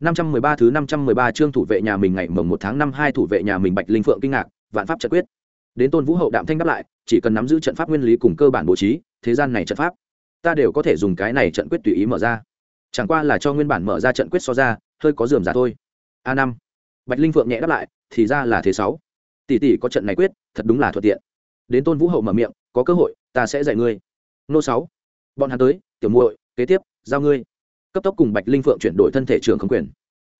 năm trăm mười ba thứ năm trăm mười ba chương thủ vệ nhà mình ngày mồng một tháng năm, hai thủ vệ nhà mình bạch linh phượng kinh ngạc, vạn pháp trận quyết. Đến tôn vũ hậu đạm thanh đáp lại, chỉ cần nắm giữ trận pháp nguyên lý cùng cơ bản bố trí, thế gian này trận pháp, ta đều có thể dùng cái này trận quyết tùy ý mở ra. Chẳng qua là cho nguyên bản mở ra trận quyết so ra, hơi có dườm rà thôi. A năm. Bạch linh phượng nhẹ đáp lại, thì ra là thế sáu. Tỷ tỷ có trận này quyết, thật đúng là thuận tiện. Đến tôn vũ hậu mở miệng, có cơ hội, ta sẽ dạy ngươi. Nô sáu. Bọn hắn tới, tiểu muội, kế tiếp, giao ngươi cấp tốc cùng bạch linh phượng chuyển đổi thân thể trường không quyền.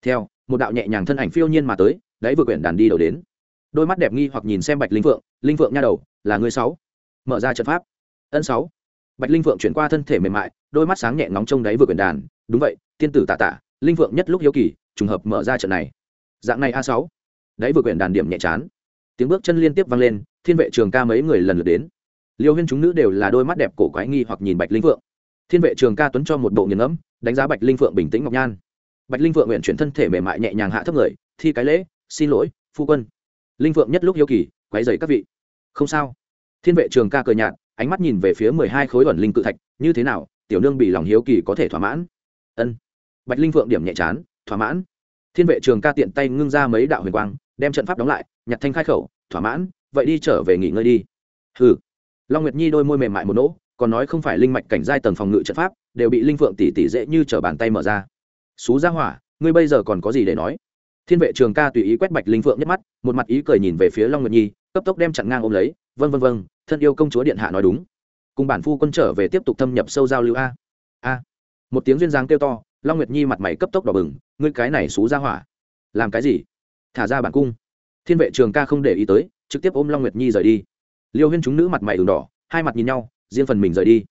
Theo, một đạo nhẹ nhàng thân ảnh phiêu nhiên mà tới, đáy vừa quyển đàn đi đầu đến. Đôi mắt đẹp nghi hoặc nhìn xem bạch linh phượng linh phượng nha đầu, là người sáu? Mở ra trận pháp. Ân sáu. Bạch linh phượng chuyển qua thân thể mềm mại, đôi mắt sáng nhẹ ngóng trông đáy vừa quyển đàn. Đúng vậy, tiên tử tạ tạ linh phượng nhất lúc hiếu kỳ, trùng hợp mở ra trận này. Dạng này a sáu. Đáy vừa quyển đàn điểm nhẹ chán. Tiếng bước chân liên tiếp vang lên, thiên vệ trường ca mấy người lần lượt đến. Liêu huyên chúng nữ đều là đôi mắt đẹp cổ quái nghi hoặc nhìn bạch linh phượng. Thiên vệ trường ca tuấn cho một bộ nghiền ngẫm đánh giá bạch linh phượng bình tĩnh ngọc nhan. Bạch linh phượng nguyện chuyển thân thể mềm mại nhẹ nhàng hạ thấp người, thi cái lễ, xin lỗi, phu quân. Linh phượng nhất lúc hiếu kỳ quái dày các vị. Không sao. Thiên vệ trường ca cờ nhạt, ánh mắt nhìn về phía mười hai khối ẩn linh cự thạch, như thế nào, tiểu nương bị lòng hiếu kỳ có thể thỏa mãn? Ân. Bạch linh phượng điểm nhẹ chán, thỏa mãn. Thiên vệ trường ca tiện tay ngưng ra mấy đạo huyền quang, đem trận pháp đóng lại, nhặt thanh khai khẩu, thỏa mãn, vậy đi trở về nghỉ ngơi đi. Hừ. Long nguyệt nhi đôi môi mềm mại một nỗ, còn nói không phải linh mạch cảnh giai tầng phòng ngự trận pháp đều bị linh phượng tỷ tỷ dễ như trở bàn tay mở ra. Xú ra hỏa, ngươi bây giờ còn có gì để nói? Thiên vệ trường ca tùy ý quét bạch linh phượng nhất mắt, một mặt ý cười nhìn về phía long nguyệt nhi, cấp tốc đem chặn ngang ôm lấy vân vân vân thân yêu công chúa điện hạ nói đúng. Cùng bản phu quân trở về tiếp tục thâm nhập sâu giao lưu a. A. Một tiếng duyên dáng kêu to, long nguyệt nhi mặt mày cấp tốc đỏ bừng, ngươi cái này xú ra hỏa, làm cái gì? Thả ra bản cung. Thiên vệ trường ca không để ý tới, trực tiếp ôm long nguyệt nhi rời đi. Liêu huyên chúng nữ mặt mày đường đỏ, hai mặt nhìn nhau, riêng phần mình rời đi.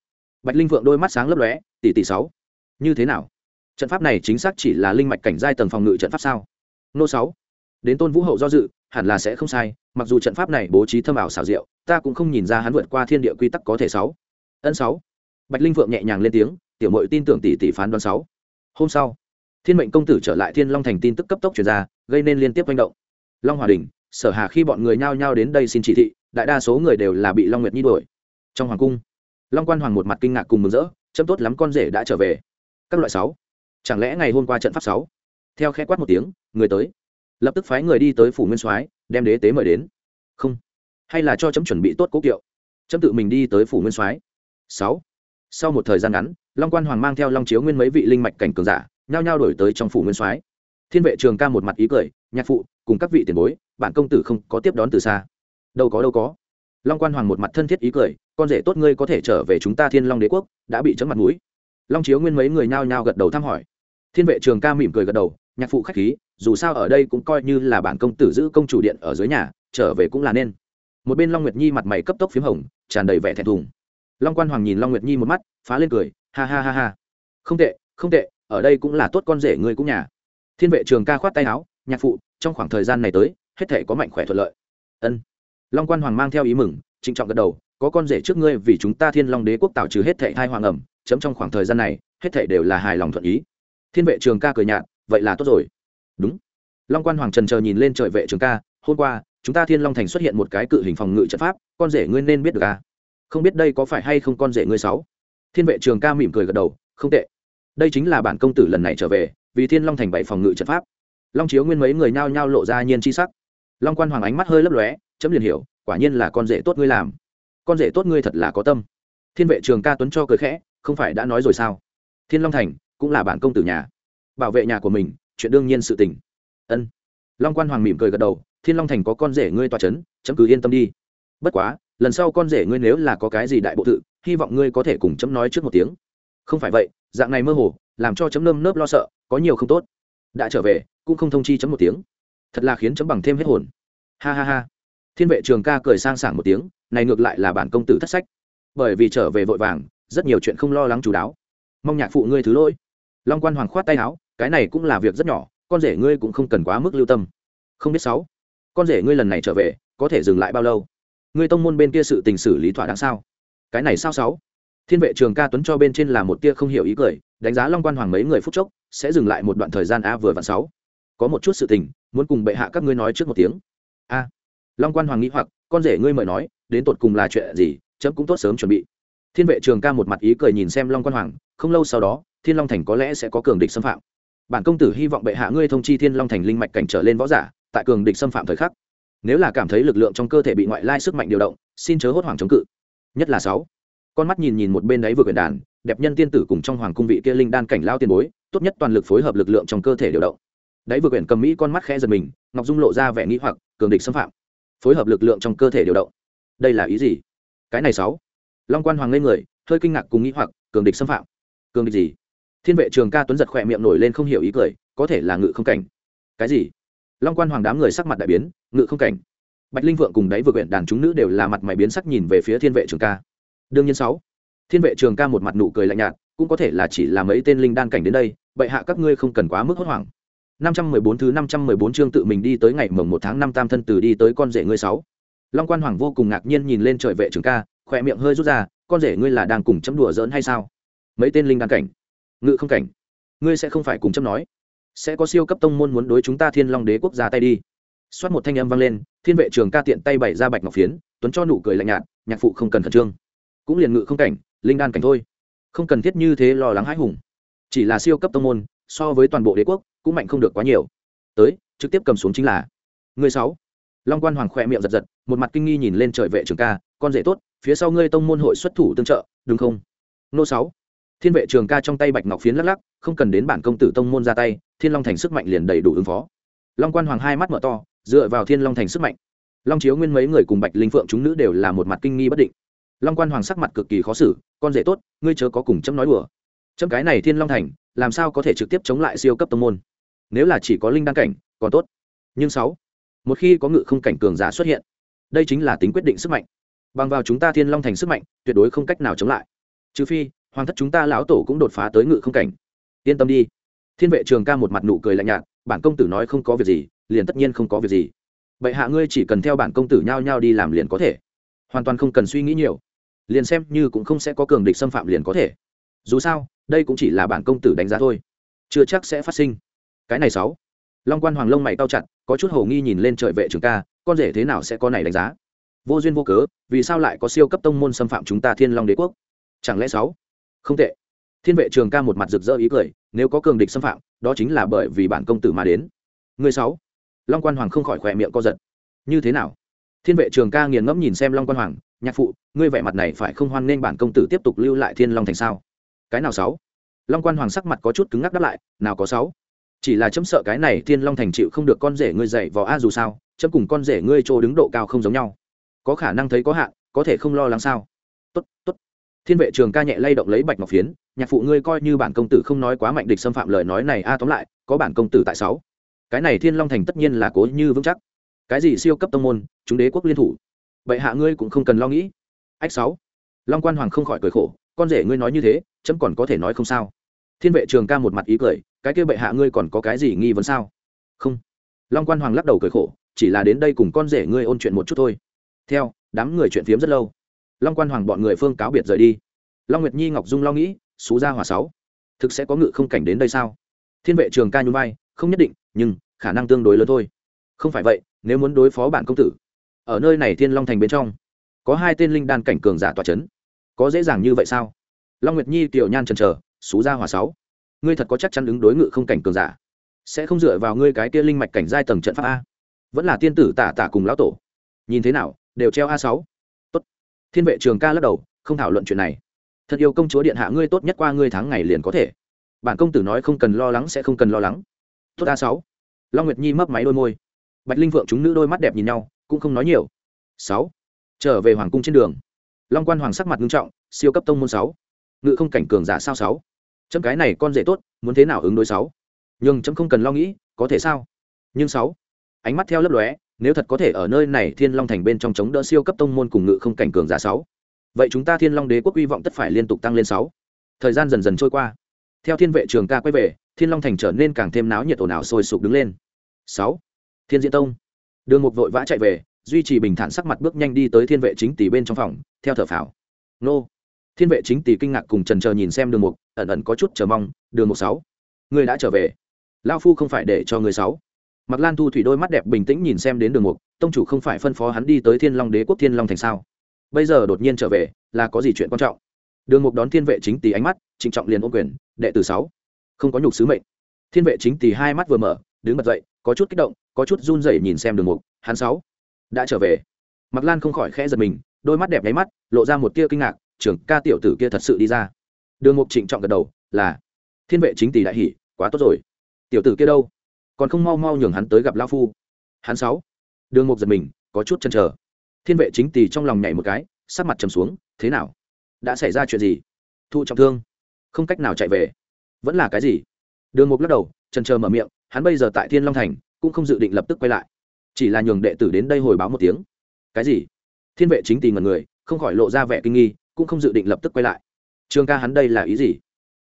Bạch linh vượng đôi mắt sáng lấp lóe tỷ tỷ sáu. Như thế nào? Trận pháp này chính xác chỉ là linh mạch cảnh giai tầng phòng ngự trận pháp sao? Nô sáu. Đến tôn vũ hậu do dự, hẳn là sẽ không sai, mặc dù trận pháp này bố trí thâm ảo xảo diệu, ta cũng không nhìn ra hắn vượt qua thiên địa quy tắc có thể sáu. Ân sáu. Bạch linh vượng nhẹ nhàng lên tiếng, tiểu mội tin tưởng tỷ tỷ phán đoán sáu. Hôm sau, thiên mệnh công tử trở lại thiên long thành tin tức cấp tốc chuyển ra, gây nên liên tiếp manh động. Long hòa đình sở hà khi bọn người nhao nhao đến đây xin chỉ thị, đại đa số người đều là bị long nguyệt nhi đuổi. Trong hoàng cung, long quan hoàng một mặt kinh ngạc cùng mừng rỡ chấm tốt lắm con rể đã trở về. Các loại sáu. Chẳng lẽ ngày hôm qua trận pháp sáu? Theo khẽ quát một tiếng, người tới. Lập tức phái người đi tới phủ nguyên soái, đem đế tế mời đến. Không. Hay là cho chấm chuẩn bị tốt cố kiệu? Chấm tự mình đi tới phủ nguyên soái. Sáu. Sau một thời gian ngắn, long quan hoàng mang theo long chiếu nguyên mấy vị linh mạch cảnh cường giả, nhao nhao đổi tới trong phủ nguyên soái. Thiên vệ trường ca một mặt ý cười, nhạc phụ, cùng các vị tiền bối bản công tử không có tiếp đón từ xa. Đâu có đâu có long quan hoàng một mặt thân thiết ý cười, con rể tốt ngươi có thể trở về chúng ta thiên long đế quốc, đã bị chấm mặt mũi. Long chiếu nguyên mấy người nhao nhao gật đầu thăm hỏi. Thiên vệ trường ca mỉm cười gật đầu, nhạc phụ khách khí, dù sao ở đây cũng coi như là bản công tử giữ công chủ điện ở dưới nhà, trở về cũng là nên. Một bên long nguyệt nhi mặt mày cấp tốc p h í m hồng, tràn đầy vẻ thẹn thùng. Long quan hoàng nhìn long nguyệt nhi một mắt, phá lên cười, ha ha ha ha. Không tệ không tệ, ở đây cũng là tốt con rể ngươi cũng nhà. Thiên vệ trường ca khoát tay áo, nhạc phụ, trong khoảng thời gian này tới, hết thể có mạnh khỏe thuận lợi. Ân long quan hoàng mang theo ý mừng, trịnh trọng gật đầu, có con rể trước ngươi vì chúng ta thiên long đế quốc tạo trừ hết thệ hai hoàng ẩm, chấm trong khoảng thời gian này, hết thệ đều là hài lòng thuận ý. Thiên vệ trường ca cười nhạt, vậy là tốt rồi. Đúng. Long quan hoàng trần chờ nhìn lên trời vệ trường ca, hôm qua, chúng ta thiên long thành xuất hiện một cái cự hình phòng ngự trận pháp, con rể ngươi nên biết được à? Không biết đây có phải hay không con rể ngươi sáu? Thiên vệ trường ca mỉm cười gật đầu, không tệ. Đây chính là bản công tử lần này trở về, vì thiên long thành bảy phòng ngự trận pháp. Long chiếu nguyên mấy người nhao nhao lộ ra nhiên chi sắc. Long quan hoàng ánh mắt hơi lấp lóe chấm liền hiểu, quả nhiên là con rể tốt ngươi làm. Con rể tốt ngươi thật là có tâm. Thiên vệ trường ca tuấn cho cười khẽ, không phải đã nói rồi sao? Thiên long thành cũng là bản công tử nhà. Bảo vệ nhà của mình, chuyện đương nhiên sự tình. Ân. Long quan hoàng mỉm cười gật đầu, thiên long thành có con rể ngươi tòa c h ấ n chấm cứ yên tâm đi. Bất quá, lần sau con rể ngươi nếu là có cái gì đại bộ tự, hy vọng ngươi có thể cùng chấm nói trước một tiếng. Không phải vậy, dạng này mơ hồ, làm cho chấm nơm nớp lo sợ, có nhiều không tốt. Đã trở về, cũng không thông chi chấm một tiếng. Thật là khiến chấm bằng thêm hết hồn. Ha ha ha thiên vệ trường ca cười sang sảng một tiếng, này ngược lại là bản công tử thất sách. Bởi vì trở về vội vàng, rất nhiều chuyện không lo lắng chú đáo. Mong nhạc phụ ngươi thứ lỗi. Long quan hoàng khoát tay áo, cái này cũng là việc rất nhỏ, con rể ngươi cũng không cần quá mức lưu tâm. Không biết sáu, con rể ngươi lần này trở về, có thể dừng lại bao lâu? Ngươi tông môn bên kia sự tình xử lý thỏa đáng sao? Cái này sao sáu? Thiên vệ trường ca tuấn cho bên trên là một tia không hiểu ý cười, đánh giá long quan hoàng mấy người phút chốc, sẽ dừng lại một đoạn thời gian a vừa vặn sáu. Có một chút sự tình, muốn cùng bệ hạ các ngươi nói trước một tiếng. A long quan hoàng nghĩ hoặc, con rể ngươi mời nói, đến tột cùng là chuyện gì, chấm cũng tốt sớm chuẩn bị. Thiên vệ trường ca một mặt ý cười nhìn xem long quan hoàng, không lâu sau đó, thiên long thành có lẽ sẽ có cường địch xâm phạm. Bản công tử hy vọng bệ hạ ngươi thông chi thiên long thành linh mạch cảnh trở lên võ giả, tại cường địch xâm phạm thời khắc. Nếu là cảm thấy lực lượng trong cơ thể bị ngoại lai sức mạnh điều động, xin chớ hốt hoảng chống cự. Nhất là sáu. Con mắt nhìn nhìn một bên đáy vừa quyển đàn, đẹp nhân tiên tử cùng trong hoàng cung vị kia linh đan cảnh lao tiền bối, tốt nhất toàn lực phối hợp lực lượng trong cơ thể điều động. Đáy vừa quyển cầm mỹ con mắt khẽ giật mình, ngọc dung lộ ra vẻ nghĩ hoặc, cường địch xâm phạm phối hợp lực lượng trong cơ thể điều động. Đây là ý gì? Cái này sáu. Long quan hoàng lên người, hơi kinh ngạc cùng nghĩ hoặc, cường địch xâm phạm. Cường địch gì? Thiên vệ trường ca tuấn giật khỏe miệng nổi lên không hiểu ý cười, có thể là ngự không cảnh. Cái gì? Long quan hoàng đám người sắc mặt đại biến, ngự không cảnh. Bạch linh vượng cùng đáy vừa quyển đàn chúng nữ đều là mặt mày biến sắc nhìn về phía thiên vệ trường ca. Đương nhiên sáu. Thiên vệ trường ca một mặt nụ cười lạnh nhạt, cũng có thể là chỉ là mấy tên linh đan cảnh đến đây, bệ hạ các ngươi không cần quá mức hốt hoảng năm trăm mười bốn thứ năm trăm mười bốn chương tự mình đi tới ngày mồng một tháng năm tam thân từ đi tới con rể ngươi sáu. Long quan hoàng vô cùng ngạc nhiên nhìn lên trời vệ trưởng ca, khỏe miệng hơi rút ra, con rể ngươi là đang cùng chấm đùa giỡn hay sao? Mấy tên linh đan cảnh? Ngự không cảnh. Ngươi sẽ không phải cùng chấm nói. Sẽ có siêu cấp tông môn muốn đối chúng ta thiên long đế quốc ra tay đi. Xoát một thanh âm vang lên, thiên vệ trường ca tiện tay bày ra bạch ngọc phiến, tuấn cho nụ cười lạnh nhạt, nhạc phụ không cần khẩn trương. Cũng liền ngự không cảnh, linh đan cảnh thôi. Không cần thiết như thế lo lắng hãi hùng. Chỉ là siêu cấp tông môn, so với toàn bộ đế quốc cũng mạnh không được quá nhiều. Tới, trực tiếp cầm xuống chính là người sáu. Long quan hoàng khỏe miệng giật giật, một mặt kinh nghi nhìn lên trời vệ trường ca, con rể tốt, phía sau ngươi tông môn hội xuất thủ tương trợ, đúng không? Nô sáu. Thiên vệ trường ca trong tay bạch ngọc phiến lắc lắc, không cần đến bản công tử tông môn ra tay, thiên long thành sức mạnh liền đầy đủ ứng phó. Long quan hoàng hai mắt mở to, dựa vào thiên long thành sức mạnh. Long chiếu nguyên mấy người cùng bạch linh phượng chúng nữ đều là một mặt kinh nghi bất định. Long quan hoàng sắc mặt cực kỳ khó xử, con rể tốt, ngươi chớ có cùng chấm nói đùa. Chấm cái này thiên long thành, làm sao có thể trực tiếp chống lại siêu cấp tông môn? Nếu là chỉ có linh đăng cảnh, còn tốt. Nhưng sáu, một khi có ngự không cảnh cường giả xuất hiện, đây chính là tính quyết định sức mạnh. Bằng vào chúng ta thiên long thành sức mạnh, tuyệt đối không cách nào chống lại. Trừ phi, hoàng thất chúng ta lão tổ cũng đột phá tới ngự không cảnh. Yên tâm đi. Thiên vệ trường ca một mặt nụ cười lạnh nhạt, bản công tử nói không có việc gì, liền tất nhiên không có việc gì. Vậy hạ ngươi chỉ cần theo bản công tử nhao nhao đi làm liền có thể. Hoàn toàn không cần suy nghĩ nhiều. Liền xem như cũng không sẽ có cường địch xâm phạm liền có thể. Dù sao, đây cũng chỉ là bản công tử đánh giá thôi. Chưa chắc sẽ phát sinh cái này sáu. Long quan hoàng lông mày cao chặt, có chút hồ nghi nhìn lên trời vệ trường ca, con rể thế nào sẽ có này đánh giá? Vô duyên vô cớ, vì sao lại có siêu cấp tông môn xâm phạm chúng ta thiên long đế quốc? Chẳng lẽ sáu? Không tệ. Thiên vệ trường ca một mặt rực rỡ ý cười, nếu có cường địch xâm phạm, đó chính là bởi vì bản công tử mà đến. Người sáu. Long quan hoàng không khỏi khỏe miệng co giật. Như thế nào? Thiên vệ trường ca nghiền ngẫm nhìn xem long quan hoàng, nhạc phụ, ngươi vẻ mặt này phải không hoan nghênh bản công tử tiếp tục lưu lại thiên long thành sao? Cái nào sáu? Long quan hoàng sắc mặt có chút cứng ngắc đáp lại, nào có sáu? Chỉ là chấm sợ cái này thiên long thành chịu không được con rể ngươi dạy vò a dù sao, chấm cùng con rể ngươi chỗ đứng độ cao không giống nhau. Có khả năng thấy có hạn, có thể không lo lắng sao? Tốt tốt. Thiên vệ trường ca nhẹ lay động lấy bạch ngọc phiến, nhạc phụ ngươi coi như bản công tử không nói quá mạnh địch xâm phạm lời nói này a, tóm lại, có bản công tử tại sáu. Cái này thiên long thành tất nhiên là cố như vững chắc. Cái gì siêu cấp tông môn, chúng đế quốc liên thủ. Vậy hạ ngươi cũng không cần lo nghĩ. Ách sáu. Long quan hoàng không khỏi cười khổ, con rể ngươi nói như thế, chấm còn có thể nói không sao thiên vệ trường ca một mặt ý cười, cái kia bệ hạ ngươi còn có cái gì nghi vấn sao? Không. Long quan hoàng lắc đầu cười khổ, chỉ là đến đây cùng con rể ngươi ôn chuyện một chút thôi. Theo, đám người chuyện phiếm rất lâu. Long quan hoàng bọn người phương cáo biệt rời đi. Long nguyệt nhi, ngọc dung lo nghĩ, xú gia hòa sáu. Thực sẽ có ngự không cảnh đến đây sao? Thiên vệ trường ca nhún vai, không nhất định, nhưng khả năng tương đối lớn thôi. Không phải vậy, nếu muốn đối phó bản công tử, ở nơi này thiên long thành bên trong, có hai tên linh đan cảnh cường giả tòa c h ấ n có dễ dàng như vậy sao? Long nguyệt nhi, tiểu nhan trần trờ xú gia hòa sáu. Ngươi thật có chắc chắn ứng đối ngự không cảnh cường giả? Sẽ không dựa vào ngươi cái kia linh mạch cảnh giai tầng trận pháp a? Vẫn là tiên tử tả tả cùng lão tổ. Nhìn thế nào, đều treo a sáu. Tốt. Thiên vệ trường ca lắc đầu, không thảo luận chuyện này. Thật yêu công chúa điện hạ ngươi tốt nhất qua ngươi tháng ngày liền có thể. Bản công tử nói không cần lo lắng sẽ không cần lo lắng. Tốt a sáu. Long nguyệt nhi mấp máy đôi môi. Bạch linh vượng chúng nữ đôi mắt đẹp nhìn nhau, cũng không nói nhiều. Sáu. Trở về hoàng cung trên đường. Long quan hoàng sắc mặt nghiêm trọng, siêu cấp tông môn sáu ngự không cảnh cường giả sao sáu? Chấm cái này con rể tốt, muốn thế nào ứng đối sáu? Nhưng chấm không cần lo nghĩ, có thể sao? Nhưng sáu, ánh mắt theo lấp lóe, nếu thật có thể ở nơi này thiên long thành bên trong chống đỡ siêu cấp tông môn cùng ngự không cảnh cường giả sáu, vậy chúng ta thiên long đế quốc hy vọng tất phải liên tục tăng lên sáu. Thời gian dần dần trôi qua. Theo thiên vệ trường ca quay về, thiên long thành trở nên càng thêm náo nhiệt ồn ào sôi sục đứng lên. Sáu, thiên diễn tông. Đường mục vội vã chạy về, duy trì bình thản sắc mặt bước nhanh đi tới thiên vệ chính tỷ bên trong phòng, theo thở phào. Nô thiên vệ chính tỷ kinh ngạc cùng trần chờ nhìn xem đường mục, ẩn ẩn có chút chờ mong, đường mục sáu. Người đã trở về. Lao phu không phải để cho người sáu. Mặc lan thu thủy đôi mắt đẹp bình tĩnh nhìn xem đến đường mục, tông chủ không phải phân phó hắn đi tới thiên long đế quốc thiên long thành sao? Bây giờ đột nhiên trở về, là có gì chuyện quan trọng? Đường mục đón thiên vệ chính tỷ ánh mắt, trịnh trọng liền ôm quyền, đệ tử sáu. Không có nhục sứ mệnh. Thiên vệ chính tỷ hai mắt vừa mở, đứng bật dậy, có chút kích động, có chút run rẩy nhìn xem đường mục, hắn sáu. Đã trở về. Mặc lan không khỏi khẽ giật mình, đôi mắt đẹp nháy mắt, lộ ra một tia kinh ngạc trưởng ca tiểu tử kia thật sự đi ra. Đường mục trịnh trọng gật đầu, là, thiên vệ chính tỷ đại hỉ, quá tốt rồi. Tiểu tử kia đâu? Còn không mau mau nhường hắn tới gặp lao phu. Hắn sáu. Đường mục giật mình, có chút chần trở thiên vệ chính tỷ trong lòng nhảy một cái, sắc mặt trầm xuống, thế nào? Đã xảy ra chuyện gì? Thụ trọng thương. Không cách nào chạy về. Vẫn là cái gì? Đường mục lắc đầu trần trờ mở miệng, hắn bây giờ tại thiên long thành, cũng không dự định lập tức quay lại. Chỉ là nhường đệ tử đến đây hồi báo một tiếng. Cái gì? Thiên vệ chính tỷ ngần người, không khỏi lộ ra vẻ kinh nghi cũng không dự định lập tức quay lại. Trường ca hắn đây là ý gì?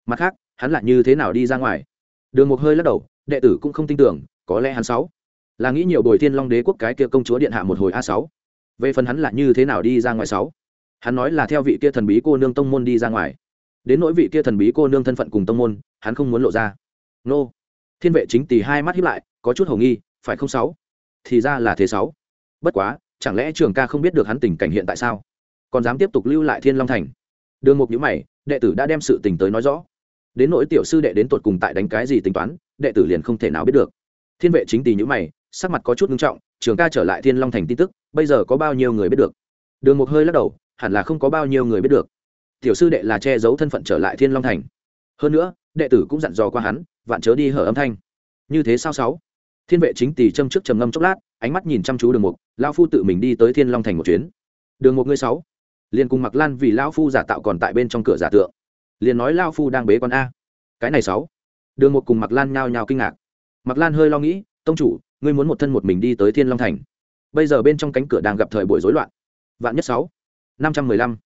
Mặt khác, hắn lại như thế nào đi ra ngoài? Đường một hơi lắc đầu, đệ tử cũng không tin tưởng, có lẽ hắn sáu là nghĩ nhiều bồi thiên long đế quốc cái kia công chúa điện hạ một hồi a sáu về phần hắn là như thế nào đi ra ngoài sáu hắn nói là theo vị kia thần bí cô nương tông môn đi ra ngoài. Đến nỗi vị kia thần bí cô nương thân phận cùng tông môn, hắn không muốn lộ ra. Nô. Thiên vệ chính tì hai mắt hiếp lại, có chút hầu nghi, phải không sáu thì ra là thế sáu bất quá, chẳng lẽ trường ca không biết được hắn tình cảnh hiện tại sao? Còn dám tiếp tục lưu lại thiên long thành. Đường mục nhữ mày, đệ tử đã đem sự tình tới nói rõ. Đến nỗi tiểu sư đệ đến tột cùng tại đánh cái gì tính toán, đệ tử liền không thể nào biết được. Thiên vệ chính tỷ nhữ mày, sắc mặt có chút nghiêm trọng, trường ca trở lại thiên long thành tin tức, bây giờ có bao nhiêu người biết được? Đường mục hơi lắc đầu, hẳn là không có bao nhiêu người biết được. Tiểu sư đệ là che giấu thân phận trở lại thiên long thành. Hơn nữa, đệ tử cũng dặn dò qua hắn, vạn chớ đi hở âm thanh. Như thế sao sáu? Thiên vệ chính tỷ châm trước trầm ngâm chốc lát, ánh mắt nhìn chăm chú đường mục lao phu tự mình đi tới thiên long thành một chuyến. Đường Mục ngươi sáu liền cùng mặc lan vì lao phu giả tạo còn tại bên trong cửa giả tượng. Liền nói lao phu đang bế con a. Cái này sáu. Đường một cùng mặc lan nhao nhao kinh ngạc. Mặc lan hơi lo nghĩ, tông chủ, ngươi muốn một thân một mình đi tới thiên long thành. Bây giờ bên trong cánh cửa đang gặp thời buổi rối loạn. Vạn nhất sáu. Năm trăm mười lăm.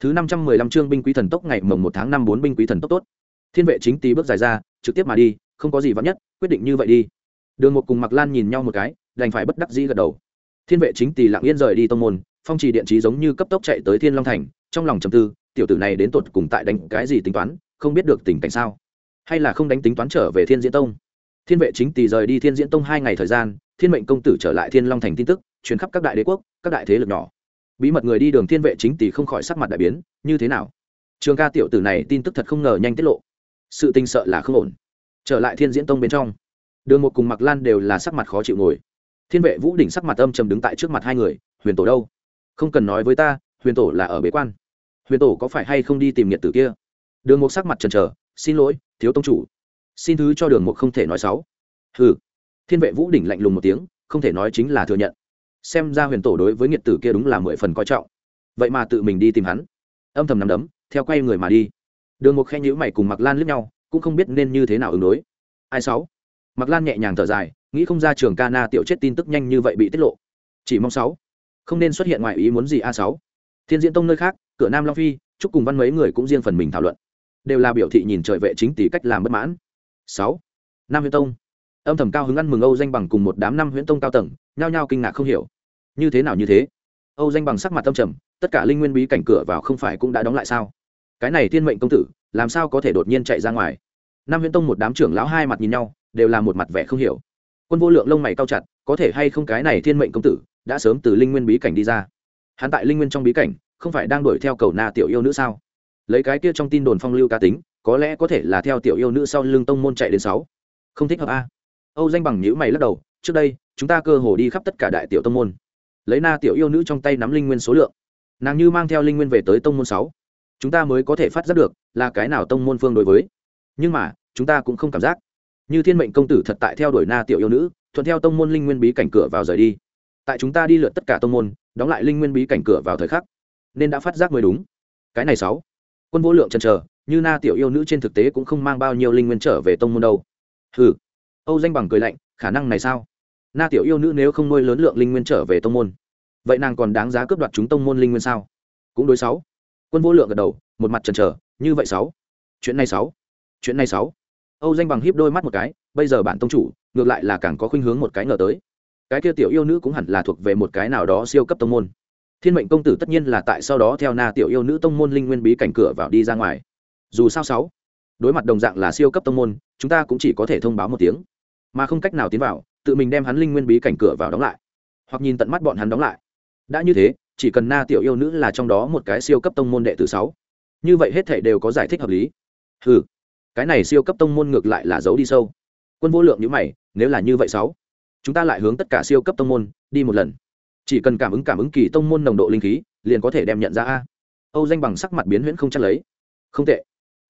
Thứ năm trăm mười lăm chương binh quý thần tốc ngày mồng một tháng năm bốn binh quý thần tốc tốt. Thiên vệ chính tý bước dài ra, trực tiếp mà đi, không có gì vắn nhất, quyết định như vậy đi. Đường một cùng mặc lan nhìn nhau một cái, đành phải bất đắc dĩ gật đầu. Thiên vệ chính tỳ lặng yên rời đi tông môn phong trì điện trí giống như cấp tốc chạy tới thiên long thành, trong lòng trầm tư, tiểu tử này đến tột cùng tại đánh cái gì tính toán, không biết được tình cảnh sao? Hay là không đánh tính toán trở về thiên diễn tông? Thiên vệ chính tỳ rời đi thiên diễn tông hai ngày thời gian, thiên mệnh công tử trở lại thiên long thành tin tức chuyển khắp các đại đế quốc, các đại thế lực nhỏ. Bí mật người đi đường thiên vệ chính tỳ không khỏi sắc mặt đại biến, như thế nào? Trường ca tiểu tử này tin tức thật không ngờ nhanh tiết lộ. Sự tình sợ là không ổn. Trở lại thiên diễn tông bên trong, đường một cùng mặc lan đều là sắc mặt khó chịu ngồi. Thiên vệ vũ đỉnh sắc mặt âm trầm đứng tại trước mặt hai người, huyền tổ đâu? Không cần nói với ta, huyền tổ là ở bế quan. Huyền tổ có phải hay không đi tìm nhiệt tử kia? Đường Mục sắc mặt trần trờ xin lỗi, thiếu tông chủ. Xin thứ cho đường Mục không thể nói xấu. Ừ thiên vệ vũ đỉnh lạnh lùng một tiếng, không thể nói chính là thừa nhận. Xem ra huyền tổ đối với nhiệt tử kia đúng là mười phần coi trọng. Vậy mà tự mình đi tìm hắn. Âm thầm nằm đấm, theo quay người mà đi. Đường Mục khen nhữ mày cùng mặc lan lướt nhau, cũng không biết nên như thế nào ứng đối. Ai sáu mặc lan nhẹ nhàng thở dài, nghĩ không ra trường ca na tiểu chết tin tức nhanh như vậy bị tiết lộ. Chỉ mong sáu không nên xuất hiện ngoài ý muốn gì a sáu. Thiên diễn tông nơi khác, cửa nam long phi, chúc cùng văn mấy người cũng riêng phần mình thảo luận. Đều là biểu thị nhìn trời vệ chính tỷ cách làm bất mãn. Sáu. Nam huyễn tông. Âm thầm cao hứng ăn mừng âu danh bằng cùng một đám năm huyễn tông cao tầng, nhao nhao kinh ngạc không hiểu. Như thế nào như thế? Âu danh bằng sắc mặt tâm trầm, tất cả linh nguyên bí cảnh cửa vào không phải cũng đã đóng lại sao? Cái này thiên mệnh công tử, làm sao có thể đột nhiên chạy ra ngoài? Nam huyễn tông một đám trưởng lão hai mặt nhìn nhau, đều là một mặt vẻ không hiểu. Quân vô lượng lông mày cao chặt, có thể hay không cái này thiên mệnh công tử đã sớm từ linh nguyên bí cảnh đi ra. Hắn tại linh nguyên trong bí cảnh, không phải đang đuổi theo cầu na tiểu yêu nữ sao? Lấy cái kia trong tin đồn phong lưu cá tính, có lẽ có thể là theo tiểu yêu nữ sau lưng tông môn chạy đến sáu. Không thích hợp a. Âu danh bằng nhữ mày lắc đầu, trước đây, chúng ta cơ hồ đi khắp tất cả đại tiểu tông môn. Lấy na tiểu yêu nữ trong tay nắm linh nguyên số lượng, nàng như mang theo linh nguyên về tới tông môn sáu. Chúng ta mới có thể phát giác được là cái nào tông môn phương đối với. Nhưng mà, chúng ta cũng không cảm giác. Như thiên mệnh công tử thật tại theo đuổi na tiểu yêu nữ, thuận theo tông môn linh nguyên bí cảnh cửa vào rời đi tại chúng ta đi lượt tất cả tông môn, đóng lại linh nguyên bí cảnh cửa vào thời khắc. Nên đã phát giác mới đúng. Cái này sáu. Quân vô lượng chần chờ, như na tiểu yêu nữ trên thực tế cũng không mang bao nhiêu linh nguyên trở về tông môn đâu. Ừ âu danh bằng cười lạnh, khả năng này sao? Na tiểu yêu nữ nếu không nuôi lớn lượng linh nguyên trở về tông môn, vậy nàng còn đáng giá cướp đoạt chúng tông môn linh nguyên sao? Cũng đối sáu. Quân vô lượng gật đầu, một mặt chần chờ, như vậy sáu. Chuyện này sáu. Chuyện này sáu. Âu danh bằng híp đôi mắt một cái, bây giờ bản tông chủ, ngược lại là càng có khuynh hướng một cái ngờ tới cái kia tiểu yêu nữ cũng hẳn là thuộc về một cái nào đó siêu cấp tông môn. Thiên mệnh công tử tất nhiên là tại sau đó theo na tiểu yêu nữ tông môn linh nguyên bí cảnh cửa vào đi ra ngoài. Dù sao sáu, đối mặt đồng dạng là siêu cấp tông môn, chúng ta cũng chỉ có thể thông báo một tiếng. Mà không cách nào tiến vào, tự mình đem hắn linh nguyên bí cảnh cửa vào đóng lại. Hoặc nhìn tận mắt bọn hắn đóng lại. Đã như thế, chỉ cần na tiểu yêu nữ là trong đó một cái siêu cấp tông môn đệ tử sáu, như vậy hết thể đều có giải thích hợp lý. Ừ cái này siêu cấp tông môn ngược lại là giấu đi sâu. Quân vô lượng như mày, nếu là như vậy sáu chúng ta lại hướng tất cả siêu cấp tông môn đi một lần. Chỉ cần cảm ứng cảm ứng kỳ tông môn nồng độ linh khí, liền có thể đem nhận ra a. Âu danh bằng sắc mặt biến huyễn không chắc lấy. Không tệ.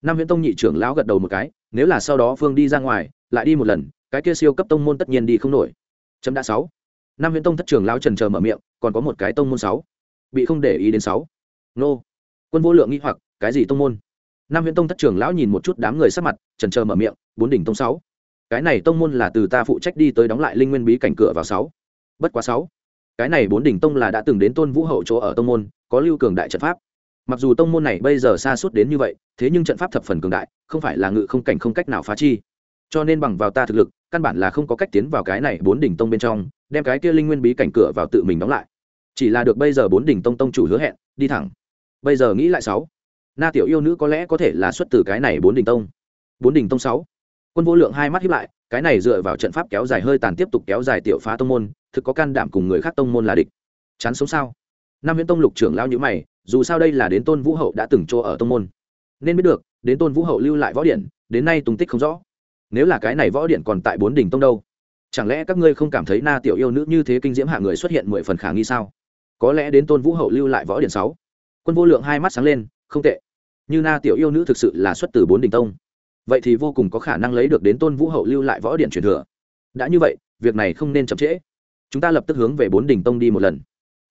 Nam huyễn tông nhị trưởng lão gật đầu một cái, nếu là sau đó phương đi ra ngoài, lại đi một lần, cái kia siêu cấp tông môn tất nhiên đi không nổi. Chấm đã sáu. Nam huyễn tông thất trưởng lão trần chờ mở miệng, còn có một cái tông môn sáu. Bị không để ý đến sáu. Nô. Quân vô lượng nghĩ hoặc, cái gì tông môn? Nam huyễn tông thất trưởng lão nhìn một chút đám người sắc mặt, trần chờ mở miệng, bốn đỉnh tông sáu cái này tông môn là từ ta phụ trách đi tới đóng lại linh nguyên bí cảnh cửa vào sáu. Bất quá sáu. Cái này bốn đỉnh tông là đã từng đến tôn vũ hậu chỗ ở tông môn, có lưu cường đại trận pháp. Mặc dù tông môn này bây giờ xa suốt đến như vậy, thế nhưng trận pháp thập phần cường đại, không phải là ngự không cảnh không cách nào phá chi. Cho nên bằng vào ta thực lực, căn bản là không có cách tiến vào cái này bốn đỉnh tông bên trong, đem cái kia linh nguyên bí cảnh cửa vào tự mình đóng lại. Chỉ là được bây giờ bốn đỉnh tông tông chủ hứa hẹn, đi thẳng. Bây giờ nghĩ lại sáu. Na tiểu yêu nữ có lẽ có thể là xuất từ cái này bốn đỉnh tông. Bốn đỉnh tông sáu quân vô lượng hai mắt hiếp lại, cái này dựa vào trận pháp kéo dài hơi tàn tiếp tục kéo dài tiểu phá tông môn, thực có can đảm cùng người khác tông môn là địch. Chán sống sao? Nam viễn tông lục trưởng lao nhữ mày, dù sao đây là đến tôn vũ hậu đã từng chỗ ở tông môn. Nên biết được, đến tôn vũ hậu lưu lại võ điện, đến nay tung tích không rõ. Nếu là cái này võ điện còn tại bốn đỉnh tông đâu, chẳng lẽ các ngươi không cảm thấy na tiểu yêu nữ như thế kinh diễm hạ người xuất hiện mười phần khả nghi sao? Có lẽ đến tôn vũ hậu lưu lại võ điện sáu. Quân vô lượng hai mắt sáng lên, không tệ. Như na tiểu yêu nữ thực sự là xuất từ bốn đỉnh tông vậy thì vô cùng có khả năng lấy được đến tôn vũ hậu lưu lại võ điện truyền thừa. Đã như vậy, việc này không nên chậm trễ. Chúng ta lập tức hướng về bốn đỉnh tông đi một lần.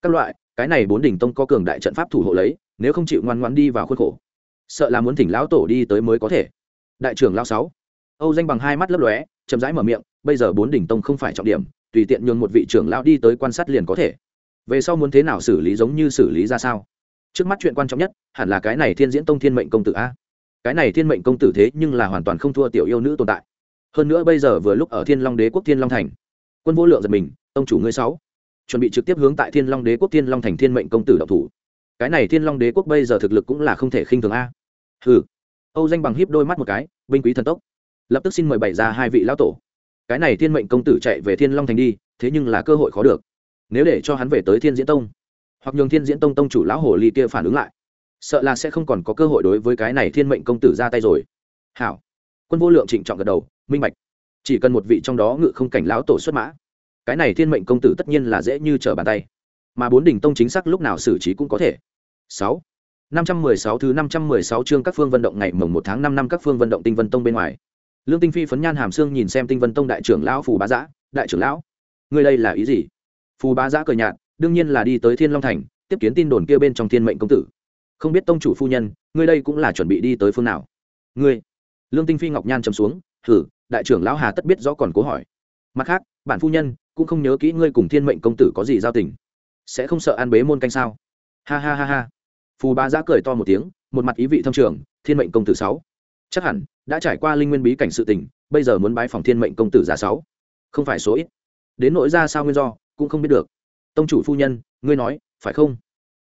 Các loại, cái này bốn đỉnh tông có cường đại trận pháp thủ hộ lấy, nếu không chịu ngoan ngoan đi vào khuôn khổ. Sợ là muốn thỉnh lão tổ đi tới mới có thể. Đại trưởng lao sáu. Âu danh bằng hai mắt lấp lóe, chậm rãi mở miệng, bây giờ bốn đỉnh tông không phải trọng điểm, tùy tiện nhường một vị trưởng lao đi tới quan sát liền có thể. Về sau muốn thế nào xử lý giống như xử lý ra sao? Trước mắt chuyện quan trọng nhất, hẳn là cái này thiên diễn tông thiên mệnh công tử a cái này thiên mệnh công tử thế nhưng là hoàn toàn không thua tiểu yêu nữ tồn tại. Hơn nữa bây giờ vừa lúc ở thiên long đế quốc thiên long thành, quân vô lượng giật mình, tông chủ ngươi sáu, chuẩn bị trực tiếp hướng tại thiên long đế quốc thiên long thành thiên mệnh công tử độc thủ. Cái này thiên long đế quốc bây giờ thực lực cũng là không thể khinh thường a. Ừ âu danh bằng hiếp đôi mắt một cái, binh quý thần tốc. Lập tức xin mời bảy ra hai vị lão tổ. Cái này thiên mệnh công tử chạy về thiên long thành đi, thế nhưng là cơ hội khó được. Nếu để cho hắn về tới thiên diễn tông, hoặc nhường thiên diễn tông tông chủ lão hồ ly kia phản ứng lại sợ là sẽ không còn có cơ hội đối với cái này thiên mệnh công tử ra tay rồi. Hảo. Quân vô lượng trịnh trọng gật đầu, minh bạch. Chỉ cần một vị trong đó ngự không cảnh lão tổ xuất mã, cái này thiên mệnh công tử tất nhiên là dễ như trở bàn tay. Mà bốn đỉnh tông chính xác lúc nào xử trí cũng có thể. Sáu. Năm trăm mười sáu thứ năm trăm mười sáu chương các phương vận động ngày mồng một tháng năm năm các phương vận động tinh vân tông bên ngoài. Lương tinh phi phấn nhan hàm xương nhìn xem tinh vân tông đại trưởng lão phù bá giã, đại trưởng lão người đây là ý gì? Phù bá giã cờ nhạt, đương nhiên là đi tới thiên long thành, tiếp kiến tin đồn kia bên trong thiên mệnh công tử không biết tông chủ phu nhân, ngươi đây cũng là chuẩn bị đi tới phương nào? Ngươi. Lương tinh phi ngọc nhan chấm xuống thử đại trưởng lão hà tất biết rõ còn cố hỏi. Mặt khác, bản phu nhân cũng không nhớ kỹ ngươi cùng thiên mệnh công tử có gì giao tình. Sẽ không sợ ăn bế môn canh sao? Ha ha ha ha. Phù ba giã cười to một tiếng, một mặt ý vị thâm trường, thiên mệnh công tử sáu. Chắc hẳn đã trải qua linh nguyên bí cảnh sự tình, bây giờ muốn bái phòng thiên mệnh công tử giả sáu. Không phải số ít. Đến nỗi ra sao nguyên do, cũng không biết được. Tông chủ phu nhân, ngươi nói, phải không?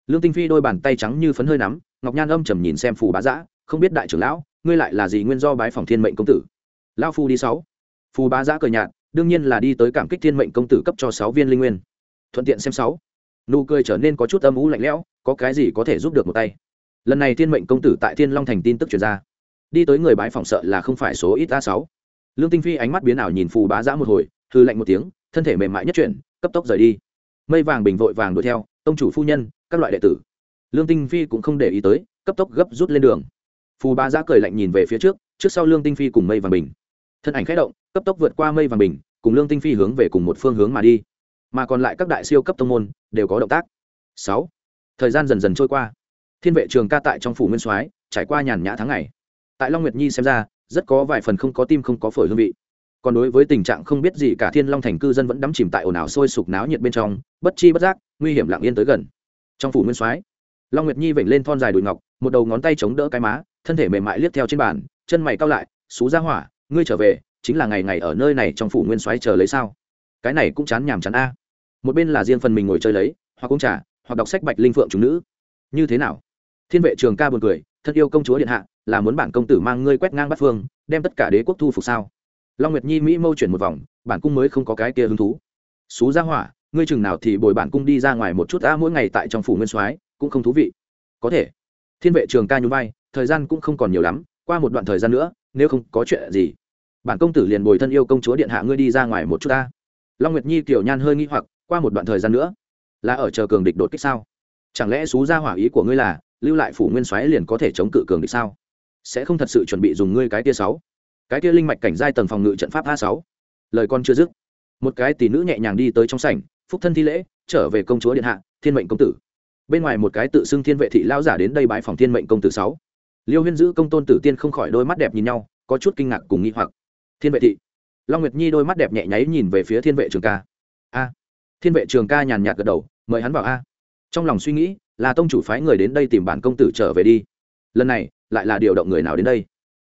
Lương tinh phi đôi bàn tay trắng như phấn hơi nắm, ngọc nhan âm trầm nhìn xem phù bá giã, không biết đại trưởng lão, ngươi lại là gì nguyên do bái phòng thiên mệnh công tử? Lao phu đi sáu. Phù bá giã cờ nhạt, đương nhiên là đi tới cảm kích thiên mệnh công tử cấp cho sáu viên linh nguyên. Thuận tiện xem sáu. Nụ cười trở nên có chút âm ú lạnh lẽo, có cái gì có thể giúp được một tay? Lần này thiên mệnh công tử tại thiên long thành tin tức truyền ra. Đi tới người bái phòng sợ là không phải số ít a sáu. Lương tinh phi ánh mắt biến ảo nhìn phù bá giã một hồi hư lạnh một tiếng, thân thể mềm mại nhất chuyển, cấp tốc rời đi. Mây vàng bình vội vàng đuổi theo tông chủ phu nhân các loại đệ tử. Lương tinh phi cũng không để ý tới, cấp tốc gấp rút lên đường. Phù ba giã cười lạnh nhìn về phía trước trước sau lương tinh phi cùng mây vàng bình. Thân ảnh khẽ động, cấp tốc vượt qua mây vàng bình, cùng lương tinh phi hướng về cùng một phương hướng mà đi. Mà còn lại các đại siêu cấp tông môn, đều có động tác. Sáu. Thời gian dần dần trôi qua. Thiên vệ trường ca tại trong phủ nguyên soái, trải qua nhàn nhã tháng ngày. Tại long nguyệt nhi xem ra, rất có vài phần không có tim không có phổi hương vị. Còn đối với tình trạng không biết gì cả thiên long thành cư dân vẫn đắm chìm tại ồn ào sôi sục náo nhiệt bên trong, bất chi bất giác, nguy hiểm lặng yên tới gần trong phủ nguyên soái, long nguyệt nhi vểnh lên thon dài đùi ngọc, một đầu ngón tay chống đỡ cái má, thân thể mềm mại liếc theo trên bàn, chân mày cao lại, xú ra hỏa, ngươi trở về, chính là ngày ngày ở nơi này trong phủ nguyên soái chờ lấy sao? Cái này cũng chán nhàm chán a. Một bên là riêng phần mình ngồi chơi lấy, hoặc uống trà, hoặc đọc sách bạch linh phượng chúng nữ. Như thế nào? Thiên vệ trường ca buồn cười, thân yêu công chúa điện hạ, là muốn bản công tử mang ngươi quét ngang bắt phương, đem tất cả đế quốc thu phục sao? Long nguyệt nhi mỹ mâu chuyển một vòng, bản cung mới không có cái kia hứng thú. Xú ra hỏa ngươi chừng nào thì bồi bản cung đi ra ngoài một chút a mỗi ngày tại trong phủ nguyên soái, cũng không thú vị. Có thể. Thiên vệ trường ca nhún vai, thời gian cũng không còn nhiều lắm, qua một đoạn thời gian nữa, nếu không có chuyện gì, bản công tử liền bồi thân yêu công chúa điện hạ ngươi đi ra ngoài một chút ta. Long nguyệt nhi kiểu nhan hơi nghi hoặc, qua một đoạn thời gian nữa, là ở chờ cường địch đột kích sao? Chẳng lẽ xú ra hỏa ý của ngươi là, lưu lại phủ nguyên soái liền có thể chống cự cường địch sao? Sẽ không thật sự chuẩn bị dùng ngươi cái tia sáu? Cái tia linh mạch cảnh giai tầng phòng ngự trận pháp a sáu. Lời con chưa dứt, một cái tỷ nữ nhẹ nhàng đi tới trong sảnh phúc thân thi lễ, trở về công chúa điện hạ, thiên mệnh công tử. Bên ngoài một cái tự xưng thiên vệ thị lao giả đến đây bãi phòng thiên mệnh công tử sáu. Liêu huyên giữ công tôn tử tiên không khỏi đôi mắt đẹp nhìn nhau, có chút kinh ngạc cùng nghi hoặc. Thiên vệ thị. Long nguyệt nhi đôi mắt đẹp nhẹ nháy nhìn về phía thiên vệ trường ca. A. Thiên vệ trường ca nhàn nhạt gật đầu, mời hắn vào a. Trong lòng suy nghĩ, là tông chủ phái người đến đây tìm bản công tử trở về đi. Lần này, lại là điều động người nào đến đây?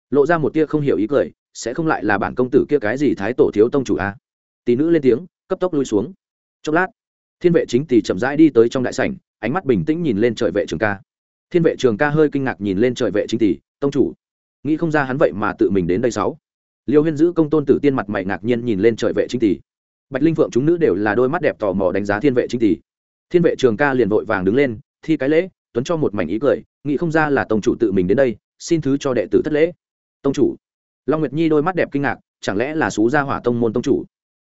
Lộ ra một tia không hiểu ý cười, sẽ không lại là bản công tử kia cái gì thái tổ thiếu tông chủ a. Tỷ nữ lên tiếng, cấp tốc lui xuống chốc lát, thiên vệ chính tỷ chậm rãi đi tới trong đại sảnh, ánh mắt bình tĩnh nhìn lên trời vệ trường ca. Thiên vệ trường ca hơi kinh ngạc nhìn lên trời vệ chính tỷ tông chủ, nghĩ không ra hắn vậy mà tự mình đến đây sáu. Liêu huyên giữ công tôn tử tiên mặt mày ngạc nhiên nhìn lên trời vệ chính tỷ bạch linh phượng chúng nữ đều là đôi mắt đẹp tò mò đánh giá thiên vệ chính tỷ thiên vệ trường ca liền vội vàng đứng lên, thi cái lễ, tuấn cho một mảnh ý cười, nghĩ không ra là tông chủ tự mình đến đây, xin thứ cho đệ tử thất lễ. Tông chủ? Long nguyệt nhi đôi mắt đẹp kinh ngạc, chẳng lẽ là xú gia hỏa tông môn tông chủ?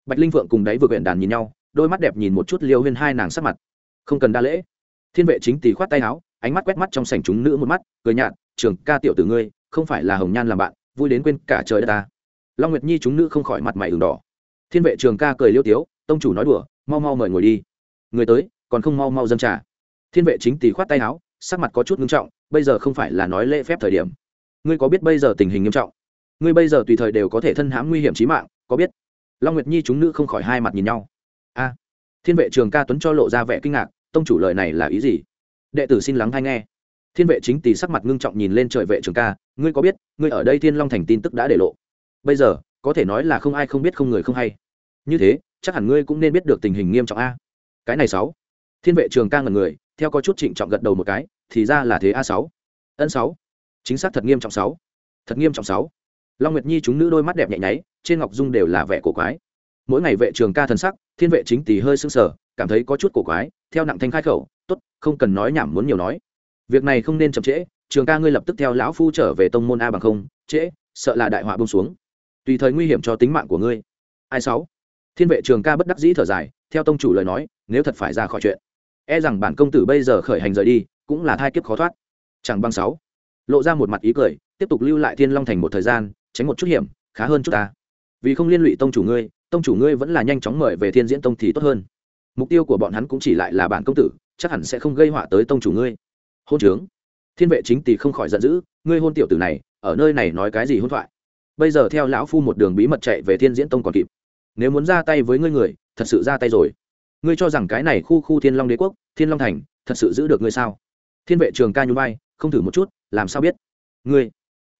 Bạch linh phượng cùng đáy vừa quyển đàn nhìn nhau đôi mắt đẹp nhìn một chút liêu huyên hai nàng sắc mặt. Không cần đa lễ. Thiên vệ chính tì khoát tay áo, ánh mắt quét mắt trong sảnh chúng nữ một mắt, cười nhạt, trường ca tiểu tử ngươi, không phải là hồng nhan làm bạn, vui đến quên cả trời đất ta. Long nguyệt nhi chúng nữ không khỏi mặt mày ửng đỏ. Thiên vệ trường ca cười liêu tiếu, tông chủ nói đùa, mau mau mời ngồi đi. Người tới, còn không mau mau dâng trà. Thiên vệ chính tì khoát tay áo, sắc mặt có chút nghiêm trọng, bây giờ không phải là nói lễ phép thời điểm. Ngươi có biết bây giờ tình hình nghiêm trọng? Ngươi bây giờ tùy thời đều có thể thân hãm nguy hiểm trí mạng, có biết? Long nguyệt nhi chúng nữ không khỏi hai mặt nhìn nhau a. Thiên vệ trường ca tuấn cho lộ ra vẻ kinh ngạc, tông chủ lời này là ý gì? Đệ tử xin lắng hay nghe. Thiên vệ chính tỷ sắc mặt ngưng trọng nhìn lên trời vệ trường ca, ngươi có biết, ngươi ở đây thiên long thành tin tức đã để lộ? Bây giờ, có thể nói là không ai không biết không người không hay. Như thế, chắc hẳn ngươi cũng nên biết được tình hình nghiêm trọng a. Cái này sáu. Thiên vệ trường ca ngần người, theo có chút trịnh trọng gật đầu một cái, thì ra là thế a sáu. Ân sáu. Chính xác thật nghiêm trọng sáu. Thật nghiêm trọng sáu. Long nguyệt nhi chúng nữ đôi mắt đẹp nhẹ nháy, trên ngọc dung đều là vẻ cổ quái. Mỗi ngày vệ trường ca thần sắc thiên vệ chính tỷ hơi sưng sờ, cảm thấy có chút cổ quái, theo nặng thanh khai khẩu, tốt, không cần nói nhảm muốn nhiều nói. Việc này không nên chậm trễ, trường ca ngươi lập tức theo lão phu trở về tông môn a bằng không, trễ, sợ là đại họa bông xuống. Tùy thời nguy hiểm cho tính mạng của ngươi. Ai sáu? Thiên vệ trường ca bất đắc dĩ thở dài, theo tông chủ lời nói, nếu thật phải ra khỏi chuyện e rằng bản công tử bây giờ khởi hành rời đi, cũng là thai kiếp khó thoát. Chẳng bằng sáu. Lộ ra một mặt ý cười, tiếp tục lưu lại thiên long thành một thời gian, tránh một chút hiểm, khá hơn chút ta vì không liên lụy tông chủ ngươi, tông chủ ngươi vẫn là nhanh chóng mời về thiên diễn tông thì tốt hơn. Mục tiêu của bọn hắn cũng chỉ lại là bản công tử, chắc hẳn sẽ không gây họa tới tông chủ ngươi. Hôn trướng. Thiên vệ chính tỷ không khỏi giận dữ, ngươi hôn tiểu tử này, ở nơi này nói cái gì hôn thoại? Bây giờ theo lão phu một đường bí mật chạy về thiên diễn tông còn kịp. Nếu muốn ra tay với ngươi người, thật sự ra tay rồi. Ngươi cho rằng cái này khu khu thiên long đế quốc, thiên long thành, thật sự giữ được ngươi sao? Thiên vệ trường ca nhún vai, không thử một chút, làm sao biết? Ngươi.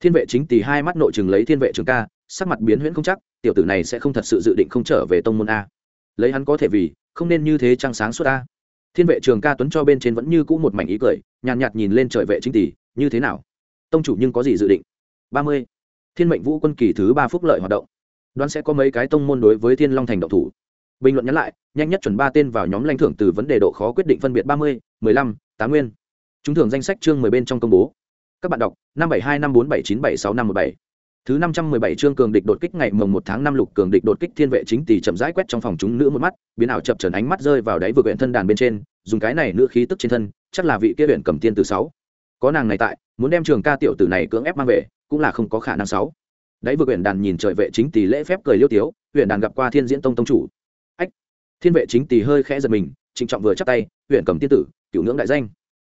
Thiên vệ chính tỷ hai mắt nội chừng lấy thiên vệ trường ca, sắc mặt biến huyễn không chắc tiểu tử này sẽ không thật sự dự định không trở về tông môn a. Lấy hắn có thể vì không nên như thế trăng sáng suốt a. Thiên vệ trường ca tuấn cho bên trên vẫn như cũ một mảnh ý cười nhàn nhạt, nhạt nhìn lên trời vệ chính tỷ như thế nào? Tông chủ nhưng có gì dự định? Ba mươi. Thiên mệnh vũ quân kỳ thứ ba phúc lợi hoạt động. Đoán sẽ có mấy cái tông môn đối với thiên long thành động thủ. Bình luận nhắn lại nhanh nhất chuẩn ba tên vào nhóm lãnh thưởng từ vấn đề độ khó quyết định phân biệt ba mươi mười lăm tám nguyên. Chúng thưởng danh sách chương mười bên trong công bố. Các bạn đọc năm bảy hai năm bốn bảy chín bảy sáu năm một bảy thứ năm trăm mười bảy chương cường địch đột kích ngày mồng một tháng năm lục cường địch đột kích thiên vệ chính tỷ chậm rãi quét trong phòng chúng nữ một mắt, biến ảo chập chờn ánh mắt rơi vào đáy vực huyện thân đàn bên trên, dùng cái này nữ khí tức trên thân, chắc là vị kia huyện cầm tiên từ sáu. Có nàng này tại, muốn đem trường ca tiểu tử này cưỡng ép mang về, cũng là không có khả năng sáu. Đáy vực huyện đàn nhìn trời vệ chính tỷ lễ phép cười liêu tiếu, huyện đàn gặp qua thiên diễn tông tông chủ. Ách! Thiên vệ chính tỷ hơi khẽ giật mình, trịnh trọng vừa chắp tay, huyện cầm tiên tử, cửu ngưỡng đại danh.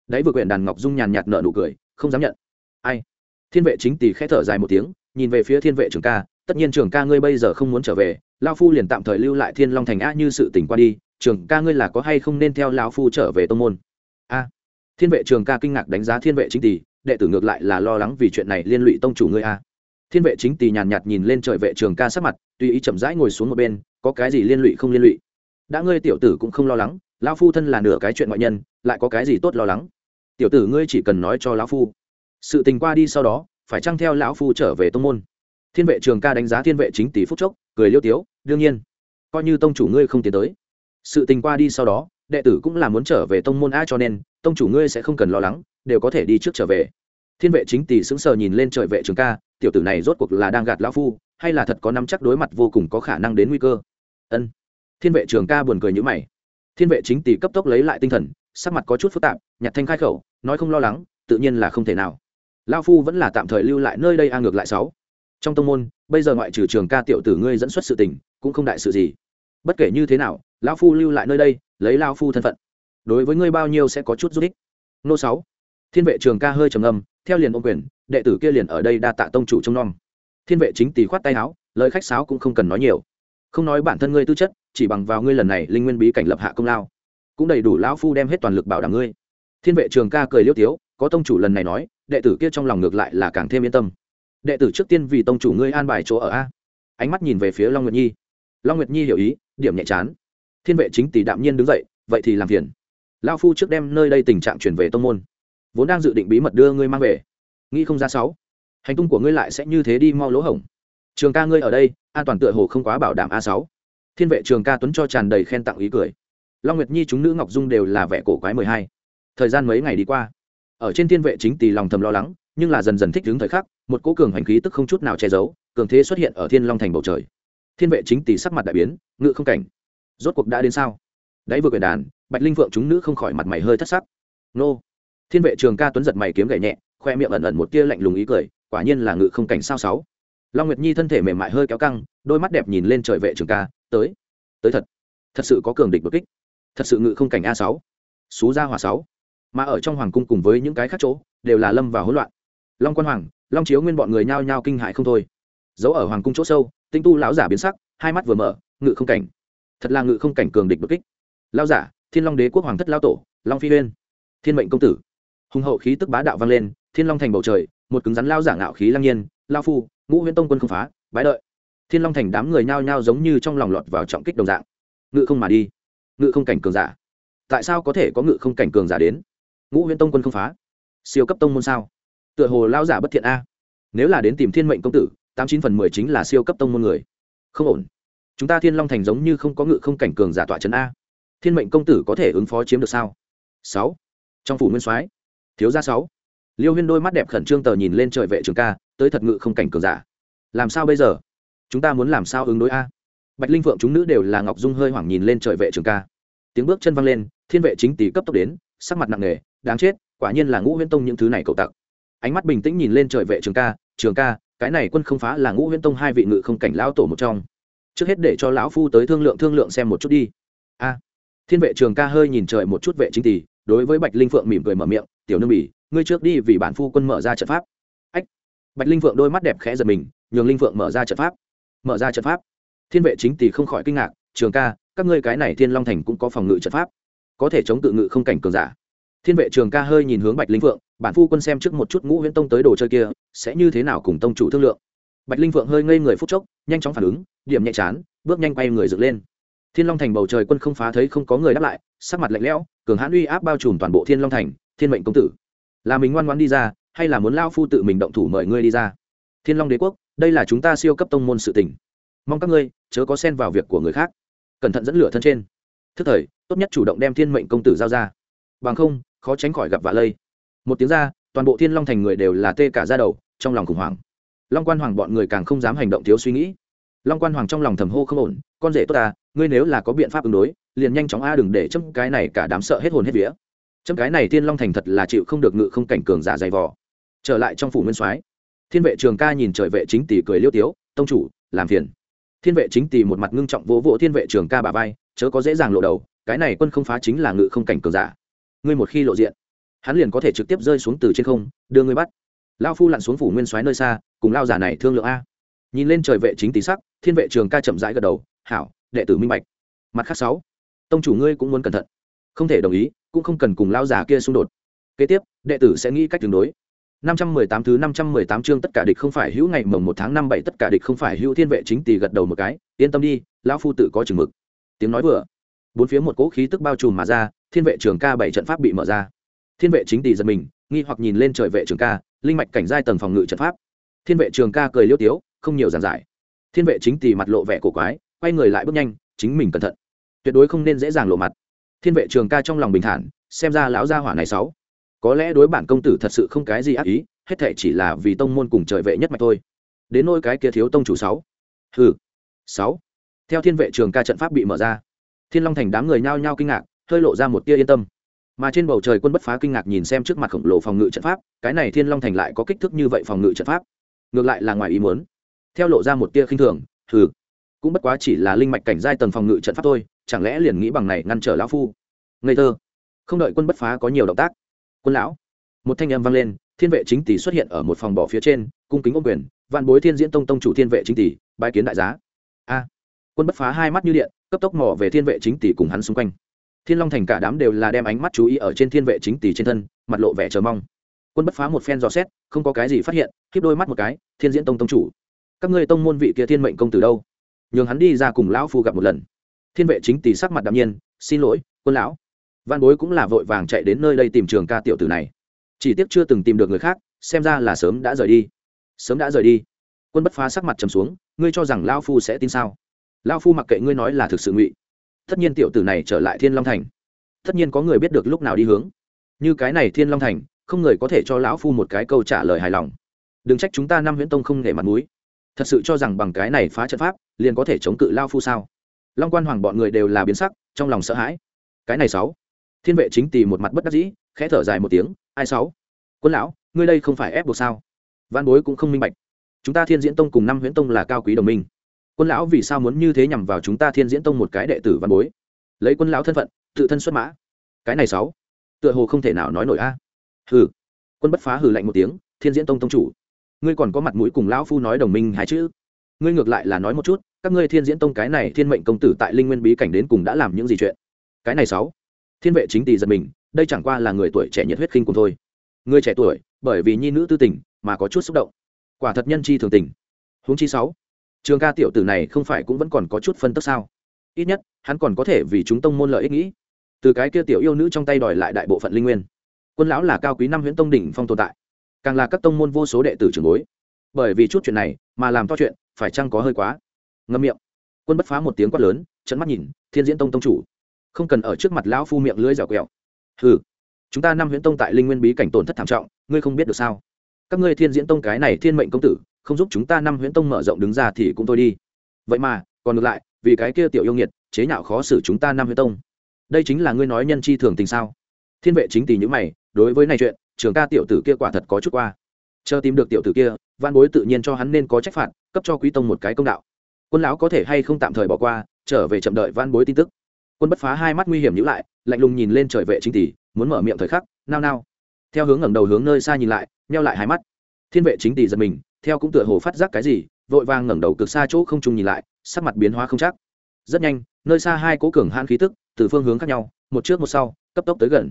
Đáy vực huyện đàn ngọc dung nhàn nhạt nở nụ cười, không dám nhận. Ai? Thiên vệ chính tỷ khẽ thở dài một tiếng nhìn về phía thiên vệ trường ca, tất nhiên trường ca ngươi bây giờ không muốn trở về lao phu liền tạm thời lưu lại thiên long thành a như sự tỉnh qua đi trường ca ngươi là có hay không nên theo lão phu trở về tông môn? A. Thiên vệ trường ca kinh ngạc đánh giá thiên vệ chính tỷ, đệ tử ngược lại là lo lắng vì chuyện này liên lụy tông chủ ngươi a. Thiên vệ chính tỷ nhàn nhạt nhìn lên trời vệ trường ca sắc mặt, tùy ý chậm rãi ngồi xuống một bên, có cái gì liên lụy không liên lụy. Đã ngươi tiểu tử cũng không lo lắng, lão phu thân là nửa cái chuyện ngoại nhân, lại có cái gì tốt lo lắng? Tiểu tử ngươi chỉ cần nói cho lão phu. Sự tình qua đi sau đó phải chăng theo lão phu trở về tông môn? Thiên vệ trường ca đánh giá thiên vệ chính tỷ phúc chốc, cười liêu tiếu, đương nhiên, coi như tông chủ ngươi không tiến tới. Sự tình qua đi sau đó, đệ tử cũng là muốn trở về tông môn a cho nên, tông chủ ngươi sẽ không cần lo lắng, đều có thể đi trước trở về. Thiên vệ chính tỷ sững sờ nhìn lên trời vệ trường ca, tiểu tử này rốt cuộc là đang gạt lão phu, hay là thật có nắm chắc đối mặt vô cùng có khả năng đến nguy cơ? Ân. Thiên vệ trường ca buồn cười nhữ mày. Thiên vệ chính tỷ cấp tốc lấy lại tinh thần, sắc mặt có chút phức tạp, nhặt thanh khai khẩu, nói không lo lắng, tự nhiên là không thể nào lao phu vẫn là tạm thời lưu lại nơi đây, a ngược lại sáu. Trong tông môn, bây giờ ngoại trừ trường ca tiểu tử ngươi dẫn xuất sự tình, cũng không đại sự gì. Bất kể như thế nào, lão phu lưu lại nơi đây, lấy lao phu thân phận. Đối với ngươi bao nhiêu sẽ có chút giúp ích. Nô sáu. Thiên vệ trường ca hơi trầm âm theo liền ôm quyền, đệ tử kia liền ở đây đa tạ tông chủ trông nom. Thiên vệ chính tỷ khoát tay áo, lời khách sáo cũng không cần nói nhiều. Không nói bản thân ngươi tư chất, chỉ bằng vào ngươi lần này linh nguyên bí cảnh lập hạ công lao. Cũng đầy đủ lão phu đem hết toàn lực bảo đảm ngươi. Thiên vệ trường ca cười liêu tiếu có tông chủ lần này nói, đệ tử kia trong lòng ngược lại là càng thêm yên tâm. Đệ tử trước tiên vì tông chủ ngươi an bài chỗ ở a. Ánh mắt nhìn về phía long nguyệt nhi. Long nguyệt nhi hiểu ý, điểm nhẹ chán. Thiên vệ chính tỷ đạm nhiên đứng dậy, vậy thì làm phiền. Lao phu trước đem nơi đây tình trạng chuyển về tông môn. Vốn đang dự định bí mật đưa ngươi mang về. Nghĩ không ra sáu. Hành tung của ngươi lại sẽ như thế đi mau lỗ hổng. Trường ca ngươi ở đây, an toàn tựa hồ không quá bảo đảm a sáu. Thiên vệ trường ca tuấn cho tràn đầy khen tặng ý cười. Long nguyệt nhi chúng nữ ngọc dung đều là vẻ cổ quái mười hai. Thời gian mấy ngày đi qua ở trên thiên vệ chính tỷ lòng thầm lo lắng, nhưng là dần dần thích đứng thời khắc, một cỗ cường hành khí tức không chút nào che giấu, cường thế xuất hiện ở thiên long thành bầu trời. Thiên vệ chính tỷ sắc mặt đại biến, ngự không cảnh. Rốt cuộc đã đến sao? Đáy vừa quyền đàn, bạch linh vượng chúng nữ không khỏi mặt mày hơi thất sắc. Nô. Thiên vệ trường ca tuấn giật mày kiếm gậy nhẹ, khoe miệng ẩn ẩn một tia lạnh lùng ý cười, quả nhiên là ngự không cảnh sao sáu. Long nguyệt nhi thân thể mềm mại hơi kéo căng, đôi mắt đẹp nhìn lên trời vệ trường ca, tới. Tới thật. Thật sự có cường địch bực kích. Thật sự ngự không cảnh a sáu. Xú gia hòa sáu mà ở trong hoàng cung cùng với những cái khác chỗ, đều là lâm vào hỗn loạn. Long quan hoàng, long chiếu nguyên bọn người nhao nhao kinh hại không thôi. Giấu ở hoàng cung chỗ sâu, tinh tu lão giả biến sắc, hai mắt vừa mở, ngự không cảnh. Thật là ngự không cảnh cường địch bất kích. Lao giả, thiên long đế quốc hoàng thất lao tổ, long phi uyên thiên mệnh công tử. Hùng hậu khí tức bá đạo vang lên, thiên long thành bầu trời, một cứng rắn lao giả ngạo khí lăng nhiên, lao phu, ngũ huyễn tông quân không phá, bái đợi. Thiên long thành đám người nhao nhao giống như trong lòng lọt vào trọng kích đồng dạng. Ngự không mà đi. Ngự không cảnh cường giả. Tại sao có thể có ngự không cảnh cường giả đến? Ngũ huyễn tông quân không phá. Siêu cấp tông môn sao? Tựa hồ lao giả bất thiện a. Nếu là đến tìm thiên mệnh công tử, tám chín phần mười chính là siêu cấp tông môn người. Không ổn. Chúng ta thiên long thành giống như không có ngự không cảnh cường giả tọa trấn a. Thiên mệnh công tử có thể ứng phó chiếm được sao? Sáu. Trong phủ nguyên soái. Thiếu gia sáu. Liêu huyên đôi mắt đẹp khẩn trương tờ nhìn lên trời vệ trường ca, tới thật ngự không cảnh cường giả. Làm sao bây giờ? Chúng ta muốn làm sao ứng đối a? Bạch linh phượng chúng nữ đều là ngọc dung hơi hoảng nhìn lên trời vệ trường ca. Tiếng bước chân văng lên, thiên vệ chính tỷ cấp tốc đến, sắc mặt nặng nề đáng chết, quả nhiên là ngũ huyễn tông những thứ này cậu tặc. Ánh mắt bình tĩnh nhìn lên trời vệ trường ca trường ca, cái này quân không phá là ngũ huyễn tông hai vị ngự không cảnh lão tổ một trong. Trước hết để cho lão phu tới thương lượng thương lượng xem một chút đi. A. Thiên vệ trường ca hơi nhìn trời một chút vệ chính tỷ, đối với bạch linh phượng mỉm cười mở miệng, tiểu nương bỉ, ngươi trước đi vì bản phu quân mở ra trận pháp. Ách. Bạch linh phượng đôi mắt đẹp khẽ giật mình, nhường linh phượng mở ra trận pháp. Mở ra trận pháp. Thiên vệ chính tỷ không khỏi kinh ngạc, trường ca, các ngươi cái này thiên long thành cũng có phòng ngự trận pháp, có thể chống tự ngự không cảnh cường giả thiên vệ trường ca hơi nhìn hướng bạch linh phượng, bản phu quân xem trước một chút ngũ huyễn tông tới đồ chơi kia, sẽ như thế nào cùng tông chủ thương lượng. Bạch linh phượng hơi ngây người phút chốc, nhanh chóng phản ứng, điểm nhẹ chán, bước nhanh quay người dựng lên. Thiên long thành bầu trời quân không phá thấy không có người đáp lại, sắc mặt lạnh lẽo, cường hãn uy áp bao trùm toàn bộ thiên long thành, thiên mệnh công tử. Là mình ngoan ngoan đi ra, hay là muốn lao phu tự mình động thủ mời ngươi đi ra? Thiên long đế quốc, đây là chúng ta siêu cấp tông môn sự tình. Mong các ngươi, chớ có xen vào việc của người khác. Cẩn thận dẫn lửa thân trên. Thức thời, tốt nhất chủ động đem thiên mệnh công tử giao ra. Bằng không khó tránh khỏi gặp vạ lây. Một tiếng ra, toàn bộ thiên long thành người đều là tê cả ra đầu, trong lòng khủng hoảng. Long quan hoàng bọn người càng không dám hành động thiếu suy nghĩ. Long quan hoàng trong lòng thầm hô không ổn, con rể tốt ta, ngươi nếu là có biện pháp ứng đối, liền nhanh chóng a đừng để chấm cái này cả đám sợ hết hồn hết vía. Chấm cái này thiên long thành thật là chịu không được ngự không cảnh cường giả dày vò. Trở lại trong phủ nguyên soái, thiên vệ trường ca nhìn trời vệ chính tỷ cười liêu tiếu, tông chủ, làm phiền. Thiên vệ chính tỷ một mặt ngưng trọng vỗ vỗ thiên vệ trường ca bà vai, chớ có dễ dàng lộ đầu, cái này quân không phá chính là ngự không cảnh cường giả ngươi một khi lộ diện hắn liền có thể trực tiếp rơi xuống từ trên không đưa ngươi bắt. Lao phu lặn xuống phủ nguyên soái nơi xa cùng lao giả này thương lượng a. Nhìn lên trời vệ chính tí sắc thiên vệ trường ca chậm rãi gật đầu hảo đệ tử minh bạch. Mặt khác sáu tông chủ ngươi cũng muốn cẩn thận không thể đồng ý cũng không cần cùng lao giả kia xung đột. Kế tiếp đệ tử sẽ nghĩ cách tương đối. 518 thứ 518 chương tất cả địch không phải hữu ngày mồng 1 tháng 5 7 tất cả địch không phải hữu thiên vệ chính tỷ gật đầu một cái, yên tâm đi, lão phu tự có chừng mực. Tiếng nói vừa, bốn phía một cỗ khí tức bao trùm mà ra, thiên vệ trường ca bảy trận pháp bị mở ra. Thiên vệ chính tỷ giật mình, nghi hoặc nhìn lên trời vệ trường ca, linh mạch cảnh giai tầng phòng ngự trận pháp. Thiên vệ trường ca cười liêu tiếu, không nhiều giản giải. Thiên vệ chính tỷ mặt lộ vẻ cổ quái, quay người lại bước nhanh, chính mình cẩn thận, tuyệt đối không nên dễ dàng lộ mặt. Thiên vệ trường ca trong lòng bình thản, xem ra lão gia hỏa này sáu có lẽ đối bản công tử thật sự không cái gì ác ý hết thệ chỉ là vì tông môn cùng trời vệ nhất mạch thôi đến nôi cái kia thiếu tông chủ sáu hừ sáu theo thiên vệ trường ca trận pháp bị mở ra thiên long thành đám người nhao nhao kinh ngạc hơi lộ ra một tia yên tâm. Mà trên bầu trời quân bất phá kinh ngạc nhìn xem trước mặt khổng lồ phòng ngự trận pháp, cái này thiên long thành lại có kích thước như vậy phòng ngự trận pháp? Ngược lại là ngoài ý muốn. Theo lộ ra một tia khinh thường, thử. Cũng bất quá chỉ là linh mạch cảnh giai tầng phòng ngự trận pháp thôi, chẳng lẽ liền nghĩ bằng này ngăn trở lão phu? Ngây thơ. Không đợi quân bất phá có nhiều động tác. Quân lão. Một thanh âm vang lên, thiên vệ chính tỷ xuất hiện ở một phòng bỏ phía trên, cung kính ôm quyền, vạn bối thiên diễn tông tông chủ thiên vệ chính tỷ, bái kiến đại giá. A. Quân bất phá hai mắt như điện, cấp tốc mò về thiên vệ chính tỷ cùng hắn xung quanh thiên long thành cả đám đều là đem ánh mắt chú ý ở trên thiên vệ chính tỷ trên thân, mặt lộ vẻ chờ mong. Quân bất phá một phen dò xét, không có cái gì phát hiện, khiếp đôi mắt một cái, thiên diễn tông tông chủ. Các ngươi tông môn vị kia thiên mệnh công tử đâu? Nhường hắn đi ra cùng lão phu gặp một lần. Thiên vệ chính tỷ sắc mặt đạm nhiên, xin lỗi, quân lão. Văn bối cũng là vội vàng chạy đến nơi đây tìm trường ca tiểu tử này. Chỉ tiếc chưa từng tìm được người khác, xem ra là sớm đã rời đi. Sớm đã rời đi. Quân bất phá sắc mặt trầm xuống, ngươi cho rằng lao phu sẽ tin sao? Lao phu mặc kệ ngươi nói là thực sự ngụy tất nhiên tiểu tử này trở lại thiên long thành. Tất nhiên có người biết được lúc nào đi hướng. Như cái này thiên long thành, không người có thể cho lão phu một cái câu trả lời hài lòng. Đừng trách chúng ta năm huyễn tông không để mặt mũi. Thật sự cho rằng bằng cái này phá trận pháp, liền có thể chống cự lao phu sao? Long quan hoàng bọn người đều là biến sắc, trong lòng sợ hãi. Cái này sáu. Thiên vệ chính tì một mặt bất đắc dĩ, khẽ thở dài một tiếng, ai sáu? Quân lão, ngươi đây không phải ép buộc sao? Văn bối cũng không minh bạch. Chúng ta thiên diễn tông cùng năm huyễn tông là cao quý đồng minh quân lão vì sao muốn như thế nhằm vào chúng ta thiên diễn tông một cái đệ tử văn bối? Lấy quân lão thân phận, tự thân xuất mã. Cái này sáu, tựa hồ không thể nào nói nổi a. Hừ. Quân bất phá hừ lạnh một tiếng, thiên diễn tông tông chủ. Ngươi còn có mặt mũi cùng lão phu nói đồng minh hai chữ ngươi ngược lại là nói một chút, các ngươi thiên diễn tông cái này thiên mệnh công tử tại linh nguyên bí cảnh đến cùng đã làm những gì chuyện? Cái này sáu, thiên vệ chính tỷ giật mình, đây chẳng qua là người tuổi trẻ nhiệt huyết khinh cùng thôi. Người trẻ tuổi, bởi vì nhi nữ tư tình mà có chút xúc động. Quả thật nhân chi thường tình. Huống chi sáu trường ca tiểu tử này không phải cũng vẫn còn có chút phân tức sao? Ít nhất, hắn còn có thể vì chúng tông môn lợi ích nghĩ. Từ cái kia tiểu yêu nữ trong tay đòi lại đại bộ phận linh nguyên. Quân lão là cao quý năm huyễn tông đỉnh phong tồn tại. Càng là các tông môn vô số đệ tử trường bối. Bởi vì chút chuyện này mà làm to chuyện, phải chăng có hơi quá? Ngâm miệng. Quân bất phá một tiếng quát lớn trận mắt nhìn, thiên diễn tông tông chủ. Không cần ở trước mặt lão phu miệng lưỡi dẻo quẹo. Hừ, chúng ta năm huyễn tông tại linh nguyên bí cảnh tổn thất thảm trọng, ngươi không biết được sao? Các ngươi thiên diễn tông cái này thiên mệnh công tử không giúp chúng ta năm huyễn tông mở rộng đứng ra thì cũng thôi đi. Vậy mà, còn ngược lại, vì cái kia tiểu yêu nghiệt, chế nhạo khó xử chúng ta năm huyễn tông. Đây chính là ngươi nói nhân chi thường tình sao? Thiên vệ chính tỷ những mày, đối với này chuyện, trường ca tiểu tử kia quả thật có chút qua. Chờ tìm được tiểu tử kia, văn bối tự nhiên cho hắn nên có trách phạt, cấp cho quý tông một cái công đạo. Quân lão có thể hay không tạm thời bỏ qua, trở về chậm đợi văn bối tin tức. Quân bất phá hai mắt nguy hiểm nhữ lại, lạnh lùng nhìn lên trời vệ chính tỷ muốn mở miệng thời khắc, nao nao. Theo hướng ngẩng đầu hướng nơi xa nhìn lại neo lại hai mắt. Thiên vệ chính tỷ giật mình theo cũng tựa hồ phát giác cái gì, vội vàng ngẩng đầu cực xa chỗ không trung nhìn lại, sắc mặt biến hóa không chắc. Rất nhanh, nơi xa hai cố cường hãn khí tức, từ phương hướng khác nhau, một trước một sau, cấp tốc tới gần.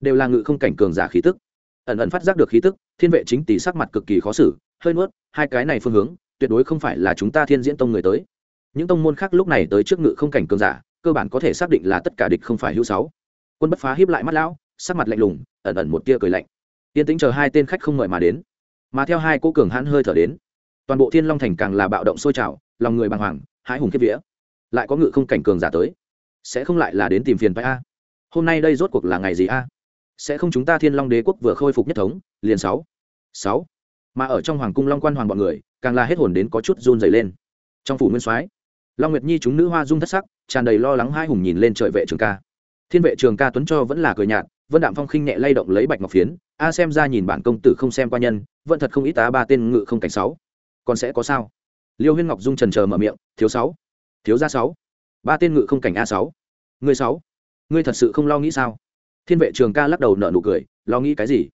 Đều là ngự không cảnh cường giả khí tức. Ẩn ẩn phát giác được khí tức, thiên vệ chính tỷ sắc mặt cực kỳ khó xử, hơi nuốt, hai cái này phương hướng, tuyệt đối không phải là chúng ta thiên diễn tông người tới. Những tông môn khác lúc này tới trước ngự không cảnh cường giả, cơ bản có thể xác định là tất cả địch không phải hữu sáu. Quân bất phá hiếp lại mắt lão, sắc mặt lạnh lùng, ẩn ẩn một tia cười lạnh. Tiên tính chờ hai tên khách không mời mà đến mà theo hai cỗ cường hãn hơi thở đến, toàn bộ thiên long thành càng là bạo động sôi trào, lòng người bàng hoàng, hãi hùng kiếp vía. Lại có ngự không cảnh cường giả tới, sẽ không lại là đến tìm phiền phải a? Hôm nay đây rốt cuộc là ngày gì a? Sẽ không chúng ta thiên long đế quốc vừa khôi phục nhất thống, liền sáu sáu. Mà ở trong hoàng cung long quan hoàng bọn người, càng là hết hồn đến có chút run dày lên. Trong phủ nguyên soái, long nguyệt nhi chúng nữ hoa dung thất sắc, tràn đầy lo lắng hai hùng nhìn lên trời vệ trường ca. Thiên vệ trường ca tuấn cho vẫn là cười nhạt vân đạm phong khinh nhẹ lay động lấy bạch ngọc phiến, a, xem ra nhìn bản công tử không xem qua nhân, vẫn thật không ít tá ba tên ngự không cảnh sáu. Còn sẽ có sao? Liêu huyên ngọc dung trần chờ mở miệng, thiếu sáu, thiếu gia sáu. Ba tên ngự không cảnh a sáu. Ngươi sáu, ngươi thật sự không lo nghĩ sao? Thiên vệ trường ca lắc đầu nở nụ cười, lo nghĩ cái gì?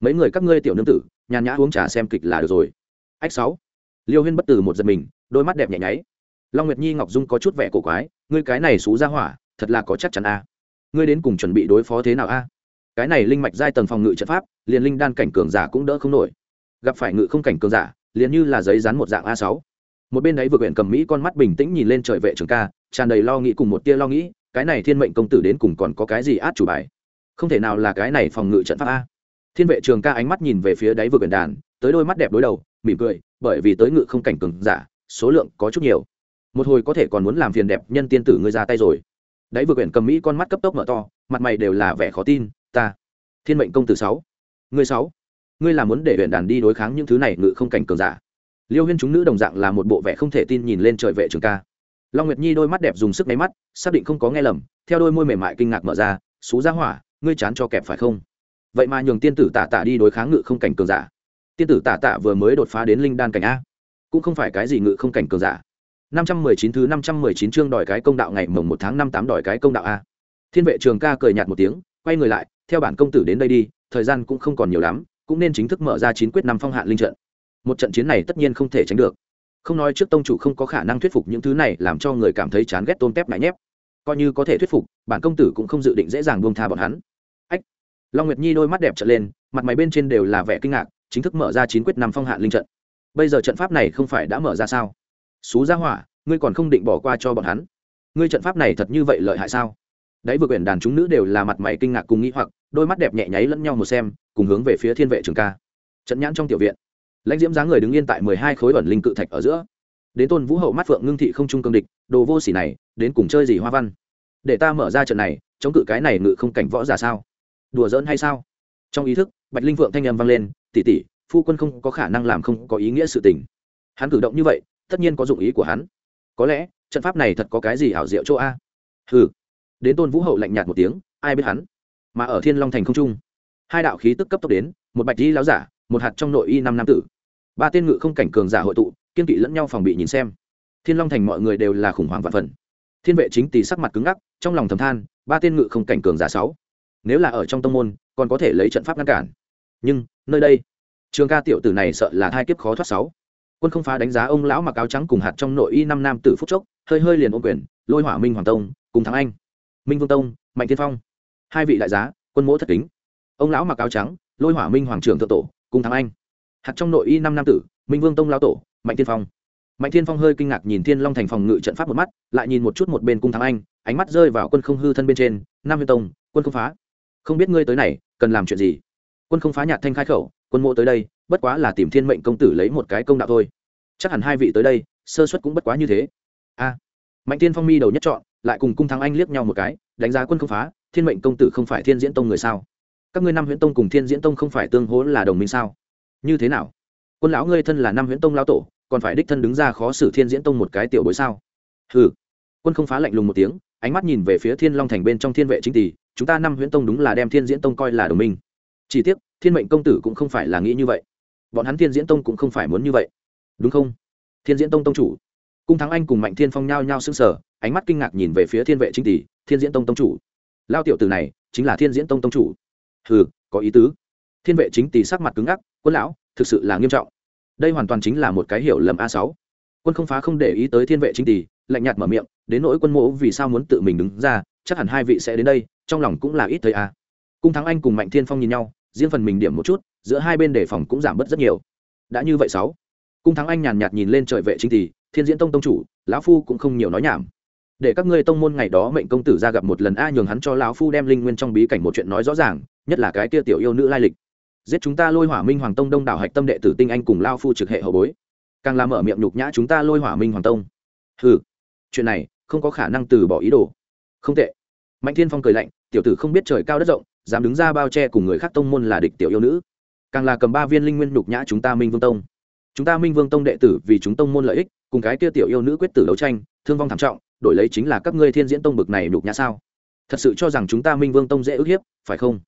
Mấy người các ngươi tiểu nương tử, nhàn nhã uống trà xem kịch là được rồi. Ách sáu. Liêu huyên bất tử một giật mình, đôi mắt đẹp nhẹ nháy. Long nguyệt nhi ngọc dung có chút vẻ cổ quái, ngươi cái này xú ra hỏa, thật là có chắc chắn a. Ngươi đến cùng chuẩn bị đối phó thế nào a? Cái này linh mạch giai tầng phòng ngự trận pháp, liền linh đan cảnh cường giả cũng đỡ không nổi. Gặp phải ngự không cảnh cường giả, liền như là giấy rán một dạng a sáu. Một bên đấy vừa quyển cầm mỹ con mắt bình tĩnh nhìn lên trời vệ trường ca, tràn đầy lo nghĩ cùng một tia lo nghĩ, cái này thiên mệnh công tử đến cùng còn có cái gì át chủ bài? Không thể nào là cái này phòng ngự trận pháp a. Thiên vệ trường ca ánh mắt nhìn về phía đáy vừa quyển đàn, tới đôi mắt đẹp đối đầu, mỉm cười, bởi vì tới ngự không cảnh cường giả, số lượng có chút nhiều. Một hồi có thể còn muốn làm phiền đẹp nhân tiên tử ngươi ra tay rồi. Đấy vừa quyển cầm mỹ con mắt cấp tốc mở to, mặt mày đều là vẻ khó tin ta. Thiên mệnh công tử sáu. Ngươi sáu. Ngươi là muốn để huyện đàn đi đối kháng những thứ này ngự không cảnh cường giả. Liêu huyên chúng nữ đồng dạng là một bộ vẻ không thể tin nhìn lên trời vệ trường ca. Long nguyệt nhi đôi mắt đẹp dùng sức máy mắt, xác định không có nghe lầm, theo đôi môi mềm mại kinh ngạc mở ra, xú ra hỏa, ngươi chán cho kẹp phải không? Vậy mà nhường tiên tử tạ tạ đi đối kháng ngự không cảnh cường giả. Tiên tử tạ tạ vừa mới đột phá đến linh đan cảnh a, cũng không phải cái gì ngự không cảnh cường giả. Năm trăm mười chín thứ năm trăm mười chín chương đòi cái công đạo ngày mồng một tháng năm tám đòi cái công đạo a. Thiên vệ trường ca cười nhạt một tiếng quay người lại, theo bản công tử đến đây đi, thời gian cũng không còn nhiều lắm, cũng nên chính thức mở ra chín quyết năm phong hạn linh trận. Một trận chiến này tất nhiên không thể tránh được. Không nói trước tông chủ không có khả năng thuyết phục những thứ này làm cho người cảm thấy chán ghét tôn tép ngại nhép. Coi như có thể thuyết phục, bản công tử cũng không dự định dễ dàng buông tha bọn hắn. Ách! Long nguyệt nhi đôi mắt đẹp trở lên, mặt mày bên trên đều là vẻ kinh ngạc, chính thức mở ra chín quyết năm phong hạn linh trận. Bây giờ trận pháp này không phải đã mở ra sao? Xú gia hỏa, ngươi còn không định bỏ qua cho bọn hắn? Ngươi trận pháp này thật như vậy lợi hại sao? Đấy vừa quyển đàn chúng nữ đều là mặt mày kinh ngạc cùng nghĩ hoặc, đôi mắt đẹp nhẹ nháy lẫn nhau một xem, cùng hướng về phía thiên vệ trường ca. Trận nhãn trong tiểu viện, lãnh diễm dáng người đứng yên tại mười hai khối ẩn linh cự thạch ở giữa. Đến tôn vũ hậu mắt phượng ngưng thị không trung cương địch, đồ vô xỉ này, đến cùng chơi gì hoa văn? Để ta mở ra trận này, chống cự cái này ngự không cảnh võ giả sao? Đùa giỡn hay sao? Trong ý thức, bạch linh phượng thanh âm vang lên tỉ tỉ phu quân không có khả năng làm không có ý nghĩa sự tình. Hắn cử động như vậy, tất nhiên có dụng ý của hắn. Có lẽ, trận pháp này thật có cái gì ảo diệu chỗ a? Hừ đến tôn vũ hậu lạnh nhạt một tiếng, ai biết hắn? Mà ở thiên long thành không trung, hai đạo khí tức cấp tốc đến, một bạch di láo giả, một hạt trong nội y năm nam tử. Ba tên ngự không cảnh cường giả hội tụ, kiên kỵ lẫn nhau phòng bị nhìn xem. Thiên long thành mọi người đều là khủng hoảng vạn phần. Thiên vệ chính tỳ sắc mặt cứng ngắc, trong lòng thầm than, ba tên ngự không cảnh cường giả sáu, nếu là ở trong tông môn, còn có thể lấy trận pháp ngăn cản. Nhưng, nơi đây, trường ca tiểu tử này sợ là thai kiếp khó thoát sáu. Quân không phá đánh giá ông lão mặc áo trắng cùng hạt trong nội y năm nam tử phúc chốc, hơi hơi liền ôm quyền, lôi hỏa minh hoàng tông, cùng thắng anh minh vương tông mạnh tiên phong hai vị đại giá quân mỗ thất kính ông lão mặc áo trắng lôi hỏa minh hoàng trưởng thượng tổ cùng thắng anh hạt trong nội y năm nam tử minh vương tông lao tổ mạnh tiên phong mạnh tiên phong hơi kinh ngạc nhìn thiên long thành phòng ngự trận pháp một mắt lại nhìn một chút một bên cung thắng anh ánh mắt rơi vào quân không hư thân bên trên nam huyền tông quân không phá không biết ngươi tới này cần làm chuyện gì quân không phá nhạt thanh khai khẩu quân mộ tới đây bất quá là tìm thiên mệnh công tử lấy một cái công đạo thôi chắc hẳn hai vị tới đây sơ suất cũng bất quá như thế a mạnh tiên phong mi đầu nhất chọn lại cùng cung thắng anh liếc nhau một cái, đánh giá quân không phá, thiên mệnh công tử không phải thiên diễn tông người sao? Các ngươi năm huyễn tông cùng thiên diễn tông không phải tương hố là đồng minh sao? Như thế nào? Quân lão ngươi thân là năm huyễn tông lão tổ, còn phải đích thân đứng ra khó xử thiên diễn tông một cái tiểu bối sao? Ừ quân không phá lạnh lùng một tiếng, ánh mắt nhìn về phía thiên long thành bên trong thiên vệ chính tỷ chúng ta năm huyễn tông đúng là đem thiên diễn tông coi là đồng minh. Chỉ tiếc, thiên mệnh công tử cũng không phải là nghĩ như vậy. Bọn hắn thiên diễn tông cũng không phải muốn như vậy. Đúng không? Thiên diễn tông tông chủ. Cung thắng anh cùng mạnh thiên phong nhao nhao s ư n g sở ánh mắt kinh ngạc nhìn về phía thiên vệ chính tỷ, thiên diễn tông tông chủ. Lao tiểu từ này chính là thiên diễn tông tông chủ. Hừ, có ý tứ. Thiên vệ chính tỷ sắc mặt cứng ngắc, quân lão, thực sự là nghiêm trọng. Đây hoàn toàn chính là một cái hiểu lầm a sáu. Quân không phá không để ý tới thiên vệ chính tỷ, lạnh nhạt mở miệng, đến nỗi quân mộ vì sao muốn tự mình đứng ra, chắc hẳn hai vị sẽ đến đây, trong lòng cũng là ít thấy a. Cung thắng anh cùng mạnh thiên phong nhìn nhau, riêng phần mình điểm một chút, giữa hai bên đề phòng cũng giảm bớt rất nhiều. Đã như vậy sáu. Cung thắng anh nhàn nhạt nhìn lên trời vệ chính tỷ, thiên diễn tông tông chủ, lão phu cũng không nhiều nói nhảm để các ngươi tông môn ngày đó mệnh công tử ra gặp một lần a nhường hắn cho lão phu đem linh nguyên trong bí cảnh một chuyện nói rõ ràng, nhất là cái kia tiểu yêu nữ lai lịch. Giết chúng ta lôi hỏa minh hoàng tông đông đảo hạch tâm đệ tử tinh anh cùng lao phu trực hệ hậu bối. Càng làm mở miệng nhục nhã chúng ta lôi hỏa minh hoàng tông. Ừ chuyện này không có khả năng từ bỏ ý đồ. Không tệ. Mạnh thiên phong cười lạnh, tiểu tử không biết trời cao đất rộng, dám đứng ra bao che cùng người khác tông môn là địch tiểu yêu nữ. Càng là cầm ba viên linh nguyên nhục nhã chúng ta minh vương tông. Chúng ta minh vương tông đệ tử vì chúng tông môn lợi ích, cùng cái kia tiểu yêu nữ quyết tử đấu tranh, thương vong thảm trọng đổi lấy chính là các ngươi thiên diễn tông bực này nhục nhã sao? Thật sự cho rằng chúng ta minh vương tông dễ ức hiếp, phải không?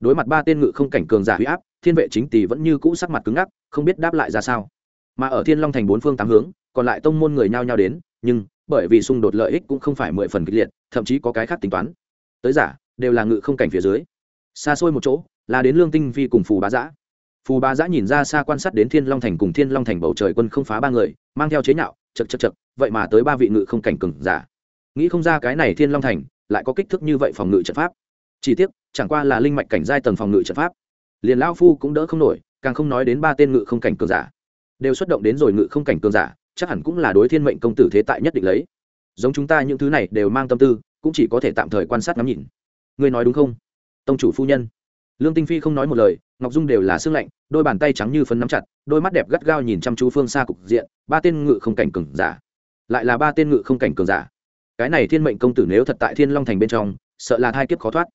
Đối mặt ba tên ngự không cảnh cường giả huy áp, thiên vệ chính tỷ vẫn như cũ sắc mặt cứng ngắc, không biết đáp lại ra sao. Mà ở thiên long thành bốn phương tám hướng, còn lại tông môn người nhao nhao đến, nhưng bởi vì xung đột lợi ích cũng không phải mười phần kịch liệt, thậm chí có cái khác tính toán. Tới giả, đều là ngự không cảnh phía dưới. Xa xôi một chỗ, là đến lương tinh vi cùng phù bá giã. Phù bá giã nhìn ra xa quan sát đến thiên long thành cùng thiên long thành bầu trời quân không phá ba người mang theo chế nhạo, chật chật chật, vậy mà tới ba vị ngự không cảnh cường giả. Nghĩ không ra cái này thiên long thành lại có kích thước như vậy phòng ngự trận pháp. Chỉ tiếc, chẳng qua là linh mạch cảnh giai tầng phòng ngự trận pháp. Liền lao phu cũng đỡ không nổi, càng không nói đến ba tên ngự không cảnh cường giả. Đều xuất động đến rồi ngự không cảnh cường giả, chắc hẳn cũng là đối thiên mệnh công tử thế tại nhất định lấy. Giống chúng ta những thứ này đều mang tâm tư, cũng chỉ có thể tạm thời quan sát ngắm nhìn. Ngươi nói đúng không? Tông chủ phu nhân lương tinh phi không nói một lời, ngọc dung đều là xương lạnh, đôi bàn tay trắng như phấn nắm chặt, đôi mắt đẹp gắt gao nhìn chăm chú phương xa cục diện, ba tên ngự không cảnh cường giả. Lại là ba tên ngự không cảnh cường giả. Cái này thiên mệnh công tử nếu thật tại thiên long thành bên trong, sợ là thai kiếp khó thoát.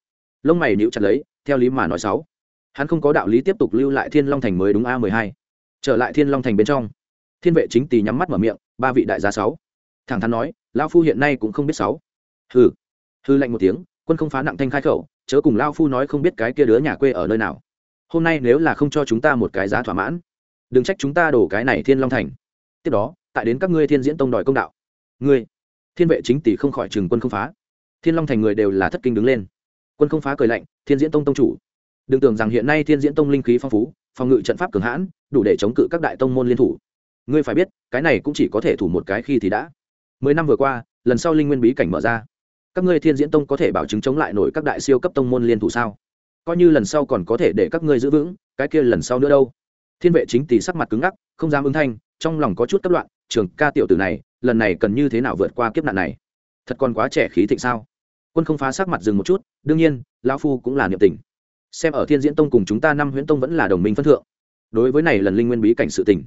Lông mày níu chặt lấy, theo lý mà nói sáu hắn không có đạo lý tiếp tục lưu lại thiên long thành mới đúng a mười hai. Trở lại thiên long thành bên trong. Thiên vệ chính tỳ nhắm mắt mở miệng, ba vị đại gia sáu. Thẳng thắn nói, Lão phu hiện nay cũng không biết sáu. Hừ. Hư lạnh một tiếng, quân không phá nặng thanh khai khẩu chớ cùng lao phu nói không biết cái kia đứa nhà quê ở nơi nào. Hôm nay nếu là không cho chúng ta một cái giá thỏa mãn, đừng trách chúng ta đổ cái này thiên long thành. Tiếp đó, tại đến các ngươi thiên diễn tông đòi công đạo. Ngươi, thiên vệ chính tỷ không khỏi chừng quân không phá. Thiên long thành người đều là thất kinh đứng lên. Quân không phá cười lạnh, thiên diễn tông tông chủ. Đừng tưởng rằng hiện nay thiên diễn tông linh khí phong phú, phòng ngự trận pháp cường hãn, đủ để chống cự các đại tông môn liên thủ. Ngươi phải biết, cái này cũng chỉ có thể thủ một cái khi thì đã. Mười năm vừa qua, lần sau linh nguyên bí cảnh mở ra các ngươi thiên diễn tông có thể bảo chứng chống lại nổi các đại siêu cấp tông môn liên thủ sao? Coi như lần sau còn có thể để các ngươi giữ vững, cái kia lần sau nữa đâu? Thiên vệ chính tỷ sắc mặt cứng ngắc, không dám ứng thanh, trong lòng có chút cấp loạn. trường ca tiểu tử này, lần này cần như thế nào vượt qua kiếp nạn này? Thật còn quá trẻ khí thịnh sao? Quân không phá sắc mặt dừng một chút, đương nhiên, lão phu cũng là niệm tình. Xem ở thiên diễn tông cùng chúng ta năm huyễn tông vẫn là đồng minh phân thượng. Đối với này lần linh nguyên bí cảnh sự tình,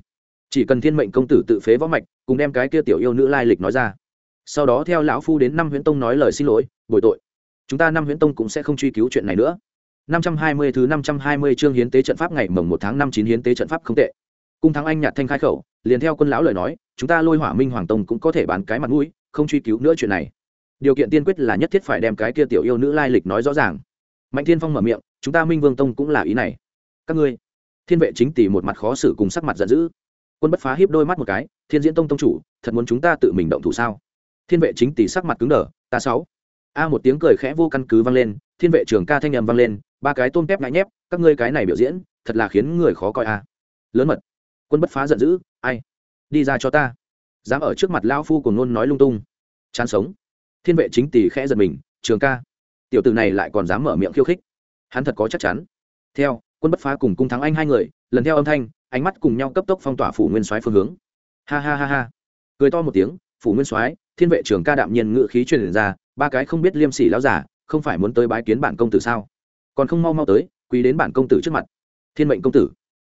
chỉ cần thiên mệnh công tử tự phế võ mạch, cùng đem cái kia tiểu yêu nữ lai lịch nói ra sau đó theo lão phu đến năm huyễn tông nói lời xin lỗi bồi tội chúng ta năm huyễn tông cũng sẽ không truy cứu chuyện này nữa 520 thứ 520 chương hiến tế trận pháp ngày mồng một tháng năm chín hiến tế trận pháp không tệ. Cung thắng anh nhạt thanh khai khẩu, liền theo quân lão lời nói, chúng ta Lôi Hỏa Minh Hoàng Tông cũng có thể bán cái mặt mũi, không truy cứu nữa chuyện này. Điều kiện tiên quyết là nhất thiết phải đem cái kia tiểu yêu nữ lai lịch nói rõ ràng. Mạnh Thiên Phong mở miệng, chúng ta Minh Vương Tông cũng là ý này. Các ngươi, Thiên vệ chính tỷ một mặt khó xử cùng sắc mặt giận dữ. Quân bất phá hiếp đôi mắt một cái, Thiên Diễn Tông tông chủ, thật muốn chúng ta tự mình động thủ sao? Thiên vệ chính tỷ sắc mặt cứng đờ, ta sáu. A một tiếng cười khẽ vô căn cứ vang lên, Thiên vệ trưởng ca thanh âm vang lên, ba cái tôm tép ngại nhép các ngươi cái này biểu diễn thật là khiến người khó coi a. À. lớn mật. Quân bất phá giận dữ ai? Đi ra cho ta. Dám ở trước mặt lao phu của ngôn nói lung tung. Chán sống. Thiên vệ chính tỷ khẽ giật mình trường ca. Tiểu tử này lại còn dám mở miệng khiêu khích. Hắn thật có chắc chắn. Theo quân bất phá cùng cung thắng anh hai người lần theo âm thanh ánh mắt cùng nhau cấp tốc phong tỏa phủ nguyên soái phương hướng. Ha ha ha ha. Cười to một tiếng phủ nguyên soái thiên vệ trưởng ca đạm nhiên ngự khí truyền ra, ba cái không biết liêm sỉ lão giả, không phải muốn tới bái kiến bản công tử sao? Còn không mau mau tới quý đến bản công tử trước mặt. Thiên mệnh công tử.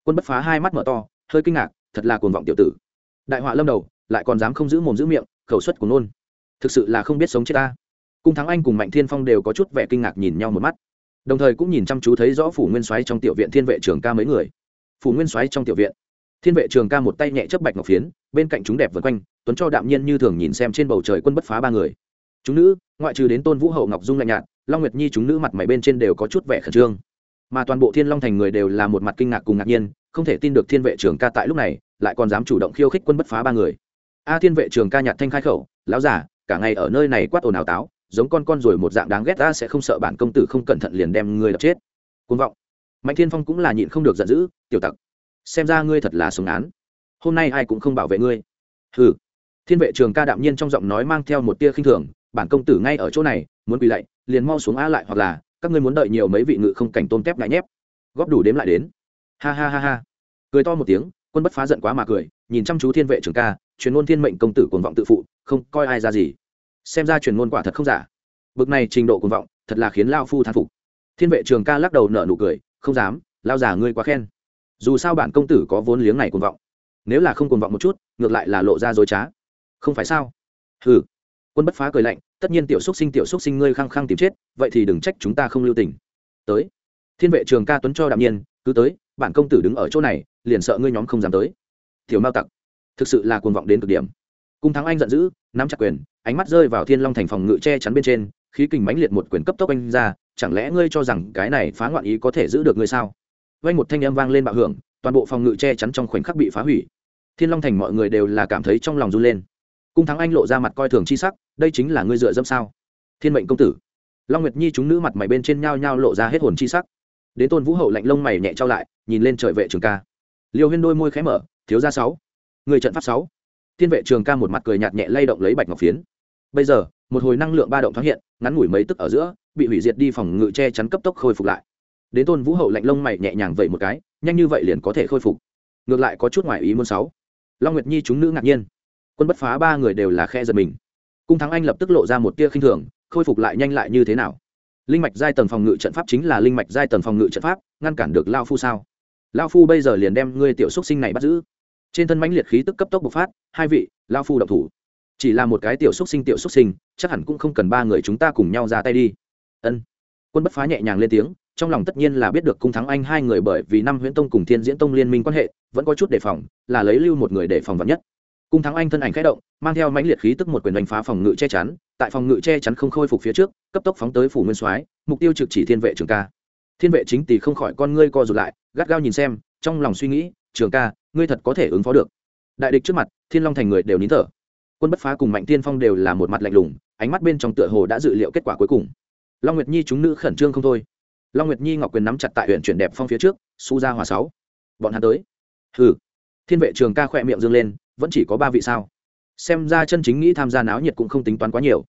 Quân bất phá hai mắt mở to, hơi kinh ngạc, thật là cuồng vọng tiểu tử. Đại họa lâm đầu, lại còn dám không giữ mồm giữ miệng, khẩu suất của nôn. Thực sự là không biết sống chết ta. Cung thắng anh cùng mạnh thiên phong đều có chút vẻ kinh ngạc nhìn nhau một mắt. Đồng thời cũng nhìn chăm chú thấy rõ phủ nguyên soái trong tiểu viện thiên vệ trưởng ca mấy người. Phủ nguyên soái trong tiểu viện thiên vệ trường ca một tay nhẹ chấp bạch ngọc phiến, bên cạnh chúng đẹp vượt quanh, tuấn cho đạm nhiên như thường nhìn xem trên bầu trời quân bất phá ba người. Chúng nữ, ngoại trừ đến tôn vũ hậu ngọc dung lạnh nhạt, long nguyệt nhi chúng nữ mặt mày bên trên đều có chút vẻ khẩn trương. Mà toàn bộ thiên long thành người đều là một mặt kinh ngạc cùng ngạc nhiên, không thể tin được thiên vệ trường ca tại lúc này lại còn dám chủ động khiêu khích quân bất phá ba người. A thiên vệ trường ca nhạt thanh khai khẩu, lão giả cả ngày ở nơi này quát ồn ào táo, giống con con rồi một dạng đáng ghét ta sẽ không sợ bản công tử không cẩn thận liền đem ngươi đập chết. Côn vọng. Mạnh thiên phong cũng là nhịn không được giận dữ, tiểu tặc xem ra ngươi thật là sống án. Hôm nay ai cũng không bảo vệ ngươi. Hừ. Thiên vệ trường ca đạm nhiên trong giọng nói mang theo một tia khinh thường, bản công tử ngay ở chỗ này, muốn quỳ lạy, liền mau xuống a lại hoặc là, các ngươi muốn đợi nhiều mấy vị ngự không cảnh tôm tép ngại nhép. Góp đủ đếm lại đến. Ha ha ha ha. Cười to một tiếng, quân bất phá giận quá mà cười, nhìn chăm chú thiên vệ trường ca, truyền ngôn thiên mệnh công tử cuồng vọng tự phụ, không coi ai ra gì. Xem ra truyền ngôn quả thật không giả. Bực này trình độ cuồng vọng, thật là khiến lao phu thán phục. Thiên vệ trường ca lắc đầu nở nụ cười, không dám, lao giả ngươi quá khen dù sao bản công tử có vốn liếng này cuồng vọng. Nếu là không cuồng vọng một chút, ngược lại là lộ ra dối trá. Không phải sao? Hừ. Quân bất phá cười lạnh, tất nhiên tiểu xúc sinh, tiểu xúc sinh ngươi khăng khăng tìm chết, vậy thì đừng trách chúng ta không lưu tình. Tới. Thiên vệ trường ca tuấn cho đạm nhiên, cứ tới, bản công tử đứng ở chỗ này, liền sợ ngươi nhóm không dám tới. Tiểu mao tặc. Thực sự là cuồng vọng đến cực điểm. Cung thắng anh giận dữ, nắm chặt quyền, ánh mắt rơi vào thiên long thành phòng ngự che chắn bên trên, khí kình mãnh liệt một quyền cấp tốc anh ra, chẳng lẽ ngươi cho rằng cái này phá ngoạn ý có thể giữ được ngươi sao? Vang một thanh âm vang lên bạo hưởng, toàn bộ phòng ngự che chắn trong khoảnh khắc bị phá hủy. Thiên long thành mọi người đều là cảm thấy trong lòng run lên. Cung thắng anh lộ ra mặt coi thường chi sắc, đây chính là ngươi dựa dâm sao? Thiên mệnh công tử. Long nguyệt nhi chúng nữ mặt mày bên trên nhao nhao lộ ra hết hồn chi sắc. Đến tôn vũ hậu lạnh lông mày nhẹ trao lại, nhìn lên trời vệ trường ca. Liêu huyên đôi môi khé mở, thiếu ra sáu. Người trận pháp sáu. Thiên vệ trường ca một mặt cười nhạt nhẹ lay động lấy bạch ngọc phiến. Bây giờ, một hồi năng lượng ba động thoáng hiện, ngắn ngủi mấy tức ở giữa, bị hủy diệt đi phòng ngự che chắn cấp tốc khôi phục lại đến tôn vũ hậu lạnh lông mày nhẹ nhàng vậy một cái, nhanh như vậy liền có thể khôi phục. Ngược lại có chút ngoài ý muốn sáu. Long nguyệt nhi chúng nữ ngạc nhiên. Quân bất phá ba người đều là khe giật mình. Cung thắng anh lập tức lộ ra một tia khinh thường, khôi phục lại nhanh lại như thế nào? Linh mạch giai tầng phòng ngự trận pháp chính là linh mạch giai tầng phòng ngự trận pháp, ngăn cản được lao phu sao? Lao phu bây giờ liền đem ngươi tiểu xúc sinh này bắt giữ. Trên thân mãnh liệt khí tức cấp tốc bộc phát, hai vị, lao phu độc thủ. Chỉ là một cái tiểu xúc sinh tiểu xúc sinh, chắc hẳn cũng không cần ba người chúng ta cùng nhau ra tay đi. Ân. Quân bất phá nhẹ nhàng lên tiếng trong lòng tất nhiên là biết được cung thắng anh hai người bởi vì năm huyễn tông cùng thiên diễn tông liên minh quan hệ, vẫn có chút đề phòng, là lấy lưu một người đề phòng vắn nhất. Cung thắng anh thân ảnh khẽ động, mang theo mãnh liệt khí tức một quyền đánh phá phòng ngự che chắn, tại phòng ngự che chắn không khôi phục phía trước, cấp tốc phóng tới phủ nguyên soái, mục tiêu trực chỉ thiên vệ trường ca. Thiên vệ chính tỷ không khỏi con ngươi co rụt lại, gắt gao nhìn xem, trong lòng suy nghĩ, trường ca, ngươi thật có thể ứng phó được. Đại địch trước mặt, thiên long thành người đều nín thở. Quân bất phá cùng mạnh tiên phong đều là một mặt lạnh lùng, ánh mắt bên trong tựa hồ đã dự liệu kết quả cuối cùng. Long nguyệt nhi chúng nữ khẩn trương không thôi long nguyệt nhi, ngọc quyền nắm chặt tại huyện chuyển đẹp phong phía trước, su ra hòa sáu. Bọn hắn tới. Hừ. Thiên vệ trường ca khỏe miệng dương lên, vẫn chỉ có ba vị sao? Xem ra chân chính nghĩ tham gia náo nhiệt cũng không tính toán quá nhiều.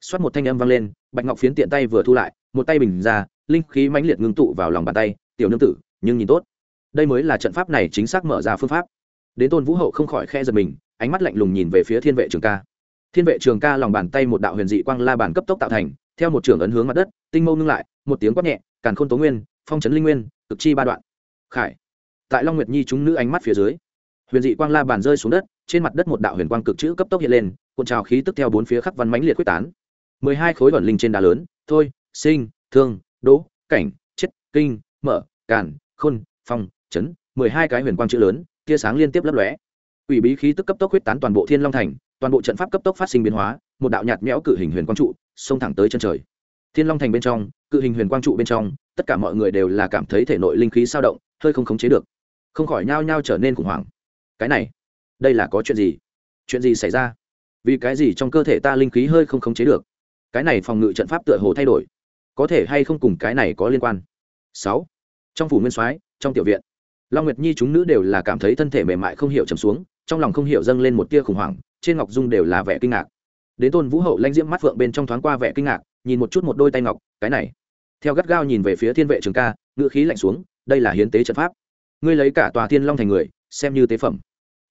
Xoát một thanh âm vang lên, bạch ngọc phiến tiện tay vừa thu lại, một tay bình ra, linh khí mãnh liệt ngưng tụ vào lòng bàn tay, tiểu nương tử, nhưng nhìn tốt. Đây mới là trận pháp này chính xác mở ra phương pháp. Đến tôn vũ hậu không khỏi khe giật mình, ánh mắt lạnh lùng nhìn về phía thiên vệ trường ca. Thiên vệ trường ca lòng bàn tay một đạo huyền dị quang la bàn cấp tốc tạo thành, theo một trường ấn hướng mặt đất, tinh mâu ngưng lại, một tiếng quát nhẹ càn khôn tố nguyên, phong trấn linh nguyên, cực chi ba đoạn. Khải. Tại long nguyệt nhi chúng nữ ánh mắt phía dưới, huyền dị quang la bàn rơi xuống đất, trên mặt đất một đạo huyền quang cực chữ cấp tốc hiện lên, cuộn trào khí tức theo bốn phía khắc văn mãnh liệt quyết tán. Mười hai khối vẩn linh trên đá lớn, thôi, sinh, thương đỗ cảnh, chết, kinh, mở, càn, khôn, phong, chấn, mười hai cái huyền quang chữ lớn, tia sáng liên tiếp lấp lóe. Ủy bí khí tức cấp tốc huyết tán toàn bộ thiên long thành, toàn bộ trận pháp cấp tốc phát sinh biến hóa, một đạo nhạt nhẽo cự hình huyền quang trụ, xông thẳng tới chân trời. Thiên long thành bên trong cự hình huyền quang trụ bên trong, tất cả mọi người đều là cảm thấy thể nội linh khí sao động, hơi không khống chế được. Không khỏi nhao nhao trở nên khủng hoảng. Cái này, đây là có chuyện gì? Chuyện gì xảy ra? Vì cái gì trong cơ thể ta linh khí hơi không khống chế được? Cái này phòng ngự trận pháp tựa hồ thay đổi. Có thể hay không cùng cái này có liên quan? Sáu. Trong phủ nguyên soái, trong tiểu viện, long nguyệt nhi chúng nữ đều là cảm thấy thân thể mềm mại không hiểu trầm xuống, trong lòng không hiểu dâng lên một tia khủng hoảng, trên ngọc dung đều là vẻ kinh ngạc. Đến tôn vũ hậu lanh diễm mắt phượng bên trong thoáng qua vẻ kinh ngạc, nhìn một chút một đôi tay ngọc, cái này theo gắt gao nhìn về phía thiên vệ trường ca ngữ khí lạnh xuống đây là hiến tế trận pháp ngươi lấy cả tòa thiên long thành người xem như tế phẩm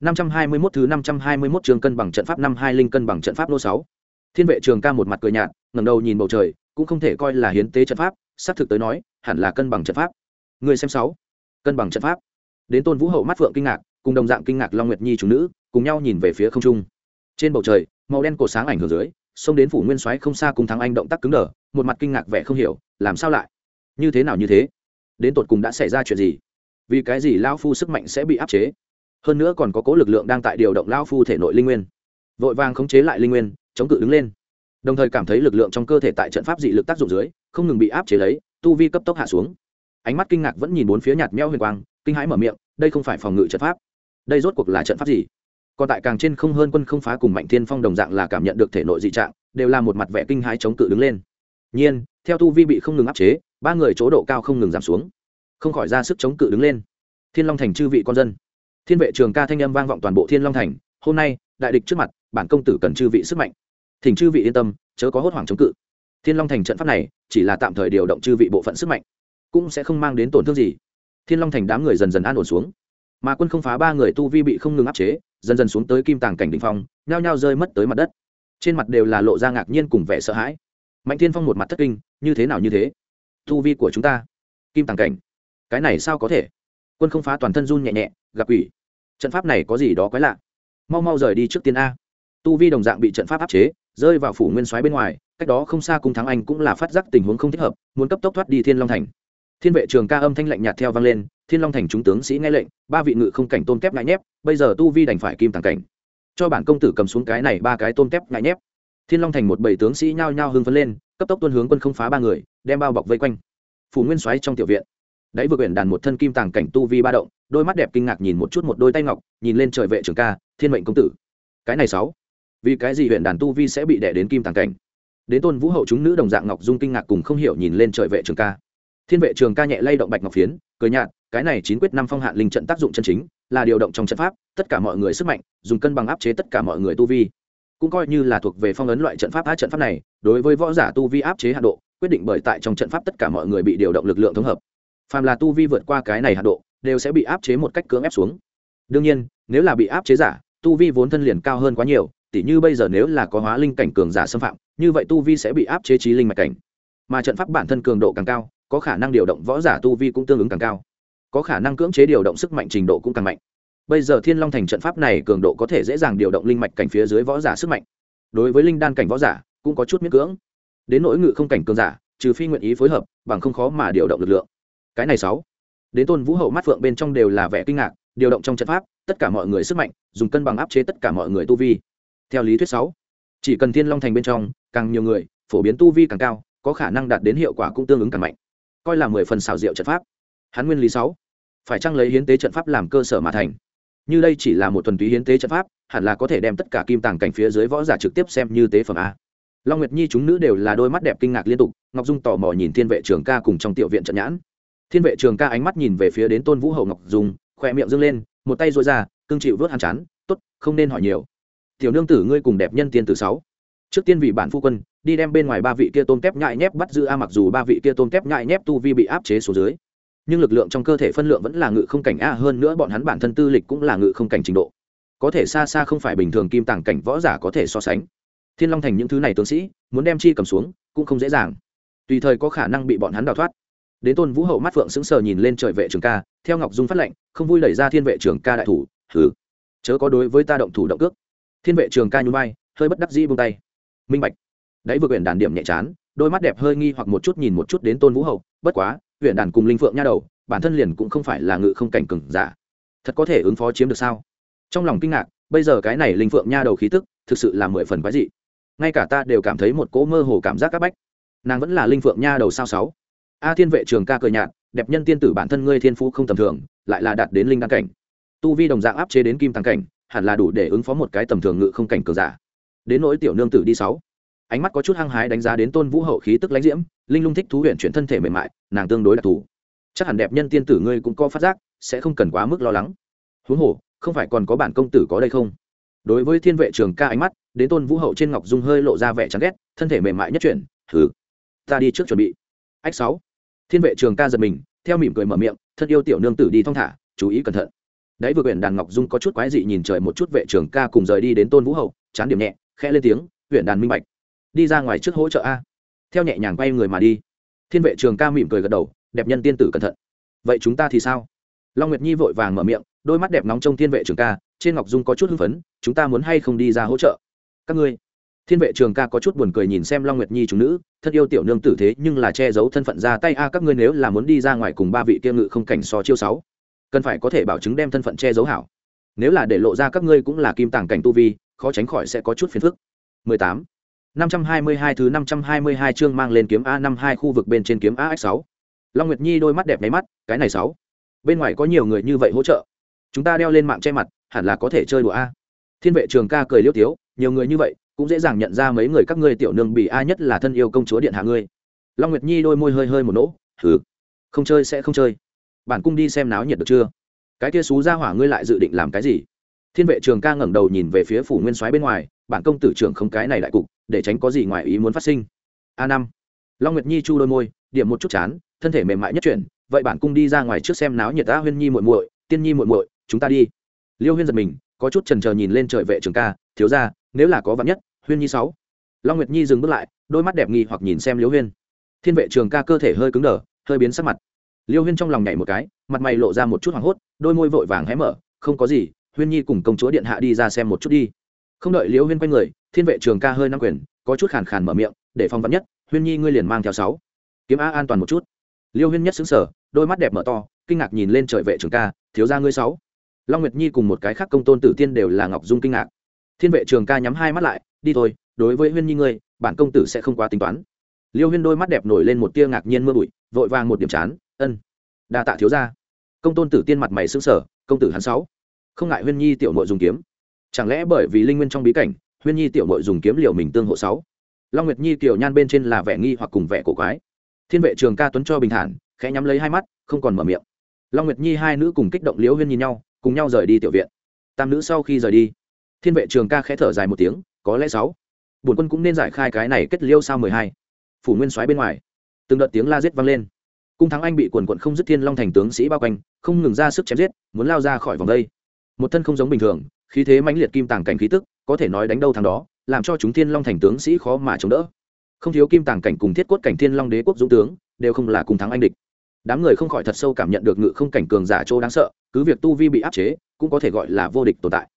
521 thứ 521 trường cân bằng trận pháp năm hai linh cân bằng trận pháp lô sáu. Thiên vệ trường ca một mặt cười nhạt, ngẩng đầu nhìn bầu trời, cũng không thể coi là hiến tế trận pháp, sắp thực tới nói, hẳn là cân bằng trận pháp. Người xem sáu, cân bằng trận pháp. Đến Tôn Vũ Hậu mắt phượng kinh ngạc, cùng đồng dạng kinh ngạc Long Nguyệt Nhi chủ nữ, cùng nhau nhìn về phía không trung. Trên bầu trời, màu đen cổ sáng ảnh hưởng dưới, xông đến phủ Nguyên Soái không xa cùng thắng anh động tác cứng đờ, một mặt kinh ngạc vẻ không hiểu, làm sao lại? Như thế nào như thế? Đến tột cùng đã xảy ra chuyện gì? Vì cái gì lão phu sức mạnh sẽ bị áp chế? hơn nữa còn có cố lực lượng đang tại điều động lao phu thể nội linh nguyên vội vàng khống chế lại linh nguyên chống cự đứng lên đồng thời cảm thấy lực lượng trong cơ thể tại trận pháp dị lực tác dụng dưới không ngừng bị áp chế lấy tu vi cấp tốc hạ xuống ánh mắt kinh ngạc vẫn nhìn bốn phía nhạt meo huyền quang kinh hãi mở miệng đây không phải phòng ngự trận pháp đây rốt cuộc là trận pháp gì còn tại càng trên không hơn quân không phá cùng mạnh thiên phong đồng dạng là cảm nhận được thể nội dị trạng đều là một mặt vẻ kinh hãi chống cự đứng lên nhiên, theo tu vi bị không ngừng áp chế, ba người chỗ độ cao không ngừng giảm xuống. Không khỏi ra sức chống cự đứng lên. Thiên long thành chư vị con dân. Thiên vệ trường ca thanh âm vang vọng toàn bộ thiên long thành. Hôm nay, đại địch trước mặt, bản công tử cần chư vị sức mạnh. Thỉnh chư vị yên tâm, chớ có hốt hoảng chống cự. Thiên long thành trận pháp này, chỉ là tạm thời điều động chư vị bộ phận sức mạnh, cũng sẽ không mang đến tổn thương gì. Thiên long thành đám người dần dần an ổn xuống. Mà quân không phá ba người tu vi bị không ngừng áp chế, dần dần xuống tới kim tàng cảnh đình phong, nhao nhao rơi mất tới mặt đất. Trên mặt đều là lộ ra ngạc nhiên cùng vẻ sợ hãi mạnh thiên phong một mặt thất kinh, như thế nào như thế? Tu vi của chúng ta, kim tàng cảnh, cái này sao có thể? Quân không phá toàn thân run nhẹ nhẹ, gặp quỷ. Trận pháp này có gì đó quái lạ. Mau mau rời đi trước tiên a. Tu vi đồng dạng bị trận pháp áp chế, rơi vào phủ nguyên soái bên ngoài, cách đó không xa cung thắng anh cũng là phát giác tình huống không thích hợp, muốn cấp tốc thoát đi thiên long thành. Thiên vệ trường ca âm thanh lạnh nhạt theo vang lên, thiên long thành chúng tướng sĩ nghe lệnh, ba vị ngự không cảnh tôn kép ngại nhép, bây giờ tu vi đành phải kim tàng cảnh. Cho bản công tử cầm xuống cái này ba cái tôn kép ngại nhép thiên long thành một bảy tướng sĩ nhao nhao hưng phấn lên, cấp tốc tuân hướng quân không phá ba người, đem bao bọc vây quanh. Phủ nguyên soái trong tiểu viện. Đáy vừa quyển đàn một thân kim tàng cảnh tu vi ba động, đôi mắt đẹp kinh ngạc nhìn một chút một đôi tay ngọc, nhìn lên trời vệ trưởng ca, thiên mệnh công tử. Cái này sáu. Vì cái gì huyện đàn tu vi sẽ bị đẻ đến kim tàng cảnh? Đến tôn vũ hậu chúng nữ đồng dạng ngọc dung kinh ngạc cùng không hiểu nhìn lên trời vệ trường ca. Thiên vệ trường ca nhẹ lay động bạch ngọc phiến, cười nhạt, cái này chín quyết năm phong hạn linh trận tác dụng chân chính, là điều động trong trận pháp, tất cả mọi người sức mạnh, dùng cân bằng áp chế tất cả mọi người tu vi cũng coi như là thuộc về phong ấn loại trận pháp á, trận pháp này, đối với võ giả tu vi áp chế hạ độ, quyết định bởi tại trong trận pháp tất cả mọi người bị điều động lực lượng thống hợp. Phàm là tu vi vượt qua cái này hạ độ, đều sẽ bị áp chế một cách cưỡng ép xuống. Đương nhiên, nếu là bị áp chế giả, tu vi vốn thân liền cao hơn quá nhiều, tỉ như bây giờ nếu là có hóa linh cảnh cường giả xâm phạm, như vậy tu vi sẽ bị áp chế trí linh mạch cảnh. Mà trận pháp bản thân cường độ càng cao, có khả năng điều động võ giả tu vi cũng tương ứng càng cao. Có khả năng cưỡng chế điều động sức mạnh trình độ cũng càng mạnh bây giờ thiên long thành trận pháp này cường độ có thể dễ dàng điều động linh mạch cảnh phía dưới võ giả sức mạnh. Đối với linh đan cảnh võ giả, cũng có chút miễn cưỡng. Đến nỗi ngự không cảnh cường giả, trừ phi nguyện ý phối hợp, bằng không khó mà điều động lực lượng. Cái này sáu. Đến tôn vũ hậu mắt phượng bên trong đều là vẻ kinh ngạc, điều động trong trận pháp, tất cả mọi người sức mạnh, dùng cân bằng áp chế tất cả mọi người tu vi. Theo lý thuyết sáu, chỉ cần thiên long thành bên trong, càng nhiều người, phổ biến tu vi càng cao, có khả năng đạt đến hiệu quả cũng tương ứng càng mạnh. Coi là mười phần xào rượu trận pháp. Hắn nguyên lý sáu, phải chăng lấy hiến tế trận pháp làm cơ sở mà thành? Như đây chỉ là một thuần túy hiến tế trận pháp, hẳn là có thể đem tất cả kim tàng cảnh phía dưới võ giả trực tiếp xem như tế phẩm a. Long nguyệt nhi chúng nữ đều là đôi mắt đẹp kinh ngạc liên tục, ngọc dung tò mò nhìn thiên vệ trường ca cùng trong tiểu viện trận nhãn. Thiên vệ trường ca ánh mắt nhìn về phía đến tôn vũ hậu ngọc dung khỏe miệng dâng lên, một tay dội ra, cương chịu vớt hàn chán t ố t không nên hỏi nhiều. Tiểu nương tử ngươi cùng đẹp nhân tiên tử sáu. Trước tiên vị bản phu quân, đi đem bên ngoài ba vị kia tôm tép nhại nhép bắt giữ a, mặc dù ba vị kia tôm tép nhại nhép tu vi bị áp chế số dưới nhưng lực lượng trong cơ thể phân lượng vẫn là ngự không cảnh a hơn nữa bọn hắn bản thân tư lịch cũng là ngự không cảnh trình độ. Có thể xa xa không phải bình thường kim tàng cảnh võ giả có thể so sánh. Thiên long thành những thứ này tướng sĩ, muốn đem chi cầm xuống, cũng không dễ dàng. Tùy thời có khả năng bị bọn hắn đào thoát. Đến tôn vũ hậu mắt phượng sững sờ nhìn lên trời vệ trường ca, theo ngọc dung phát lệnh, không vui đẩy ra thiên vệ trường ca đại thủ thử chớ có đối với ta động thủ động cước. Thiên vệ trường ca nhún vai, hơi bất đắc dĩ buông tay. Minh bạch. Đấy vừa quyển đàn điểm nhẹ chán, đôi mắt đẹp hơi nghi hoặc một chút nhìn một chút đến tôn vũ hậu, bất quá huyện đàn cùng linh phượng nha đầu, bản thân liền cũng không phải là ngự không cảnh cừng giả. Thật có thể ứng phó chiếm được sao? Trong lòng kinh ngạc, bây giờ cái này linh phượng nha đầu khí tức, thực sự là mười phần quái dị. Ngay cả ta đều cảm thấy một cỗ mơ hồ cảm giác áp bách. Nàng vẫn là linh phượng nha đầu sao sáu? A thiên vệ trường ca cười nhạt, đẹp nhân tiên tử bản thân ngươi thiên phú không tầm thường, lại là đạt đến linh đăng cảnh. Tu vi đồng dạng áp chế đến kim tăng cảnh, hẳn là đủ để ứng phó một cái tầm thường ngự không cảnh cường giả. Đến nỗi tiểu nương tử đi sáu ánh mắt có chút hăng hái đánh giá đến tôn vũ hậu khí tức lãnh diễm, linh lung thích thú huyện chuyển thân thể mềm mại, nàng tương đối đặc thù. Chắc hẳn đẹp nhân tiên tử ngươi cũng có phát giác, sẽ không cần quá mức lo lắng. Huống hồ, không phải còn có bản công tử có đây không? Đối với thiên vệ trường ca ánh mắt, đến tôn vũ hậu trên ngọc dung hơi lộ ra vẻ chán ghét, thân thể mềm mại nhất chuyển thử ta đi trước chuẩn bị. Ách sáu. Thiên vệ trường ca giật mình, theo mỉm cười mở miệng, thân yêu tiểu nương tử đi thong thả, chú ý cẩn thận. Đấy vừa quyển đàn ngọc dung có chút quái dị nhìn trời một chút vệ trường ca cùng rời đi đến tôn vũ hậu, chán điểm nhẹ, khẽ lên tiếng huyện đàn minh bạch đi ra ngoài trước hỗ trợ a. Theo nhẹ nhàng quay người mà đi. Thiên vệ trường ca mỉm cười gật đầu, đẹp nhân tiên tử cẩn thận. Vậy chúng ta thì sao? Long nguyệt nhi vội vàng mở miệng, đôi mắt đẹp nóng trong thiên vệ trường ca, trên ngọc dung có chút hưng phấn, chúng ta muốn hay không đi ra hỗ trợ? Các ngươi. Thiên vệ trường ca có chút buồn cười nhìn xem long nguyệt nhi chúng nữ, thân yêu tiểu nương tử thế nhưng là che giấu thân phận ra tay a, các ngươi nếu là muốn đi ra ngoài cùng ba vị kia ngự không cảnh so chiêu sáu, cần phải có thể bảo chứng đem thân phận che giấu hảo. Nếu là để lộ ra các ngươi cũng là kim tàng cảnh tu vi, khó tránh khỏi sẽ có chút phiền phức. 18. 522 thứ 522 chương mang lên kiếm A52 khu vực bên trên kiếm AX6. Long Nguyệt Nhi đôi mắt đẹp mấy mắt, cái này 6. Bên ngoài có nhiều người như vậy hỗ trợ. Chúng ta đeo lên mạng che mặt, hẳn là có thể chơi đùa a. Thiên vệ trường ca cười liêu tiếu, nhiều người như vậy, cũng dễ dàng nhận ra mấy người các ngươi tiểu nương bị a nhất là thân yêu công chúa điện hạ ngươi. Long Nguyệt Nhi đôi môi hơi hơi một nỗ, "Hừ, không chơi sẽ không chơi. Bản cung đi xem náo nhiệt được chưa? Cái kia xú gia hỏa ngươi lại dự định làm cái gì?" Thiên vệ trường ca ngẩng đầu nhìn về phía phủ nguyên soái bên ngoài, bản công tử trưởng không cái này đại cục, để tránh có gì ngoài ý muốn phát sinh. A năm. Long nguyệt nhi chu đôi môi điểm một chút chán thân thể mềm mại nhất chuyển vậy bản cung đi ra ngoài trước xem náo nhiệt ta huyên nhi muội muội tiên nhi muội muội chúng ta đi. Liêu huyên giật mình có chút chần chờ nhìn lên trời vệ trường ca thiếu ra nếu là có vạn nhất huyên nhi sáu. Long nguyệt nhi dừng bước lại đôi mắt đẹp nghi hoặc nhìn xem liêu huyên. Thiên vệ trường ca cơ thể hơi cứng đờ hơi biến sắc mặt. Liêu huyên trong lòng nhảy một cái mặt mày lộ ra một chút hoảng hốt đôi môi vội vàng hé mở không có gì huyên nhi cùng công chúa điện hạ đi ra xem một chút đi không đợi liễu huyên quay người, thiên vệ trường ca hơi nắm quyền, có chút khàn khàn mở miệng, để phong vắn nhất, huyên nhi ngươi liền mang theo sáu. Kiếm a an toàn một chút. Liêu huyên nhất xứng sở đôi mắt đẹp mở to, kinh ngạc nhìn lên trời vệ trường ca, thiếu ra ngươi sáu. Long nguyệt nhi cùng một cái khác công tôn tử tiên đều là ngọc dung kinh ngạc. Thiên vệ trường ca nhắm hai mắt lại, đi thôi, đối với huyên nhi ngươi, bản công tử sẽ không quá tính toán. Liêu huyên đôi mắt đẹp nổi lên một tia ngạc nhiên mưa bụi, vội vàng một điểm chán, ân, đa tạ thiếu ra công tôn tử tiên mặt mày xứng sở công tử hắn sáu. Không ngại huyên nhi tiểu nội dùng kiếm chẳng lẽ bởi vì linh nguyên trong bí cảnh, huyên nhi tiểu nội dùng kiếm liều mình tương hộ sáu? Long nguyệt nhi tiểu nhan bên trên là vẻ nghi hoặc cùng vẻ cổ quái. Thiên vệ trường ca tuấn cho bình thản, khẽ nhắm lấy hai mắt, không còn mở miệng. Long nguyệt nhi hai nữ cùng kích động liễu huyên nhìn nhau, cùng nhau rời đi tiểu viện. Tam nữ sau khi rời đi, thiên vệ trường ca khẽ thở dài một tiếng, có lẽ sáu. Bổn quân cũng nên giải khai cái này kết liêu sao mười hai. Phủ nguyên soái bên ngoài, từng đợt tiếng la giết vang lên. Cung thắng anh bị quần quận không dứt thiên long thành tướng sĩ bao quanh, không ngừng ra sức chém giết, muốn lao ra khỏi vòng đây. Một thân không giống bình thường khí thế mãnh liệt kim tàng cảnh khí tức, có thể nói đánh đâu thằng đó, làm cho chúng thiên long thành tướng sĩ khó mà chống đỡ. Không thiếu kim tàng cảnh cùng thiết cốt cảnh thiên long đế quốc dũng tướng, đều không là cùng thắng anh địch. Đám người không khỏi thật sâu cảm nhận được ngự không cảnh cường giả chỗ đáng sợ, cứ việc tu vi bị áp chế, cũng có thể gọi là vô địch tồn tại.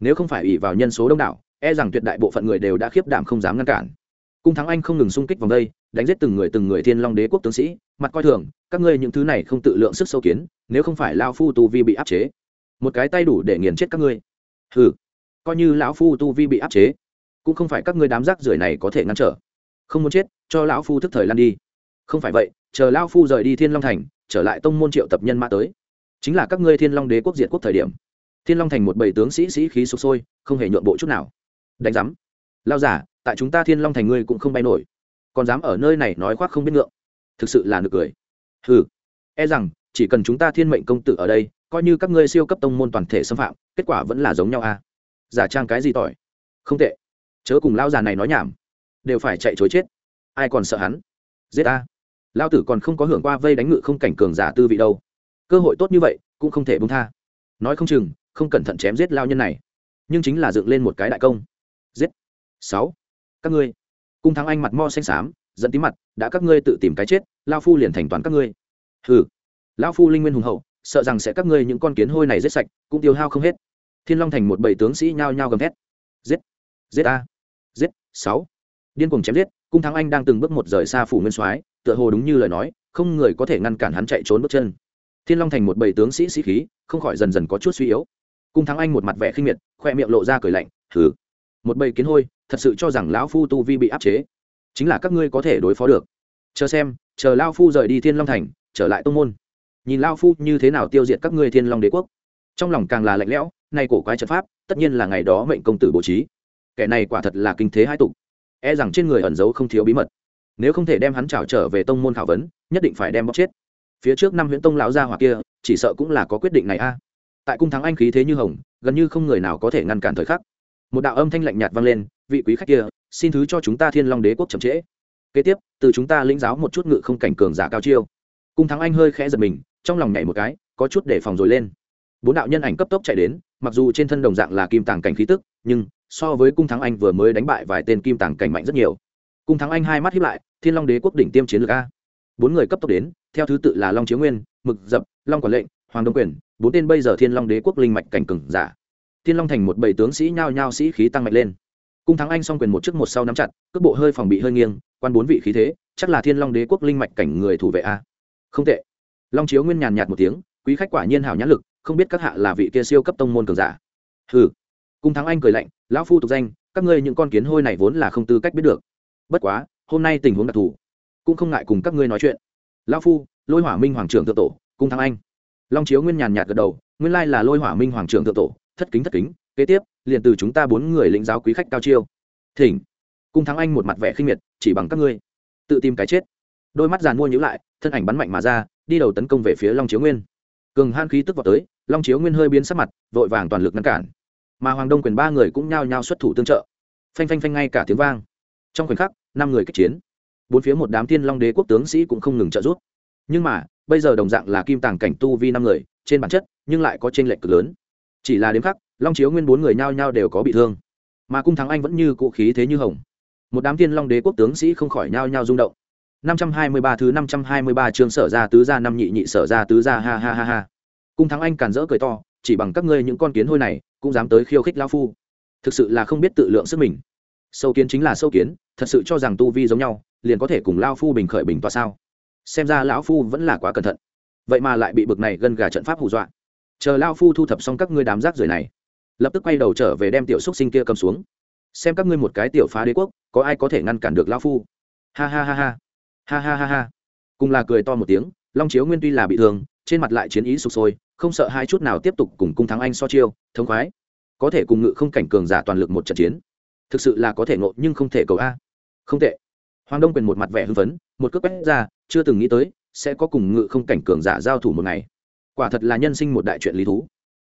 Nếu không phải ủy vào nhân số đông đảo e rằng tuyệt đại bộ phận người đều đã khiếp đảm không dám ngăn cản. Cung thắng anh không ngừng xung kích vòng đây, đánh giết từng người từng người thiên long đế quốc tướng sĩ, mặt coi thường, các ngươi những thứ này không tự lượng sức sâu kiến, nếu không phải lao phu tu vi bị áp chế. Một cái tay đủ để nghiền chết các ngươi hừ, coi như lão phu tu vi bị áp chế, cũng không phải các ngươi đám rác rưởi này có thể ngăn trở. Không muốn chết, cho lão phu thức thời lan đi. Không phải vậy, chờ lão phu rời đi thiên long thành, trở lại tông môn triệu tập nhân mã tới. Chính là các ngươi thiên long đế quốc diệt quốc thời điểm. Thiên long thành một bầy tướng sĩ sĩ khí sụp sôi, không hề nhượng bộ chút nào. Đánh giám. Lao giả, tại chúng ta thiên long thành ngươi cũng không bay nổi. Còn dám ở nơi này nói khoác không biết ngượng. Thực sự là nực cười. Hừ. E rằng, chỉ cần chúng ta thiên mệnh công tử ở đây coi như các ngươi siêu cấp tông môn toàn thể xâm phạm, kết quả vẫn là giống nhau a à? giả trang cái gì tỏi? Không tệ. Chớ cùng lao già này nói nhảm. Đều phải chạy chối chết. Ai còn sợ hắn? Giết a lao tử còn không có hưởng qua vây đánh ngự không cảnh cường giả tư vị đâu. Cơ hội tốt như vậy, cũng không thể bung tha. Nói không chừng, không cẩn thận chém giết lao nhân này. Nhưng chính là dựng lên một cái đại công. Giết. Sáu. Các ngươi. Cung thắng anh mặt mo xanh xám dẫn tí mặt, đã các ngươi tự tìm cái chết, lao phu liền thành toán các ngươi. Hừ. Lao phu linh nguyên hùng hậu sợ rằng sẽ các ngươi những con kiến hôi này giết sạch, cũng tiêu hao không hết. Thiên long thành một bầy tướng sĩ nhao nhao gầm thét. Giết giết a giết, sáu. Điên cuồng chém giết, cung thắng anh đang từng bước một rời xa phủ nguyên soái, tựa hồ đúng như lời nói, không người có thể ngăn cản hắn chạy trốn bước chân. Thiên long thành một bầy tướng sĩ sĩ khí, không khỏi dần dần có chút suy yếu. Cung thắng anh một mặt vẻ khinh miệt, khoe miệng lộ ra cười lạnh thử một bầy kiến hôi, thật sự cho rằng lão phu tu vi bị áp chế, chính là các ngươi có thể đối phó được. Chờ xem, chờ lao phu rời đi thiên long thành, trở lại tông môn nhìn lao phu như thế nào tiêu diệt các ngươi thiên long đế quốc. Trong lòng càng là lạnh lẽo, nay cổ quái trận pháp, tất nhiên là ngày đó mệnh công tử bố trí. Kẻ này quả thật là kinh thế hai tục. E rằng trên người ẩn giấu không thiếu bí mật. Nếu không thể đem hắn trào trở về tông môn khảo vấn, nhất định phải đem bóc chết. Phía trước năm huyện tông lão gia hoặc kia, chỉ sợ cũng là có quyết định này a. Tại cung thắng anh khí thế như hồng, gần như không người nào có thể ngăn cản thời khắc. Một đạo âm thanh lạnh nhạt vang lên, vị quý khách kia, xin thứ cho chúng ta thiên long đế quốc chậm trễ. Kế tiếp, từ chúng ta lĩnh giáo một chút ngự không cảnh cường giả cao chiêu. Cung thắng anh hơi khẽ giật mình trong lòng nhảy một cái, có chút để phòng rồi lên. Bốn đạo nhân ảnh cấp tốc chạy đến, mặc dù trên thân đồng dạng là kim tàng cảnh khí tức, nhưng so với cung thắng anh vừa mới đánh bại vài tên kim tàng cảnh mạnh rất nhiều. Cung thắng anh hai mắt hiếp lại, thiên long đế quốc đỉnh tiêm chiến lược a. Bốn người cấp tốc đến, theo thứ tự là long chiếu nguyên, mực dập, long quản lệnh, hoàng đông quyền, bốn tên bây giờ thiên long đế quốc linh mạch cảnh cừng giả. Thiên long thành một bảy tướng sĩ nhao nhao sĩ khí tăng mạnh lên. Cung thắng anh s o n g quyền một trước một sau nắm chặt, cước bộ hơi phòng bị hơi nghiêng, quan bốn vị khí thế, chắc là thiên long đế quốc linh mạch cảnh người thủ vệ a. Không tệ long chiếu nguyên nhàn nhạt một tiếng, quý khách quả nhiên hảo nhãn lực, không biết các hạ là vị kia siêu cấp tông môn cường giả. Hừ. Cung thắng anh cười lạnh, lão phu tục danh, các ngươi những con kiến hôi này vốn là không tư cách biết được. Bất quá, hôm nay tình huống đặc thù, cũng không ngại cùng các ngươi nói chuyện. Lão phu, lôi hỏa minh hoàng trưởng tự tổ cung thắng anh. Long chiếu nguyên nhàn nhạt gật đầu, nguyên lai là lôi hỏa minh hoàng trưởng tự tổ, thất kính thất kính, kế tiếp, liền từ chúng ta bốn người lĩnh giáo quý khách cao chiêu. Thỉnh. Cung thắng anh một mặt vẻ khinh miệt, chỉ bằng các ngươi, tự tìm cái chết. Đôi mắt giàn mua nhữ lại, thân ảnh bắn mạnh mà ra đi đầu tấn công về phía long chiếu nguyên. Cường han khí tức vào tới, long chiếu nguyên hơi biến sắc mặt, vội vàng toàn lực ngăn cản. Mà hoàng đông quyền ba người cũng nhao nhao xuất thủ tương trợ. Phanh phanh phanh ngay cả tiếng vang. Trong khoảnh khắc, năm người kích chiến. Bốn phía một đám thiên long đế quốc tướng sĩ cũng không ngừng trợ giúp. Nhưng mà, bây giờ đồng dạng là kim tàng cảnh tu vi năm người, trên bản chất, nhưng lại có tranh lệch cực lớn. Chỉ là đếm khắc, long chiếu nguyên bốn người nhao nhao đều có bị thương. Mà cung thắng anh vẫn như cụ khí thế như hồng. Một đám thiên long đế quốc tướng sĩ không khỏi nhao nhao rung động. 523 thứ 523 chương sở ra tứ gia năm nhị nhị sở ra tứ gia ha ha ha ha. Cung Thắng Anh càn rỡ cười to, chỉ bằng các ngươi những con kiến hôi này, cũng dám tới khiêu khích lão phu. Thực sự là không biết tự lượng sức mình. Sâu kiến chính là sâu kiến, thật sự cho rằng tu vi giống nhau, liền có thể cùng lão phu bình khởi bình tọa sao? Xem ra lão phu vẫn là quá cẩn thận. Vậy mà lại bị bực này gần gà trận pháp hù dọa. Chờ lão phu thu thập xong các ngươi đám rác rưởi này, lập tức quay đầu trở về đem tiểu xúc sinh kia cầm xuống. Xem các ngươi một cái tiểu phá đế quốc, có ai có thể ngăn cản được lão phu? Ha ha ha ha ha ha ha ha. Cùng là cười to một tiếng, long chiếu nguyên tuy là bị thương, trên mặt lại chiến ý sụp sôi, không sợ hai chút nào tiếp tục cùng cung thắng anh so chiêu, thống khoái. Có thể cùng ngự không cảnh cường giả toàn lực một trận chiến. Thực sự là có thể ngộ nhưng không thể cầu a. Không tệ. Hoàng đông quyền một mặt vẻ hưng phấn, một cước quét ra, chưa từng nghĩ tới, sẽ có cùng ngự không cảnh cường giả giao thủ một ngày. Quả thật là nhân sinh một đại chuyện lý thú.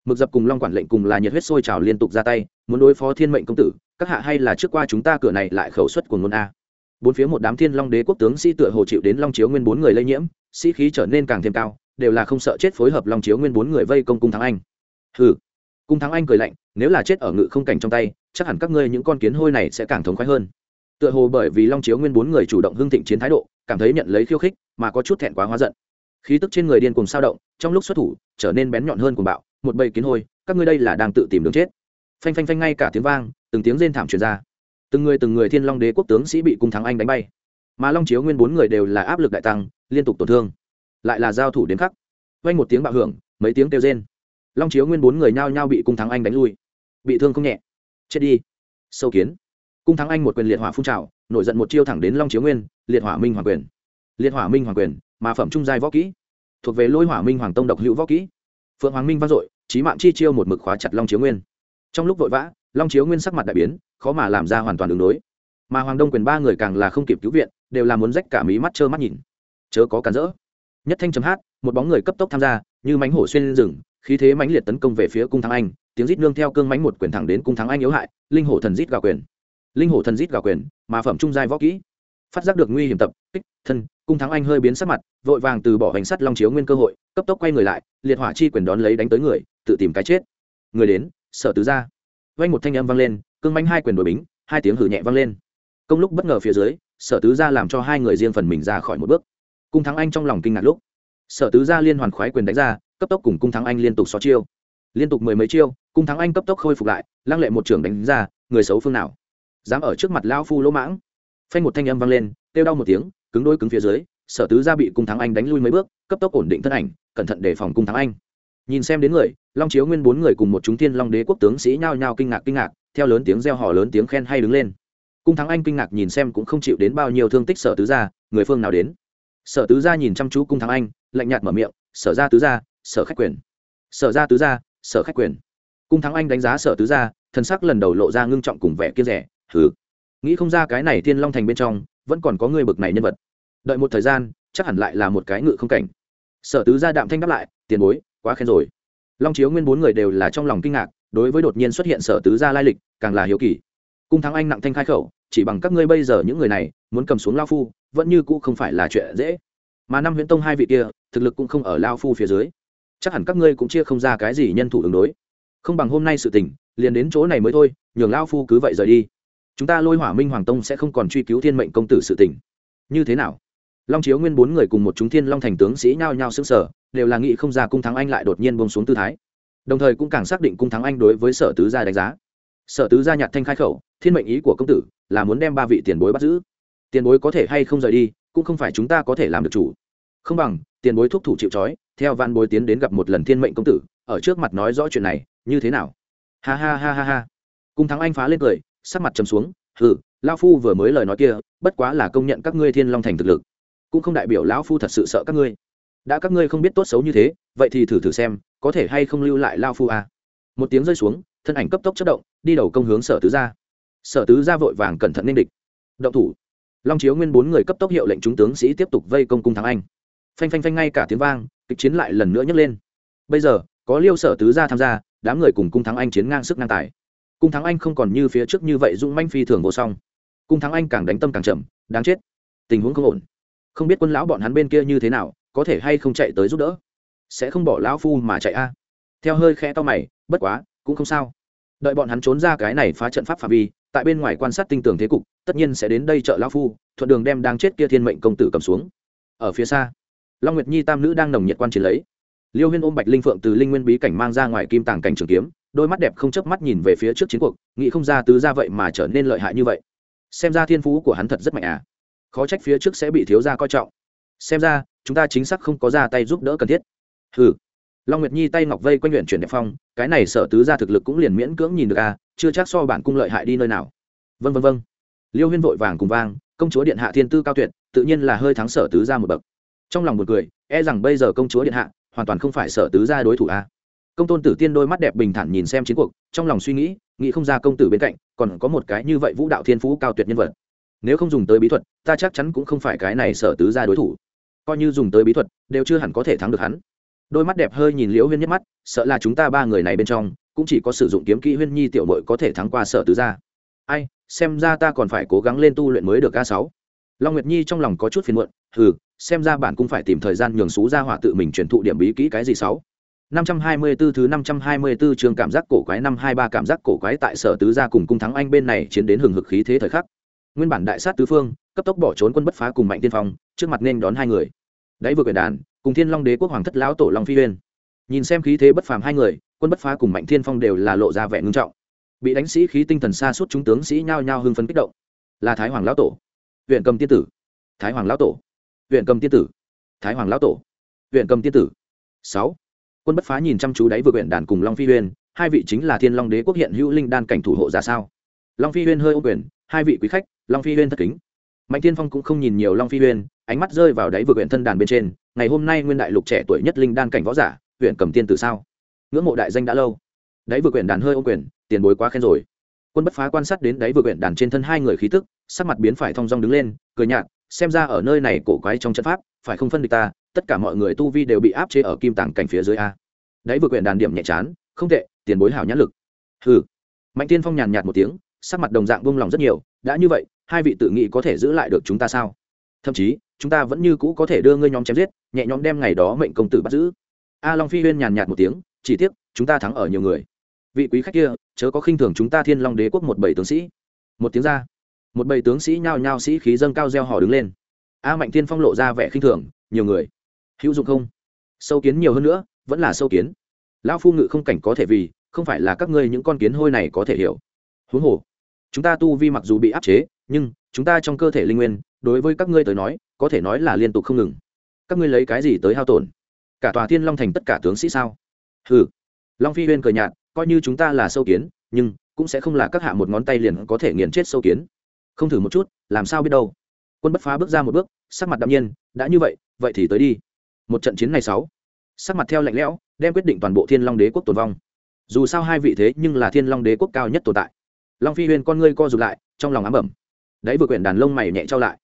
Mực dập cùng long quản lệnh cùng là nhiệt huyết sôi trào liên tục ra tay, muốn đối phó thiên mệnh công tử, các hạ hay là trước qua chúng ta cửa này lại khẩu suất của ngôn a bốn phía một đám thiên long đế quốc tướng sĩ tựa hồ chịu đến long chiếu nguyên bốn người lây nhiễm, sĩ khí trở nên càng thêm cao, đều là không sợ chết phối hợp long chiếu nguyên bốn người vây công cung thắng anh. Hừ. Cung thắng anh cười lạnh, nếu là chết ở ngự không cảnh trong tay, chắc hẳn các ngươi những con kiến hôi này sẽ càng thống khoái hơn. Tựa hồ bởi vì long chiếu nguyên bốn người chủ động hưng thịnh chiến thái độ, cảm thấy nhận lấy khiêu khích, mà có chút thẹn quá hóa giận. Khí tức trên người điên cùng sao động, trong lúc xuất thủ, trở nên bén nhọn hơn cùng bạo, một bầy kiến hôi, các ngươi đây là đang tự tìm đường chết. Phanh phanh phanh ngay cả tiếng vang, từng tiếng rên thảm truyền ra từng người từng người thiên long đế quốc tướng sĩ bị cung thắng anh đánh bay. Mà long chiếu nguyên bốn người đều là áp lực đại tăng, liên tục tổn thương. Lại là giao thủ đến khắc. Vang một tiếng bạo hưởng, mấy tiếng kêu rên. Long chiếu nguyên bốn người nhao nhao bị cung thắng anh đánh lui. Bị thương không nhẹ. Chết đi. Sâu kiến. Cung thắng anh một quyền liệt hỏa phun trào, nổi giận một chiêu thẳng đến long chiếu nguyên, liệt hỏa minh hoàng quyền. Liệt hỏa minh hoàng quyền, mà phẩm trung giai võ kỹ. Thuộc về lôi hỏa minh hoàng tông độc hữu võ kỹ. Phượng hoàng minh vang dội trí mạng chi chiêu một mực khóa chặt long chiếu nguyên. Trong lúc vội vã, long chiếu nguyên sắc mặt đại biến khó mà làm ra hoàn toàn đường đối. Mà hoàng đông quyền ba người càng là không kịp cứu viện, đều là muốn rách cả mí mắt trơ mắt nhìn. Chớ có cản rỡ. Nhất thanh chấm hát, một bóng người cấp tốc tham gia, như mánh hổ xuyên rừng, khí thế mãnh liệt tấn công về phía cung thắng anh, tiếng rít nương theo cương mánh một quyền thẳng đến cung thắng anh yếu hại, linh hổ thần rít gào quyền. Linh hổ thần rít gào quyền, mà phẩm trung giai võ kỹ. Phát giác được nguy hiểm tập, kích, thân, cung thắng anh hơi biến sắc mặt, vội vàng từ bỏ hành sắt long chiếu nguyên cơ hội, cấp tốc quay người lại, liệt hỏa chi quyền đón lấy đánh tới người, tự tìm cái chết. Người đến, sợ tứ ra vang một thanh âm vang lên cương manh hai quyền đổi bính, hai tiếng hử nhẹ vang lên. Công lúc bất ngờ phía dưới, sở tứ gia làm cho hai người riêng phần mình ra khỏi một bước. Cung thắng anh trong lòng kinh ngạc lúc, sở tứ gia liên hoàn khoái quyền đánh ra, cấp tốc cùng cung thắng anh liên tục xó chiêu. Liên tục mười mấy chiêu, cung thắng anh cấp tốc khôi phục lại, lăng lệ một trưởng đánh ra, người xấu phương nào? Dám ở trước mặt lao phu lỗ mãng. Phanh một thanh âm vang lên, kêu đau một tiếng, cứng đôi cứng phía dưới, sở tứ gia bị cung thắng anh đánh lui mấy bước, cấp tốc ổn định thân ảnh, cẩn thận đề phòng cung thắng anh. Nhìn xem đến người, long chiếu nguyên bốn người cùng một chúng thiên long đế quốc tướng sĩ nhao nhao kinh ngạc kinh ngạc theo lớn tiếng reo hò lớn tiếng khen hay đứng lên. Cung thắng anh kinh ngạc nhìn xem cũng không chịu đến bao nhiêu thương tích sở tứ gia, người phương nào đến? Sở tứ gia nhìn chăm chú cung thắng anh, lạnh nhạt mở miệng, sở gia tứ gia, sở khách quyền. Sở gia tứ gia, sở khách quyền. Cung thắng anh đánh giá sở tứ gia, thần sắc lần đầu lộ ra ngưng trọng cùng vẻ kiên rẻ thứ nghĩ không ra cái này thiên long thành bên trong vẫn còn có người bực này nhân vật. Đợi một thời gian, chắc hẳn lại là một cái ngự không cảnh. Sở tứ gia đạm thanh đáp lại, tiền bối, quá khen rồi long chiếu nguyên bốn người đều là trong lòng kinh ngạc, đối với đột nhiên xuất hiện sở tứ gia lai lịch, càng là hiếu kỳ. Cung thắng anh nặng thanh khai khẩu, chỉ bằng các ngươi bây giờ những người này, muốn cầm xuống lao phu, vẫn như cũ không phải là chuyện dễ. Mà năm Huyễn tông hai vị kia, thực lực cũng không ở lao phu phía dưới. Chắc hẳn các ngươi cũng chia không ra cái gì nhân thủ ứng đối. Không bằng hôm nay sự tình, liền đến chỗ này mới thôi, nhường lao phu cứ vậy rời đi. Chúng ta lôi hỏa minh hoàng tông sẽ không còn truy cứu thiên mệnh công tử sự tình. Như thế nào? Long chiếu nguyên bốn người cùng một chúng thiên long thành tướng sĩ nhao nhao xứng sở đều là nghĩ không ra cung thắng anh lại đột nhiên bông xuống tư thái. Đồng thời cũng càng xác định cung thắng anh đối với sở tứ gia đánh giá. Sở tứ gia nhạt thanh khai khẩu, thiên mệnh ý của công tử là muốn đem ba vị tiền bối bắt giữ. Tiền bối có thể hay không rời đi, cũng không phải chúng ta có thể làm được chủ. Không bằng, tiền bối thúc thủ chịu trói, theo văn bối tiến đến gặp một lần thiên mệnh công tử, ở trước mặt nói rõ chuyện này, như thế nào? Ha ha ha ha ha. Cung thắng anh phá lên cười, sắc mặt trầm xuống, hừ lao phu vừa mới lời nói kia, bất quá là công nhận các ngươi thiên long thành thực lực. Cũng không đại biểu lão phu thật sự sợ các ngươi đã các ngươi không biết tốt xấu như thế, vậy thì thử thử xem, có thể hay không lưu lại lao phu à. một tiếng rơi xuống, thân ảnh cấp tốc chất động, đi đầu công hướng sở tứ gia. Sở tứ gia vội vàng cẩn thận nên địch. Động thủ. Long chiếu nguyên bốn người cấp tốc hiệu lệnh chúng tướng sĩ tiếp tục vây công cung thắng anh. Phanh phanh phanh ngay cả tiếng vang, kịch chiến lại lần nữa nhấc lên. Bây giờ, có liêu sở tứ gia tham gia, đám người cùng cung thắng anh chiến ngang sức ngang tài. Cung thắng anh không còn như phía trước như vậy dũng manh phi thường vô song. Cung thắng anh càng đánh tâm càng chậm, đáng chết. Tình huống không ổn. Không biết quân lão bọn hắn bên kia như thế nào có thể hay không chạy tới giúp đỡ? Sẽ không bỏ lão phu mà chạy a. Theo hơi khẽ to mày, bất quá, cũng không sao. Đợi bọn hắn trốn ra cái này phá trận pháp phạm vi, tại bên ngoài quan sát tinh tường thế cục, tất nhiên sẽ đến đây chợ lão phu, thuận đường đem đang chết kia thiên mệnh công tử cầm xuống. Ở phía xa, long nguyệt nhi tam nữ đang nồng nhiệt quan chiến lấy. Liêu huyên ôm bạch linh phượng từ linh nguyên bí cảnh mang ra ngoài kim tàng cảnh trường kiếm, đôi mắt đẹp không chớp mắt nhìn về phía trước chiến cuộc, nghĩ không ra tứ ra vậy mà trở nên lợi hại như vậy. Xem ra thiên phú của hắn thật rất mạnh à. Khó trách phía trước sẽ bị thiếu gia coi trọng. Xem ra chúng ta chính xác không có ra tay giúp đỡ cần thiết. Hừ. Long nguyệt nhi tay ngọc vây quanh luyện chuyển đẹp phong cái này sở tứ ra thực lực cũng liền miễn cưỡng nhìn được à chưa chắc so bản cung lợi hại đi nơi nào. Vân vân vân liêu huyên vội vàng cùng vang công chúa điện hạ thiên tư cao tuyệt tự nhiên là hơi thắng sở tứ ra một bậc. Trong lòng một người, e rằng bây giờ công chúa điện hạ hoàn toàn không phải sở tứ ra đối thủ a. À. công tôn tử tiên đôi mắt đẹp bình thản nhìn xem chiến cuộc trong lòng suy nghĩ nghĩ không ra công tử bên cạnh còn có một cái như vậy vũ đạo thiên phú cao tuyệt nhân vật. Nếu không dùng tới bí thuật ta chắc chắn cũng không phải cái này sở tứ ra đối thủ coi như dùng tới bí thuật đều chưa hẳn có thể thắng được hắn. Đôi mắt đẹp hơi nhìn liễu huyên nhất mắt sợ là chúng ta ba người này bên trong cũng chỉ có sử dụng kiếm kỹ huyên nhi tiểu mội có thể thắng qua sở tứ gia. Ai xem ra ta còn phải cố gắng lên tu luyện mới được a sáu. Long nguyệt nhi trong lòng có chút phiền muộn hừ xem ra bạn cũng phải tìm thời gian nhường xú ra hỏa tự mình truyền thụ điểm bí kỹ cái gì sáu. 524 thứ 524 trường cảm giác cổ quái năm 23 cảm giác cổ quái tại sở tứ gia cùng cung thắng anh bên này chiến đến hừng hực khí thế thời khắc. Nguyên bản đại sát tứ phương, cấp tốc bỏ trốn quân bất phá cùng mạnh tiên phong, trước mặt nên đón hai người. Đấy vừa quyền đàn, cùng Thiên Long Đế quốc hoàng thất lão tổ Long Phi Uyên. Nhìn xem khí thế bất phàm hai người, quân bất phá cùng mạnh thiên phong đều là lộ ra vẻ ngưng trọng. Bị đánh sĩ khí tinh thần xa suốt chúng tướng sĩ nhao nhao hưng phấn kích động. Là thái hoàng lão tổ. Huyện cầm tiên tử. Thái hoàng lão tổ. Huyện cầm tiên tử. Thái hoàng lão tổ. Huyện cầm tiên tử. Sáu. Quân bất phá nhìn chăm chú đáy vừa quyển đàn cùng long phi huyên hai vị chính là thiên long đế quốc hiện hữu linh đan cảnh thủ hộ ra sao? Long phi huyên hơi ô quyền hai vị quý khách long phi huyên thất kính mạnh tiên phong cũng không nhìn nhiều long phi huyên ánh mắt rơi vào đáy Vực huyện thân đàn bên trên, ngày hôm nay nguyên đại lục trẻ tuổi nhất linh đan cảnh võ giả, huyện cầm tiên từ sao? Ngưỡng mộ đại danh đã lâu. Đáy vực huyện đàn hơi ô quyền, tiền bối quá khen rồi. Quân bất phá quan sát đến đáy vực huyện đàn trên thân hai người khí tức, sắc mặt biến phải thong dong đứng lên, cười nhạt, xem ra ở nơi này cổ quái trong trận pháp, phải không phân địch ta, tất cả mọi người tu vi đều bị áp chế ở kim tàng cảnh phía dưới a. Đáy vực huyện đàn điểm nhẹ chán, không tệ, tiền bối hảo nhãn lực. Hừ. Mạnh tiên phong nhàn nhạt một tiếng, sắc mặt đồng dạng buông lòng rất nhiều, đã như vậy hai vị tự nghĩ có thể giữ lại được chúng ta sao? Thậm chí, chúng ta vẫn như cũ có thể đưa ngươi nhóm chém giết, nhẹ nhóm đem ngày đó mệnh công tử bắt giữ. A long phi huyên nhàn nhạt một tiếng, chỉ tiếc, chúng ta thắng ở nhiều người. Vị quý khách kia, chớ có khinh thường chúng ta thiên long đế quốc một bảy tướng sĩ. Một tiếng ra, một bảy tướng sĩ nhao nhao sĩ khí dâng cao gieo hò đứng lên. A mạnh thiên phong lộ ra vẻ khinh thường, nhiều người. Hữu dụng không? Sâu kiến nhiều hơn nữa, vẫn là sâu kiến. Lão phu ngự không cảnh có thể vì, không phải là các ngươi những con kiến hôi này có thể hiểu. Huống hồ, chúng ta tu vi mặc dù bị áp chế nhưng chúng ta trong cơ thể linh nguyên, đối với các ngươi tới nói, có thể nói là liên tục không ngừng. Các ngươi lấy cái gì tới hao tổn? Cả tòa thiên long thành tất cả tướng sĩ sao? Ừ long phi huyên cười nhạt, coi như chúng ta là sâu kiến, nhưng cũng sẽ không là các hạ một ngón tay liền có thể nghiền chết sâu kiến. Không thử một chút, làm sao biết đâu? Quân bất phá bước ra một bước, sắc mặt đạm nhiên, đã như vậy vậy thì tới đi. Một trận chiến này sáu. Sắc mặt theo lạnh lẽo, đem quyết định toàn bộ thiên long đế quốc tồn vong. Dù sao hai vị thế nhưng là thiên long đế quốc cao nhất tồn tại. Long phi huyên con ngươi co rụt lại, trong lòng ám ẩm đấy vừa quyển đàn lông mày nhẹ trao lại.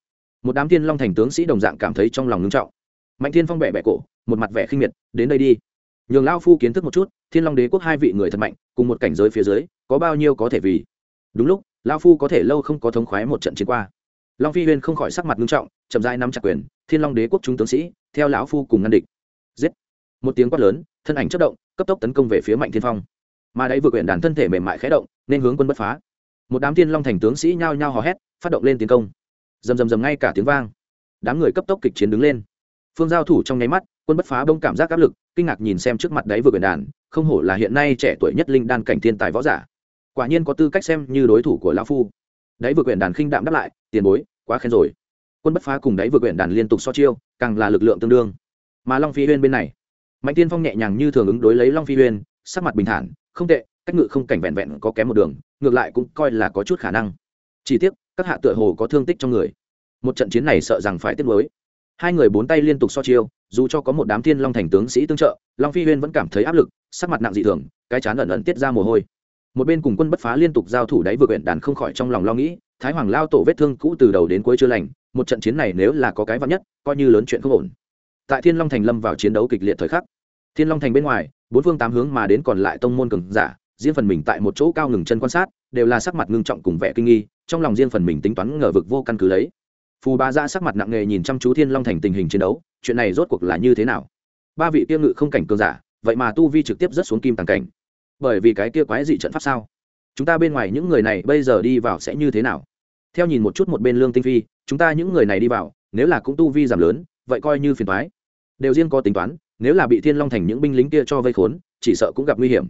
Một đám thiên long thành tướng sĩ đồng dạng cảm thấy trong lòng ngưng trọng. Mạnh thiên phong bẹ bẹ cổ, một mặt vẻ khinh miệt, đến đây đi. Nhường lao phu kiến thức một chút, thiên long đế quốc hai vị người thật mạnh, cùng một cảnh giới phía dưới, có bao nhiêu có thể vì? Đúng lúc lao phu có thể lâu không có thống khoái một trận chiến qua. Long phi huyên không khỏi sắc mặt ngưng trọng, chậm rãi nắm chặt quyền, thiên long đế quốc chúng tướng sĩ, theo lão phu cùng ngăn địch. Giết! Một tiếng quát lớn, thân ảnh chất động, cấp tốc tấn công về phía mạnh thiên phong. Mà đấy vừa quyển đàn thân thể mềm mại khẽ động, nên hướng quân bất phá một đám thiên long thành tướng sĩ nhao nhao hò hét, phát động lên tiến công. Rầm rầm rầm ngay cả tiếng vang. Đám người cấp tốc kịch chiến đứng lên. Phương giao thủ trong nháy mắt, quân bất phá bông cảm giác áp lực, kinh ngạc nhìn xem trước mặt đáy vừa quyển đàn, không hổ là hiện nay trẻ tuổi nhất linh đan cảnh thiên tài võ giả. Quả nhiên có tư cách xem như đối thủ của lão phu. Đáy vừa quyển đàn khinh đạm đáp lại, tiền bối, quá khen rồi. Quân bất phá cùng đáy vừa quyển đàn liên tục so chiêu, càng là lực lượng tương đương. Mà long phi huyên bên này, mạnh tiên phong nhẹ nhàng như thường ứng đối lấy long phi huyên, sắc mặt bình thản, không tệ cách ngự không cảnh vẹn vẹn có kém một đường, ngược lại cũng coi là có chút khả năng. Chỉ tiếc, các hạ tựa hồ có thương tích trong người. Một trận chiến này sợ rằng phải tiếp nối hai người bốn tay liên tục so chiêu, dù cho có một đám thiên long thành tướng sĩ tương trợ, long phi huyên vẫn cảm thấy áp lực, sắc mặt nặng dị thường, cái chán ẩn ẩn tiết ra mồ hôi. Một bên cùng quân bất phá liên tục giao thủ đáy vừa huyện đàn không khỏi trong lòng lo nghĩ, thái hoàng lao tổ vết thương cũ từ đầu đến cuối chưa lành, một trận chiến này nếu là có cái vắn nhất, coi như lớn chuyện không ổn. Tại thiên long thành lâm vào chiến đấu kịch liệt thời khắc, thiên long thành bên ngoài, bốn phương tám hướng mà đến còn lại tông môn cường giả riêng phần mình tại một chỗ cao ngừng chân quan sát, đều là sắc mặt ngưng trọng cùng vẻ kinh nghi, trong lòng riêng phần mình tính toán ngờ vực vô căn cứ lấy. Phù ba ra sắc mặt nặng nề nhìn chăm chú thiên long thành tình hình chiến đấu, chuyện này rốt cuộc là như thế nào? Ba vị kia ngự không cảnh cường giả, vậy mà tu vi trực tiếp rất xuống kim tàng cảnh. Bởi vì cái kia quái dị trận pháp sao? Chúng ta bên ngoài những người này bây giờ đi vào sẽ như thế nào? Theo nhìn một chút một bên lương tinh phi, chúng ta những người này đi vào, nếu là cũng tu vi giảm lớn, vậy coi như phiền thoái đều riêng có tính toán, nếu là bị thiên long thành những binh lính kia cho vây khốn, chỉ sợ cũng gặp nguy hiểm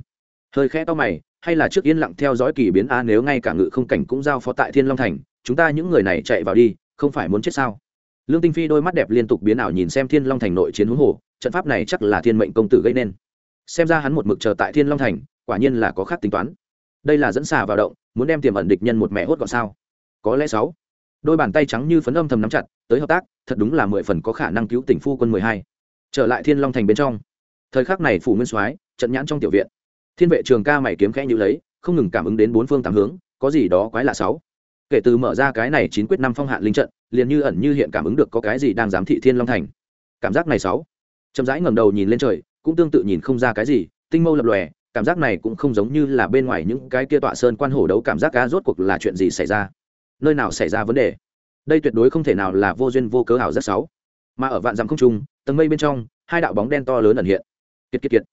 hơi khẽ to mày, hay là trước yên lặng theo dõi kỳ biến a nếu ngay cả ngự không cảnh cũng giao phó tại thiên long thành, chúng ta những người này chạy vào đi, không phải muốn chết sao? Lương tinh phi đôi mắt đẹp liên tục biến ảo nhìn xem thiên long thành nội chiến huống hồ, trận pháp này chắc là thiên mệnh công tử gây nên. Xem ra hắn một mực chờ tại thiên long thành, quả nhiên là có khác tính toán. Đây là dẫn xà vào động, muốn đem tiềm ẩn địch nhân một mẹ hốt gọn sao? Có lẽ sáu. Đôi bàn tay trắng như phấn âm thầm nắm chặt, tới hợp tác, thật đúng là mười phần có khả năng cứu tỉnh phu quân mười hai. Trở lại thiên long thành bên trong. Thời khắc này phủ nguyên soái, trận nhãn trong tiểu viện thiên vệ trường ca mày kiếm khẽ nhữ lấy, không ngừng cảm ứng đến bốn phương tám hướng, có gì đó quái lạ sáu. Kể từ mở ra cái này chín quyết năm phong hạn linh trận, liền như ẩn như hiện cảm ứng được có cái gì đang giám thị thiên long thành. Cảm giác này sáu. Chậm rãi ngẩng đầu nhìn lên trời, cũng tương tự nhìn không ra cái gì, tinh mâu lập lòe, cảm giác này cũng không giống như là bên ngoài những cái kia tọa sơn quan hổ đấu cảm giác cá rốt cuộc là chuyện gì xảy ra? Nơi nào xảy ra vấn đề? Đây tuyệt đối không thể nào là vô duyên vô cớ hảo rất sáu. Mà ở vạn dặm không trung, tầng mây bên trong, hai đạo bóng đen to lớn ẩn hiện. Kiệt kiệt kiệt.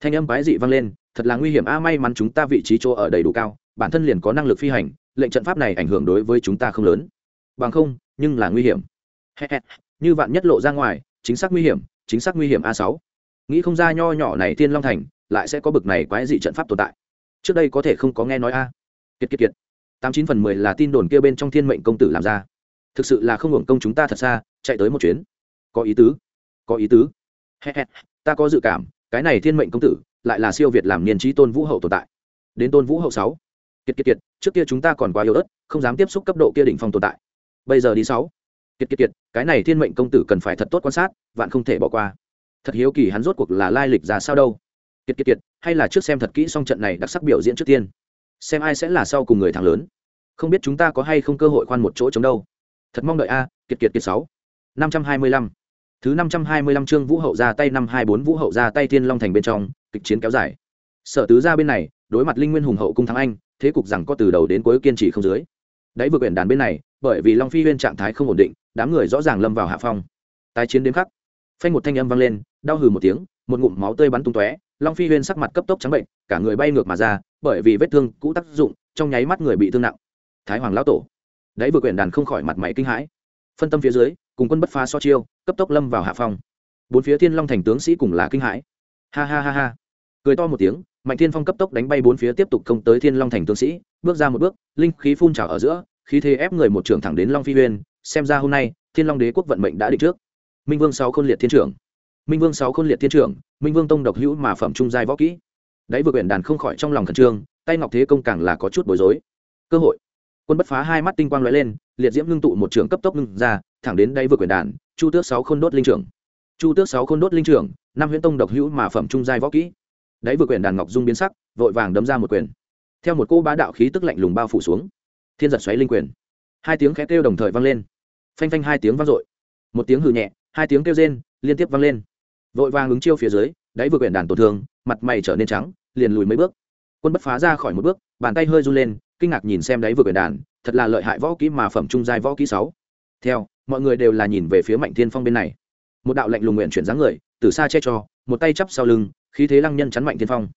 Thanh âm quái dị vang lên thật là nguy hiểm. A, may mắn chúng ta vị trí chỗ ở đầy đủ cao, bản thân liền có năng lực phi hành, lệnh trận pháp này ảnh hưởng đối với chúng ta không lớn. Bằng không, nhưng là nguy hiểm. Như vạn nhất lộ ra ngoài, chính xác nguy hiểm, chính xác nguy hiểm a sáu. Nghĩ không ra nho nhỏ này thiên long thành, lại sẽ có bực này quái dị trận pháp tồn tại. Trước đây có thể không có nghe nói a. Kiệt kiệt kiệt. Tám chín phần mười là tin đồn kia bên trong thiên mệnh công tử làm ra. Thực sự là không hưởng công chúng ta thật xa, chạy tới một chuyến. Có ý tứ, có ý tứ. Ta có dự cảm, cái này thiên mệnh công tử lại là siêu việt làm niên trí tôn vũ hậu tồn tại. Đến tôn vũ hậu sáu. Kiệt kiệt kiệt, trước kia chúng ta còn quá yếu ớt, không dám tiếp xúc cấp độ kia đỉnh phong tồn tại. Bây giờ đi sáu. Kiệt kiệt kiệt, cái này thiên mệnh công tử cần phải thật tốt quan sát, vạn không thể bỏ qua. Thật hiếu kỳ hắn rốt cuộc là lai lịch ra sao đâu. Kiệt kiệt kiệt, hay là trước xem thật kỹ xong trận này đặc sắc biểu diễn trước tiên. Xem ai sẽ là sau cùng người thắng lớn. Không biết chúng ta có hay không cơ hội khoan một chỗ chống đâu. Thật mong đợi a, kiệt kiệt kiệt sáu. Năm trăm hai mươi lăm thứ năm trăm hai mươi lăm chương vũ hậu ra tay, năm hai bốn vũ hậu ra tay thiên long thành bên trong, kịch chiến kéo dài. Sở tứ ra bên này, đối mặt linh nguyên hùng hậu cung thắng anh, thế cục rằng có từ đầu đến cuối kiên trì không dưới. Đấy vừa quyển đàn bên này, bởi vì long phi huyên trạng thái không ổn định, đám người rõ ràng lâm vào hạ phong. Tái chiến đến khắc, phanh một thanh âm vang lên, đau hừ một tiếng, một ngụm máu tươi bắn tung tóe, long phi huyên sắc mặt cấp tốc trắng bệnh, cả người bay ngược mà ra, bởi vì vết thương cũ tác dụng, trong nháy mắt người bị thương nặng. Thái hoàng lão tổ. Đấy vừa quyển đàn không khỏi mặt mày kinh hãi. Phân tâm phía dưới cùng quân bất phá so chiêu, cấp tốc lâm vào hạ phong. Bốn phía thiên long thành tướng sĩ cùng là kinh hãi. Ha ha ha ha. Cười to một tiếng, mạnh thiên phong cấp tốc đánh bay bốn phía tiếp tục công tới thiên long thành tướng sĩ, bước ra một bước, linh khí phun trào ở giữa, khí thế ép người một trưởng thẳng đến long phi huyên xem ra hôm nay, thiên long đế quốc vận mệnh đã định trước. Minh vương sáu khôn liệt thiên trưởng. Minh vương sáu khôn liệt thiên trưởng, minh vương tông độc hữu mà phẩm trung giai võ kỹ. Đáy vừa quyển đàn không khỏi trong lòng khẩn trương, tay ngọc thế công càng là có chút bối rối. Cơ hội. Quân bất phá hai mắt tinh quang lóe lên, liệt diễm ngưng tụ một trường cấp tốc ngưng ra thẳng đến đây vừa quyền đàn, chu tước sáu khôn đốt linh trưởng. Chu tước sáu khôn đốt linh trưởng, năm huyễn tông độc hữu mà phẩm trung giai võ kỹ. Đáy vừa quyền đàn ngọc dung biến sắc, vội vàng đấm ra một quyền. Theo một cô bá đạo khí tức lạnh lùng bao phủ xuống, thiên giật xoáy linh quyền. Hai tiếng khẽ kêu đồng thời vang lên. Phanh phanh hai tiếng vang dội. Một tiếng hừ nhẹ, hai tiếng kêu rên, liên tiếp vang lên. Vội vàng ứng chiêu phía dưới, đáy vừa quyển đàn tổn thương, mặt mày trở nên trắng, liền lùi mấy bước. Quân bất phá ra khỏi một bước, bàn tay hơi run lên, kinh ngạc nhìn xem đáy vừa quyển đàn, thật là lợi hại võ kỹ mà phẩm trung giai võ kỹ sáu theo, mọi người đều là nhìn về phía mạnh thiên phong bên này. Một đạo lạnh lùng nguyện chuyển dáng người, từ xa che cho, một tay chắp sau lưng, khí thế lăng nhân chắn mạnh thiên phong.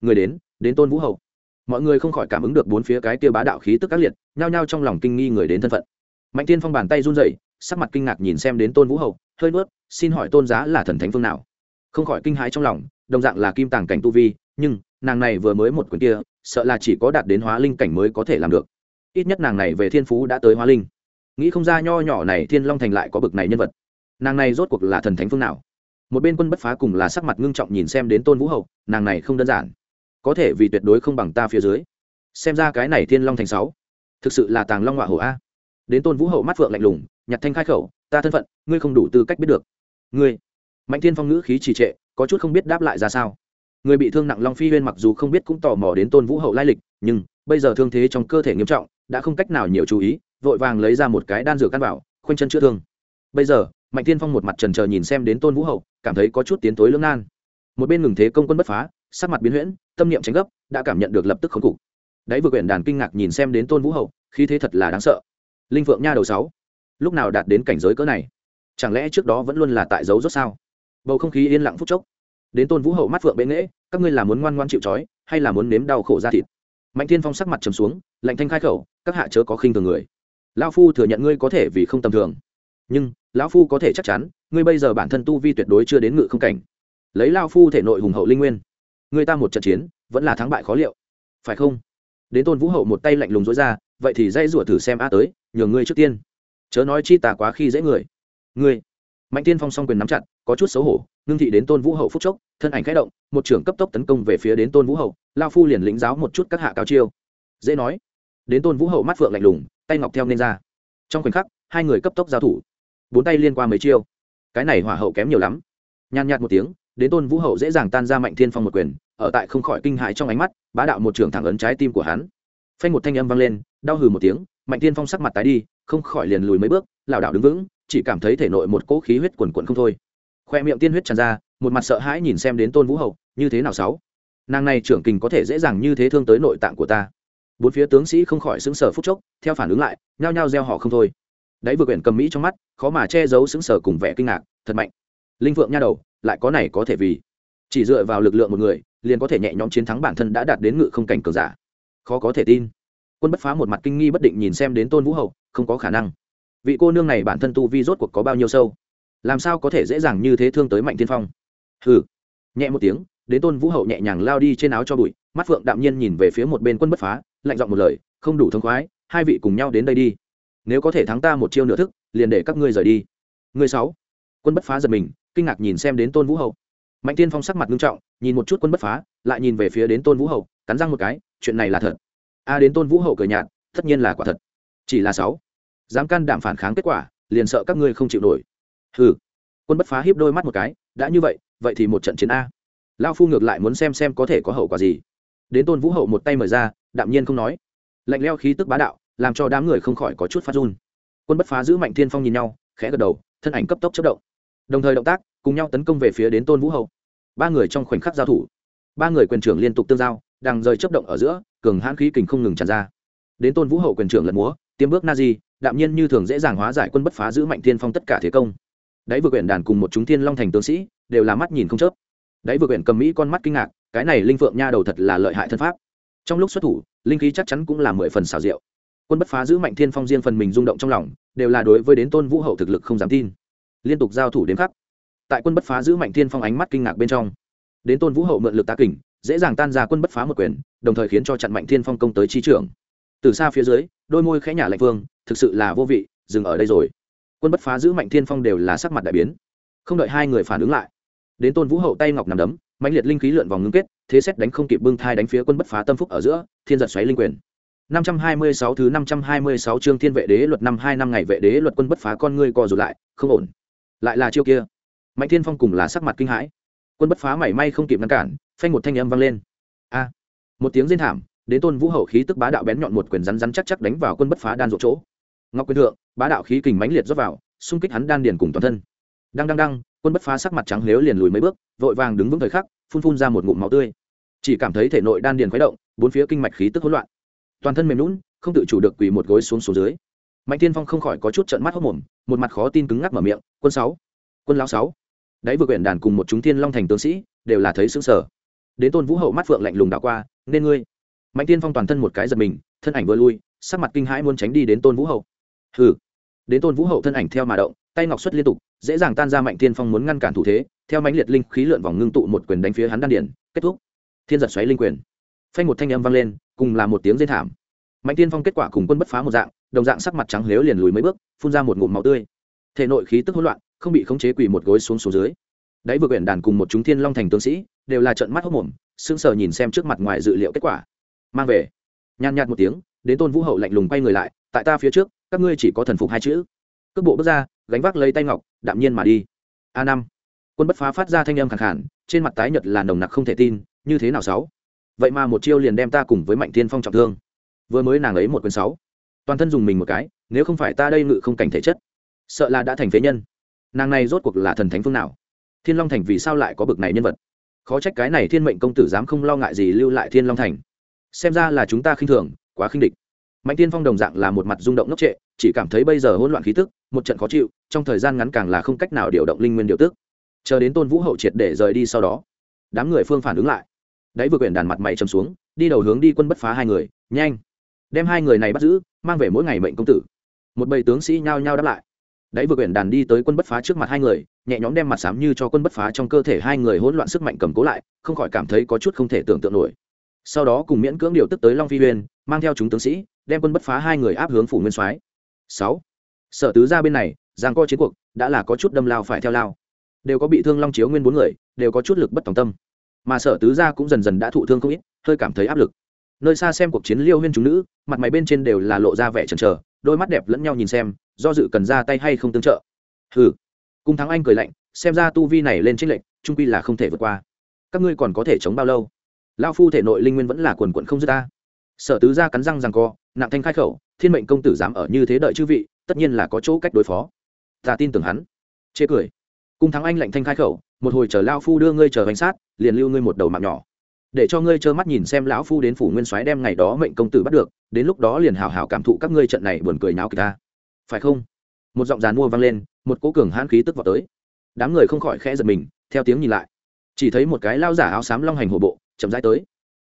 Người đến đến tôn vũ hậu. Mọi người không khỏi cảm ứng được bốn phía cái kia bá đạo khí tức các liệt, nhao nhao trong lòng kinh nghi người đến thân phận. Mạnh thiên phong bàn tay run rẩy, sắc mặt kinh ngạc nhìn xem đến tôn vũ hậu, hơi nuốt, xin hỏi tôn giá là thần thánh phương nào? Không khỏi kinh hãi trong lòng, đồng dạng là kim tàng cảnh tu vi, nhưng, nàng này vừa mới một quyền kia, sợ là chỉ có đạt đến hóa linh cảnh mới có thể làm được. Ít nhất nàng này về thiên phú đã tới hóa linh nghĩ không ra nho nhỏ này thiên long thành lại có bực này nhân vật. Nàng này rốt cuộc là thần thánh phương nào? Một bên quân bất phá cùng là sắc mặt ngưng trọng nhìn xem đến tôn vũ hậu, nàng này không đơn giản. Có thể vì tuyệt đối không bằng ta phía dưới. Xem ra cái này thiên long thành sáu, thực sự là tàng long họa hổ a. Đến tôn vũ hậu mắt phượng lạnh lùng, nhặt thanh khai khẩu, ta thân phận, ngươi không đủ tư cách biết được. Ngươi? Mạnh thiên phong ngữ khí trì trệ, có chút không biết đáp lại ra sao. Người bị thương nặng long phi huyên mặc dù không biết cũng tò mò đến tôn vũ hậu lai lịch, nhưng bây giờ thương thế trong cơ thể nghiêm trọng, đã không cách nào nhiều chú ý vội vàng lấy ra một cái đan dược căn bảo khoanh chân chữa thương. Bây giờ, mạnh thiên phong một mặt trần trờ nhìn xem đến tôn vũ hậu, cảm thấy có chút tiến tối lưỡng nan. Một bên ngừng thế công quân bất phá, sắc mặt biến huyễn, tâm niệm tránh gấp, đã cảm nhận được lập tức khống cục. Đáy vừa quyển đàn kinh ngạc nhìn xem đến tôn vũ hậu, khí thế thật là đáng sợ. Linh vượng nha đầu sáu, lúc nào đạt đến cảnh giới cỡ này? Chẳng lẽ trước đó vẫn luôn là tại dấu rốt sao? Bầu không khí yên lặng phút chốc. Đến tôn vũ hậu mắt phượng bệ nghễ, các ngươi là muốn ngoan ngoan chịu trói, hay là muốn nếm đau khổ ra thịt? Mạnh thiên phong sắc mặt trầm xuống, lạnh thanh khai khẩu, các hạ chớ có khinh thường người lão phu thừa nhận ngươi có thể vì không tầm thường. Nhưng, lão phu có thể chắc chắn, ngươi bây giờ bản thân tu vi tuyệt đối chưa đến ngự không cảnh. Lấy lao phu thể nội hùng hậu linh nguyên người ta một trận chiến, vẫn là thắng bại khó liệu. Phải không? Đến tôn vũ hậu một tay lạnh lùng dối ra, vậy thì dây rủa thử xem a tới, nhường ngươi trước tiên. Chớ nói chi tà quá khi dễ người. Ngươi. Mạnh tiên phong s o n g quyền nắm chặt, có chút xấu hổ, ngưng thị đến tôn vũ hậu phúc chốc, thân ảnh k h ẽ động, một trưởng cấp tốc tấn công về phía đến tôn vũ hậu lao phu liền lĩnh giáo một chút các hạ cao chiêu. Dễ nói đến tôn vũ hậu mắt phượng lạnh lùng, tay ngọc theo nên ra. Trong khoảnh khắc, hai người cấp tốc giao thủ. Bốn tay liên qua mấy chiêu. Cái này hỏa hậu kém nhiều lắm. Nhàn nhạt một tiếng, đến tôn vũ hậu dễ dàng tan ra mạnh thiên phong một quyền, ở tại không khỏi kinh hại trong ánh mắt, bá đạo một trường thẳng ấn trái tim của hắn. Phanh một thanh âm vang lên, đau hừ một tiếng, mạnh thiên phong sắc mặt tái đi, không khỏi liền lùi mấy bước, lảo đảo đứng vững, chỉ cảm thấy thể nội một cỗ khí huyết quần quần không thôi. Khoe miệng tiên huyết tràn ra, một mặt sợ hãi nhìn xem đến tôn vũ hậu, như thế nào sáu? Nàng này trưởng kình có thể dễ dàng như thế thương tới nội tạng của ta bốn phía tướng sĩ không khỏi xứng sở phút chốc, theo phản ứng lại, nhao nhao gieo họ không thôi. Đấy vừa quyển cầm mỹ trong mắt, khó mà che giấu xứng sở cùng vẻ kinh ngạc, thật mạnh. Linh vượng nha đầu, lại có này có thể vì. Chỉ dựa vào lực lượng một người, liền có thể nhẹ nhõm chiến thắng bản thân đã đạt đến ngự không cảnh cường giả. Khó có thể tin. Quân bất phá một mặt kinh nghi bất định nhìn xem đến tôn vũ hậu, không có khả năng. Vị cô nương này bản thân tu vi rốt cuộc có bao nhiêu sâu? Làm sao có thể dễ dàng như thế thương tới mạnh tiên phong? Hừ. Nhẹ một tiếng, đến tôn vũ hậu nhẹ nhàng lao đi trên áo cho bụi, mắt phượng đạm nhiên nhìn về phía một bên quân bất phá lạnh giọng một lời, không đủ thông khoái, hai vị cùng nhau đến đây đi. Nếu có thể thắng ta một chiêu nửa thức, liền để các ngươi rời đi. Người sáu, quân bất phá giật mình, kinh ngạc nhìn xem đến tôn vũ hậu. Mạnh tiên phong sắc mặt nghiêm trọng, nhìn một chút quân bất phá, lại nhìn về phía đến tôn vũ hậu, cắn răng một cái, chuyện này là thật. A, đến tôn vũ hậu cười nhạt, tất nhiên là quả thật. Chỉ là sáu, dám can đảm phản kháng kết quả, liền sợ các ngươi không chịu nổi. Hừ, quân bất phá hiếp đôi mắt một cái, đã như vậy vậy thì một trận chiến a. Lao phu ngược lại muốn xem xem có thể có hậu quả gì. Đến tôn vũ hậu một tay mở ra đạm nhiên không nói. Lạnh leo khí tức bá đạo, làm cho đám người không khỏi có chút phát run. Quân bất phá giữ mạnh thiên phong nhìn nhau, khẽ gật đầu, thân ảnh cấp tốc chất động. Đồng thời động tác, cùng nhau tấn công về phía đến tôn vũ hậu ba người trong khoảnh khắc giao thủ. Ba người quyền trưởng liên tục tương giao, đang rời chấp động ở giữa, cường hãn khí kình không ngừng tràn ra. Đến tôn vũ hậu quyền trưởng lật múa tiêm bước na di, đạm nhiên như thường dễ dàng hóa giải quân bất phá giữ mạnh thiên phong tất cả thế công. Đáy vừa quyển đàn cùng một chúng thiên long thành tướng sĩ, đều là mắt nhìn không chớp. Đáy vừa quyển cầm mỹ con mắt kinh ngạc, cái này linh phượng nha đầu thật là lợi hại thân pháp trong lúc xuất thủ, linh khí chắc chắn cũng là mười phần xảo diệu. Quân bất phá giữ mạnh thiên phong riêng phần mình rung động trong lòng, đều là đối với đến tôn vũ hậu thực lực không dám tin. Liên tục giao thủ đến khắc. Tại quân bất phá giữ mạnh thiên phong ánh mắt kinh ngạc bên trong, đến tôn vũ hậu mượn lực tá kình, dễ dàng tan ra quân bất phá một quyền, đồng thời khiến cho chặn mạnh thiên phong công tới chi trưởng. Từ xa phía dưới, đôi môi khẽ nhả lạnh vương, thực sự là vô vị, dừng ở đây rồi. Quân bất phá giữ mạnh thiên phong đều là sắc mặt đại biến. Không đợi hai người phản ứng lại đến tôn vũ hậu tay ngọc nằm đấm, mãnh liệt linh khí lượn vòng ngưng kết, thế xét đánh không kịp bưng thai đánh phía quân bất phá tâm phúc ở giữa, thiên giật xoáy linh quyền. 526 thứ 526 chương thiên vệ đế luật năm hai năm ngày vệ đế luật quân bất phá con ngươi co rụt lại, không ổn. Lại là chiêu kia. Mạnh thiên phong cùng là sắc mặt kinh hãi. Quân bất phá mảy may không kịp ngăn cản, phanh một thanh âm vang lên. A. Một tiếng rên thảm, đến tôn vũ hậu khí tức bá đạo bén nhọn một quyền rắn rắn chắc chắc đánh vào quân bất phá đan rộ chỗ. Ngọc quyền thượng, bá đạo khí kình mãnh liệt rót vào, xung kích hắn đan điền cùng toàn thân đang đang đang quân bất phá sắc mặt trắng lếu liền lùi mấy bước, vội vàng đứng vững thời khắc, phun phun ra một ngụm máu tươi. Chỉ cảm thấy thể nội đan điền khuấy động, bốn phía kinh mạch khí tức hỗn loạn. Toàn thân mềm lún không tự chủ được quỳ một gối xuống xuống dưới. Mạnh tiên phong không khỏi có chút trận mắt hốc mồm, một mặt khó tin cứng ngắc mở miệng, quân sáu, quân lão sáu. Đấy vừa quyển đàn cùng một chúng thiên long thành tướng sĩ, đều là thấy sững sờ. Đến tôn vũ hậu mắt phượng lạnh lùng đảo qua, nên ngươi. Mạnh tiên phong toàn thân một cái giật mình, thân ảnh vừa lui, sắc mặt kinh hãi muốn tránh đi đến tôn vũ hậu. Hừ. Đến tôn vũ hậu thân ảnh theo mà động, tay ngọc xuất liên tục dễ dàng tan ra mạnh thiên phong muốn ngăn cản thủ thế, theo mãnh liệt linh khí lượn vòng ngưng tụ một quyền đánh phía hắn đan điển kết thúc. Thiên giật xoáy linh quyền. Phanh một thanh âm vang lên, cùng là một tiếng dây thảm. Mạnh tiên phong kết quả cùng quân bất phá một dạng, đồng dạng sắc mặt trắng lếu liền lùi mấy bước, phun ra một ngụm máu tươi. Thể nội khí tức hỗn loạn, không bị khống chế quỳ một gối xuống xuống dưới. Đáy vừa quyển đàn cùng một chúng thiên long thành tướng sĩ, đều là trận mắt hốc mồm, sững sờ nhìn xem trước mặt ngoài dự liệu kết quả. Mang về. Nhàn nhạt một tiếng, đến tôn vũ hậu lạnh lùng quay người lại, tại ta phía trước, các ngươi chỉ có thần phục hai chữ. Cước bộ bước ra gánh vác lấy tay ngọc, đạm nhiên mà đi. A năm. Quân bất phá phát ra thanh âm khẳng khản trên mặt tái nhật là nồng nặc không thể tin, như thế nào sáu? Vậy mà một chiêu liền đem ta cùng với mạnh thiên phong trọng thương. Vừa mới nàng ấy một quyền sáu. Toàn thân dùng mình một cái, nếu không phải ta đây ngự không cảnh thể chất, sợ là đã thành phế nhân. Nàng này rốt cuộc là thần thánh phương nào? Thiên long thành vì sao lại có bực này nhân vật? Khó trách cái này thiên mệnh công tử dám không lo ngại gì lưu lại thiên long thành. Xem ra là chúng ta khinh thường, quá khinh địch mạnh tiên phong đồng dạng là một mặt rung động ngốc trệ, chỉ cảm thấy bây giờ hỗn loạn khí tức, một trận khó chịu, trong thời gian ngắn càng là không cách nào điều động linh nguyên điều tức. Chờ đến tôn vũ hậu triệt để rời đi sau đó, đám người phương phản ứng lại. Đáy vừa quyển đàn mặt mày chầm xuống, đi đầu hướng đi quân bất phá hai người, nhanh. Đem hai người này bắt giữ, mang về mỗi ngày mệnh công tử. Một bầy tướng sĩ nhao nhao đáp lại. Đáy vừa quyển đàn đi tới quân bất phá trước mặt hai người, nhẹ nhõm đem mặt sám như cho quân bất phá trong cơ thể hai người hỗn loạn sức mạnh cầm cố lại, không khỏi cảm thấy có chút không thể tưởng tượng nổi. Sau đó cùng miễn cưỡng điều tức tới long phi huyên mang theo chúng tướng sĩ đem quân bất phá hai người áp hướng phủ nguyên soái. Sáu, sở tứ ra bên này, giang co chiến cuộc, đã là có chút đâm lao phải theo lao. Đều có bị thương long chiếu nguyên bốn người, đều có chút lực bất tòng tâm. Mà sở tứ gia cũng dần dần đã thụ thương không ít, hơi cảm thấy áp lực. Nơi xa xem cuộc chiến liêu huyên chúng nữ, mặt mày bên trên đều là lộ ra vẻ chần chờ, đôi mắt đẹp lẫn nhau nhìn xem, do dự cần ra tay hay không tương trợ. Hừ. Cung thắng anh cười lạnh, xem ra tu vi này lên trích lệnh trung quy là không thể vượt qua. Các ngươi còn có thể chống bao lâu? Lao phu thể nội linh nguyên vẫn là quần quận không dứt ta. Sở tứ gia cắn răng rằng co nặng thanh khai khẩu, thiên mệnh công tử dám ở như thế đợi chư vị, tất nhiên là có chỗ cách đối phó. Ta tin tưởng hắn. Chê cười. Cung thắng anh lạnh thanh khai khẩu, một hồi chờ lao phu đưa ngươi chờ bánh sát, liền lưu ngươi một đầu mạng nhỏ. Để cho ngươi trơ mắt nhìn xem lão phu đến phủ nguyên soái đem ngày đó mệnh công tử bắt được, đến lúc đó liền hào hào cảm thụ các ngươi trận này buồn cười náo kỳ ta. Phải không? Một giọng dàn mua vang lên, một cố cường hãn khí tức vào tới. Đám người không khỏi khẽ giật mình, theo tiếng nhìn lại. Chỉ thấy một cái lao giả áo xám long hành hổ bộ, chậm rãi tới.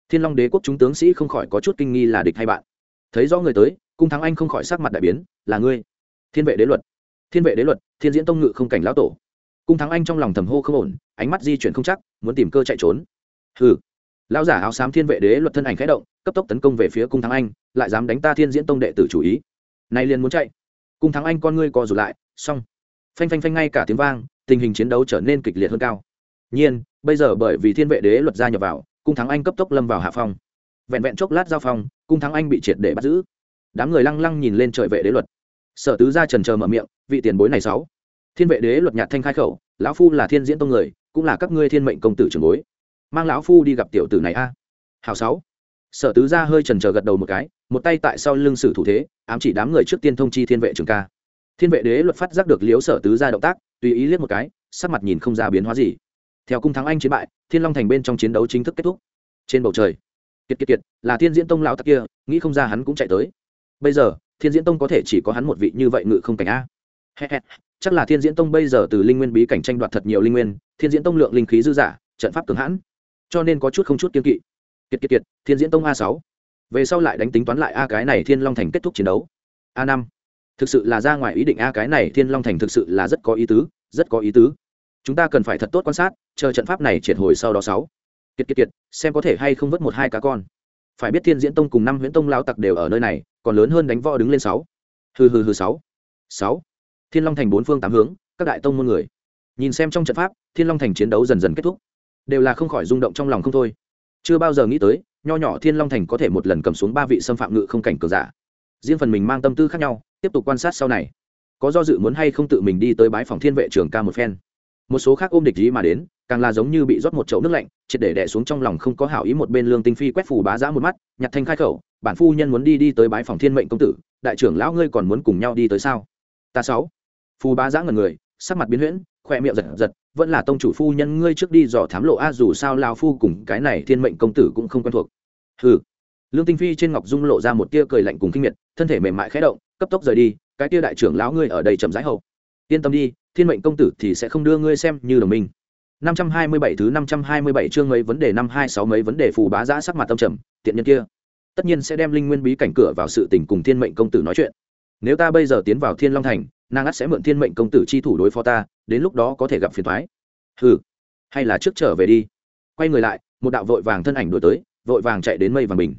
Thiên long đế quốc chúng tướng sĩ không khỏi có chút kinh nghi là địch hay bạn thấy rõ người tới, cung thắng anh không khỏi sắc mặt đại biến, là ngươi? Thiên vệ đế luật. Thiên vệ đế luật, thiên diễn tông ngự không cảnh lão tổ. Cung thắng anh trong lòng thầm hô không ổn, ánh mắt di chuyển không chắc, muốn tìm cơ chạy trốn. Hừ. Lão giả áo xám thiên vệ đế luật thân ảnh khẽ động, cấp tốc tấn công về phía cung thắng anh, lại dám đánh ta thiên diễn tông đệ tử chủ ý. Nay liền muốn chạy. Cung thắng anh con ngươi co rụt lại, xong. Phanh phanh phanh ngay cả tiếng vang, tình hình chiến đấu trở nên kịch liệt hơn cao. Nhiên, bây giờ bởi vì thiên vệ đế luật gia nhập vào, cung thắng anh cấp tốc lâm vào hạ phong vẹn vẹn chốc lát giao phong, cung thắng anh bị triệt để bắt giữ. Đám người lăng lăng nhìn lên trời vệ đế luật. Sở tứ gia trần chờ mở miệng, vị tiền bối này sáu. Thiên vệ đế luật nhạt thanh khai khẩu, lão phu là thiên diễn tông người, cũng là các ngươi thiên mệnh công tử trường bối. Mang lão phu đi gặp tiểu tử này a. Hào sáu. Sở tứ gia hơi trần chờ gật đầu một cái, một tay tại sau lưng sử thủ thế, ám chỉ đám người trước tiên thông chi thiên vệ trường ca. Thiên vệ đế luật phát giác được liếu sở tứ gia động tác, tùy ý liếc một cái, sắc mặt nhìn không ra biến hóa gì. Theo cung thắng anh chiến bại, thiên long thành bên trong chiến đấu chính thức kết thúc. Trên bầu trời kiệt kiệt kiệt, là thiên diễn tông lão tặc kia, nghĩ không ra hắn cũng chạy tới. Bây giờ, thiên diễn tông có thể chỉ có hắn một vị như vậy ngự không cảnh a. Chắc là thiên diễn tông bây giờ từ linh nguyên bí cảnh tranh đoạt thật nhiều linh nguyên, thiên diễn tông lượng linh khí dư giả, trận pháp cường hãn. Cho nên có chút không chút kiên kỵ. Kiệt kiệt kiệt, thiên diễn tông a sáu. Về sau lại đánh tính toán lại a cái này thiên long thành kết thúc chiến đấu. A năm. Thực sự là ra ngoài ý định a cái này thiên long thành thực sự là rất có ý tứ, rất có ý tứ. Chúng ta cần phải thật tốt quan sát, chờ trận pháp này triệt hồi sau đó sáu kiệt kiệt kiệt, xem có thể hay không vớt một hai cá con. Phải biết thiên diễn tông cùng năm huyễn tông lao tặc đều ở nơi này, còn lớn hơn đánh võ đứng lên sáu. Hừ hừ hừ sáu. Sáu. Thiên long thành bốn phương tám hướng, các đại tông môn người. Nhìn xem trong trận pháp, thiên long thành chiến đấu dần dần kết thúc. Đều là không khỏi rung động trong lòng không thôi. Chưa bao giờ nghĩ tới, nho nhỏ thiên long thành có thể một lần cầm xuống ba vị xâm phạm ngự không cảnh cường giả. Riêng phần mình mang tâm tư khác nhau, tiếp tục quan sát sau này. Có do dự muốn hay không tự mình đi tới bái phòng thiên vệ trường ca một phen. Một số khác ôm địch ý mà đến càng là giống như bị rót một chậu nước lạnh, triệt để đẻ xuống trong lòng không có hảo ý một bên lương tinh phi quét phù bá giã một mắt, nhặt thanh khai khẩu, bản phu nhân muốn đi đi tới bái phòng thiên mệnh công tử, đại trưởng lão ngươi còn muốn cùng nhau đi tới sao? Ta sáu. Phù bá giã ngần người, sắc mặt biến huyễn, khoe miệng giật giật, vẫn là tông chủ phu nhân ngươi trước đi dò thám lộ a, dù sao lao phu cùng cái này thiên mệnh công tử cũng không quen thuộc. Hừ. Lương tinh phi trên ngọc dung lộ ra một tia cười lạnh cùng kinh miệt, thân thể mềm mại khẽ động, cấp tốc rời đi, cái tia đại trưởng lão ngươi ở đây chậm rãi hậu yên tâm đi, thiên mệnh công tử thì sẽ không đưa ngươi xem như đồng minh. 527 thứ 527 chương mấy vấn đề 526 mấy vấn đề phù bá giá sắc mặt tâm trầm, tiện nhân kia, tất nhiên sẽ đem linh nguyên bí cảnh cửa vào sự tình cùng thiên mệnh công tử nói chuyện. Nếu ta bây giờ tiến vào Thiên Long thành, nàng ắt sẽ mượn thiên mệnh công tử chi thủ đối phó ta, đến lúc đó có thể gặp phiền toái. Hừ, hay là trước trở về đi. Quay người lại, một đạo vội vàng thân ảnh đuổi tới, vội vàng chạy đến mây vàng bình.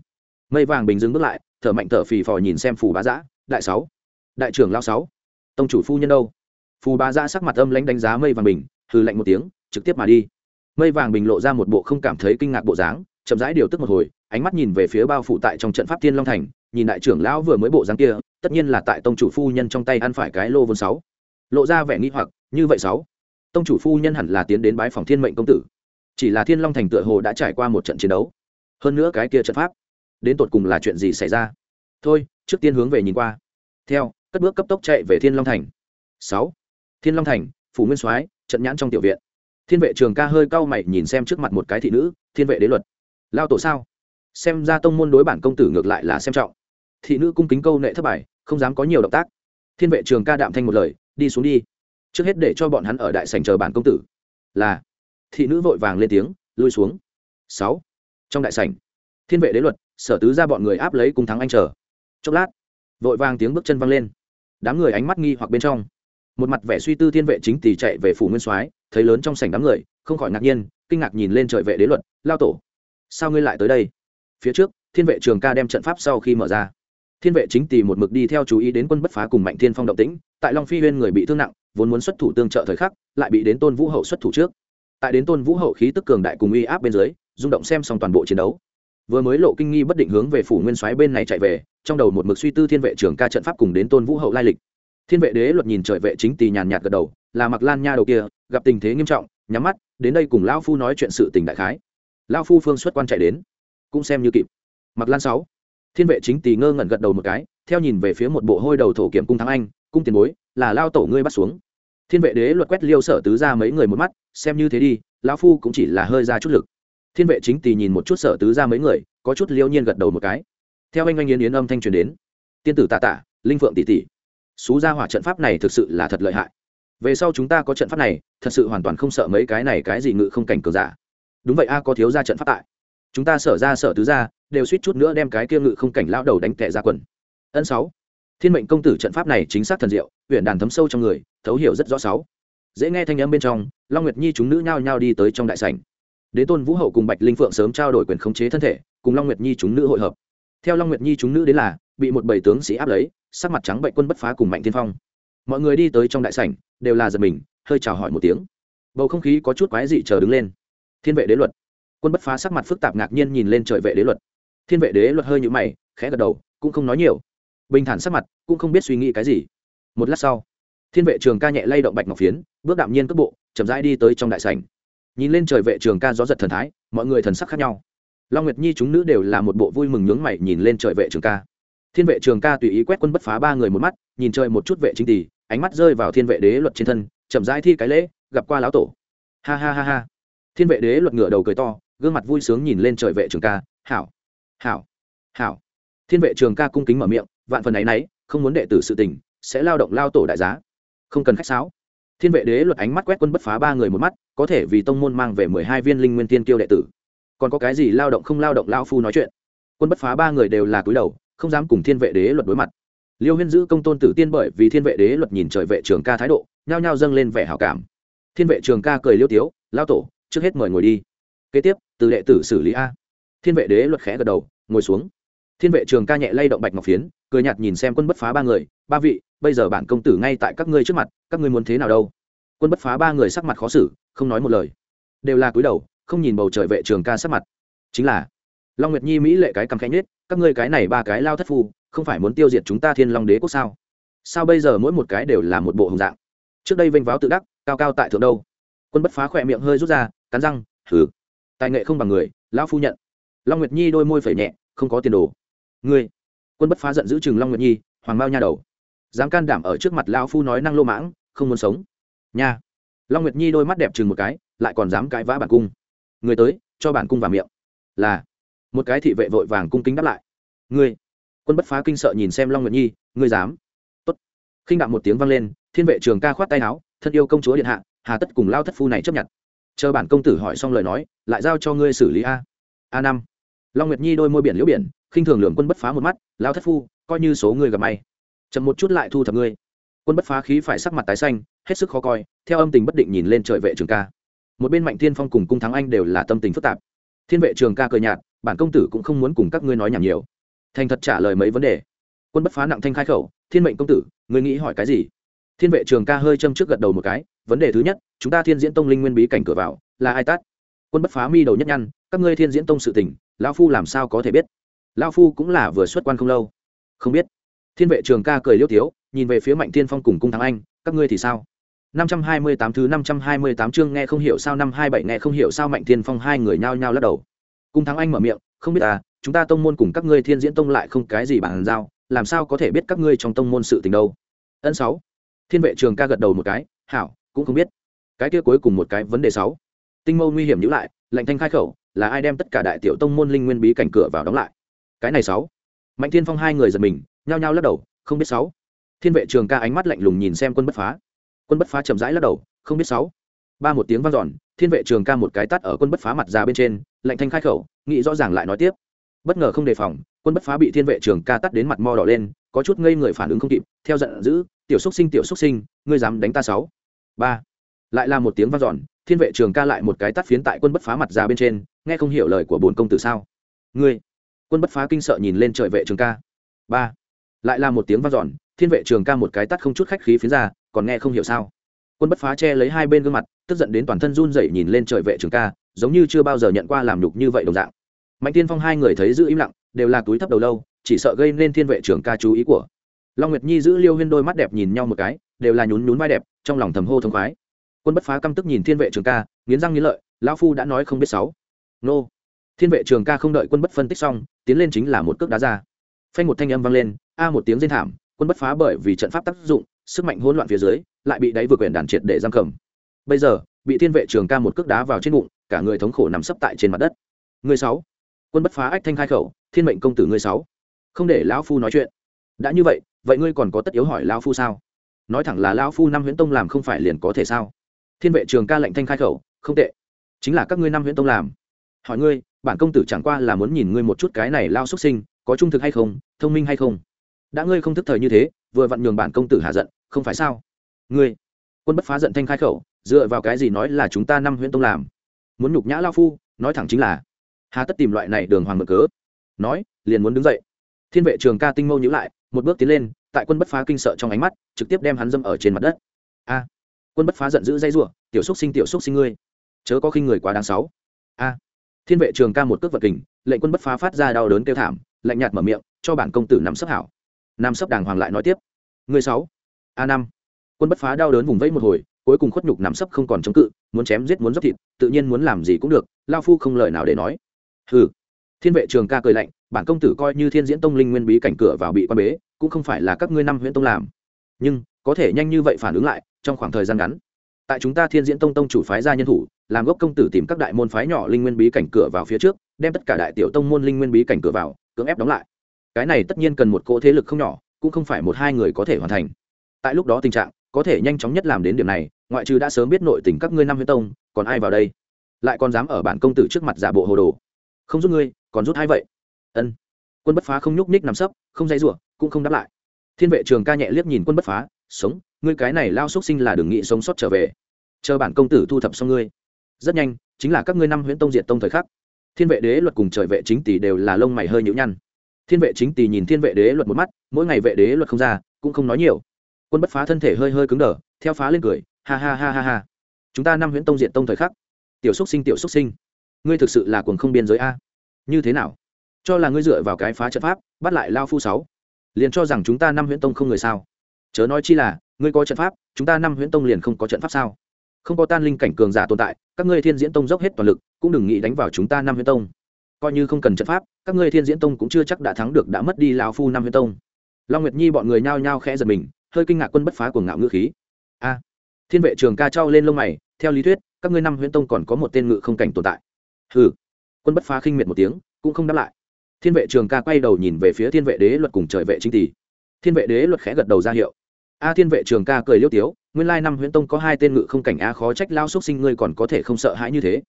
Mây vàng bình dừng bước lại, thở mạnh thở phì phò nhìn xem phù bá giá, đại sáu, đại trưởng lão sáu, tông chủ phu nhân đâu? Phù bá giá sắc mặt âm lãnh đánh giá mây vàng bình, hừ lạnh một tiếng, trực tiếp mà đi. Mây vàng bình lộ ra một bộ không cảm thấy kinh ngạc bộ dáng, chậm rãi điều tức một hồi, ánh mắt nhìn về phía bao phủ tại trong trận pháp thiên long thành, nhìn đại trưởng lão vừa mới bộ dáng kia, tất nhiên là tại tông chủ phu nhân trong tay ăn phải cái lô vốn sáu. Lộ ra vẻ nghi hoặc, như vậy sáu. Tông chủ phu nhân hẳn là tiến đến bái phòng thiên mệnh công tử. Chỉ là thiên long thành tựa hồ đã trải qua một trận chiến đấu. Hơn nữa cái kia trận pháp, đến tột cùng là chuyện gì xảy ra? Thôi, trước tiên hướng về nhìn qua. Theo, cất bước cấp tốc chạy về thiên long thành. Sáu. Thiên long thành, phủ nguyên soái, trận nhãn trong tiểu viện thiên vệ trường ca hơi cau mày nhìn xem trước mặt một cái thị nữ thiên vệ đế luật. Lao tổ sao? Xem ra tông môn đối bản công tử ngược lại là xem trọng. Thị nữ cung kính câu nệ thất bại, không dám có nhiều động tác. Thiên vệ trường ca đạm thanh một lời đi xuống đi. Trước hết để cho bọn hắn ở đại sành chờ bản công tử. Là. Thị nữ vội vàng lên tiếng lui xuống. Sáu. Trong đại sảnh thiên vệ đế luật sở tứ ra bọn người áp lấy cung thắng anh chờ. Chốc lát vội vàng tiếng bước chân văng lên. Đám người ánh mắt nghi hoặc bên trong. Một mặt vẻ suy tư thiên vệ chính tỷ chạy về phủ nguyên soái thấy lớn trong sảnh đám người, không khỏi ngạc nhiên, kinh ngạc nhìn lên trời vệ đế luật, lao tổ, sao ngươi lại tới đây? Phía trước, thiên vệ trường ca đem trận pháp sau khi mở ra. Thiên vệ chính tỷ một mực đi theo chú ý đến quân bất phá cùng mạnh thiên phong động tĩnh, tại long phi huyên người bị thương nặng, vốn muốn xuất thủ tương trợ thời khắc, lại bị đến tôn vũ hậu xuất thủ trước. Tại đến tôn vũ hậu khí tức cường đại cùng uy áp bên dưới, rung động xem xong toàn bộ chiến đấu. Vừa mới lộ kinh nghi bất định hướng về phủ nguyên soái bên này chạy về, trong đầu một mực suy tư thiên vệ trường ca trận pháp cùng đến tôn vũ hậu lai lịch thiên vệ đế luật nhìn trời vệ chính tỳ nhàn nhạt gật đầu, là mặc lan nha đầu kia, gặp tình thế nghiêm trọng, nhắm mắt, đến đây cùng lao phu nói chuyện sự tình đại khái. Lao phu phương xuất quan chạy đến, cũng xem như kịp. Mặc lan sáu, thiên vệ chính tỳ ngơ ngẩn gật đầu một cái, theo nhìn về phía một bộ hôi đầu thổ kiểm cung thắng anh, cung tiền bối, là lao tổ ngươi bắt xuống. Thiên vệ đế luật quét liêu sở tứ ra mấy người một mắt, xem như thế đi lao phu cũng chỉ là hơi ra chút lực. Thiên vệ chính tỳ nhìn một chút sở tứ ra mấy người, có chút liêu nhiên gật đầu một cái. Theo anh anh yến yến âm thanh truyền đến. Tiên tử tạ tạ, linh phượng tỷ tỷ xú ra hỏa trận pháp này thực sự là thật lợi hại. Về sau chúng ta có trận pháp này, thật sự hoàn toàn không sợ mấy cái này cái gì ngự không cảnh cường giả. Đúng vậy a, có thiếu ra trận pháp tại. Chúng ta sở ra, sở tứ ra, đều suýt chút nữa đem cái kia ngự không cảnh lao đầu đánh tệ ra quần. Ân sáu. Thiên mệnh công tử trận pháp này chính xác thần diệu huyện đàn thấm sâu trong người, thấu hiểu rất rõ sáu. Dễ nghe thanh âm bên trong, long nguyệt nhi chúng nữ nhao nhao đi tới trong đại sảnh. Đế tôn vũ hậu cùng bạch linh phượng sớm trao đổi quyền khống chế thân thể, cùng long nguyệt nhi chúng nữ hội hợp. Theo long nguyệt nhi chúng nữ đến là bị một bảy tướng sĩ áp lấy, sắc mặt trắng bệnh quân bất phá cùng mạnh tiên phong. Mọi người đi tới trong đại sảnh, đều là giật mình, hơi chào hỏi một tiếng. Bầu không khí có chút quái dị chờ đứng lên. Thiên vệ đế luật. Quân bất phá sắc mặt phức tạp ngạc nhiên nhìn lên trời vệ đế luật. Thiên vệ đế luật hơi nhũ mày, khẽ gật đầu, cũng không nói nhiều. Bình thản sắc mặt, cũng không biết suy nghĩ cái gì. Một lát sau, thiên vệ trường ca nhẹ lay động bạch ngọc phiến, bước đạm nhiên cước bộ, chậm rãi đi tới trong đại sảnh. Nhìn lên trời vệ trường ca gió giật thần thái, mọi người thần sắc khác nhau. Long nguyệt nhi chúng nữ đều là một bộ vui mừng nhướng mày nhìn lên trời vệ trường ca thiên vệ trường ca tùy ý quét quân bất phá ba người một mắt, nhìn trời một chút vệ chính tỷ, ánh mắt rơi vào thiên vệ đế luật trên thân, chậm rãi thi cái lễ, gặp qua lão tổ. Ha ha ha ha. Thiên vệ đế luật ngựa đầu cười to, gương mặt vui sướng nhìn lên trời vệ trường ca, hảo hảo hảo. Thiên vệ trường ca cung kính mở miệng, vạn phần ấ y n ấ y không muốn đệ tử sự tình, sẽ lao động lao tổ đại giá. Không cần khách sáo. Thiên vệ đế luật ánh mắt quét quân bất phá ba người một mắt, có thể vì tông môn mang về mười hai viên linh nguyên tiên kiêu đệ tử. Còn có cái gì lao động không lao động lao phu nói chuyện? Quân bất phá ba người đều là cúi đầu không dám cùng thiên vệ đế luật đối mặt. Liêu huyên giữ công tôn tử tiên bởi vì thiên vệ đế luật nhìn trời vệ trường ca thái độ, nhao nhao dâng lên vẻ hảo cảm. Thiên vệ trường ca cười liêu tiếu lao tổ, trước hết mời ngồi đi. Kế tiếp, từ đệ tử xử lý a. Thiên vệ đế luật khẽ gật đầu, ngồi xuống. Thiên vệ trường ca nhẹ lay động bạch ngọc phiến, cười nhạt nhìn xem quân bất phá ba người, ba vị, bây giờ bản công tử ngay tại các ngươi trước mặt, các ngươi muốn thế nào đâu? Quân bất phá ba người sắc mặt khó xử, không nói một lời. Đều là cúi đầu, không nhìn bầu trời vệ trường ca sắc mặt. Chính là long nguyệt nhi mỹ lệ cái cầm khẽ nhết các ngươi cái này ba cái lao thất phu, không phải muốn tiêu diệt chúng ta thiên long đế quốc sao? Sao bây giờ mỗi một cái đều là một bộ hồng dạng? Trước đây vênh váo tự đắc, cao cao tại thượng đâu? Quân bất phá khỏe miệng hơi rút ra, cắn răng thử tài nghệ không bằng người, lão phu nhận. Long nguyệt nhi đôi môi phẩy nhẹ, không có tiền đồ. Ngươi? Quân bất phá giận giữ chừng long nguyệt nhi, hoàng Mao nha đầu, dám can đảm ở trước mặt lão phu nói năng lô mãng, không muốn sống. Nha. Long nguyệt nhi đôi mắt đẹp chừng một cái, lại còn dám cãi vã bản cung. Người tới, cho bản cung vào miệng. Là một cái thị vệ vội vàng cung kính đáp lại. Ngươi? Quân bất phá kinh sợ nhìn xem long nguyệt nhi, ngươi dám? Tốt. Khinh đạm một tiếng vang lên, thiên vệ trường ca khoát tay áo, thân yêu công chúa điện hạ, hà tất cùng lao thất phu này chấp nhận. Chờ bản công tử hỏi xong lời nói, lại giao cho ngươi xử lý a. A năm. Long nguyệt nhi đôi môi biển liễu biển, khinh thường lường quân bất phá một mắt, lao thất phu, coi như số ngươi gặp may. Chậm một chút lại thu thập ngươi. Quân bất phá khí phải sắc mặt tái xanh, hết sức khó coi, theo âm tình bất định nhìn lên trời vệ trường ca. Một bên mạnh thiên phong cùng cung thắng anh đều là tâm tình phức tạp. Thiên vệ trường ca cười nhạt bản công tử cũng không muốn cùng các ngươi nói nhảm nhiều. Thành thật trả lời mấy vấn đề. Quân bất phá nặng thanh khai khẩu, thiên mệnh công tử, ngươi nghĩ hỏi cái gì? Thiên vệ trường ca hơi châm trước gật đầu một cái, vấn đề thứ nhất, chúng ta thiên diễn tông linh nguyên bí cảnh cửa vào, là ai tát quân bất phá mi đầu nhất nhăn, các ngươi thiên diễn tông sự tình, lão phu làm sao có thể biết? Lão phu cũng là vừa xuất quan không lâu. Không biết. Thiên vệ trường ca cười liêu tiếu, nhìn về phía mạnh thiên phong cùng cung thắng anh, các ngươi thì sao? Năm trăm hai mươi tám thứ năm trăm hai mươi tám chương nghe không hiểu sao, năm hai bảy nghe không hiểu sao, mạnh thiên phong hai người nhao nhao lắc đầu cung thắng anh mở miệng, không biết à chúng ta tông môn cùng các ngươi thiên diễn tông lại không cái gì bàn giao, làm sao có thể biết các ngươi trong tông môn sự tình đâu? Ân sáu. Thiên vệ trường ca gật đầu một cái, hảo, cũng không biết. Cái kia cuối cùng một cái vấn đề sáu. Tinh mâu nguy hiểm nhữ lại lệnh thanh khai khẩu, là ai đem tất cả đại tiểu tông môn linh nguyên bí cảnh cửa vào đóng lại? Cái này sáu. Mạnh thiên phong hai người giật mình, nhao nhao lắc đầu, không biết sáu. Thiên vệ trường ca ánh mắt lạnh lùng nhìn xem quân bất phá. Quân bất phá chậm rãi lắc đầu, không biết sáu. Ba một tiếng vang dọn, thiên vệ trường ca một cái tắt ở quân bất phá mặt ra bên trên lạnh thanh khai khẩu, nghĩ rõ ràng lại nói tiếp. Bất ngờ không đề phòng, quân bất phá bị thiên vệ trường ca tắt đến mặt mo đỏ lên, có chút ngây người phản ứng không kịp, theo giận dữ, tiểu xúc sinh, tiểu xúc sinh, ngươi dám đánh ta sáu? Ba. Lại là một tiếng vang dọn, thiên vệ trường ca lại một cái tắt phiến tại quân bất phá mặt ra bên trên, nghe không hiểu lời của bồn công tử sao? Ngươi. Quân bất phá kinh sợ nhìn lên trời vệ trường ca. Ba. Lại là một tiếng vang dọn, thiên vệ trường ca một cái tắt không chút khách khí phiến ra, còn nghe không hiểu sao? Quân bất phá che lấy hai bên gương mặt, tức giận đến toàn thân run rẩy nhìn lên trời vệ trường ca giống như chưa bao giờ nhận qua làm nhục như vậy đồng dạng. Mạnh tiên phong hai người thấy giữ im lặng, đều là túi thấp đầu lâu, chỉ sợ gây nên thiên vệ trưởng ca chú ý của long nguyệt nhi giữ liêu huyên đôi mắt đẹp nhìn nhau một cái, đều là nhún nhún vai đẹp, trong lòng thầm hô thông khoái. Quân bất phá căm tức nhìn thiên vệ trường ca, nghiến răng nghiến lợi, lão phu đã nói không biết sáu nô. Thiên vệ trường ca không đợi quân bất phân tích xong, tiến lên chính là một cước đá ra. Phanh một thanh âm vang lên, a một tiếng rên thảm, quân bất phá bởi vì trận pháp tác dụng, sức mạnh hỗn loạn phía dưới, lại bị đáy vừa quyển đàn triệt để giam cầm. Bây giờ, bị thiên vệ trường ca một cước đá vào trên bụng cả người thống khổ nằm sấp tại trên mặt đất. Người sáu. Quân bất phá ách thanh khai khẩu, thiên mệnh công tử người sáu. Không để lão phu nói chuyện. Đã như vậy vậy ngươi còn có tất yếu hỏi lão phu sao? Nói thẳng là lão phu năm huyễn tông làm không phải liền có thể sao? Thiên vệ trường ca lệnh thanh khai khẩu, không tệ. Chính là các ngươi năm huyễn tông làm. Hỏi ngươi, bản công tử chẳng qua là muốn nhìn ngươi một chút cái này lao xuất sinh, có trung thực hay không, thông minh hay không? Đã ngươi không thức thời như thế, vừa vặn nhường bản công tử hạ giận, không phải sao? Ngươi, quân bất phá giận thanh khai khẩu, dựa vào cái gì nói là chúng ta năm huyễn tông làm? Muốn nhục nhã lao phu, nói thẳng chính là, hà tất tìm loại này đường hoàng mở cớ. Nói, liền muốn đứng dậy. Thiên vệ trường ca tinh mâu nhữ lại, một bước tiến lên, tại quân bất phá kinh sợ trong ánh mắt, trực tiếp đem hắn dâm ở trên mặt đất. A, quân bất phá giận dữ dây rủa, tiểu xúc sinh, tiểu xúc sinh ngươi, chớ có khi người quá đáng sáu a, thiên vệ trường ca một cước vật kình, lệnh quân bất phá phát ra đau đớn kêu thảm, lạnh nhạt mở miệng, cho bản công tử nằm sấp hảo. Nam sấp đàng hoàng lại nói tiếp người sáu, a năm. Quân bất phá đau đớn vùng vẫy một hồi cuối cùng khuất nhục nằm sấp không còn chống cự, muốn chém giết muốn dốc thịt, tự nhiên muốn làm gì cũng được, lao phu không lời nào để nói. Hừ. Thiên vệ trường ca cười lạnh, bản công tử coi như thiên diễn tông linh nguyên bí cảnh cửa vào bị quan bế, cũng không phải là các ngươi năm huyện tông làm. Nhưng, có thể nhanh như vậy phản ứng lại, trong khoảng thời gian ngắn. Tại chúng ta thiên diễn tông tông chủ phái gia nhân thủ, làm gốc công tử tìm các đại môn phái nhỏ linh nguyên bí cảnh cửa vào phía trước, đem tất cả đại tiểu tông môn linh nguyên bí cảnh cửa vào, cưỡng ép đóng lại. Cái này tất nhiên cần một cỗ thế lực không nhỏ, cũng không phải một hai người có thể hoàn thành. Tại lúc đó tình trạng có thể nhanh chóng nhất làm đến điểm này, ngoại trừ đã sớm biết nội tình các ngươi năm huyết tông, còn ai vào đây? Lại còn dám ở bản công tử trước mặt giả bộ hồ đồ. Không giúp ngươi, còn rút hai vậy? Ân. Quân bất phá không nhúc ních nằm sấp, không dây rủa, cũng không đáp lại. Thiên vệ trường ca nhẹ liếc nhìn quân bất phá, sống, ngươi cái này lao xúc sinh là đừng nghĩ sống sót trở về. Chờ bản công tử thu thập xong ngươi. Rất nhanh, chính là các ngươi năm huyễn tông diệt tông thời khắc. Thiên vệ đế luật cùng trời vệ chính tỷ đều là lông mày hơi nhũ nhăn. Thiên vệ chính tỷ nhìn thiên vệ đế luật một mắt, mỗi ngày vệ đế luật không ra, cũng không nói nhiều quân bất phá thân thể hơi hơi cứng đờ, theo phá lên cười, ha ha ha ha ha. Chúng ta năm huyễn tông diện tông thời khắc, tiểu xúc sinh tiểu xúc sinh. Ngươi thực sự là cuồng không biên giới a. Như thế nào? Cho là ngươi dựa vào cái phá trận pháp, bắt lại lao phu sáu. Liền cho rằng chúng ta năm huyễn tông không người sao? Chớ nói chi là, ngươi có trận pháp, chúng ta năm huyễn tông liền không có trận pháp sao? Không có tan linh cảnh cường giả tồn tại, các ngươi thiên diễn tông dốc hết toàn lực, cũng đừng nghĩ đánh vào chúng ta năm huyễn tông. Coi như không cần trận pháp, các ngươi thiên diễn tông cũng chưa chắc đã thắng được đã mất đi lão phu năm huyễn tông. Long nguyệt nhi bọn người nhao nhao khẽ giật mình hơi kinh ngạc quân bất phá của ngạo ngữ khí. A, thiên vệ trường ca trao lên lông mày, theo lý thuyết, các ngươi năm huyễn tông còn có một tên ngự không cảnh tồn tại. Hừ, quân bất phá khinh miệt một tiếng, cũng không đáp lại. Thiên vệ trường ca quay đầu nhìn về phía thiên vệ đế luật cùng trời vệ chính tỷ. Thiên vệ đế luật khẽ gật đầu ra hiệu. A, thiên vệ trường ca cười liêu tiếu, nguyên lai năm huyễn tông có hai tên ngự không cảnh a, khó trách lao xúc sinh ngươi còn có thể không sợ hãi như thế.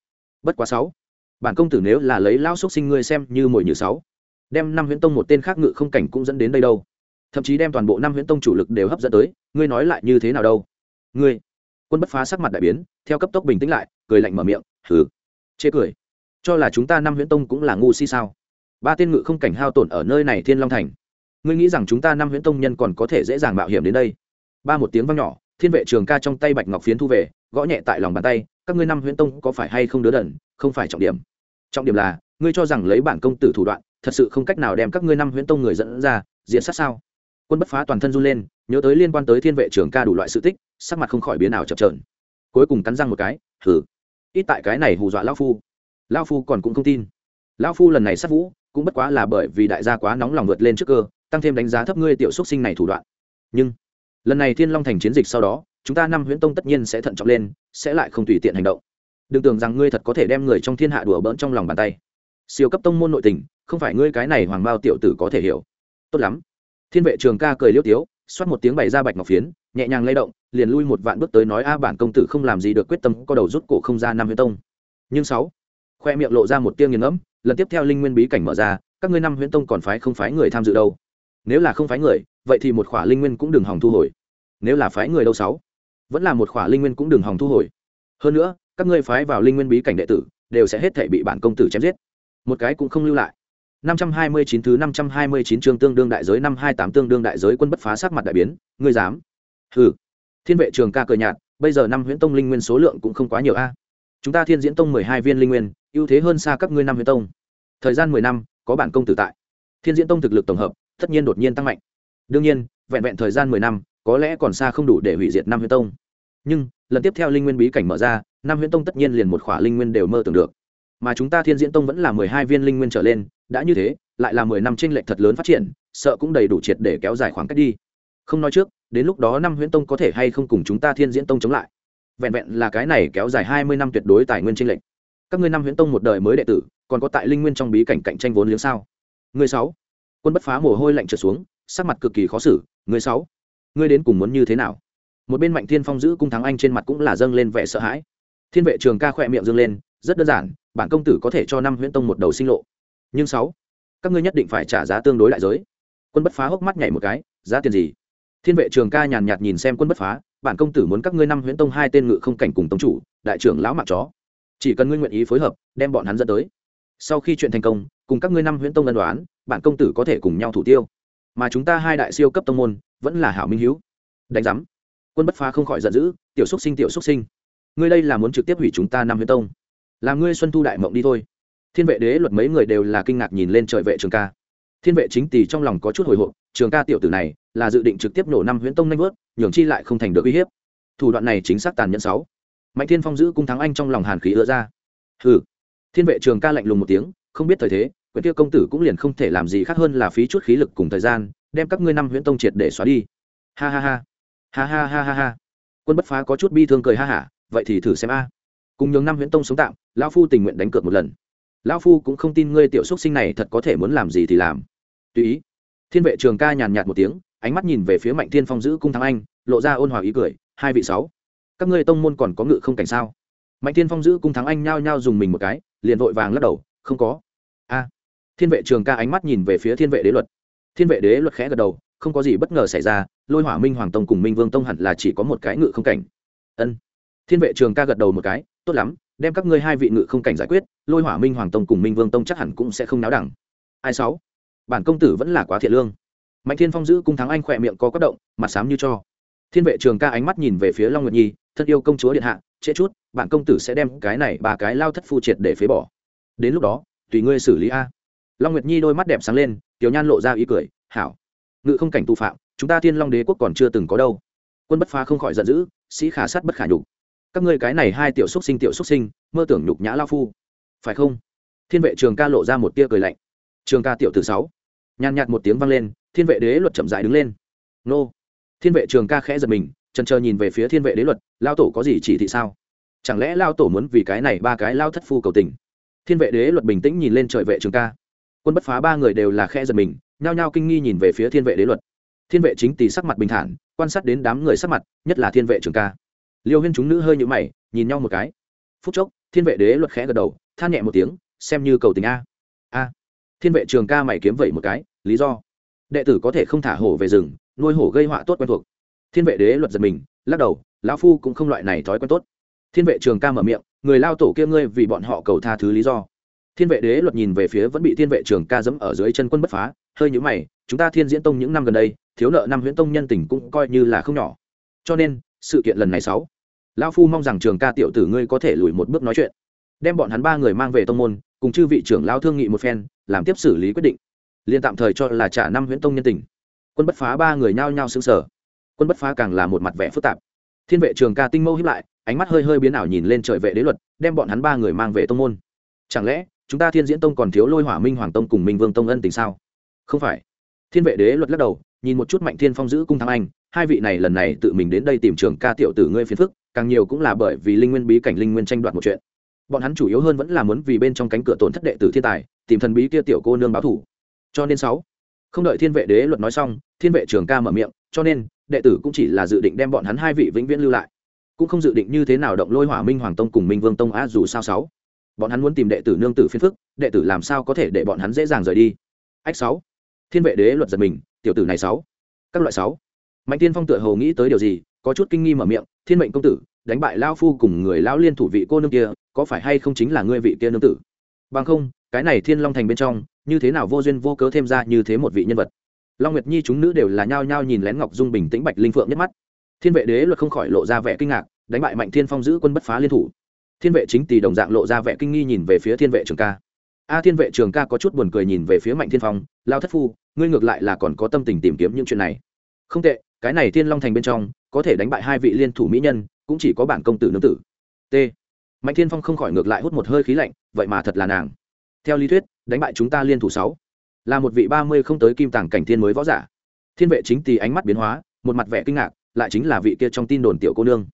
Bất quá sáu, bản công tử nếu là lấy lao xúc sinh ngươi xem như mồi như sáu, đem năm huyễn tông một tên khác ngự không cảnh cũng dẫn đến đây đâu thậm chí đem toàn bộ năm huyễn tông chủ lực đều hấp dẫn tới, ngươi nói lại như thế nào đâu? Ngươi, quân bất phá sắc mặt đại biến, theo cấp tốc bình tĩnh lại, cười lạnh mở miệng, hừ, chê cười. Cho là chúng ta năm huyễn tông cũng là ngu si sao? Ba tên ngự không cảnh hao tổn ở nơi này thiên long thành. Ngươi nghĩ rằng chúng ta năm huyễn tông nhân còn có thể dễ dàng mạo hiểm đến đây? Ba một tiếng vang nhỏ, thiên vệ trường ca trong tay bạch ngọc phiến thu về, gõ nhẹ tại lòng bàn tay, các ngươi năm huyễn tông có phải hay không đứa đần, không phải trọng điểm. Trọng điểm là, ngươi cho rằng lấy bản công tử thủ đoạn, thật sự không cách nào đem các ngươi năm huyễn tông người dẫn ra diện sát sao? Quân bất phá toàn thân run lên, nhớ tới liên quan tới thiên vệ trưởng ca đủ loại sự tích, sắc mặt không khỏi biến nào chập trờn cuối cùng cắn răng một cái thử ít tại cái này hù dọa lao phu. Lao phu còn cũng không tin. Lao phu lần này sát vũ, cũng bất quá là bởi vì đại gia quá nóng lòng vượt lên trước cơ, tăng thêm đánh giá thấp ngươi tiểu xúc sinh này thủ đoạn. Nhưng, lần này thiên long thành chiến dịch sau đó, chúng ta năm huyễn tông tất nhiên sẽ thận trọng lên, sẽ lại không tùy tiện hành động. Đừng tưởng rằng ngươi thật có thể đem người trong thiên hạ đùa bỡn trong lòng bàn tay. Siêu cấp tông môn nội tình, không phải ngươi cái này hoàng bao tiểu tử có thể hiểu. Tốt lắm thiên vệ trường ca cười liêu tiếu, xoát một tiếng bày ra bạch ngọc phiến, nhẹ nhàng lay động, liền lui một vạn bước tới nói, a, bản công tử không làm gì được, quyết tâm có đầu rút cổ không ra năm huyễn tông. Nhưng sáu, khoe miệng lộ ra một tiếng nghiền ngẫm, lần tiếp theo linh nguyên bí cảnh mở ra, các ngươi năm huyễn tông còn phái không phái người tham dự đâu? Nếu là không phái người, vậy thì một khỏa linh nguyên cũng đừng hòng thu hồi. Nếu là phái người đâu sáu? Vẫn là một khỏa linh nguyên cũng đừng hòng thu hồi. Hơn nữa, các ngươi phái vào linh nguyên bí cảnh đệ tử, đều sẽ hết thể bị bản công tử chém giết. Một cái cũng không lưu lại. 529 thứ 529 chương tương đương đại giới năm 28 tương đương đại giới quân bất phá sát mặt đại biến, ngươi dám? Hừ. Thiên vệ trường ca cười nhạt, bây giờ năm huyễn tông linh nguyên số lượng cũng không quá nhiều a. Chúng ta Thiên Diễn tông 12 viên linh nguyên, ưu thế hơn xa các ngươi năm huyễn tông. Thời gian 10 năm, có bản công tử tại. Thiên Diễn tông thực lực tổng hợp, tất nhiên đột nhiên tăng mạnh. Đương nhiên, vẹn vẹn thời gian 10 năm, có lẽ còn xa không đủ để hủy diệt năm huyễn tông. Nhưng, lần tiếp theo linh nguyên bí cảnh mở ra, năm huyễn tông tất nhiên liền một khỏa linh nguyên đều mơ tưởng được. Mà chúng ta Thiên Diễn tông vẫn là 12 viên linh nguyên trở lên, đã như thế lại là mười năm tranh lệch thật lớn phát triển sợ cũng đầy đủ triệt để kéo dài khoảng cách đi. Không nói trước đến lúc đó năm huyễn tông có thể hay không cùng chúng ta thiên diễn tông chống lại. Vẹn vẹn là cái này kéo dài hai mươi năm tuyệt đối tài nguyên tranh lệch. Các ngươi năm huyễn tông một đời mới đệ tử còn có tại linh nguyên trong bí cảnh cạnh tranh vốn liếng sao? Người sáu. Quân bất phá mồ hôi lạnh trượt xuống sắc mặt cực kỳ khó xử người sáu. Ngươi đến cùng muốn như thế nào? Một bên mạnh thiên phong giữ cung thắng anh trên mặt cũng là dâng lên vẻ sợ hãi. Thiên vệ trường ca khỏe miệng dâng lên rất đơn giản bản công tử có thể cho năm huyễn tông một đầu sinh lộ. Nhưng sáu các ngươi nhất định phải trả giá tương đối đại giới. Quân bất phá hốc mắt nhảy một cái giá tiền gì? Thiên vệ trường ca nhàn nhạt nhìn xem quân bất phá bản công tử muốn các ngươi năm huyễn tông hai tên ngự không cảnh cùng tông chủ đại trưởng lão mặc chó. Chỉ cần ngươi nguyện ý phối hợp đem bọn hắn dẫn tới. Sau khi chuyện thành công cùng các ngươi năm huyễn tông ân đoán bạn công tử có thể cùng nhau thủ tiêu. Mà chúng ta hai đại siêu cấp tông môn vẫn là hảo minh hiếu, đánh giám. Quân bất phá không khỏi giận dữ tiểu xúc sinh tiểu xúc sinh. Ngươi đây là muốn trực tiếp hủy chúng ta năm huyễn tông làm ngươi xuân thu đại mộng đi thôi. Thiên vệ đế luật mấy người đều là kinh ngạc nhìn lên trời vệ trường ca. Thiên vệ chính tỷ trong lòng có chút hồi hộp, trường ca tiểu tử này là dự định trực tiếp nổ năm huyễn tông nanh vớt, nhường chi lại không thành được uy hiếp. Thủ đoạn này chính xác tàn nhẫn sáu. Mạnh thiên phong giữ cung thắng anh trong lòng hàn khí ứa ra. Hừ. Thiên vệ trường ca lạnh lùng một tiếng, không biết thời thế, quyển kia công tử cũng liền không thể làm gì khác hơn là phí chút khí lực cùng thời gian, đem các ngươi năm huyễn tông triệt để xóa đi. Ha ha ha. Ha ha ha ha ha. Quân bất phá có chút bi thương cười ha hả, vậy thì thử xem a cùng nhường năm huyễn tông sống tạm, lão phu tình nguyện đánh cược một lần. Lão phu cũng không tin ngươi tiểu xúc sinh này thật có thể muốn làm gì thì làm. Tùy ý. Thiên vệ trường ca nhàn nhạt một tiếng, ánh mắt nhìn về phía mạnh thiên phong giữ cung thắng anh, lộ ra ôn hòa ý cười, hai vị sáu, các ngươi tông môn còn có ngự không cảnh sao? Mạnh thiên phong giữ cung thắng anh nhao nhao dùng mình một cái, liền vội vàng lắc đầu, không có. A. Thiên vệ trường ca ánh mắt nhìn về phía thiên vệ đế luật. Thiên vệ đế luật khẽ gật đầu, không có gì bất ngờ xảy ra, lôi hỏa minh hoàng tông cùng minh vương tông hẳn là chỉ có một cái ngự không cảnh. Ân. Thiên vệ trường ca gật đầu một cái tốt lắm, đem các ngươi hai vị ngự không cảnh giải quyết, lôi hỏa minh hoàng tông cùng minh vương tông chắc hẳn cũng sẽ không náo đẳng. Ai sáu? Bản công tử vẫn là quá thiện lương. Mạnh thiên phong giữ cung thắng anh khỏe miệng có quất động, mặt sám như cho. Thiên vệ trường ca ánh mắt nhìn về phía long nguyệt nhi, thân yêu công chúa điện hạ, trễ chút, bản công tử sẽ đem cái này ba cái lao thất phu triệt để phế bỏ. Đến lúc đó, tùy ngươi xử lý a. Long nguyệt nhi đôi mắt đẹp sáng lên, tiểu nhan lộ ra ý cười, hảo, ngự không cảnh tu phạm, chúng ta thiên long đế quốc còn chưa từng có đâu. Quân bất phá không khỏi giận dữ, sĩ khả sát bất khả nhục các ngươi cái này hai tiểu xúc sinh tiểu xúc sinh, mơ tưởng nhục nhã lao phu. Phải không? Thiên vệ trường ca lộ ra một tia cười lạnh. Trường ca tiểu từ sáu. Nhàn nhạt một tiếng vang lên, thiên vệ đế luật chậm dại đứng lên. Nô. Thiên vệ trường ca khẽ giật mình trần chờ nhìn về phía thiên vệ đế luật, lao tổ có gì chỉ thị sao? Chẳng lẽ lao tổ muốn vì cái này ba cái lao thất phu cầu tình? Thiên vệ đế luật bình tĩnh nhìn lên trời vệ trường ca. Quân bất phá ba người đều là khẽ giật mình, nhao nhao kinh nghi nhìn về phía thiên vệ đế luật. Thiên vệ chính tỷ sắc mặt bình thản, quan sát đến đám người sắc mặt, nhất là thiên vệ trường ca liêu huyên chúng nữ hơi nhũ mày, nhìn nhau một cái. Phút chốc, thiên vệ đế luật khẽ gật đầu, than nhẹ một tiếng, xem như cầu tình a. A. Thiên vệ trường ca mày kiếm vậy một cái, lý do. Đệ tử có thể không thả hổ về rừng, nuôi hổ gây họa tốt quen thuộc. Thiên vệ đế luật giật mình, lắc đầu, lão phu cũng không loại này thói quen tốt. Thiên vệ trường ca mở miệng, người lao tổ kia ngươi vì bọn họ cầu tha thứ lý do. Thiên vệ đế luật nhìn về phía vẫn bị thiên vệ trường ca dẫm ở dưới chân quân bất phá, hơi nhũ mày, chúng ta thiên diễn tông những năm gần đây, thiếu nợ năm huyễn tông nhân tình cũng coi như là không nhỏ. Cho nên sự kiện lần này sáu. Lão phu mong rằng trường ca tiểu tử ngươi có thể lùi một bước nói chuyện. Đem bọn hắn ba người mang về tông môn, cùng chư vị trưởng lao thương nghị một phen, làm tiếp xử lý quyết định. Liên tạm thời cho là trả năm huyễn tông nhân tình. Quân bất phá ba người nhao nhao xứng sở quân bất phá càng là một mặt vẻ phức tạp. Thiên vệ trường ca tinh mâu hiếp lại, ánh mắt hơi hơi biến ảo nhìn lên trời vệ đế luật, đem bọn hắn ba người mang về tông môn. Chẳng lẽ, chúng ta thiên diễn tông còn thiếu lôi hỏa minh hoàng tông cùng minh vương tông ân tình sao? Không phải. Thiên vệ đế luật lắc đầu, nhìn một chút mạnh thiên phong giữ cung thắng anh hai vị này lần này tự mình đến đây tìm trường ca tiểu tử ngươi phiền phức, càng nhiều cũng là bởi vì linh nguyên bí cảnh linh nguyên tranh đoạt một chuyện. Bọn hắn chủ yếu hơn vẫn là muốn vì bên trong cánh cửa tổn thất đệ tử thiên tài, tìm thần bí kia tiểu cô nương báo thủ. Cho nên sáu, không đợi thiên vệ đế luật nói xong, thiên vệ trường ca mở miệng, cho nên, đệ tử cũng chỉ là dự định đem bọn hắn hai vị vĩnh viễn lưu lại. Cũng không dự định như thế nào động lôi hỏa minh hoàng tông cùng minh vương tông á, dù sao sáu. Bọn hắn muốn tìm đệ tử nương tử phiên phức, đệ tử làm sao có thể để bọn hắn dễ dàng rời đi? Ách sáu. Thiên vệ đế luật giật mình, tiểu tử này sáu. Các loại sáu mạnh tiên phong tựa hồ nghĩ tới điều gì, có chút kinh nghi mở miệng, thiên mệnh công tử, đánh bại lao phu cùng người lao liên thủ vị cô nương kia, có phải hay không chính là ngươi vị kia nương tử? Bằng không, cái này thiên long thành bên trong, như thế nào vô duyên vô cớ thêm ra như thế một vị nhân vật? Long nguyệt nhi chúng nữ đều là nhao nhao nhìn lén ngọc dung bình tĩnh bạch linh phượng nhất mắt. Thiên vệ đế luật không khỏi lộ ra vẻ kinh ngạc, đánh bại mạnh thiên phong giữ quân bất phá liên thủ. Thiên vệ chính tỷ đồng dạng lộ ra vẻ kinh nghi nhìn về phía thiên vệ trường ca. A, thiên vệ trường ca có chút buồn cười nhìn về phía mạnh thiên phong, lao thất phu, ngươi ngược lại là còn có tâm tình tìm kiếm những chuyện này. Không tệ cái này thiên long thành bên trong, có thể đánh bại hai vị liên thủ mỹ nhân, cũng chỉ có bản công tử nương tử. T. Mạnh thiên phong không khỏi ngược lại hút một hơi khí lạnh, vậy mà thật là nàng. Theo lý thuyết, đánh bại chúng ta liên thủ sáu. Là một vị ba mươi không tới kim tàng cảnh thiên mới võ giả. Thiên vệ chính tì ánh mắt biến hóa, một mặt vẻ kinh ngạc, lại chính là vị kia trong tin đồn tiểu cô nương.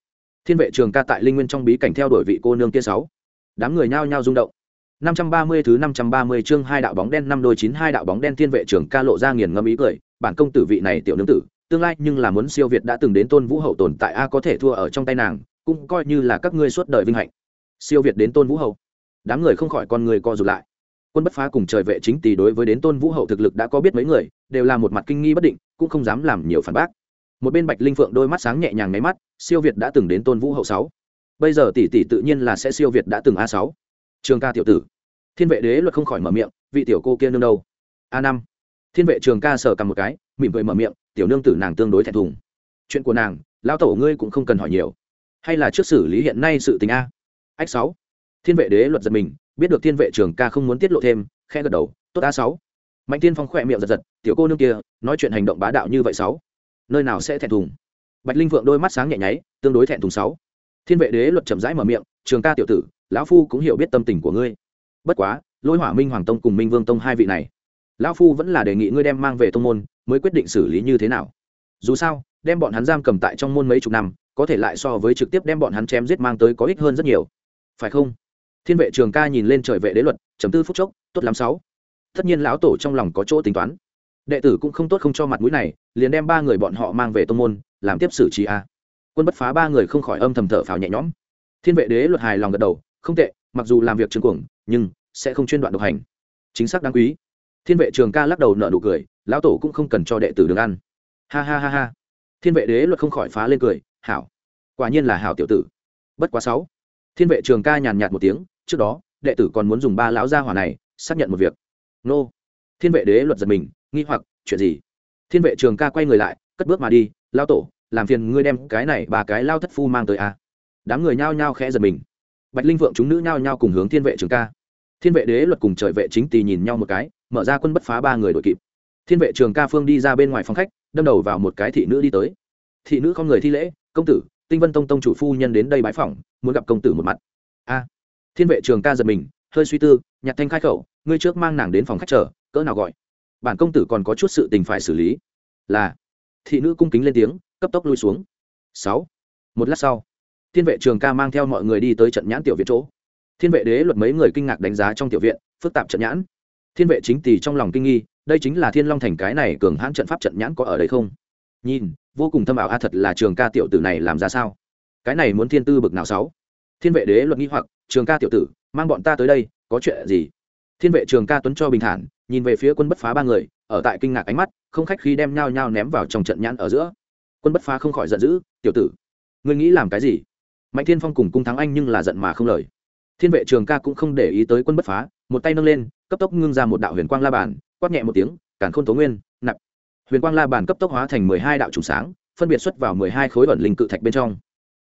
Thiên vệ trường ca tại linh nguyên trong bí cảnh theo đuổi vị cô nương kia sáu. Đám người nhao nhao rung động. Năm trăm ba mươi thứ năm trăm ba mươi chương hai đạo bóng đen, năm đôi chín hai đạo bóng đen thiên vệ trường ca lộ ra nghiền ngâm ý cười, bản công tử vị này tiểu nương tử tương lai nhưng là muốn siêu việt đã từng đến tôn vũ hậu tồn tại a, có thể thua ở trong tay nàng, cũng coi như là các ngươi suốt đời vinh hạnh. Siêu việt đến tôn vũ hậu. Đám người không khỏi con người co rụt lại. Quân bất phá cùng trời vệ chính tỷ đối với đến tôn vũ hậu thực lực đã có biết mấy người, đều là một mặt kinh nghi bất định, cũng không dám làm nhiều phản bác. Một bên bạch linh phượng đôi mắt sáng nhẹ nhàng nháy mắt, siêu việt đã từng đến tôn vũ hậu sáu. Bây giờ tỷ tỷ tự nhiên là sẽ siêu việt đã từng a sáu. Trường ca tiểu tử. Thiên vệ đế luật không khỏi mở miệng, vị tiểu cô kia nương đâu? A năm. Thiên vệ trường ca sở cầm một cái, mỉm cười mở miệng tiểu nương tử nàng tương đối thẹn thùng. Chuyện của nàng, lão tổ ngươi cũng không cần hỏi nhiều. Hay là trước xử lý hiện nay sự tình a? Ách sáu. Thiên vệ đế luật giật mình, biết được thiên vệ trường ca không muốn tiết lộ thêm khe gật đầu, tốt a sáu. Mạnh tiên phong khỏe miệng giật giật, tiểu cô nương kia, nói chuyện hành động bá đạo như vậy sáu. Nơi nào sẽ thẹn thùng? Bạch linh vượng đôi mắt sáng nhẹ nháy, tương đối thẹn thùng sáu. Thiên vệ đế luật chậm rãi mở miệng, trường ca tiểu tử, lão phu cũng hiểu biết tâm tình của ngươi. Bất quá, lôi hỏa minh hoàng tông cùng minh vương tông hai vị này, lão phu vẫn là đề nghị ngươi đem mang về tông môn mới quyết định xử lý như thế nào. Dù sao, đem bọn hắn giam cầm tại trong môn mấy chục năm, có thể lại so với trực tiếp đem bọn hắn chém giết mang tới có ích hơn rất nhiều. Phải không? Thiên vệ trường ca nhìn lên trời vệ đế luật, chấm tư phút chốc, tốt lắm sáu. Tất nhiên lão tổ trong lòng có chỗ tính toán. Đệ tử cũng không tốt không cho mặt mũi này, liền đem ba người bọn họ mang về tông môn, làm tiếp xử trí a. Quân bất phá ba người không khỏi âm thầm thở phào nhẹ nhõm. Thiên vệ đế luật hài lòng gật đầu, không tệ, mặc dù làm việc trường cuồng, nhưng sẽ không chuyên đoạn độc hành. Chính xác đáng quý. Thiên vệ trường ca lắc đầu nợ nụ cười lão tổ cũng không cần cho đệ tử đường ăn. Ha ha ha ha. Thiên vệ đế luật không khỏi phá lên cười, hảo. Quả nhiên là hảo tiểu tử. Bất quá sáu. Thiên vệ trường ca nhàn nhạt một tiếng, trước đó, đệ tử còn muốn dùng ba lão gia hỏa này, xác nhận một việc. Nô. Thiên vệ đế luật giật mình, nghi hoặc, chuyện gì? Thiên vệ trường ca quay người lại, cất bước mà đi lao tổ, làm phiền ngươi đem cái này ba cái lao thất phu mang tới a. À. đám người nhao nhao khẽ giật mình. Bạch linh vượng chúng nữ nhao nhao cùng hướng thiên vệ trường ca. Thiên vệ đế luật cùng trời vệ chính tỳ nhìn nhau một cái, mở ra quân bất phá ba người đội kịp thiên vệ trường ca phương đi ra bên ngoài phòng khách, đâm đầu vào một cái thị nữ đi tới. Thị nữ không người thi lễ, công tử, tinh vân tông tông chủ phu nhân đến đây bái phỏng, muốn gặp công tử một mặt. A. Thiên vệ trường ca giật mình, hơi suy tư, nhặt thanh khai khẩu, ngươi trước mang nàng đến phòng khách chờ, cỡ nào gọi? Bản công tử còn có chút sự tình phải xử lý. Là. Thị nữ cung kính lên tiếng, cấp tốc lui xuống. Sáu. Một lát sau, thiên vệ trường ca mang theo mọi người đi tới trận nhãn tiểu viện chỗ. Thiên vệ đế luật mấy người kinh ngạc đánh giá trong tiểu viện, phức tạp trận nhãn. Thiên vệ chính tỳ trong lòng kinh nghi đây chính là thiên long thành cái này cường hãn trận pháp trận nhãn có ở đây không? Nhìn, vô cùng thâm ảo a, thật là trường ca tiểu tử này làm ra sao? Cái này muốn thiên tư bực nào sáu? Thiên vệ đế luật nghi hoặc, trường ca tiểu tử, mang bọn ta tới đây, có chuyện gì? Thiên vệ trường ca tuấn cho bình thản, nhìn về phía quân bất phá ba người, ở tại kinh ngạc ánh mắt, không khách khi đem nhao nhao ném vào trong trận nhãn ở giữa. Quân bất phá không khỏi giận dữ, tiểu tử, ngươi nghĩ làm cái gì? Mạnh thiên phong cùng cung thắng anh nhưng là giận mà không lời. Thiên vệ trường ca cũng không để ý tới quân bất phá, một tay nâng lên, cấp tốc ngưng ra một đạo huyền quang la bàn quát nhẹ một tiếng cản khôn tố nguyên, nạp. Huyền quang la bàn cấp tốc hóa thành mười hai đạo trùng sáng, phân biệt xuất vào mười hai khối ẩn linh cự thạch bên trong.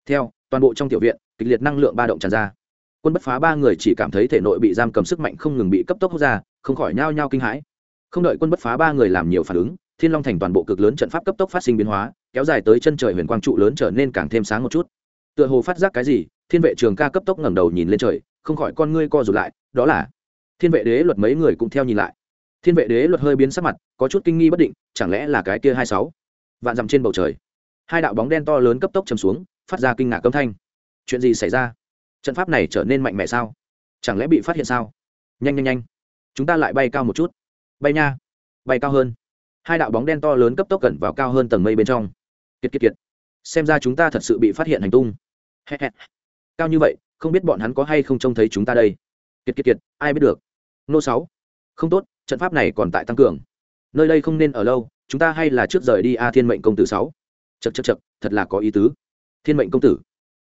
Theo, toàn bộ trong tiểu viện, kịch liệt năng lượng ba động tràn ra. Quân bất phá ba người chỉ cảm thấy thể nội bị giam cầm sức mạnh không ngừng bị cấp tốc hút ra, không khỏi nhao nhao kinh hãi. Không đợi quân bất phá ba người làm nhiều phản ứng, thiên long thành toàn bộ cực lớn trận pháp cấp tốc phát sinh biến hóa, kéo dài tới chân trời huyền quang trụ lớn trở nên càng thêm sáng một chút. Tựa hồ phát giác cái gì, thiên vệ trường ca cấp tốc ngẩng đầu nhìn lên trời, không khỏi con ngươi co rụt lại, đó là thiên vệ đế luật mấy người cũng theo nhìn lại thiên vệ đế luật hơi biến sắc mặt, có chút kinh nghi bất định, chẳng lẽ là cái kia hai sáu? Vạn dặm trên bầu trời, hai đạo bóng đen to lớn cấp tốc chầm xuống, phát ra kinh ngạc âm thanh. Chuyện gì xảy ra? Trận pháp này trở nên mạnh mẽ sao? Chẳng lẽ bị phát hiện sao? Nhanh nhanh nhanh. Chúng ta lại bay cao một chút. Bay nha. Bay cao hơn. Hai đạo bóng đen to lớn cấp tốc cẩn vào cao hơn tầng mây bên trong. Kiệt kiệt kiệt. Xem ra chúng ta thật sự bị phát hiện hành tung. Cao như vậy, không biết bọn hắn có hay không trông thấy chúng ta đây? Kiệt kiệt kiệt. Ai biết được? Nô sáu. Không tốt trận pháp này còn tại tăng cường. Nơi đây không nên ở lâu, chúng ta hay là trước rời đi a thiên mệnh công tử sáu. Chật chật chật thật là có ý tứ. Thiên mệnh công tử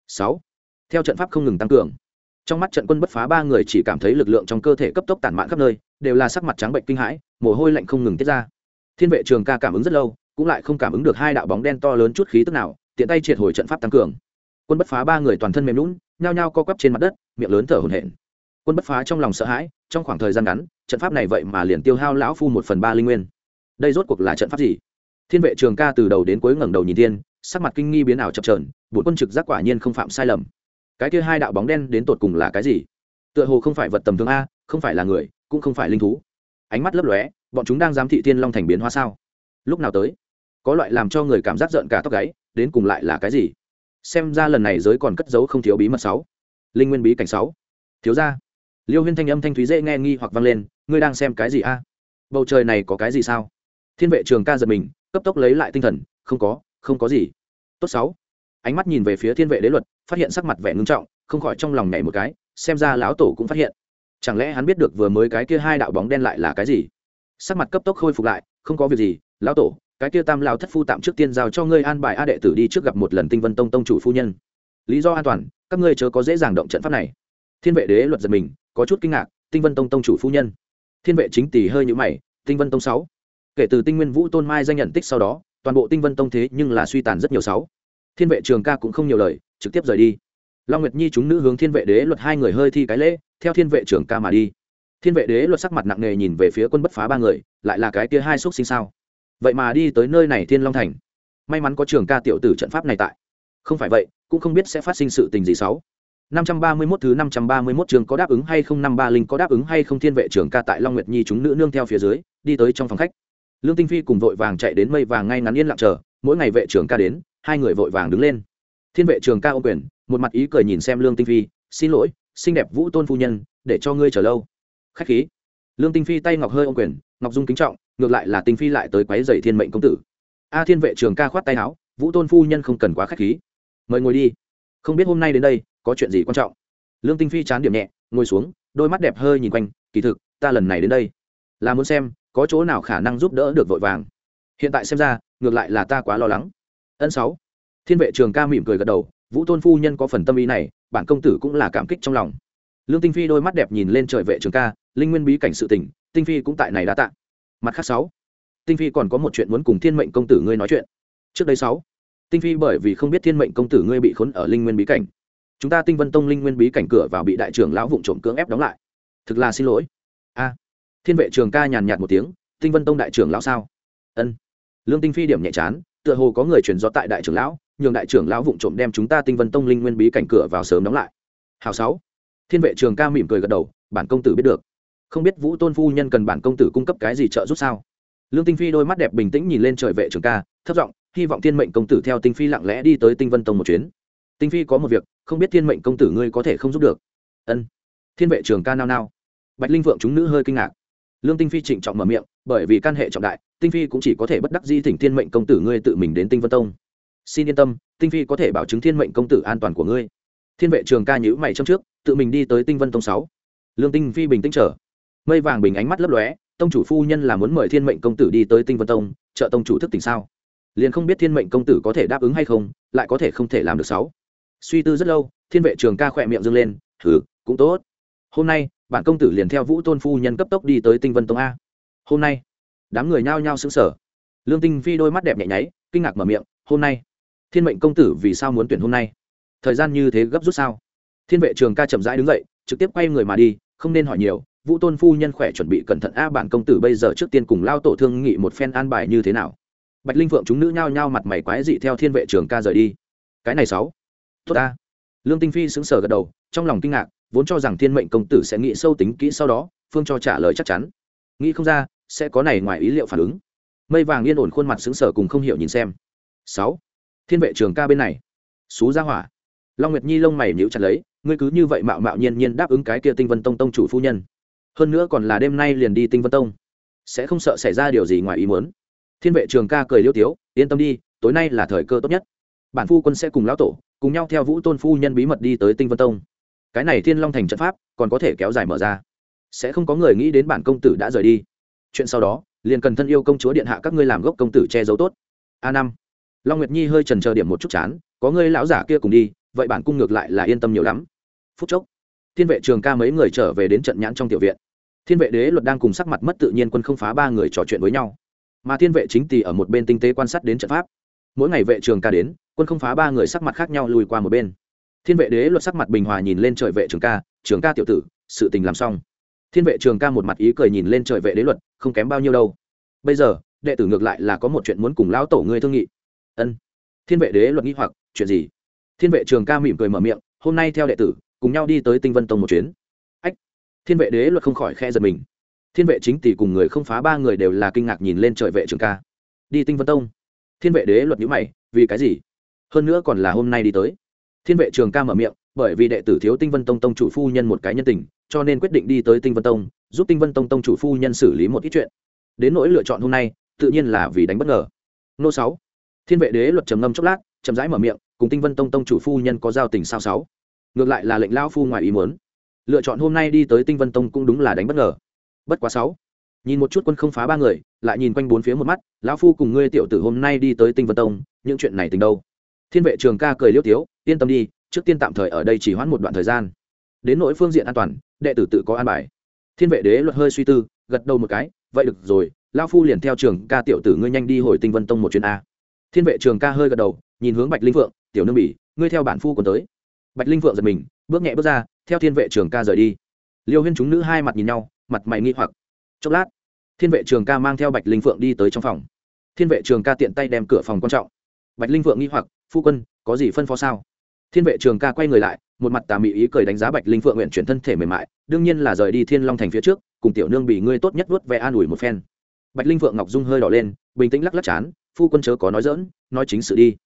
sáu. Theo trận pháp không ngừng tăng cường, trong mắt trận quân bất phá ba người chỉ cảm thấy lực lượng trong cơ thể cấp tốc tản mạn khắp nơi, đều là sắc mặt trắng bệnh kinh hãi, mồ hôi lạnh không ngừng tiết ra. Thiên vệ trường ca cảm ứng rất lâu, cũng lại không cảm ứng được hai đạo bóng đen to lớn chút khí tức nào, tiện tay triệt hồi trận pháp tăng cường. Quân bất phá ba người toàn thân mềm lún nhao nhao co quắp trên mặt đất, miệng lớn thở hổn hển. Quân bất phá trong lòng sợ hãi, trong khoảng thời gian ngắn trận pháp này vậy mà liền tiêu hao lão phu một phần ba linh nguyên. Đây rốt cuộc là trận pháp gì? Thiên vệ trường ca từ đầu đến cuối ngẩng đầu nhìn thiên, sắc mặt kinh nghi biến ảo chập trờn bổn quân trực giác quả nhiên không phạm sai lầm. Cái kia hai đạo bóng đen đến tột cùng là cái gì? Tựa hồ không phải vật tầm thường a, không phải là người, cũng không phải linh thú. Ánh mắt lấp lóe, bọn chúng đang giám thị thiên long thành biến hóa sao? Lúc nào tới? Có loại làm cho người cảm giác giận cả tóc gáy, đến cùng lại là cái gì? Xem ra lần này giới còn cất giấu không thiếu bí mật sáu. Linh nguyên bí cảnh sáu. Thiếu ra liêu huyên thanh âm thanh thúy dễ nghe nghi hoặc vang lên, ngươi đang xem cái gì a? Bầu trời này có cái gì sao? Thiên vệ trường ca giật mình, cấp tốc lấy lại tinh thần, không có không có gì. Tốt sáu. Ánh mắt nhìn về phía thiên vệ đế luật, phát hiện sắc mặt vẻ ngưng trọng, không khỏi trong lòng nhảy một cái, xem ra lão tổ cũng phát hiện. Chẳng lẽ hắn biết được vừa mới cái kia hai đạo bóng đen lại là cái gì? Sắc mặt cấp tốc khôi phục lại, không có việc gì, lão tổ, cái kia tam lao thất phu tạm trước tiên giao cho ngươi an bài a đệ tử đi trước gặp một lần tinh vân tông tông chủ phu nhân. Lý do an toàn, các ngươi chớ có dễ dàng động trận pháp này thiên vệ đế luật giật mình, có chút kinh ngạc, tinh vân tông tông chủ phu nhân. Thiên vệ chính tỷ hơi nhũ mày, tinh vân tông sáu. Kể từ tinh nguyên vũ tôn mai danh nhận tích sau đó, toàn bộ tinh vân tông thế nhưng là suy tàn rất nhiều sáu. Thiên vệ trường ca cũng không nhiều lời, trực tiếp rời đi. Long nguyệt nhi chúng nữ hướng thiên vệ đế luật hai người hơi thi cái lễ, theo thiên vệ trường ca mà đi. Thiên vệ đế luật sắc mặt nặng nề nhìn về phía quân bất phá ba người, lại là cái kia hai xúc sinh sao? Vậy mà đi tới nơi này thiên long thành. May mắn có trường ca tiểu tử trận pháp này tại. Không phải vậy, cũng không biết sẽ phát sinh sự tình gì xấu 531 thứ 531 trường có đáp ứng hay không năm ba linh có đáp ứng hay không thiên vệ trưởng ca tại Long Nguyệt Nhi chúng nữ nương theo phía dưới, đi tới trong phòng khách. Lương Tinh Phi cùng vội vàng chạy đến mây vàng ngay ngắn yên lặng chờ, mỗi ngày vệ trưởng ca đến, hai người vội vàng đứng lên. Thiên vệ trưởng ca ôm quyền, một mặt ý cười nhìn xem Lương Tinh Phi, "Xin lỗi, xinh đẹp Vũ Tôn phu nhân, để cho ngươi chờ lâu." Khách khí. Lương Tinh Phi tay ngọc hơi ôm quyền, ngọc dung kính trọng, ngược lại là Tinh Phi lại tới quấy rầy Thiên mệnh công tử. A Thiên vệ trưởng ca khoát tay áo, "Vũ Tôn phu nhân không cần quá khách khí, mời ngồi đi." Không biết hôm nay đến đây, có chuyện gì quan trọng? Lương tinh phi chán điểm nhẹ, ngồi xuống, đôi mắt đẹp hơi nhìn quanh, kỳ thực, ta lần này đến đây, là muốn xem, có chỗ nào khả năng giúp đỡ được vội vàng. Hiện tại xem ra, ngược lại là ta quá lo lắng. Ân sáu. Thiên vệ trường ca mỉm cười gật đầu, vũ tôn phu nhân có phần tâm ý này, bản công tử cũng là cảm kích trong lòng. Lương tinh phi đôi mắt đẹp nhìn lên trời vệ trường ca, linh nguyên bí cảnh sự tình, tinh phi cũng tại này đã tạ. Mặt khác sáu. Tinh phi còn có một chuyện muốn cùng thiên mệnh công tử ngươi nói chuyện. Trước đây sáu, tinh phi bởi vì không biết thiên mệnh công tử ngươi bị khốn ở linh nguyên bí cảnh chúng ta tinh vân tông linh nguyên bí cảnh cửa vào bị đại trưởng lão vụng trộm cưỡng ép đóng lại. Thực là xin lỗi. A. Thiên vệ trường ca nhàn nhạt một tiếng, tinh vân tông đại trưởng lão sao? Ân. Lương tinh phi điểm nhẹ chán, tựa hồ có người truyền gió tại đại trưởng lão, nhường đại trưởng lão vụng trộm đem chúng ta tinh vân tông linh nguyên bí cảnh cửa vào sớm đóng lại. Hào sáu. Thiên vệ trường ca mỉm cười gật đầu, bản công tử biết được. Không biết vũ tôn phu nhân cần bản công tử cung cấp cái gì trợ giúp sao? Lương tinh phi đôi mắt đẹp bình tĩnh nhìn lên trời vệ trường ca thất giọng, hy vọng thiên mệnh công tử theo tinh phi lặng lẽ đi tới tinh vân tông một chuyến tinh phi có một việc, không biết thiên mệnh công tử ngươi có thể không giúp được. Ân. Thiên vệ trường ca nao nao. Bạch linh vượng chúng nữ hơi kinh ngạc. Lương tinh phi trịnh trọng mở miệng, bởi vì căn hệ trọng đại, tinh phi cũng chỉ có thể bất đắc di thỉnh thiên mệnh công tử ngươi tự mình đến tinh vân tông. Xin yên tâm, tinh phi có thể bảo chứng thiên mệnh công tử an toàn của ngươi. Thiên vệ trường ca nhữ mày trong trước, tự mình đi tới tinh vân tông sáu. Lương tinh phi bình tĩnh trở mây vàng bình ánh mắt lấp lóe, tông chủ phu nhân là muốn mời thiên mệnh công tử đi tới tinh vân tông, trợ tông chủ thức tỉnh sao? Liền không biết thiên mệnh công tử có thể đáp ứng hay không, lại có thể không thể làm được sáu suy tư rất lâu, thiên vệ trường ca khỏe miệng dâng lên thử cũng tốt. Hôm nay bản công tử liền theo vũ tôn phu nhân cấp tốc đi tới tinh vân tông a. Hôm nay? Đám người nhao nhao xứng sở lương tinh phi đôi mắt đẹp nhẹ nháy, kinh ngạc mở miệng, hôm nay? Thiên mệnh công tử vì sao muốn tuyển hôm nay? Thời gian như thế gấp rút sao? Thiên vệ trường ca chậm rãi đứng dậy, trực tiếp quay người mà đi, không nên hỏi nhiều, vũ tôn phu nhân khỏe chuẩn bị cẩn thận a bản công tử bây giờ trước tiên cùng lao tổ thương nghị một phen an bài như thế nào? Bạch linh phượng chúng nữ nhao nhao mặt mày quái dị theo thiên vệ trường ca rời đi. Cái này sáu tốt ta. Lương tinh phi sững sở gật đầu, trong lòng kinh ngạc, vốn cho rằng thiên mệnh công tử sẽ nghĩ sâu tính kỹ sau đó, phương cho trả lời chắc chắn. Nghĩ không ra, sẽ có này ngoài ý liệu phản ứng. Mây vàng yên ổn khuôn mặt sững sở cùng không hiểu nhìn xem. Sáu. Thiên vệ trường ca bên này. Xú ra hỏa. Long nguyệt nhi lông mày nhíu chặt lấy, ngươi cứ như vậy mạo mạo nhiên nhiên đáp ứng cái kia tinh vân tông tông chủ phu nhân. Hơn nữa còn là đêm nay liền đi tinh vân tông. Sẽ không sợ xảy ra điều gì ngoài ý muốn. Thiên vệ trường ca cười liêu tiếu, yên tâm đi, tối nay là thời cơ tốt nhất. Bản phu quân sẽ cùng lão tổ cùng nhau theo vũ tôn phu nhân bí mật đi tới tinh vân tông. Cái này thiên long thành trận pháp còn có thể kéo dài mở ra. Sẽ không có người nghĩ đến bản công tử đã rời đi. Chuyện sau đó, liền cần thân yêu công chúa điện hạ các ngươi làm gốc công tử che giấu tốt. A năm. Long nguyệt nhi hơi trần chờ điểm một chút chán, có ngươi lão giả kia cùng đi, vậy bản cung ngược lại là yên tâm nhiều lắm. Phút chốc, thiên vệ trường ca mấy người trở về đến trận nhãn trong tiểu viện. Thiên vệ đế luật đang cùng sắc mặt mất tự nhiên quân không phá ba người trò chuyện với nhau. Mà thiên vệ chính tỳ ở một bên tinh tế quan sát đến trận pháp. Mỗi ngày vệ trường ca đến quân không phá ba người sắc mặt khác nhau lùi qua một bên. Thiên vệ đế luật sắc mặt bình hòa nhìn lên trời vệ trường ca trường ca tiểu tử, sự tình làm xong. Thiên vệ trường ca một mặt ý cười nhìn lên trời vệ đế luật, không kém bao nhiêu đâu. Bây giờ, đệ tử ngược lại là có một chuyện muốn cùng lão tổ ngươi thương nghị. Ân. Thiên vệ đế luật nghĩ hoặc, chuyện gì? Thiên vệ trường ca mỉm cười mở miệng, hôm nay theo đệ tử, cùng nhau đi tới tinh vân tông một chuyến. Ách. Thiên vệ đế luật không khỏi khe giật mình. Thiên vệ chính tỷ cùng người không phá ba người đều là kinh ngạc nhìn lên trời vệ trường ca. Đi tinh vân tông. Thiên vệ đế luật nhữ mày, vì cái gì? Hơn nữa còn là hôm nay đi tới. Thiên vệ trường ca mở miệng, bởi vì đệ tử thiếu tinh vân tông tông chủ phu nhân một cái nhân tình, cho nên quyết định đi tới tinh vân tông, giúp tinh vân tông tông chủ phu nhân xử lý một ít chuyện. Đến nỗi lựa chọn hôm nay, tự nhiên là vì đánh bất ngờ. Nô sáu. Thiên vệ đế luật trầm ngâm chốc lát, chậm rãi mở miệng, cùng tinh vân tông tông chủ phu nhân có giao tình sao sáu? Ngược lại là lệnh lao phu ngoài ý muốn. Lựa chọn hôm nay đi tới tinh vân tông cũng đúng là đánh bất ngờ. Bất quá sáu. Nhìn một chút quân không phá ba người, lại nhìn quanh bốn phía một mắt, lão phu cùng ngươi tiểu tử hôm nay đi tới tinh vân tông, những chuyện này tình đâu? Thiên vệ trường ca cười liêu tiếu, yên tâm đi, trước tiên tạm thời ở đây chỉ hoãn một đoạn thời gian. Đến nỗi phương diện an toàn, đệ tử tự có an bài. Thiên vệ đế luật hơi suy tư, gật đầu một cái, vậy được rồi lao phu liền theo trường ca tiểu tử ngươi nhanh đi hồi tinh vân tông một chuyến a. Thiên vệ trường ca hơi gật đầu, nhìn hướng bạch linh phượng, tiểu nương bỉ, ngươi theo bản phu còn tới. Bạch linh phượng giật mình, bước nhẹ bước ra, theo thiên vệ trường ca rời đi. Liêu huyên chúng nữ hai mặt nhìn nhau, mặt mày nghi hoặc. Chốc lát, thiên vệ trường ca mang theo bạch linh phượng đi tới trong phòng. Thiên vệ trường ca tiện tay đem cửa phòng quan trọng bạch linh Vượng nghi hoặc, phu quân, có gì phân phó sao? Thiên vệ trường ca quay người lại, một mặt tà mị ý cười đánh giá bạch linh phượng nguyện chuyển thân thể mềm mại, đương nhiên là rời đi thiên long thành phía trước, cùng tiểu nương bị ngươi tốt nhất vuốt ve an ủi một phen. Bạch linh phượng ngọc dung hơi đỏ lên, bình tĩnh lắc lắc chán, phu quân chớ có nói dỡn nói chính sự đi.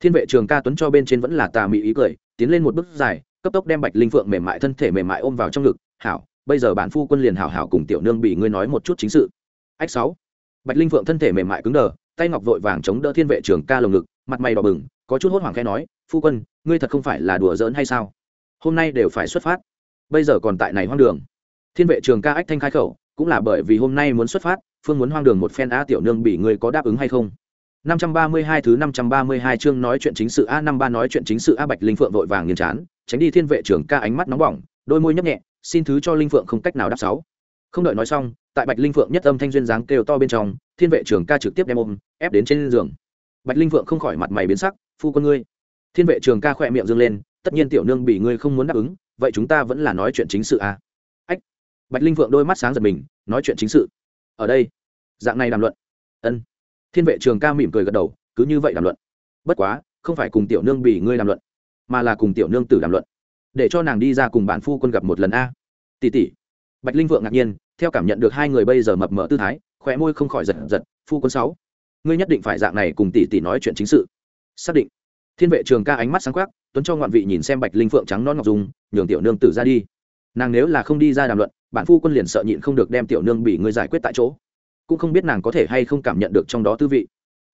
Thiên vệ trường ca tuấn cho bên trên vẫn là tà mị ý cười, tiến lên một bước dài, cấp tốc đem bạch linh phượng mềm mại thân thể mềm mại ôm vào trong ngực, hảo, bây giờ bản phu quân liền hảo hảo cùng tiểu nương bị ngươi nói một chút chính sự. Ách sáu. Bạch linh phượng thân thể mềm mại cứng đờ tay ngọc vội vàng chống đỡ thiên vệ trường ca lồng ngực mặt mày đỏ bừng có chút hốt hoảng khẽ nói phu quân ngươi thật không phải là đùa giỡn hay sao? Hôm nay đều phải xuất phát. Bây giờ còn tại này hoang đường. Thiên vệ trường ca ách thanh khai khẩu cũng là bởi vì hôm nay muốn xuất phát phương muốn hoang đường một phen a tiểu nương bị ngươi có đáp ứng hay không? 532 thứ 532 chương nói chuyện chính sự a năm ba nói chuyện chính sự a Bạch Linh Phượng vội vàng nghiền chán, tránh đi thiên vệ trưởng ca ánh mắt nóng bỏng, đôi môi nhấp nhẹ, xin thứ cho Linh Phượng không cách nào đáp sáu. Không đợi nói xong, tại Bạch Linh Phượng nhất âm thanh duyên dáng kêu to bên trong, thiên vệ trưởng ca trực tiếp đem ôm, ép đến trên giường. Bạch Linh Phượng không khỏi mặt mày biến sắc, phu con ngươi. Thiên vệ Trường ca khỏe miệng dương lên, tất nhiên tiểu nương bị ngươi không muốn đáp ứng, vậy chúng ta vẫn là nói chuyện chính sự à? Ách. Bạch Linh Phượng đôi mắt sáng giật mình, nói chuyện chính sự. Ở đây, dạng này đàm luận. Ân thiên vệ trường ca mỉm cười gật đầu cứ như vậy đàm luận bất quá không phải cùng tiểu nương bị ngươi đàm luận mà là cùng tiểu nương tử đàm luận để cho nàng đi ra cùng bản phu quân gặp một lần a tỷ tỷ bạch linh vượng ngạc nhiên theo cảm nhận được hai người bây giờ mập mờ tư thái, khóe môi không khỏi giật giật, phu quân sáu, ngươi nhất định phải dạng này cùng tỷ tỷ nói chuyện chính sự. Xác định. Thiên vệ trường ca ánh mắt sáng quắc, tuấn cho ngoạn vị nhìn xem bạch linh phượng trắng non ngọc dung, nhường tiểu nương tử ra đi. Nàng nếu là không đi ra đàm luận, bản phu quân liền sợ nhịn không được đem tiểu nương bị ngươi giải quyết tại chỗ. Cũng không biết nàng có thể hay không cảm nhận được trong đó tư vị.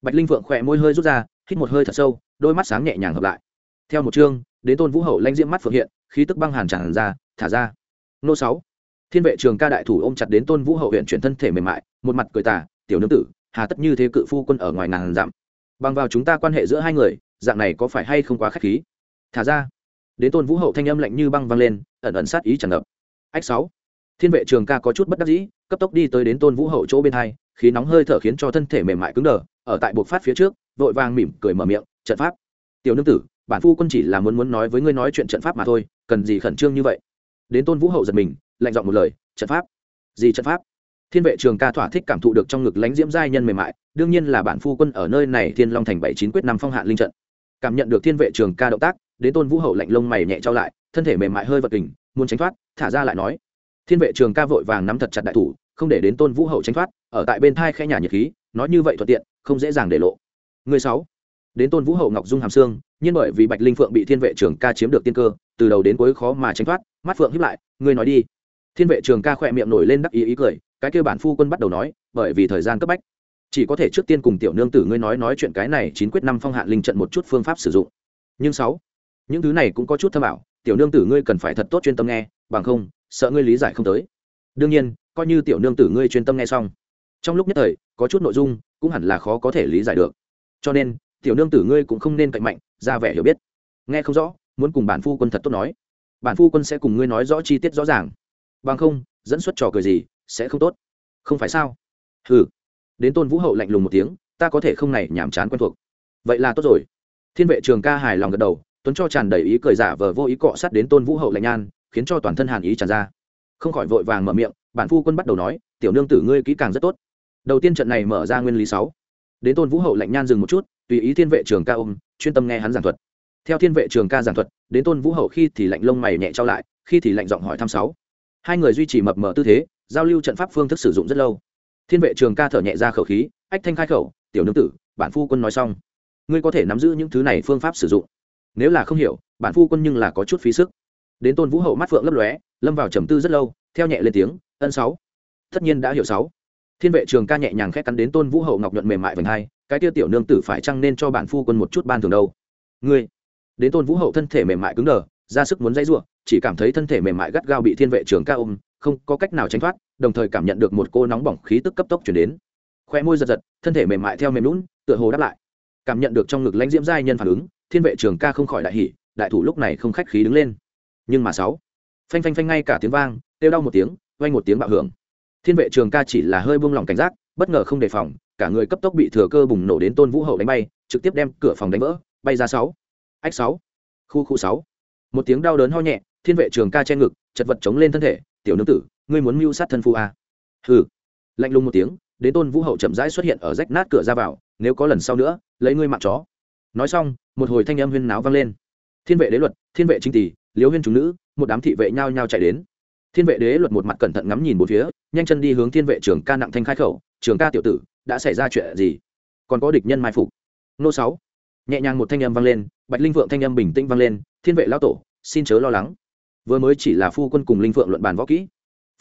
Bạch linh phượng khỏe môi hơi rút ra, hít một hơi thật sâu, đôi mắt sáng nhẹ nhàng hợp lại. Theo một chương, đến tôn vũ hậu lanh diễm mắt phượng hiện, khí tức băng hàn tràn ra, thả ra. Nô sáu thiên vệ trường ca đại thủ ôm chặt đến tôn vũ hậu huyện chuyển thân thể mềm mại, một mặt cười tà, tiểu nương tử, hà tất như thế cự phu quân ở ngoài ngàn dặm. Bằng vào chúng ta quan hệ giữa hai người, dạng này có phải hay không quá khách khí? Thả ra. Đến tôn vũ hậu thanh âm lạnh như băng vang lên, ẩn ẩn sát ý tràn ngập. Ách sáu. Thiên vệ trường ca có chút bất đắc dĩ, cấp tốc đi tới đến tôn vũ hậu chỗ bên hai, khí nóng hơi thở khiến cho thân thể mềm mại cứng đờ, ở tại buộc phát phía trước, vội vàng mỉm cười mở miệng, trận pháp. Tiểu nương tử, bản phu quân chỉ là muốn muốn nói với ngươi nói chuyện trận pháp mà thôi, cần gì khẩn trương như vậy? Đến tôn vũ hậu giật mình lạnh giọng một lời, trận pháp. Gì trận pháp? Thiên vệ trường ca thỏa thích cảm thụ được trong ngực lãnh diễm giai nhân mềm mại, đương nhiên là bản phu quân ở nơi này thiên long thành bảy chín quyết năm phong hạn linh trận. Cảm nhận được thiên vệ trường ca động tác, đến tôn vũ hậu lạnh lông mày nhẹ trao lại, thân thể mềm mại hơi vật kình, muốn tránh thoát, thả ra lại nói. Thiên vệ trường ca vội vàng nắm thật chặt đại thủ, không để đến tôn vũ hậu tránh thoát, ở tại bên thai khe nhà nhiệt khí, nói như vậy thuận tiện, không dễ dàng để lộ. Người sáu. Đến tôn vũ hậu ngọc dung hàm xương, nhưng bởi vì bạch linh phượng bị thiên vệ trường ca chiếm được tiên cơ, từ đầu đến cuối khó mà tránh thoát, mắt phượng hiếp lại, ngươi nói đi thiên vệ trường ca khỏe miệng nổi lên đắc ý ý cười, cái kêu bản phu quân bắt đầu nói, bởi vì thời gian cấp bách. Chỉ có thể trước tiên cùng tiểu nương tử ngươi nói nói chuyện cái này chín quyết năm phong hạn linh trận một chút phương pháp sử dụng. Nhưng sáu, những thứ này cũng có chút thâm ảo, tiểu nương tử ngươi cần phải thật tốt chuyên tâm nghe, bằng không, sợ ngươi lý giải không tới. Đương nhiên, coi như tiểu nương tử ngươi chuyên tâm nghe xong, trong lúc nhất thời, có chút nội dung, cũng hẳn là khó có thể lý giải được. Cho nên, tiểu nương tử ngươi cũng không nên cạnh mạnh, ra vẻ hiểu biết. Nghe không rõ, muốn cùng bản phu quân thật tốt nói. Bản phu quân sẽ cùng ngươi nói rõ chi tiết rõ ràng bằng không, dẫn xuất trò cười gì sẽ không tốt. Không phải sao? Ừ đến tôn vũ hậu lạnh lùng một tiếng, ta có thể không này nhàm chán quen thuộc. Vậy là tốt rồi. Thiên vệ trường ca hài lòng gật đầu, tuấn cho tràn đầy ý cười giả vờ vô ý cọ sát đến tôn vũ hậu lạnh nhan khiến cho toàn thân hàn ý tràn ra. Không khỏi vội vàng mở miệng, bản phu quân bắt đầu nói, tiểu nương tử ngươi kỹ càng rất tốt. Đầu tiên trận này mở ra nguyên lý sáu. Đến tôn vũ hậu lạnh nhan dừng một chút, tùy ý thiên vệ trường ca ôm, chuyên tâm nghe hắn giảng thuật. Theo thiên vệ trường ca giảng thuật, đến tôn vũ hậu khi thì lạnh lông mày nhẹ trao lại, khi thì lạnh giọng hỏi thăm sáu hai người duy trì mập mờ tư thế, giao lưu trận pháp phương thức sử dụng rất lâu. Thiên vệ trường ca thở nhẹ ra khẩu khí, ách thanh khai khẩu, tiểu nương tử, bản phu quân nói xong. Ngươi có thể nắm giữ những thứ này phương pháp sử dụng. Nếu là không hiểu, bản phu quân nhưng là có chút phí sức. Đến tôn vũ hậu mắt phượng lấp lóe, lâm vào trầm tư rất lâu, theo nhẹ lên tiếng, ân sáu. Tất nhiên đã hiểu sáu. Thiên vệ trường ca nhẹ nhàng khét cắn đến tôn vũ hậu ngọc nhuận mềm mại vành hai, cái tiêu tiểu nương tử phải chăng nên cho bản phu quân một chút ban thường đâu? Ngươi. Đến tôn vũ hậu thân thể mềm mại cứng đờ ra sức muốn dãy rủa, chỉ cảm thấy thân thể mềm mại gắt gao bị thiên vệ trường ca ôm không có cách nào tránh thoát đồng thời cảm nhận được một cô nóng bỏng khí tức cấp tốc truyền đến. Khoe môi giật giật thân thể mềm mại theo mềm lún tựa hồ đáp lại. Cảm nhận được trong ngực lãnh diễm giai nhân phản ứng thiên vệ trường ca không khỏi đại hỉ đại thủ lúc này không khách khí đứng lên. Nhưng mà sáu phanh phanh phanh ngay cả tiếng vang kêu đau một tiếng vang một tiếng bạo hưởng. Thiên vệ trường ca chỉ là hơi buông lỏng cảnh giác bất ngờ không đề phòng cả người cấp tốc bị thừa cơ bùng nổ đến tôn vũ hậu đánh bay trực tiếp đem cửa phòng đánh vỡ bay ra sáu. Ách sáu. Khu khu sáu một tiếng đau đớn ho nhẹ, thiên vệ trường ca che ngực, chật vật chống lên thân thể, tiểu nương tử, ngươi muốn mưu sát thân phu à? hừ. Lạnh lùng một tiếng đến tôn vũ hậu chậm rãi xuất hiện ở rách nát cửa ra vào, nếu có lần sau nữa, lấy ngươi mạng chó. Nói xong, một hồi thanh âm huyên náo vang lên. Thiên vệ đế luật, thiên vệ chính tỷ liếu huyên chúng nữ, một đám thị vệ nhao nhao chạy đến. Thiên vệ đế luật một mặt cẩn thận ngắm nhìn một phía, nhanh chân đi hướng thiên vệ trường ca nặng thanh khai khẩu, trường ca tiểu tử, đã xảy ra chuyện gì? Còn có địch nhân mai phục. Nô sáu nhẹ nhàng một thanh âm vang lên bạch linh vượng thanh âm bình tĩnh vang lên thiên vệ lão tổ xin chớ lo lắng. Vừa mới chỉ là phu quân cùng linh vượng luận bàn võ kỹ.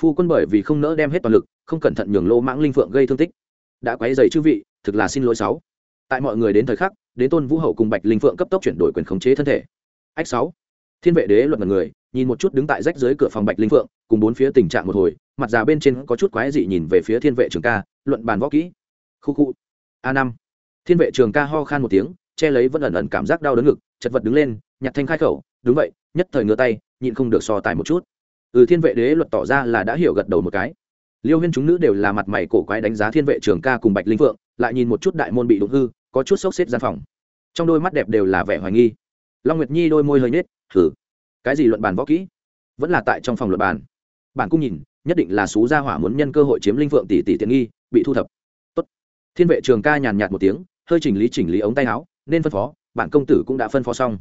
Phu quân bởi vì không nỡ đem hết toàn lực không cẩn thận nhường lô mãng linh vượng gây thương tích. Đã quấy dày chư vị thực là xin lỗi sáu. Tại mọi người đến thời khắc đến tôn vũ hậu cùng bạch linh vượng cấp tốc chuyển đổi quyền khống chế thân thể. Ách sáu. Thiên vệ đế luận người nhìn một chút đứng tại rách dưới cửa phòng bạch linh vượng, cùng bốn phía tình trạng một hồi mặt già bên trên có chút quái dị nhìn về phía thiên vệ trường ca luận bàn võ kỹ. Khu khu. A năm. Thiên vệ trường ca ho khan một tiếng che lấy vẫn ẩn ẩn cảm giác đau đớn ngực, chật vật đứng lên nhặt thanh khai khẩu, đúng vậy, nhất thời ngửa tay, nhịn không được so tài một chút. Ừ thiên vệ đế luật tỏ ra là đã hiểu gật đầu một cái. Liêu huyên chúng nữ đều là mặt mày cổ quái đánh giá thiên vệ trường ca cùng bạch linh phượng, lại nhìn một chút đại môn bị đụng hư, có chút sốc xếp gian phòng. Trong đôi mắt đẹp đều là vẻ hoài nghi. Long nguyệt nhi đôi môi hơi nết thử cái gì luận bàn võ kỹ? Vẫn là tại trong phòng luận bàn. Bản cung nhìn, nhất định là xú gia hỏa muốn nhân cơ hội chiếm linh phượng tỷ tỷ tiện nghi, bị thu thập. Tốt. thiên vệ trường ca nhàn nhạt một tiếng, hơi chỉnh lý chỉnh lý ống tay áo nên phân phó, bản công tử cũng đã phân phó xong.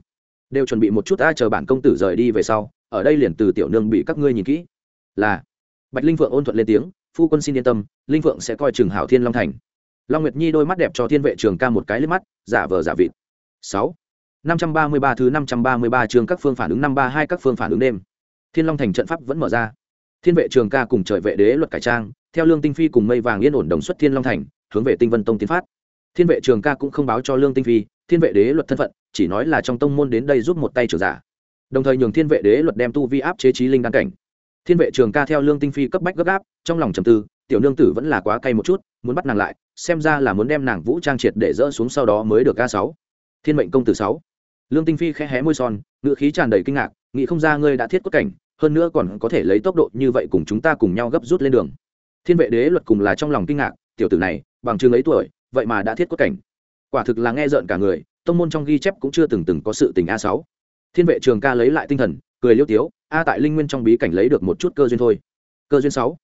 Đều chuẩn bị một chút, Ta chờ bản công tử rời đi về sau, ở đây liền từ tiểu nương bị các ngươi nhìn kỹ. Là, bạch linh phượng ôn thuận lên tiếng, phu quân xin yên tâm, linh phượng sẽ coi trường hảo thiên long thành. Long nguyệt nhi đôi mắt đẹp cho thiên vệ trường ca một cái lên mắt, giả vờ giả vịt. Sáu, năm trăm ba mươi ba thứ năm trăm ba mươi ba chương các phương phản ứng năm ba hai các phương phản ứng đêm. Thiên long thành trận pháp vẫn mở ra. Thiên vệ trường ca cùng trời vệ đế luật cải trang, theo lương tinh phi cùng mây vàng yên ổn đồng xuất thiên long thành, hướng về tinh vân tông tiến phát. Thiên vệ trường ca cũng không báo cho lương tinh phi thiên vệ đế luật thân phận, chỉ nói là trong tông môn đến đây giúp một tay trưởng giả. Đồng thời nhường thiên vệ đế luật đem tu vi áp chế trí linh đăng cảnh. Thiên vệ trường ca theo lương tinh phi cấp bách gấp gáp, trong lòng trầm tư, tiểu nương tử vẫn là quá cay một chút, muốn bắt nàng lại, xem ra là muốn đem nàng vũ trang triệt để dỡ xuống sau đó mới được ca sáu. Thiên mệnh công tử sáu. Lương tinh phi khẽ hé môi son ngựa khí tràn đầy kinh ngạc, nghĩ không ra ngươi đã thiết cốt cảnh, hơn nữa còn có thể lấy tốc độ như vậy cùng chúng ta cùng nhau gấp rút lên đường. Thiên vệ đế luật cùng là trong lòng kinh ngạc, tiểu tử này, bằng chừng ấy tuổi, vậy mà đã thiết cốt cảnh quả thực là nghe rợn cả người, tông môn trong ghi chép cũng chưa từng từng có sự tình a sáu. Thiên vệ trường ca lấy lại tinh thần, cười liêu tiếu, a tại linh nguyên trong bí cảnh lấy được một chút cơ duyên thôi. Cơ duyên sáu.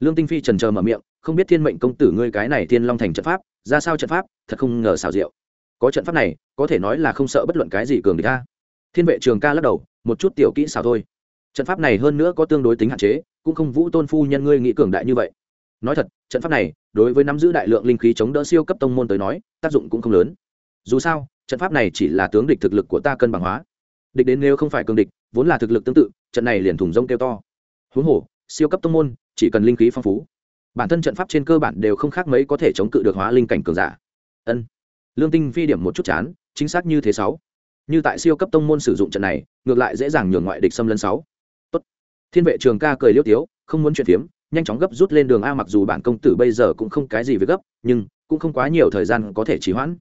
Lương tinh phi trần chờ mở miệng, không biết thiên mệnh công tử ngươi cái này thiên long thành trận pháp, ra sao trận pháp, thật không ngờ xảo diệu. Có trận pháp này, có thể nói là không sợ bất luận cái gì cường địch a. Thiên vệ trường ca lắc đầu, một chút tiểu kỹ xảo thôi. Trận pháp này hơn nữa có tương đối tính hạn chế, cũng không vũ tôn phu nhân ngươi nghĩ cường đại như vậy. Nói thật, trận pháp này đối với nắm giữ đại lượng linh khí chống đỡ siêu cấp tông môn tới nói, tác dụng cũng không lớn. Dù sao, trận pháp này chỉ là tướng địch thực lực của ta cân bằng hóa. Địch đến nếu không phải cường địch, vốn là thực lực tương tự, trận này liền thủng rông kêu to. Huống hồ, siêu cấp tông môn, chỉ cần linh khí phong phú, bản thân trận pháp trên cơ bản đều không khác mấy có thể chống cự được hóa linh cảnh cường giả. Ân. Lương tinh phi điểm một chút chán, chính xác như thế sáu. Như tại siêu cấp tông môn sử dụng trận này, ngược lại dễ dàng nhường ngoại địch xâm lấn sáu. Tốt. thiên vệ trường ca cười liêu tiếu, không muốn chuyện phiếm nhanh chóng gấp rút lên đường a, mặc dù bản công tử bây giờ cũng không cái gì với gấp, nhưng cũng không quá nhiều thời gian có thể trì hoãn.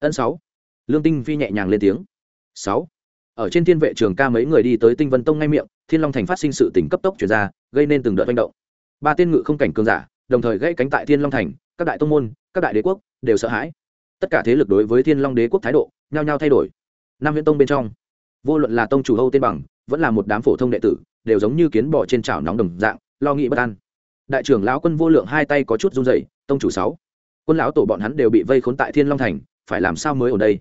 Ân sáu. Lương tinh phi nhẹ nhàng lên tiếng. Sáu. Ở trên thiên vệ trường ca mấy người đi tới tinh vân tông ngay miệng, thiên long thành phát sinh sự tỉnh cấp tốc chuyển ra, gây nên từng đợt manh động. Ba tiên ngự không cảnh cường giả, đồng thời gãy cánh tại thiên long thành, các đại tông môn, các đại đế quốc đều sợ hãi. Tất cả thế lực đối với thiên long đế quốc thái độ, nhao nhao thay đổi. Nam viễn tông bên trong, vô luận là tông chủ hâu tên bằng, vẫn là một đám phổ thông đệ tử, đều giống như kiến bò trên chảo nóng đồng dạng, lo nghĩ bất an đại trưởng lão quân vô lượng hai tay có chút run rẩy, tông chủ sáu. Quân lão tổ bọn hắn đều bị vây khốn tại thiên long thành, phải làm sao mới ở đây?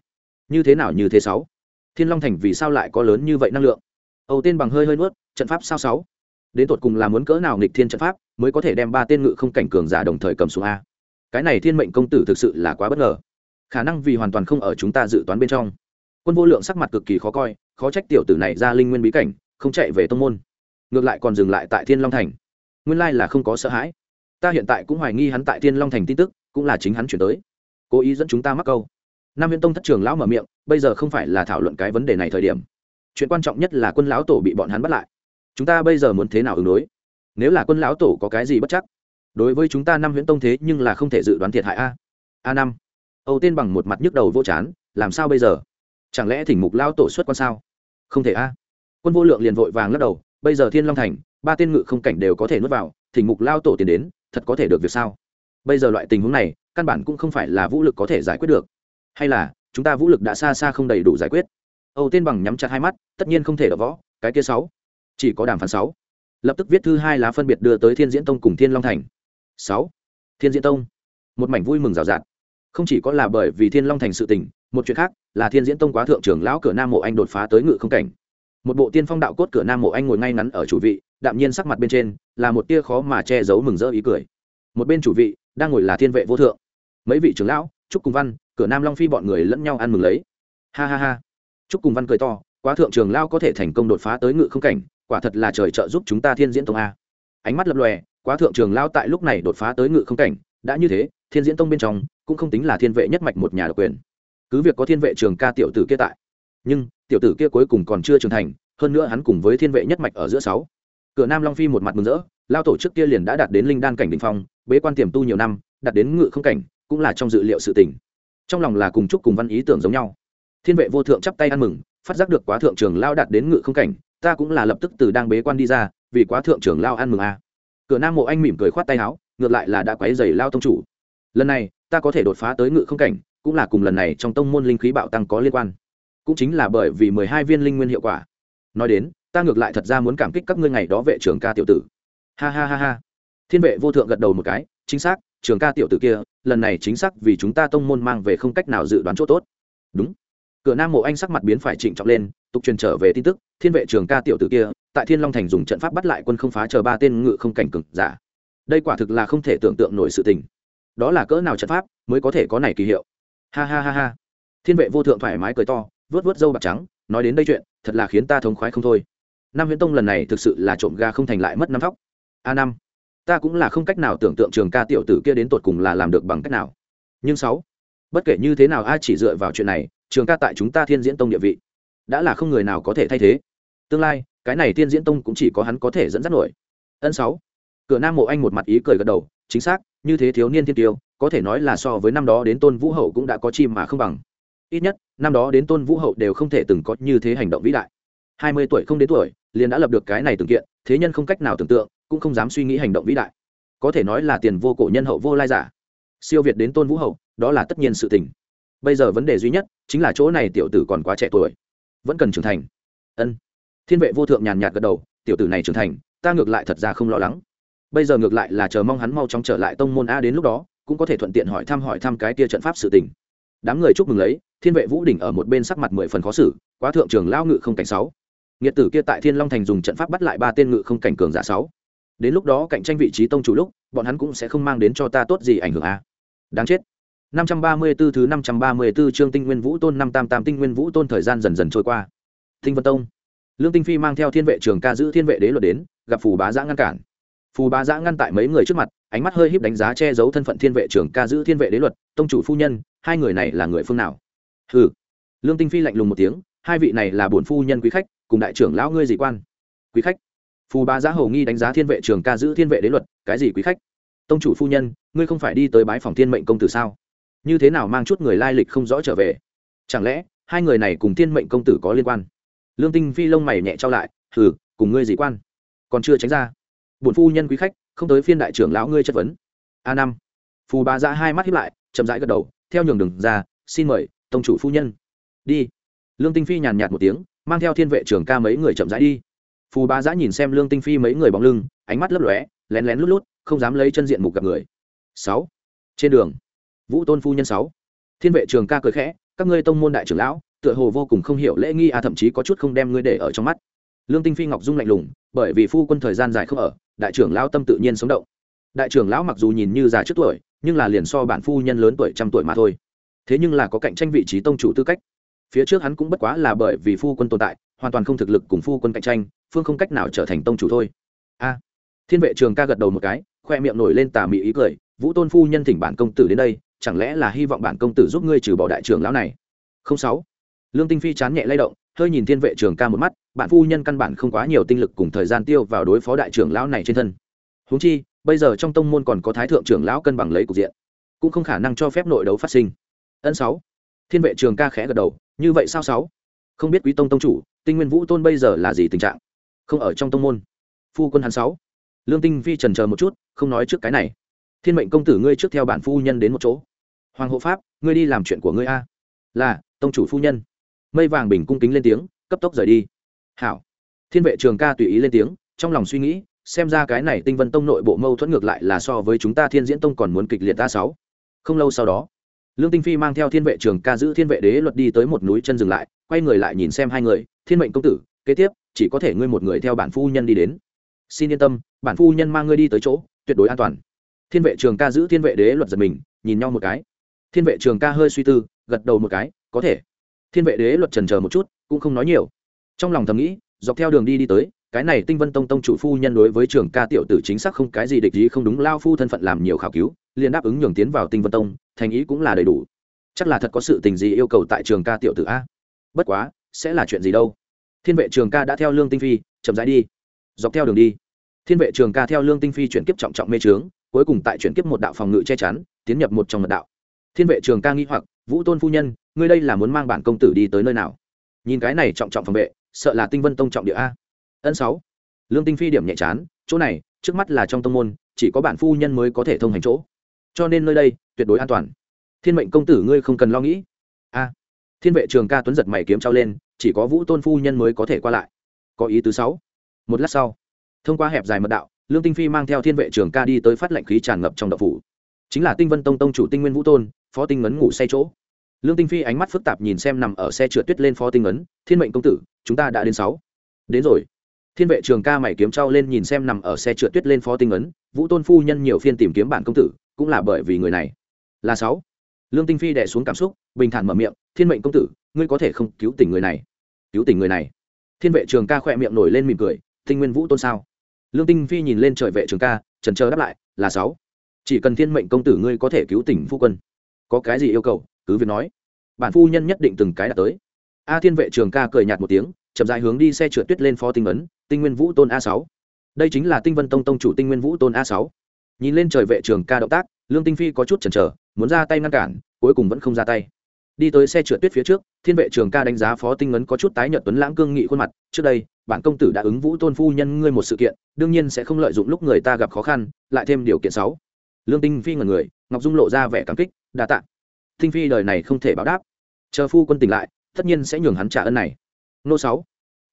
Như thế nào như thế sáu? Thiên long thành vì sao lại có lớn như vậy năng lượng? Âu tên bằng hơi hơi nuốt, trận pháp sao sáu? Đến tột cùng là muốn cỡ nào nghịch thiên trận pháp, mới có thể đem ba tên ngự không cảnh cường giả đồng thời cầm xuống a? Cái này thiên mệnh công tử thực sự là quá bất ngờ. Khả năng vì hoàn toàn không ở chúng ta dự toán bên trong. Quân vô lượng sắc mặt cực kỳ khó coi, khó trách tiểu tử này ra linh nguyên bí cảnh, không chạy về tông môn. Ngược lại còn dừng lại tại thiên long thành nguyên lai là không có sợ hãi. Ta hiện tại cũng hoài nghi hắn tại thiên long thành tin tức, cũng là chính hắn chuyển tới. Cố ý dẫn chúng ta mắc câu. Nam viễn tông thất trường lão mở miệng, bây giờ không phải là thảo luận cái vấn đề này thời điểm. Chuyện quan trọng nhất là quân lão tổ bị bọn hắn bắt lại. Chúng ta bây giờ muốn thế nào ứng đối? Nếu là quân lão tổ có cái gì bất chắc? Đối với chúng ta năm Huyễn tông thế nhưng là không thể dự đoán thiệt hại a. A năm. Âu tên bằng một mặt nhức đầu vô chán, làm sao bây giờ? Chẳng lẽ thỉnh mục lão tổ xuất quan sao? Không thể a. Quân vô lượng liền vội vàng lắc đầu, bây giờ thiên long thành ba tên ngự không cảnh đều có thể nuốt vào, thỉnh mục lao tổ tiền đến, thật có thể được việc sao? Bây giờ loại tình huống này, căn bản cũng không phải là vũ lực có thể giải quyết được. Hay là, chúng ta vũ lực đã xa xa không đầy đủ giải quyết. Âu tên bằng nhắm chặt hai mắt, tất nhiên không thể đỡ võ, cái kia sáu. Chỉ có đàm phán sáu. Lập tức viết thư hai lá phân biệt đưa tới thiên diễn tông cùng thiên long thành. Sáu. Thiên diễn tông. Một mảnh vui mừng rào rạt. Không chỉ có là bởi vì thiên long thành sự tình, một chuyện khác là thiên diễn tông quá thượng trưởng lão cửa nam mộ anh đột phá tới ngự không cảnh. Một bộ tiên phong đạo cốt cửa nam mộ anh ngồi ngay ngắn ở chủ vị đạm nhiên sắc mặt bên trên là một tia khó mà che giấu mừng rỡ ý cười. Một bên chủ vị đang ngồi là thiên vệ vô thượng. Mấy vị trưởng lão, trúc cùng văn, cửa nam long phi bọn người lẫn nhau ăn mừng lấy. Ha ha ha. Trúc cùng văn cười to, quá thượng trường lao có thể thành công đột phá tới ngự không cảnh, quả thật là trời trợ giúp chúng ta thiên diễn tông a. Ánh mắt lập lòe, quá thượng trường lao tại lúc này đột phá tới ngự không cảnh, đã như thế, thiên diễn tông bên trong cũng không tính là thiên vệ nhất mạch một nhà độc quyền. Cứ việc có thiên vệ trường ca tiểu tử kia tại, nhưng tiểu tử kia cuối cùng còn chưa trưởng thành, hơn nữa hắn cùng với thiên vệ nhất mạch ở giữa sáu cửa nam long phi một mặt mừng rỡ, lao tổ trước kia liền đã đạt đến linh đan cảnh đ ỉ n h phong, bế quan tiềm tu nhiều năm, đạt đến ngự không cảnh, cũng là trong dự liệu sự tỉnh trong lòng là cùng chúc cùng văn ý tưởng giống nhau. Thiên vệ vô thượng chắp tay ăn mừng, phát giác được quá thượng trường lao đạt đến ngự không cảnh, ta cũng là lập tức từ đang bế quan đi ra, vì quá thượng trường lao ăn mừng a. À. cửa nam mộ anh mỉm cười khoát tay áo, ngược lại là đã quáy dày lao tông chủ. Lần này, ta có thể đột phá tới ngự không cảnh, cũng là cùng lần này trong tông môn linh khí bạo tăng có liên quan. Cũng chính là bởi vì mười hai viên linh nguyên hiệu quả. Nói đến ta ngược lại thật ra muốn cảm kích các ngươi ngày đó vệ trưởng ca tiểu tử. Ha ha ha ha. Thiên vệ vô thượng gật đầu một cái, chính xác, trường ca tiểu tử kia, lần này chính xác vì chúng ta tông môn mang về không cách nào dự đoán chỗ tốt. Đúng. Cửa nam mộ anh sắc mặt biến phải trịnh trọng lên, tục truyền trở về tin tức, thiên vệ trường ca tiểu tử kia, tại thiên long thành dùng trận pháp bắt lại quân không phá chờ ba tên ngự không cảnh cực giả. Đây quả thực là không thể tưởng tượng nổi sự tình. Đó là cỡ nào trận pháp mới có thể có này kỳ hiệu. Ha ha ha ha. Thiên vệ vô thượng thoải mái cười to vớt vớt râu bạc trắng, nói đến đây chuyện, thật là khiến ta thống khoái không thôi nam huyễn tông lần này thực sự là trộm ga không thành lại mất năm thóc. A năm ta cũng là không cách nào tưởng tượng trường ca tiểu tử kia đến tột cùng là làm được bằng cách nào. Nhưng sáu, bất kể như thế nào a chỉ dựa vào chuyện này, trường ca tại chúng ta thiên diễn tông địa vị, đã là không người nào có thể thay thế. Tương lai, cái này thiên diễn tông cũng chỉ có hắn có thể dẫn dắt nổi. Ân sáu, cửa nam mộ anh một mặt ý cười gật đầu, chính xác, như thế thiếu niên thiên tiêu, có thể nói là so với năm đó đến tôn vũ hậu cũng đã có chi mà không bằng. Ít nhất, năm đó đến tôn vũ hậu đều không thể từng có như thế hành động vĩ đại hai mươi tuổi không đến tuổi, liền đã lập được cái này từng kiện, thế nhân không cách nào tưởng tượng, cũng không dám suy nghĩ hành động vĩ đại. Có thể nói là tiền vô cổ nhân hậu vô lai giả. Siêu việt đến tôn vũ hậu, đó là tất nhiên sự tình. Bây giờ vấn đề duy nhất, chính là chỗ này tiểu tử còn quá trẻ tuổi. Vẫn cần trưởng thành. Ân. Thiên vệ vô thượng nhàn nhạt gật đầu, tiểu tử này trưởng thành, ta ngược lại thật ra không lo lắng. Bây giờ ngược lại là chờ mong hắn mau chóng trở lại tông môn a đến lúc đó, cũng có thể thuận tiện hỏi thăm hỏi thăm cái tia trận pháp sự tình. Đám người chúc mừng lấy, thiên vệ vũ đỉnh ở một bên sắc mặt mười phần khó xử, quá thượng trường lao ngự không cảnh sáu nghiệt tử kia tại thiên long thành dùng trận pháp bắt lại ba tên ngự không cảnh cường giả sáu đến lúc đó cạnh tranh vị trí tông chủ lúc bọn hắn cũng sẽ không mang đến cho ta tốt gì ảnh hưởng a đáng chết 534 thứ 534 chương Tinh Nguyên Vũ Tôn năm tam tam Tinh Nguyên Vũ Tôn thời gian dần dần trôi qua. Tinh Vân Tông. Lương Tinh Phi mang theo Thiên vệ trường ca giữ Thiên vệ đế luật đến, gặp Phù Bá Giã ngăn cản. Phù Bá Giã ngăn tại mấy người trước mặt, ánh mắt hơi híp đánh giá che giấu thân phận Thiên vệ trường ca giữ Thiên vệ đế luật, tông chủ phu nhân, hai người này là người phương nào? Hừ. Lương Tinh Phi lạnh lùng một tiếng, hai vị này là bổn phu nhân quý khách, cùng đại trưởng lão ngươi gì quan? Quý khách? Phù Bá giá hầu nghi đánh giá Thiên vệ trường ca giữ Thiên vệ đế luật, cái gì quý khách? Tông chủ phu nhân, ngươi không phải đi tới bái phòng Thiên mệnh công tử sao? như thế nào mang chút người lai lịch không rõ trở về chẳng lẽ hai người này cùng thiên mệnh công tử có liên quan lương tinh phi lông mày nhẹ trao lại hừ cùng ngươi gì quan còn chưa tránh ra bổn phu nhân quý khách không tới phiên đại trưởng lão ngươi chất vấn a năm phù bà giá hai mắt hiếp lại chậm rãi gật đầu theo nhường đường ra xin mời tông chủ phu nhân đi lương tinh phi nhàn nhạt một tiếng mang theo thiên vệ trưởng ca mấy người chậm rãi đi. Phù ba giã nhìn xem lương tinh phi mấy người bóng lưng, ánh mắt lấp lóe, lén lén lút lút, không dám lấy chân diện mục gặp người. Sáu. Trên đường. Vũ tôn phu nhân sáu. Thiên vệ trường ca cười khẽ, các ngươi tông môn đại trưởng lão, tựa hồ vô cùng không hiểu lễ nghi à thậm chí có chút không đem ngươi để ở trong mắt. Lương tinh phi ngọc dung lạnh lùng, bởi vì phu quân thời gian dài không ở, đại trưởng lão tâm tự nhiên sống động. Đại trưởng lão mặc dù nhìn như già trước tuổi, nhưng là liền so bản phu nhân lớn tuổi trăm tuổi mà thôi. Thế nhưng là có cạnh tranh vị trí tông chủ tư cách phía trước hắn cũng bất quá là bởi vì phu quân tồn tại, hoàn toàn không thực lực cùng phu quân cạnh tranh, phương không cách nào trở thành tông chủ thôi. A. Thiên vệ trường ca gật đầu một cái, khoe miệng nổi lên tà mị ý cười, vũ tôn phu nhân thỉnh bản công tử đến đây, chẳng lẽ là hy vọng bản công tử giúp ngươi trừ bỏ đại trưởng lão này? Không sáu. Lương tinh phi chán nhẹ lay động, hơi nhìn thiên vệ trường ca một mắt, bạn phu nhân căn bản không quá nhiều tinh lực cùng thời gian tiêu vào đối phó đại trưởng lão này trên thân. Huống chi, bây giờ trong tông môn còn có thái thượng trưởng lão cân bằng lấy cục diện, cũng không khả năng cho phép nội đấu phát sinh. Ân sáu. Thiên vệ trường ca khẽ gật đầu như vậy sao sáu? Không biết quý tông tông chủ, tinh nguyên vũ tôn bây giờ là gì tình trạng? Không ở trong tông môn. Phu quân hắn sáu. Lương tinh phi trần chờ một chút, không nói trước cái này. Thiên mệnh công tử ngươi trước theo bản phu nhân đến một chỗ. Hoàng hộ pháp, ngươi đi làm chuyện của ngươi a. Là, tông chủ phu nhân. Mây vàng bình cung kính lên tiếng, cấp tốc rời đi. Hảo. Thiên vệ trường ca tùy ý lên tiếng, trong lòng suy nghĩ, xem ra cái này tinh vân tông nội bộ mâu thuẫn ngược lại là so với chúng ta thiên diễn tông còn muốn kịch liệt ta sáu. Không lâu sau đó lương tinh phi mang theo thiên vệ trường ca giữ thiên vệ đế luật đi tới một núi chân dừng lại, quay người lại nhìn xem hai người, thiên mệnh công tử, kế tiếp, chỉ có thể ngươi một người theo bản phu nhân đi đến. Xin yên tâm, bản phu nhân mang ngươi đi tới chỗ, tuyệt đối an toàn. Thiên vệ trường ca giữ thiên vệ đế luật giật mình, nhìn nhau một cái. Thiên vệ trường ca hơi suy tư, gật đầu một cái, có thể. Thiên vệ đế luật trần chờ một chút, cũng không nói nhiều. Trong lòng thầm nghĩ, dọc theo đường đi đi tới, cái này tinh vân tông tông chủ phu nhân đối với trường ca tiểu tử chính xác không cái gì địch ý không đúng, lao phu thân phận làm nhiều khảo cứu liền đáp ứng nhường tiến vào tinh vân tông, thành ý cũng là đầy đủ. Chắc là thật có sự tình gì yêu cầu tại trường ca tiểu tử a. Bất quá, sẽ là chuyện gì đâu. Thiên vệ trường ca đã theo lương tinh phi, chậm rãi đi. Dọc theo đường đi, thiên vệ trường ca theo lương tinh phi chuyển kiếp trọng trọng mê trướng cuối cùng tại chuyển kiếp một đạo phòng ngự che chắn, tiến nhập một trong mật đạo. Thiên vệ trường ca nghi hoặc, vũ tôn phu nhân, ngươi đây là muốn mang bản công tử đi tới nơi nào? Nhìn cái này trọng trọng phòng vệ, sợ là tinh vân tông trọng địa a. Ân sáu. Lương tinh phi điểm nhẹ chán, chỗ này, trước mắt là trong tông môn, chỉ có bản phu nhân mới có thể thông hành chỗ cho nên nơi đây tuyệt đối an toàn. Thiên mệnh công tử ngươi không cần lo nghĩ. A. Thiên vệ trường ca tuấn giật mày kiếm trao lên, chỉ có vũ tôn phu nhân mới có thể qua lại. Có ý tứ sáu. Một lát sau, thông qua hẹp dài mật đạo, lương tinh phi mang theo thiên vệ trường ca đi tới phát lệnh khí tràn ngập trong đậu phủ. Chính là tinh vân tông tông chủ tinh nguyên vũ tôn, phó tinh ngấn ngủ say chỗ. Lương tinh phi ánh mắt phức tạp nhìn xem nằm ở xe trượt tuyết lên phó tinh ngấn, thiên mệnh công tử, chúng ta đã đến sáu. Đến rồi. Thiên vệ trường ca mày kiếm trao lên nhìn xem nằm ở xe trượt tuyết lên phó tinh ấn vũ tôn phu nhân nhiều phiên tìm kiếm bản công tử cũng là bởi vì người này. Là sáu. Lương tinh phi đẻ xuống cảm xúc, bình thản mở miệng, thiên mệnh công tử, ngươi có thể không cứu tỉnh người này. Cứu tỉnh người này? Thiên vệ trường ca khỏe miệng nổi lên mỉm cười, tinh nguyên vũ tôn sao? Lương tinh phi nhìn lên trời vệ trường ca, trần chờ đáp lại, là sáu. Chỉ cần thiên mệnh công tử ngươi có thể cứu tỉnh phu quân. Có cái gì yêu cầu? Cứ việc nói. Bản phu nhân nhất định từng cái đã tới. A thiên vệ trường ca cười nhạt một tiếng, chậm dài hướng đi xe trượt tuyết lên phó tinh ấn, tinh nguyên vũ tôn a sáu. Đây chính là tinh vân tông tông chủ tinh nguyên vũ tôn a sáu nhìn lên trời vệ trường ca động tác, lương tinh phi có chút chần chờ, muốn ra tay ngăn cản, cuối cùng vẫn không ra tay. Đi tới xe trượt tuyết phía trước, thiên vệ trường ca đánh giá phó tinh ấn có chút tái nhợt tuấn lãng cương nghị khuôn mặt. Trước đây, bản công tử đã ứng vũ tôn phu nhân ngươi một sự kiện, đương nhiên sẽ không lợi dụng lúc người ta gặp khó khăn, lại thêm điều kiện sáu lương tinh phi ngần người, ngọc dung lộ ra vẻ cảm kích, đa tạ. Tinh phi đời này không thể báo đáp. Chờ phu quân tỉnh lại, tất nhiên sẽ nhường hắn trả ơn này. Nô sáu.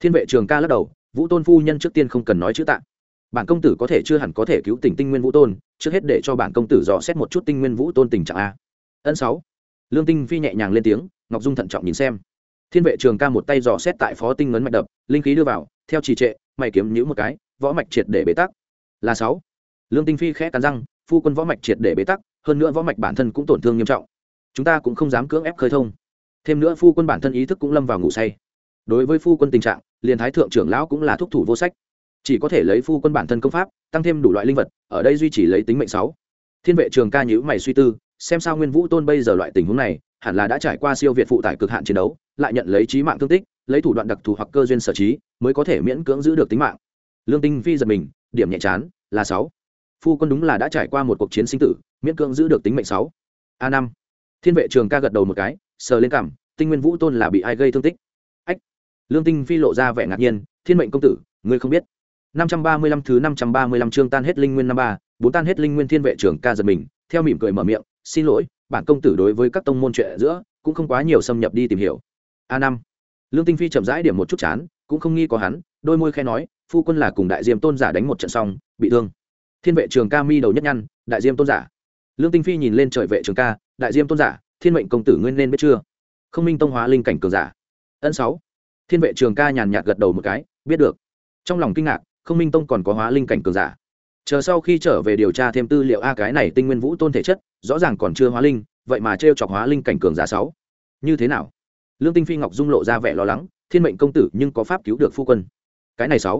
Thiên vệ trường ca lắc đầu, vũ tôn phu nhân trước tiên không cần nói chữ tạ bản công tử có thể chưa hẳn có thể cứu tỉnh tinh nguyên vũ tôn, trước hết để cho bản công tử dò xét một chút tinh nguyên vũ tôn tình trạng a. Ân sáu. Lương tinh phi nhẹ nhàng lên tiếng, ngọc dung thận trọng nhìn xem. Thiên vệ trường ca một tay dò xét tại phó tinh ngấn mạch đập, linh khí đưa vào, theo trì trệ, mày kiếm nhữ một cái, võ mạch triệt để bế tắc. Là sáu. Lương tinh phi khẽ cắn răng, phu quân võ mạch triệt để bế tắc, hơn nữa võ mạch bản thân cũng tổn thương nghiêm trọng. Chúng ta cũng không dám cưỡng ép khơi thông. Thêm nữa phu quân bản thân ý thức cũng lâm vào ngủ say. Đối với phu quân tình trạng, liền thái thượng trưởng lão cũng là thúc thủ vô sách chỉ có thể lấy phu quân bản thân công pháp, tăng thêm đủ loại linh vật, ở đây duy trì lấy tính mệnh sáu. Thiên vệ trường ca nhữ mày suy tư, xem sao nguyên vũ tôn bây giờ loại tình huống này, hẳn là đã trải qua siêu việt phụ tải cực hạn chiến đấu, lại nhận lấy trí mạng thương tích, lấy thủ đoạn đặc thù hoặc cơ duyên sở trí, mới có thể miễn cưỡng giữ được tính mạng. Lương tinh phi giật mình, điểm nhẹ chán, là sáu. Phu quân đúng là đã trải qua một cuộc chiến sinh tử, miễn cưỡng giữ được tính mệnh sáu. A năm. Thiên vệ trường ca gật đầu một cái, sờ lên cảm, tinh nguyên vũ tôn là bị ai gây thương tích? Ách. Lương tinh phi lộ ra vẻ ngạc nhiên, thiên mệnh công tử, ngươi không biết năm trăm ba mươi lăm thứ năm trăm ba mươi lăm chương tan hết linh nguyên năm ba, bốn tan hết linh nguyên thiên vệ trưởng ca giật mình, theo mỉm cười mở miệng, xin lỗi, bản công tử đối với các tông môn chuyện giữa, cũng không quá nhiều xâm nhập đi tìm hiểu. A năm. Lương tinh phi chậm rãi điểm một chút chán, cũng không nghi có hắn, đôi môi khẽ nói, phu quân là cùng đại diêm tôn giả đánh một trận xong, bị thương. Thiên vệ trường ca mi đầu nhất nhăn, đại diêm tôn giả. Lương tinh phi nhìn lên trời vệ trường ca, đại diêm tôn giả, thiên mệnh công tử nguyên nên biết chưa? Không minh tông hóa linh cảnh cường giả. Ấn sáu. Thiên vệ trường ca nhàn nhạt gật đầu một cái, biết được. Trong lòng kinh ngạc không minh tông còn có hóa linh cảnh cường giả. Chờ sau khi trở về điều tra thêm tư liệu, a, cái này tinh nguyên vũ tôn thể chất, rõ ràng còn chưa hóa linh, vậy mà t r e o chọc hóa linh cảnh cường giả sáu. Như thế nào? Lương tinh phi ngọc dung lộ ra vẻ lo lắng, thiên mệnh công tử nhưng có pháp cứu được phu quân. Cái này sáu.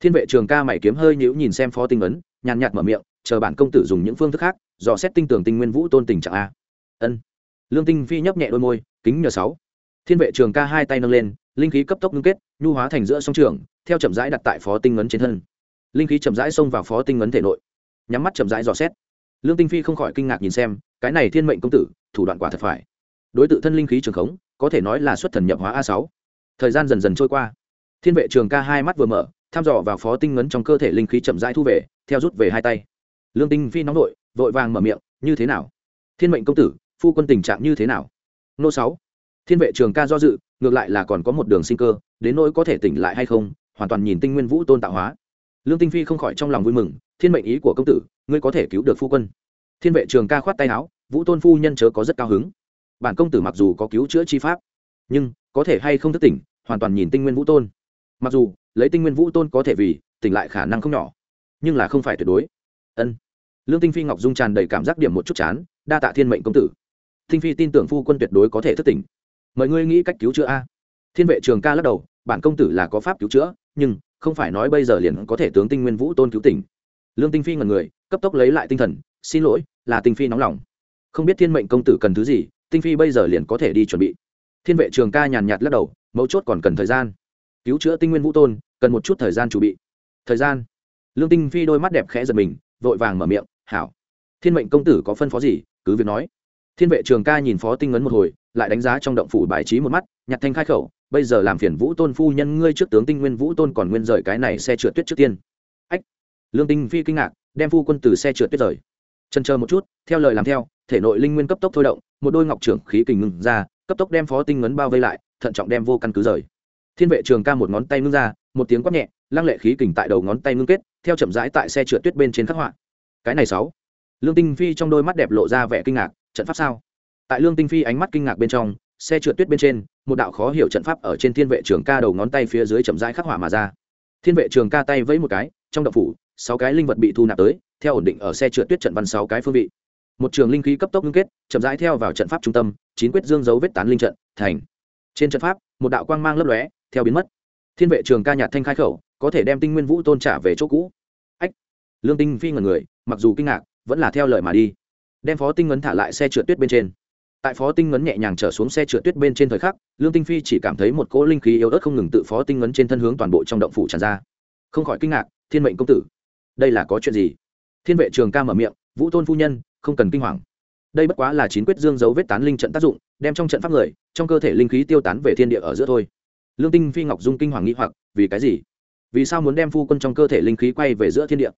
Thiên vệ trường ca mày kiếm hơi nhữ nhìn xem phó tinh ấn, nhàn nhạt mở miệng, chờ bản công tử dùng những phương thức khác, dò xét tinh tưởng tinh nguyên vũ tôn tình trạng a. Ân. Lương tinh phi nhấp nhẹ đôi môi, kính nhờ sáu. Thiên vệ trường ca hai tay nâng lên, linh khí cấp tốc ngưng kết, nhu hóa thành giữa song trường theo chậm rãi đặt tại phó tinh ngấn trên thân. Linh khí chậm rãi xông vào phó tinh ngấn thể nội. Nhắm mắt chậm rãi dò xét. Lương tinh phi không khỏi kinh ngạc nhìn xem, cái này thiên mệnh công tử, thủ đoạn quả thật phải. Đối t thân linh khí trường khống, có thể nói là xuất thần nhập hóa a sáu. Thời gian dần dần trôi qua. Thiên vệ trường ca hai mắt vừa mở thăm dò vào phó tinh ngấn trong cơ thể linh khí chậm rãi thu về, theo rút về hai tay. Lương tinh phi nóng vội vội vàng mở miệng, như thế nào? Thiên mệnh công tử, phu quân tình trạng như thế nào? Nô sáu. Thiên vệ trường ca do dự, ngược lại là còn có một đường sinh cơ, đến nỗi có thể tỉnh lại hay không hoàn toàn nhìn tinh nguyên vũ tôn tạo hóa. Lương tinh phi không khỏi trong lòng vui mừng, thiên mệnh ý của công tử, ngươi có thể cứu được phu quân. Thiên vệ trường ca khoát tay áo, vũ tôn phu nhân chớ có rất cao hứng. Bản công tử mặc dù có cứu chữa chi pháp, nhưng có thể hay không thức tỉnh, hoàn toàn nhìn tinh nguyên vũ tôn. Mặc dù, lấy tinh nguyên vũ tôn có thể vì, tỉnh lại khả năng không nhỏ, nhưng là không phải tuyệt đối. Ân. Lương tinh phi ngọc dung tràn đầy cảm giác điểm một chút chán, đa tạ thiên mệnh công tử. Tinh phi tin tưởng phu quân tuyệt đối có thể thức tỉnh. Mời ngươi nghĩ cách cứu chữa a. Thiên vệ trường ca lắc đầu, bản công tử là có pháp cứu chữa nhưng không phải nói bây giờ liền có thể tướng tinh nguyên vũ tôn cứu tỉnh. Lương tinh phi ngần người, cấp tốc lấy lại tinh thần, xin lỗi, là tinh phi nóng lòng. Không biết thiên mệnh công tử cần thứ gì, tinh phi bây giờ liền có thể đi chuẩn bị. Thiên vệ trường ca nhàn nhạt lắc đầu, mấu chốt còn cần thời gian. Cứu chữa tinh nguyên vũ tôn, cần một chút thời gian chuẩn bị. Thời gian? Lương tinh phi đôi mắt đẹp khẽ giật mình, vội vàng mở miệng, hảo. Thiên mệnh công tử có phân phó gì, cứ việc nói. Thiên vệ trường ca nhìn phó tinh ấn một hồi, lại đánh giá trong động phủ bài trí một mắt, nhặt thanh khai khẩu bây giờ làm phiền vũ tôn phu nhân, ngươi trước tướng tinh nguyên vũ tôn còn nguyên rời cái này xe trượt tuyết trước tiên. Ách. Lương tinh phi kinh ngạc, đem phu quân từ xe trượt tuyết rời. Chân chờ một chút, theo lời làm theo, thể nội linh nguyên cấp tốc thôi động, một đôi ngọc trưởng khí kình ngừng ra, cấp tốc đem phó tinh ngấn bao vây lại, thận trọng đem vô căn cứ rời. Thiên vệ trường ca một ngón tay ngưng ra, một tiếng quát nhẹ, lăng lệ khí kình tại đầu ngón tay ngưng kết, theo chậm rãi tại xe trượt tuyết bên trên khắc họa. Cái này sáu. Lương tinh phi trong đôi mắt đẹp lộ ra vẻ kinh ngạc, trận pháp sao? Tại lương tinh phi ánh mắt kinh ngạc bên trong xe trượt tuyết bên trên, một đạo khó hiểu trận pháp ở trên thiên vệ trường ca đầu ngón tay phía dưới chậm rãi khắc họa mà ra. Thiên vệ trường ca tay vẫy một cái, trong đậu phủ, sáu cái linh vật bị thu nạp tới, theo ổn định ở xe trượt tuyết trận văn sáu cái phương vị. Một trường linh khí cấp tốc ngưng kết, chậm rãi theo vào trận pháp trung tâm, chín quyết dương dấu vết tán linh trận, thành. Trên trận pháp, một đạo quang mang lấp lóe, theo biến mất. Thiên vệ trường ca nhạt thanh khai khẩu, có thể đem tinh nguyên vũ tôn trả về chỗ cũ. Ách! Lương tinh phi ngần người, mặc dù kinh ngạc, vẫn là theo lời mà đi. Đem phó tinh ngấn thả lại xe trượt tuyết bên trên tại phó tinh ngấn nhẹ nhàng trở xuống xe trượt tuyết bên trên thời khắc, lương tinh phi chỉ cảm thấy một cỗ linh khí yếu ớt không ngừng tự phó tinh ngấn trên thân hướng toàn bộ trong động phủ tràn ra. Không khỏi kinh ngạc, thiên mệnh công tử, đây là có chuyện gì? Thiên vệ trường ca mở miệng, vũ tôn phu nhân, không cần kinh hoàng. Đây bất quá là chín quyết dương dấu vết tán linh trận tác dụng, đem trong trận pháp người, trong cơ thể linh khí tiêu tán về thiên địa ở giữa thôi. Lương tinh phi ngọc dung kinh hoàng nghĩ hoặc, vì cái gì? Vì sao muốn đem phu quân trong cơ thể linh khí quay về giữa thiên địa?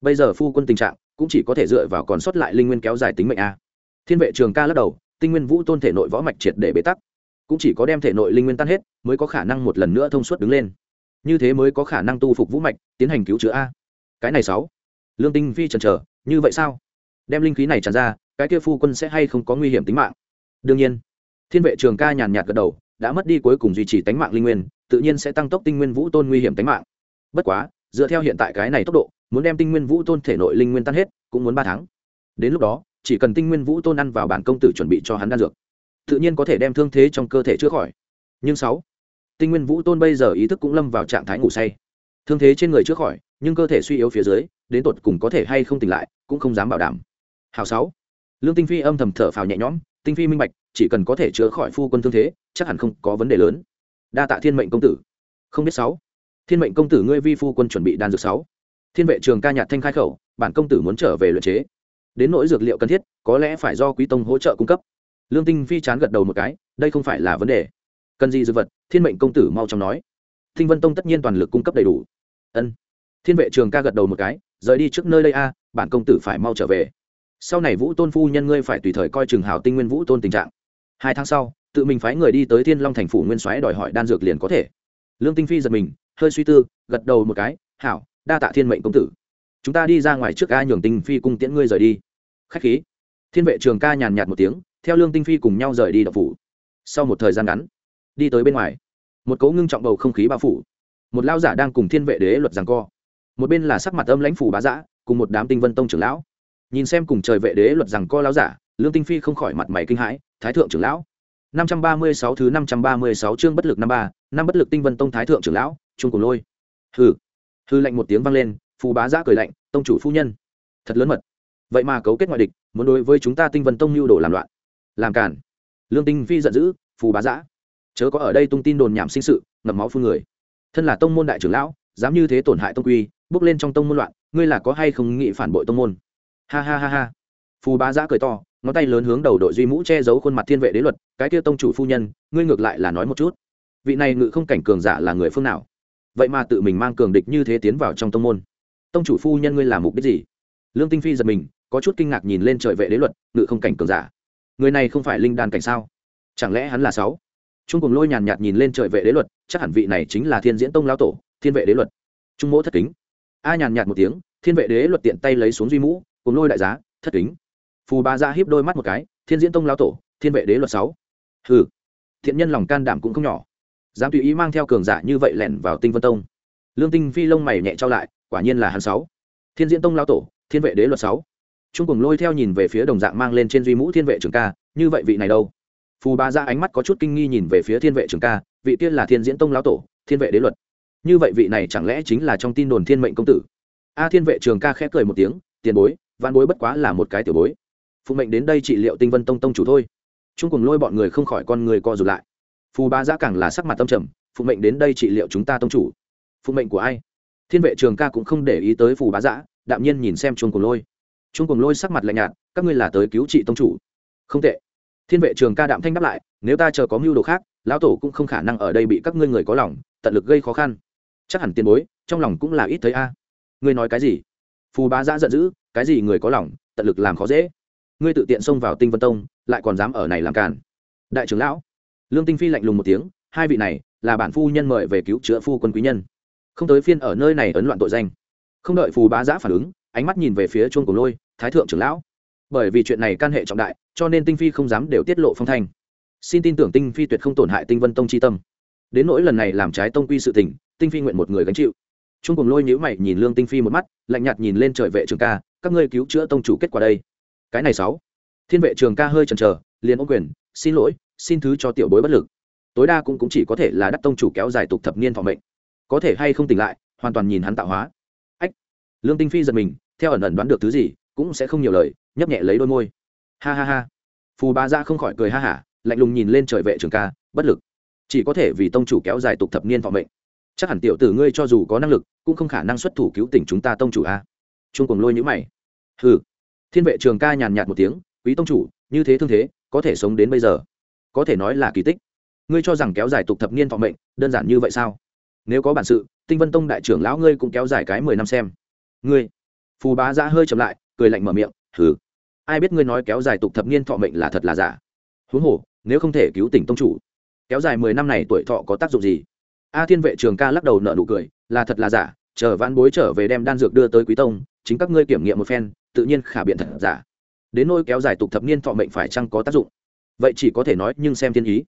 Bây giờ phu quân tình trạng cũng chỉ có thể dựa vào còn sót lại linh nguyên kéo dài tính mệnh a. Thiên vệ trường ca lắc đầu tinh nguyên vũ tôn thể nội võ mạch triệt để bế tắc. Cũng chỉ có đem thể nội linh nguyên tan hết, mới có khả năng một lần nữa thông suốt đứng lên. Như thế mới có khả năng tu phục vũ mạch, tiến hành cứu chữa a. Cái này sáu. Lương tinh phi chần chờ, như vậy sao? Đem linh khí này tràn ra, cái kia phu quân sẽ hay không có nguy hiểm tính mạng? Đương nhiên. Thiên vệ trường ca nhàn nhạt gật đầu, đã mất đi cuối cùng duy trì tánh mạng linh nguyên, tự nhiên sẽ tăng tốc tinh nguyên vũ tôn nguy hiểm tánh mạng. Bất quá, dựa theo hiện tại cái này tốc độ, muốn đem tinh nguyên vũ tôn thể nội linh nguyên tan hết, cũng muốn ba tháng. Đến lúc đó chỉ cần tinh nguyên vũ tôn ăn vào bản công tử chuẩn bị cho hắn đan dược, tự nhiên có thể đem thương thế trong cơ thể chữa khỏi. Nhưng sáu, tinh nguyên vũ tôn bây giờ ý thức cũng lâm vào trạng thái ngủ say. Thương thế trên người chữa khỏi, nhưng cơ thể suy yếu phía dưới, đến tột cùng có thể hay không tỉnh lại, cũng không dám bảo đảm. Hào sáu, lương tinh phi âm thầm thở phào nhẹ nhõm, tinh phi minh bạch, chỉ cần có thể chữa khỏi phu quân thương thế, chắc hẳn không có vấn đề lớn. Đa tạ thiên mệnh công tử. Không biết sáu, thiên mệnh công tử ngươi vi phu quân chuẩn bị đan dược sáu. Thiên vệ trường ca nhạt thanh khai khẩu, bản công tử muốn trở về luyện chế đến nỗi dược liệu cần thiết có lẽ phải do quý tông hỗ trợ cung cấp. Lương tinh phi chán gật đầu một cái đây không phải là vấn đề. Cần gì dược vật? Thiên mệnh công tử mau chóng nói. Thinh vân tông tất nhiên toàn lực cung cấp đầy đủ. Ân. Thiên vệ trường ca gật đầu một cái rời đi trước nơi đây a bản công tử phải mau trở về. Sau này vũ tôn phu nhân ngươi phải tùy thời coi trường hảo tinh nguyên vũ tôn tình trạng. Hai tháng sau tự mình phái người đi tới thiên long thành phủ nguyên soái đòi hỏi đan dược liền có thể. Lương tinh phi giật mình hơi suy tư gật đầu một cái hảo đa tạ thiên mệnh công tử. Chúng ta đi ra ngoài trước a, nhường tinh phi cung tiễn ngươi rời đi khách khí. Thiên vệ trường ca nhàn nhạt một tiếng, theo lương tinh phi cùng nhau rời đi đập phủ. Sau một thời gian ngắn, đi tới bên ngoài, một cấu ngưng trọng bầu không khí bao phủ. Một lao giả đang cùng thiên vệ đế luật rằng co. Một bên là sắc mặt âm lãnh phủ bá giã cùng một đám tinh vân tông trưởng lão. Nhìn xem cùng trời vệ đế luật rằng co lao giả, lương tinh phi không khỏi mặt mày kinh hãi, thái thượng trưởng lão, năm trăm ba mươi sáu thứ năm trăm ba mươi sáu chương bất lực năm ba, năm bất lực tinh vân tông thái thượng trưởng lão trung cùng lôi. Hừ. Hư lạnh một tiếng vang lên, phù bá giã cười lạnh, tông chủ phu nhân. Thật lớn mật vậy mà cấu kết ngoại địch, muốn đối với chúng ta tinh vân tông lưu đồ làm loạn. Làm cản lương tinh phi giận dữ, phù bá giã. Chớ có ở đây tung tin đồn nhảm sinh sự ngầm máu phương người. Thân là tông môn đại trưởng lão, dám như thế tổn hại tông quy, bước lên trong tông môn loạn, ngươi là có hay không nghị phản bội tông môn? Ha ha ha ha. Phù bá giã cười to, ngón tay lớn hướng đầu đội duy mũ che giấu khuôn mặt thiên vệ đế luật, cái kia tông chủ phu nhân, ngươi ngược lại là nói một chút. Vị này ngự không cảnh cường giả là người phương nào? Vậy mà tự mình mang cường địch như thế tiến vào trong tông môn. Tông chủ phu nhân ngươi làm mục đích gì? Lương tinh phi giật mình có chút kinh ngạc nhìn lên trời vệ đế luật, ngự không cảnh cường giả. Người này không phải linh đan cảnh sao? Chẳng lẽ hắn là sáu? Trung cùng lôi nhàn nhạt nhìn lên trời vệ đế luật, chắc hẳn vị này chính là thiên diễn tông lão tổ, thiên vệ đế luật. Trung mỗ thất kính. A nhàn nhạt một tiếng, thiên vệ đế luật tiện tay lấy xuống duy mũ cùng lôi đại giá, thất kính. Phù ba dạ ra hiếp đôi mắt một cái, thiên diễn tông lão tổ, thiên vệ đế luật sáu. Hừ. Thiện nhân lòng can đảm cũng không nhỏ. Dám tùy ý mang theo cường giả như vậy lẻn vào tinh vân tông. Lương tinh phi lông mày nhẹ trao lại, quả nhiên là hắn sáu. Thiên diễn tông lão tổ, thiên vệ đế luật sáu trung cùng lôi theo nhìn về phía đồng dạng mang lên trên duy mũ thiên vệ trường ca, như vậy vị này đâu? Phù ba ra dạ ánh mắt có chút kinh nghi nhìn về phía thiên vệ trường ca, vị tiên là thiên diễn tông lão tổ, thiên vệ đế luật. Như vậy vị này chẳng lẽ chính là trong tin đồn thiên mệnh công tử? A thiên vệ trường ca khẽ cười một tiếng, tiền bối văn bối bất quá là một cái tiểu bối. Phụ mệnh đến đây trị liệu tinh vân tông tông chủ thôi. Trung cùng lôi bọn người không khỏi con người co rụt lại. Phù ba giã dạ càng là sắc mặt tâm trầm, phụ mệnh đến đây trị liệu chúng ta tông chủ. Phụ mệnh của ai? Thiên vệ trường ca cũng không để ý tới phù bá giã đạm nhiên nhìn xem chuông cùng lôi. Trung cùng lôi sắc mặt lạnh nhạt, các ngươi là tới cứu trị tông chủ. Không tệ. Thiên vệ trường ca đạm thanh đáp lại, nếu ta chờ có mưu đồ khác, lão tổ cũng không khả năng ở đây bị các ngươi người có lòng, tận lực gây khó khăn. Chắc hẳn tiền bối, trong lòng cũng là ít thấy a. Ngươi nói cái gì? Phù bá giã giận dữ, cái gì người có lòng, tận lực làm khó dễ. Ngươi tự tiện xông vào tinh vân tông, lại còn dám ở này làm càn. Đại trưởng lão. Lương tinh phi lạnh lùng một tiếng, hai vị này là bản phu nhân mời về cứu chữa phu quân quý nhân. Không tới phiên ở nơi này ấn loạn tội danh. Không đợi phù bá giã phản ứng ánh mắt nhìn về phía chuông cổ lôi thái thượng trưởng lão. Bởi vì chuyện này can hệ trọng đại cho nên tinh phi không dám đều tiết lộ phong thanh. Xin tin tưởng tinh phi tuyệt không tổn hại tinh vân tông c h i tâm. Đến nỗi lần này làm trái tông quy sự tình tinh phi nguyện một người gánh chịu. Trung cùng lôi nhữ mày nhìn lương tinh phi một mắt lạnh nhạt nhìn lên trời vệ trường ca các ngươi cứu chữa tông chủ kết quả đây. Cái này sáu. Thiên vệ trường ca hơi chần chờ liền ô quyền xin lỗi xin thứ cho tiểu bối bất lực. Tối đa cũng, cũng chỉ có thể là đắc tông chủ kéo dài tục thập niên thọ mệnh. Có thể hay không tỉnh lại hoàn toàn nhìn hắn tạo hóa. Ách. Lương tinh phi giật mình theo ẩn ẩn đoán được thứ gì, cũng sẽ không nhiều lời, nhấp nhẹ lấy đôi môi. Ha ha ha. Phù ba ra không khỏi cười ha hả, lạnh lùng nhìn lên trời vệ trường ca, bất lực. Chỉ có thể vì tông chủ kéo dài tục thập niên thọ mệnh. Chắc hẳn tiểu tử ngươi cho dù có năng lực, cũng không khả năng xuất thủ cứu tỉnh chúng ta tông chủ a. Trung cùng lôi nhữ mày. Hừ. Thiên vệ trường ca nhàn nhạt một tiếng, quý tông chủ, như thế thương thế, có thể sống đến bây giờ. Có thể nói là kỳ tích. Ngươi cho rằng kéo dài tục thập niên thọ mệnh, đơn giản như vậy sao? Nếu có bản sự, tinh vân tông đại trưởng lão ngươi cũng kéo dài cái mười năm xem. Ngươi phù bá giã hơi chậm lại, cười lạnh mở miệng thử ai biết ngươi nói kéo dài tục thập niên thọ mệnh là thật là giả? Huống hồ, nếu không thể cứu tỉnh tông chủ, kéo dài mười năm này tuổi thọ có tác dụng gì? A thiên vệ trường ca lắc đầu nợ nụ cười, là thật là giả, chờ vãn bối trở về đem đan dược đưa tới quý tông, chính các ngươi kiểm nghiệm một phen, tự nhiên khả biện thật giả. Đến nôi kéo dài tục thập niên thọ mệnh phải chăng có tác dụng? Vậy chỉ có thể nói, nhưng xem thiên ý.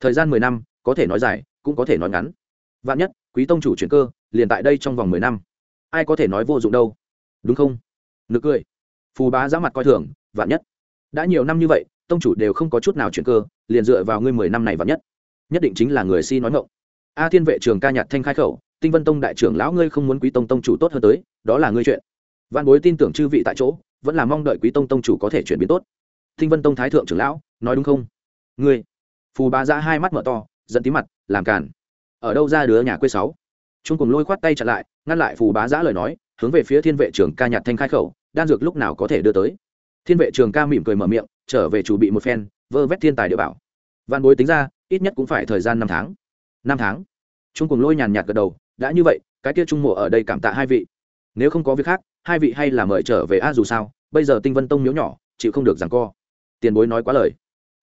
Thời gian mười năm, có thể nói dài, cũng có thể nói ngắn. Vạn nhất, quý tông chủ chuyển cơ, liền tại đây trong vòng mười năm. Ai có thể nói vô dụng đâu? Đúng không? Nực cười. Phù bá giá mặt coi thường, vạn nhất. Đã nhiều năm như vậy, tông chủ đều không có chút nào chuyển cơ, liền dựa vào ngươi mười năm này vạn nhất. Nhất định chính là người si nói ngộng a thiên vệ trường ca nhạt thanh khai khẩu, tinh vân tông đại trưởng lão ngươi không muốn quý tông tông chủ tốt hơn tới, đó là ngươi chuyện. Văn bối tin tưởng chư vị tại chỗ, vẫn là mong đợi quý tông tông chủ có thể chuyển biến tốt. Tinh vân tông thái thượng trưởng lão, nói đúng không? Ngươi. Phù bá ra hai mắt mở to dẫn tí mặt, làm càn. Ở đâu ra đứa nhà quê sáu? Chung cùng lôi khoát tay chặn lại, ngăn lại phù bá giã lời nói hướng về phía thiên vệ trưởng ca nhạt thanh khai khẩu, đan dược lúc nào có thể đưa tới. Thiên vệ trường ca mỉm cười mở miệng, trở về chủ bị một phen, vơ vét thiên tài địa bảo. Văn bối tính ra, ít nhất cũng phải thời gian năm tháng. Năm tháng? Trung cùng lôi nhàn nhạt gật đầu, đã như vậy, cái kia trung mộ ở đây cảm tạ hai vị. Nếu không có việc khác, hai vị hay là mời trở về a dù sao, bây giờ tinh vân tông miếu nhỏ, chịu không được rằng co. Tiền bối nói quá lời.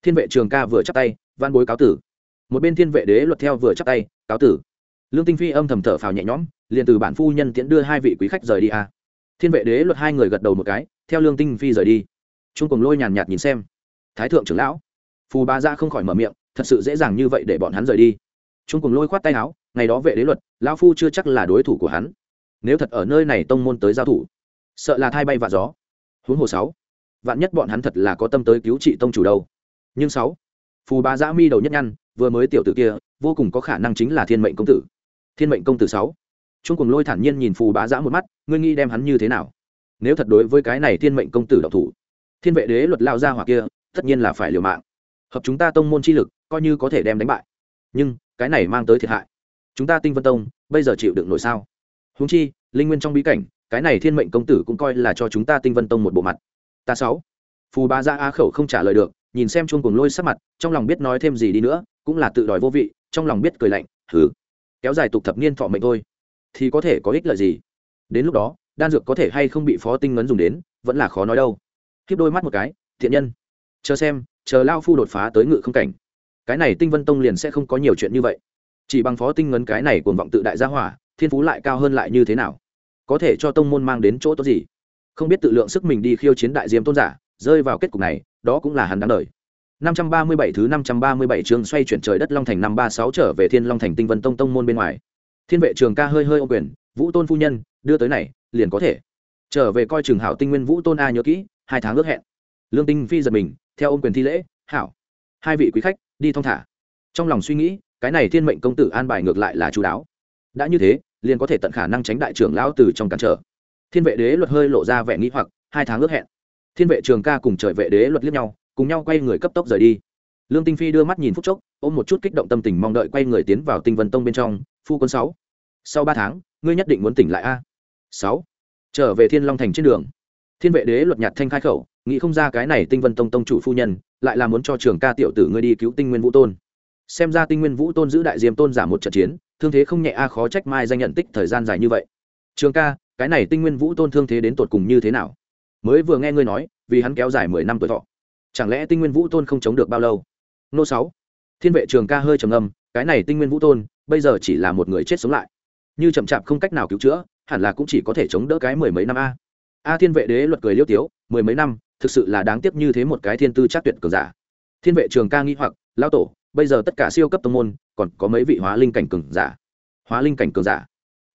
Thiên vệ trường ca vừa chắp tay văn bối cáo tử. Một bên thiên vệ đế luật theo vừa chắp tay, cáo tử lương tinh phi âm thầm thở phào nhẹ nhõm, liền từ bản phu nhân tiễn đưa hai vị quý khách rời đi a thiên vệ đế luật hai người gật đầu một cái, theo lương tinh phi rời đi. Trung cùng lôi nhàn nhạt nhìn xem. Thái thượng trưởng lão. Phù ba ra không khỏi mở miệng, thật sự dễ dàng như vậy để bọn hắn rời đi. Trung cùng lôi khoát tay áo, ngày đó vệ đế luật, lão phu chưa chắc là đối thủ của hắn. Nếu thật ở nơi này tông môn tới giao thủ, sợ là thai bay và gió. Huống hồ sáu, vạn nhất bọn hắn thật là có tâm tới cứu trị tông chủ đâu. Nhưng sáu, phù ba Dã mi đầu nhất nhăn, vừa mới tiểu tử kia, vô cùng có khả năng chính là thiên mệnh công tử thiên mệnh công tử sáu. Trung cùng lôi thản nhiên nhìn phù bá giã một mắt, ngươi nghĩ đem hắn như thế nào? Nếu thật đối với cái này thiên mệnh công tử độc thủ, thiên vệ đế luật lao ra hoặc kia, tất nhiên là phải liều mạng. Hợp chúng ta tông môn chi lực, coi như có thể đem đánh bại. Nhưng, cái này mang tới thiệt hại. Chúng ta tinh vân tông, bây giờ chịu đựng nổi sao? Húng chi, linh nguyên trong bí cảnh, cái này thiên mệnh công tử cũng coi là cho chúng ta tinh vân tông một bộ mặt. Ta sáu. Phù ba ra a khẩu không trả lời được, nhìn xem chuông cùng lôi sắc mặt, trong lòng biết nói thêm gì đi nữa, cũng là tự đòi vô vị, trong lòng biết cười lạnh thứ kéo dài tục thập niên thọ mệnh thôi, thì có thể có ích lợi gì? Đến lúc đó, đan dược có thể hay không bị phó tinh ngấn dùng đến, vẫn là khó nói đâu. Khiếp đôi mắt một cái, thiện nhân. Chờ xem, chờ lao phu đột phá tới ngự không cảnh. Cái này tinh vân tông liền sẽ không có nhiều chuyện như vậy. Chỉ bằng phó tinh ngấn cái này cuồng vọng tự đại gia hỏa, thiên phú lại cao hơn lại như thế nào? Có thể cho tông môn mang đến chỗ tốt gì? Không biết tự lượng sức mình đi khiêu chiến đại diêm tôn giả, rơi vào kết cục này, đó cũng là hắn đáng đời. 537 thứ 537 chương xoay chuyển trời đất Long Thành 536 trở về Thiên Long Thành Tinh Vân Tông tông môn bên ngoài. Thiên vệ trường ca hơi hơi ô quyền, Vũ Tôn phu nhân, đưa tới này, liền có thể. Trở về coi trường hảo Tinh Nguyên Vũ Tôn a nhớ kỹ, hai tháng ước hẹn. Lương Tinh Phi giật mình, theo ôm quyền thi lễ, "Hảo." Hai vị quý khách, đi thong thả. Trong lòng suy nghĩ, cái này Thiên mệnh công tử an bài ngược lại là chú đáo. Đã như thế, liền có thể tận khả năng tránh đại trưởng lão từ trong cản trở. Thiên vệ đế luật hơi lộ ra vẻ nghi hoặc, hai tháng ước hẹn. Thiên vệ trường ca cùng trời vệ đế luật liếc nhau, cùng nhau quay người cấp tốc rời đi. Lương tinh phi đưa mắt nhìn phút chốc, ôm một chút kích động tâm tình mong đợi quay người tiến vào tinh vân tông bên trong, phu quân sáu. Sau ba tháng, ngươi nhất định muốn tỉnh lại a. Sáu. Trở về thiên long thành trên đường. Thiên vệ đế luật nhạt thanh khai khẩu, nghĩ không ra cái này tinh vân tông tông chủ phu nhân, lại là muốn cho trường ca tiểu tử ngươi đi cứu tinh nguyên vũ tôn. Xem ra tinh nguyên vũ tôn giữ đại diêm tôn giả một trận chiến, thương thế không nhẹ a, khó trách mai danh nhận tích thời gian dài như vậy. Trường ca, cái này tinh nguyên vũ tôn thương thế đến tột cùng như thế nào? Mới vừa nghe ngươi nói, vì hắn kéo dài mười năm tuổi thọ chẳng lẽ tinh nguyên vũ tôn không chống được bao lâu? Nô sáu, thiên vệ trường ca hơi trầm âm cái này tinh nguyên vũ tôn, bây giờ chỉ là một người chết sống lại. Như chậm chạp không cách nào cứu chữa, hẳn là cũng chỉ có thể chống đỡ cái mười mấy năm a. A thiên vệ đế luật cười liêu tiếu, mười mấy năm, thực sự là đáng tiếc như thế một cái thiên tư chắc tuyệt cường giả. Thiên vệ trường ca nghĩ hoặc lao tổ, bây giờ tất cả siêu cấp tông môn, còn có mấy vị hóa linh cảnh cường giả? Hóa linh cảnh cường giả?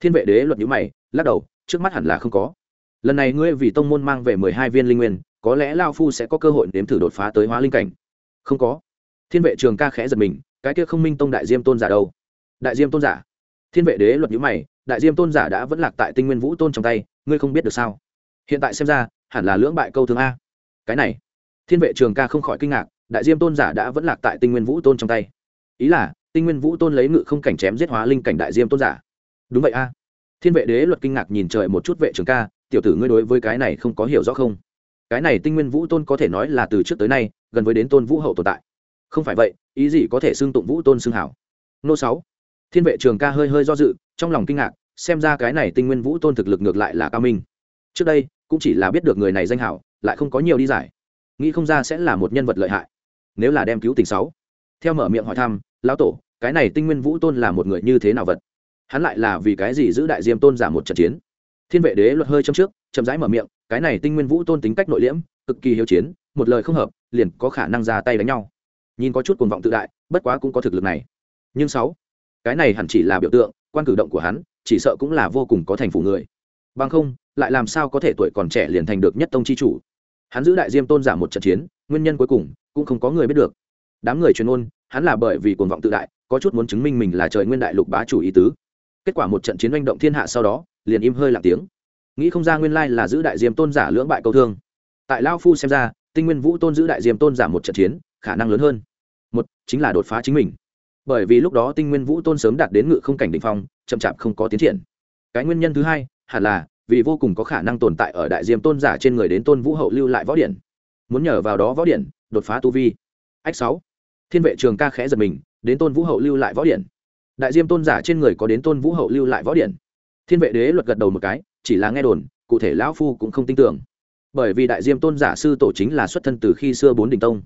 Thiên vệ đế luật nhữ mày, lắc đầu, trước mắt hẳn là không có lần này ngươi vì tông môn mang về mười hai viên linh nguyên, có lẽ lao phu sẽ có cơ hội nếm thử đột phá tới hóa linh cảnh. Không có. Thiên vệ trường ca khẽ giật mình, cái kia không minh tông đại diêm tôn giả đâu? Đại diêm tôn giả? Thiên vệ đế luật nhữ mày, đại diêm tôn giả đã vẫn lạc tại tinh nguyên vũ tôn trong tay, ngươi không biết được sao? Hiện tại xem ra, hẳn là lưỡng bại câu thương a. Cái này. Thiên vệ trường ca không khỏi kinh ngạc, đại diêm tôn giả đã vẫn lạc tại tinh nguyên vũ tôn trong tay. Ý là, tinh nguyên vũ tôn lấy ngự không cảnh chém giết hóa linh cảnh đại diêm tôn giả. Đúng vậy a. Thiên vệ đế luật kinh ngạc nhìn trời một chút vệ trường ca tiểu tử ngươi đối với cái này không có hiểu rõ không? Cái này tinh nguyên vũ tôn có thể nói là từ trước tới nay, gần với đến tôn vũ hậu tồn tại. Không phải vậy, ý gì có thể xưng tụng vũ tôn xưng hảo? Nô sáu. Thiên vệ trường ca hơi hơi do dự, trong lòng kinh ngạc, xem ra cái này tinh nguyên vũ tôn thực lực ngược lại là cao minh. Trước đây, cũng chỉ là biết được người này danh hảo, lại không có nhiều đi giải. Nghĩ không ra sẽ là một nhân vật lợi hại. Nếu là đem cứu tình sáu. Theo mở miệng hỏi thăm, lão tổ, cái này tinh nguyên vũ tôn là một người như thế nào vật? Hắn lại là vì cái gì giữ đại diêm tôn giả một trận chiến? Thiên vệ đế luật hơi trong trước, chậm rãi mở miệng, cái này tinh nguyên vũ tôn tính cách nội liễm, cực kỳ hiếu chiến, một lời không hợp, liền có khả năng ra tay đánh nhau. Nhìn có chút cuồng vọng tự đại, bất quá cũng có thực lực này. Nhưng sáu, cái này hẳn chỉ là biểu tượng, quan cử động của hắn, chỉ sợ cũng là vô cùng có thành phủ người. Bằng không, lại làm sao có thể tuổi còn trẻ liền thành được nhất tông chi chủ? Hắn giữ đại diêm tôn giả một trận chiến, nguyên nhân cuối cùng cũng không có người biết được. Đám người truyền ôn, hắn là bởi vì cuồng vọng tự đại, có chút muốn chứng minh mình là trời nguyên đại lục bá chủ ý tứ. Kết quả một trận chiến oanh động thiên hạ sau đó liền im hơi lặng tiếng. Nghĩ không ra nguyên lai là giữ đại diêm tôn giả lưỡng bại câu thương. Tại lao phu xem ra, tinh nguyên vũ tôn giữ đại diêm tôn giả một trận chiến, khả năng lớn hơn. Một, chính là đột phá chính mình. Bởi vì lúc đó tinh nguyên vũ tôn sớm đạt đến ngự không cảnh đ ỉ n h phong, chậm chạp không có tiến triển. Cái nguyên nhân thứ hai, hẳn là, vì vô cùng có khả năng tồn tại ở đại diêm tôn giả trên người đến tôn vũ hậu lưu lại võ điển muốn nhờ vào đó võ điển đột phá tu vi. Ách sáu, thiên vệ trường ca khẽ giật mình, đến tôn vũ hậu lưu lại võ điển đại diêm tôn giả trên người có đến tôn vũ hậu lưu lại võ điển thiên vệ đế luật gật đầu một cái, chỉ là nghe đồn, cụ thể lão phu cũng không tin tưởng. Bởi vì đại diêm tôn giả sư tổ chính là xuất thân từ khi xưa bốn đình tông.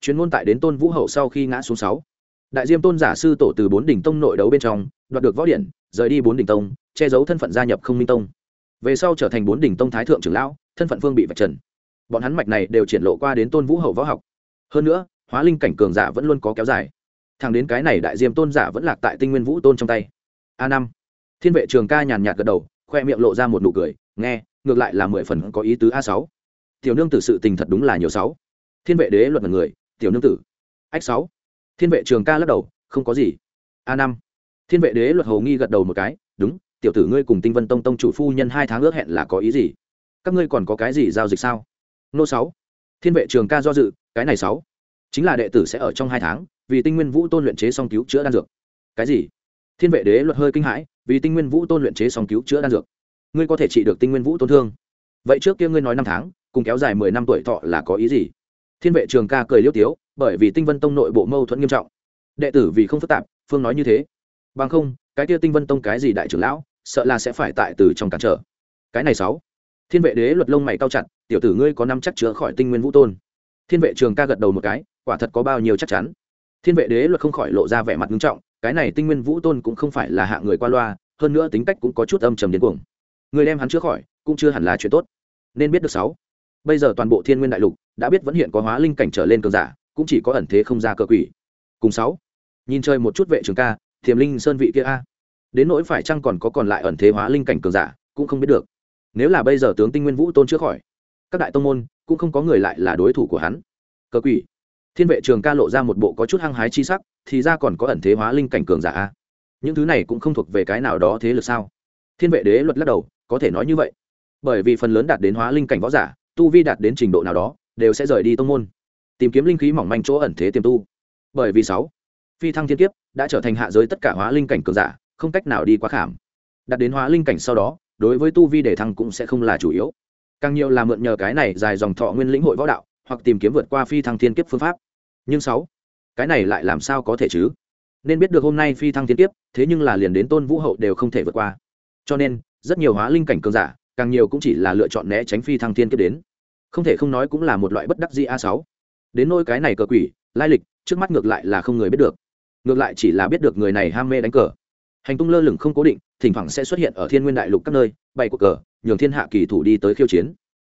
Chuyên môn tại đến tôn vũ hậu sau khi ngã xuống sáu. Đại diêm tôn giả sư tổ từ bốn đỉnh tông nội đấu bên trong, đoạt được võ điện rời đi bốn đỉnh tông, che giấu thân phận gia nhập không minh tông. Về sau trở thành bốn đỉnh tông thái thượng trưởng lão, thân phận phương bị vạch trần. Bọn hắn mạch này đều triển lộ qua đến tôn vũ hậu võ học. Hơn nữa, hóa linh cảnh cường giả vẫn luôn có kéo dài. Thằng đến cái này đại diêm tôn giả vẫn lạc tại tinh nguyên vũ tôn trong tay. A năm thiên vệ trường ca nhàn nhạt gật đầu, khoe miệng lộ ra một nụ cười, nghe, ngược lại là mười phần có ý tứ a sáu. Tiểu nương tử sự tình thật đúng là nhiều sáu. Thiên vệ đế luật mật người, tiểu nương tử. Ách sáu. Thiên vệ trường ca lắc đầu, không có gì. A năm. Thiên vệ đế luật hầu nghi gật đầu một cái, đúng, tiểu tử ngươi cùng tinh vân tông tông chủ phu nhân hai tháng ước hẹn là có ý gì? Các ngươi còn có cái gì giao dịch sao? Nô sáu. Thiên vệ trường ca do dự, cái này sáu. Chính là đệ tử sẽ ở trong hai tháng, vì tinh nguyên vũ tôn luyện chế xong cứu chữa đan dược. Cái gì? Thiên vệ đế luật hơi kinh hãi vì tinh nguyên vũ tôn luyện chế song cứu chữa đan dược. Ngươi có thể trị được tinh nguyên vũ tôn thương. Vậy trước kia ngươi nói năm tháng, cùng kéo dài mười năm tuổi thọ là có ý gì? Thiên vệ trường ca cười liêu tiếu, bởi vì tinh vân tông nội bộ mâu thuẫn nghiêm trọng. Đệ tử vì không phức tạp, phương nói như thế. Bằng không, cái kia tinh vân tông cái gì đại trưởng lão, sợ là sẽ phải tại từ trong cản trở. Cái này sáu. Thiên vệ đế luật lông mày cao chặt, tiểu tử ngươi có năm chắc chữa khỏi tinh nguyên vũ tôn. Thiên vệ trường ca gật đầu một cái, quả thật có bao nhiêu chắc chắn. Thiên vệ đế luật không khỏi lộ ra vẻ mặt nghiêm trọng cái này tinh nguyên vũ tôn cũng không phải là hạ người qua loa, hơn nữa tính cách cũng có chút âm trầm đến cuồng. Người đem hắn chữa khỏi, cũng chưa hẳn là chuyện tốt. Nên biết được sáu. Bây giờ toàn bộ thiên nguyên đại lục đã biết vẫn hiện có hóa linh cảnh trở lên cường giả, cũng chỉ có ẩn thế không ra cơ quỷ. Cùng sáu. Nhìn chơi một chút vệ trường ca thiềm linh sơn vị kia a. Đến nỗi phải chăng còn có còn lại ẩn thế hóa linh cảnh cường giả, cũng không biết được. Nếu là bây giờ tướng tinh nguyên vũ tôn chữa khỏi, các đại tông môn cũng không có người lại là đối thủ của hắn. Cơ quỷ thiên vệ trường ca lộ ra một bộ có chút hăng hái chi sắc, thì ra còn có ẩn thế hóa linh cảnh cường giả a. Những thứ này cũng không thuộc về cái nào đó thế lực sao? Thiên vệ đế luật lắc đầu, có thể nói như vậy. Bởi vì phần lớn đạt đến hóa linh cảnh võ giả, tu vi đạt đến trình độ nào đó, đều sẽ rời đi tông môn. Tìm kiếm linh khí mỏng manh chỗ ẩn thế tiềm tu. Bởi vì sáu, phi thăng thiên kiếp đã trở thành hạ giới tất cả hóa linh cảnh cường giả, không cách nào đi quá khảm. Đạt đến hóa linh cảnh sau đó, đối với tu vi để thăng cũng sẽ không là chủ yếu. Càng nhiều là mượn nhờ cái này dài dòng thọ nguyên lĩnh hội võ đạo hoặc tìm kiếm vượt qua phi thăng thiên kiếp phương pháp. Nhưng sáu, cái này lại làm sao có thể chứ? Nên biết được hôm nay phi thăng thiên kiếp, thế nhưng là liền đến tôn vũ hậu đều không thể vượt qua. Cho nên, rất nhiều hóa linh cảnh cường giả, càng nhiều cũng chỉ là lựa chọn né tránh phi thăng thiên kiếp đến. Không thể không nói cũng là một loại bất đắc di a sáu. Đến nôi cái này cờ quỷ, lai lịch, trước mắt ngược lại là không người biết được. Ngược lại chỉ là biết được người này ham mê đánh cờ. Hành tung lơ lửng không cố định, thỉnh thoảng sẽ xuất hiện ở thiên nguyên đại lục các nơi, bày cuộc cờ, nhường thiên hạ kỳ thủ đi tới khiêu chiến.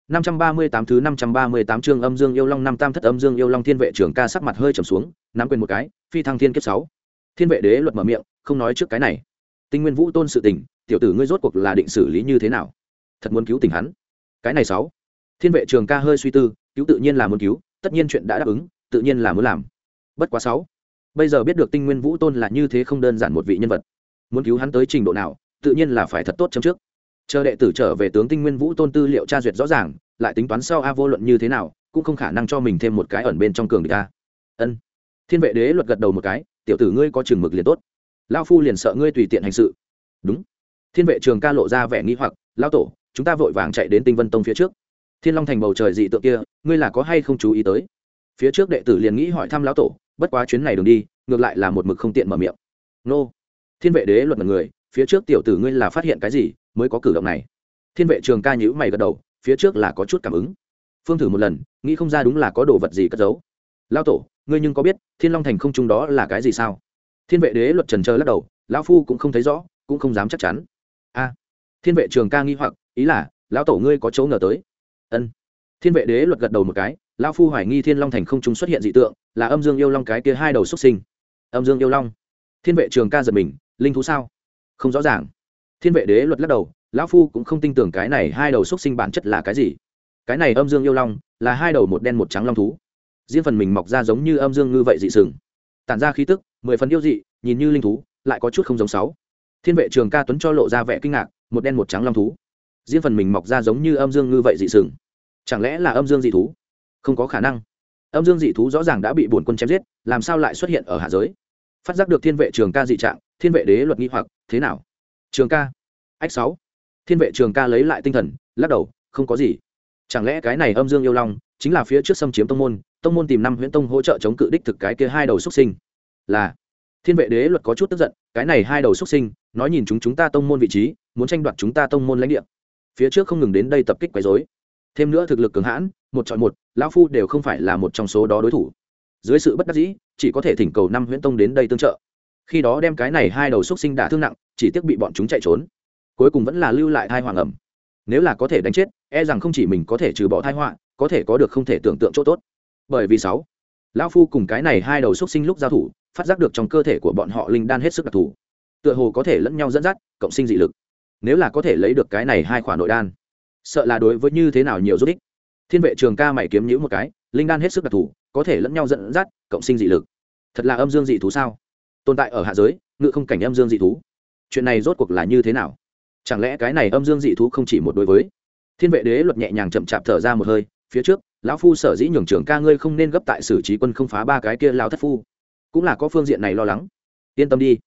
538 thứ 538 chương âm dương yêu long năm tam thất âm dương yêu long thiên vệ trưởng ca sắc mặt hơi trầm xuống, nắm quyền một cái, phi thăng thiên kiếp sáu. Thiên vệ đế luật mở miệng, không nói trước cái này. Tinh nguyên vũ tôn sự tình, tiểu tử ngươi rốt cuộc là định xử lý như thế nào? Thật muốn cứu tình hắn. Cái này sáu. Thiên vệ trường ca hơi suy tư, cứu tự nhiên là muốn cứu, tất nhiên chuyện đã đáp ứng, tự nhiên là muốn làm. Bất quá sáu. Bây giờ biết được tinh nguyên vũ tôn là như thế không đơn giản một vị nhân vật. Muốn cứu hắn tới trình độ nào, tự nhiên là phải thật tốt chấm trước chờ đệ tử trở về tướng tinh nguyên vũ tôn tư liệu tra duyệt rõ ràng, lại tính toán sau a vô luận như thế nào, cũng không khả năng cho mình thêm một cái ẩn bên trong cường địch a. Ân. Thiên vệ đế luật gật đầu một cái, tiểu tử ngươi có chừng mực liền tốt. Lao phu liền sợ ngươi tùy tiện hành sự. Đúng. Thiên vệ trường ca lộ ra vẻ nghi hoặc lao tổ, chúng ta vội vàng chạy đến tinh vân tông phía trước. Thiên long thành bầu trời dị tượng kia, ngươi là có hay không chú ý tới? Phía trước đệ tử liền nghĩ hỏi thăm lão tổ, bất quá chuyến này đường đi, ngược lại là một mực không tiện mở miệng. Nô. Thiên vệ đế luật mật người, phía trước tiểu tử ngươi là phát hiện cái gì mới có cử động này. Thiên vệ trường ca nhữ mày gật đầu, phía trước là có chút cảm ứng. Phương thử một lần, nghĩ không ra đúng là có đồ vật gì cất giấu. Lao tổ, ngươi nhưng có biết, thiên long thành không trung đó là cái gì sao? Thiên vệ đế luật trần trơ lắc đầu, lão phu cũng không thấy rõ, cũng không dám chắc chắn. A. Thiên vệ trường ca nghi hoặc, ý là, lão tổ ngươi có chỗ ngờ tới. Ân. Thiên vệ đế luật gật đầu một cái, lão phu hoài nghi thiên long thành không trung xuất hiện dị tượng, là âm dương yêu long cái kia hai đầu xuất sinh. Âm dương yêu long. Thiên vệ trường ca giật mình, linh thú sao? Không rõ ràng thiên vệ đế luật lắc đầu, lão phu cũng không tin tưởng cái này hai đầu xuất sinh bản chất là cái gì. Cái này âm dương yêu long, là hai đầu một đen một trắng long thú. Riêng phần mình mọc ra giống như âm dương ngư vậy dị sừng. Tản ra khí tức, mười phần yêu dị, nhìn như linh thú, lại có chút không giống sáu. Thiên vệ trường ca tuấn cho lộ ra vẻ kinh ngạc, một đen một trắng long thú. Riêng phần mình mọc ra giống như âm dương ngư vậy dị sừng. Chẳng lẽ là âm dương dị thú? Không có khả năng. Âm dương dị thú rõ ràng đã bị bổn quân chém giết, làm sao lại xuất hiện ở hạ giới? Phát giác được thiên vệ trường ca dị trạng, thiên vệ đế luật nghi hoặc, thế nào? Trường ca. Ách sáu. Thiên vệ trường ca lấy lại tinh thần lắc đầu không có gì. Chẳng lẽ cái này âm dương yêu long chính là phía trước xâm chiếm tông môn tông môn tìm năm huyễn tông hỗ trợ chống cự đích thực cái kia hai đầu xuất sinh? Là. Thiên vệ đế luật có chút tức giận cái này hai đầu xuất sinh nói nhìn chúng chúng ta tông môn vị trí muốn tranh đoạt chúng ta tông môn lãnh địa. Phía trước không ngừng đến đây tập kích quấy rối, thêm nữa thực lực cường hãn một chọn một lão phu đều không phải là một trong số đó đối thủ. Dưới sự bất đắc dĩ chỉ có thể thỉnh cầu năm huyễn tông đến đây tương trợ. Khi đó đem cái này hai đầu xuất sinh đả thương nặng chỉ tiếc bị bọn chúng chạy trốn. Cuối cùng vẫn là lưu lại thai hoàng ẩm. Nếu là có thể đánh chết e rằng không chỉ mình có thể trừ bỏ thai họa, có thể có được không thể tưởng tượng chỗ tốt. Bởi vì sáu, lão phu cùng cái này hai đầu xúc sinh lúc giao thủ, phát giác được trong cơ thể của bọn họ linh đan hết sức đặc thù. Tựa hồ có thể lẫn nhau dẫn dắt, cộng sinh dị lực. Nếu là có thể lấy được cái này hai khoản nội đan, sợ là đối với như thế nào nhiều giúp ích. Thiên vệ trường ca mày kiếm nhữ một cái, linh đan hết sức đặc thù, có thể lẫn nhau dẫn dắt, cộng sinh dị lực. Thật là âm dương dị thú sao? Tồn tại ở hạ giới, ngự không cảnh âm dương dị thú chuyện này rốt cuộc là như thế nào? Chẳng lẽ cái này âm dương dị thú không chỉ một đối với? Thiên vệ đế luật nhẹ nhàng chậm chạp thở ra một hơi, phía trước, lão phu sở dĩ nhường trưởng ca ngươi không nên gấp tại xử trí quân không phá ba cái kia lao thất phu. Cũng là có phương diện này lo lắng. Yên tâm đi.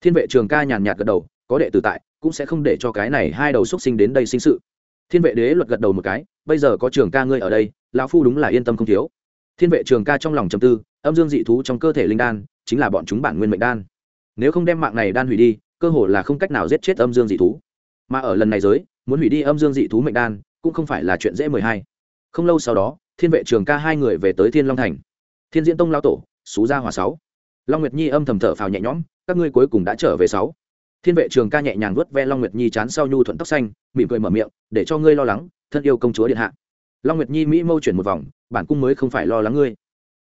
Thiên vệ trường ca nhàn nhạt gật đầu, có đệ tử tại, cũng sẽ không để cho cái này hai đầu xuất sinh đến đây sinh sự. Thiên vệ đế luật gật đầu một cái, bây giờ có trường ca ngươi ở đây, lão phu đúng là yên tâm không thiếu. Thiên vệ trường ca trong lòng trầm tư, âm dương dị thú trong cơ thể linh đan, chính là bọn chúng bản nguyên mệnh đan. Nếu không đem mạng này đan hủy đi cơ hồ là không cách nào giết chết âm dương dị thú. Mà ở lần này giới, muốn hủy đi âm dương dị thú mệnh đan, cũng không phải là chuyện dễ mười hai. Không lâu sau đó, thiên vệ trường ca hai người về tới thiên long thành. Thiên diễn tông lao tổ xú gia hòa sáu. Long nguyệt nhi âm thầm thở phào nhẹ nhõm, các ngươi cuối cùng đã trở về sáu. Thiên vệ trường ca nhẹ nhàng vuốt ve long nguyệt nhi chán sau nhu thuận tóc xanh, mỉm cười mở miệng, để cho ngươi lo lắng, thân yêu công chúa điện hạ. Long nguyệt nhi mỹ mâu chuyển một vòng, bản cung mới không phải lo lắng ngươi.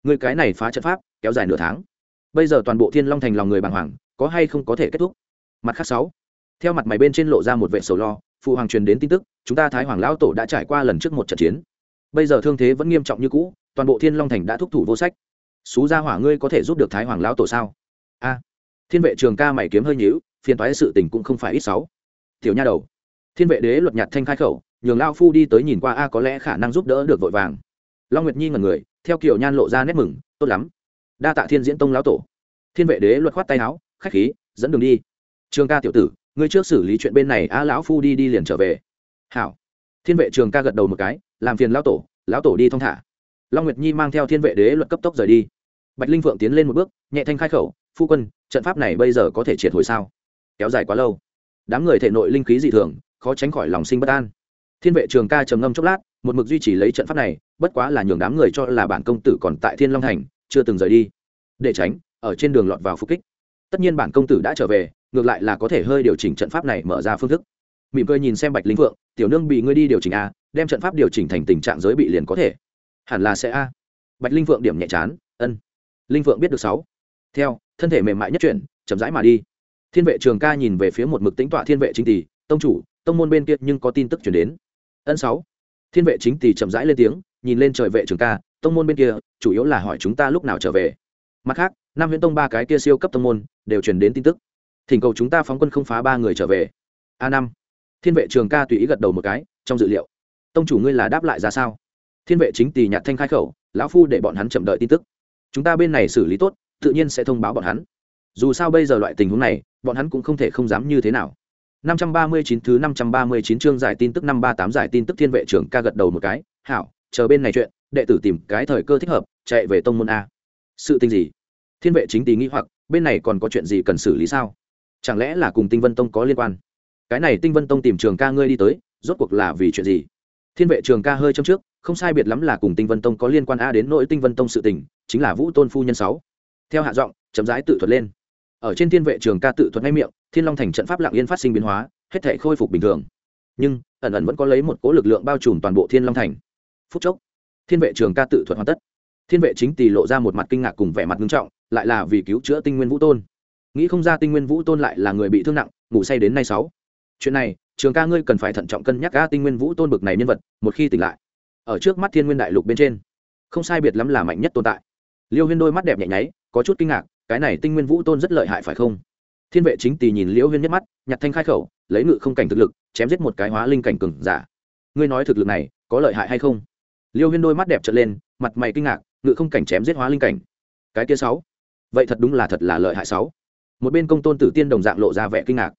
Ngươi cái này phá trận pháp, kéo dài nửa tháng. Bây giờ toàn bộ thiên long thành lòng người bàng hoàng, có hay không có thể kết thúc? Mặt khác sáu. Theo mặt mày bên trên lộ ra một vệ sầu lo, phụ hoàng truyền đến tin tức, chúng ta thái hoàng lão tổ đã trải qua lần trước một trận chiến. Bây giờ thương thế vẫn nghiêm trọng như cũ, toàn bộ thiên long thành đã thúc thủ vô sách. Xú gia hỏa ngươi có thể giúp được thái hoàng lão tổ sao? A. Thiên vệ trường ca mày kiếm hơi nhíu, phiền toái sự tình cũng không phải ít sáu. Tiểu nha đầu. Thiên vệ đế luật nhạt thanh khai khẩu, nhường lao phu đi tới nhìn qua, a, có lẽ khả năng giúp đỡ được vội vàng. Long nguyệt nhi ngẩn người, theo kiểu nhan lộ ra nét mừng, tốt lắm. Đa tạ thiên diễn tông lão tổ. Thiên vệ đế luật khoát tay áo, khách khí, dẫn đường đi trường ca tiểu tử, ngươi trước xử lý chuyện bên này a lão phu đi đi liền trở về. Hảo. Thiên vệ trường ca gật đầu một cái, làm phiền lão tổ lão tổ đi thong thả. Long nguyệt nhi mang theo thiên vệ đế luật cấp tốc rời đi. Bạch linh phượng tiến lên một bước, nhẹ thanh khai khẩu, phu quân, trận pháp này bây giờ có thể triệt hồi sao? Kéo dài quá lâu. Đám người thể nội linh khí dị thường, khó tránh khỏi lòng sinh bất an. Thiên vệ trường ca trầm ngâm chốc lát, một mực duy trì lấy trận pháp này, bất quá là nhường đám người cho là bản công tử còn tại thiên long thành, chưa từng rời đi. Để tránh, ở trên đường lọt vào phục kích. Tất nhiên bản công tử đã trở về ngược lại là có thể hơi điều chỉnh trận pháp này mở ra phương thức. Mỉm cười nhìn xem bạch linh vượng, tiểu nương bị ngươi đi điều chỉnh a đem trận pháp điều chỉnh thành tình trạng giới bị liền có thể. Hẳn là sẽ a. Bạch linh vượng điểm nhẹ chán ân. Linh vượng biết được sáu. Theo thân thể mềm mại nhất chuyển chậm rãi mà đi. Thiên vệ trường ca nhìn về phía một mực tính tọa thiên vệ chính tỷ tông chủ tông môn bên kia nhưng có tin tức chuyển đến. Ân sáu. Thiên vệ chính tỷ chậm rãi lên tiếng nhìn lên trời vệ trường ca tông môn bên kia chủ yếu là hỏi chúng ta lúc nào trở về. Mặt khác nam huyễn tông ba cái kia siêu cấp tông môn đều truyền đến tin tức thỉnh cầu chúng ta phóng quân không phá ba người trở về. A năm. Thiên vệ trường ca tùy ý gật đầu một cái trong dự liệu. Tông chủ ngươi là đáp lại ra sao? Thiên vệ chính tỳ nhạt thanh khai khẩu lão phu để bọn hắn chậm đợi tin tức. Chúng ta bên này xử lý tốt tự nhiên sẽ thông báo bọn hắn. Dù sao bây giờ loại tình huống này bọn hắn cũng không thể không dám như thế nào. 539 thứ 539 chương giải tin tức 538 giải tin tức thiên vệ trưởng ca gật đầu một cái, "Hảo, chờ bên này chuyện, đệ tử tìm cái thời cơ thích hợp, chạy về tông môn a." Sự tình gì? Thiên vệ chính tí nghi hoặc, bên này còn có chuyện gì cần xử lý sao? Chẳng lẽ là cùng Tinh Vân Tông có liên quan? Cái này Tinh Vân Tông tìm Trường ca ngươi đi tới, rốt cuộc là vì chuyện gì? Thiên vệ Trường ca hơi châm trước, không sai biệt lắm là cùng Tinh Vân Tông có liên quan a đến nội Tinh Vân Tông sự tình, chính là Vũ Tôn phu nhân sáu. Theo hạ giọng, chậm rãi tự thuật lên ở trên thiên vệ trường ca tự thuật ngay miệng thiên long thành trận pháp lạng yên phát sinh biến hóa hết thể khôi phục bình thường nhưng ẩn ẩn vẫn có lấy một cố lực lượng bao trùm toàn bộ thiên long thành phút chốc thiên vệ trường ca tự thuật hoàn tất thiên vệ chính tỷ lộ ra một mặt kinh ngạc cùng vẻ mặt nghiêm trọng lại là vì cứu chữa tinh nguyên vũ tôn nghĩ không ra tinh nguyên vũ tôn lại là người bị thương nặng, ngủ say đến nay sáu. Chuyện này, trường ca ngươi cần phải thận trọng cân nhắc ca tinh nguyên vũ tôn bực này nhân vật, một khi tỉnh lại, ở trước mắt thiên nguyên đại lục bên trên, không sai biệt lắm là mạnh nhất tồn tại. Liêu huyên đôi mắt đẹp nhạy nháy, có chút kinh ngạc, cái này tinh nguyên vũ tôn rất lợi hại phải không? Thiên vệ chính tỳ nhìn liễu huyên nhất mắt, nhặt thanh khai khẩu, lấy ngự không cảnh thực lực, chém giết một cái hóa linh cảnh cừng giả. Ngươi nói thực lực này, có lợi hại hay không? Liêu huyên đôi mắt đẹp trở lên, mặt mày kinh ngạc, ngự không cảnh chém giết hóa linh cảnh. Cái kia sáu, vậy thật đúng là thật là lợi hại sáu một bên công tôn tử tiên đồng dạng lộ ra vẻ kinh ngạc.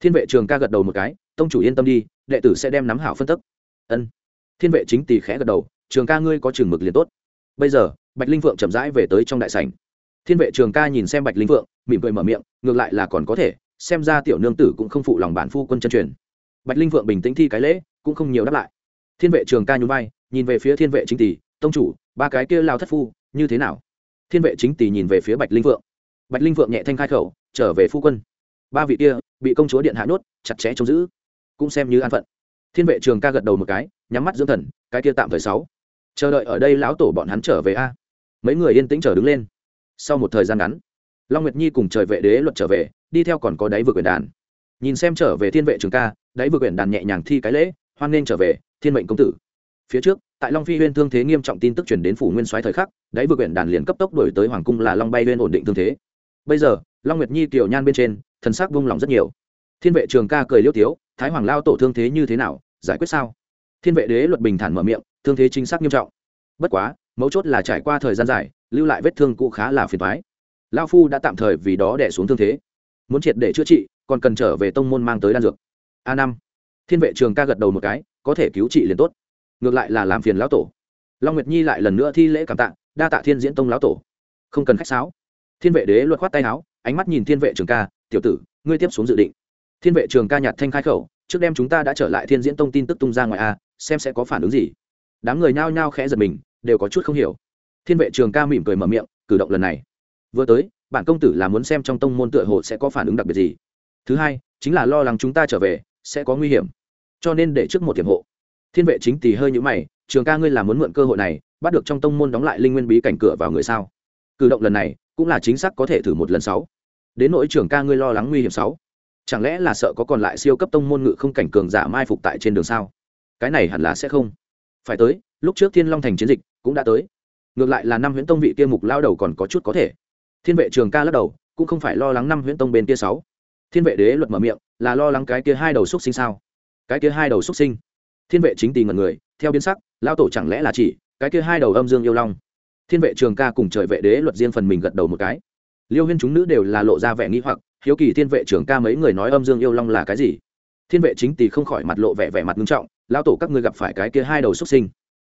Thiên vệ trường ca gật đầu một cái, tông chủ yên tâm đi, đệ tử sẽ đem nắm hảo phân tức. Ân. Thiên vệ chính tỳ khẽ gật đầu, trường ca ngươi có trường mực liền tốt. Bây giờ, bạch linh vượng chậm rãi về tới trong đại sảnh. Thiên vệ trường ca nhìn xem bạch linh vượng mỉm cười mở miệng, ngược lại là còn có thể, xem ra tiểu nương tử cũng không phụ lòng bản phu quân chân truyền. Bạch linh vượng bình tĩnh thi cái lễ, cũng không nhiều đáp lại. Thiên vệ trường ca nhún vai, nhìn về phía thiên vệ chính tỷ tông chủ, ba cái kia lao thất phu, như thế nào? Thiên vệ chính tỷ nhìn về phía bạch linh vượng bạch linh vượng nhẹ thanh khai khẩu trở về phu quân. Ba vị kia, bị công chúa điện hạ nhốt, chặt chẽ trông giữ. Cũng xem như an phận. Thiên vệ trường ca gật đầu một cái, nhắm mắt dưỡng thần, cái kia tạm thời sáu. Chờ đợi ở đây lão tổ bọn hắn trở về a. Mấy người yên tĩnh chờ đứng lên. Sau một thời gian ngắn, long nguyệt nhi cùng trời vệ đế luật trở về, đi theo còn có đáy vừa quyền đàn. Nhìn xem trở về thiên vệ trường ca, đáy vừa quyển đàn nhẹ nhàng thi cái lễ, hoan nghênh trở về, thiên mệnh công tử. Phía trước, tại long phi huyên thương thế nghiêm trọng tin tức chuyển đến phủ nguyên soái thời khắc, đáy vừa quyển đàn liền cấp tốc đổi tới hoàng cung là long bay huyên ổn định thương thế. Bây giờ long nguyệt nhi kiểu nhan bên trên, thần sắc vung lòng rất nhiều. Thiên vệ trường ca cười liêu tiếu, thái hoàng lao tổ thương thế như thế nào, giải quyết sao? Thiên vệ đế luật bình thản mở miệng, thương thế chính xác nghiêm trọng. Bất quá, mấu chốt là trải qua thời gian dài, lưu lại vết thương cũ khá là phiền thoái lao phu đã tạm thời vì đó đẻ xuống thương thế. Muốn triệt để chữa trị, còn cần trở về tông môn mang tới đan dược. A năm. Thiên vệ trường ca gật đầu một cái, có thể cứu trị liền tốt. Ngược lại là làm phiền lão tổ. Long nguyệt nhi lại lần nữa thi lễ cảm tạ, đa tạ thiên diễn tông lão tổ. Không cần khách sáo thiên vệ đế luật khoát tay áo, ánh mắt nhìn thiên vệ trường ca, tiểu tử, ngươi tiếp xuống dự định. Thiên vệ trường ca nhạt thanh khai khẩu, trước đêm chúng ta đã trở lại thiên diễn tông tin tức tung ra ngoài a, xem sẽ có phản ứng gì. Đám người nhao nhao khẽ giật mình, đều có chút không hiểu. Thiên vệ trường ca mỉm cười mở miệng, cử động lần này. Vừa tới, bản công tử là muốn xem trong tông môn tựa hồ sẽ có phản ứng đặc biệt gì. Thứ hai, chính là lo lắng chúng ta trở về, sẽ có nguy hiểm. Cho nên để trước một tiềm hộ. Thiên vệ chính tỳ hơi nhũ mày, trường ca ngươi là muốn mượn cơ hội này, bắt được trong tông môn đóng lại linh nguyên bí cảnh cửa vào người sao? Cử động lần này cũng là chính xác có thể thử một lần sáu. Đến nỗi trường ca ngươi lo lắng nguy hiểm sáu. Chẳng lẽ là sợ có còn lại siêu cấp tông môn ngự không cảnh cường giả mai phục tại trên đường sao? Cái này hẳn là sẽ không. Phải tới, lúc trước thiên long thành chiến dịch cũng đã tới. Ngược lại là năm huyễn tông vị kia mục lao đầu còn có chút có thể. Thiên vệ trường ca lắc đầu, cũng không phải lo lắng năm huyễn tông bên kia sáu. Thiên vệ đế luật mở miệng, là lo lắng cái kia hai đầu xúc sinh sao? Cái kia hai đầu xúc sinh. Thiên vệ chính tì ngần người, theo biến sắc, lao tổ chẳng lẽ là chỉ, cái kia hai đầu âm dương yêu long? Thiên vệ trường ca cùng trời vệ đế luật riêng phần mình gật đầu một cái. Liêu huyên chúng nữ đều là lộ ra vẻ nghi hoặc, hiếu kỳ thiên vệ trường ca mấy người nói âm dương yêu long là cái gì? Thiên vệ chính tỳ không khỏi mặt lộ vẻ vẻ mặt nghiêm trọng lao tổ các ngươi gặp phải cái kia hai đầu xuất sinh.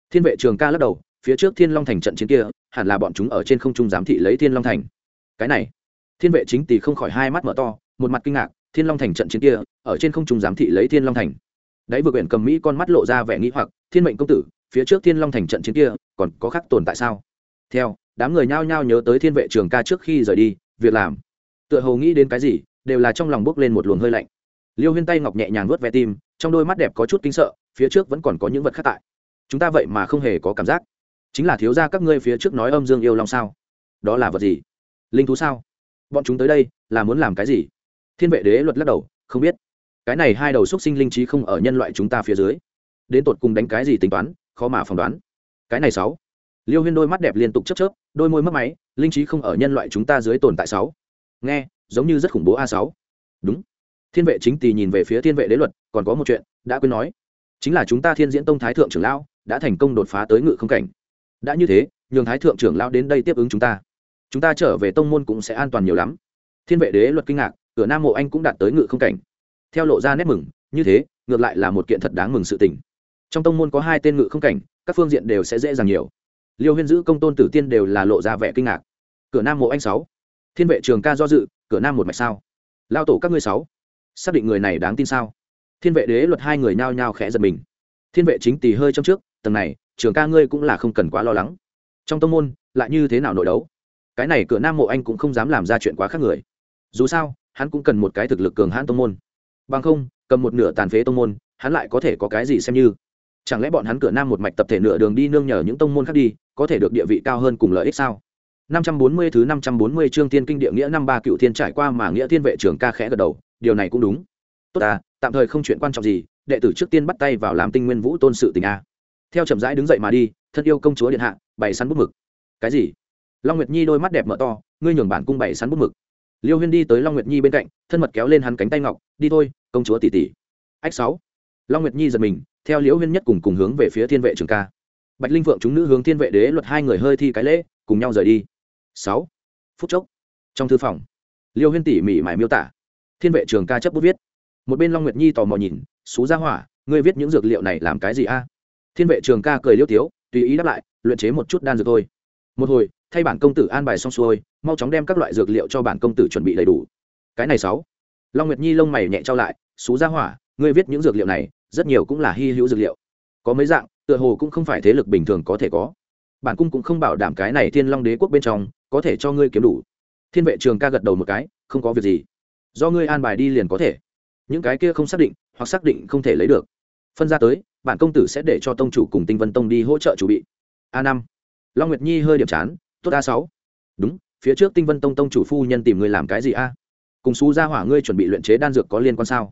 Thiên vệ trường ca lắc đầu, phía trước thiên long thành trận chiến kia, hẳn là bọn chúng ở trên không trung giám thị lấy thiên long thành. Cái này, thiên vệ chính tỳ không khỏi hai mắt mở to, một mặt kinh ngạc, thiên long thành trận chiến kia, ở trên không trung giám thị lấy thiên long thành. Đấy vừa quyển cầm mỹ con mắt lộ ra vẻ nghĩ hoặc, thiên mệnh công tử, phía trước thiên long thành trận chiến kia, còn có khác tồn tại sao? Theo, đám người nhao nhao nhớ tới thiên vệ trường ca trước khi rời đi, việc làm. Tựa hồ nghĩ đến cái gì, đều là trong lòng bước lên một luồng hơi lạnh. Liêu huyên tay ngọc nhẹ nhàng vớt ve tim, trong đôi mắt đẹp có chút kinh sợ, phía trước vẫn còn có những vật khác tại. Chúng ta vậy mà không hề có cảm giác. Chính là thiếu ra các ngươi phía trước nói âm dương yêu long sao? Đó là vật gì? Linh thú sao? Bọn chúng tới đây, là muốn làm cái gì? Thiên vệ đế luật lắc đầu, không biết. Cái này hai đầu xúc sinh linh trí không ở nhân loại chúng ta phía dưới. Đến tột cùng đánh cái gì tính toán, khó mà phỏng đoán. Cái này sáu liêu huyên đôi mắt đẹp liên tục chấp chớp, đôi môi mất máy, linh trí không ở nhân loại chúng ta dưới tồn tại sáu. Nghe, giống như rất khủng bố a sáu. Đúng. Thiên vệ chính tỳ nhìn về phía thiên vệ đế luật, còn có một chuyện, đã quên nói. Chính là chúng ta thiên diễn tông thái thượng trưởng lão đã thành công đột phá tới ngự không cảnh. Đã như thế, nhường thái thượng trưởng lão đến đây tiếp ứng chúng ta. Chúng ta trở về tông môn cũng sẽ an toàn nhiều lắm. Thiên vệ đế luật kinh ngạc, cửa nam mộ anh cũng đạt tới ngự không cảnh. Theo lộ ra nét mừng, như thế, ngược lại là một kiện thật đáng mừng sự tình. Trong tông môn có hai tên ngự không cảnh, các phương diện đều sẽ dễ dàng nhiều liêu huyên giữ công tôn tử tiên đều là lộ ra vẻ kinh ngạc. Cửa nam mộ anh sáu. Thiên vệ trường ca do dự, cửa nam một mạch sao? Lao tổ các ngươi sáu. Xác định người này đáng tin sao? Thiên vệ đế luật hai người nhao nhao khẽ giật mình. Thiên vệ chính tỳ hơi trong trước, tầng này, trường ca ngươi cũng là không cần quá lo lắng. Trong tông môn, lại như thế nào nội đấu? Cái này cửa nam mộ anh cũng không dám làm ra chuyện quá khác người. Dù sao, hắn cũng cần một cái thực lực cường hãn tông môn. Bằng không, cầm một nửa tàn phế tông môn, hắn lại có thể có cái gì xem như? Chẳng lẽ bọn hắn cửa nam một mạch tập thể nửa đường đi nương nhờ những tông môn khác đi có thể được địa vị cao hơn cùng lợi ích sao 540 thứ 540 chương Thiên Kinh Địa Nghĩa năm ba cựu thiên trải qua mà nghĩa thiên vệ trưởng ca khẽ gật đầu, điều này cũng đúng. Tốt à, tạm thời không chuyện quan trọng gì, đệ tử trước tiên bắt tay vào làm Tinh Nguyên Vũ tôn sự tình a. Theo chậm rãi đứng dậy mà đi, thân yêu công chúa điện hạ, bày sắn bút mực. Cái gì? Long Nguyệt Nhi đôi mắt đẹp mở to, ngươi nhường bản cung bày sắn bút mực. Liêu Huyên đi tới Long Nguyệt Nhi bên cạnh, thân mật kéo lên hắn cánh tay ngọc, đi thôi, công chúa tỷ tỷ. Ách sáu. Long Nguyệt Nhi giật mình, theo Liễu Huyên nhất cùng cùng hướng về phía Thiên vệ Trường ca. Bạch Linh Vượng chúng nữ hướng Thiên vệ đế luật hai người hơi thi cái lễ, cùng nhau rời đi. Sáu. Phút chốc trong thư phòng liêu huyên tỉ mỉ mải miêu tả. Thiên vệ trường ca chấp bút viết. Một bên long nguyệt nhi tò mò nhìn xú ra hỏa ngươi viết những dược liệu này làm cái gì a? Thiên vệ trường ca cười liêu tiếu tùy ý đáp lại luyện chế một chút đan dược thôi. Một hồi thay bản công tử an bài xong xuôi mau chóng đem các loại dược liệu cho bản công tử chuẩn bị đầy đủ. Cái này sáu. Long nguyệt nhi lông mày nhẹ trao lại xú ra hỏa ngươi viết những dược liệu này, rất nhiều cũng là hy hữu dược liệu. Có mấy dạng, tựa hồ cũng không phải thế lực bình thường có thể có. Bản cung cũng không bảo đảm cái này thiên long đế quốc bên trong, có thể cho ngươi kiếm đủ. Thiên vệ trường ca gật đầu một cái, không có việc gì. Do ngươi an bài đi liền có thể. Những cái kia không xác định, hoặc xác định không thể lấy được. Phân ra tới, bản công tử sẽ để cho tông chủ cùng tinh vân tông đi hỗ trợ chủ bị. A năm. Long nguyệt nhi hơi điểm chán, tốt a sáu. Đúng, phía trước tinh vân tông tông chủ phu nhân tìm ngươi làm cái gì a? Cùng xú ra hỏa ngươi chuẩn bị luyện chế đan dược có liên quan sao?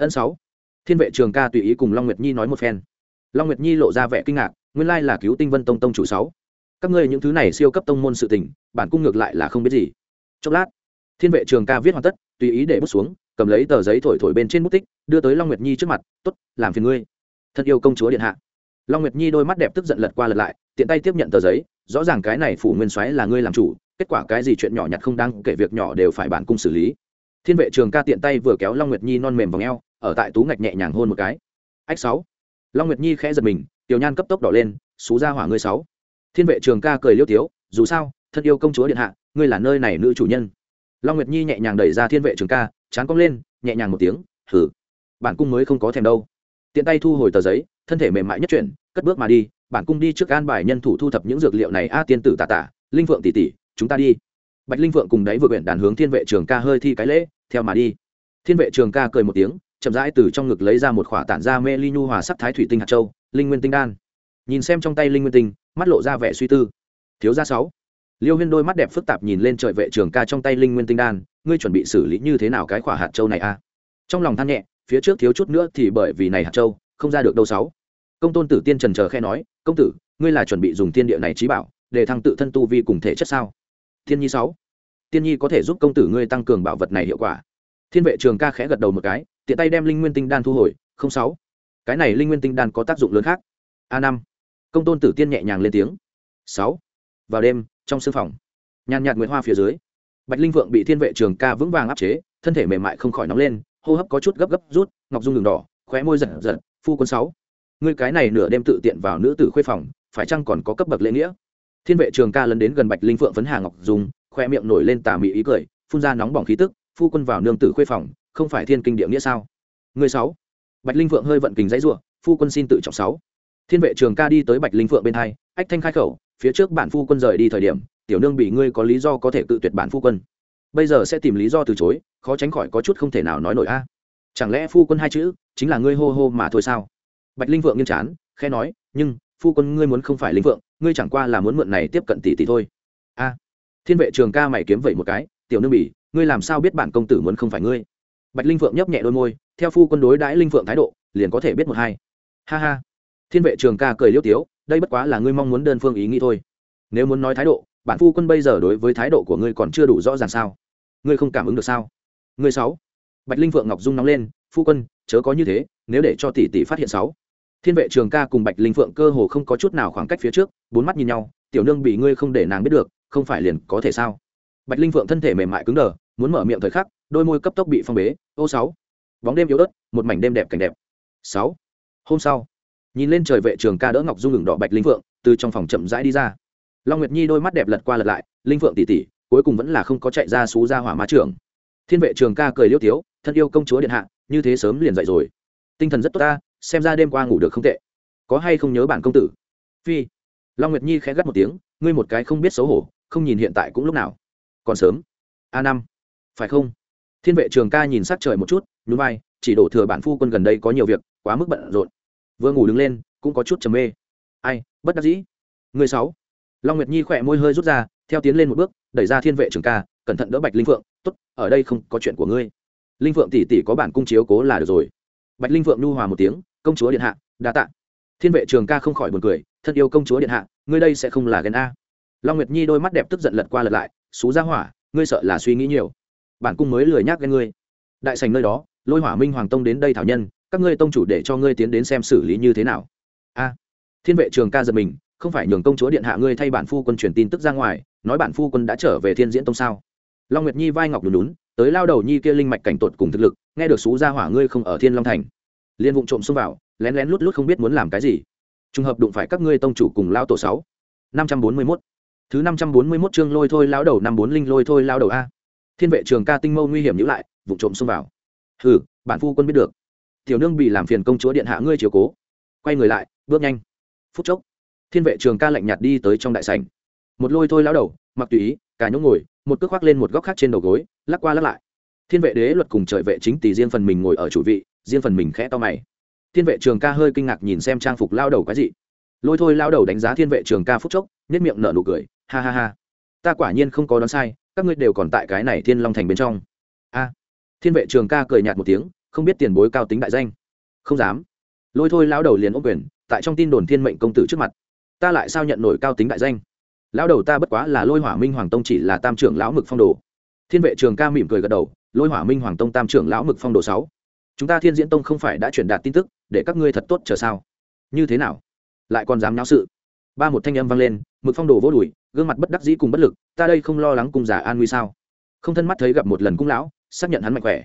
Ân sáu. Thiên vệ trường ca tùy ý cùng long nguyệt nhi nói một phen. Long nguyệt nhi lộ ra vẻ kinh ngạc, nguyên lai là cứu tinh vân tông tông chủ sáu. Các ngươi những thứ này siêu cấp tông môn sự tình, bản cung ngược lại là không biết gì. Chốc lát, thiên vệ trường ca viết hoàn tất, tùy ý để bút xuống, cầm lấy tờ giấy thổi thổi bên trên bút tích, đưa tới long nguyệt nhi trước mặt t ố t làm phiền ngươi. Thật yêu công chúa điện hạ. Long nguyệt nhi đôi mắt đẹp tức giận lật qua lật lại, tiện tay tiếp nhận tờ giấy, rõ ràng cái này phủ nguyên soái là ngươi làm chủ, kết quả cái gì chuyện nhỏ nhặt không đáng kể việc nhỏ đều phải bản cung xử lý. Thiên vệ trường ca tiện tay vừa kéo long nguyệt nhi non mềm vào o ở tại tú ngạch nhẹ nhàng hôn một cái. Ách sáu. Long nguyệt nhi khẽ giật mình tiểu nhan cấp tốc đỏ lên xú ra hỏa ngươi sáu. Thiên vệ trường ca cười liêu tiếu dù sao thân yêu công chúa điện hạ ngươi là nơi này nữ chủ nhân. Long nguyệt nhi nhẹ nhàng đẩy ra thiên vệ trường ca chán cong lên nhẹ nhàng một tiếng thử bản cung mới không có thèm đâu. Tiện tay thu hồi tờ giấy thân thể mềm mại nhất chuyển cất bước mà đi bản cung đi trước an bài nhân thủ thu thập những dược liệu này a tiên tử tà tà, linh phượng tỷ tỷ chúng ta đi. Bạch linh phượng cùng đáy vừa quyển đàn hướng thiên vệ trường ca hơi thi cái lễ theo mà đi. Thiên vệ trường ca cười một tiếng chậm rãi từ trong ngực lấy ra một khỏa tản ra mê ly nhu hòa sắc thái thủy tinh hạt châu, linh nguyên tinh đan. Nhìn xem trong tay linh nguyên tinh, mắt lộ ra vẻ suy tư. Thiếu gia sáu. Liêu huyên đôi mắt đẹp phức tạp nhìn lên trời vệ trường ca trong tay linh nguyên tinh đan, ngươi chuẩn bị xử lý như thế nào cái khỏa hạt châu này a trong lòng than nhẹ, phía trước thiếu chút nữa thì bởi vì này hạt châu, không ra được đâu sáu. Công tôn tử tiên trần chờ khe nói, công tử, ngươi là chuẩn bị dùng tiên địa này trí bảo, để thăng tự thân tu vi cùng thể chất sao? Thiên nhi sáu. Tiên nhi có thể giúp công tử ngươi tăng cường bảo vật này hiệu quả. Thiên vệ trường ca khẽ gật đầu một cái tiện tay đem linh nguyên tinh đan thu hồi, không sáu. Cái này linh nguyên tinh đan có tác dụng lớn khác. A năm. Công tôn tử tiên nhẹ nhàng lên tiếng. Sáu. Vào đêm, trong sương phòng, nhàn nhạt nguyệt hoa phía dưới, bạch linh vượng bị thiên vệ trường ca vững vàng áp chế, thân thể mềm mại không khỏi nóng lên, hô hấp có chút gấp gấp rút, ngọc dung đường đỏ, khóe môi giật giật, phu quân sáu. Ngươi cái này nửa đêm tự tiện vào nữ tử khuê phòng, phải chăng còn có cấp bậc lễ nghĩa? Thiên vệ trường ca lấn đến gần bạch linh phượng phấn hà ngọc dung khoe miệng nổi lên tà mị ý cười, phun ra nóng bỏng khí tức phu quân vào nương tử khuê phòng, không phải thiên kinh địa nghĩa sao? Người sáu. Bạch linh phượng hơi vận kình dãy rủa phu quân xin tự trọng sáu. Thiên vệ trường ca đi tới bạch linh phượng bên hai, ách thanh khai khẩu, phía trước bản phu quân rời đi thời điểm, tiểu nương bị ngươi có lý do có thể cự tuyệt bản phu quân. Bây giờ sẽ tìm lý do từ chối, khó tránh khỏi có chút không thể nào nói nổi a. Chẳng lẽ phu quân hai chữ chính là ngươi hô hô mà thôi sao? Bạch linh vượng nghiêm chán khe nói, nhưng, phu quân ngươi muốn không phải linh vượng ngươi chẳng qua là muốn mượn này tiếp cận tỷ tỷ thôi. A. Thiên vệ trường ca mày kiếm vậy một cái tiểu nương bỉ, ngươi làm sao biết bản công tử muốn không phải ngươi? Bạch linh Phượng nhấp nhẹ đôi môi, theo phu quân đối đãi linh Phượng thái độ, liền có thể biết một hai. Ha ha. Thiên vệ trường ca cười liêu tiếu, đây bất quá là ngươi mong muốn đơn phương ý nghĩ thôi. Nếu muốn nói thái độ, bản phu quân bây giờ đối với thái độ của ngươi còn chưa đủ rõ ràng sao? Ngươi không cảm ứng được sao? Ngươi sáu. Bạch linh Phượng ngọc dung nóng lên, phu quân, chớ có như thế, nếu để cho tỷ tỷ phát hiện sáu. Thiên vệ trường ca cùng bạch linh phượng cơ hồ không có chút nào khoảng cách phía trước, bốn mắt nhìn nhau, tiểu nương bị ngươi không để nàng biết được, không phải liền có thể sao? Bạch linh phượng thân thể mềm mại cứng đờ, muốn mở miệng thời khắc, đôi môi cấp tốc bị phong bế. Ô sáu. Bóng đêm yếu ớt, một mảnh đêm đẹp cảnh đẹp. Sáu. Hôm sau, nhìn lên trời vệ trường ca đỡ ngọc dung ngừng đỏ bạch linh phượng, từ trong phòng chậm rãi đi ra. Long nguyệt nhi đôi mắt đẹp lật qua lật lại, linh phượng tỉ tỉ cuối cùng vẫn là không có chạy ra xú ra hỏa ma trưởng. Thiên vệ trường ca cười liêu tiếu, thân yêu công chúa điện hạ, như thế sớm liền dậy rồi. Tinh thần rất tốt ta, xem ra đêm qua ngủ được không tệ. Có hay không nhớ bản công tử? Phi. Long nguyệt nhi khẽ gắt một tiếng, ngươi một cái không biết xấu hổ, không nhìn hiện tại cũng lúc nào còn sớm. A năm. Phải không? Thiên vệ trường ca nhìn sát trời một chút núi vai, chỉ đổ thừa bản phu quân gần đây có nhiều việc, quá mức bận rộn. Vừa ngủ đứng lên, cũng có chút trầm mê. Ai, bất đắc dĩ. Người sáu. Long nguyệt nhi khỏe môi hơi rút ra, theo tiến lên một bước, đẩy ra thiên vệ trường ca, cẩn thận đỡ bạch linh phượng, tốt, ở đây không có chuyện của ngươi. Linh phượng tỷ tỷ có bản cung chiếu cố là được rồi. Bạch linh phượng nhu hòa một tiếng, công chúa điện hạ, đa tạ. Thiên vệ trường ca không khỏi buồn cười, thân yêu công chúa điện hạ, ngươi đây sẽ không là ghen a. Long nguyệt nhi đôi mắt đẹp tức giận lật qua lật lại xú ra hỏa, ngươi sợ là suy nghĩ nhiều. Bản cung mới lười nhác ghen ngươi. Đại sành nơi đó, lôi hỏa minh hoàng tông đến đây thảo nhân, các ngươi tông chủ để cho ngươi tiến đến xem xử lý như thế nào. A. Thiên vệ trường ca giật mình, không phải nhường công chúa điện hạ ngươi thay bản phu quân truyền tin tức ra ngoài, nói bản phu quân đã trở về thiên diễn tông sao? Long nguyệt nhi vai ngọc lùn lún tới lao đầu nhi kia linh mạch cảnh tột cùng thực lực, nghe được xú ra hỏa ngươi không ở thiên long thành. Liên vụng trộm xông vào, lén lén lút lút không biết muốn làm cái gì. Trùng hợp đụng phải các ngươi tông chủ cùng lao tổ sáu. Năm trăm bốn mươi mốt thứ năm trăm bốn mươi mốt chương lôi thôi lao đầu năm bốn linh lôi thôi lao đầu a. Thiên vệ trường ca tinh mâu nguy hiểm nhữ lại vụ trộm xông vào. Hừ, bản phu quân biết được. Tiểu nương bị làm phiền công chúa điện hạ ngươi chiều cố. Quay người lại, bước nhanh. Phút chốc, thiên vệ trường ca lạnh nhạt đi tới trong đại sảnh. Một lôi thôi lao đầu, mặc tùy ý, cả nhỗ ngồi, một cước khoác lên một góc khác trên đầu gối, lắc qua lắc lại. Thiên vệ đế luật cùng trời vệ chính tỷ riêng phần mình ngồi ở chủ vị, riêng phần mình khẽ to mày. Thiên vệ trường ca hơi kinh ngạc nhìn xem trang phục lao đầu cái gì lôi thôi lao đầu đánh giá thiên vệ trường ca phúc chốc nhất miệng nở nụ cười ha ha ha. Ta quả nhiên không có đoán sai, các ngươi đều còn tại cái này thiên long thành bên trong. A. Thiên vệ trường ca cười nhạt một tiếng, không biết tiền bối cao tính đại danh. Không dám. Lôi thôi lao đầu liền ôm quyền, tại trong tin đồn thiên mệnh công tử trước mặt. Ta lại sao nhận nổi cao tính đại danh? Lão đầu ta bất quá là lôi hỏa minh hoàng tông chỉ là tam trưởng lão mực phong đồ. Thiên vệ trường ca mỉm cười gật đầu, lôi hỏa minh hoàng tông tam trưởng lão mực phong đồ sáu. Chúng ta thiên diễn tông không phải đã truyền đạt tin tức, để các ngươi thật tốt chờ sao? Như thế nào? Lại còn dám náo sự. Ba một thanh âm vang lên, mực phong đồ vô đùi gương mặt bất đắc dĩ cùng bất lực, ta đây không lo lắng cung giả an nguy sao? Không thân mắt thấy gặp một lần cung lão, xác nhận hắn mạnh khỏe.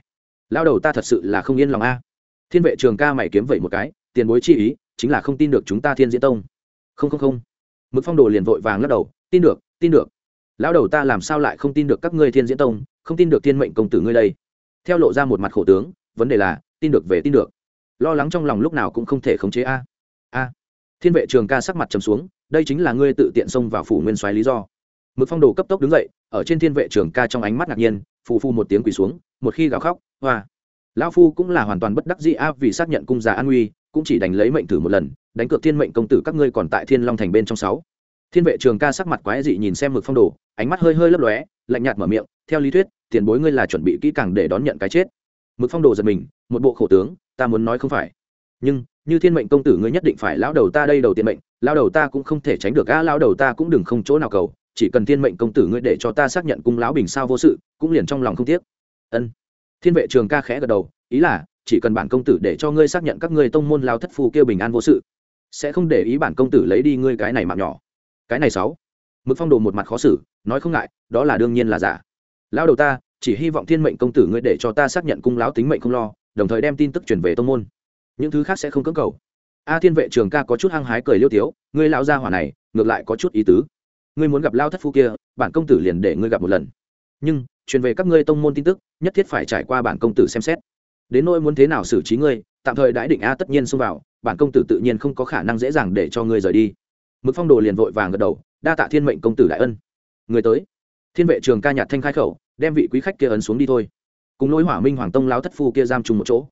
Lao đầu ta thật sự là không yên lòng a. Thiên vệ trường ca mày kiếm vậy một cái, tiền bối chi ý, chính là không tin được chúng ta thiên diễn tông. Không không không. Mực phong đồ liền vội vàng lắc đầu, tin được tin được. Lão đầu ta làm sao lại không tin được các ngươi thiên diễn tông, không tin được thiên mệnh công tử ngươi đây. Theo lộ ra một mặt khổ tướng, vấn đề là, tin được về tin được. Lo lắng trong lòng lúc nào cũng không thể khống chế a. A. Thiên vệ trường ca sắc mặt trầm xuống đây chính là ngươi tự tiện xông vào phủ nguyên soái lý do. Mực phong đồ cấp tốc đứng dậy, ở trên thiên vệ trường ca trong ánh mắt ngạc nhiên, phù phu một tiếng quỳ xuống, một khi gào khóc, hoa. Lão phu cũng là hoàn toàn bất đắc dĩ a vì xác nhận cung già an nguy, cũng chỉ đành lấy mệnh thử một lần, đánh cược thiên mệnh công tử các ngươi còn tại thiên long thành bên trong sáu. Thiên vệ trường ca sắc mặt quái dị nhìn xem mực phong đồ, ánh mắt hơi hơi lấp lóe, lạnh nhạt mở miệng, theo lý thuyết, tiền bối ngươi là chuẩn bị kỹ càng để đón nhận cái chết. Mực phong đồ giật mình, một bộ khổ tướng, ta muốn nói không phải, nhưng như thiên mệnh công tử ngươi nhất định phải lão đầu ta đây đầu tiên mệnh lão đầu ta cũng không thể tránh được a lão đầu ta cũng đừng không chỗ nào cầu, chỉ cần thiên mệnh công tử ngươi để cho ta xác nhận cung lão bình sao vô sự, cũng liền trong lòng không tiếc. Ân. Thiên vệ trường ca khẽ gật đầu, ý là, chỉ cần bản công tử để cho ngươi xác nhận các ngươi tông môn lao thất phù kêu bình an vô sự, sẽ không để ý bản công tử lấy đi ngươi cái này mạng nhỏ. Cái này sáu. Mực phong đồ một mặt khó xử, nói không ngại, đó là đương nhiên là giả. Lão đầu ta, chỉ hy vọng thiên mệnh công tử ngươi để cho ta xác nhận cung lão tính mệnh không lo, đồng thời đem tin tức chuyển về tông môn. Những thứ khác sẽ không cưỡng cầu a thiên vệ trường ca có chút hăng hái cười liêu tiếu, ngươi lão gia hỏa này, ngược lại có chút ý tứ. Ngươi muốn gặp lao thất phu kia, bản công tử liền để ngươi gặp một lần. Nhưng, truyền về các ngươi tông môn tin tức, nhất thiết phải trải qua bản công tử xem xét. Đến nỗi muốn thế nào xử trí ngươi, tạm thời đãi định a tất nhiên xông vào, bản công tử tự nhiên không có khả năng dễ dàng để cho ngươi rời đi. Mực phong đồ liền vội vàng gật đầu, đa tạ thiên mệnh công tử đại ân. Người tới. Thiên vệ trường ca nhạt thanh khai khẩu, đem vị quý khách kia ấn xuống đi thôi. Cùng lối hỏa minh hoàng tông lao thất phu kia giam chung một chỗ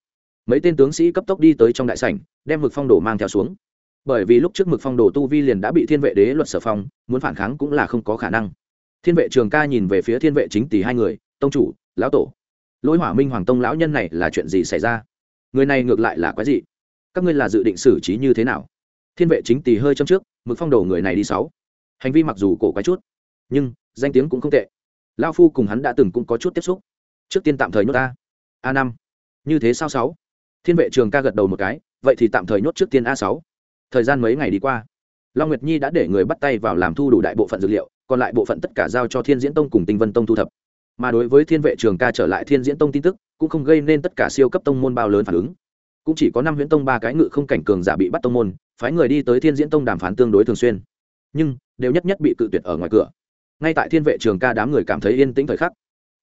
mấy tên tướng sĩ cấp tốc đi tới trong đại sảnh, đem mực phong đồ mang theo xuống. Bởi vì lúc trước mực phong đồ tu vi liền đã bị thiên vệ đế luật sở phong, muốn phản kháng cũng là không có khả năng. Thiên vệ trường ca nhìn về phía thiên vệ chính tỷ hai người, tông chủ, lão tổ lỗi hỏa minh hoàng tông lão nhân này là chuyện gì xảy ra? Người này ngược lại là quái gì các ngươi là dự định xử trí như thế nào? Thiên vệ chính tỷ hơi châm trước, mực phong đồ người này đi sáu. Hành vi mặc dù cổ quái chút, nhưng danh tiếng cũng không tệ. Lao phu cùng hắn đã từng cũng có chút tiếp xúc. Trước tiên tạm thời nhốt ta. A năm. Như thế sao sáu? Thiên vệ trường ca gật đầu một cái, vậy thì tạm thời nhốt trước tiên a sáu. Thời gian mấy ngày đi qua, long nguyệt nhi đã để người bắt tay vào làm thu đủ đại bộ phận dược liệu, còn lại bộ phận tất cả giao cho thiên diễn tông cùng tinh vân tông thu thập. Mà đối với thiên vệ trường ca trở lại thiên diễn tông tin tức, cũng không gây nên tất cả siêu cấp tông môn bao lớn phản ứng. Cũng chỉ có năm huyễn tông ba cái ngự không cảnh cường giả bị bắt tông môn, phái người đi tới thiên diễn tông đàm phán tương đối thường xuyên. Nhưng, đều nhất nhất bị cự tuyệt ở ngoài cửa. Ngay tại thiên vệ trường ca đám người cảm thấy yên tĩnh thời khắc,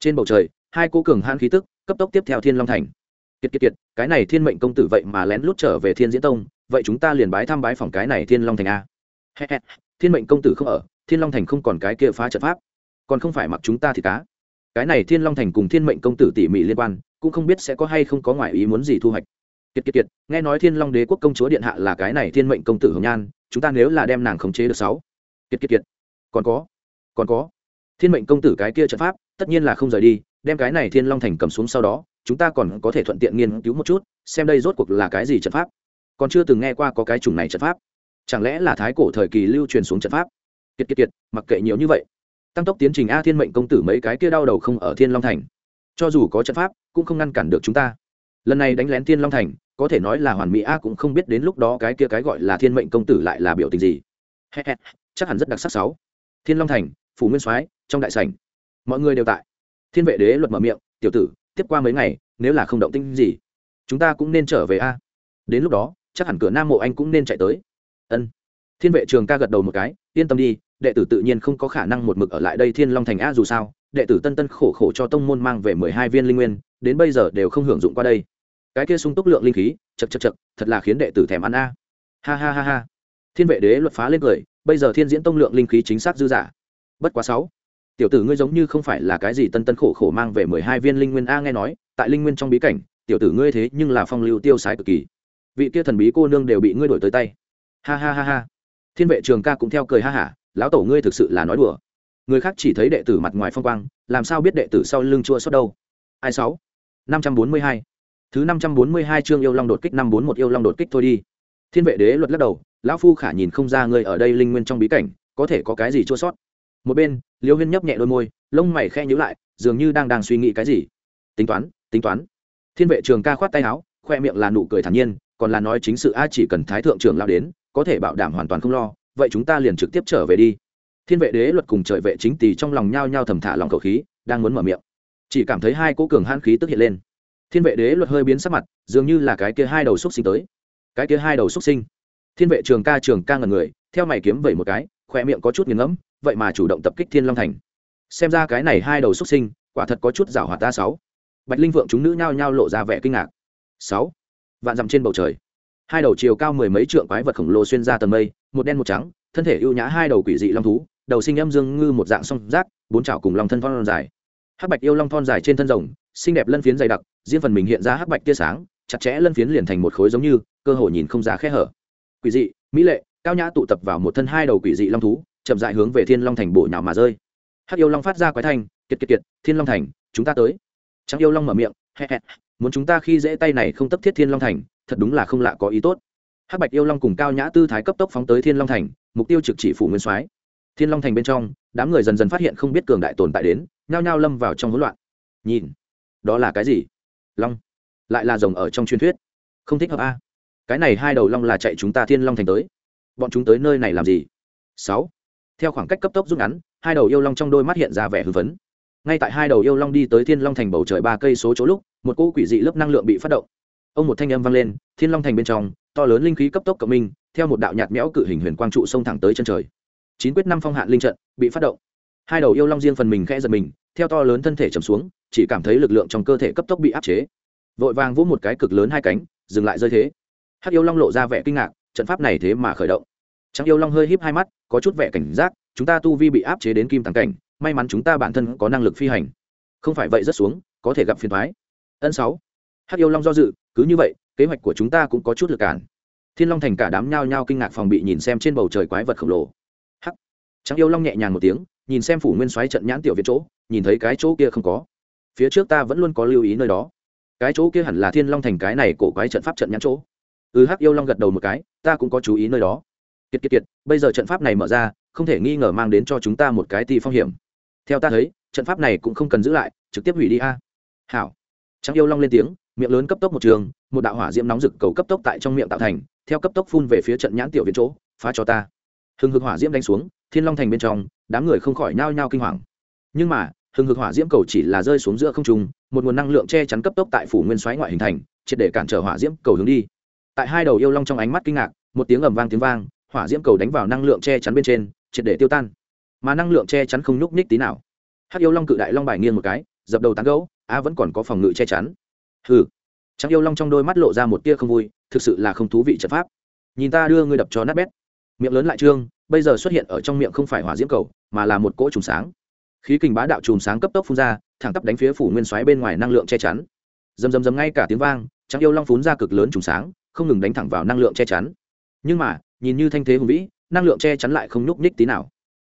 trên bầu trời, hai cô cường hãn khí tức cấp tốc tiếp theo thiên long thành kiệt kiệt kiệt, cái này thiên mệnh công tử vậy mà lén lút trở về thiên diễn tông, vậy chúng ta liền bái thăm bái phòng cái này thiên long thành a. Thiên mệnh công tử không ở, thiên long thành không còn cái kia phá trận pháp. Còn không phải mặc chúng ta thì cá. Cái này thiên long thành cùng thiên mệnh công tử tỉ mỉ liên quan, cũng không biết sẽ có hay không có ngoại ý muốn gì thu hoạch. Kiệt kiệt kiệt, nghe nói thiên long đế quốc công chúa điện hạ là cái này thiên mệnh công tử hồng nhan, chúng ta nếu là đem nàng khống chế được sáu. Kiệt kiệt kiệt, còn có còn có. Thiên mệnh công tử cái kia trận pháp, tất nhiên là không rời đi, đem cái này thiên long thành cầm xuống sau đó chúng ta còn có thể thuận tiện nghiên cứu một chút, xem đây rốt cuộc là cái gì trận pháp. Còn chưa từng nghe qua có cái chủng này trận pháp. Chẳng lẽ là thái cổ thời kỳ lưu truyền xuống trận pháp? Kiệt kiệt kiệt, mặc kệ nhiều như vậy. Tăng tốc tiến trình a thiên mệnh công tử mấy cái kia đau đầu không ở thiên long thành. Cho dù có trận pháp, cũng không ngăn cản được chúng ta. Lần này đánh lén thiên long thành, có thể nói là hoàn mỹ a cũng không biết đến lúc đó cái kia cái gọi là thiên mệnh công tử lại là biểu tình gì. Chắc hẳn rất đặc sắc sáu. Thiên long thành, phủ nguyên soái, trong đại sảnh. Mọi người đều tại. Thiên vệ đế luật mở miệng, tiểu tử tiếp qua mấy ngày, nếu là không động tinh gì, chúng ta cũng nên trở về a. Đến lúc đó, chắc hẳn cửa nam mộ anh cũng nên chạy tới. Ân. Thiên vệ trường ca gật đầu một cái, yên tâm đi, đệ tử tự nhiên không có khả năng một mực ở lại đây thiên long thành a dù sao, đệ tử tân tân khổ khổ cho tông môn mang về mười hai viên linh nguyên, đến bây giờ đều không hưởng dụng qua đây. Cái kia sung túc lượng linh khí chật chật chật thật là khiến đệ tử thèm ăn a. Ha ha ha ha. Thiên vệ đế luật phá lên cười, bây giờ thiên diễn tông lượng linh khí chính xác dư giả bất quá sáu tiểu tử ngươi giống như không phải là cái gì tân tân khổ khổ mang về mười hai viên linh nguyên a nghe nói, tại linh nguyên trong bí cảnh, tiểu tử ngươi thế nhưng là phong lưu tiêu sái cực kỳ. Vị kia thần bí cô nương đều bị ngươi đổi tới tay. Ha ha ha ha. Thiên vệ trường ca cũng theo cười ha hả, lão tổ ngươi thực sự là nói đùa. Người khác chỉ thấy đệ tử mặt ngoài phong quang, làm sao biết đệ tử sau lưng chua xuất đâu? Ai sáu? năm trăm bốn mươi hai. Thứ năm trăm bốn mươi hai chương yêu long đột kích năm bốn một yêu long đột kích thôi đi. Thiên vệ đế luật lắc đầu, lão phu khả nhìn không ra ngươi ở đây linh nguyên trong bí cảnh, có thể có cái gì chua sót một bên, liêu huyên nhấp nhẹ đôi môi, lông mày khe nhữ lại, dường như đang đang suy nghĩ cái gì. Tính toán tính toán. Thiên vệ trường ca khoát tay áo, khoe miệng là nụ cười thản nhiên, còn là nói chính sự a, chỉ cần thái thượng trưởng lao đến, có thể bảo đảm hoàn toàn không lo, vậy chúng ta liền trực tiếp trở về đi. Thiên vệ đế luật cùng trời vệ chính tỳ trong lòng nhao nhao thầm thả lòng khẩu khí, đang muốn mở miệng. Chỉ cảm thấy hai cỗ cường han khí tức hiện lên. Thiên vệ đế luật hơi biến sắc mặt, dường như là cái kia hai đầu xúc sinh tới. Cái kia hai đầu xúc sinh. Thiên vệ trường ca trường ca ngần người, theo mày kiếm vẩy một cái, khoe miệng có chút nghiền ngẫm vậy mà chủ động tập kích thiên long thành. Xem ra cái này hai đầu xuất sinh, quả thật có chút giảo hòa ta sáu. Bạch linh vượng chúng nữ nhao nhao lộ ra vẻ kinh ngạc. Sáu. Vạn dặm trên bầu trời, hai đầu chiều cao mười mấy trượng quái vật khổng lồ xuyên ra tầng mây, một đen một trắng, thân thể ưu nhã hai đầu quỷ dị long thú, đầu sinh âm dương ngư một dạng song rác bốn chảo cùng lòng thân thon dài. Hắc bạch yêu long thon dài trên thân rồng, xinh đẹp lân phiến dày đặc, riêng phần mình hiện ra hắc bạch tia sáng, chặt chẽ lân phiến liền thành một khối giống như, cơ hội nhìn không ra khe hở. Quỷ dị, mỹ lệ, cao nhã tụ tập vào một thân hai đầu quỷ dị long thú chậm dại hướng về thiên long thành bổ nhào mà rơi. Hắc yêu long phát ra quái thanh, kiệt kiệt kiệt, thiên long thành, chúng ta tới. Trắng yêu long mở miệng hẹ hẹ muốn chúng ta khi dễ tay này không tấp thiết thiên long thành, thật đúng là không lạ có ý tốt. Hắc bạch yêu long cùng cao nhã tư thái cấp tốc phóng tới thiên long thành, mục tiêu trực chỉ phủ nguyên soái. Thiên long thành bên trong, đám người dần dần phát hiện không biết cường đại tồn tại đến, nhao nhao lâm vào trong hỗn loạn. Nhìn, đó là cái gì? Long, lại là rồng ở trong truyền thuyết. Không thích hợp a. Cái này hai đầu long là chạy chúng ta thiên long thành tới. Bọn chúng tới nơi này làm gì? Sáu theo khoảng cách cấp tốc rút ngắn, hai đầu yêu long trong đôi mắt hiện ra vẻ hưng phấn. Ngay tại hai đầu yêu long đi tới thiên long thành bầu trời ba cây số chỗ lúc, một cỗ quỷ dị lớp năng lượng bị phát động. Ông một thanh âm vang lên, thiên long thành bên trong, to lớn linh khí cấp tốc cộng minh, theo một đạo nhạt méo cự hình huyền quang trụ xông thẳng tới chân trời. Chín quyết năm phong hạn linh trận bị phát động. Hai đầu yêu long riêng phần mình khẽ giật mình, theo to lớn thân thể chầm xuống, chỉ cảm thấy lực lượng trong cơ thể cấp tốc bị áp chế. Vội vàng vỗ một cái cực lớn hai cánh, dừng lại rơi thế. Hắc yêu long lộ ra vẻ kinh ngạc, trận pháp này thế mà khởi động trắng yêu long hơi híp hai mắt, có chút vẻ cảnh giác, chúng ta tu vi bị áp chế đến kim tàng cảnh, may mắn chúng ta bản thân có năng lực phi hành. Không phải vậy rất xuống, có thể gặp phiền toái. Ấn sáu. Hắc yêu long do dự, cứ như vậy, kế hoạch của chúng ta cũng có chút lực cản. Thiên long thành cả đám nhao nhao kinh ngạc phòng bị nhìn xem trên bầu trời quái vật khổng lồ. Hắc. Trắng yêu long nhẹ nhàng một tiếng, nhìn xem phủ nguyên xoáy trận nhãn tiểu viện chỗ, nhìn thấy cái chỗ kia không có. Phía trước ta vẫn luôn có lưu ý nơi đó. Cái chỗ kia hẳn là thiên long thành cái này cổ quái trận pháp trận nhãn chỗ. Ừ hắc yêu long gật đầu một cái, ta cũng có chú ý nơi đó kiệt kiệt kiệt, bây giờ trận pháp này mở ra, không thể nghi ngờ mang đến cho chúng ta một cái ti phong hiểm. Theo ta thấy, trận pháp này cũng không cần giữ lại, trực tiếp hủy đi a. Hảo. Trắng yêu long lên tiếng, miệng lớn cấp tốc một trường, một đạo hỏa diễm nóng rực cầu cấp tốc tại trong miệng tạo thành, theo cấp tốc phun về phía trận nhãn tiểu viện chỗ, phá cho ta. Hừng hực hỏa diễm đánh xuống, thiên long thành bên trong, đám người không khỏi nhao nhao kinh hoàng. Nhưng mà, hừng hực hỏa diễm cầu chỉ là rơi xuống giữa không trung, một nguồn năng lượng che chắn cấp tốc tại phủ nguyên xoáy ngoại hình thành, triệt để cản trở hỏa diễm cầu hướng đi. Tại hai đầu yêu long trong ánh mắt kinh ngạc, một tiếng ầm vang tiếng vang hỏa diễm cầu đánh vào năng lượng che chắn bên trên, triệt để tiêu tan. Mà năng lượng che chắn không nhúc ních tí nào. Hắc yêu long cự đại long bài nghiêng một cái, dập đầu tán gấu a vẫn còn có phòng ngự che chắn. Hừ. Trắng yêu long trong đôi mắt lộ ra một tia không vui, thực sự là không thú vị trận pháp. Nhìn ta đưa ngươi đập cho nát bét. Miệng lớn lại trương, bây giờ xuất hiện ở trong miệng không phải hỏa diễm cầu, mà là một cỗ trùng sáng. Khí kình bá đạo trùng sáng cấp tốc phun ra, thẳng tắp đánh phía phủ nguyên xoáy bên ngoài năng lượng che chắn. Dầm dầm dầm ngay cả tiếng vang, trắng yêu long phun ra cực lớn trùng sáng, không ngừng đánh thẳng vào năng lượng che chắn nhưng mà, nhìn như thanh thế hùng vĩ, năng lượng che chắn lại không nhúc nhích tí nào.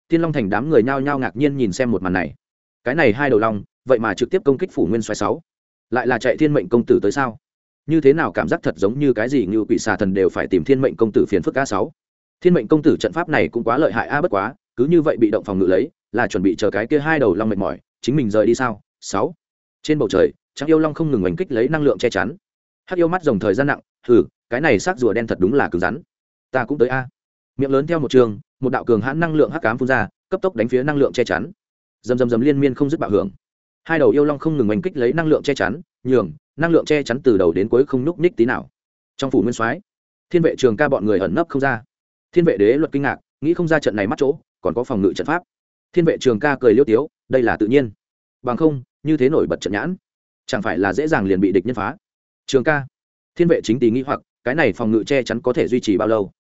Thiên long thành đám người nhao nhao ngạc nhiên nhìn xem một màn này. Cái này hai đầu long, vậy mà trực tiếp công kích phủ nguyên xoáy sáu. Lại là chạy thiên mệnh công tử tới sao? Như thế nào cảm giác thật giống như cái gì như quỷ xà thần đều phải tìm thiên mệnh công tử phiền phức a sáu. Thiên mệnh công tử trận pháp này cũng quá lợi hại a bất quá, cứ như vậy bị động phòng ngự lấy, là chuẩn bị chờ cái kia hai đầu long mệt mỏi, chính mình rời đi sao? Sáu. Trên bầu trời chắc yêu long không ngừng oanh kích lấy năng lượng che chắn. Hắc yêu mắt dòng thời gian nặng thử cái này xác rùa đen thật đúng là cứng rắn ta cũng tới a. Miệng lớn theo một trường, một đạo cường hãn năng lượng hắc cám phun ra, cấp tốc đánh phía năng lượng che chắn. Dầm dầm dầm liên miên không dứt bạo hưởng. Hai đầu yêu long không ngừng oanh kích lấy năng lượng che chắn, nhường, năng lượng che chắn từ đầu đến cuối không núc ních tí nào. Trong phủ nguyên soái, thiên vệ trường ca bọn người ẩn nấp không ra. Thiên vệ đế luật kinh ngạc, nghĩ không ra trận này mắt chỗ, còn có phòng ngự trận pháp. Thiên vệ trường ca cười liêu tiếu, đây là tự nhiên. Bằng không, như thế nổi bật trận nhãn, chẳng phải là dễ dàng liền bị địch nhân phá. Trường ca, thiên vệ chính tý nghĩ hoặc, cái này phòng ngự che chắn có thể duy trì bao lâu?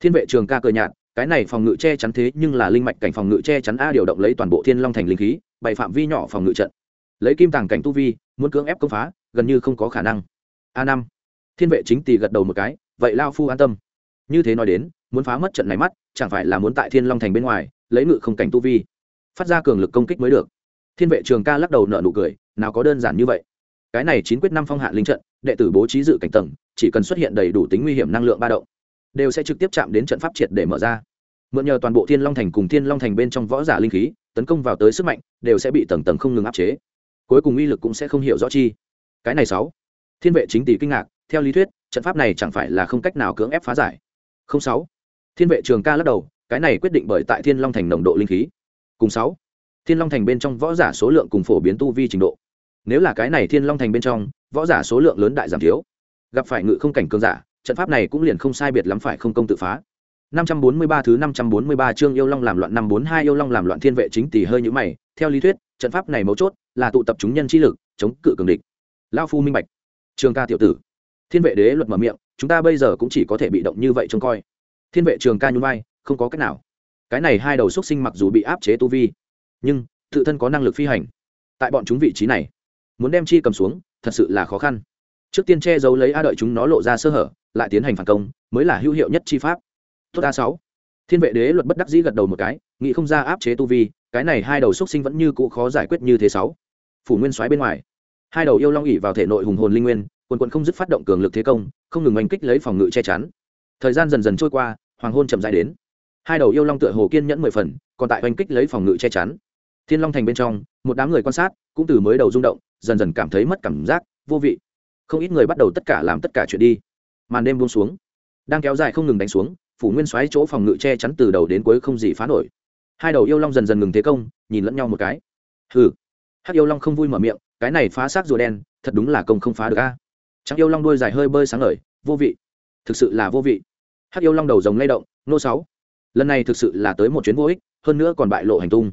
Thiên vệ trường ca cờ nhạt, cái này phòng ngự che chắn thế nhưng là linh mạch cảnh phòng ngự che chắn a điều động lấy toàn bộ thiên long thành linh khí, bày phạm vi nhỏ phòng ngự trận. Lấy kim tàng cảnh tu vi, muốn cưỡng ép công phá, gần như không có khả năng. A năm. Thiên vệ chính tỷ gật đầu một cái, vậy lao phu an tâm. Như thế nói đến, muốn phá mất trận này mắt, chẳng phải là muốn tại thiên long thành bên ngoài, lấy ngự không cảnh tu vi. Phát ra cường lực công kích mới được. Thiên vệ trường ca lắc đầu nợ nụ cười, nào có đơn giản như vậy. Cái này chín quyết năm phong hạ linh trận, đệ tử bố trí dự cảnh tầng, chỉ cần xuất hiện đầy đủ tính nguy hiểm năng lượng ba động đều sẽ trực tiếp chạm đến trận pháp triệt để mở ra. Mượn nhờ toàn bộ thiên long thành cùng thiên long thành bên trong võ giả linh khí, tấn công vào tới sức mạnh, đều sẽ bị tầng tầng không ngừng áp chế. Cuối cùng uy lực cũng sẽ không hiểu rõ chi. Cái này sáu. Thiên vệ chính tỷ kinh ngạc, theo lý thuyết, trận pháp này chẳng phải là không cách nào cưỡng ép phá giải. Không sáu. Thiên vệ trường ca lắc đầu, cái này quyết định bởi tại thiên long thành nồng độ linh khí. Cùng sáu. Thiên long thành bên trong võ giả số lượng cùng phổ biến tu vi trình độ. Nếu là cái này thiên long thành bên trong, võ giả số lượng lớn đại giảm thiếu. Gặp phải ngự không cảnh cường giả trận pháp này cũng liền không sai biệt lắm phải không công tự phá. 543 thứ 543 chương yêu long làm loạn 542 yêu long làm loạn thiên vệ chính tỷ hơi như mày, theo lý thuyết, trận pháp này mấu chốt là tụ tập chúng nhân chi lực, chống cự cường địch. lao phu minh bạch. Trường ca tiểu tử thiên vệ đế luật mở miệng chúng ta bây giờ cũng chỉ có thể bị động như vậy trông coi. Thiên vệ trường ca nhún vai không có cách nào. Cái này hai đầu xuất sinh mặc dù bị áp chế tu vi nhưng tự thân có năng lực phi hành. Tại bọn chúng vị trí này muốn đem chi cầm xuống thật sự là khó khăn trước tiên che giấu lấy a đợi chúng nó lộ ra sơ hở, lại tiến hành phản công, mới là hữu hiệu nhất chi pháp. Tốt a sáu. Thiên vệ đế luật bất đắc dĩ gật đầu một cái, nghĩ không ra áp chế tu vi, cái này hai đầu xúc sinh vẫn như cũ khó giải quyết như thế sáu. Phủ nguyên soái bên ngoài. Hai đầu yêu long ỉ vào thể nội hùng hồn linh nguyên, quần quần không dứt phát động cường lực thế công, không ngừng oanh kích lấy phòng ngự che chắn. Thời gian dần dần trôi qua, hoàng hôn chậm dài đến. Hai đầu yêu long tựa hồ kiên nhẫn mười phần, còn tại oanh kích lấy phòng ngự che chắn. Thiên long thành bên trong, một đám người quan sát, cũng từ mới đầu rung động, dần dần cảm thấy mất cảm giác, vô vị không ít người bắt đầu tất cả làm tất cả chuyện đi. Màn đêm buông xuống. Đang kéo dài không ngừng đánh xuống, phủ nguyên xoáy chỗ phòng ngự che chắn từ đầu đến cuối không gì phá nổi. Hai đầu yêu long dần dần ngừng thế công, nhìn lẫn nhau một cái. Hừ. Hắc yêu long không vui mở miệng, cái này phá xác rùa đen, thật đúng là công không phá được a. Chắc yêu long đuôi dài hơi bơi sáng ngời, vô vị. Thực sự là vô vị. Hắc yêu long đầu rồng lay động, nô sáu. Lần này thực sự là tới một chuyến vô ích, hơn nữa còn bại lộ hành tung.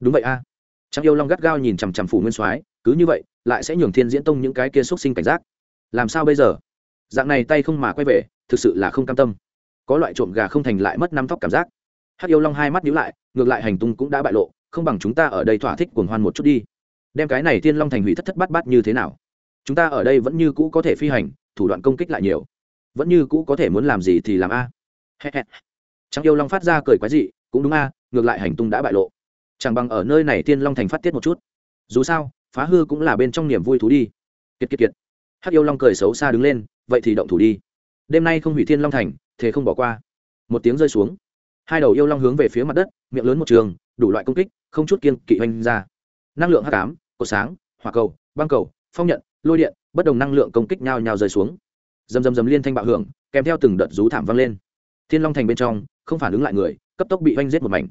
Đúng vậy a. Chắc yêu long gắt gao nhìn chằm chằm phủ nguyên soái cứ như vậy, lại sẽ nhường thiên diễn tông những cái kia xúc sinh cảnh giác làm sao bây giờ? Dạng này tay không mà quay về, thực sự là không cam tâm. Có loại trộm gà không thành lại mất năm tóc cảm giác. Hắc yêu long hai mắt nhíu lại, ngược lại hành tung cũng đã bại lộ, không bằng chúng ta ở đây thỏa thích cuồng hoan một chút đi. Đem cái này thiên long thành hủy thất thất bát bát như thế nào? Chúng ta ở đây vẫn như cũ có thể phi hành, thủ đoạn công kích lại nhiều. Vẫn như cũ có thể muốn làm gì thì làm a. Trang yêu long phát ra cười quái dị, cũng đúng a, ngược lại hành tung đã bại lộ. Chẳng bằng ở nơi này thiên long thành phát tiết một chút. Dù sao, phá hư cũng là bên trong niềm vui thú đi. Kiệt kiệt kiệt hắc yêu long cười xấu xa đứng lên, vậy thì động thủ đi. Đêm nay không hủy thiên long thành, thế không bỏ qua. Một tiếng rơi xuống. Hai đầu yêu long hướng về phía mặt đất, miệng lớn một trường, đủ loại công kích, không chút kiên kỵ hoành ra. Năng lượng hắc ám, cổ sáng, hỏa cầu, băng cầu, phong nhận, lôi điện, bất đồng năng lượng công kích nhau nhau rơi xuống. Dầm dầm dầm liên thanh bạo hưởng, kèm theo từng đợt rú thảm vang lên. Thiên long thành bên trong, không phản ứng lại người, cấp tốc bị oanh giết một mảnh.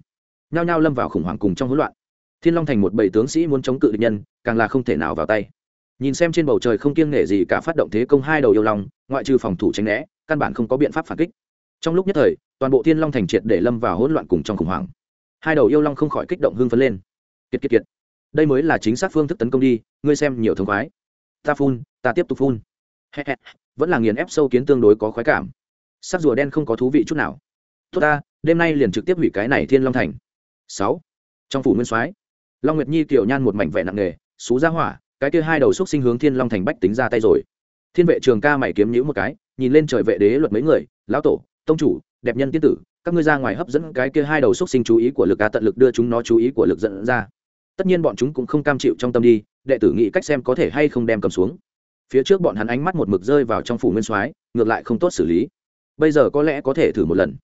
Nhao nhao lâm vào khủng hoảng cùng trong hỗn loạn. Thiên long thành một bảy tướng sĩ muốn chống cự địch nhân, càng là không thể nào vào tay nhìn xem trên bầu trời không kiêng nể gì cả phát động thế công hai đầu yêu long, ngoại trừ phòng thủ tránh né, căn bản không có biện pháp phản kích. Trong lúc nhất thời, toàn bộ thiên long thành triệt để lâm vào hỗn loạn cùng trong khủng hoảng. Hai đầu yêu long không khỏi kích động hưng phấn lên. Kiệt kiệt kiệt. Đây mới là chính xác phương thức tấn công đi, ngươi xem nhiều thống khoái. Ta phun, ta tiếp tục phun. Vẫn là nghiền ép sâu kiến tương đối có khoái cảm. Sắc rùa đen không có thú vị chút nào. Tốt ta, đêm nay liền trực tiếp hủy cái này thiên long thành. Sáu. Trong phủ nguyên soái, long nguyệt nhi kiểu nhan một mảnh vẻ nặng nề, xú ra hỏa cái kia hai đầu xúc sinh hướng thiên long thành bách tính ra tay rồi. Thiên vệ trường ca mày kiếm nhữ một cái, nhìn lên trời vệ đế luật mấy người, lão tổ, tông chủ, đẹp nhân tiên tử, các ngươi ra ngoài hấp dẫn cái kia hai đầu xúc sinh chú ý của lực ca tận lực đưa chúng nó chú ý của lực dẫn ra. Tất nhiên bọn chúng cũng không cam chịu trong tâm đi, đệ tử nghĩ cách xem có thể hay không đem cầm xuống. Phía trước bọn hắn ánh mắt một mực rơi vào trong phủ nguyên soái, ngược lại không tốt xử lý. Bây giờ có lẽ có thể thử một lần.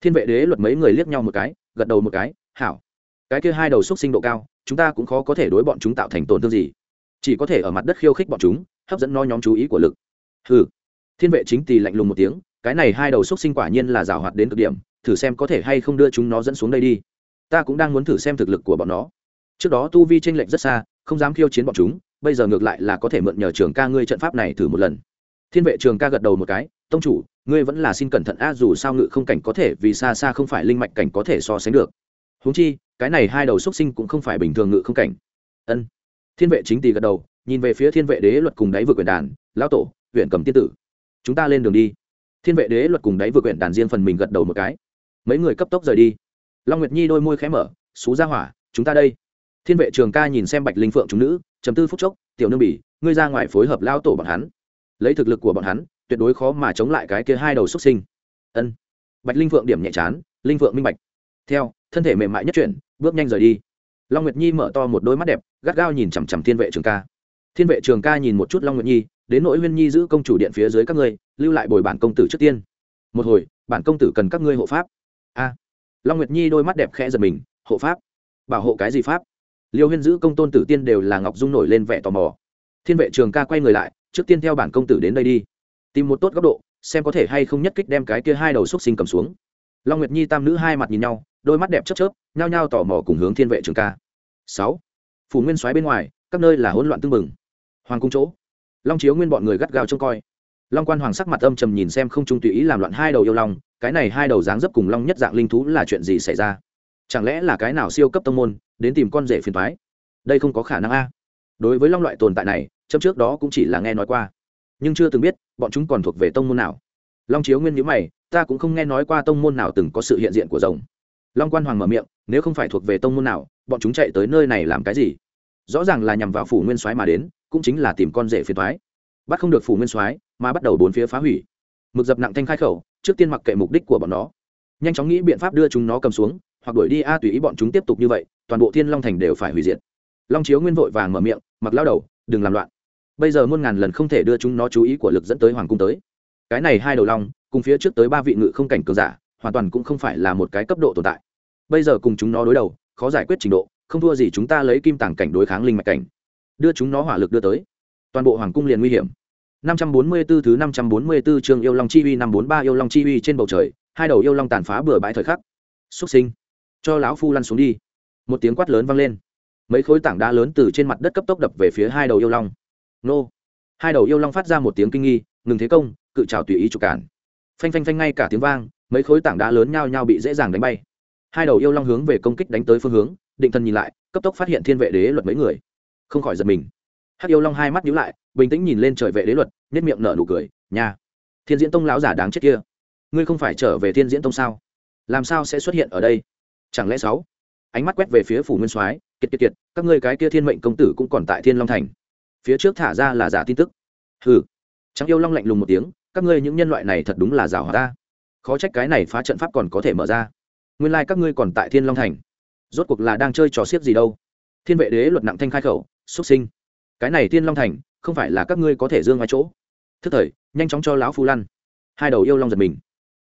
Thiên vệ đế luật mấy người liếc nhau một cái, gật đầu một cái, hảo. Cái kia hai đầu xúc sinh độ cao, chúng ta cũng khó có thể đối bọn chúng tạo thành tổn thương gì chỉ có thể ở mặt đất khiêu khích bọn chúng hấp dẫn no nhóm chú ý của lực. Hừ, thiên vệ chính tỳ lạnh lùng một tiếng cái này hai đầu xúc sinh quả nhiên là rào hoạt đến cực điểm thử xem có thể hay không đưa chúng nó dẫn xuống đây đi. Ta cũng đang muốn thử xem thực lực của bọn nó. Trước đó tu vi tranh lệch rất xa không dám khiêu chiến bọn chúng bây giờ ngược lại là có thể mượn nhờ trường ca ngươi trận pháp này thử một lần. Thiên vệ trường ca gật đầu một cái tông chủ ngươi vẫn là xin cẩn thận a dù sao ngự không cảnh có thể vì xa xa không phải linh mạch cảnh có thể so sánh được. Húng chi cái này hai đầu xuất sinh cũng không phải bình thường ngự không cảnh. Ân thiên vệ chính tỳ gật đầu, nhìn về phía thiên vệ đế luật cùng đáy vừa quyển đàn, lão tổ, huyện cầm tiên tử, chúng ta lên đường đi. Thiên vệ đế luật cùng đáy vừa quyển đàn riêng phần mình gật đầu một cái. Mấy người cấp tốc rời đi. Long nguyệt nhi đôi môi khé mở, xú ra hỏa, chúng ta đây. Thiên vệ trường ca nhìn xem bạch linh phượng chúng nữ chấm tư phúc chốc, tiểu nương bỉ, ngươi ra ngoài phối hợp lao tổ bọn hắn. Lấy thực lực của bọn hắn, tuyệt đối khó mà chống lại cái kia hai đầu xuất sinh. Ân. Bạch linh phượng điểm nhẹ chán, linh phượng minh bạch. Theo, thân thể mềm mại nhất chuyển, bước nhanh rời đi long nguyệt nhi mở to một đôi mắt đẹp, gắt gao nhìn chằm chằm thiên vệ trường ca. Thiên vệ trường ca nhìn một chút long nguyệt nhi, đến nỗi huyên nhi giữ công chủ điện phía dưới các ngươi, lưu lại bồi bản công tử trước tiên. Một hồi, bản công tử cần các ngươi hộ pháp. A. Long nguyệt nhi đôi mắt đẹp khẽ giật mình, hộ pháp? Bảo hộ cái gì pháp? Liêu huyên giữ công tôn tử tiên đều là ngọc dung nổi lên vẻ tò mò. Thiên vệ trường ca quay người lại, trước tiên theo bản công tử đến đây đi. Tìm một tốt góc độ, xem có thể hay không nhất kích đem cái kia hai đầu xúc sinh cầm xuống. Long nguyệt nhi tam nữ hai mặt nhìn nhau đôi mắt đẹp chớp chớp, nhao nhao tò mò cùng hướng thiên vệ trường ca. Sáu, phủ nguyên soái bên ngoài, các nơi là hỗn loạn tương bừng. Hoàng cung chỗ, long chiếu nguyên bọn người gắt gao trông coi. Long quan hoàng sắc mặt âm trầm nhìn xem không trung tùy ý làm loạn hai đầu yêu long, cái này hai đầu dáng dấp cùng long nhất dạng linh thú là chuyện gì xảy ra? Chẳng lẽ là cái nào siêu cấp tông môn, đến tìm con rể phiền thoái đây không có khả năng a. Đối với long loại tồn tại này, chấm trước đó cũng chỉ là nghe nói qua. Nhưng chưa từng biết, bọn chúng còn thuộc về tông môn nào. Long chiếu nguyên nhữ mày, ta cũng không nghe nói qua tông môn nào từng có sự hiện diện của rồng long quan hoàng mở miệng, nếu không phải thuộc về tông môn nào, bọn chúng chạy tới nơi này làm cái gì? Rõ ràng là nhằm vào phủ nguyên soái mà đến, cũng chính là tìm con rể phiền thoái bắt không được phủ nguyên soái, mà bắt đầu bốn phía phá hủy. Mực dập nặng thanh khai khẩu, trước tiên mặc kệ mục đích của bọn nó. Nhanh chóng nghĩ biện pháp đưa chúng nó cầm xuống, hoặc đuổi đi a tùy ý bọn chúng tiếp tục như vậy, toàn bộ thiên long thành đều phải hủy diệt. Long chiếu nguyên vội vàng mở miệng, mặc lao đầu, đừng làm loạn. Bây giờ muôn ngàn lần không thể đưa chúng nó chú ý của lực dẫn tới hoàng cung tới. Cái này hai đầu long, cùng phía trước tới ba vị ngự không cảnh cường giả, hoàn toàn cũng không phải là một cái cấp độ tồn tại bây giờ cùng chúng nó đối đầu, khó giải quyết trình độ, không thua gì chúng ta lấy kim tàng cảnh đối kháng linh mạch cảnh. Đưa chúng nó hỏa lực đưa tới. Toàn bộ hoàng cung liền nguy hiểm. 544 thứ 544 trường yêu long chi uy 543 yêu long chi uy trên bầu trời, hai đầu yêu long tàn phá bừa bãi thời khắc. Xuất sinh. Cho lão phu lăn xuống đi. Một tiếng quát lớn vang lên. Mấy khối tảng đá lớn từ trên mặt đất cấp tốc đập về phía hai đầu yêu long. Nô. Hai đầu yêu long phát ra một tiếng kinh nghi, ngừng thế công, cự trào tùy ý trục cản. Phanh phanh phanh ngay cả tiếng vang, mấy khối tảng đá lớn nhao nhao bị dễ dàng đánh bay hai đầu yêu long hướng về công kích đánh tới phương hướng, định thần nhìn lại, cấp tốc phát hiện thiên vệ đế luật mấy người. Không khỏi giật mình. Hắc yêu long hai mắt nhíu lại, bình tĩnh nhìn lên trời vệ đế luật nét miệng nở nụ cười nhà thiên diễn tông lão giả đáng chết kia, ngươi không phải trở về thiên diễn tông sao? Làm sao sẽ xuất hiện ở đây? Chẳng lẽ sáu? Ánh mắt quét về phía phủ nguyên soái, kiệt kiệt kiệt, các ngươi cái kia thiên mệnh công tử cũng còn tại thiên long thành. Phía trước thả ra là giả tin tức. Hừ. Chẳng yêu long lạnh lùng một tiếng, các ngươi những nhân loại này thật đúng là giả hòa ta. Khó trách cái này phá trận pháp còn có thể mở ra nguyên lai các ngươi còn tại thiên long thành. Rốt cuộc là đang chơi trò xiếc gì đâu? Thiên vệ đế luật nặng thanh khai khẩu xuất sinh, cái này thiên long thành, không phải là các ngươi có thể dương ngoài chỗ. Thức thời, nhanh chóng cho lão phu lăn. Hai đầu yêu long giật mình.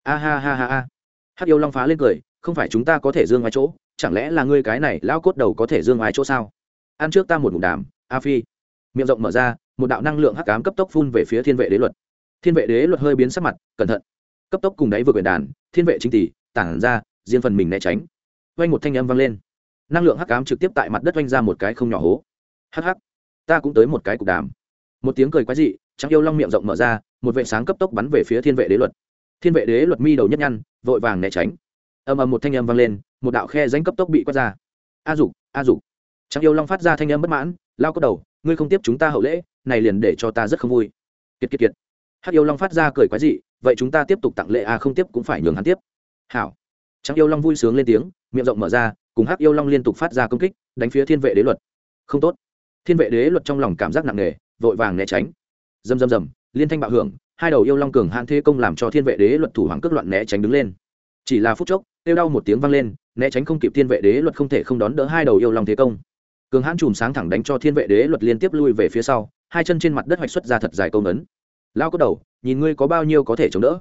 A ha ha ha ha. Hát yêu long phá lên cười, không phải chúng ta có thể dương ngoài chỗ, chẳng lẽ là ngươi cái này lão cốt đầu có thể dương ngoài chỗ sao? Ăn trước ta một ngụm đàm, a phi. Miệng rộng mở ra, một đạo năng lượng hắc cám cấp tốc phun về phía thiên vệ đế luật. Thiên vệ đế luật hơi biến sắc mặt, cẩn thận. Cấp tốc cùng đáy vừa quyền đàn, thiên vệ chính tỷ, tản ra riêng phần mình né tránh. Vanh một thanh âm vang lên. Năng lượng hắc cám trực tiếp tại mặt đất vang ra một cái không nhỏ hố. Hắc hắc, ta cũng tới một cái cục đàm. Một tiếng cười quái dị trắng yêu long miệng rộng mở ra, một vệ sáng cấp tốc bắn về phía thiên vệ đế luật. Thiên vệ đế luật mi đầu nhất nhăn, vội vàng né tránh. Âm âm một thanh âm vang lên, một đạo khe danh cấp tốc bị quét ra. A dục a dục. Trắng yêu long phát ra thanh âm bất mãn, lao có đầu, ngươi không tiếp chúng ta hậu lễ, này liền để cho ta rất không vui. Kiệt kiệt kiệt. Hắc yêu long phát ra cười quái dị, vậy chúng ta tiếp tục tặng lễ a không tiếp cũng phải nhường hắn tiếp. Hảo trắng yêu long vui sướng lên tiếng, miệng rộng mở ra, cùng hắc yêu long liên tục phát ra công kích, đánh phía thiên vệ đế luật. Không tốt. Thiên vệ đế luật trong lòng cảm giác nặng nề, vội vàng né tránh. Dầm dầm dầm, liên thanh bạo hưởng, hai đầu yêu long cường hạn thế công làm cho thiên vệ đế luật thủ hoàng cước loạn né tránh đứng lên. Chỉ là phút chốc, kêu đau một tiếng vang lên, né tránh không kịp thiên vệ đế luật không thể không đón đỡ hai đầu yêu long thế công. Cường hãn chùm sáng thẳng đánh cho thiên vệ đế luật liên tiếp lui về phía sau, hai chân trên mặt đất hoạch xuất ra thật dài công ấn. Lao có đầu, nhìn ngươi có bao nhiêu có thể chống đỡ.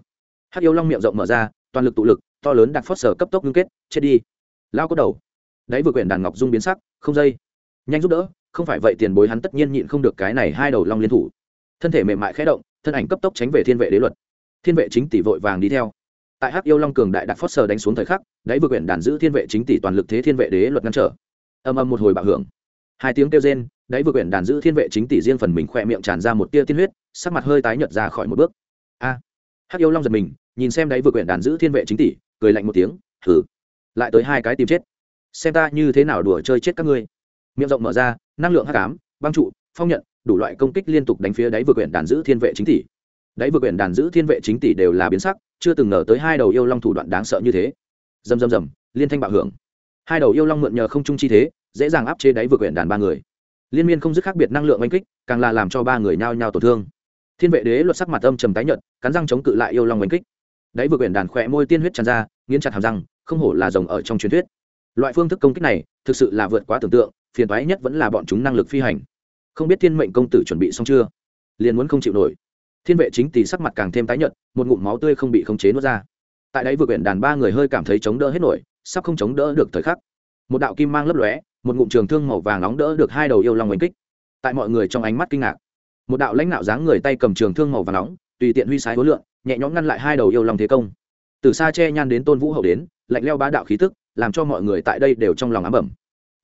Hắc yêu long miệng rộng mở ra toàn lực tụ lực, to lớn đặt phót sở cấp tốc ngưng kết, chết đi. Lao có đầu. Đấy vừa quyển đàn ngọc dung biến sắc, không dây. Nhanh giúp đỡ, không phải vậy tiền bối hắn tất nhiên nhịn không được cái này hai đầu long liên thủ. Thân thể mềm mại khẽ động, thân ảnh cấp tốc tránh về thiên vệ đế luật. Thiên vệ chính tỷ vội vàng đi theo. Tại hắc yêu long cường đại đặt phót sờ đánh xuống thời khắc, đáy vừa quyển đàn giữ thiên vệ chính tỷ toàn lực thế thiên vệ đế luật ngăn trở. Âm âm một hồi bạo hưởng. Hai tiếng kêu rên, đáy vừa quyển đàn giữ thiên vệ chính tỷ riêng phần mình khỏe miệng tràn ra một tia tiên huyết, sắc mặt hơi tái nhợt ra khỏi một bước. A. Hắc yêu long giật mình nhìn xem đấy vừa quyển đàn giữ thiên vệ chính tỷ, cười lạnh một tiếng thử lại tới hai cái tìm chết. Xem ta như thế nào đùa chơi chết các ngươi. Miệng rộng mở ra, năng lượng hắc ám, băng trụ, phong nhận, đủ loại công kích liên tục đánh phía đáy vừa quyển đàn giữ thiên vệ chính tỷ. Đáy vừa quyển đàn giữ thiên vệ chính tỷ đều là biến sắc, chưa từng ngờ tới hai đầu yêu long thủ đoạn đáng sợ như thế. Rầm rầm rầm, liên thanh bạo hưởng. Hai đầu yêu long mượn nhờ không trung chi thế, dễ dàng áp chế đáy vừa quyển đàn ba người. Liên miên không dứt khác biệt năng lượng oanh kích, càng là làm cho ba người nhao nhao tổn thương. Thiên vệ đế luật sắc mặt âm trầm tái nhợt, cắn răng chống cự lại yêu long oanh kích đáy vừa quyển đàn khỏe môi tiên huyết tràn ra, nghiến chặt hàm răng, không hổ là rồng ở trong truyền thuyết. Loại phương thức công kích này, thực sự là vượt quá tưởng tượng, phiền toái nhất vẫn là bọn chúng năng lực phi hành. Không biết thiên mệnh công tử chuẩn bị xong chưa? Liền muốn không chịu nổi. Thiên vệ chính tỷ sắc mặt càng thêm tái nhợt, một ngụm máu tươi không bị khống chế nuốt ra. Tại đấy vừa quyển đàn ba người hơi cảm thấy chống đỡ hết nổi, sắp không chống đỡ được thời khắc. Một đạo kim mang lấp lóe, một ngụm trường thương màu vàng nóng đỡ được hai đầu yêu long oanh kích. Tại mọi người trong ánh mắt kinh ngạc, một đạo lãnh đạo dáng người tay cầm trường thương màu vàng nóng, tùy tiện huy sái hối lượng nhẹ nhõm ngăn lại hai đầu yêu long thế công. Từ xa che nhan đến tôn vũ hậu đến, lạnh leo bá đạo khí tức, làm cho mọi người tại đây đều trong lòng ám ẩm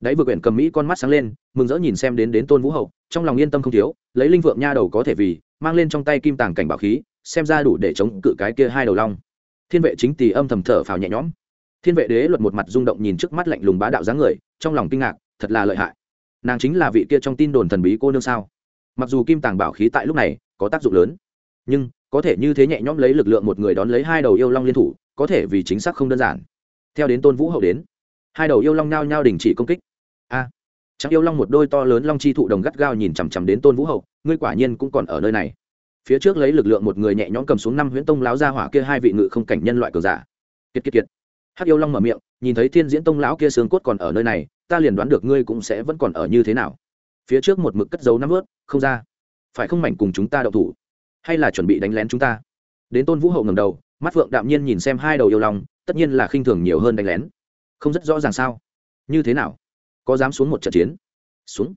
đấy vừa quyển cầm mỹ con mắt sáng lên, mừng rỡ nhìn xem đến đến tôn vũ hậu, trong lòng yên tâm không thiếu, lấy linh vượng nha đầu có thể vì, mang lên trong tay kim tàng cảnh bảo khí, xem ra đủ để chống cự cái kia hai đầu long. Thiên vệ chính tỳ âm thầm thở phào nhẹ nhõm. Thiên vệ đế luật một mặt rung động nhìn trước mắt lạnh lùng bá đạo dáng người, trong lòng kinh ngạc, thật là lợi hại. Nàng chính là vị kia trong tin đồn thần bí cô nương sao? Mặc dù kim tàng bảo khí tại lúc này có tác dụng lớn nhưng có thể như thế nhẹ nhõm lấy lực lượng một người đón lấy hai đầu yêu long liên thủ có thể vì chính xác không đơn giản. Theo đến tôn vũ hậu đến hai đầu yêu long nhao nhao đình chỉ công kích. A à, yêu long một đôi to lớn long chi thụ đồng gắt gao nhìn chằm chằm đến tôn vũ hậu ngươi quả nhiên cũng còn ở nơi này. Phía trước lấy lực lượng một người nhẹ nhõm cầm xuống năm huyễn tông láo ra hỏa kia hai vị ngự không cảnh nhân loại cờ giả. Kiệt kiệt kiệt. Hắc yêu long mở miệng nhìn thấy thiên diễn tông lão kia xương cốt còn ở nơi này ta liền đoán được ngươi cũng sẽ vẫn còn ở như thế nào. Phía trước một mực cất dấu năm ướt không ra. Phải không mảnh cùng chúng ta đậu thủ? Hay là chuẩn bị đánh lén chúng ta? Đến tôn vũ hậu ngầm đầu, mắt phượng đạm nhiên nhìn xem hai đầu yêu long, tất nhiên là khinh thường nhiều hơn đánh lén. Không rất rõ ràng sao? Như thế nào? Có dám xuống một trận chiến? Xuống.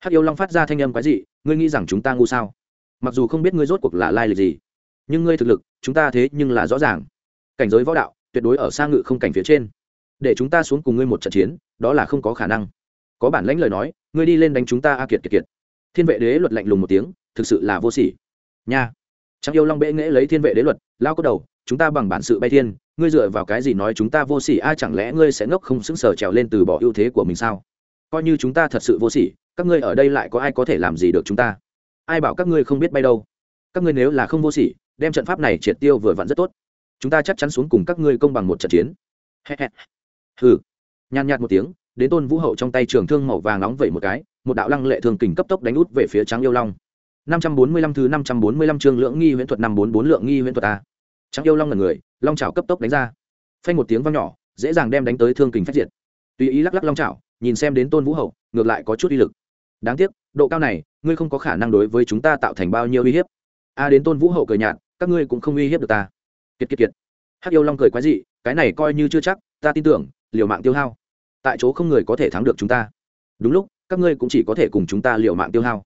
Hắc yêu long phát ra thanh âm quái dị, ngươi nghĩ rằng chúng ta ngu sao? Mặc dù không biết ngươi rốt cuộc là lai lịch gì, nhưng ngươi thực lực, chúng ta thế nhưng là rõ ràng. Cảnh giới võ đạo, tuyệt đối ở xa ngự không cảnh phía trên. Để chúng ta xuống cùng ngươi một trận chiến, đó là không có khả năng. Có bản lãnh lời nói, ngươi đi lên đánh chúng ta a kiệt kiệt kiệt. Thiên vệ đế luật lạnh lùng một tiếng, thực sự là vô sỉ nha. Trang yêu long bệ nghễ lấy thiên vệ đế luật, lao có đầu, chúng ta bằng bản sự bay thiên, ngươi dựa vào cái gì nói chúng ta vô sỉ, a, chẳng lẽ ngươi sẽ ngốc không xứng sở trèo lên từ bỏ ưu thế của mình sao? Coi như chúng ta thật sự vô sỉ, các ngươi ở đây lại có ai có thể làm gì được chúng ta? Ai bảo các ngươi không biết bay đâu? Các ngươi nếu là không vô sỉ, đem trận pháp này triệt tiêu vừa vặn rất tốt. Chúng ta chắc chắn xuống cùng các ngươi công bằng một trận chiến. Hừ. Nhàn nhạt một tiếng, đến tôn vũ hậu trong tay trường thương màu vàng nóng vẩy một cái, một đạo lăng lệ thường kình cấp tốc đánh út về phía trắng yêu long năm trăm bốn mươi lăm thứ năm trăm bốn mươi lăm chương lượng nghi huyễn thuật năm bốn bốn lượng nghi huyễn thuật a. Trắng yêu long là người, long chảo cấp tốc đánh ra. Phanh một tiếng vang nhỏ, dễ dàng đem đánh tới thương kình phát diệt. Tùy ý lắc lắc long chảo, nhìn xem đến tôn vũ hậu, ngược lại có chút uy lực. Đáng tiếc, độ cao này, ngươi không có khả năng đối với chúng ta tạo thành bao nhiêu uy hiếp. A đến tôn vũ hậu cười nhạt, các ngươi cũng không uy hiếp được ta. Kiệt kiệt kiệt. Hắc yêu long cười quái dị, cái này coi như chưa chắc, ta tin tưởng, liều mạng tiêu hao. Tại chỗ không người có thể thắng được chúng ta. Đúng lúc, các ngươi cũng chỉ có thể cùng chúng ta liều mạng tiêu hao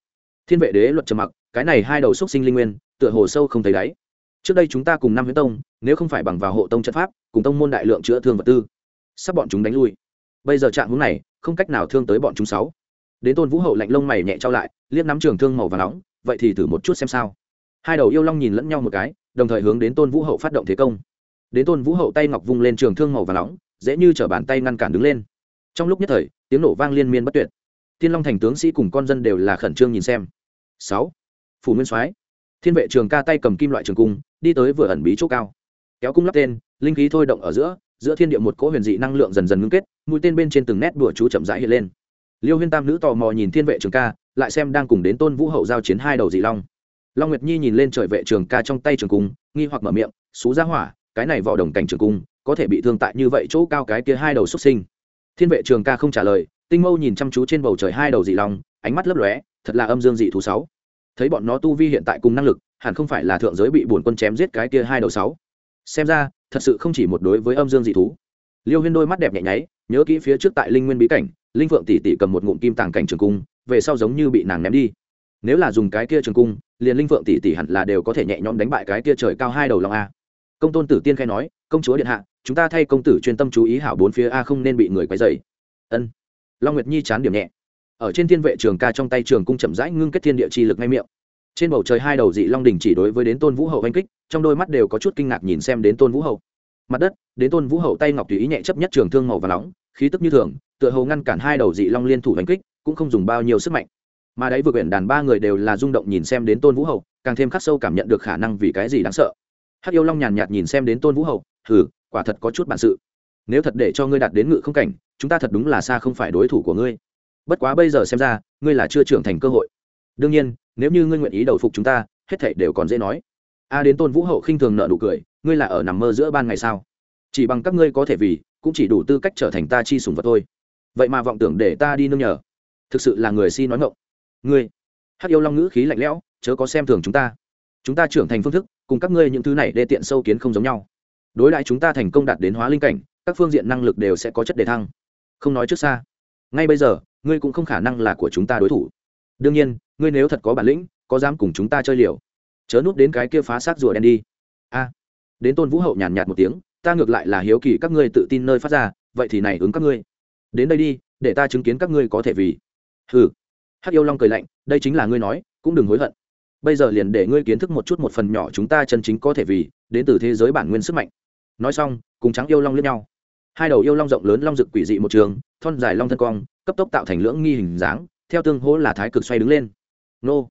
thiên vệ đế luật trầm mặc, cái này hai đầu xúc sinh linh nguyên, tựa hồ sâu không thấy đáy. Trước đây chúng ta cùng năm huyễn tông, nếu không phải bằng vào hộ tông trận pháp, cùng tông môn đại lượng chữa thương vật tư, sắp bọn chúng đánh lui. Bây giờ trạng hướng này, không cách nào thương tới bọn chúng sáu. Đến tôn vũ hậu lạnh lông mày nhẹ trao lại, liếc nắm trường thương màu và nóng, vậy thì thử một chút xem sao. Hai đầu yêu long nhìn lẫn nhau một cái, đồng thời hướng đến tôn vũ hậu phát động thế công. Đến tôn vũ hậu tay ngọc vung lên trường thương màu và nóng, dễ như t bàn tay ngăn cản đứng lên. Trong lúc nhất thời, tiếng nổ vang liên miên bất tuyệt thiên long thành tướng sĩ cùng con dân đều là khẩn trương nhìn xem. Sáu, phủ nguyên soái. Thiên vệ trường ca tay cầm kim loại trường cung, đi tới vừa ẩn bí chỗ cao. Kéo cung lắp tên, linh khí thôi động ở giữa giữa thiên địa một cỗ huyền dị năng lượng dần dần ngưng kết, mũi tên bên trên từng nét đùa chú chậm rãi hiện lên. Liêu huyên tam nữ tò mò nhìn thiên vệ trường ca, lại xem đang cùng đến tôn vũ hậu giao chiến hai đầu dị long. Long nguyệt nhi nhìn lên trời vệ trường ca trong tay trường cung, nghi hoặc mở miệng, xú ra hỏa, cái này vỏ đồng cảnh trường cung, có thể bị thương tại như vậy chỗ cao cái kia hai đầu xuất sinh. Thiên vệ trường ca không trả lời tinh mâu nhìn chăm chú trên bầu trời hai đầu dị long, ánh mắt lấp lóe, thật là âm dương dị thú sáu. Thấy bọn nó tu vi hiện tại cùng năng lực, hẳn không phải là thượng giới bị bổn quân chém giết cái kia hai đầu sáu. Xem ra, thật sự không chỉ một đối với âm dương dị thú. Liêu huyên đôi mắt đẹp nhẹ nháy, nhớ kỹ phía trước tại linh nguyên bí cảnh, linh phượng tỷ tỷ cầm một ngụm kim tàng cảnh trường cung, về sau giống như bị nàng ném đi. Nếu là dùng cái kia trường cung, liền linh phượng tỷ tỷ hẳn là đều có thể nhẹ nhõm đánh bại cái kia trời cao hai đầu long a. Công tôn tử tiên khai nói, công chúa điện hạ, chúng ta thay công tử chuyên tâm chú ý hảo bốn phía a không nên bị người quấy dày ân long nguyệt nhi chán điểm nhẹ. Ở trên thiên vệ trường ca trong tay trường cung chậm rãi ngưng kết thiên địa chi lực ngay miệng. Trên bầu trời hai đầu dị long đình chỉ đối với đến tôn vũ hậu oanh kích, trong đôi mắt đều có chút kinh ngạc nhìn xem đến tôn vũ hậu. Mặt đất, đến tôn vũ hậu tay ngọc tùy ý nhẹ chấp nhất trường thương màu và nóng, khí tức như thường, tựa hồ ngăn cản hai đầu dị long liên thủ oanh kích, cũng không dùng bao nhiêu sức mạnh. Mà đấy vừa quyển đàn ba người đều là rung động nhìn xem đến tôn vũ hậu, càng thêm khắc sâu cảm nhận được khả năng vì cái gì đáng sợ. Hắc yêu long nhàn nhạt nhìn xem đến tôn vũ hậu, hừ, quả thật có chút bản sự nếu thật để cho ngươi đạt đến ngự không cảnh, chúng ta thật đúng là xa không phải đối thủ của ngươi. Bất quá bây giờ xem ra, ngươi là chưa trưởng thành cơ hội. Đương nhiên, nếu như ngươi nguyện ý đầu phục chúng ta, hết thảy đều còn dễ nói. A đến tôn vũ hậu khinh thường nợ nụ cười, ngươi là ở nằm mơ giữa ban ngày sao? Chỉ bằng các ngươi có thể vì, cũng chỉ đủ tư cách trở thành ta chi sùng vật thôi. Vậy mà vọng tưởng để ta đi nương nhờ. Thực sự là người si nói ngộng ngươi, hắc yêu long ngữ khí lạnh lẽo, chớ có xem thường chúng ta. Chúng ta trưởng thành phương thức, cùng các ngươi những thứ này đê tiện sâu kiến không giống nhau. Đối lại chúng ta thành công đạt đến hóa linh cảnh các phương diện năng lực đều sẽ có chất đề thăng. Không nói trước xa. Ngay bây giờ, ngươi cũng không khả năng là của chúng ta đối thủ. Đương nhiên, ngươi nếu thật có bản lĩnh, có dám cùng chúng ta chơi liều, chớ núp đến cái kia phá xác rùa đen đi. A. Đến tôn vũ hậu nhàn nhạt một tiếng, ta ngược lại là hiếu kỳ các ngươi tự tin nơi phát ra, vậy thì này ứng các ngươi. Đến đây đi, để ta chứng kiến các ngươi có thể vì. Hừ. Hắc yêu long cười lạnh, đây chính là ngươi nói, cũng đừng hối hận. Bây giờ liền để ngươi kiến thức một chút một phần nhỏ chúng ta chân chính có thể vì, đến từ thế giới bản nguyên sức mạnh. Nói xong, cùng trắng yêu long lẫn nhau hai đầu yêu long rộng lớn long rực quỷ dị một trường, thon dài long thân cong, cấp tốc tạo thành lưỡng nghi hình dáng, theo tương hỗ là thái cực xoay đứng lên. Nô.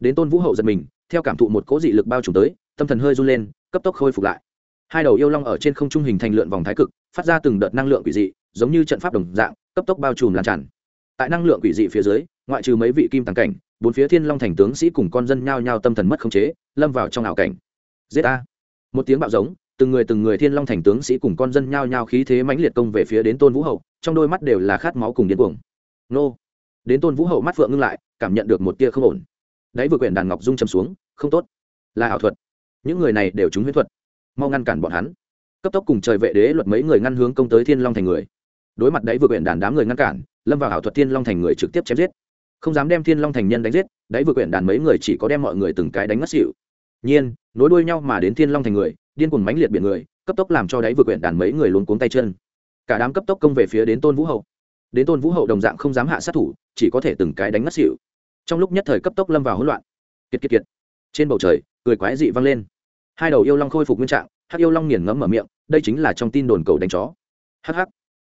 Đến tôn vũ hậu giật mình, theo cảm thụ một cỗ dị lực bao trùm tới, tâm thần hơi run lên, cấp tốc khôi phục lại. Hai đầu yêu long ở trên không trung hình thành lượn vòng thái cực, phát ra từng đợt năng lượng quỷ dị, giống như trận pháp đồng dạng, cấp tốc bao trùm lan tràn. Tại năng lượng quỷ dị phía dưới, ngoại trừ mấy vị kim tàng cảnh, bốn phía thiên long thành tướng sĩ cùng con dân nhao nhao tâm thần mất khống chế, lâm vào trong ảo cảnh. Giết a một tiếng bạo giống từng người từng người thiên long thành tướng sĩ cùng con dân nhao nhao khí thế mãnh liệt công về phía đến tôn vũ hậu, trong đôi mắt đều là khát máu cùng điên cuồng. Nô! Đến tôn vũ hậu mắt phượng ngưng lại, cảm nhận được một tia không ổn. Đáy vừa quyển đàn ngọc dung chầm xuống, không tốt. Là ảo thuật. Những người này đều trúng huyết thuật. Mau ngăn cản bọn hắn. Cấp tốc cùng trời vệ đế luật mấy người ngăn hướng công tới thiên long thành người. Đối mặt đáy vừa quyển đàn đám người ngăn cản, lâm vào ảo thuật thiên long thành người trực tiếp chém giết. Không dám đem thiên long thành nhân đánh giết, đáy vừa quyển đàn mấy người chỉ có đem mọi người từng cái đánh ngất xỉu nhiên, nối đuôi nhau mà đến thiên long thành người, điên cuồng mãnh liệt biển người, cấp tốc làm cho đáy vừa quyển đàn mấy người luống cuống tay chân. Cả đám cấp tốc công về phía đến tôn vũ hậu. Đến tôn vũ hậu đồng dạng không dám hạ sát thủ, chỉ có thể từng cái đánh ngất xỉu. Trong lúc nhất thời cấp tốc lâm vào hỗn loạn. Kiệt kiệt kiệt. Trên bầu trời, cười quái dị vang lên. Hai đầu yêu long khôi phục nguyên trạng, hắc yêu long nghiền ngẫm mở miệng, đây chính là trong tin đồn cầu đánh chó. Hắc hắc.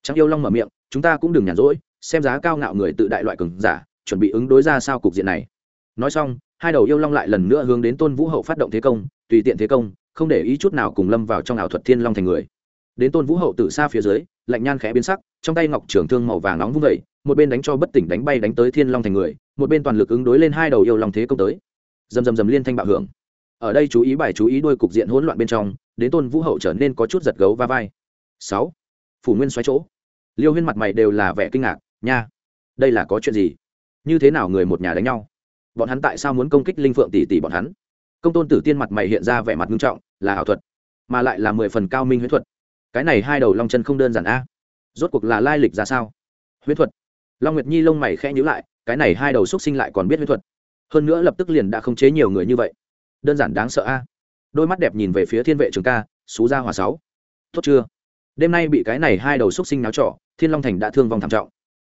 Trắng yêu long mở miệng, chúng ta cũng đừng nhàn rỗi, xem giá cao ngạo người tự đại loại cường giả, chuẩn bị ứng đối ra sao cục diện này. Nói xong hai đầu yêu long lại lần nữa hướng đến tôn vũ hậu phát động thế công, tùy tiện thế công, không để ý chút nào cùng lâm vào trong ảo thuật thiên long thành người. Đến tôn vũ hậu từ xa phía dưới, lạnh nhan khẽ biến sắc, trong tay ngọc trưởng thương màu vàng nóng vung vẩy một bên đánh cho bất tỉnh đánh bay đánh tới thiên long thành người, một bên toàn lực ứng đối lên hai đầu yêu long thế công tới. Dầm dầm dầm liên thanh bạo hưởng. Ở đây chú ý bài chú ý đôi cục diện hỗn loạn bên trong, đến tôn vũ hậu trở nên có chút giật gấu va vai. Sáu. Phủ nguyên xoáy chỗ. Liêu huyên mặt mày đều là vẻ kinh ngạc, nha, đây là có chuyện gì? Như thế nào người một nhà đánh nhau? Bọn hắn tại sao muốn công kích linh phượng tỷ tỷ bọn hắn? Công tôn tử tiên mặt mày hiện ra vẻ mặt nghiêm trọng, là ảo thuật, mà lại là mười phần cao minh huyết thuật. Cái này hai đầu long chân không đơn giản a. Rốt cuộc là lai lịch ra sao? Huyết thuật. Long nguyệt nhi lông mày khẽ nhíu lại, cái này hai đầu xúc sinh lại còn biết huyết thuật. Hơn nữa lập tức liền đã khống chế nhiều người như vậy. Đơn giản đáng sợ a. Đôi mắt đẹp nhìn về phía thiên vệ trường ca, xú gia hòa sáu. Tốt chưa? Đêm nay bị cái này hai đầu xúc sinh náo trọ, thiên long thành đã thương vong thảm trọng.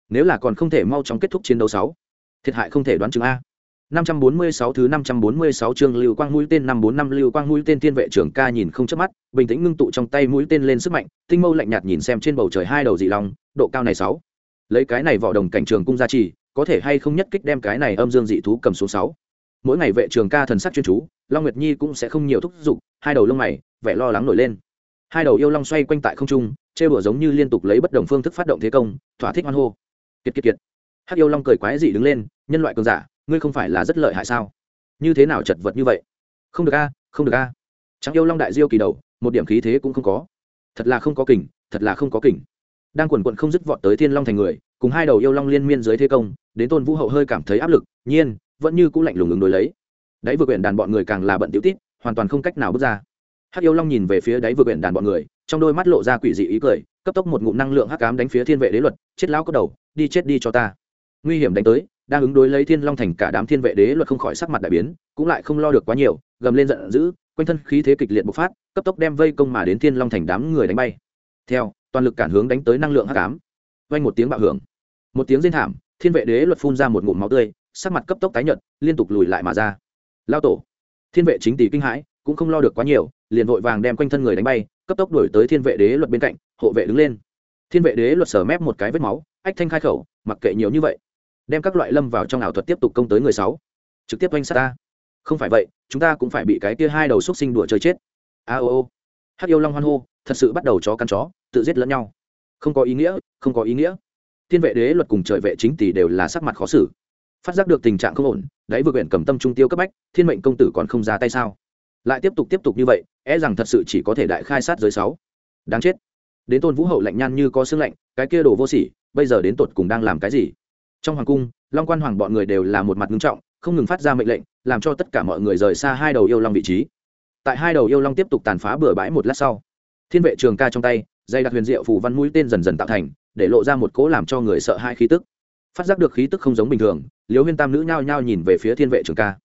Nếu là còn không thể mau chóng kết thúc chiến đấu sáu, thiệt hại không thể đoán chừng a. 546 thứ 546 chương Lưu Quang mũi tên 545 Lưu Quang mũi tên tiên vệ trưởng ca nhìn không chớp mắt, bình tĩnh ngưng tụ trong tay mũi tên lên sức mạnh, tinh mâu lạnh nhạt nhìn xem trên bầu trời hai đầu dị long, độ cao này 6. Lấy cái này vỏ đồng cảnh trường cung gia trì, có thể hay không nhất kích đem cái này âm dương dị thú cầm xuống 6. Mỗi ngày vệ trường ca thần sắc chuyên chú, Long Nguyệt Nhi cũng sẽ không nhiều thúc giục, hai đầu lông mày, vẻ lo lắng nổi lên. Hai đầu yêu long xoay quanh tại không trung, chê bữa giống như liên tục lấy bất đồng phương thức phát động thế công, thỏa thích hoan hô. Kiệt kiệt kiệt. Hắc yêu long cười quái dị đứng lên, nhân loại cường giả, ngươi không phải là rất lợi hại sao? Như thế nào chật vật như vậy? Không được a, không được a. À. yêu long đại diêu kỳ đầu, một điểm khí thế cũng không có. Thật là không có kình, thật là không có kình. Đang quần quận không dứt vọt tới thiên long thành người, cùng hai đầu yêu long liên miên dưới thế công, đến tôn vũ hậu hơi cảm thấy áp lực, nhiên, vẫn như cũng lạnh lùng ứng đối lấy. Đáy vừa quyển đàn bọn người càng là bận tiểu tít, hoàn toàn không cách nào bước ra. Hắc yêu long nhìn về phía đáy vừa quyển đàn bọn người, trong đôi mắt lộ ra quỷ dị ý cười, cấp tốc một ngụm năng lượng hắc cám đánh phía thiên vệ đế luật, chết lão có đầu, đi chết đi cho ta nguy hiểm đánh tới, đang ứng đối lấy thiên long thành cả đám thiên vệ đế luật không khỏi sắc mặt đại biến, cũng lại không lo được quá nhiều, gầm lên giận dữ, quanh thân khí thế kịch liệt bộc phát, cấp tốc đem vây công mà đến thiên long thành đám người đánh bay. Theo, toàn lực cản hướng đánh tới năng lượng hắc ám. Vang một tiếng bạo hưởng. Một tiếng rên thảm, thiên vệ đế luật phun ra một ngụm máu tươi, sắc mặt cấp tốc tái nhợt, liên tục lùi lại mà ra. Lao tổ. Thiên vệ chính tỷ kinh hãi, cũng không lo được quá nhiều, liền vội vàng đem quanh thân người đánh bay, cấp tốc đuổi tới thiên vệ đế luật bên cạnh, hộ vệ đứng lên. Thiên vệ đế luật sở mép một cái vết máu, ách thanh khai khẩu, mặc kệ nhiều như vậy đem các loại lâm vào trong ảo thuật tiếp tục công tới người sáu. Trực tiếp oanh sát ta. Không phải vậy, chúng ta cũng phải bị cái kia hai đầu xúc sinh đùa chơi chết. A ô ô. Hắc yêu long hoan hô, thật sự bắt đầu chó căn chó, tự giết lẫn nhau. Không có ý nghĩa, không có ý nghĩa. Thiên vệ đế luật cùng trời vệ chính tỷ đều là sắc mặt khó xử. Phát giác được tình trạng không ổn, đáy vừa quyển cầm tâm trung tiêu cấp bách, thiên mệnh công tử còn không ra tay sao? Lại tiếp tục tiếp tục như vậy e rằng thật sự chỉ có thể đại khai sát giới sáu. Đáng chết. Đến tôn vũ hậu lạnh nhan như có xương lạnh, cái kia đồ vô sỉ, bây giờ đến tột cùng đang làm cái gì? Trong hoàng cung, long quan hoàng bọn người đều là một mặt nghiêm trọng, không ngừng phát ra mệnh lệnh, làm cho tất cả mọi người rời xa hai đầu yêu long vị trí. Tại hai đầu yêu long tiếp tục tàn phá bừa bãi một lát sau, thiên vệ trường ca trong tay dây đặc huyền diệu phủ văn mũi tên dần dần tạo thành, để lộ ra một cỗ làm cho người sợ hai khí tức. Phát giác được khí tức không giống bình thường liều huyên tam nữ nhao nhao nhìn về phía thiên vệ trường ca.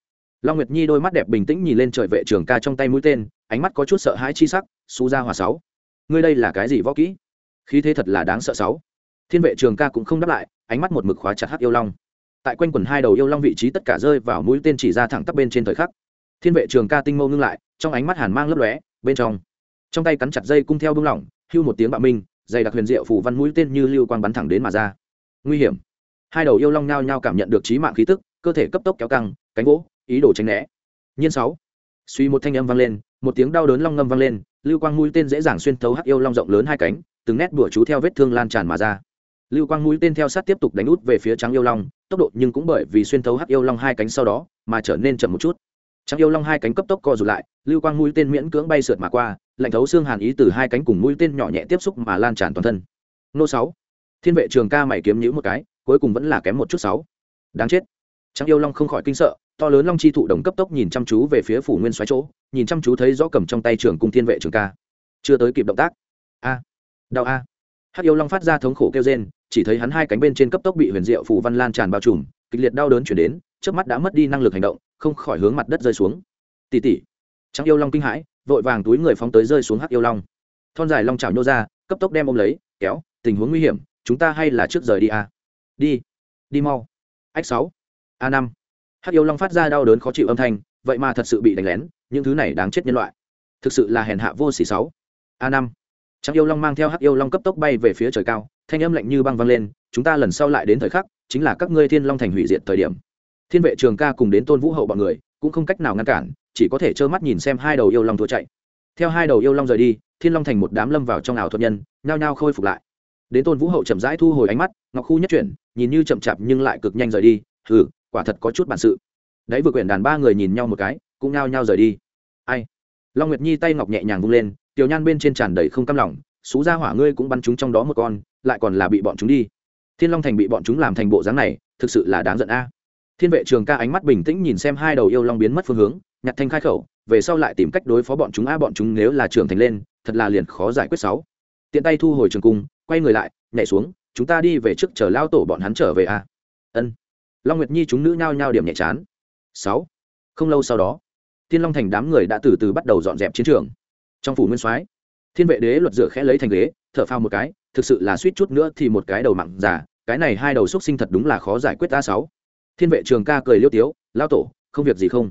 Long nguyệt nhi đôi mắt đẹp bình tĩnh nhìn lên trời vệ trường ca trong tay mũi tên, ánh mắt có chút sợ hãi chi sắc, xú ra hòa sáu. Ngươi đây là cái gì võ kỹ? Khí thế thật là đáng sợ sáu thiên vệ trường ca cũng không đáp lại, ánh mắt một mực khóa chặt hắc yêu long. Tại quanh quần hai đầu yêu long vị trí tất cả rơi vào mũi tên chỉ ra thẳng tắp bên trên thời khắc. Thiên vệ trường ca tinh mâu ngưng lại, trong ánh mắt hàn mang lấp lóe, bên trong. Trong tay cắn chặt dây cung theo bưng lỏng, hưu một tiếng bạo minh, dày đặc huyền diệu phủ văn mũi tên như lưu quang bắn thẳng đến mà ra. Nguy hiểm. Hai đầu yêu long nhao nhao cảm nhận được trí mạng khí tức, cơ thể cấp tốc kéo căng, cánh gỗ ý đồ tránh né. Nhiên sáu. Suy một thanh âm vang lên, một tiếng đau đớn long ngâm vang lên, lưu quang mũi tên dễ dàng xuyên thấu hắc yêu long rộng lớn hai cánh, từng nét bùa chú theo vết thương lan tràn mà ra lưu quang mũi tên theo sát tiếp tục đánh út về phía trắng yêu long, tốc độ nhưng cũng bởi vì xuyên thấu hắc yêu long hai cánh sau đó mà trở nên chậm một chút. Trắng yêu long hai cánh cấp tốc co rụt lại, lưu quang mũi tên miễn cưỡng bay sượt mà qua, lạnh thấu xương hàn ý từ hai cánh cùng mũi tên nhỏ nhẹ tiếp xúc mà lan tràn toàn thân. Nô sáu. Thiên vệ trường ca mày kiếm nhữ một cái, cuối cùng vẫn là kém một chút sáu. Đáng chết. Trắng yêu long không khỏi kinh sợ, to lớn long chi thụ đồng cấp tốc nhìn chăm chú về phía phủ nguyên xoáy chỗ, nhìn chăm chú thấy rõ cầm trong tay trường cung thiên vệ trường ca. Chưa tới kịp động tác. A. Đau a hắc yêu long phát ra thống khổ kêu rên, chỉ thấy hắn hai cánh bên trên cấp tốc bị huyền diệu phù văn lan tràn bao trùm, kịch liệt đau đớn chuyển đến trước mắt đã mất đi năng lực hành động, không khỏi hướng mặt đất rơi xuống. Tỉ tỉ trắng yêu long kinh hãi, vội vàng túi người phóng tới rơi xuống hắc yêu long. Thon dài long chảo nhô ra, cấp tốc đem ôm lấy, kéo, tình huống nguy hiểm, chúng ta hay là trước rời đi a? Đi đi mau. Ách sáu, a năm. Hắc yêu long phát ra đau đớn khó chịu âm thanh, vậy mà thật sự bị đánh lén, những thứ này đáng chết nhân loại. Thực sự là hèn hạ vô xỉ sáu. A năm. Trắng yêu long mang theo hắc yêu long cấp tốc bay về phía trời cao, thanh âm lạnh như băng vang lên, chúng ta lần sau lại đến thời khắc, chính là các ngươi Thiên Long thành hủy diệt thời điểm. Thiên vệ trường ca cùng đến Tôn Vũ hậu bọn người, cũng không cách nào ngăn cản, chỉ có thể trơ mắt nhìn xem hai đầu yêu long thua chạy. Theo hai đầu yêu long rời đi, Thiên Long thành một đám lâm vào trong ảo thuật nhân, nhao nhao khôi phục lại. Đến Tôn Vũ hậu chậm rãi thu hồi ánh mắt, ngọc khu nhất chuyển, nhìn như chậm chạp nhưng lại cực nhanh rời đi, hừ, quả thật có chút bản sự. Đấy vừa quyển đàn ba người nhìn nhau một cái, cũng nhao nhao rời đi. Ai? Long Nguyệt Nhi tay ngọc nhẹ nhàng vung lên, tiểu nhan bên trên tràn đầy không cam lòng xú ra hỏa ngươi cũng bắn chúng trong đó một con, lại còn là bị bọn chúng đi. Thiên long thành bị bọn chúng làm thành bộ dáng này, thực sự là đáng giận a. Thiên vệ trường ca ánh mắt bình tĩnh nhìn xem hai đầu yêu long biến mất phương hướng, nhặt thanh khai khẩu, về sau lại tìm cách đối phó bọn chúng a, bọn chúng nếu là trưởng thành lên, thật là liền khó giải quyết sáu. Tiện tay thu hồi trường cung, quay người lại, nhảy xuống, chúng ta đi về trước chờ lao tổ bọn hắn trở về a. Ân. Long nguyệt nhi chúng nữ nhao nhao điểm nhẹ chán. Sáu. Không lâu sau đó, thiên long thành đám người đã từ từ bắt đầu dọn dẹp chiến trường trong phủ nguyên soái. Thiên vệ đế luật rửa khẽ lấy thành ghế, thở phao một cái, thực sự là suýt chút nữa thì một cái đầu mặn giả cái này hai đầu xúc sinh thật đúng là khó giải quyết a sáu. Thiên vệ trường ca cười liêu tiếu lao tổ, không việc gì không?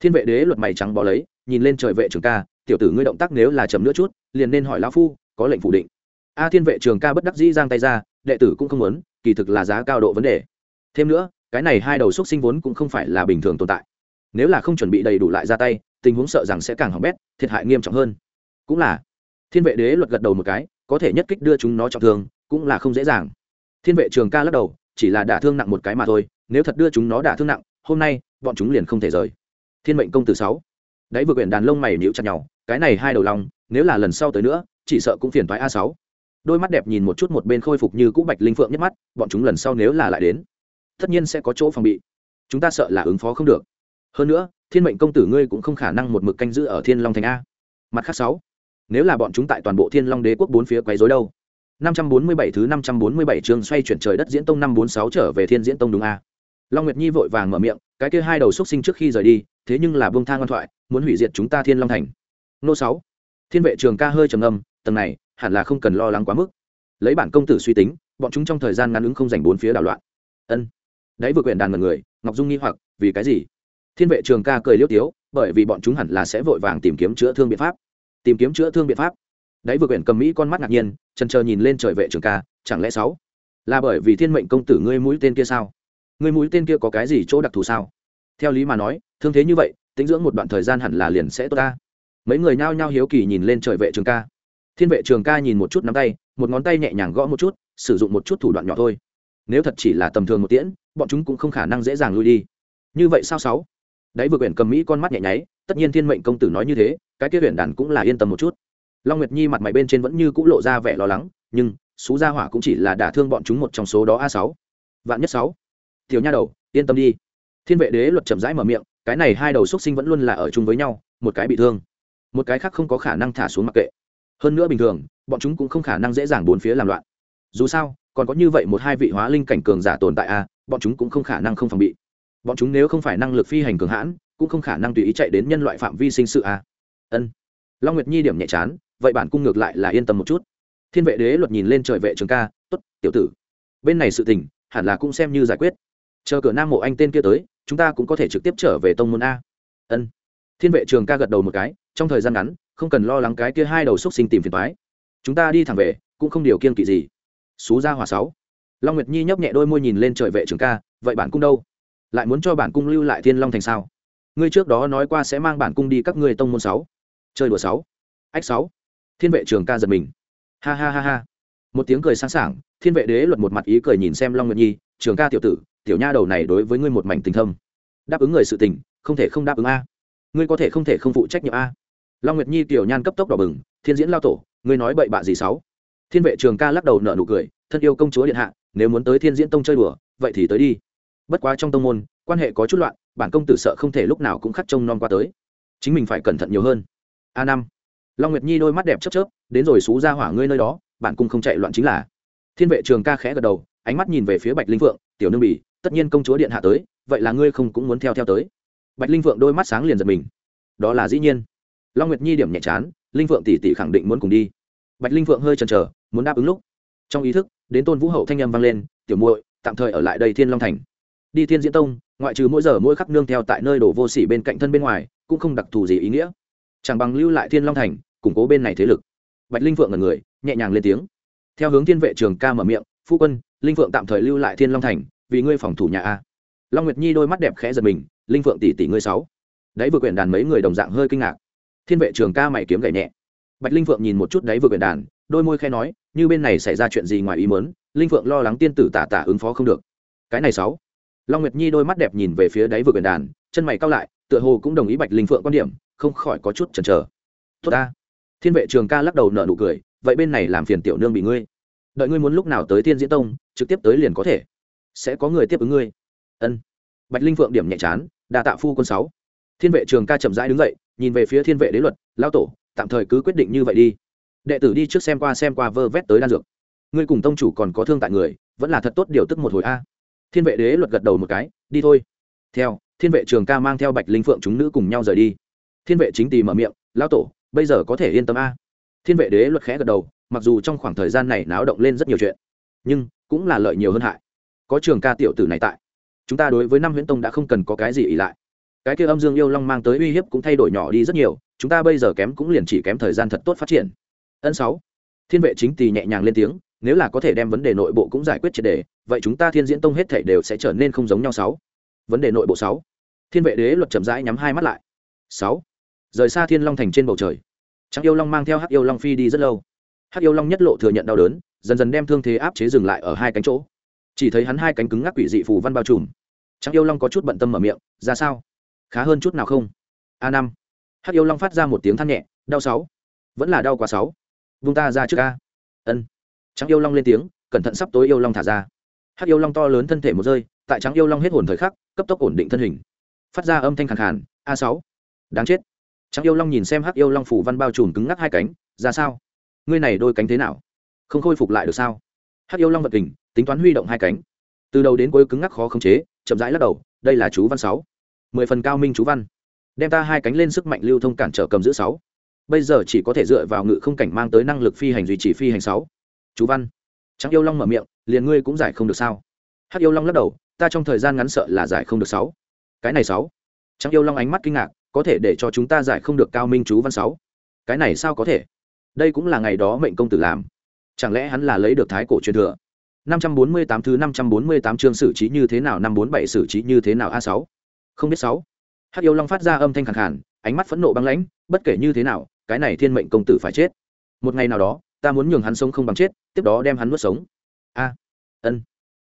Thiên vệ đế luật mày trắng bỏ lấy, nhìn lên trời vệ trường ca, tiểu tử ngươi động tác nếu là chậm nữa chút, liền nên hỏi lão phu, có lệnh phủ định. A thiên vệ trường ca bất đắc dĩ giang tay ra, đệ tử cũng không muốn, kỳ thực là giá cao độ vấn đề. Thêm nữa, cái này hai đầu xúc sinh vốn cũng không phải là bình thường tồn tại. Nếu là không chuẩn bị đầy đủ lại ra tay, tình huống sợ rằng sẽ càng hỏng bét, thiệt hại nghiêm trọng hơn cũng là. Thiên vệ đế luật gật đầu một cái, có thể nhất kích đưa chúng nó trọng thương, cũng là không dễ dàng. Thiên vệ trường ca lắc đầu, chỉ là đả thương nặng một cái mà thôi, nếu thật đưa chúng nó đả thương nặng, hôm nay, bọn chúng liền không thể rời. Thiên mệnh công tử sáu. Đấy vừa quyển đàn lông mày níu chặt nhau, cái này hai đầu lòng, nếu là lần sau tới nữa, chỉ sợ cũng phiền thoái a sáu. Đôi mắt đẹp nhìn một chút một bên khôi phục như cũ bạch linh phượng nhất mắt, bọn chúng lần sau nếu là lại đến, tất nhiên sẽ có chỗ phòng bị. Chúng ta sợ là ứng phó không được. Hơn nữa, thiên mệnh công tử ngươi cũng không khả năng một mực canh giữ ở thiên long thành a. Mặt khác sáu nếu là bọn chúng tại toàn bộ thiên long đế quốc bốn phía quấy rối đâu? 547 thứ 547 chương xoay chuyển trời đất diễn tông 546 trở về thiên diễn tông đúng a? Long nguyệt nhi vội vàng mở miệng, cái kia hai đầu xuất sinh trước khi rời đi, thế nhưng là buông thang ngoan thoại, muốn hủy diệt chúng ta thiên long thành. Nô sáu, thiên vệ trường ca hơi trầm âm tầng này, hẳn là không cần lo lắng quá mức. Lấy bản công tử suy tính, bọn chúng trong thời gian ngắn ứng không dành bốn phía đảo loạn. Ân. Đấy vừa quyển đàn mật người, ngọc dung nghi hoặc, vì cái gì? Thiên vệ trường ca cười liêu tiếu, bởi vì bọn chúng hẳn là sẽ vội vàng tìm kiếm chữa thương biện pháp tìm kiếm chữa thương biện pháp. Đấy vừa quyển cầm mỹ con mắt ngạc nhiên trần chờ nhìn lên trời vệ trường ca, chẳng lẽ sáu? Là bởi vì thiên mệnh công tử ngươi mũi tên kia sao? Ngươi mũi tên kia có cái gì chỗ đặc thù sao? Theo lý mà nói, thương thế như vậy, tính dưỡng một đoạn thời gian hẳn là liền sẽ tốt ta. Mấy người nhao nhao hiếu kỳ nhìn lên trời vệ trường ca. Thiên vệ trường ca nhìn một chút nắm tay, một ngón tay nhẹ nhàng gõ một chút, sử dụng một chút thủ đoạn nhỏ thôi. Nếu thật chỉ là tầm thường một tiễn, bọn chúng cũng không khả năng dễ dàng lui đi. Như vậy sao sáu? Đấy vừa quyển cầm mỹ con mắt nhẹ nháy tất nhiên thiên mệnh công tử nói như thế, cái kia huyện đàn cũng là yên tâm một chút. Long nguyệt nhi mặt mày bên trên vẫn như c ũ lộ ra vẻ lo lắng, nhưng, xú gia hỏa cũng chỉ là đả thương bọn chúng một trong số đó a sáu. Vạn nhất sáu. Tiểu nha đầu, yên tâm đi. Thiên vệ đế luật chậm rãi mở miệng, cái này hai đầu xúc sinh vẫn luôn là ở chung với nhau, một cái bị thương, một cái khác không có khả năng thả xuống mặc kệ. Hơn nữa bình thường, bọn chúng cũng không khả năng dễ dàng bốn phía làm loạn. Dù sao, còn có như vậy một hai vị hóa linh cảnh cường giả tồn tại a, bọn chúng cũng không khả năng không phòng bị. Bọn chúng nếu không phải năng lực phi hành cường hãn cũng không khả năng tùy ý chạy đến nhân loại phạm vi sinh sự a ân. Long nguyệt nhi điểm nhẹ chán, vậy bản cung ngược lại là yên tâm một chút. Thiên vệ đế luật nhìn lên trời vệ trường ca t ố t tiểu tử. Bên này sự tình, hẳn là cũng xem như giải quyết. Chờ cửa nam mộ anh tên kia tới, chúng ta cũng có thể trực tiếp trở về tông môn a. Ân. Thiên vệ trường ca gật đầu một cái, trong thời gian ngắn, không cần lo lắng cái kia hai đầu xúc sinh tìm phiền thoái chúng ta đi thẳng về, cũng không điều kiên kỵ gì. Xú ra hòa sáu. Long nguyệt nhi nhấp nhẹ đôi môi nhìn lên trời vệ trường ca, vậy bản cung đâu? Lại muốn cho bản cung lưu lại thiên long thành sao? Ngươi trước đó nói qua sẽ mang bản cung đi các ngươi tông môn sáu. Chơi đùa sáu. Ách sáu. Thiên vệ trường ca giật mình. Ha ha ha ha. Một tiếng cười sáng sảng, thiên vệ đế luật một mặt ý cười nhìn xem long nguyệt nhi, trường ca tiểu tử, tiểu nha đầu này đối với ngươi một mảnh tình thâm. Đáp ứng người sự tình, không thể không đáp ứng a. Ngươi có thể không thể không phụ trách nhiệm a. Long nguyệt nhi tiểu nhan cấp tốc đỏ bừng, thiên diễn lao tổ, ngươi nói bậy bạ gì sáu? Thiên vệ trường ca lắc đầu nở nụ cười, thân yêu công chúa điện hạ, nếu muốn tới thiên diễn tông chơi đùa, vậy thì tới đi. Bất quá trong tông môn, quan hệ có chút loạn bản công tử sợ không thể lúc nào cũng khắc trông non qua tới. Chính mình phải cẩn thận nhiều hơn. A năm. Long nguyệt nhi đôi mắt đẹp chớp chớp, đến rồi xú ra hỏa ngươi nơi đó bản cung không chạy loạn chính là. Thiên vệ trường ca khẽ gật đầu, ánh mắt nhìn về phía bạch linh Vượng. tiểu nương bỉ, tất nhiên công chúa điện hạ tới, vậy là ngươi không cũng muốn theo theo tới. Bạch linh Vượng đôi mắt sáng liền giật mình. Đó là dĩ nhiên. Long nguyệt nhi điểm nhẹ chán, linh Vượng tỷ tỷ khẳng định muốn cùng đi. Bạch linh Vượng hơi chần chờ, muốn đáp ứng lúc. Trong ý thức, đến tôn vũ hậu thanh âm vang lên, tiểu muội, tạm thời ở lại đây thiên long thành đi thiên diễn tông, ngoại trừ mỗi giờ mỗi khắc nương theo tại nơi đổ vô sỉ bên cạnh thân bên ngoài, cũng không đặc thù gì ý nghĩa. Chẳng bằng lưu lại thiên long thành, củng cố bên này thế lực. Bạch linh phượng là người, nhẹ nhàng lên tiếng. Theo hướng thiên vệ trường ca mở miệng, phu quân, linh phượng tạm thời lưu lại thiên long thành, vì ngươi phòng thủ nhà a. Long nguyệt nhi đôi mắt đẹp khẽ giật mình, linh phượng tỷ tỷ ngươi sáu. Đấy vừa quyển đàn mấy người đồng dạng hơi kinh ngạc. Thiên vệ trường ca mày kiếm gậy nhẹ. Bạch linh phượng nhìn một chút đấy vừa quyển đàn, đôi môi khẽ nói, như bên này xảy ra chuyện gì ngoài ý mớn linh phượng lo lắng tiên tử tả tả ứng phó không được. Cái này sáu long nguyệt nhi đôi mắt đẹp nhìn về phía đáy vừa quyển đàn, chân mày cao lại, tựa hồ cũng đồng ý bạch linh phượng quan điểm, không khỏi có chút chần chờ. Tốt ta. Thiên vệ trường ca lắc đầu nở nụ cười, vậy bên này làm phiền tiểu nương bị ngươi. Đợi ngươi muốn lúc nào tới thiên diễn tông, trực tiếp tới liền có thể. Sẽ có người tiếp ứng ngươi. Ân. Bạch linh phượng điểm nhẹ chán đà tạ phu quân sáu. Thiên vệ trường ca chậm rãi đứng dậy, nhìn về phía thiên vệ đế luật lao tổ, tạm thời cứ quyết định như vậy đi. Đệ tử đi trước xem qua xem qua vơ vét tới đan dược. Ngươi cùng tông chủ còn có thương tại người, vẫn là thật tốt điều tức một hồi a thiên vệ đế luật gật đầu một cái, đi thôi. Theo, thiên vệ trường ca mang theo bạch linh phượng chúng nữ cùng nhau rời đi. Thiên vệ chính tì mở miệng, lão tổ, bây giờ có thể yên tâm a. Thiên vệ đế luật khẽ gật đầu, mặc dù trong khoảng thời gian này náo động lên rất nhiều chuyện, nhưng cũng là lợi nhiều hơn hại. Có trường ca tiểu tử này tại, chúng ta đối với năm huyễn tông đã không cần có cái gì ỉ lại. Cái kia âm dương yêu long mang tới uy hiếp cũng thay đổi nhỏ đi rất nhiều, chúng ta bây giờ kém cũng liền chỉ kém thời gian thật tốt phát triển. Ân sáu, thiên vệ chính tỳ nhẹ nhàng lên tiếng nếu là có thể đem vấn đề nội bộ cũng giải quyết triệt đề, vậy chúng ta thiên diễn tông hết thể đều sẽ trở nên không giống nhau sáu. Vấn đề nội bộ sáu. Thiên vệ đế luật chậm rãi nhắm hai mắt lại. Sáu. Rời xa thiên long thành trên bầu trời. Trắng yêu long mang theo hắc yêu long phi đi rất lâu. Hắc yêu long nhất lộ thừa nhận đau đớn, dần dần đem thương thế áp chế dừng lại ở hai cánh chỗ. Chỉ thấy hắn hai cánh cứng ngắc quỷ dị phù văn bao trùm. Trắng yêu long có chút bận tâm mở miệng, ra sao? Khá hơn chút nào không? A năm. Hắc yêu long phát ra một tiếng than nhẹ, đau sáu. Vẫn là đau quá sáu. Vung ta ra trước a. Ân trắng yêu long lên tiếng, cẩn thận sắp tối yêu long thả ra. Hắc yêu long to lớn thân thể một rơi, tại trắng yêu long hết hồn thời khắc, cấp tốc ổn định thân hình. Phát ra âm thanh khẳng khàn, a sáu, đáng chết. Trắng yêu long nhìn xem hắc yêu long phủ văn bao trùm cứng ngắc hai cánh, ra sao? Ngươi này đôi cánh thế nào? Không khôi phục lại được sao? Hắc yêu long vật kình tính toán huy động hai cánh. Từ đầu đến cuối cứng ngắc khó khống chế, chậm rãi lắc đầu, đây là chú văn sáu. Mười phần cao minh chú văn. Đem ta hai cánh lên sức mạnh lưu thông cản trở cầm giữ sáu. Bây giờ chỉ có thể dựa vào ngự không cảnh mang tới năng lực phi hành duy trì phi hành sáu chú văn. Trắng yêu long mở miệng liền ngươi cũng giải không được sao? Hắc yêu long lắc đầu ta trong thời gian ngắn sợ là giải không được sáu. Cái này sáu. Trắng yêu long ánh mắt kinh ngạc có thể để cho chúng ta giải không được cao minh chú văn sáu. Cái này sao có thể? Đây cũng là ngày đó mệnh công tử làm. Chẳng lẽ hắn là lấy được thái cổ truyền thừa? 548 thứ 548 chương xử trí như thế nào? 547 xử trí như thế nào? A6. Không biết 6. Hắc yêu long phát ra âm thanh khàn khàn, ánh mắt phẫn nộ băng lãnh, bất kể như thế nào, cái này thiên mệnh công tử phải chết. Một ngày nào đó, ta muốn nhường hắn sống không bằng chết, tiếp đó đem hắn nuốt sống. A. Ân.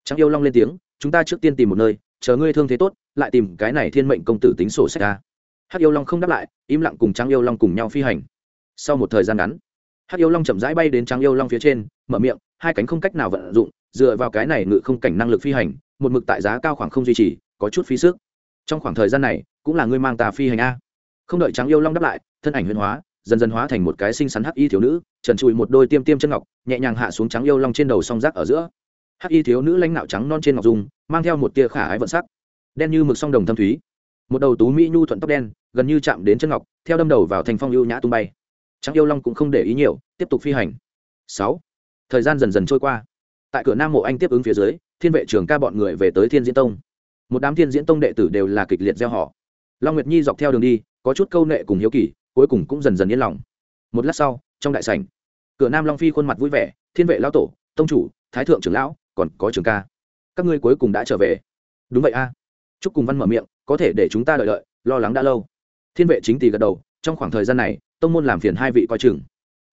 Trắng yêu long lên tiếng, chúng ta trước tiên tìm một nơi, chờ ngươi thương thế tốt, lại tìm cái này thiên mệnh công tử tính sổ sách a. Hắc yêu long không đáp lại, im lặng cùng Trắng yêu long cùng nhau phi hành. Sau một thời gian ngắn, Hắc yêu long chậm rãi bay đến Trắng yêu long phía trên, mở miệng, hai cánh không cách nào vận dụng, dựa vào cái này ngự không cảnh năng lực phi hành một mực tại giá cao khoảng không duy trì có chút phí sức trong khoảng thời gian này cũng là ngươi mang tà phi hành a không đợi trắng yêu long đáp lại thân ảnh huyền hóa dần dần hóa thành một cái xinh xắn hắc y thiếu nữ, trần trụi một đôi tiêm tiêm chân ngọc, nhẹ nhàng hạ xuống trắng yêu long trên đầu song rác ở giữa. Hắc y thiếu nữ lãnh nạo trắng non trên ngọc dung, mang theo một tia khả ái vận sắc. Đen như mực song đồng thâm thúy. Một đầu tú mỹ nhu thuận tóc đen, gần như chạm đến chân ngọc, theo đâm đầu vào thành phong ưu nhã tung bay. Trắng yêu long cũng không để ý nhiều, tiếp tục phi hành. Sáu. Thời gian dần dần trôi qua. Tại cửa nam mộ anh tiếp ứng phía dưới, thiên vệ trường ca bọn người về tới thiên diễn tông. Một đám thiên diễn tông đệ tử đều là kịch liệt gieo họ. Long nguyệt nhi dọc theo đường đi, có chút câu nệ cùng hiếu kỳ cuối cùng cũng dần dần yên lòng. Một lát sau, trong đại sảnh, cửa nam long phi khuôn mặt vui vẻ, thiên vệ lão tổ, tông chủ, thái thượng trưởng lão, còn có trường ca. Các ngươi cuối cùng đã trở về. Đúng vậy a. Chúc cùng văn mở miệng, có thể để chúng ta đợi đợi, lo lắng đã lâu. Thiên vệ chính tỷ gật đầu, trong khoảng thời gian này, tông môn làm phiền hai vị coi chừng.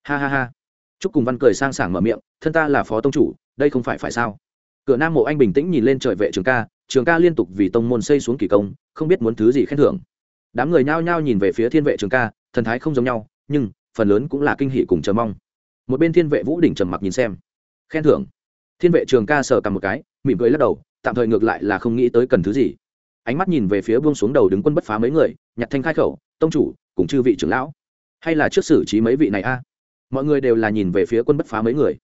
Ha ha ha. Chúc cùng văn cười sang sảng mở miệng, thân ta là phó tông chủ, đây không phải phải sao? Cửa nam mộ anh bình tĩnh nhìn lên trời vệ trường ca trường ca liên tục vì tông môn xây xuống kỳ công, không biết muốn thứ gì khen thưởng đám người nhao nhao nhìn về phía thiên vệ trường ca, thần thái không giống nhau, nhưng phần lớn cũng là kinh hỷ cùng chờ mong. Một bên thiên vệ vũ đỉnh trầm mặc nhìn xem. Khen thưởng. Thiên vệ trường ca sờ cầm một cái, mỉm cười lắc đầu, tạm thời ngược lại là không nghĩ tới cần thứ gì. Ánh mắt nhìn về phía buông xuống đầu đứng quân bất phá mấy người nhặt thanh khai khẩu, tông chủ, cùng chư vị trưởng lão, hay là trước xử trí mấy vị này a? Mọi người đều là nhìn về phía quân bất phá mấy người.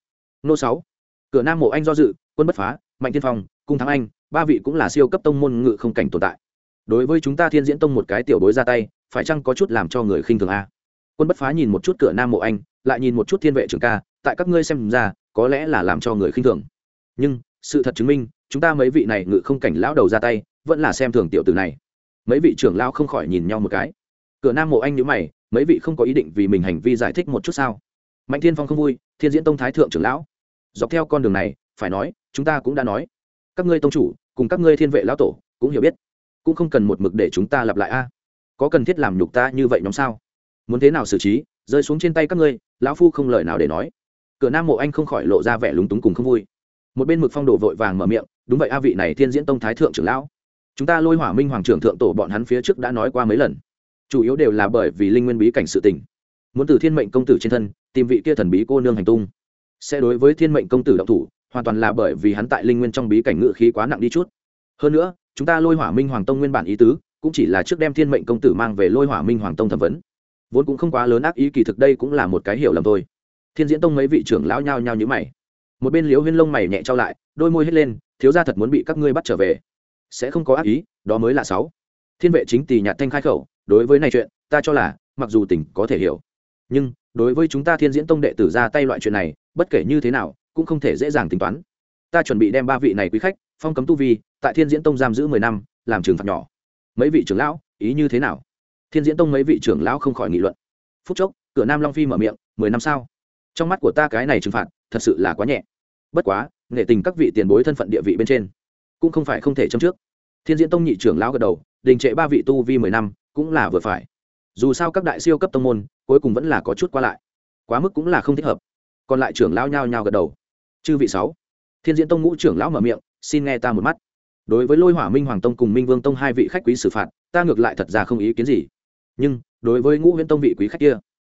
Nô sáu, cửa nam mộ anh do dự, quân bất phá, mạnh tiên phong, cung thắng anh, ba vị cũng là siêu cấp tông môn ngự không cảnh tồn tại đối với chúng ta thiên diễn tông một cái tiểu bối ra tay, phải chăng có chút làm cho người khinh thường a quân bất phá nhìn một chút cửa nam mộ anh, lại nhìn một chút thiên vệ trưởng ca, tại các ngươi xem ra, có lẽ là làm cho người khinh thường. Nhưng, sự thật chứng minh, chúng ta mấy vị này ngự không cảnh lão đầu ra tay, vẫn là xem thường tiểu tử này. Mấy vị trưởng lão không khỏi nhìn nhau một cái. Cửa nam mộ anh nhữ mày, mấy vị không có ý định vì mình hành vi giải thích một chút sao? Mạnh thiên phong không vui, thiên diễn tông thái thượng trưởng lão. Dọc theo con đường này, phải nói, chúng ta cũng đã nói. Các ngươi tông chủ, cùng các ngươi thiên vệ lão tổ, cũng hiểu biết cũng không cần một mực để chúng ta lặp lại a. Có cần thiết làm nhục ta như vậy nhóm sao? Muốn thế nào xử trí? Rơi xuống trên tay các ngươi, lão phu không lời nào để nói. Cửa nam mộ anh không khỏi lộ ra vẻ lúng túng cùng không vui. Một bên mực phong đổ vội vàng mở miệng, đúng vậy a vị này thiên diễn tông thái thượng trưởng lão. Chúng ta lôi hỏa minh hoàng trưởng thượng tổ bọn hắn phía trước đã nói qua mấy lần. Chủ yếu đều là bởi vì linh nguyên bí cảnh sự tình. Muốn từ thiên mệnh công tử trên thân, tìm vị kia thần bí cô nương hành tung. Sẽ đối với thiên mệnh công tử động thủ, hoàn toàn là bởi vì hắn tại linh nguyên trong bí cảnh ngự khí quá nặng đi chút hơn nữa, chúng ta lôi hỏa minh hoàng tông nguyên bản ý tứ cũng chỉ là trước đem thiên mệnh công tử mang về lôi hỏa minh hoàng tông thẩm vấn. Vốn cũng không quá lớn ác ý kỳ thực đây cũng là một cái hiểu lầm thôi. Thiên diễn tông mấy vị trưởng lão nhao nhao như mày. Một bên liếu huyên lông mày nhẹ trao lại, đôi môi hết lên, thiếu ra thật muốn bị các ngươi bắt trở về. Sẽ không có ác ý, đó mới là sáu. Thiên vệ chính tỷ nhạt thanh khai khẩu, đối với này chuyện, ta cho là, mặc dù tỉnh có thể hiểu. Nhưng, đối với chúng ta thiên diễn tông đệ tử ra tay loại chuyện này, bất kể như thế nào, cũng không thể dễ dàng tính toán. Ta chuẩn bị đem ba vị này quý khách phong cấm tu vi, tại thiên diễn tông giam giữ mười năm, làm trường phạt nhỏ. Mấy vị trưởng lão, ý như thế nào? Thiên diễn tông mấy vị trưởng lão không khỏi nghị luận. Phút chốc, cửa nam long phi mở miệng, mười năm sao? Trong mắt của ta cái này trừng phạt, thật sự là quá nhẹ. Bất quá nghệ tình các vị tiền bối thân phận địa vị bên trên, cũng không phải không thể châm trước. Thiên diễn tông nhị trưởng lão gật đầu, đình trệ ba vị tu vi mười năm, cũng là vừa phải. Dù sao các đại siêu cấp tông môn, cuối cùng vẫn là có chút qua lại. Quá mức cũng là không thích hợp. Còn lại trưởng lão nhao nhao gật đầu. Chư vị sáu. Thiên diễn tông ngũ trưởng lão mở miệng xin nghe ta một mắt. Đối với lôi hỏa minh hoàng tông cùng minh vương tông hai vị khách quý xử phạt, ta ngược lại thật ra không ý kiến gì. Nhưng, đối với ngũ huyễn tông vị quý khách kia,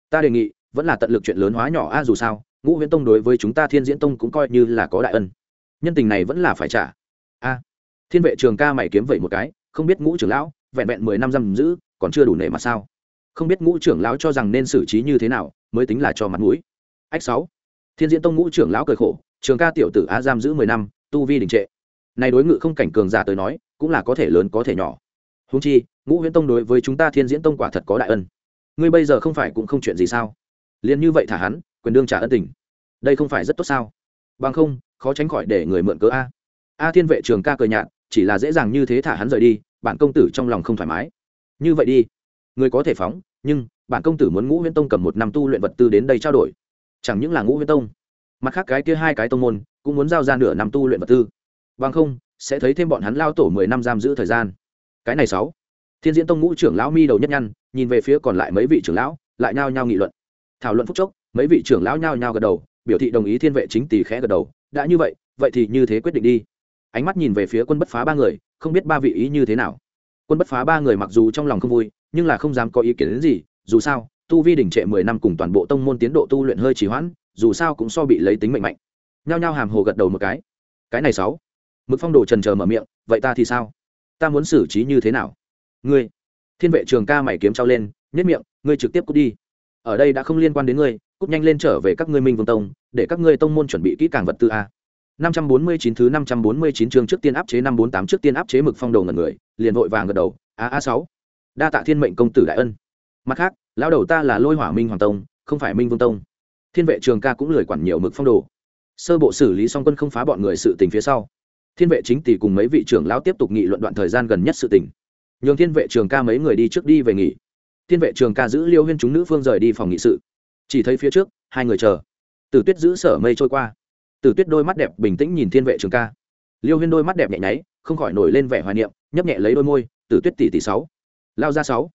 ta đề nghị, vẫn là tận lực chuyện lớn hóa nhỏ a dù sao, ngũ huyễn tông đối với chúng ta thiên diễn tông cũng coi như là có đại ân. Nhân tình này vẫn là phải trả. A, thiên vệ trường ca mày kiếm vậy một cái, không biết ngũ trưởng lão, vẹn vẹn mười năm giam giữ, còn chưa đủ nể mà sao? Không biết ngũ trưởng lão cho rằng nên xử trí như thế nào, mới tính là cho mặt mũi. Ách sáu, thiên diễn tông ngũ trưởng lão cười khổ, trường ca tiểu tử a giam giữ mười năm, tu vi đình trệ này đối ngự không cảnh cường giả tới nói, cũng là có thể lớn có thể nhỏ. Húng chi, ngũ huyễn tông đối với chúng ta thiên diễn tông quả thật có đại ân. Ngươi bây giờ không phải cũng không chuyện gì sao? Liền như vậy thả hắn, quyền đương trả ân tình. Đây không phải rất tốt sao? Bằng không, khó tránh khỏi để người mượn cớ a. A thiên vệ trường ca cười nhạt, chỉ là dễ dàng như thế thả hắn rời đi, bản công tử trong lòng không thoải mái. Như vậy đi. Người có thể phóng, nhưng, bản công tử muốn ngũ huyễn tông cầm một năm tu luyện vật tư đến đây trao đổi. Chẳng những là ngũ huyễn tông, mặt khác cái kia hai cái tông môn, cũng muốn giao ra nửa năm tu luyện vật tư bằng không, sẽ thấy thêm bọn hắn lao tổ mười năm giam giữ thời gian. Cái này sáu. Thiên diễn tông ngũ trưởng lão mi đầu nhất nhăn, nhìn về phía còn lại mấy vị trưởng lão, lại nhao nhao nghị luận. Thảo luận phúc chốc, mấy vị trưởng lão nhao nhao gật đầu, biểu thị đồng ý thiên vệ chính tỷ khẽ gật đầu, đã như vậy vậy thì như thế quyết định đi. Ánh mắt nhìn về phía quân bất phá ba người, không biết ba vị ý như thế nào. Quân bất phá ba người mặc dù trong lòng không vui, nhưng là không dám có ý kiến đến gì, dù sao, tu vi đỉnh trệ mười năm cùng toàn bộ tông môn tiến độ tu luyện hơi trì hoãn, dù sao cũng so bị lấy tính mạnh mạnh. Nhao nhao hàm hồ gật đầu một cái. Cái này sáu mực phong đồ trần chờ mở miệng vậy ta thì sao ta muốn xử trí như thế nào ngươi thiên vệ trường ca mày kiếm trao lên nhất miệng ngươi trực tiếp cút đi ở đây đã không liên quan đến ngươi cút nhanh lên trở về các ngươi minh vương tông để các ngươi tông môn chuẩn bị kỹ càng vật tư a 549 thứ 549 chương trước tiên áp chế 548 trước tiên áp chế mực phong đồ ngần người, liền vội vàng gật đầu, a a sáu, Đa tạ thiên mệnh công tử đại ân. Mặt khác, lão đầu ta là Lôi Hỏa Minh Hoàng Tông, không phải Minh Vương Tông. Thiên vệ trường ca cũng lười quản nhiều mực phong đồ. Sơ bộ xử lý xong quân không phá bọn người sự tình phía sau. Thiên vệ chính tỷ cùng mấy vị trưởng lão tiếp tục nghị luận đoạn thời gian gần nhất sự tình. Nhường thiên vệ trường ca mấy người đi trước đi về nghỉ. Thiên vệ trường ca giữ Liêu Huyên chúng nữ phương rời đi phòng nghị sự. Chỉ thấy phía trước, hai người chờ. Tử Tuyết giữ sở mây trôi qua Tử tuyết đôi mắt đẹp bình tĩnh nhìn thiên vệ trường ca liêu huyên đôi mắt đẹp nhẹ nháy không khỏi nổi lên vẻ hoài niệm nhấp nhẹ lấy đôi môi Tử tuyết tỷ tỷ sáu lao ra sáu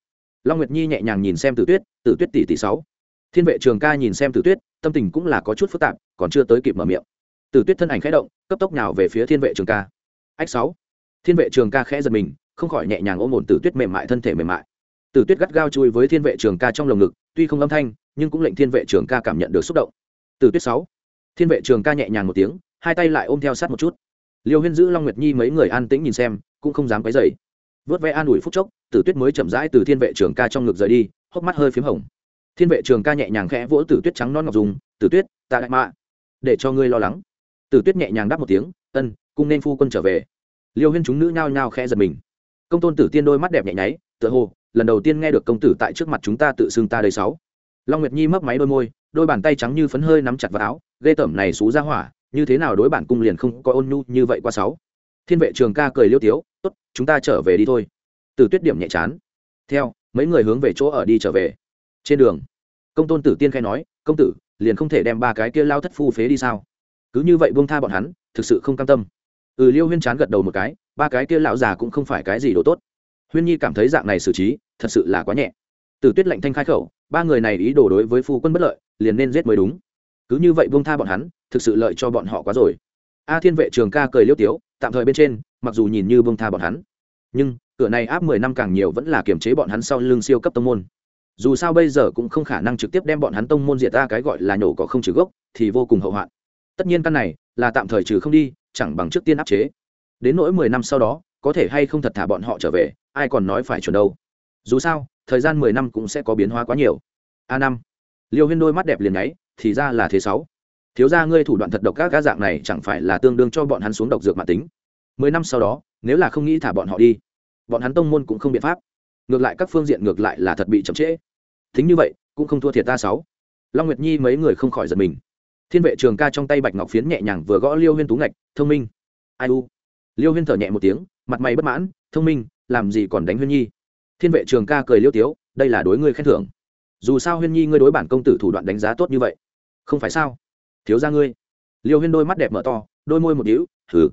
long nguyệt nhi nhẹ nhàng nhìn xem tử tuyết tử tuyết tỷ tỷ sáu thiên vệ trường ca nhìn xem tử tuyết tâm tình cũng là có chút phức tạp còn chưa tới kịp mở miệng tử tuyết thân ảnh khẽ động, cấp tốc nào về phía thiên vệ trường ca. Ách sáu. Thiên vệ trường ca khẽ giật mình, không khỏi nhẹ nhàng ôm ổn tử tuyết mềm mại thân thể mềm mại. Tử tuyết gắt gao chui với thiên vệ trường ca trong lồng ngực, tuy không âm thanh, nhưng cũng lệnh thiên vệ trường ca cảm nhận được xúc động. Tử tuyết sáu. Thiên vệ trường ca nhẹ nhàng một tiếng, hai tay lại ôm theo sát một chút. Liêu huyên giữ long nguyệt nhi mấy người an tĩnh nhìn xem, cũng không dám quấy rầy. vớt vẽ an ủi phút chốc tử tuyết mới chậm rãi từ thiên vệ trường ca trong ngực rời đi, hốc mắt hơi phím hồng. Thiên vệ trường ca nhẹ nhàng khẽ vỗ tử tuyết trắng non ngọc dùng tử tuyết, ta đại mạ, để cho ngươi lo lắng tử tuyết nhẹ nhàng đáp một tiếng, ân, cung nên phu quân trở về. Liêu huyên chúng nữ nhao nhao khẽ giật mình. Công tôn tử tiên đôi mắt đẹp nhẹ nháy, tựa hồ, lần đầu tiên nghe được công tử tại trước mặt chúng ta tự xưng ta đây sáu. Long nguyệt nhi mấp máy đôi môi, đôi bàn tay trắng như phấn hơi nắm chặt vào áo, ghê tởm này xú ra hỏa, như thế nào đối bản cung liền không có ôn nhu như vậy qua sáu. Thiên vệ trường ca cười liêu tiếu, tốt, chúng ta trở về đi thôi. Từ tuyết điểm nhẹ chán. Theo, mấy người hướng về chỗ ở đi trở về. Trên đường, công tôn tử tiên khai nói, công tử, liền không thể đem ba cái kia lao thất phu phế đi sao? Cứ như vậy buông tha bọn hắn, thực sự không cam tâm. Ừ liêu huyên chán gật đầu một cái, ba cái kia lão già cũng không phải cái gì đồ tốt. Huyên nhi cảm thấy dạng này xử trí, thật sự là quá nhẹ. Từ tuyết lạnh thanh khai khẩu, ba người này ý đồ đối với phu quân bất lợi, liền nên giết mới đúng. Cứ như vậy buông tha bọn hắn, thực sự lợi cho bọn họ quá rồi. A thiên vệ trường ca cười liêu tiếu, tạm thời bên trên, mặc dù nhìn như buông tha bọn hắn, nhưng cửa này áp mười năm càng nhiều vẫn là kiềm chế bọn hắn sau lưng siêu cấp tông môn. Dù sao bây giờ cũng không khả năng trực tiếp đem bọn hắn tông môn diệt ra cái gọi là nhổ cỏ không trừ gốc, thì vô cùng hậu hoạn tất nhiên căn này là tạm thời trừ không đi, chẳng bằng trước tiên áp chế. Đến nỗi mười năm sau đó, có thể hay không thật thả bọn họ trở về, ai còn nói phải chuẩn đâu. Dù sao, thời gian mười năm cũng sẽ có biến hóa quá nhiều. A năm. Liêu huyên đôi mắt đẹp liền nháy, thì ra là thế sáu. Thiếu ra ngươi thủ đoạn thật độc các gã dạng này chẳng phải là tương đương cho bọn hắn xuống độc dược mạng tính. Mười năm sau đó, nếu là không nghĩ thả bọn họ đi, bọn hắn tông môn cũng không biện pháp. Ngược lại các phương diện ngược lại là thật bị chậm trễ. Thính như vậy, cũng không thua thiệt ta sáu. Long nguyệt nhi mấy người không khỏi giật mình thiên vệ trường ca trong tay bạch ngọc phiến nhẹ nhàng vừa gõ liêu huyên tú ngạch, thông minh. Ai u? Liêu huyên thở nhẹ một tiếng, mặt mày bất mãn, thông minh, làm gì còn đánh huyên nhi? Thiên vệ trường ca cười liêu tiếu, đây là đối ngươi khen thưởng. Dù sao huyên nhi ngươi đối bản công tử thủ đoạn đánh giá tốt như vậy. Không phải sao? Thiếu ra ngươi. Liêu huyên đôi mắt đẹp mở to, đôi môi một đĩu thử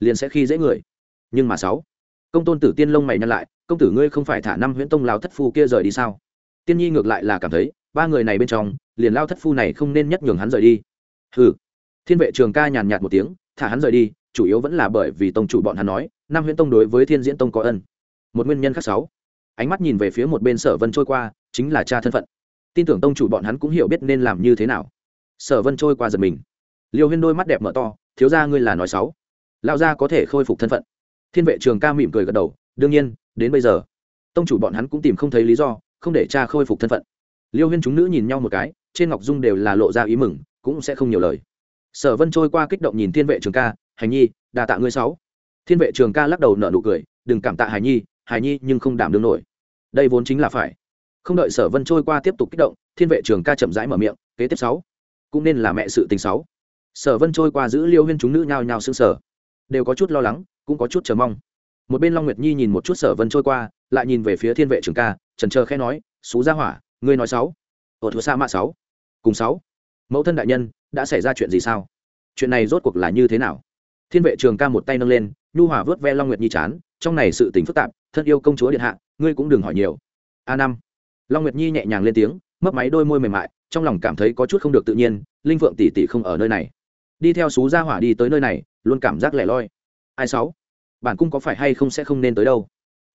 liền sẽ khi dễ người. Nhưng mà sáu, công tôn tử tiên lông mày nhăn lại, công tử ngươi không phải thả năm huyễn tông lao thất phu kia rời đi sao? Tiên nhi ngược lại là cảm thấy, ba người này bên trong, liền lao thất phu này không nên nhất nhường hắn rời đi hừ. Thiên vệ trường ca nhàn nhạt một tiếng, thả hắn rời đi, chủ yếu vẫn là bởi vì tông chủ bọn hắn nói năm huyễn tông đối với thiên diễn tông có ân. Một nguyên nhân khác sáu. Ánh mắt nhìn về phía một bên sở vân trôi qua, chính là cha thân phận. Tin tưởng tông chủ bọn hắn cũng hiểu biết nên làm như thế nào. Sở vân trôi qua giật mình. Liêu huyên đôi mắt đẹp mở to, thiếu ra ngươi là nói sáu. Lao ra có thể khôi phục thân phận. Thiên vệ trường ca mỉm cười gật đầu, đương nhiên, đến bây giờ, tông chủ bọn hắn cũng tìm không thấy lý do, không để cha khôi phục thân phận. Liêu huyên chúng nữ nhìn nhau một cái, trên ngọc dung đều là lộ ra ý mừng cũng sẽ không nhiều lời. Sở vân trôi qua kích động nhìn thiên vệ trường ca, hành nhi đà tạ ngươi sáu. Thiên vệ trường ca lắc đầu nở nụ cười, đừng cảm tạ hải nhi hải nhi nhưng không đảm đương nổi. Đây vốn chính là phải. Không đợi sở vân trôi qua tiếp tục kích động, thiên vệ trường ca chậm rãi mở miệng, kế tiếp sáu, cũng nên là mẹ sự tình sáu. Sở vân trôi qua giữ liêu huyên chúng nữ nhao nhao xương sở đều có chút lo lắng, cũng có chút chờ mong. Một bên long nguyệt nhi nhìn một chút sở vân trôi qua, lại nhìn về phía thiên vệ trường ca, trần trờ khẽ nói, xú ra hỏa, ngươi nói sáu. Ở thua sa mạ sáu. Cùng sáu mẫu thân đại nhân, đã xảy ra chuyện gì sao? Chuyện này rốt cuộc là như thế nào? Thiên vệ trường ca một tay nâng lên, nhu hòa vớt ve long nguyệt nhi chán, trong này sự tình phức tạp, thân yêu công chúa điện hạ, ngươi cũng đừng hỏi nhiều. A năm. Long nguyệt nhi nhẹ nhàng lên tiếng, mấp máy đôi môi mềm mại, trong lòng cảm thấy có chút không được tự nhiên, linh vượng tỷ tỷ không ở nơi này. Đi theo xú gia hỏa đi tới nơi này, luôn cảm giác lẻ loi. Ai sáu? Bản cung có phải hay không sẽ không nên tới đâu?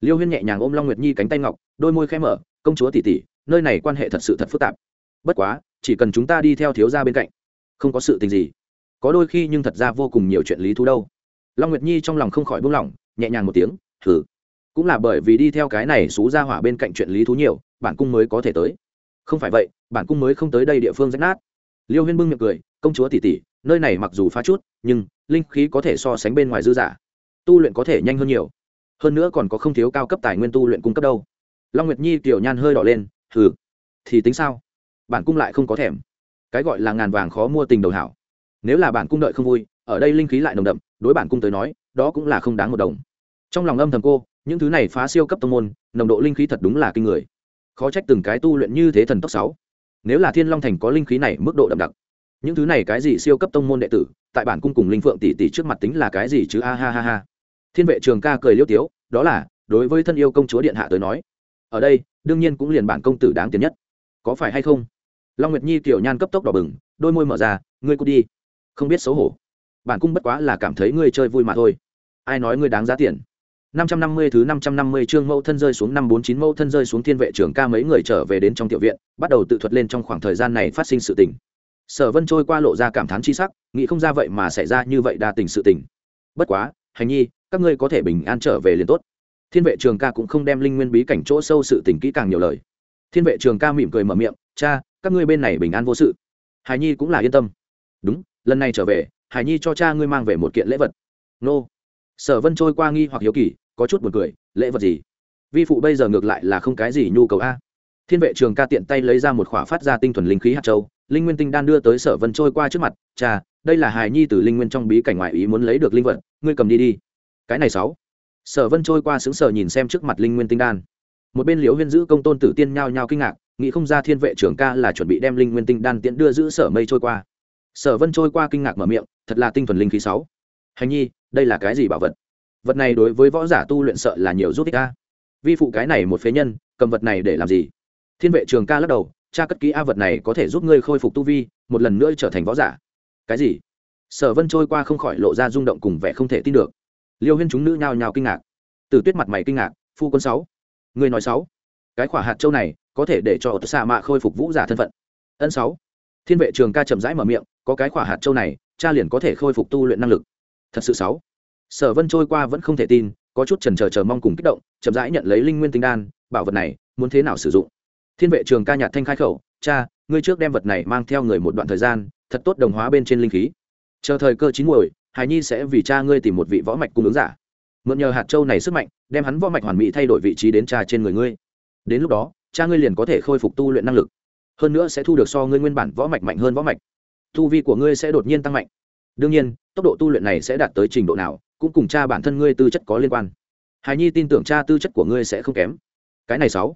Liêu huyên nhẹ nhàng ôm long nguyệt nhi cánh tay ngọc, đôi môi khẽ mở, công chúa tỷ tỷ, nơi này quan hệ thật sự thật phức tạp. Bất quá chỉ cần chúng ta đi theo thiếu gia bên cạnh, không có sự tình gì. Có đôi khi nhưng thật ra vô cùng nhiều chuyện lý thú đâu. Long nguyệt nhi trong lòng không khỏi buông lỏng, nhẹ nhàng một tiếng thử cũng là bởi vì đi theo cái này xú ra hỏa bên cạnh chuyện lý thú nhiều, bản cung mới có thể tới. Không phải vậy, bản cung mới không tới đây địa phương rách nát. Liêu huyên bưng miệng cười, công chúa tỷ tỷ, nơi này mặc dù phá chút, nhưng linh khí có thể so sánh bên ngoài dư giả. Tu luyện có thể nhanh hơn nhiều. Hơn nữa còn có không thiếu cao cấp tài nguyên tu luyện cung cấp đâu. Long nguyệt nhi tiểu nhan hơi đỏ lên, hừ, thì tính sao? Bản cung lại không có thèm. Cái gọi là ngàn vàng khó mua tình đầu hảo. Nếu là bản cung đợi không vui, ở đây linh khí lại nồng đậm, đối bản cung tới nói, đó cũng là không đáng một đồng. Trong lòng âm thầm cô, những thứ này phá siêu cấp tông môn, nồng độ linh khí thật đúng là kinh người. Khó trách từng cái tu luyện như thế thần tốc sáu. Nếu là thiên long thành có linh khí này mức độ đậm đặc, những thứ này cái gì siêu cấp tông môn đệ tử, tại bản cung cùng linh phượng tỷ tỷ trước mặt tính là cái gì chứ? A ha ha ha. Thiên vệ trường ca cười liêu tiếu, đó là, đối với thân yêu công chúa điện hạ tới nói, ở đây, đương nhiên cũng liền bản công tử đáng tiền nhất. Có phải hay không? Long nguyệt nhi kiểu nhan cấp tốc đỏ bừng đôi môi mở ra ngươi cút đi không biết xấu hổ bản cung bất quá là cảm thấy ngươi chơi vui mà thôi ai nói ngươi đáng giá tiền năm trăm năm mươi thứ năm trăm năm mươi chương mẫu thân rơi xuống năm bốn chín mẫu thân rơi xuống thiên vệ trưởng ca mấy người trở về đến trong tiểu viện, bắt đầu tự thuật lên trong khoảng thời gian này phát sinh sự tình. Sở Vân trôi qua lộ ra cảm thán chi sắc, nghĩ không ra vậy mà xảy ra như vậy đa tình sự tình. Bất quá, hành nhi, các ngươi có thể bình an trở về liền tốt. Thiên vệ trường ca cũng không đem linh nguyên bí cảnh chỗ sâu sự tình kỹ càng nhiều lời. Thiên vệ trường ca mỉm cười mở miệng, "Cha, các ngươi bên này bình an vô sự." Hải Nhi cũng là yên tâm. "Đúng, lần này trở về, Hải Nhi cho cha ngươi mang về một kiện lễ vật." "Nô." Sở Vân trôi qua nghi hoặc hiếu kỳ, có chút buồn cười lễ vật gì vi phụ bây giờ ngược lại là không cái gì nhu cầu a thiên vệ trường ca tiện tay lấy ra một khỏa phát ra tinh thuần linh khí hạt châu linh nguyên tinh đan đưa tới sở vân trôi qua trước mặt cha đây là hài nhi từ linh nguyên trong bí cảnh ngoại ý muốn lấy được linh vật ngươi cầm đi đi cái này sáu sở vân trôi qua xứng sở nhìn xem trước mặt linh nguyên tinh đan một bên liễu huyên giữ công tôn tử tiên nhao nhao kinh ngạc nghĩ không ra thiên vệ trưởng ca là chuẩn bị đem linh nguyên tinh đan tiễn đưa giữ sở mây trôi qua. Sở vân trôi qua kinh ngạc mở miệng, thật là tinh thuần linh khí sáu. Hành nhi, đây là cái gì bảo vật? Vật này đối với võ giả tu luyện sợ là nhiều giúp ích ca vi phụ cái này một phế nhân, cầm vật này để làm gì? Thiên vệ trường ca lắc đầu, cha cất ký a vật này có thể giúp ngươi khôi phục tu vi, một lần nữa trở thành võ giả. Cái gì? Sở vân trôi qua không khỏi lộ ra rung động cùng vẻ không thể tin được. Liêu huyên chúng nữ nhào nhào kinh ngạc. Từ tuyết mặt mày kinh ngạc, phu quân sáu người nói sáu, cái khỏa hạt châu này có thể để cho xạ mạ khôi phục vũ giả thân phận. Ân sáu. Thiên vệ trường ca chậm rãi mở miệng, có cái khỏa hạt châu này, cha liền có thể khôi phục tu luyện năng lực. Thật sự sáu. Sở vân trôi qua vẫn không thể tin, có chút trần trờ chờ mong cùng kích động, chậm rãi nhận lấy linh nguyên tinh đan, bảo vật này, muốn thế nào sử dụng? Thiên vệ trường ca nhạt thanh khai khẩu, cha, ngươi trước đem vật này mang theo người một đoạn thời gian, thật tốt đồng hóa bên trên linh khí. Chờ thời cơ chín muồi, hài nhi sẽ vì cha ngươi tìm một vị võ mạch cung ứng giả. Mượn nhờ hạt châu này sức mạnh, đem hắn võ mạch hoàn mỹ thay đổi vị trí đến cha trên người ngươi. Đến lúc đó cha ngươi liền có thể khôi phục tu luyện năng lực. Hơn nữa sẽ thu được so ngươi nguyên bản võ mạch mạnh hơn võ mạch. Tu vi của ngươi sẽ đột nhiên tăng mạnh. Đương nhiên, tốc độ tu luyện này sẽ đạt tới trình độ nào, cũng cùng cha bản thân ngươi tư chất có liên quan. Hài nhi tin tưởng cha tư chất của ngươi sẽ không kém. Cái này sáu.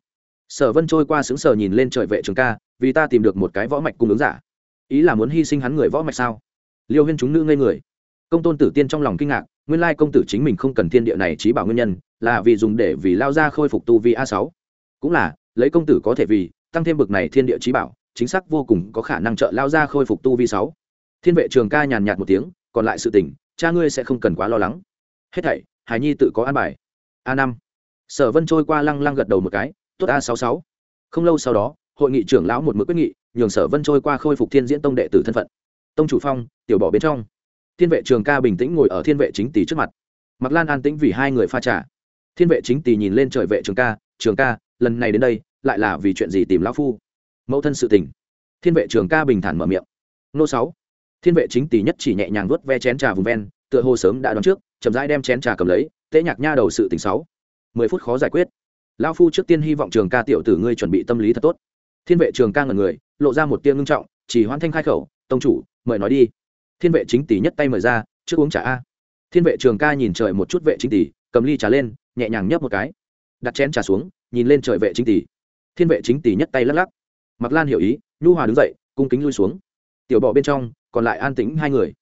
Sở vân trôi qua xứng sờ nhìn lên trời vệ trường ca, vì ta tìm được một cái võ mạch cung ứng giả. Ý là muốn hy sinh hắn người võ mạch sao? Liêu huyên chúng nữ ngây người. Công tôn tử tiên trong lòng kinh ngạc, nguyên lai công tử chính mình không cần thiên địa này trí bảo nguyên nhân, là vì dùng để vì lao ra khôi phục tu vi a sáu. Cũng là lấy công tử có thể vì, tăng thêm bực này thiên địa trí bảo, chính xác vô cùng có khả năng trợ lao ra khôi phục tu vi sáu. Thiên vệ trường ca nhàn nhạt một tiếng, còn lại sự tình, cha ngươi sẽ không cần quá lo lắng. Hết thảy hải nhi tự có an bài. A năm. Sở vân trôi qua lăng lăng gật đầu một cái, tốt a sáu sáu. Không lâu sau đó, hội nghị trưởng lão một mực quyết nghị, nhường sở vân trôi qua khôi phục thiên diễn tông đệ tử thân phận. Tông chủ phong, tiểu bỏ bên trong. Thiên vệ trường ca bình tĩnh ngồi ở thiên vệ chính tỷ trước mặt. Mặc lan an tĩnh vì hai người pha trà. Thiên vệ chính tỷ nhìn lên trời vệ trường ca trường ca, lần này đến đây lại là vì chuyện gì tìm lão phu? Mẫu thân sự tình. Thiên vệ trường ca bình thản mở miệng. Nô sáu. Thiên vệ chính tỷ nhất chỉ nhẹ nhàng vuốt ve chén trà vùng ven, tựa hồ sớm đã đoán trước, chậm rãi đem chén trà cầm lấy tễ nhạc nha đầu sự tình sáu. Mười phút khó giải quyết. Lão phu trước tiên hy vọng trường ca tiểu tử ngươi chuẩn bị tâm lý thật tốt. Thiên vệ trường ca ngẩn người, lộ ra một tia ngưng trọng, chỉ hoan thanh khai khẩu, tông chủ, mời nói đi. Thiên vệ chính tỷ nhất tay mời ra, trước uống trà a. Thiên vệ trường ca nhìn trời một chút vệ chính tỷ cầm ly trà lên, nhẹ nhàng nhấp một cái. Đặt chén trà xuống, nhìn lên trời vệ chính tỷ thiên vệ chính tỷ nhất tay lắc lắc. Mặc lan hiểu ý, nhu hòa đứng dậy, cung kính lui xuống. Tiểu bọ bên trong, còn lại an tĩnh hai người.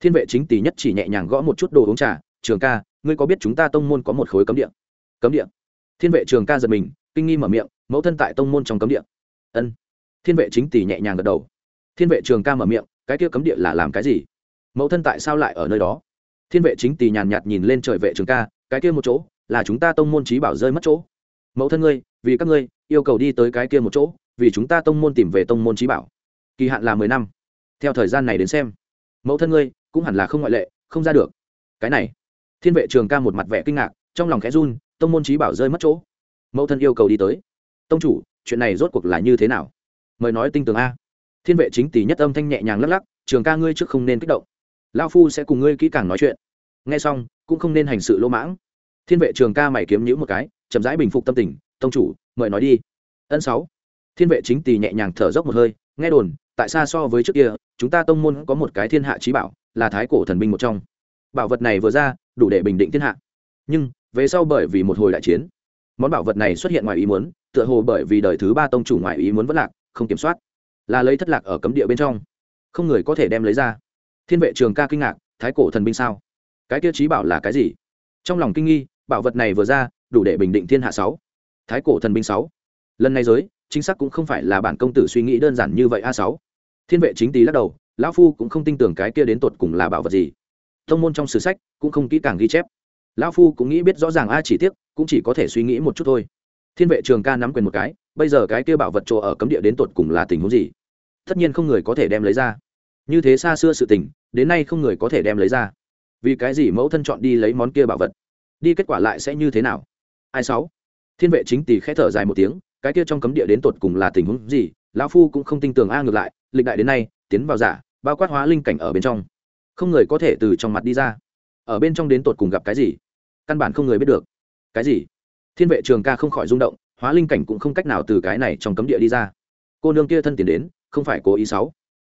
Thiên vệ chính tỷ nhất chỉ nhẹ nhàng gõ một chút đồ uống trà, trường ca, ngươi có biết chúng ta tông môn có một khối cấm địa? Cấm địa? Thiên vệ trường ca giật mình, kinh nghi mở miệng, mẫu thân tại tông môn trong cấm địa. Ân. Thiên vệ chính tỷ nhẹ nhàng gật đầu. Thiên vệ trường ca mở miệng, cái kia cấm địa là làm cái gì? Mẫu thân tại sao lại ở nơi đó? Thiên vệ chính tỷ nhàn nhạt nhìn lên trời vệ trường ca, cái kia một chỗ, là chúng ta tông môn trí bảo rơi mất chỗ. Mẫu thân ngươi, vì các ngươi yêu cầu đi tới cái kia một chỗ, vì chúng ta tông môn tìm về tông môn trí bảo. Kỳ hạn là mười năm. Theo thời gian này đến xem, mẫu thân ngươi cũng hẳn là không ngoại lệ, không ra được. Cái này, thiên vệ trường ca một mặt vẻ kinh ngạc, trong lòng khẽ run, tông môn trí bảo rơi mất chỗ. Mẫu thân yêu cầu đi tới. Tông chủ, chuyện này rốt cuộc là như thế nào? Mời nói tinh tường a. Thiên vệ chính tỷ nhất âm thanh nhẹ nhàng lắc lắc, trường ca ngươi trước không nên kích động. Lao phu sẽ cùng ngươi kỹ càng nói chuyện. Nghe xong, cũng không nên hành sự lỗ mãng. Thiên vệ trường ca mày kiếm nhữ một cái, chậm rãi bình phục tâm tình, tông chủ mời nói đi. Ân sáu. Thiên vệ chính tỳ nhẹ nhàng thở dốc một hơi, nghe đồn, tại sao so với trước kia, chúng ta tông môn có một cái thiên hạ trí bảo, là thái cổ thần binh một trong. Bảo vật này vừa ra, đủ để bình định thiên hạ. Nhưng, về sau bởi vì một hồi đại chiến, món bảo vật này xuất hiện ngoài ý muốn, tựa hồ bởi vì đời thứ ba tông chủ ngoài ý muốn vẫn lạc, không kiểm soát. Là lấy thất lạc ở cấm địa bên trong. Không người có thể đem lấy ra. Thiên vệ trường ca kinh ngạc, thái cổ thần binh sao? Cái tiêu chí bảo là cái gì? Trong lòng kinh nghi, bảo vật này vừa ra, đủ để bình định thiên hạ sáu thái cổ thần binh sáu. Lần này giới, chính xác cũng không phải là bản công tử suy nghĩ đơn giản như vậy a sáu. Thiên vệ chính tý lắc đầu, lão phu cũng không tin tưởng cái kia đến tột cùng là bảo vật gì. Thông môn trong sử sách cũng không kỹ càng ghi chép. Lão phu cũng nghĩ biết rõ ràng a chỉ tiếc, cũng chỉ có thể suy nghĩ một chút thôi. Thiên vệ trường ca nắm quyền một cái, bây giờ cái kia bảo vật chỗ ở cấm địa đến tột cùng là tình huống gì? Tất nhiên không người có thể đem lấy ra. Như thế xa xưa sự tình, đến nay không người có thể đem lấy ra. Vì cái gì mẫu thân chọn đi lấy món kia bảo vật? Đi kết quả lại sẽ như thế nào? Ai sáu? Thiên vệ chính tỷ khẽ thở dài một tiếng, cái kia trong cấm địa đến tột cùng là tình huống gì, lão phu cũng không tin tưởng a ngược lại, lịch đại đến nay, tiến vào giả, bao quát hóa linh cảnh ở bên trong. Không người có thể từ trong mặt đi ra. Ở bên trong đến tột cùng gặp cái gì? Căn bản không người biết được. Cái gì? Thiên vệ trường ca không khỏi rung động, hóa linh cảnh cũng không cách nào từ cái này trong cấm địa đi ra. Cô nương kia thân tiền đến, không phải cố ý sáu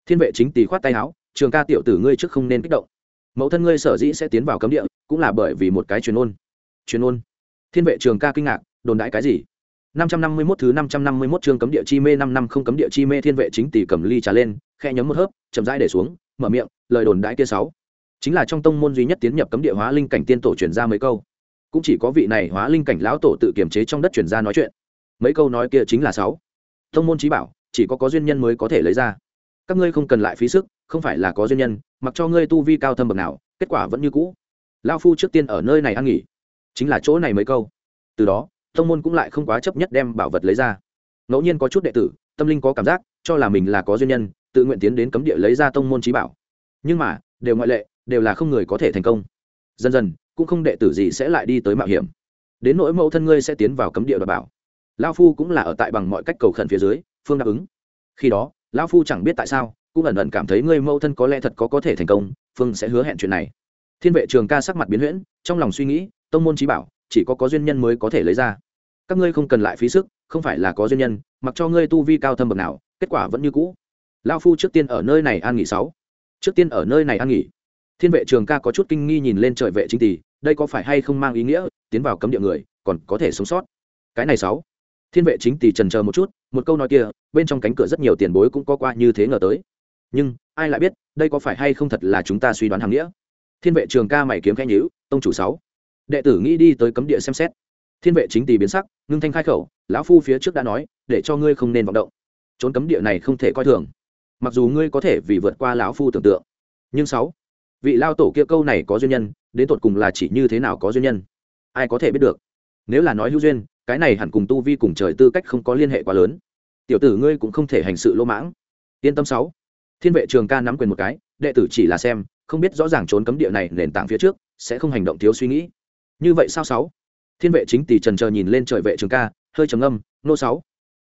thiên vệ chính tỳ khoát tay áo, trường ca tiểu tử ngươi trước không nên kích động. Mẫu thân ngươi sở dĩ sẽ tiến vào cấm địa, cũng là bởi vì một cái truyền ôn. Truyền ôn. Thiên vệ trường ca kinh ngạc đồn đại cái gì 551 thứ 551 chương cấm địa chi mê 5 năm không cấm địa chi mê thiên vệ chính tỷ cầm ly trà lên, khẽ nhấm một hớp, chậm rãi để xuống, mở miệng, lời đồn đại kia sáu, chính là trong tông môn duy nhất tiến nhập cấm địa hóa linh cảnh tiên tổ truyền ra mấy câu. Cũng chỉ có vị này hóa linh cảnh lão tổ tự kiềm chế trong đất truyền ra nói chuyện. Mấy câu nói kia chính là sáu. Tông môn chí bảo, chỉ có có duyên nhân mới có thể lấy ra. Các ngươi không cần lại phí sức, không phải là có duyên nhân, mặc cho ngươi tu vi cao thâm bậc nào, kết quả vẫn như cũ. Lão phu trước tiên ở nơi này ăn nghỉ, chính là chỗ này mấy câu. Từ đó, tông môn cũng lại không quá chấp nhất đem bảo vật lấy ra. Ngẫu nhiên có chút đệ tử, tâm linh có cảm giác, cho là mình là có duyên nhân, tự nguyện tiến đến cấm địa lấy ra tông môn trí bảo. Nhưng mà, đều ngoại lệ, đều là không người có thể thành công. Dần dần, cũng không đệ tử gì sẽ lại đi tới mạo hiểm. Đến nỗi mẫu thân ngươi sẽ tiến vào cấm địa đoạt bảo. Lao phu cũng là ở tại bằng mọi cách cầu khẩn phía dưới, phương đáp ứng. Khi đó lao phu chẳng biết tại sao, cũng ẩn ẩn cảm thấy ngươi mẫu thân có lẽ thật có có thể thành công, phương sẽ hứa hẹn chuyện này. Thiên vệ trường ca sắc mặt biến huyễn, trong lòng suy nghĩ, tông môn trí bảo chỉ có có duyên nhân mới có thể lấy ra. Các ngươi không cần lại phí sức, không phải là có duyên nhân, mặc cho ngươi tu vi cao thâm bậc nào, kết quả vẫn như cũ. Lao phu trước tiên ở nơi này an nghỉ sáu. Trước tiên ở nơi này an nghỉ. Thiên vệ trường ca có chút kinh nghi nhìn lên trời vệ chính tỷ, đây có phải hay không mang ý nghĩa, tiến vào cấm địa người, còn có thể sống sót. Cái này sáu. Thiên vệ chính tỷ trần chờ một chút, một câu nói kia, bên trong cánh cửa rất nhiều tiền bối cũng có qua như thế ngờ tới. Nhưng, ai lại biết, đây có phải hay không thật là chúng ta suy đoán hàng nghĩa? Thiên vệ trường ca mày kiếm khẽ nhữ tông chủ sáu đệ tử nghĩ đi tới cấm địa xem xét. Thiên vệ chính tỳ biến sắc, ngưng thanh khai khẩu, lão phu phía trước đã nói, để cho ngươi không nên vọng động. Trốn cấm địa này không thể coi thường. Mặc dù ngươi có thể vì vượt qua lão phu tưởng tượng, nhưng sáu, vị lao tổ kia câu này có duyên nhân, đến tột cùng là chỉ như thế nào có duyên nhân? Ai có thể biết được? Nếu là nói hữu duyên, cái này hẳn cùng tu vi cùng trời tư cách không có liên hệ quá lớn. Tiểu tử ngươi cũng không thể hành sự lỗ mãng. Yên tâm sáu. Thiên vệ trường ca nắm quyền một cái, đệ tử chỉ là xem, không biết rõ ràng trốn cấm địa này nền tảng phía trước sẽ không hành động thiếu suy nghĩ như vậy sao sáu? Thiên vệ chính tỷ trần chờ nhìn lên trời vệ trường ca, hơi trầm âm nô sáu,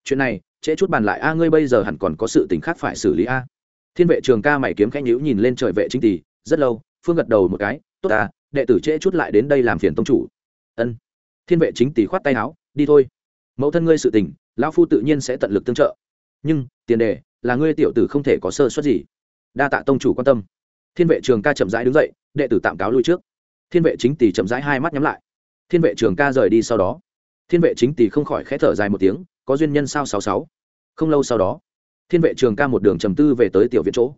chuyện này, trễ chút bàn lại a, ngươi bây giờ hẳn còn có sự tình khác phải xử lý a. Thiên vệ trường ca mày kiếm khẽ nhíu nhìn lên trời vệ chính tỷ rất lâu, phương gật đầu một cái, tốt ta, đệ tử trễ chút lại đến đây làm phiền tông chủ. Ân. Thiên vệ chính tỷ khoát tay áo, đi thôi. Mẫu thân ngươi sự tình, lão phu tự nhiên sẽ tận lực tương trợ. Nhưng, tiền đề, là ngươi tiểu tử không thể có sơ suất gì. Đa tạ tông chủ quan tâm. Thiên vệ trường ca chậm rãi đứng dậy, đệ tử tạm cáo lui trước thiên vệ chính tỷ chậm rãi hai mắt nhắm lại. Thiên vệ trường ca rời đi sau đó. Thiên vệ chính tỷ không khỏi khẽ thở dài một tiếng, có duyên nhân sao sáu sáu. Không lâu sau đó, thiên vệ trường ca một đường trầm tư về tới tiểu viện chỗ.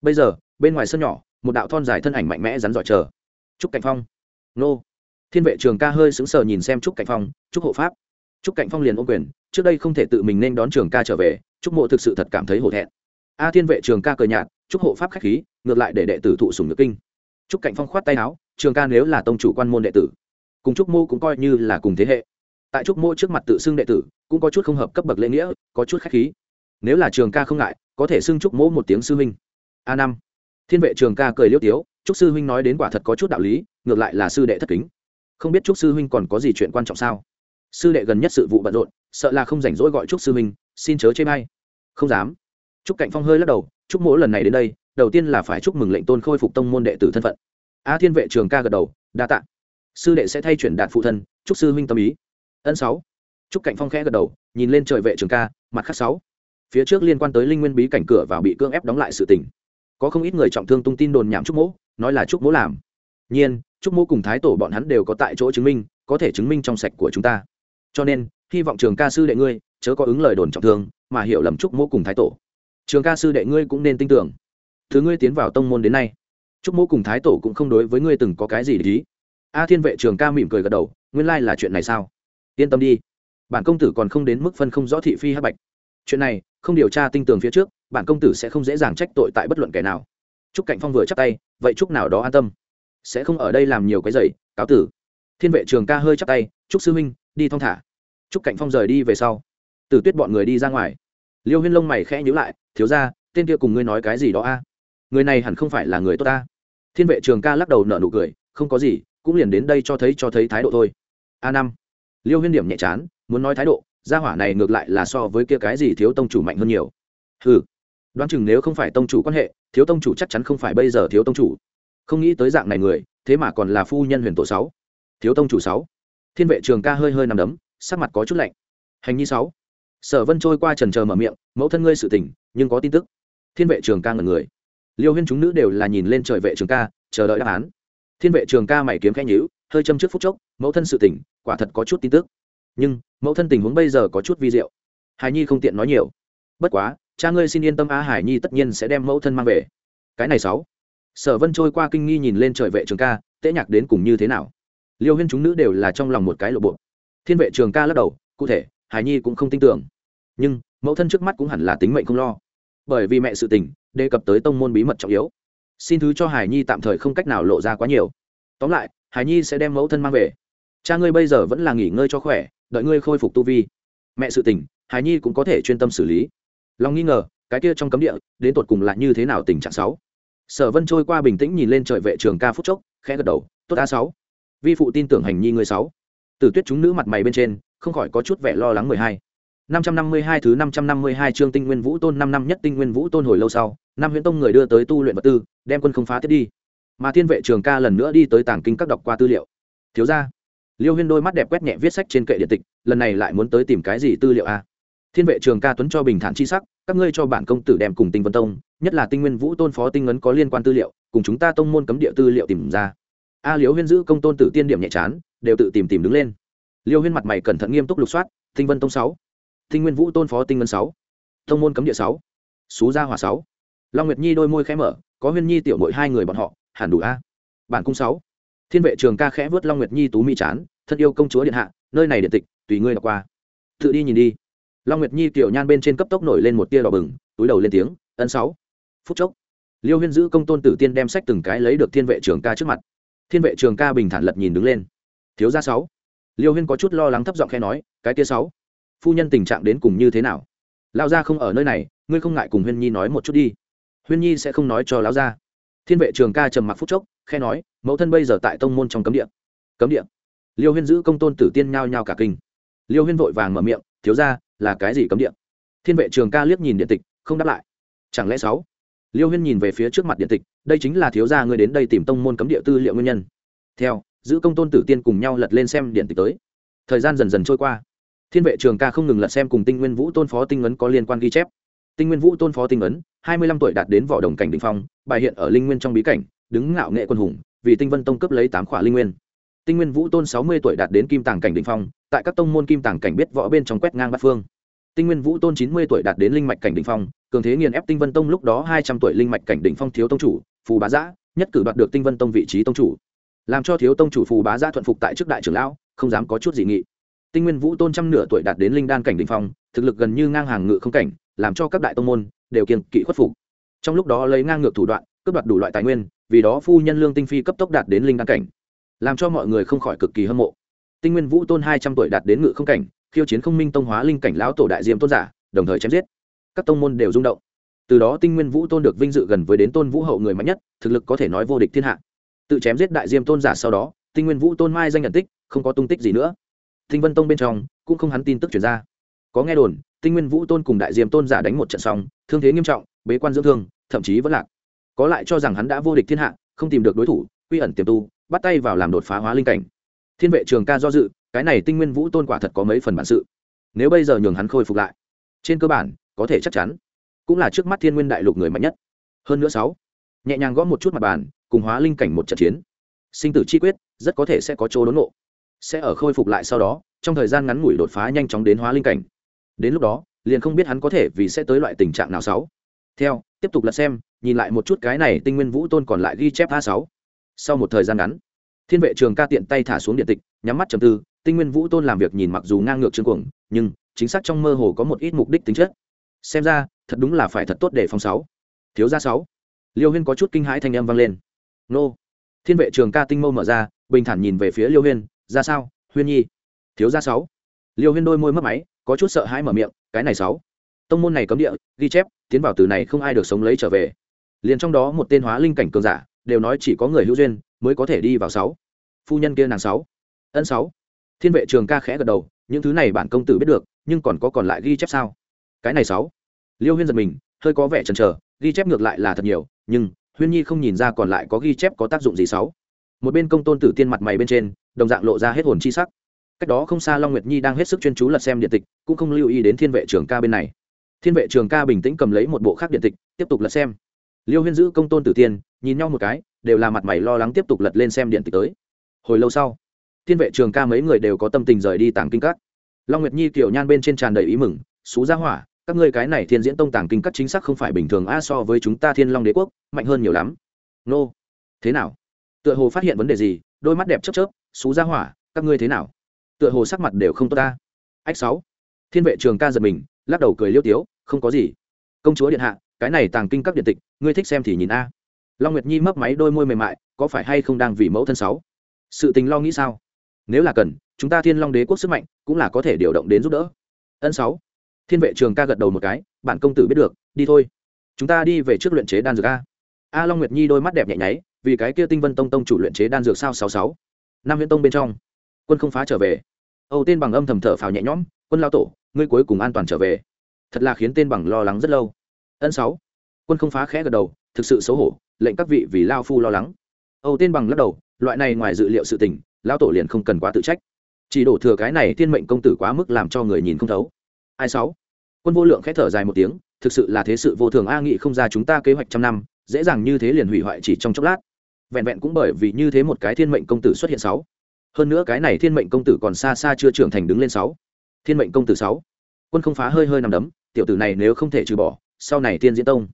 Bây giờ, bên ngoài sân nhỏ, một đạo thon dài thân ảnh mạnh mẽ rắn giỏi chờ. Trúc cảnh phong. Nô. Thiên vệ trường ca hơi sững sờ nhìn xem trúc cảnh phong, trúc hộ pháp. Trúc cảnh phong liền ô quyền, trước đây không thể tự mình nên đón trường ca trở về, trúc mộ thực sự thật cảm thấy hổ thẹn. A thiên vệ trường ca cờ nhạt, trúc hộ pháp khách khí, ngược lại để đệ tử thụ sùng ngược kinh. Trúc cảnh phong khoát tay áo trường ca nếu là tông chủ quan môn đệ tử, cùng trúc mô cũng coi như là cùng thế hệ. Tại trúc mô trước mặt tự xưng đệ tử, cũng có chút không hợp cấp bậc lễ nghĩa, có chút khách khí. Nếu là trường ca không ngại, có thể xưng trúc mô một tiếng sư huynh. A năm. Thiên vệ trường ca cười liêu tiếu, trúc sư huynh nói đến quả thật có chút đạo lý, ngược lại là sư đệ thất kính. Không biết trúc sư huynh còn có gì chuyện quan trọng sao? Sư đệ gần nhất sự vụ bận rộn, sợ là không rảnh rỗi gọi trúc sư huynh, xin chớ chê may không dám. Trúc cạnh phong hơi lắc đầu, trúc mỗ lần này đến đây, đầu tiên là phải chúc mừng lệnh tôn khôi phục tông môn đệ tử thân phận a thiên vệ trường ca gật đầu, đa tạ. Sư đệ sẽ thay chuyển đạt phụ thân, chúc sư huynh tâm ý. Ân sáu. Chúc cạnh phong khẽ gật đầu, nhìn lên trời vệ trường ca, mặt khác sáu. Phía trước liên quan tới linh nguyên bí cảnh cửa vào bị cưỡng ép đóng lại sự tình. Có không ít người trọng thương tung tin đồn nhảm trúc mỗ, nói là trúc mỗ làm. Nhiên, trúc mỗ cùng thái tổ bọn hắn đều có tại chỗ chứng minh, có thể chứng minh trong sạch của chúng ta. Cho nên, hy vọng trường ca sư đệ ngươi, chớ có ứng lời đồn trọng thương, mà hiểu lầm trúc mỗ cùng thái tổ. Trường ca sư đệ ngươi cũng nên tin tưởng. Thứ ngươi tiến vào tông môn đến nay chúc mô cùng thái tổ cũng không đối với ngươi từng có cái gì để ý. A thiên vệ trường ca mỉm cười gật đầu, nguyên lai là chuyện này sao? Yên tâm đi. Bản công tử còn không đến mức phân không rõ thị phi hắc bạch. Chuyện này, không điều tra tinh tường phía trước, bản công tử sẽ không dễ dàng trách tội tại bất luận kẻ nào. Chúc cạnh phong vừa chắc tay, vậy chúc nào đó an tâm. Sẽ không ở đây làm nhiều cái giày cáo tử. Thiên vệ trường ca hơi chắc tay chúc sư huynh, đi thong thả. Chúc cạnh phong rời đi về sau. Tử tuyết bọn người đi ra ngoài. Liêu huyên lông mày khẽ nhữ lại, thiếu ra tên kia cùng ngươi nói cái gì đó a? Người này hẳn không phải là người tốt ta. Thiên vệ trường ca lắc đầu nở nụ cười, không có gì, cũng liền đến đây cho thấy cho thấy thái độ thôi. A năm. Liêu huyên điểm nhẹ chán, muốn nói thái độ, gia hỏa này ngược lại là so với kia cái gì thiếu tông chủ mạnh hơn nhiều. Ừ đoán chừng nếu không phải tông chủ quan hệ, thiếu tông chủ chắc chắn không phải bây giờ thiếu tông chủ. Không nghĩ tới dạng này người, thế mà còn là phu nhân huyền tổ sáu. Thiếu tông chủ sáu. Thiên vệ trường ca hơi hơi nằm đấm, sắc mặt có chút lạnh. Hành nhi sáu. Sở vân trôi qua trần chờ mở miệng, mẫu thân ngươi sự tình, nhưng có tin tức. Thiên vệ trường ca ngẩn người liêu huyên chúng nữ đều là nhìn lên trời vệ trường ca, chờ đợi đáp án. Thiên vệ trường ca mày kiếm khẽ nhữ hơi châm trước phút chốc, mẫu thân sự tỉnh quả thật có chút tin tức. Nhưng, mẫu thân tình huống bây giờ có chút vi diệu. Hải nhi không tiện nói nhiều. Bất quá, cha ngươi xin yên tâm á, hải nhi tất nhiên sẽ đem mẫu thân mang về. Cái này sáu. Sở vân trôi qua kinh nghi nhìn lên trời vệ trường ca, tễ nhạc đến cùng như thế nào? Liêu huyên chúng nữ đều là trong lòng một cái lộ bộ. Thiên vệ trường ca lắc đầu, cụ thể, hải nhi cũng không tin tưởng. Nhưng, mẫu thân trước mắt cũng hẳn là tính mệnh không lo. Bởi vì mẹ sự tình đề cập tới tông môn bí mật trọng yếu. Xin thứ cho hải nhi tạm thời không cách nào lộ ra quá nhiều. Tóm lại, hải nhi sẽ đem mẫu thân mang về. Cha ngươi bây giờ vẫn là nghỉ ngơi cho khỏe, đợi ngươi khôi phục tu vi. Mẹ sự tình, hải nhi cũng có thể chuyên tâm xử lý. Lòng nghi ngờ, cái kia trong cấm địa, đến tột cùng là như thế nào tình trạng sáu? Sở vân trôi qua bình tĩnh nhìn lên trời vệ trường ca phúc chốc, khẽ gật đầu, tốt a sáu. Vi phụ tin tưởng hành nhi người sáu. Từ tuyết chúng nữ mặt mày bên trên, không khỏi có chút vẻ lo lắng mười hai. Năm trăm năm mươi hai thứ năm trăm năm mươi hai chương tinh nguyên vũ tôn năm năm nhất tinh nguyên vũ tôn hồi lâu sau năm huyễn tông người đưa tới tu luyện vật tư, đem quân không phá tiếp đi. Mà thiên vệ trường ca lần nữa đi tới tàng kinh các đọc qua tư liệu. Thiếu ra liêu huyên đôi mắt đẹp quét nhẹ viết sách trên kệ điện tịch, lần này lại muốn tới tìm cái gì tư liệu a thiên vệ trường ca tuấn cho bình thản chi sắc, các ngươi cho bản công tử đem cùng tinh vân tông, nhất là tinh nguyên vũ tôn phó tinh ấn có liên quan tư liệu, cùng chúng ta tông môn cấm địa tư liệu tìm ra. A liêu huyên giữ công tôn tử tiên điểm nhẹ chán, đều tự tìm tìm đứng lên. Liêu huyên mặt mày cẩn thận nghiêm túc lục soát, tinh vân tông sáu, tinh nguyên vũ tôn phó tinh ấn sáu, tông môn cấm địa sáu, xú gia hòa sáu long nguyệt nhi đôi môi khẽ mở, có huyên nhi tiểu mội hai người bọn họ, hẳn đủ a. Bản cung sáu. Thiên vệ trường ca khẽ vớt long nguyệt nhi tú mỹ chán, thân yêu công chúa điện hạ, nơi này điện tịch, tùy ngươi đọc qua. Tự đi nhìn đi. Long nguyệt nhi tiểu nhan bên trên cấp tốc nổi lên một tia đỏ bừng, túi đầu lên tiếng, ân sáu. Phút chốc, liêu huyên giữ công tôn tử tiên đem sách từng cái lấy được thiên vệ trường ca trước mặt. Thiên vệ trường ca bình thản lật nhìn đứng lên. Thiếu gia sáu. Liêu huyên có chút lo lắng thấp giọng khe nói, cái tia sáu, phu nhân tình trạng đến cùng như thế nào? Lao gia không ở nơi này, ngươi không ngại cùng huyên nhi nói một chút đi huyên nhi sẽ không nói cho lão gia. Thiên vệ trường ca trầm mặc phút chốc khe nói, mẫu thân bây giờ tại tông môn trong cấm địa. Cấm địa? Liêu huyên giữ công tôn tử tiên nhao nhao cả kinh. Liêu huyên vội vàng mở miệng, thiếu ra là cái gì cấm địa? Thiên vệ trường ca liếc nhìn điện tịch, không đáp lại. Chẳng lẽ sáu? Liêu huyên nhìn về phía trước mặt điện tịch, đây chính là thiếu gia ngươi đến đây tìm tông môn cấm địa tư liệu nguyên nhân. Theo, giữ công tôn tử tiên cùng nhau lật lên xem điện tịch tới. Thời gian dần dần trôi qua. Thiên vệ trường ca không ngừng lật xem cùng tinh nguyên vũ tôn phó tinh ấn có liên quan ghi chép tinh nguyên vũ tôn phó tinh ấn, hai mươi lăm tuổi đạt đến võ đồng cảnh đình phong, bài hiện ở linh nguyên trong bí cảnh, đứng ngạo nghệ quân hùng, vì tinh vân tông cấp lấy tám khỏa linh nguyên. Tinh nguyên vũ tôn sáu mươi tuổi đạt đến kim tàng cảnh đình phong, tại các tông môn kim tàng cảnh biết võ bên trong quét ngang bát phương. Tinh nguyên vũ tôn chín mươi tuổi đạt đến linh mạch cảnh đình phong, cường thế nghiền ép tinh vân tông lúc đó hai trăm tuổi linh mạch cảnh đình phong thiếu tông chủ, phù bá giã, nhất cử đoạt được tinh vân tông vị trí tông chủ. Làm cho thiếu tông chủ phù bá giã thuận phục tại trước đại trưởng lão, không dám có chút dị nghị. Tinh nguyên vũ tôn trăm nửa tuổi đạt đến linh đan cảnh đình phong, thực lực gần như ngang hàng ngự không cảnh làm cho các đại tông môn đều kiên kỵ khuất phục. Trong lúc đó lấy ngang ngược thủ đoạn, cướp đoạt đủ loại tài nguyên, vì đó phu nhân lương tinh phi cấp tốc đạt đến linh đăng cảnh, làm cho mọi người không khỏi cực kỳ hâm mộ. Tinh nguyên vũ tôn hai trăm tuổi đạt đến ngự không cảnh, khiêu chiến không minh tông hóa linh cảnh lão tổ đại diêm tôn giả, đồng thời chém giết. Các tông môn đều rung động. Từ đó tinh nguyên vũ tôn được vinh dự gần với đến tôn vũ hậu người mạnh nhất, thực lực có thể nói vô địch thiên hạ. Tự chém giết đại diêm tôn giả sau đó, tinh nguyên vũ tôn mai danh nhận tích, không có tung tích gì nữa. Tinh vân tông bên trong, cũng không hắn tin tức chuyển ra. Có nghe đồn tinh nguyên vũ tôn cùng đại diêm tôn giả đánh một trận xong, thương thế nghiêm trọng, bế quan dưỡng thương, thậm chí vẫn lạc. Có lại cho rằng hắn đã vô địch thiên hạ, không tìm được đối thủ, quy ẩn tiềm tu, bắt tay vào làm đột phá hóa linh cảnh. Thiên vệ trường ca do dự, cái này tinh nguyên vũ tôn quả thật có mấy phần bản sự. Nếu bây giờ nhường hắn khôi phục lại, trên cơ bản, có thể chắc chắn, cũng là trước mắt thiên nguyên đại lục người mạnh nhất. Hơn nữa sáu, nhẹ nhàng gõ một chút mặt bàn, cùng hóa linh cảnh một trận chiến. Sinh tử chi quyết, rất có thể sẽ có chỗ đốn nộ sẽ ở khôi phục lại sau đó, trong thời gian ngắn ngủi đột phá nhanh chóng đến hóa linh cảnh đến lúc đó, liền không biết hắn có thể vì sẽ tới loại tình trạng nào sáu. Theo, tiếp tục lật xem, nhìn lại một chút cái này tinh nguyên vũ tôn còn lại ghi chép a sáu. Sau một thời gian ngắn, thiên vệ trường ca tiện tay thả xuống điện tịch, nhắm mắt trầm tư, tinh nguyên vũ tôn làm việc nhìn mặc dù ngang ngược trương cuồng, nhưng chính xác trong mơ hồ có một ít mục đích tính chất. Xem ra, thật đúng là phải thật tốt để phòng sáu. Thiếu gia sáu. Liêu huyên có chút kinh hãi thanh âm vang lên. Nô. Thiên vệ trường ca tinh mâu mở ra, bình thản nhìn về phía liêu huyên, ra sao, huyên nhi? Thiếu gia sáu. Liêu huyên đôi môi mất máy có chút sợ hãi mở miệng, cái này sáu, tông môn này cấm địa, ghi chép, tiến vào từ này không ai được sống lấy trở về. Liền trong đó một tên hóa linh cảnh cường giả, đều nói chỉ có người hữu duyên mới có thể đi vào sáu. Phu nhân kia nàng sáu, ân sáu. Thiên vệ trường ca khẽ gật đầu, những thứ này bản công tử biết được, nhưng còn có còn lại ghi chép sao? Cái này sáu. Liêu huyên giật mình, hơi có vẻ chần chờ, ghi chép ngược lại là thật nhiều, nhưng huyên nhi không nhìn ra còn lại có ghi chép có tác dụng gì sáu. Một bên công tôn tử tiên mặt mày bên trên, đồng dạng lộ ra hết hồn chi sắc cách đó không xa long nguyệt nhi đang hết sức chuyên chú lật xem điện tịch, cũng không lưu ý đến thiên vệ trường ca bên này. Thiên vệ trường ca bình tĩnh cầm lấy một bộ khác điện tịch, tiếp tục lật xem. Liêu huyên giữ, công tôn tử tiên, nhìn nhau một cái, đều là mặt mày lo lắng tiếp tục lật lên xem điện tịch tới. Hồi lâu sau, thiên vệ trường ca mấy người đều có tâm tình rời đi tàng kinh các. Long nguyệt nhi kiểu nhan bên trên tràn đầy ý mừng xú ra hỏa, các ngươi cái này thiên diễn tông tàng kinh các chính xác không phải bình thường a, so với chúng ta thiên long đế quốc, mạnh hơn nhiều lắm. Nô, thế nào? Tựa hồ phát hiện vấn đề gì, đôi mắt đẹp chớp chớp xú ra hỏa, các ngươi thế nào? Tựa hồ sắc mặt đều không tốt ta. Ách sáu. Thiên vệ trường ca giật mình, lắc đầu cười liêu tiếu, không có gì. Công chúa điện hạ, cái này tàng kinh các điện tịch, ngươi thích xem thì nhìn a. Long nguyệt nhi mấp máy đôi môi mềm mại, có phải hay không đang vì mẫu thân sáu? Sự tình lo nghĩ sao? Nếu là cần, chúng ta thiên long đế quốc sức mạnh cũng là có thể điều động đến giúp đỡ. Ân sáu. Thiên vệ trường ca gật đầu một cái, bản công tử biết được, đi thôi. Chúng ta đi về trước luyện chế đan dược a. A long nguyệt nhi đôi mắt đẹp nhẹ nháy, vì cái kia tinh vân tông tông chủ luyện chế đan dược sao sáu sáu. Năm viễn tông bên trong quân không phá trở về. Âu tên bằng âm thầm thở phào nhẹ nhõm, quân lao tổ, ngươi cuối cùng an toàn trở về. Thật là khiến tên bằng lo lắng rất lâu. Ân sáu. Quân không phá khẽ gật đầu, thực sự xấu hổ, lệnh các vị vì lao phu lo lắng. Âu tên bằng lắc đầu, loại này ngoài dự liệu sự tình lao tổ liền không cần quá tự trách. Chỉ đổ thừa cái này thiên mệnh công tử quá mức làm cho người nhìn không thấu. Ai sáu. Quân vô lượng khẽ thở dài một tiếng, thực sự là thế sự vô thường a nghị không ra chúng ta kế hoạch trăm năm, dễ dàng như thế liền hủy hoại chỉ trong chốc lát. Vẹn vẹn cũng bởi vì như thế một cái thiên mệnh công tử xuất hiện sáu hơn nữa cái này thiên mệnh công tử còn xa xa chưa trưởng thành đứng lên sáu thiên mệnh công tử sáu quân không phá hơi hơi nằm đấm tiểu tử này nếu không thể trừ bỏ sau này tiên diễn tông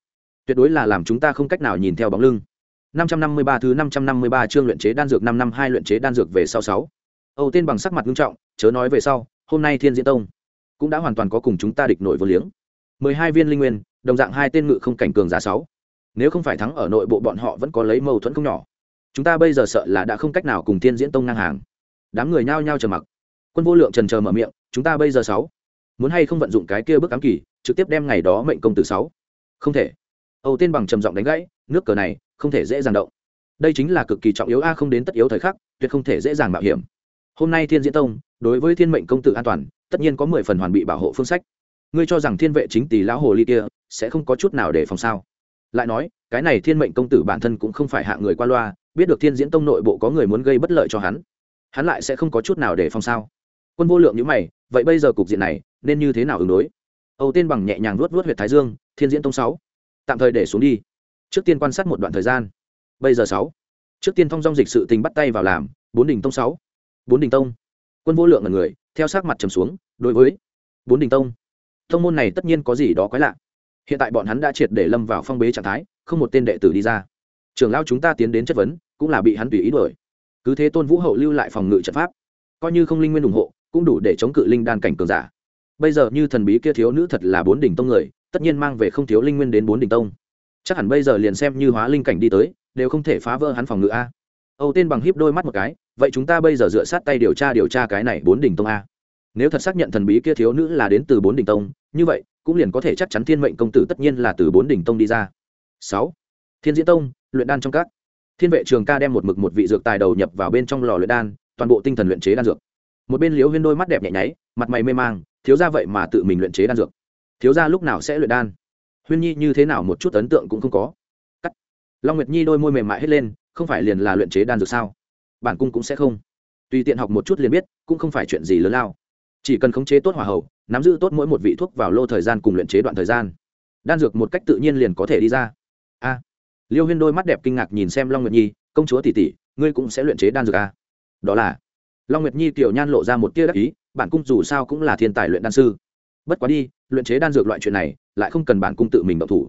tuyệt đối là làm chúng ta không cách nào nhìn theo bóng lưng 553 thứ 553 chương luyện chế đan dược 5 năm hai luyện chế đan dược về sau 6. Âu tên bằng sắc mặt nghiêm trọng, chớ nói về sau, hôm nay Thiên Diễn Tông cũng đã hoàn toàn có cùng chúng ta địch nội vô liếng. 12 viên linh nguyên, đồng dạng hai tên ngự không cảnh cường giả 6. Nếu không phải thắng ở nội bộ bọn họ vẫn có lấy mâu thuẫn không nhỏ. Chúng ta bây giờ sợ là đã không cách nào cùng Thiên Diễn Tông ngang hàng. Đám người nhao nhao trầm mặc. Quân Vô Lượng trần chờ mở miệng, chúng ta bây giờ sáu Muốn hay không vận dụng cái kia bước ám kỳ, trực tiếp đem ngày đó mệnh công tử sáu Không thể. Âu tiên bằng trầm giọng đánh gãy, nước cờ này không thể dễ dàng động đây chính là cực kỳ trọng yếu a không đến tất yếu thời khắc tuyệt không thể dễ dàng mạo hiểm hôm nay thiên diễn tông đối với thiên mệnh công tử an toàn tất nhiên có mười phần hoàn bị bảo hộ phương sách ngươi cho rằng thiên vệ chính tỷ lão hồ ly kia sẽ không có chút nào để phòng sao lại nói cái này thiên mệnh công tử bản thân cũng không phải hạ người qua loa biết được thiên diễn tông nội bộ có người muốn gây bất lợi cho hắn hắn lại sẽ không có chút nào để phòng sao? Quân vô lượng nhữ mày, vậy bây giờ cục diện này nên như thế nào ứng đối? Âu tiên bằng nhẹ nhàng luốt luốt huyệt thái dương, thiên diễn tông sáu, tạm thời để xuống đi. Trước tiên quan sát một đoạn thời gian. Bây giờ sáu, trước tiên thông dong dịch sự tình bắt tay vào làm, bốn đình tông sáu, bốn đình tông. Quân vô lượng là người, theo sát mặt trầm xuống, đối với bốn đình tông. Tông môn này tất nhiên có gì đó quái lạ. Hiện tại bọn hắn đã triệt để lâm vào phong bế trạng thái, không một tên đệ tử đi ra. Trưởng lao chúng ta tiến đến chất vấn cũng là bị hắn tùy ý đuổi. Cứ thế tôn vũ hậu lưu lại phòng ngự trận pháp. Coi như không linh nguyên ủng hộ, cũng đủ để chống cự linh đan cảnh cường giả. Bây giờ như thần bí kia thiếu nữ thật là bốn đỉnh tông người, tất nhiên mang về không thiếu linh nguyên đến bốn đỉnh tông. Chắc hẳn bây giờ liền xem như hóa linh cảnh đi tới, đều không thể phá vỡ hắn phòng ngự a. Âu tên bằng híp đôi mắt một cái, vậy chúng ta bây giờ dựa sát tay điều tra điều tra cái này bốn đỉnh tông a. Nếu thật xác nhận thần bí kia thiếu nữ là đến từ bốn đỉnh tông, như vậy, cũng liền có thể chắc chắn thiên mệnh công tử tất nhiên là từ bốn đỉnh tông đi ra. Sáu. Thiên diễn tông, luyện đan trong các thiên vệ trường ca đem một mực một vị dược tài đầu nhập vào bên trong lò luyện đan, toàn bộ tinh thần luyện chế đan dược. Một bên Liễu huyên đôi mắt đẹp nhẹ nháy, mặt mày mê mang, thiếu ra vậy mà tự mình luyện chế đan dược. Thiếu ra lúc nào sẽ luyện đan? Huyên nhi như thế nào một chút ấn tượng cũng không có. Cắt. Long nguyệt nhi đôi môi mềm mại hết lên, không phải liền là luyện chế đan dược sao? Bản cung cũng sẽ không. Tùy tiện học một chút liền biết, cũng không phải chuyện gì lớn lao. Chỉ cần khống chế tốt hòa hậu nắm giữ tốt mỗi một vị thuốc vào lô thời gian cùng luyện chế đoạn thời gian, đan dược một cách tự nhiên liền có thể đi ra. A liêu huyên đôi mắt đẹp kinh ngạc nhìn xem long nguyệt nhi, công chúa tỷ tỷ, ngươi cũng sẽ luyện chế đan dược à? đó là. Long nguyệt nhi tiểu nhan lộ ra một tia đắc ý, bản cung dù sao cũng là thiên tài luyện đan sư. Bất quá đi, luyện chế đan dược loại chuyện này, lại không cần bản cung tự mình động thủ.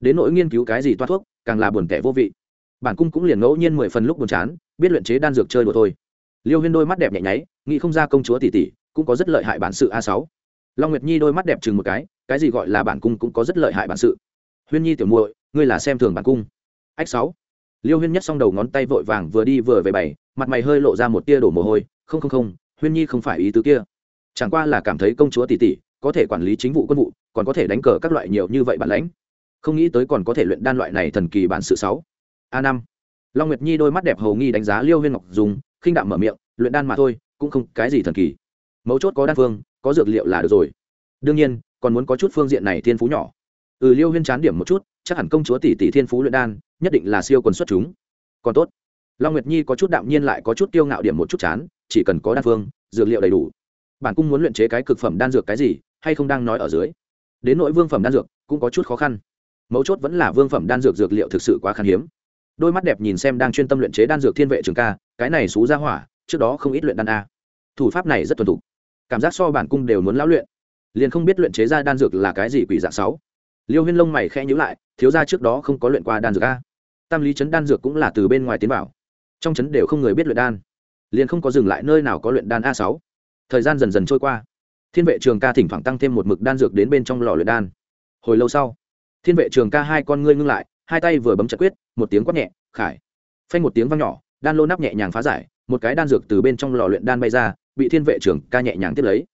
Đến nỗi nghiên cứu cái gì toát thuốc, càng là buồn tẻ vô vị. Bản cung cũng liền ngẫu nhiên mười phần lúc buồn chán, biết luyện chế đan dược chơi đùa thôi. Liêu huyên đôi mắt đẹp nhẹ nháy, nghĩ không ra công chúa tỷ tỷ cũng có rất lợi hại bản sự a sáu. Long nguyệt nhi đôi mắt đẹp chừng một cái cái gì gọi là bản cung cũng có rất lợi hại bản sự. Huyên nhi tiểu muội, ngươi là xem thường bản cung ách sáu. Liêu huyên nhất s đầu ngón tay vội vàng vừa đi vừa về bày, mặt mày hơi lộ ra một tia đổ mồ hôi, không không không, huyên nhi không phải ý tứ kia. Chẳng qua là cảm thấy công chúa tỷ tỷ, có thể quản lý chính vụ quân vụ, còn có thể đánh cờ các loại nhiều như vậy bản lãnh. Không nghĩ tới còn có thể luyện đan loại này thần kỳ bản sự sáu. A năm. Long nguyệt nhi đôi mắt đẹp hầu nghi đánh giá liêu huyên ngọc dùng khinh đạm mở miệng, luyện đan mà thôi, cũng không cái gì thần kỳ. Mấu chốt có đan phương, có dược liệu là được rồi. Đương nhiên, còn muốn có chút phương diện này thiên phú nhỏ. Ừ liêu huyên chán điểm một chút, chắc hẳn công chúa tỷ tỷ thiên phú luyện đan nhất định là siêu quần xuất chúng. Còn tốt, long nguyệt nhi có chút đạm nhiên lại có chút tiêu ngạo điểm một chút chán, chỉ cần có đan phương, dược liệu đầy đủ. Bản cung muốn luyện chế cái cực phẩm đan dược cái gì, hay không đang nói ở dưới. Đến nội vương phẩm đan dược, cũng có chút khó khăn. Mấu chốt vẫn là vương phẩm đan dược dược liệu thực sự quá khan hiếm. Đôi mắt đẹp nhìn xem đang chuyên tâm luyện chế đan dược thiên vệ trường ca, cái này xú ra hỏa, trước đó không ít luyện đan a. Thủ pháp này rất thuần thục. Cảm giác so bản cung đều muốn lão luyện. Liền không biết luyện chế ra đan dược là cái gì quỷ dạng sáu. Liêu huyên lông mày khẽ nhữ lại, thiếu ra trước đó không có luyện qua đan dược a tam lý chấn đan dược cũng là từ bên ngoài tiến vào. Trong chấn đều không người biết luyện đan, liền không có dừng lại nơi nào có luyện đan a sáu. Thời gian dần dần trôi qua. Thiên vệ trường ca thỉnh thoảng tăng thêm một mực đan dược đến bên trong lò luyện đan. Hồi lâu sau, thiên vệ trường ca hai con ngươi ngưng lại, hai tay vừa bấm chặt quyết, một tiếng quát nhẹ, khải. Phanh một tiếng vang nhỏ, đan lô nắp nhẹ nhàng phá giải, một cái đan dược từ bên trong lò luyện đan bay ra, bị thiên vệ trường ca nhẹ nhàng tiếp lấy.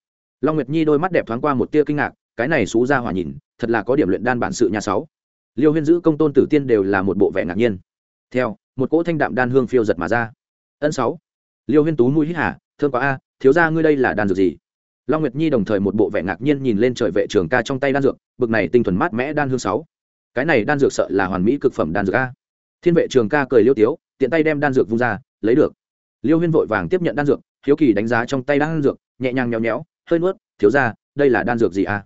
Long nguyệt nhi đôi mắt đẹp thoáng qua một tia kinh ngạc, cái này xú ra hỏa nhìn, thật là có điểm luyện đan bản sự nhà sáu liêu huyên giữ công tôn tử tiên đều là một bộ vẻ ngạc nhiên. Theo, một cỗ thanh đạm đan hương phiêu giật mà ra. Ân sáu. Liêu huyên tú mũi hít hà, thương quá a, thiếu ra ngươi đây là đan dược gì? Long nguyệt nhi đồng thời một bộ vẻ ngạc nhiên nhìn lên trời vệ trường ca trong tay đan dược, bực này tinh thuần mát mẽ đan hương sáu. Cái này đan dược sợ là hoàn mỹ cực phẩm đan dược a. Thiên vệ trường ca cười liêu tiếu, tiện tay đem đan dược vung ra, lấy được. Liêu huyên vội vàng tiếp nhận đan dược, hiếu kỳ đánh giá trong tay đan dược, nhẹ nhàng nhéo nhéo, hơi nuốt, thiếu ra đây là đan dược gì a?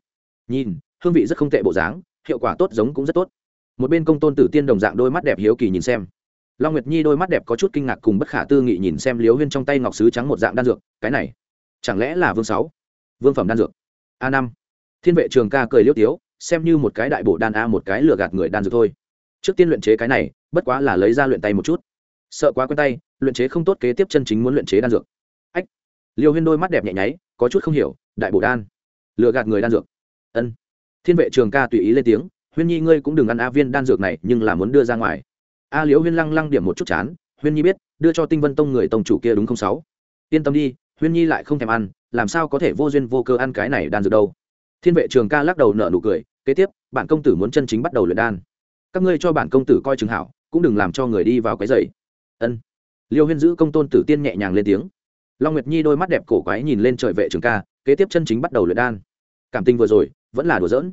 Nhìn, hương vị rất không tệ bộ dáng hiệu quả tốt giống cũng rất tốt. Một bên công tôn tử tiên đồng dạng đôi mắt đẹp hiếu kỳ nhìn xem. Long nguyệt nhi đôi mắt đẹp có chút kinh ngạc cùng bất khả tư nghị nhìn xem liếu huyên trong tay ngọc sứ trắng một dạng đan dược, cái này, chẳng lẽ là vương sáu? Vương phẩm đan dược. A năm. Thiên vệ trường ca cười liêu tiếu, xem như một cái đại bộ đan a, một cái lừa gạt người đan dược thôi. Trước tiên luyện chế cái này, bất quá là lấy ra luyện tay một chút. Sợ quá quen tay, luyện chế không tốt kế tiếp chân chính muốn luyện chế đan dược. Ách. Liêu huyên đôi mắt đẹp nhẹ nháy, có chút không hiểu, đại bộ đan. Lừa gạt người đan dược. Ân thiên vệ trường ca tùy ý lên tiếng, huyên nhi ngươi cũng đừng ăn a viên đan dược này, nhưng là muốn đưa ra ngoài. A liễu huyên lăng lăng điểm một chút chán, huyên nhi biết, đưa cho tinh vân tông người tông chủ kia đúng không sáu? Yên tâm đi, huyên nhi lại không thèm ăn, làm sao có thể vô duyên vô cơ ăn cái này đan dược đâu. Thiên vệ trường ca lắc đầu nở nụ cười, kế tiếp, bản công tử muốn chân chính bắt đầu luyện đan. Các ngươi cho bản công tử coi chừng hảo, cũng đừng làm cho người đi vào cái dậy. Ân. Liêu huyên giữ công tôn tử tiên nhẹ nhàng lên tiếng. Long nguyệt nhi đôi mắt đẹp cổ quái nhìn lên trời vệ trường ca, kế tiếp chân chính bắt đầu luyện đan. Cảm tình vừa rồi vẫn là đùa giỡn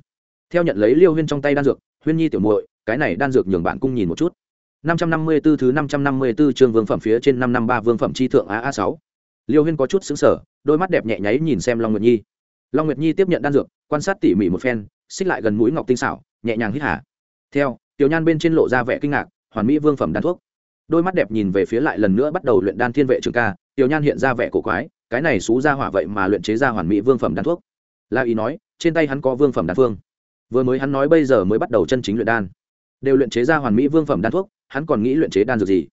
theo nhận lấy liêu huyên trong tay đan dược huyên nhi tiểu muội cái này đan dược nhường bạn cung nhìn một chút 554 thứ 554 chương vương phẩm phía trên 553 vương phẩm chi thượng a a 6. Liêu Huyên có chút sững sờ, đôi mắt đẹp nhẹ nháy nhìn xem Long Nguyệt Nhi. Long Nguyệt Nhi tiếp nhận đan dược, quan sát tỉ mỉ một phen, xích lại gần mũi ngọc tinh xảo, nhẹ nhàng hít hà. Theo, tiểu nhan bên trên lộ ra vẻ kinh ngạc, hoàn mỹ vương phẩm đan thuốc. Đôi mắt đẹp nhìn về phía lại lần nữa bắt đầu luyện đan thiên vệ trường ca, tiểu nhan hiện ra vẻ cổ quái, cái này xú ra hỏa vậy mà luyện chế ra hoàn mỹ vương phẩm đan thuốc. La ý nói, trên tay hắn có vương phẩm đan phương. Vừa mới hắn nói bây giờ mới bắt đầu chân chính luyện đan, đều luyện chế ra hoàn mỹ vương phẩm đan thuốc, hắn còn nghĩ luyện chế đan dược gì?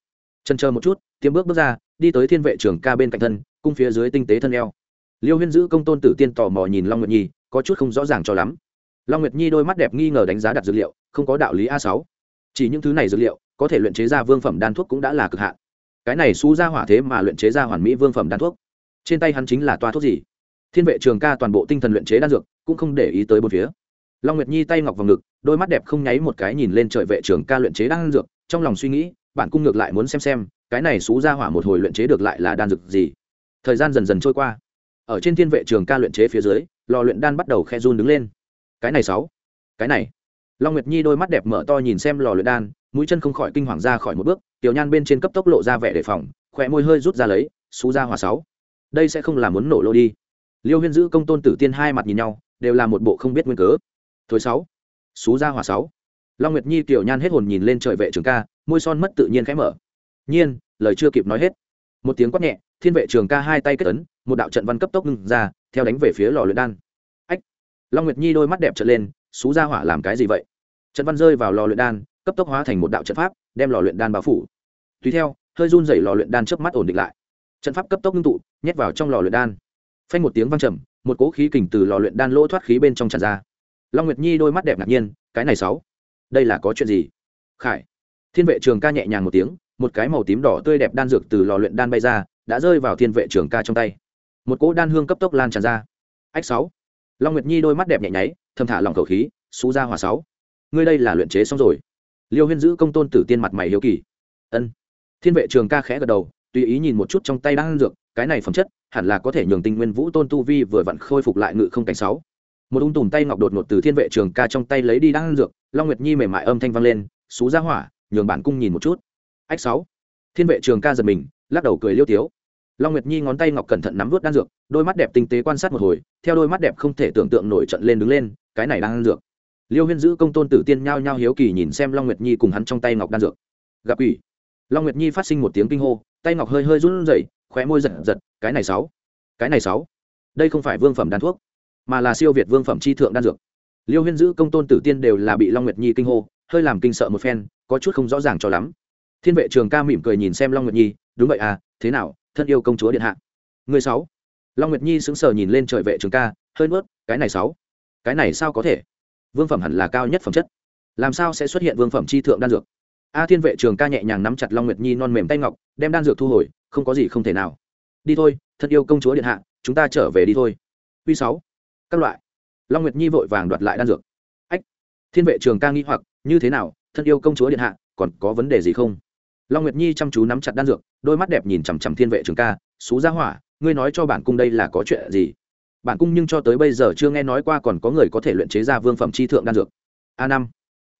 Chân chờ một chút tiêm bước bước ra đi tới thiên vệ trưởng ca bên cạnh thân cung phía dưới tinh tế thân eo. Liêu huyên giữ công tôn tử tiên tò mò nhìn long nguyệt nhi có chút không rõ ràng cho lắm. Long nguyệt nhi đôi mắt đẹp nghi ngờ đánh giá đặt dược liệu không có đạo lý a sáu. Chỉ những thứ này dược liệu có thể luyện chế ra vương phẩm đan thuốc cũng đã là cực hạn. Cái này xú ra hỏa thế mà luyện chế ra hoàn mỹ vương phẩm đan thuốc. Trên tay hắn chính là toa thuốc gì? Thiên vệ trường ca toàn bộ tinh thần luyện chế đan dược, cũng không để ý tới bốn phía. Long nguyệt nhi tay ngọc vào ngực, đôi mắt đẹp không nháy một cái nhìn lên trời vệ trường ca luyện chế đan dược, trong lòng suy nghĩ bản cung ngược lại muốn xem xem, cái này xú ra hỏa một hồi luyện chế được lại là đan dược gì. Thời gian dần dần trôi qua. Ở trên thiên vệ trường ca luyện chế phía dưới, lò luyện đan bắt đầu khe run đứng lên. Cái này sáu. Cái này. Long nguyệt nhi đôi mắt đẹp mở to nhìn xem lò luyện đan, mũi chân không khỏi kinh hoàng ra khỏi một bước, tiểu nhan bên trên cấp tốc lộ ra vẻ đề phòng khỏe môi hơi rút ra lấy, xú ra hỏa sáu. Đây sẽ không là muốn nổ lô đi liêu huyên giữ công tôn tử tiên hai mặt nhìn nhau, đều là một bộ không biết nguyên cớ. Thối sáu, xú ra hỏa sáu. Long nguyệt nhi tiểu nhan hết hồn nhìn lên trời vệ trường ca, môi son mất tự nhiên khẽ mở. Nhiên, lời chưa kịp nói hết. Một tiếng quát nhẹ, thiên vệ trường ca hai tay kết ấn, một đạo trận văn cấp tốc ngưng ra, theo đánh về phía lò luyện đan. Ách! Long nguyệt nhi đôi mắt đẹp trở lên, xú ra hỏa làm cái gì vậy? Trận văn rơi vào lò luyện đan, cấp tốc hóa thành một đạo trận pháp, đem lò luyện đan bao phủ. Tùy theo, hơi run dày lò luyện đan trước mắt ổn định lại. Trận pháp cấp tốc ngưng tụ, nhét vào trong lò luyện đan phanh một tiếng vang trầm, một cỗ khí kình từ lò luyện đan lỗ thoát khí bên trong tràn ra. Long nguyệt nhi đôi mắt đẹp ngạc nhiên, cái này sáu, đây là có chuyện gì? Khải, thiên vệ trường ca nhẹ nhàng một tiếng, một cái màu tím đỏ tươi đẹp đan dược từ lò luyện đan bay ra, đã rơi vào thiên vệ trường ca trong tay. Một cỗ đan hương cấp tốc lan tràn ra. Ách sáu, long nguyệt nhi đôi mắt đẹp nhẹ nháy, thầm thả lòng khẩu khí, xú ra hỏa sáu. Ngươi đây là luyện chế xong rồi. Liêu huyên giữ công tôn tử tiên mặt mày hiếu kỳ. Ân. Thiên vệ trường ca khẽ gật đầu tùy ý nhìn một chút trong tay đan dược, cái này phẩm chất, hẳn là có thể nhường tinh nguyên vũ tôn tu vi vừa vặn khôi phục lại ngự không cảnh sáu. Một ung tùm tay ngọc đột ngột từ thiên vệ trường ca trong tay lấy đi đan dược, long nguyệt nhi mềm mại âm thanh vang lên xú ra hỏa, nhường bản cung nhìn một chút. Ách sáu. Thiên vệ trường ca giật mình, lắc đầu cười liêu tiếu. Long nguyệt nhi ngón tay ngọc cẩn thận nắm vớt đan dược, đôi mắt đẹp tinh tế quan sát một hồi, theo đôi mắt đẹp không thể tưởng tượng nổi trận lên đứng lên, cái này đang ăn dược. Liêu huyên giữ công tôn tử tiên nhao nhao hiếu kỳ nhìn xem long nguyệt nhi cùng hắn trong tay ngọc đan dược. Gặp ủy long nguyệt nhi phát sinh một tiếng kinh hô tay ngọc hơi hơi run rẩy, khóe môi giật giật, cái này sáu, cái này sáu. Đây không phải vương phẩm đan thuốc, mà là siêu việt vương phẩm chi thượng đan dược. Liêu huyên giữ công tôn tử tiên đều là bị long nguyệt nhi kinh hô, hơi làm kinh sợ một phen, có chút không rõ ràng cho lắm. Thiên vệ trường ca mỉm cười nhìn xem long nguyệt nhi, đúng vậy à thế nào, thân yêu công chúa điện hạ? Người sáu. Long nguyệt nhi sững sờ nhìn lên trời vệ trường ca, hơi nuốt, cái này sáu, cái này sao có thể? Vương phẩm hẳn là cao nhất phẩm chất, làm sao sẽ xuất hiện vương phẩm chi thượng đan dược? A thiên vệ trường ca nhẹ nhàng nắm chặt long nguyệt nhi non mềm tay ngọc, đem đan dược thu hồi, không có gì không thể nào. Đi thôi thân yêu công chúa điện hạ, chúng ta trở về đi thôi. Uy sáu, các loại. Long nguyệt nhi vội vàng đoạt lại đan dược. Ách, thiên vệ trường ca nghĩ hoặc, như thế nào thân yêu công chúa điện hạ, còn có vấn đề gì không? Long nguyệt nhi chăm chú nắm chặt đan dược, đôi mắt đẹp nhìn chằm chằm thiên vệ trường ca, xú ra hỏa, ngươi nói cho bản cung đây là có chuyện gì? Bản cung nhưng cho tới bây giờ chưa nghe nói qua còn có người có thể luyện chế ra vương phẩm chi thượng đan dược. A năm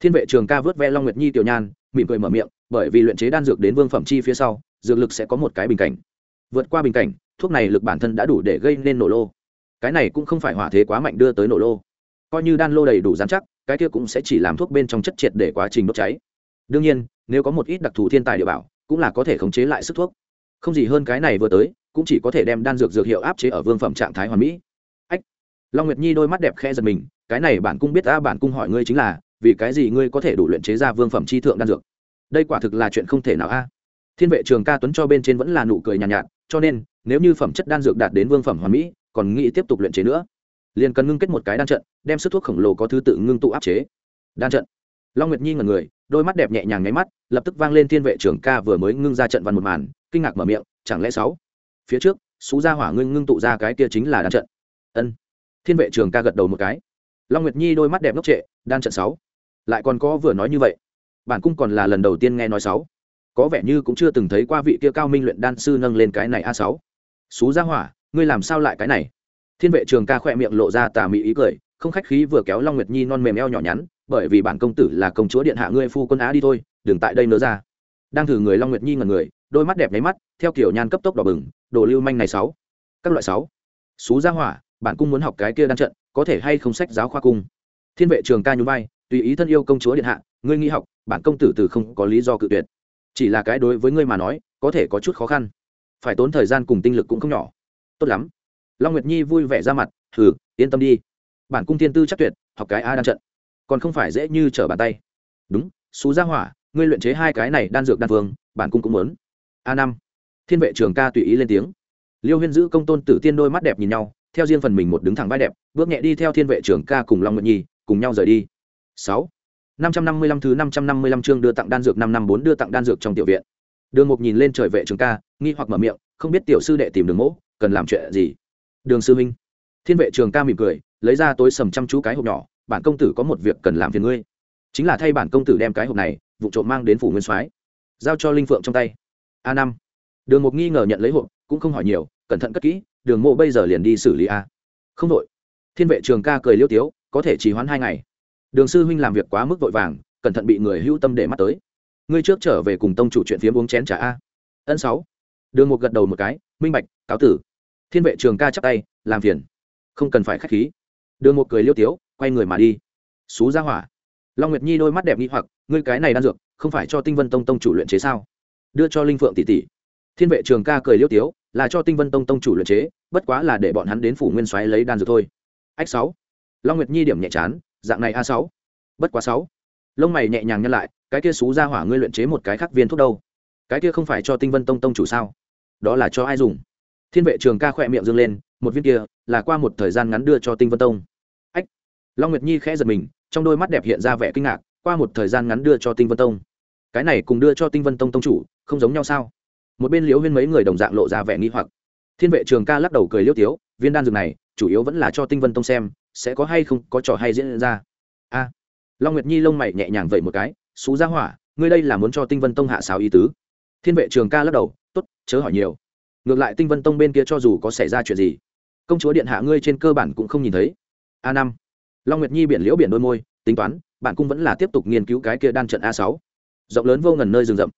thiên vệ trường ca vớt ve long nguyệt nhi tiểu nhan, mỉm cười mở miệng, bởi vì luyện chế đan dược đến vương phẩm chi phía sau, dược lực sẽ có một cái bình cảnh. Vượt qua bình cảnh, thuốc này lực bản thân đã đủ để gây nên nổ lô. Cái này cũng không phải hỏa thế quá mạnh đưa tới nổ lô. Coi như đan lô đầy đủ dán chắc, cái kia cũng sẽ chỉ làm thuốc bên trong chất triệt để quá trình đốt cháy. Đương nhiên, nếu có một ít đặc thù thiên tài địa bảo, cũng là có thể khống chế lại sức thuốc. Không gì hơn cái này vừa tới, cũng chỉ có thể đem đan dược dược hiệu áp chế ở vương phẩm trạng thái hoàn mỹ. Ách! Long nguyệt nhi đôi mắt đẹp khe giật mình, cái này bản cung biết ta, bản cung hỏi ngươi chính là vì cái gì ngươi có thể đủ luyện chế ra vương phẩm chi thượng đan dược? Đây quả thực là chuyện không thể nào a. Thiên vệ trường ca tuấn cho bên trên vẫn là nụ cười nhàn nhạt, nhạt cho nên nếu như phẩm chất đan dược đạt đến vương phẩm hoàn mỹ còn nghĩ tiếp tục luyện chế nữa. Liền cần ngưng kết một cái đan trận đem sức thuốc khổng lồ có thứ tự ngưng tụ áp chế. Đan trận. Long nguyệt nhi ngẩn người đôi mắt đẹp nhẹ nhàng nháy mắt lập tức vang lên thiên vệ trường ca vừa mới ngưng ra trận văn một màn kinh ngạc mở miệng chẳng lẽ sáu? Phía trước xú ra hỏa ngưng ngưng tụ ra cái kia chính là đan trận. Ân. Thiên vệ trường ca gật đầu một cái. Long nguyệt nhi đôi mắt đẹp ngốc trệ đan trận sáu lại còn có vừa nói như vậy. Bản cung còn là lần đầu tiên nghe nói sáu. Có vẻ như cũng chưa từng thấy qua vị kia cao minh luyện đan sư nâng lên cái này a sáu. Xú ra hỏa, ngươi làm sao lại cái này? Thiên vệ trường ca khỏe miệng lộ ra tà mị ý cười, không khách khí vừa kéo long nguyệt nhi non mềm eo nhỏ nhắn, bởi vì bản công tử là công chúa điện hạ ngươi phu quân á đi thôi, đừng tại đây nỡ ra. Đang thử người long nguyệt nhi ngần người, đôi mắt đẹp nháy mắt, theo kiểu nhan cấp tốc đỏ bừng, đồ lưu manh này sáu. Các loại sáu. Xú ra hỏa, bản cung muốn học cái kia đan trận, có thể hay không sách giáo khoa cung? Thiên vệ trường ca nhún vai, tùy ý thân yêu công chúa điện hạ, ngươi nghĩ học, bản công tử từ không có lý do cự tuyệt. Chỉ là cái đối với ngươi mà nói, có thể có chút khó khăn. Phải tốn thời gian cùng tinh lực cũng không nhỏ. Tốt lắm. Long nguyệt nhi vui vẻ ra mặt thử yên tâm đi. Bản cung thiên tư chắc tuyệt, học cái a đan trận. Còn không phải dễ như trở bàn tay. Đúng, xú gia hỏa, ngươi luyện chế hai cái này đan dược đan vương, bản cung cũng muốn. A năm. Thiên vệ trường ca tùy ý lên tiếng. Liêu huyên giữ công tôn tử tiên đôi mắt đẹp nhìn nhau, theo riêng phần mình một đứng thẳng vai đẹp, bước nhẹ đi theo thiên vệ trường ca cùng long nguyệt nhi cùng nhau rời đi. Sáu. Năm trăm năm mươi lăm thứ năm trăm năm mươi lăm chương đưa tặng đan dược năm năm bốn đưa tặng đan dược trong tiểu viện. Đường mục nhìn lên trời vệ trường ca, nghi hoặc mở miệng, không biết tiểu sư đệ tìm đường mỗ, cần làm chuyện gì? Đường sư minh thiên vệ trường ca mỉm cười, lấy ra tối sầm chăm chú cái hộp nhỏ, bản công tử có một việc cần làm phiền ngươi. Chính là thay bản công tử đem cái hộp này, vụ trộm mang đến phủ nguyên soái, giao cho linh phượng trong tay. A năm. Đường mục nghi ngờ nhận lấy hộp, cũng không hỏi nhiều, cẩn thận cất kỹ, đường mộ bây giờ liền đi xử lý a. Không đội thiên vệ trường ca cười liêu tiếu có thể chỉ hoãn hai ngày. Đường sư huynh làm việc quá mức vội vàng, cẩn thận bị người hữu tâm để mắt tới. Ngươi trước trở về cùng tông chủ chuyện phiếm uống chén trả a. Ân sáu. Đường một gật đầu một cái, minh bạch, cáo tử. Thiên vệ trường ca chắp tay, làm phiền. Không cần phải k h á c h khí. Đường một cười liêu tiếu, quay người mà đi. Xú ra hỏa. Long nguyệt nhi đôi mắt đẹp nghi hoặc, ngươi cái này đan dược, không phải cho tinh vân tông tông chủ luyện chế sao? Đưa cho linh phượng tỷ tỷ. Thiên vệ trường ca cười liêu tiếu, là cho tinh vân tông tông chủ luyện chế, bất quá là để bọn hắn đến phủ nguyên soái lấy đan dược thôi. Ách sáu long nguyệt nhi điểm nhẹ chán, dạng này a sáu. Bất quá sáu. Lông mày nhẹ nhàng nhăn lại, cái kia xú ra hỏa ngươi luyện chế một cái khác viên thuốc đâu? Cái kia không phải cho tinh vân tông tông chủ sao? Đó là cho ai dùng? Thiên vệ trường ca khỏe miệng dâng lên, một viên kia là qua một thời gian ngắn đưa cho tinh vân tông. Ách. Long nguyệt nhi khẽ giật mình, trong đôi mắt đẹp hiện ra vẻ kinh ngạc, qua một thời gian ngắn đưa cho tinh vân tông. Cái này cùng đưa cho tinh vân tông tông chủ, không giống nhau sao? Một bên liễu huyên mấy người đồng dạng lộ ra vẻ nghi hoặc. Thiên vệ trường ca lắc đầu cười liêu tiếu, viên đan dược này, chủ yếu vẫn là cho tinh vân tông xem sẽ có hay không có trò hay diễn ra? A. Long nguyệt nhi lông mày nhẹ nhàng vậy một cái xú ra hỏa, ngươi đây là muốn cho tinh vân tông hạ sáo ý tứ? Thiên vệ trường ca lắc đầu t ố t chớ hỏi nhiều. Ngược lại tinh vân tông bên kia cho dù có xảy ra chuyện gì, công chúa điện hạ ngươi trên cơ bản cũng không nhìn thấy. A năm. Long nguyệt nhi biển liễu biển đôi môi, tính toán, bạn cũng vẫn là tiếp tục nghiên cứu cái kia đan trận a sáu. Rộng lớn vô ngần nơi rừng rậm.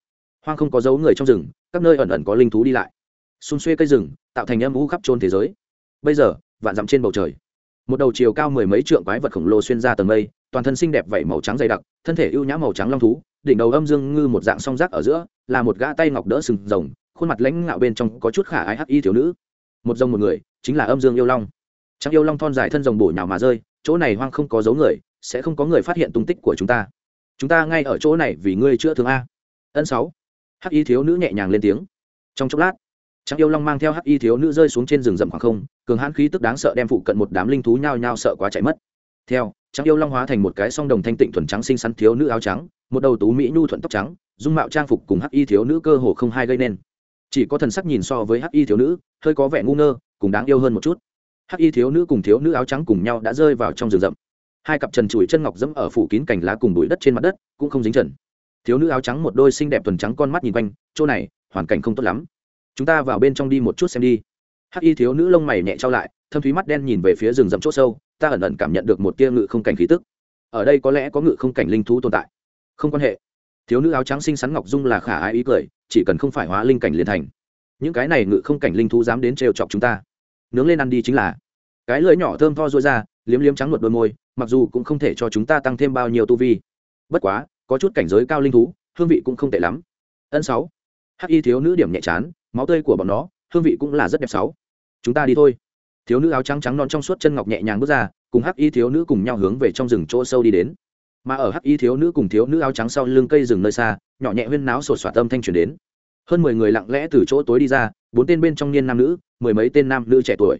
Hoang không có dấu người trong rừng, các nơi ẩn ẩn có linh thú đi lại. Xung xuê cây rừng, tạo thành âm u khắp trôn thế giới. Bây giờ, vạn dặm trên bầu trời một đầu chiều cao mười mấy trượng quái vật khổng lồ xuyên ra tầng mây, toàn thân xinh đẹp vảy màu trắng dày đặc, thân thể ưu nhã màu trắng long thú, đỉnh đầu âm dương ngư một dạng song rác ở giữa, là một gã tay ngọc đỡ sừng rồng, khuôn mặt lãnh ngạo bên trong có chút khả ái hắc y thiếu nữ. Một rồng một người, chính là âm dương yêu long. Trắng yêu long thon dài thân rồng bổ nhào mà rơi, chỗ này hoang không có dấu người, sẽ không có người phát hiện tung tích của chúng ta. Chúng ta ngay ở chỗ này vì ngươi chữa thương a. Ân sáu. Hắc y thiếu nữ nhẹ nhàng lên tiếng. Trong chốc lát trắng yêu long mang theo hắc y thiếu nữ rơi xuống trên rừng rậm khoảng không, cường hãn khí tức đáng sợ đem phụ cận một đám linh thú nhao nhao sợ quá chạy mất. Theo, trắng yêu long hóa thành một cái song đồng thanh tịnh thuần trắng xinh xắn thiếu nữ áo trắng, một đầu tú mỹ nhu thuận tóc trắng, dung mạo trang phục cùng hắc y thiếu nữ cơ hồ không hai gây nên. Chỉ có thần sắc nhìn so với hắc y thiếu nữ, hơi có vẻ ngu ngơ, cùng đáng yêu hơn một chút. Hắc y thiếu nữ cùng thiếu nữ áo trắng cùng nhau đã rơi vào trong rừng rậm. Hai cặp trần chùi chân ngọc dẫm ở phủ kín cành lá cùng bụi đất trên mặt đất, cũng không dính trần. Thiếu nữ áo trắng một đôi xinh đẹp thuần trắng con mắt nhìn quanh, chỗ này, hoàn cảnh không tốt lắm chúng ta vào bên trong đi một chút xem đi. Hắc y thiếu nữ lông mày nhẹ trao lại, thâm thúy mắt đen nhìn về phía rừng rậm chỗ sâu, ta ẩn ẩn cảm nhận được một tia ngự không cảnh khí tức. Ở đây có lẽ có ngự không cảnh linh thú tồn tại. Không quan hệ. Thiếu nữ áo trắng xinh xắn ngọc dung là khả ái ý cười, chỉ cần không phải hóa linh cảnh liền thành. Những cái này ngự không cảnh linh thú dám đến trêu chọc chúng ta. Nướng lên ăn đi chính là. Cái lưỡi nhỏ thơm tho rối ra, liếm liếm trắng luật đôi môi, mặc dù cũng không thể cho chúng ta tăng thêm bao nhiêu tu vi. Bất quá, có chút cảnh giới cao linh thú, hương vị cũng không tệ lắm. Ân sáu. Hắc y thiếu nữ điểm nhẹ chán máu tươi của bọn nó, hương vị cũng là rất đẹp sáu. Chúng ta đi thôi. Thiếu nữ áo trắng trắng non trong suốt chân ngọc nhẹ nhàng bước ra, cùng hắc y thiếu nữ cùng nhau hướng về trong rừng chỗ sâu đi đến. Mà ở hắc y thiếu nữ cùng thiếu nữ áo trắng sau lưng cây rừng nơi xa, nhỏ nhẹ huyên náo sột soạt âm thanh truyền đến. Hơn mười người lặng lẽ từ chỗ tối đi ra, bốn tên bên trong niên nam nữ, mười mấy tên nam nữ trẻ tuổi.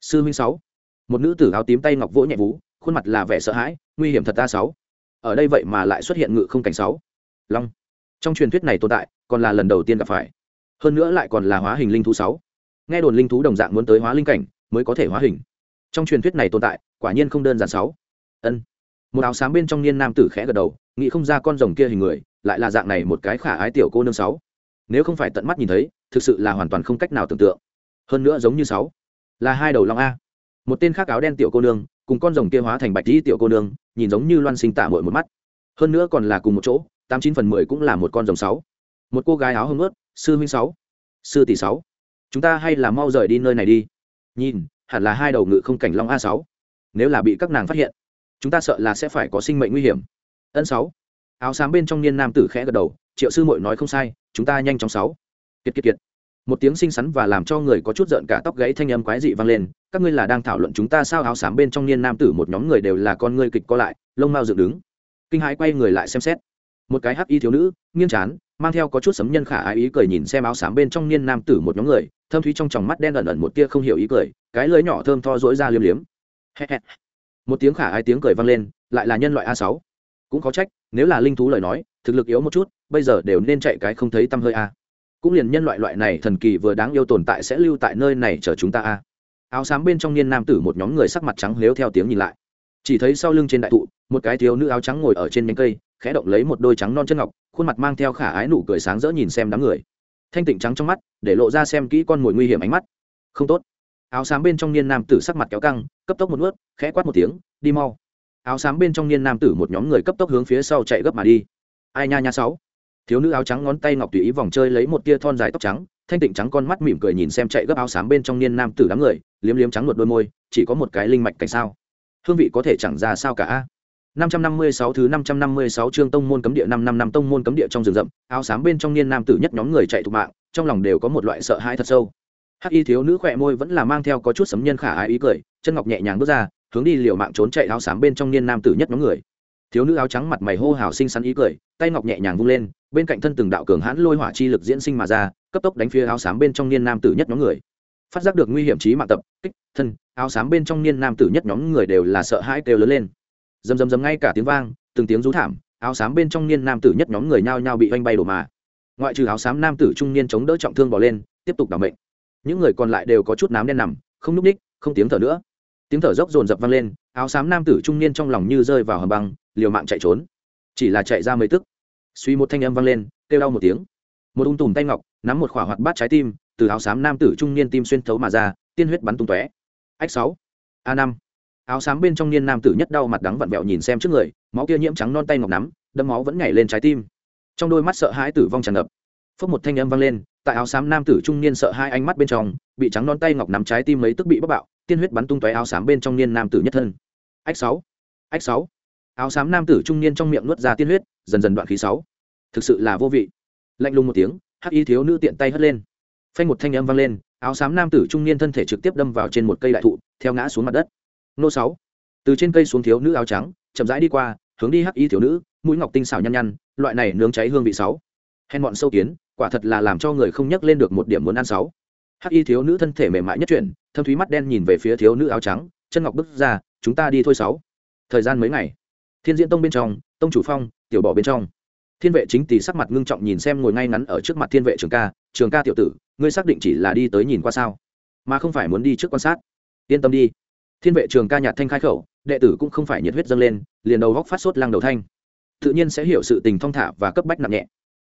Sư huynh sáu. Một nữ tử áo tím tay ngọc vỗ nhẹ vú, khuôn mặt là vẻ sợ hãi, nguy hiểm thật ta sáu. Ở đây vậy mà lại xuất hiện ngự không cảnh sáu. Long. Trong truyền thuyết này tồn tại, còn là lần đầu tiên gặp phải hơn nữa lại còn là hóa hình linh thú sáu. Nghe đồn linh thú đồng dạng muốn tới hóa linh cảnh mới có thể hóa hình. Trong truyền thuyết này tồn tại, quả nhiên không đơn giản sáu. Ân. Một áo sáng bên trong niên nam tử khẽ gật đầu, nghĩ không ra con rồng kia hình người, lại là dạng này một cái khả ái tiểu cô nương sáu. Nếu không phải tận mắt nhìn thấy, thực sự là hoàn toàn không cách nào tưởng tượng. Hơn nữa giống như sáu, là hai đầu long a. Một tên khác áo đen tiểu cô nương, cùng con rồng kia hóa thành bạch dĩ tiểu cô nương, nhìn giống như loan sinh tả mội một mắt. Hơn nữa còn là cùng một chỗ, tám chín phần mười cũng là một con rồng sáu một cô gái áo hông ướt, sư huynh sáu, sư tỷ sáu. Chúng ta hay là mau rời đi nơi này đi. Nhìn, hẳn là hai đầu ngự không cảnh long a sáu. Nếu là bị các nàng phát hiện, chúng ta sợ là sẽ phải có sinh mệnh nguy hiểm. Ân sáu. Áo xám bên trong niên nam tử khẽ gật đầu, triệu sư mội nói không sai, chúng ta nhanh chóng sáu. Kiệt kiệt kiệt. Một tiếng xinh xắn và làm cho người có chút giận cả tóc gãy thanh âm quái dị vang lên, các ngươi là đang thảo luận chúng ta sao áo xám bên trong niên nam tử một nhóm người đều là con ngươi kịch co lại, lông mao dựng đứng. Kinh hãi quay người lại xem xét một cái hắc y thiếu nữ, nghiêng chán mang theo có chút sấm nhân khả ái ý cười nhìn xem áo xám bên trong niên nam tử một nhóm người thơm thúy trong tròng mắt đen ẩn ẩn một tia không hiểu ý cười, cái lưới nhỏ thơm tho dỗi ra liếm liếm. Một tiếng khả ái tiếng cười vang lên, lại là nhân loại a sáu. Cũng có trách, nếu là linh thú lời nói, thực lực yếu một chút, bây giờ đều nên chạy cái không thấy tăm hơi a. Cũng liền nhân loại loại này thần kỳ vừa đáng yêu tồn tại sẽ lưu tại nơi này chờ chúng ta a. Áo xám bên trong niên nam tử một nhóm người sắc mặt trắng lếu theo tiếng nhìn lại. Chỉ thấy sau lưng trên đại thụ, một cái thiếu nữ áo trắng ngồi ở trên nhánh cây khẽ động lấy một đôi trắng non chân ngọc, khuôn mặt mang theo khả ái nụ cười sáng rỡ nhìn xem đám người. Thanh tịnh trắng trong mắt, để lộ ra xem kỹ con mồi nguy hiểm ánh mắt. Không tốt. Áo xám bên trong niên nam tử sắc mặt kéo căng, cấp tốc một ướt khẽ quát một tiếng, đi mau. Áo xám bên trong niên nam tử một nhóm người cấp tốc hướng phía sau chạy gấp mà đi. Ai nha nha sáu. Thiếu nữ áo trắng ngón tay ngọc tùy ý vòng chơi lấy một tia thon dài tóc trắng, thanh tịnh trắng con mắt mỉm cười nhìn xem chạy gấp áo xám bên trong niên nam tử đám người, liếm liếm trắng một đôi môi, chỉ có một cái linh mạch cảnh sao? Hương vị có thể chẳng ra sao cả 556 thứ 556 chương tông môn cấm địa 5 năm năm tông môn cấm địa trong rừng rậm, áo xám bên trong niên nam tử nhất nhóm người chạy thục mạng, trong lòng đều có một loại sợ hãi thật sâu. Hắc y thiếu nữ khỏe môi vẫn là mang theo có chút sấm nhân khả ái ý cười, chân ngọc nhẹ nhàng bước ra, hướng đi liều mạng trốn chạy áo xám bên trong niên nam tử nhất nhóm người. thiếu nữ áo trắng mặt mày hô hào xinh xắn ý cười tay ngọc nhẹ nhàng vung lên bên cạnh thân từng đạo cường hãn lôi hỏa chi lực diễn sinh mà ra cấp tốc đánh phía áo xám bên trong niên nam tử nhất nhóm người phát giác được nguy hiểm chí mạng tập kích thân áo xám bên trong niên nam tử nhất nhóm người đều là sợ hãi kêu lớn lên dầm dầm dầm ngay cả tiếng vang, từng tiếng rú thảm, áo xám bên trong niên nam tử nhất nhóm người nhao nhao bị oanh bay đổ mà. Ngoại trừ áo xám nam tử trung niên chống đỡ trọng thương bỏ lên, tiếp tục đảm bệnh những người còn lại đều có chút nám đen nằm, không núp ních không tiếng thở nữa. Tiếng thở dốc dồn dập vang lên, áo xám nam tử trung niên trong lòng như rơi vào hầm băng, liều mạng chạy trốn. Chỉ là chạy ra mấy tức. Suy một thanh âm vang lên, kêu đau một tiếng. Một ung tùm tay ngọc, nắm một khỏa hoạt bát trái tim, từ áo xám nam tử trung niên tim xuyên thấu mà ra, tiên huyết bắn tung tóe. Ách sáu, a năm áo xám bên trong niên nam tử nhất đau mặt đắng vặn vẹo nhìn xem trước người, máu kia nhiễm trắng non tay ngọc nắm đâm máu vẫn nhảy lên trái tim. Trong đôi mắt sợ hãi tử vong tràn ngập. Phốc một thanh âm vang lên, tại áo xám nam tử trung niên sợ hai ánh mắt bên trong, bị trắng non tay ngọc nắm trái tim mấy tức bị bóc bạo, tiên huyết bắn tung tóe áo xám bên trong niên nam tử nhất thân. Ách sáu ách sáu. Áo xám nam tử trung niên trong miệng nuốt ra tiên huyết, dần dần đoạn khí sáu. Thực sự là vô vị. Lạnh lùng một tiếng, hắc y thiếu nữ tiện tay hất lên. Phanh một thanh âm vang lên, áo xám nam tử trung niên thân thể trực tiếp đâm vào trên một cây đại thụ, theo ngã xuống mặt đất nô sáu. Từ trên cây xuống thiếu nữ áo trắng, chậm rãi đi qua, hướng đi hắc y thiếu nữ, mũi ngọc tinh xảo nhăn nhăn, loại này nướng cháy hương vị sáu. Hèn bọn sâu kiến, quả thật là làm cho người không nhắc lên được một điểm muốn ăn sáu. Hắc y thiếu nữ thân thể mềm mại nhất chuyển, thâm thúy mắt đen nhìn về phía thiếu nữ áo trắng, chân ngọc bước ra, chúng ta đi thôi sáu. Thời gian mấy ngày? Thiên diễn tông bên trong, tông chủ phong, tiểu bỏ bên trong. Thiên vệ chính tỷ sắc mặt ngưng trọng nhìn xem ngồi ngay ngắn ở trước mặt thiên vệ trường ca trường ca tiểu tử, ngươi xác định chỉ là đi tới nhìn qua sao? Mà không phải muốn đi trước quan sát. Yên tâm đi thiên vệ trường ca nhạt thanh khai khẩu, đệ tử cũng không phải nhiệt huyết dâng lên, liền đầu góc phát sốt lăng đầu thanh. Tự nhiên sẽ hiểu sự tình thong thả và cấp bách nặng nhẹ.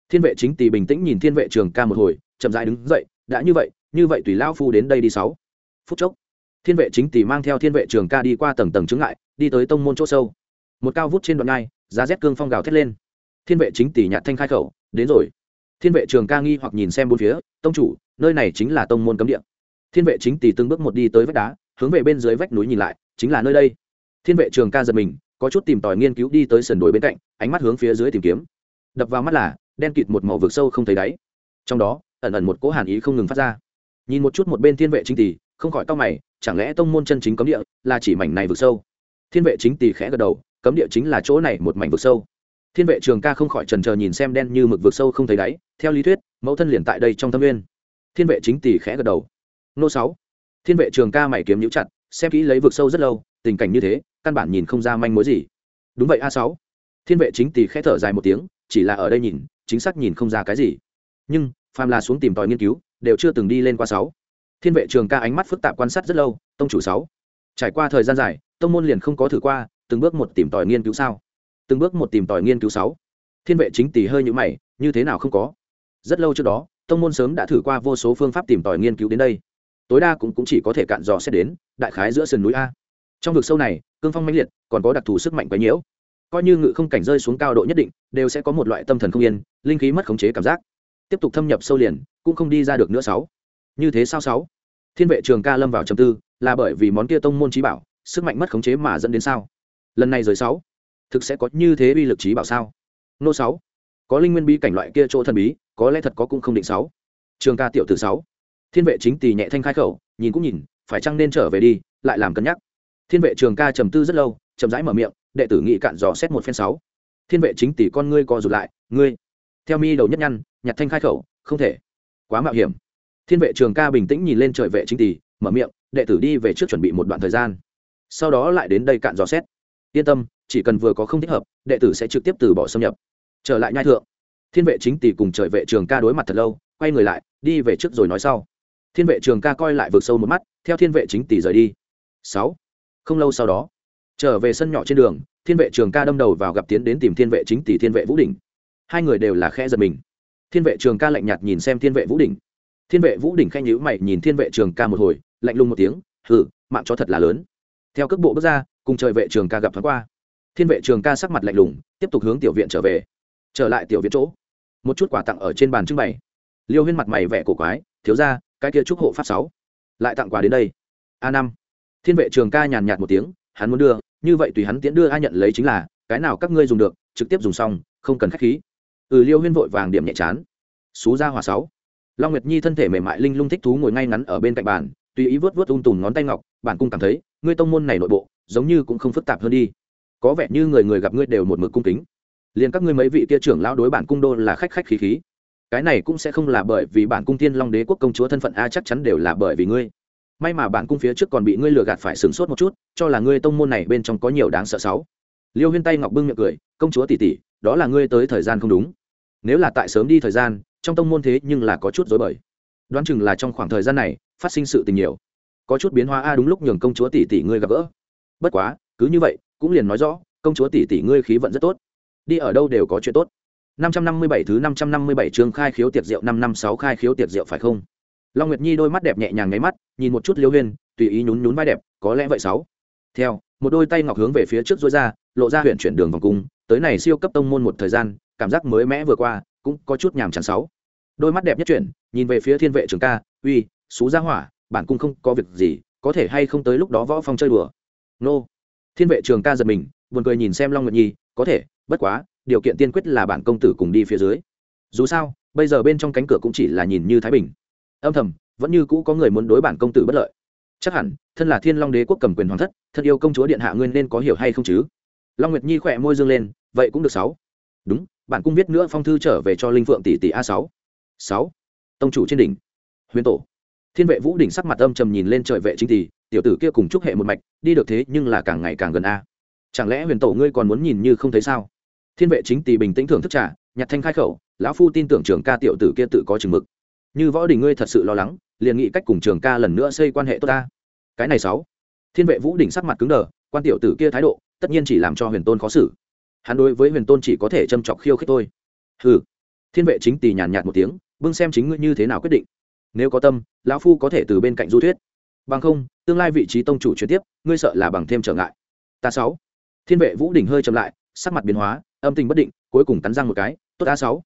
Thiên vệ chính tỷ bình tĩnh nhìn thiên vệ trường ca một hồi, chậm dãi đứng dậy, đã như vậy như vậy tùy lao phu đến đây đi sáu. Phút chốc, thiên vệ chính tỷ mang theo thiên vệ trường ca đi qua tầng tầng chứng ngại, đi tới tông môn chỗ sâu. Một cao vút trên đoạn ngai, giá rét cương phong gào thét lên. Thiên vệ chính tỷ nhạt thanh khai khẩu, đến rồi. Thiên vệ trường ca nghi hoặc nhìn xem bốn phía, tông chủ, nơi này chính là tông môn cấm địa. Thiên vệ chính tỷ từng bước một đi tới vách đá hướng về bên dưới vách núi nhìn lại, chính là nơi đây. Thiên vệ trường ca giật mình, có chút tìm tòi nghiên cứu đi tới sườn đồi bên cạnh, ánh mắt hướng phía dưới tìm kiếm. Đập vào mắt là, đen kịt một màu vực sâu không thấy đáy. Trong đó, ẩn ẩn một cỗ hàn ý không ngừng phát ra. Nhìn một chút một bên thiên vệ chính tỷ, không khỏi tao mày, chẳng lẽ tông môn chân chính cấm địa là chỉ mảnh này vực sâu? Thiên vệ chính tỷ khẽ gật đầu, cấm địa chính là chỗ này một mảnh vực sâu. Thiên vệ trường ca không khỏi trần chờ nhìn xem đen như mực vực sâu không thấy đáy, theo lý thuyết, mẫu thân liền tại đây trong thâm nguyên. Thiên vệ chính tỷ khẽ gật đầu. Nô sáu thiên vệ trường ca mày kiếm nhũ chặt, xem kỹ lấy vực sâu rất lâu, tình cảnh như thế, căn bản nhìn không ra manh mối gì. Đúng vậy, a sáu. Thiên vệ chính tỷ khẽ thở dài một tiếng, chỉ là ở đây nhìn, chính xác nhìn không ra cái gì. Nhưng, phàm là xuống tìm tòi nghiên cứu, đều chưa từng đi lên qua sáu. Thiên vệ trường ca ánh mắt phức tạp quan sát rất lâu, tông chủ sáu. Trải qua thời gian dài, tông môn liền không có thử qua, từng bước một tìm tòi nghiên cứu sao? Từng bước một tìm tòi nghiên cứu sáu. Thiên vệ chính tỷ hơi nhũ mày, như thế nào không có? Rất lâu trước đó, tông môn sớm đã thử qua vô số phương pháp tìm tòi nghiên cứu đến đây tối đa cũng, cũng chỉ có thể cạn dò xét đến đại khái giữa sườn núi a. Trong vực sâu này cương phong mãnh liệt còn có đặc thù sức mạnh quấy nhiễu. Coi như ngự không cảnh rơi xuống cao độ nhất định đều sẽ có một loại tâm thần không yên linh khí mất khống chế cảm giác. Tiếp tục thâm nhập sâu liền cũng không đi ra được nữa sáu. Như thế sao sáu? Thiên vệ trường ca lâm vào trầm tư là bởi vì món kia tông môn trí bảo sức mạnh mất khống chế mà dẫn đến sao? Lần này rời sáu thực sẽ có như thế uy lực trí bảo sao? Nô sáu có linh nguyên bí cảnh loại kia chỗ thần bí có lẽ thật có cũng không định sáu. Trường ca tiểu từ sáu thiên vệ chính tỳ nhẹ thanh khai khẩu, nhìn cũng nhìn, phải chăng nên trở về đi, lại làm cân nhắc. Thiên vệ trường ca trầm tư rất lâu, chậm rãi mở miệng, đệ tử nghị cạn dò xét một phen sáu. Thiên vệ chính tỷ con ngươi co rụt lại, ngươi, theo mi đầu nhất nhăn, nhặt thanh khai khẩu, không thể. Quá mạo hiểm. Thiên vệ trường ca bình tĩnh nhìn lên trời vệ chính tỷ mở miệng, đệ tử đi về trước chuẩn bị một đoạn thời gian. Sau đó lại đến đây cạn dò xét. Yên tâm, chỉ cần vừa có không thích hợp, đệ tử sẽ trực tiếp từ bỏ xâm nhập. Trở lại nhai thượng. Thiên vệ chính tỷ cùng trời vệ trường ca đối mặt thật lâu, quay người lại, đi về trước rồi nói sau thiên vệ trường ca coi lại vượt sâu một mắt, theo thiên vệ chính tỷ rời đi. Sáu. Không lâu sau đó, trở về sân nhỏ trên đường, thiên vệ trường ca đâm đầu vào gặp tiến đến tìm thiên vệ chính tỷ thiên vệ vũ đình hai người đều là khe giật mình. Thiên vệ trường ca lạnh nhạt nhìn xem thiên vệ vũ đình thiên vệ vũ đình khe nhữ mày nhìn thiên vệ trường ca một hồi, lạnh lùng một tiếng, hừ, mạng chó thật là lớn. Theo cước bộ bước ra, cùng trời vệ trường ca gặp thoáng qua. Thiên vệ trường ca sắc mặt lạnh lùng, tiếp tục hướng tiểu viện trở về. Trở lại tiểu viện chỗ, một chút quà tặng ở trên bàn trưng bày. Liêu huyên mặt mày vẻ cổ quái, thiếu ra cái kia trúc hộ pháp sáu. Lại tặng quà đến đây. A năm. Thiên vệ trường ca nhàn nhạt một tiếng, hắn muốn đưa, như vậy tùy hắn tiễn đưa ai nhận lấy chính là, cái nào các ngươi dùng được, trực tiếp dùng xong, không cần khách khí. Ừ liêu huyên vội vàng điểm nhẹ chán. Xú ra hòa sáu. Long nguyệt nhi thân thể mềm mại linh lung thích thú ngồi ngay ngắn ở bên cạnh bàn, tùy ý vớt vớt ung tùm ngón tay ngọc, bản cung cảm thấy, ngươi tông môn này nội bộ, giống như cũng không phức tạp hơn đi. Có vẻ như người người gặp ngươi đều một mực cung kính. Liền các ngươi mấy vị kia trưởng lão đối bản cung đô là khách khách khí khí cái này cũng sẽ không là bởi vì bản cung tiên long đế quốc công chúa thân phận a chắc chắn đều là bởi vì ngươi. May mà bản cung phía trước còn bị ngươi lừa gạt phải sửng sốt một chút, cho là ngươi tông môn này bên trong có nhiều đáng sợ sáu. Liêu huyên tay ngọc bưng miệng cười, công chúa tỷ tỷ, đó là ngươi tới thời gian không đúng. Nếu là tại sớm đi thời gian, trong tông môn thế nhưng là có chút dối bời. Đoán chừng là trong khoảng thời gian này, phát sinh sự tình nhiều. Có chút biến hóa a, đúng lúc nhường công chúa tỷ tỷ ngươi gặp gỡ. Bất quá, cứ như vậy, cũng liền nói rõ, công chúa tỷ tỷ ngươi khí vận rất tốt. Đi ở đâu đều có chuyện tốt. 557 thứ 557 chương khai khiếu tiệc rượu 556 khai khiếu tiệc rượu phải không? Long Nguyệt Nhi đôi mắt đẹp nhẹ nhàng nháy mắt, nhìn một chút Liêu Huyền, tùy ý nhún nhún vai đẹp, có lẽ vậy sáu. Theo, một đôi tay ngọc hướng về phía trước duỗi ra, lộ ra huyền chuyển đường vòng cung, tới này siêu cấp tông môn một thời gian, cảm giác mới mẽ vừa qua, cũng có chút nhàm chán sáu. Đôi mắt đẹp nhất chuyển, nhìn về phía Thiên vệ trưởng ca, "Uy, số gia hỏa, bản cung không có việc gì, có thể hay không tới lúc đó võ phong chơi đùa?" Nô. Thiên vệ trường ca giật mình, buồn cười nhìn xem Long Nguyệt Nhi, "Có thể, bất quá, điều kiện tiên quyết là bản công tử cùng đi phía dưới. Dù sao, bây giờ bên trong cánh cửa cũng chỉ là nhìn như thái bình. Âm thầm, vẫn như cũ có người muốn đối bản công tử bất lợi. Chắc hẳn, thân là thiên long đế quốc cầm quyền hoàng thất, thân yêu công chúa điện hạ nguyên nên có hiểu hay không chứ? Long nguyệt nhi khỏe môi dương lên, vậy cũng được sáu. Đúng, bản cung viết nữa phong thư trở về cho linh phượng tỷ tỷ a sáu. Sáu. Tông chủ trên đỉnh. Huyền tổ. Thiên vệ vũ đỉnh sắc mặt âm trầm nhìn lên trời vệ chính tỷ, tiểu tử kia cùng chúc hệ một mạch, đi được thế nhưng là càng ngày càng gần a. Chẳng lẽ huyền tổ ngươi còn muốn nhìn như không thấy sao? Thiên vệ chính tỷ bình tĩnh thưởng thức trả nhặt thanh khai khẩu, lão phu tin tưởng trường ca tiểu tử kia tự có chừng mực. Như võ đình ngươi thật sự lo lắng, liền nghĩ cách cùng trường ca lần nữa xây quan hệ tốt ta. Cái này sáu. Thiên vệ vũ đỉnh sắc mặt cứng đờ, quan tiểu tử kia thái độ, tất nhiên chỉ làm cho huyền tôn khó xử. Hắn đối với huyền tôn chỉ có thể châm chọc khiêu khích thôi. Ừ thiên vệ chính tỷ nhàn nhạt một tiếng, bưng xem chính ngươi như thế nào quyết định. Nếu có tâm, lão phu có thể từ bên cạnh du thuyết. Bằng không, tương lai vị trí tông chủ chuyển tiếp, ngươi sợ là bằng thêm trở ngại. Ta sáu. Thiên vệ vũ đỉnh hơi chậm lại, sắc mặt biến hóa âm tình bất định, cuối cùng cắn răng một cái, tốt a sáu.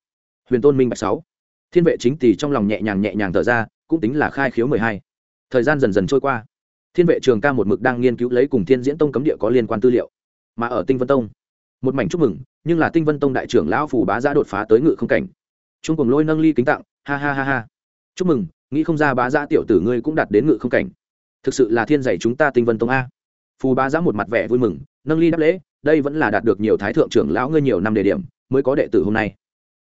Huyền tôn minh bạch sáu. Thiên vệ chính tỷ trong lòng nhẹ nhàng nhẹ nhàng thở ra, cũng tính là khai khiếu mười hai. Thời gian dần dần trôi qua. Thiên vệ trường ca một mực đang nghiên cứu lấy cùng thiên diễn tông cấm địa có liên quan tư liệu. Mà ở tinh vân tông, một mảnh chúc mừng, nhưng là tinh vân tông đại trưởng lão phù bá giã đột phá tới ngự không cảnh. Trung cùng lôi nâng ly kính tặng, ha ha ha ha. Chúc mừng, nghĩ không ra bá giã tiểu tử ngươi cũng đạt đến ngự không cảnh. Thực sự là thiên dạy chúng ta tinh vân tông a. Phù bá giã một mặt vẻ vui mừng, nâng ly đáp lễ đây vẫn là đạt được nhiều thái thượng trưởng lão ngươi nhiều năm đề điểm, mới có đệ tử hôm nay.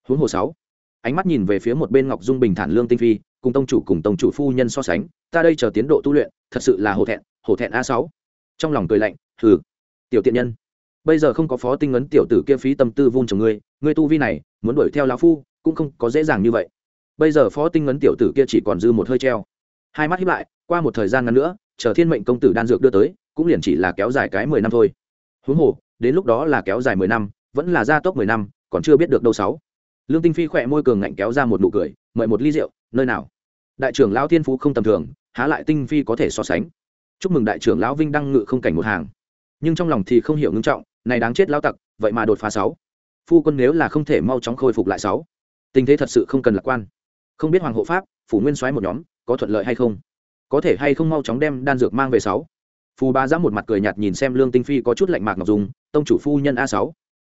Huống hồ sáu, ánh mắt nhìn về phía một bên ngọc dung bình thản lương tinh phi, cùng tông chủ cùng tông chủ phu nhân so sánh, ta đây chờ tiến độ tu luyện, thật sự là hổ thẹn hổ thẹn a sáu. Trong lòng cười lạnh, hừ, tiểu tiện nhân, bây giờ không có phó tinh ấn tiểu tử kia phí tâm tư vun trồng ngươi ngươi tu vi này, muốn đuổi theo lão phu, cũng không có dễ dàng như vậy. Bây giờ phó tinh ấn tiểu tử kia chỉ còn dư một hơi treo. Hai mắt hiếp lại, qua một thời gian ngắn nữa, chờ thiên mệnh công tử đan dược đưa tới, cũng liền chỉ là kéo dài cái mười năm thôi. Huống hồ đến lúc đó là kéo dài mười năm, vẫn là gia tốc mười năm, còn chưa biết được đâu sáu. Lương tinh phi khỏe môi cường ngạnh kéo ra một nụ cười, mời một ly rượu, nơi nào? Đại trưởng lão thiên phú không tầm thường, há lại tinh phi có thể so sánh. Chúc mừng đại trưởng lão vinh đăng ngự không cảnh một hàng. Nhưng trong lòng thì không hiểu ngưng trọng, này đáng chết lão tặc, vậy mà đột phá sáu. Phu quân nếu là không thể mau chóng khôi phục lại sáu. Tình thế thật sự không cần lạc quan. Không biết hoàng hộ pháp, phủ nguyên soái một nhóm, có thuận lợi hay không? Có thể hay không mau chóng đem đan dược mang về sáu? Phù ba giã một mặt cười nhạt nhìn xem lương tinh phi có chút lạnh mạc ngọc dùng tông chủ phu nhân a sáu.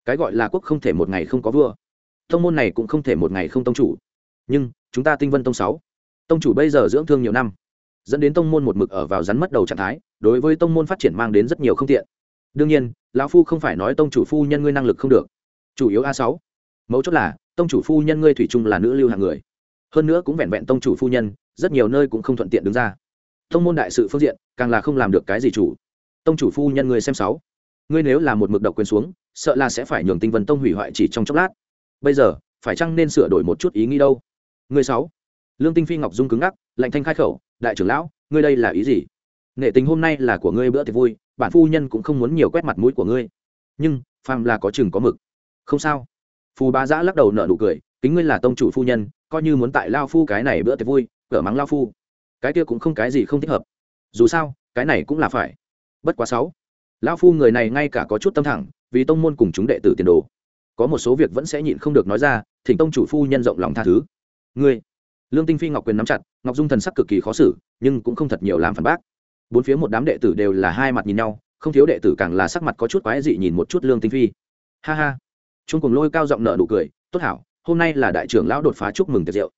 Cái gọi là quốc không thể một ngày không có vua. Tông môn này cũng không thể một ngày không tông chủ. Nhưng, chúng ta tinh vân tông sáu. Tông chủ bây giờ dưỡng thương nhiều năm. Dẫn đến tông môn một mực ở vào rắn mất đầu trạng thái, đối với tông môn phát triển mang đến rất nhiều không tiện. Đương nhiên, lão phu không phải nói tông chủ phu nhân ngươi năng lực không được. Chủ yếu a sáu. Mấu chốt là, tông chủ phu nhân ngươi thủy chung là nữ lưu hạng người. Hơn nữa cũng vẹn vẹn tông chủ phu nhân, rất nhiều nơi cũng không thuận tiện đứng ra tông môn đại sự phương diện, càng là không làm được cái gì chủ. Tông chủ phu nhân người xem sáu. Ngươi nếu là một mực độc quyền xuống, sợ là sẽ phải nhường tinh vân tông hủy hoại chỉ trong chốc lát. Bây giờ, phải chăng nên sửa đổi một chút ý nghĩ đâu? Người sáu. Lương tinh phi ngọc dung cứng ngắc, lạnh thanh khai khẩu, đại trưởng lão, ngươi đây là ý gì? Nghệ tình hôm nay là của ngươi bữa tiệc vui, bản phu nhân cũng không muốn nhiều quét mặt mũi của ngươi. Nhưng, phàm là có chừng có mực. Không sao. Phù bá giã lắc đầu nở nụ cười, kính ngươi là tông chủ phu nhân, coi như muốn tại lao phu cái này bữa tiệc vui cỡ mắng lao phu cái kia cũng không cái gì không thích hợp. Dù sao, cái này cũng là phải. Bất quá sáu, lão phu người này ngay cả có chút tâm thẳng, vì tông môn cùng chúng đệ tử tiền đồ. Có một số việc vẫn sẽ nhịn không được nói ra, thỉnh tông chủ phu nhân rộng lòng tha thứ. Ngươi, lương tinh phi ngọc quyền nắm chặt, ngọc dung thần sắc cực kỳ khó xử, nhưng cũng không thật nhiều làm phản bác. Bốn phía một đám đệ tử đều là hai mặt nhìn nhau, không thiếu đệ tử càng là sắc mặt có chút quái dị nhìn một chút lương tinh phi. Ha ha. Chúng cùng lôi cao giọng nợ nụ cười, tốt hảo, hôm nay là đại trưởng lão đột phá chúc mừng tiệc rượu.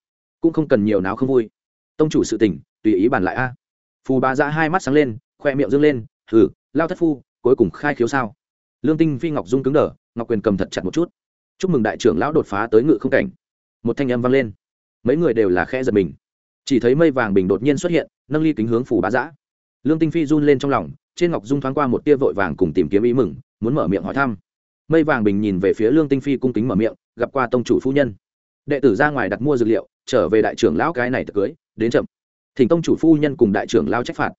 Cũng không cần nhiều nào không vui. Tông chủ sự tình tùy ý bàn lại a. Phù bà ra hai mắt sáng lên, khoe miệng dâng lên, hừ, lao thất phu, cuối cùng khai khiếu sao? Lương tinh phi ngọc dung cứng đờ, ngọc quyền cầm thật chặt một chút. Chúc mừng đại trưởng lão đột phá tới ngự không cảnh. Một thanh âm vang lên. Mấy người đều là khẽ giật mình. Chỉ thấy mây vàng bình đột nhiên xuất hiện, nâng ly kính hướng phù bá giã. Lương tinh phi run lên trong lòng, trên ngọc dung thoáng qua một tia vội vàng cùng tìm kiếm ý mừng, muốn mở miệng hỏi thăm. Mây vàng bình nhìn về phía lương tinh phi cung kính mở miệng, gặp qua tông chủ phu nhân. Đệ tử ra ngoài đặt mua dược liệu, trở về đại trưởng lão cái này tự cưới, đến chậm thỉnh tông chủ phu nhân cùng đại trưởng lao trách phạt.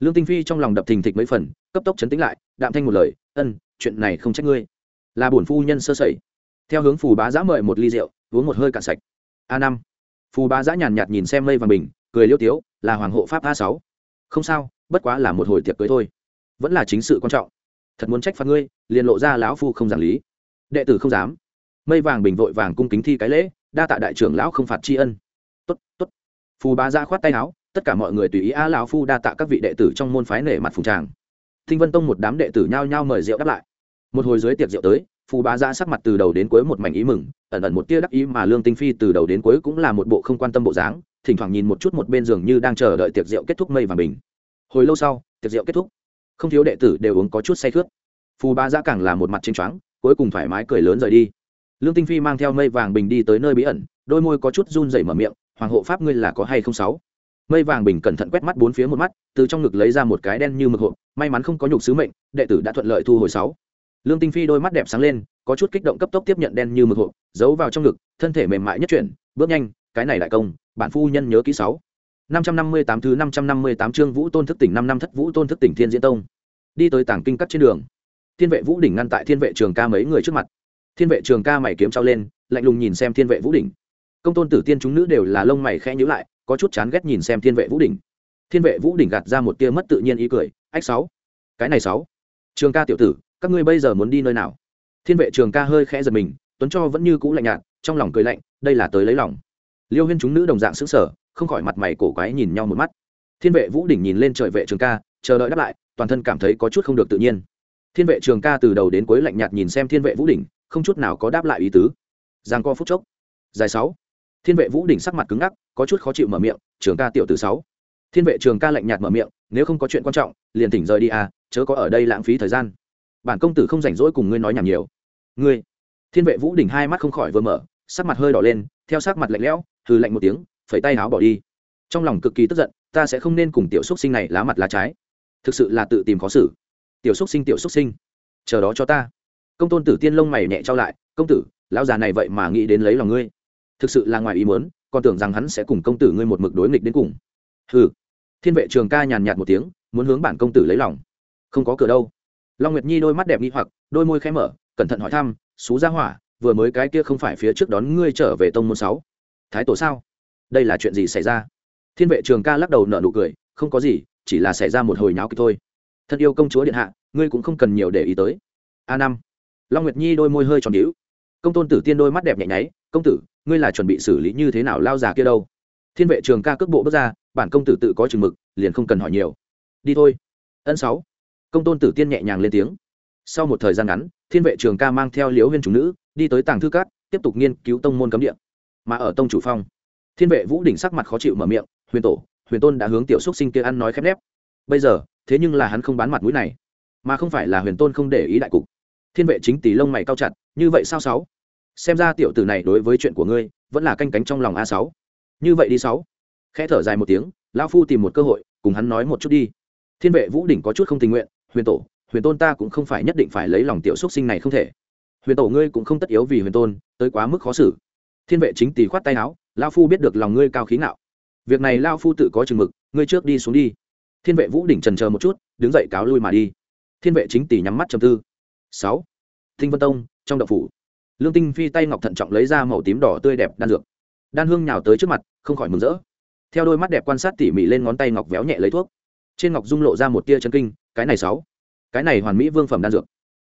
Lương tinh phi trong lòng đập thình thịch mấy phần, cấp tốc chấn tĩnh lại, đạm thanh một lời, ân, chuyện này không trách ngươi. Là bổn phu nhân sơ sẩy. Theo hướng phù bá giã mời một ly rượu, uống một hơi cạn sạch. A năm. Phù bá giã nhàn nhạt nhìn xem mây vàng bình, cười liêu tiếu, là hoàng hộ pháp a sáu. Không sao, bất quá là một hồi tiệc cưới thôi. Vẫn là chính sự quan trọng. Thật muốn trách phạt ngươi, liền lộ ra lão phu không giảng lý. Đệ tử không dám. Mây vàng bình vội vàng cung kính thi cái lễ, đa tạ đại trưởng lão không phạt tri ân. Tốt tốt. Phù bá ra khoát tay áo tất cả mọi người tùy ý a lão phu đa tạ các vị đệ tử trong môn phái nể mặt phùng tràng. Thinh vân tông một đám đệ tử nhao nhao mời rượu đáp lại. Một hồi dưới tiệc rượu tới, phù bá ra sắc mặt từ đầu đến cuối một mảnh ý mừng, ẩn ẩn một tia đắc ý mà lương tinh phi từ đầu đến cuối cũng là một bộ không quan tâm bộ dáng, thỉnh thoảng nhìn một chút một bên giường như đang chờ đợi tiệc rượu kết thúc mây và bình hồi lâu sau, tiệc rượu kết thúc. Không thiếu đệ tử đều uống có chút say khướt. Phù bá ra càng là một mặt chênh choáng, cuối cùng thoải mái cười lớn rời đi. Lương tinh phi mang theo mây vàng bình đi tới nơi bí ẩn, đôi môi có chút run rẩy mở miệng, hoàng hộ pháp ngươi là có hay không sáu? Mây vàng bình cẩn thận quét mắt bốn phía một mắt, từ trong ngực lấy ra một cái đen như mực hộp, may mắn không có nhục sứ mệnh, đệ tử đã thuận lợi thu hồi sáu. Lương tinh phi đôi mắt đẹp sáng lên, có chút kích động cấp tốc tiếp nhận đen như mực hộp, giấu vào trong ngực, thân thể mềm mại nhất chuyển, bước nhanh, cái này đại công, bản phu nhân nhớ kỹ sáu. Năm trăm năm mươi tám thứ năm trăm năm mươi tám chương vũ tôn thức tỉnh năm năm thất vũ tôn thức tỉnh thiên diễn tông. Đi tới tảng kinh cắt trên đường. Thiên vệ vũ đỉnh ngăn tại thiên vệ trường ca mấy người trước mặt. Thiên vệ trường ca mày kiếm trao lên, lạnh lùng nhìn xem thiên vệ vũ đỉnh. Công tôn tử tiên chúng nữ đều là lông mày khẽ nhữ lại có chút chán ghét nhìn xem thiên vệ vũ đỉnh. Thiên vệ vũ đỉnh gạt ra một tia mất tự nhiên ý cười, ách sáu, cái này sáu, trường ca tiểu tử, các ngươi bây giờ muốn đi nơi nào? Thiên vệ trường ca hơi khẽ giật mình, tuấn cho vẫn như cũ lạnh nhạt, trong lòng cười lạnh, đây là tới lấy lòng. Liêu huyên chúng nữ đồng dạng xứng sở không khỏi mặt mày cổ quái nhìn nhau một mắt. Thiên vệ vũ đỉnh nhìn lên trời vệ trường ca, chờ đợi đáp lại, toàn thân cảm thấy có chút không được tự nhiên. Thiên vệ trường ca từ đầu đến cuối lạnh nhạt nhìn xem thiên vệ vũ đỉnh, không chút nào có đáp lại ý tứ. Giang co phút chốc. Dài sáu thiên vệ vũ đỉnh sắc mặt cứng ngắc, có chút khó chịu mở miệng, trường ca tiểu từ sáu. Thiên vệ trường ca lạnh nhạt mở miệng, nếu không có chuyện quan trọng, liền tỉnh rời đi à chớ có ở đây lãng phí thời gian. Bản công tử không rảnh rỗi cùng ngươi nói nhảm nhiều. Ngươi? Thiên vệ vũ đỉnh hai mắt không khỏi vừa mở, sắc mặt hơi đỏ lên, theo sắc mặt lạnh lẽo, hừ lạnh một tiếng, phẩy tay áo bỏ đi. Trong lòng cực kỳ tức giận, ta sẽ không nên cùng tiểu xúc sinh này lá mặt lá trái. Thực sự là tự tìm khó xử. Tiểu xúc sinh, tiểu xúc sinh. Chờ đó cho ta. Công tôn tử tiên lông mày nhẹ trao lại, công tử, lão già này vậy mà nghĩ đến lấy lòng ngươi thực sự là ngoài ý muốn, còn tưởng rằng hắn sẽ cùng công tử ngươi một mực đối nghịch đến cùng. Hừ. Thiên vệ trường ca nhàn nhạt một tiếng, muốn hướng bản công tử lấy lòng. Không có cửa đâu. Long nguyệt nhi đôi mắt đẹp nghi hoặc, đôi môi khẽ mở, cẩn thận hỏi thăm, xú ra hỏa, vừa mới cái kia không phải phía trước đón ngươi trở về tông môn sáu? Thái tổ sao? Đây là chuyện gì xảy ra? Thiên vệ trường ca lắc đầu nở nụ cười, không có gì, chỉ là xảy ra một hồi nháo kịch thôi. Thân yêu công chúa điện hạ, ngươi cũng không cần nhiều để ý tới. A năm long nguyệt nhi đôi môi hơi tròn đĩu công tôn tử tiên đôi mắt đẹp nhẹ nháy, công tử, ngươi là chuẩn bị xử lý như thế nào lao già kia đâu? Thiên vệ trường ca cước bộ bước ra, bản công tử tự có chừng mực, liền không cần hỏi nhiều. Đi thôi. Ân sáu. Công tôn tử tiên nhẹ nhàng lên tiếng. Sau một thời gian ngắn, thiên vệ trường ca mang theo liễu huyên chủ nữ, đi tới tàng thư cát tiếp tục nghiên cứu tông môn cấm địa. Mà ở tông chủ phong, thiên vệ vũ đỉnh sắc mặt khó chịu mở miệng, huyền tổ, huyền tôn đã hướng tiểu xúc sinh kia ăn nói khép nép. Bây giờ, thế nhưng là hắn không bán mặt mũi này. Mà không phải là huyền tôn không để ý đại cục thiên vệ chính tỷ lông mày cao chặt, như vậy sao sáu? Xem ra tiểu tử này đối với chuyện của ngươi, vẫn là canh cánh trong lòng a sáu. Như vậy đi sáu. Khẽ thở dài một tiếng, lão phu tìm một cơ hội, cùng hắn nói một chút đi. Thiên vệ vũ đỉnh có chút không tình nguyện, huyền tổ, huyền tôn ta cũng không phải nhất định phải lấy lòng tiểu xuất sinh này không thể. Huyền tổ ngươi cũng không tất yếu vì huyền tôn, tới quá mức khó xử. Thiên vệ chính tỷ khoát tay áo, lão phu biết được lòng ngươi cao khí ngạo. Việc này lão phu tự có chừng mực, ngươi trước đi xuống đi. Thiên vệ vũ đỉnh trần chờ một chút, đứng dậy cáo lui mà đi. Thiên vệ chính tỷ nhắm mắt trầm tư sáu. Thinh vân tông, trong đậu phủ. Lương tinh phi tay ngọc thận trọng lấy ra màu tím đỏ tươi đẹp đan dược. Đan hương nhào tới trước mặt, không khỏi mừng rỡ. Theo đôi mắt đẹp quan sát tỉ mỉ lên ngón tay ngọc véo nhẹ lấy thuốc. Trên ngọc dung lộ ra một tia chân kinh, cái này sáu. Cái này hoàn mỹ vương phẩm đan dược.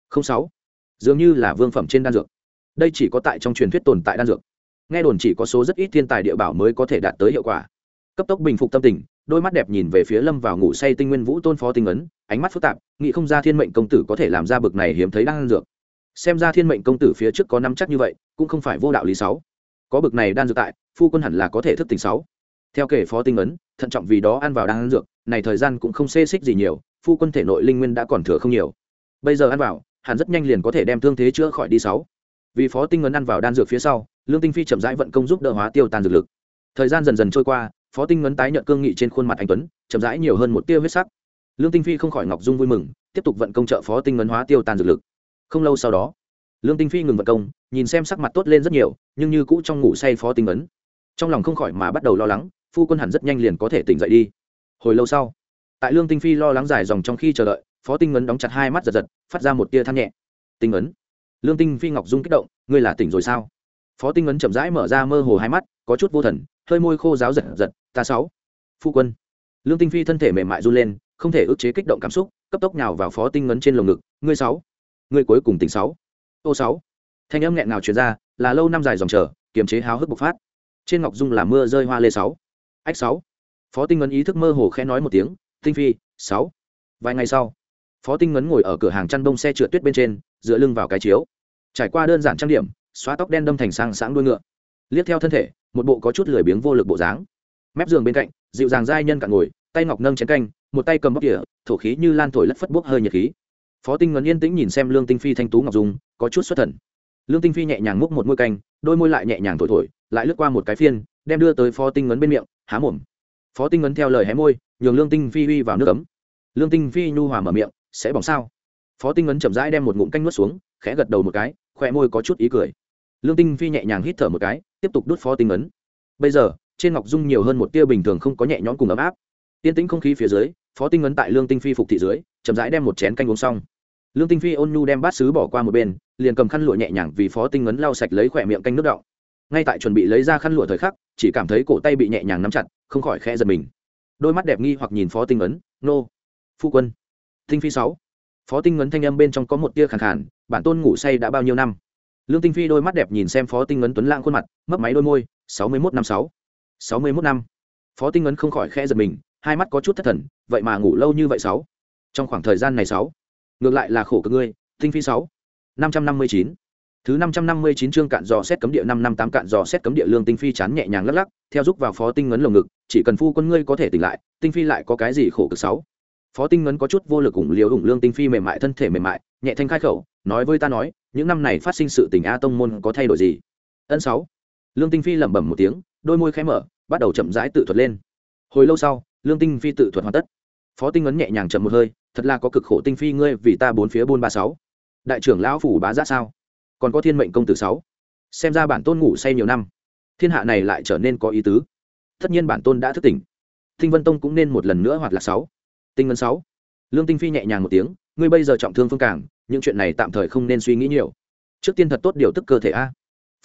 Không sáu. Dường như là vương phẩm trên đan dược. Đây chỉ có tại trong truyền thuyết tồn tại đan dược. Nghe đồn chỉ có số rất ít thiên tài địa bảo mới có thể đạt tới hiệu quả. Cấp tốc bình phục tâm tình đôi mắt đẹp nhìn về phía lâm vào ngủ say tinh nguyên vũ tôn phó tinh ấn, ánh mắt phức tạp, nghĩ không ra thiên mệnh công tử có thể làm ra bực này hiếm thấy đan dược. Xem ra thiên mệnh công tử phía trước có năm chắc như vậy, cũng không phải vô đạo lý sáu. Có bực này đan dược tại, phu quân hẳn là có thể thức tỉnh sáu. Theo kể phó tinh ấn, thận trọng vì đó ăn vào đan dược, này thời gian cũng không xê xích gì nhiều, phu quân thể nội linh nguyên đã còn thừa không nhiều. Bây giờ ăn vào, hẳn rất nhanh liền có thể đem thương thế chữa khỏi đi sáu. Vì phó tinh ấn ăn vào đan dược phía sau, lương tinh phi chậm rãi vận công giúp đỡ hóa tiêu tan dược lực. Thời gian dần dần trôi qua phó tinh ngấn tái nhận cương nghị trên khuôn mặt anh tuấn, chậm rãi nhiều hơn một tia huyết sắc. Lương tinh phi không khỏi ngọc dung vui mừng, tiếp tục vận công trợ phó tinh ngấn hóa tiêu tan dược lực. Không lâu sau đó, lương tinh phi ngừng vận công, nhìn xem sắc mặt tốt lên rất nhiều, nhưng như cũ trong ngủ say phó tinh ngấn trong lòng không khỏi mà bắt đầu lo lắng, phu quân hẳn rất nhanh liền có thể tỉnh dậy đi. Hồi lâu sau, tại lương tinh phi lo lắng dài dòng trong khi chờ đợi, phó tinh ngấn đóng chặt hai mắt giật giật, phát ra một tia than nhẹ. Tinh ấn lương tinh phi ngọc dung kích động, ngươi là tỉnh rồi sao? Phó tinh ấn chậm rãi mở ra mơ hồ hai mắt, có chút vô thần, hơi môi khô giáo giật giật ta sáu. Phu quân. Lương tinh phi thân thể mềm mại run lên, không thể ức chế kích động cảm xúc, cấp tốc nhào vào phó tinh ngấn trên lồng ngực. Ngươi sáu. Ngươi cuối cùng tỉnh sáu. Ô sáu. Thanh âm nghẹn ngào truyền ra, là lâu năm dài dòng chờ, kiềm chế háo hức bộc phát. Trên ngọc dung là mưa rơi hoa lê sáu. Ách sáu. Phó tinh ngấn ý thức mơ hồ khẽ nói một tiếng, tinh phi, sáu. Vài ngày sau, phó tinh ngấn ngồi ở cửa hàng chăn bông xe trượt tuyết bên trên, dựa lưng vào cái chiếu. Trải qua đơn giản trang điểm, xóa tóc đen đâm thành sang sáng đuôi ngựa. Liếc theo thân thể, một bộ có chút lười biếng vô lực bộ dáng mép giường bên cạnh, dịu dàng giai nhân cạn ngồi, tay ngọc nâng chén canh, một tay cầm bóc địa thổ khí như lan thổi lất phất bốc hơi nhiệt khí. Phó tinh ngấn yên tĩnh nhìn xem lương tinh phi thanh tú ngọc dung, có chút xuất thần. Lương tinh phi nhẹ nhàng múc một môi canh, đôi môi lại nhẹ nhàng thổi thổi, lại lướt qua một cái phiên, đem đưa tới phó tinh ngấn bên miệng, há mồm. Phó tinh ngấn theo lời hé môi, nhường lương tinh phi uy vào nước ấm. Lương tinh phi nhu hòa mở miệng, sẽ bỏng sao? Phó tinh ngấn chậm rãi đem một ngụm canh nuốt xuống, khẽ gật đầu một cái khỏe môi có chút ý cười. Lương tinh phi nhẹ nhàng hít thở một cái, tiếp tục đút phó tinh ngấn bây giờ trên ngọc dung nhiều hơn một tia bình thường không có nhẹ nhõm cùng ấm áp. Tiên tĩnh không khí phía dưới, phó tinh ấn tại lương tinh phi phục thị dưới, chậm rãi đem một chén canh uống xong. Lương tinh phi ôn nhu đem bát sứ bỏ qua một bên, liền cầm khăn lụa nhẹ nhàng vì phó tinh ấn lau sạch lấy khỏe miệng canh nước đọng. Ngay tại chuẩn bị lấy ra khăn lụa thời khắc, chỉ cảm thấy cổ tay bị nhẹ nhàng nắm chặt, không khỏi khẽ giật mình. Đôi mắt đẹp nghi hoặc nhìn phó tinh ấn, nô, phu quân. Tinh phi sáu. Phó tinh ngấn thanh âm bên trong có một tia khẳng khản bản tôn ngủ say đã bao nhiêu năm? Lương tinh phi đôi mắt đẹp nhìn xem phó tinh ngấn tuấn lãng khuôn mặt, mấp máy đôi môi, sáu mươi mốt năm sáu sáu mươi mốt năm. Phó tinh ngấn không khỏi khẽ giật mình, hai mắt có chút thất thần, vậy mà ngủ lâu như vậy sáu? Trong khoảng thời gian này sáu? Ngược lại là khổ cực ngươi, tinh phi sáu? năm trăm năm mươi chín. Thứ năm trăm năm mươi chín chương cạn dò xét cấm địa năm năm tám cạn dò xét cấm địa lương tinh phi chán nhẹ nhàng lắc lắc, theo giúp vào phó tinh ngấn lồng ngực, chỉ cần phu quân ngươi có thể tỉnh lại, tinh phi lại có cái gì khổ cực sáu? Phó tinh ngấn có chút vô lực ủng liều ủng lương tinh phi mềm mại, thân thể mềm mại, nhẹ thanh khai khẩu, nói với ta nói, những năm này phát sinh sự tình a tông môn có thay đổi gì? Ân sáu. Lương tinh phi lẩm bẩm một tiếng, đôi môi khẽ mở bắt đầu chậm rãi tự thuật lên. Hồi lâu sau, lương tinh phi tự thuật hoàn tất. Phó tinh ấn nhẹ nhàng chậm một hơi, thật là có cực khổ tinh phi, ngươi vì ta bốn phía buôn ba sáu. Đại trưởng lão phủ bá ra sao? Còn có thiên mệnh công tử sáu. Xem ra bản tôn ngủ say nhiều năm. Thiên hạ này lại trở nên có ý tứ. Tất nhiên bản tôn đã thức tỉnh. Thinh vân tông cũng nên một lần nữa hoặc là sáu. Tinh ngân sáu. Lương tinh phi nhẹ nhàng một tiếng, ngươi bây giờ trọng thương phương cảng, những chuyện này tạm thời không nên suy nghĩ nhiều. Trước tiên thật tốt điều tức cơ thể a.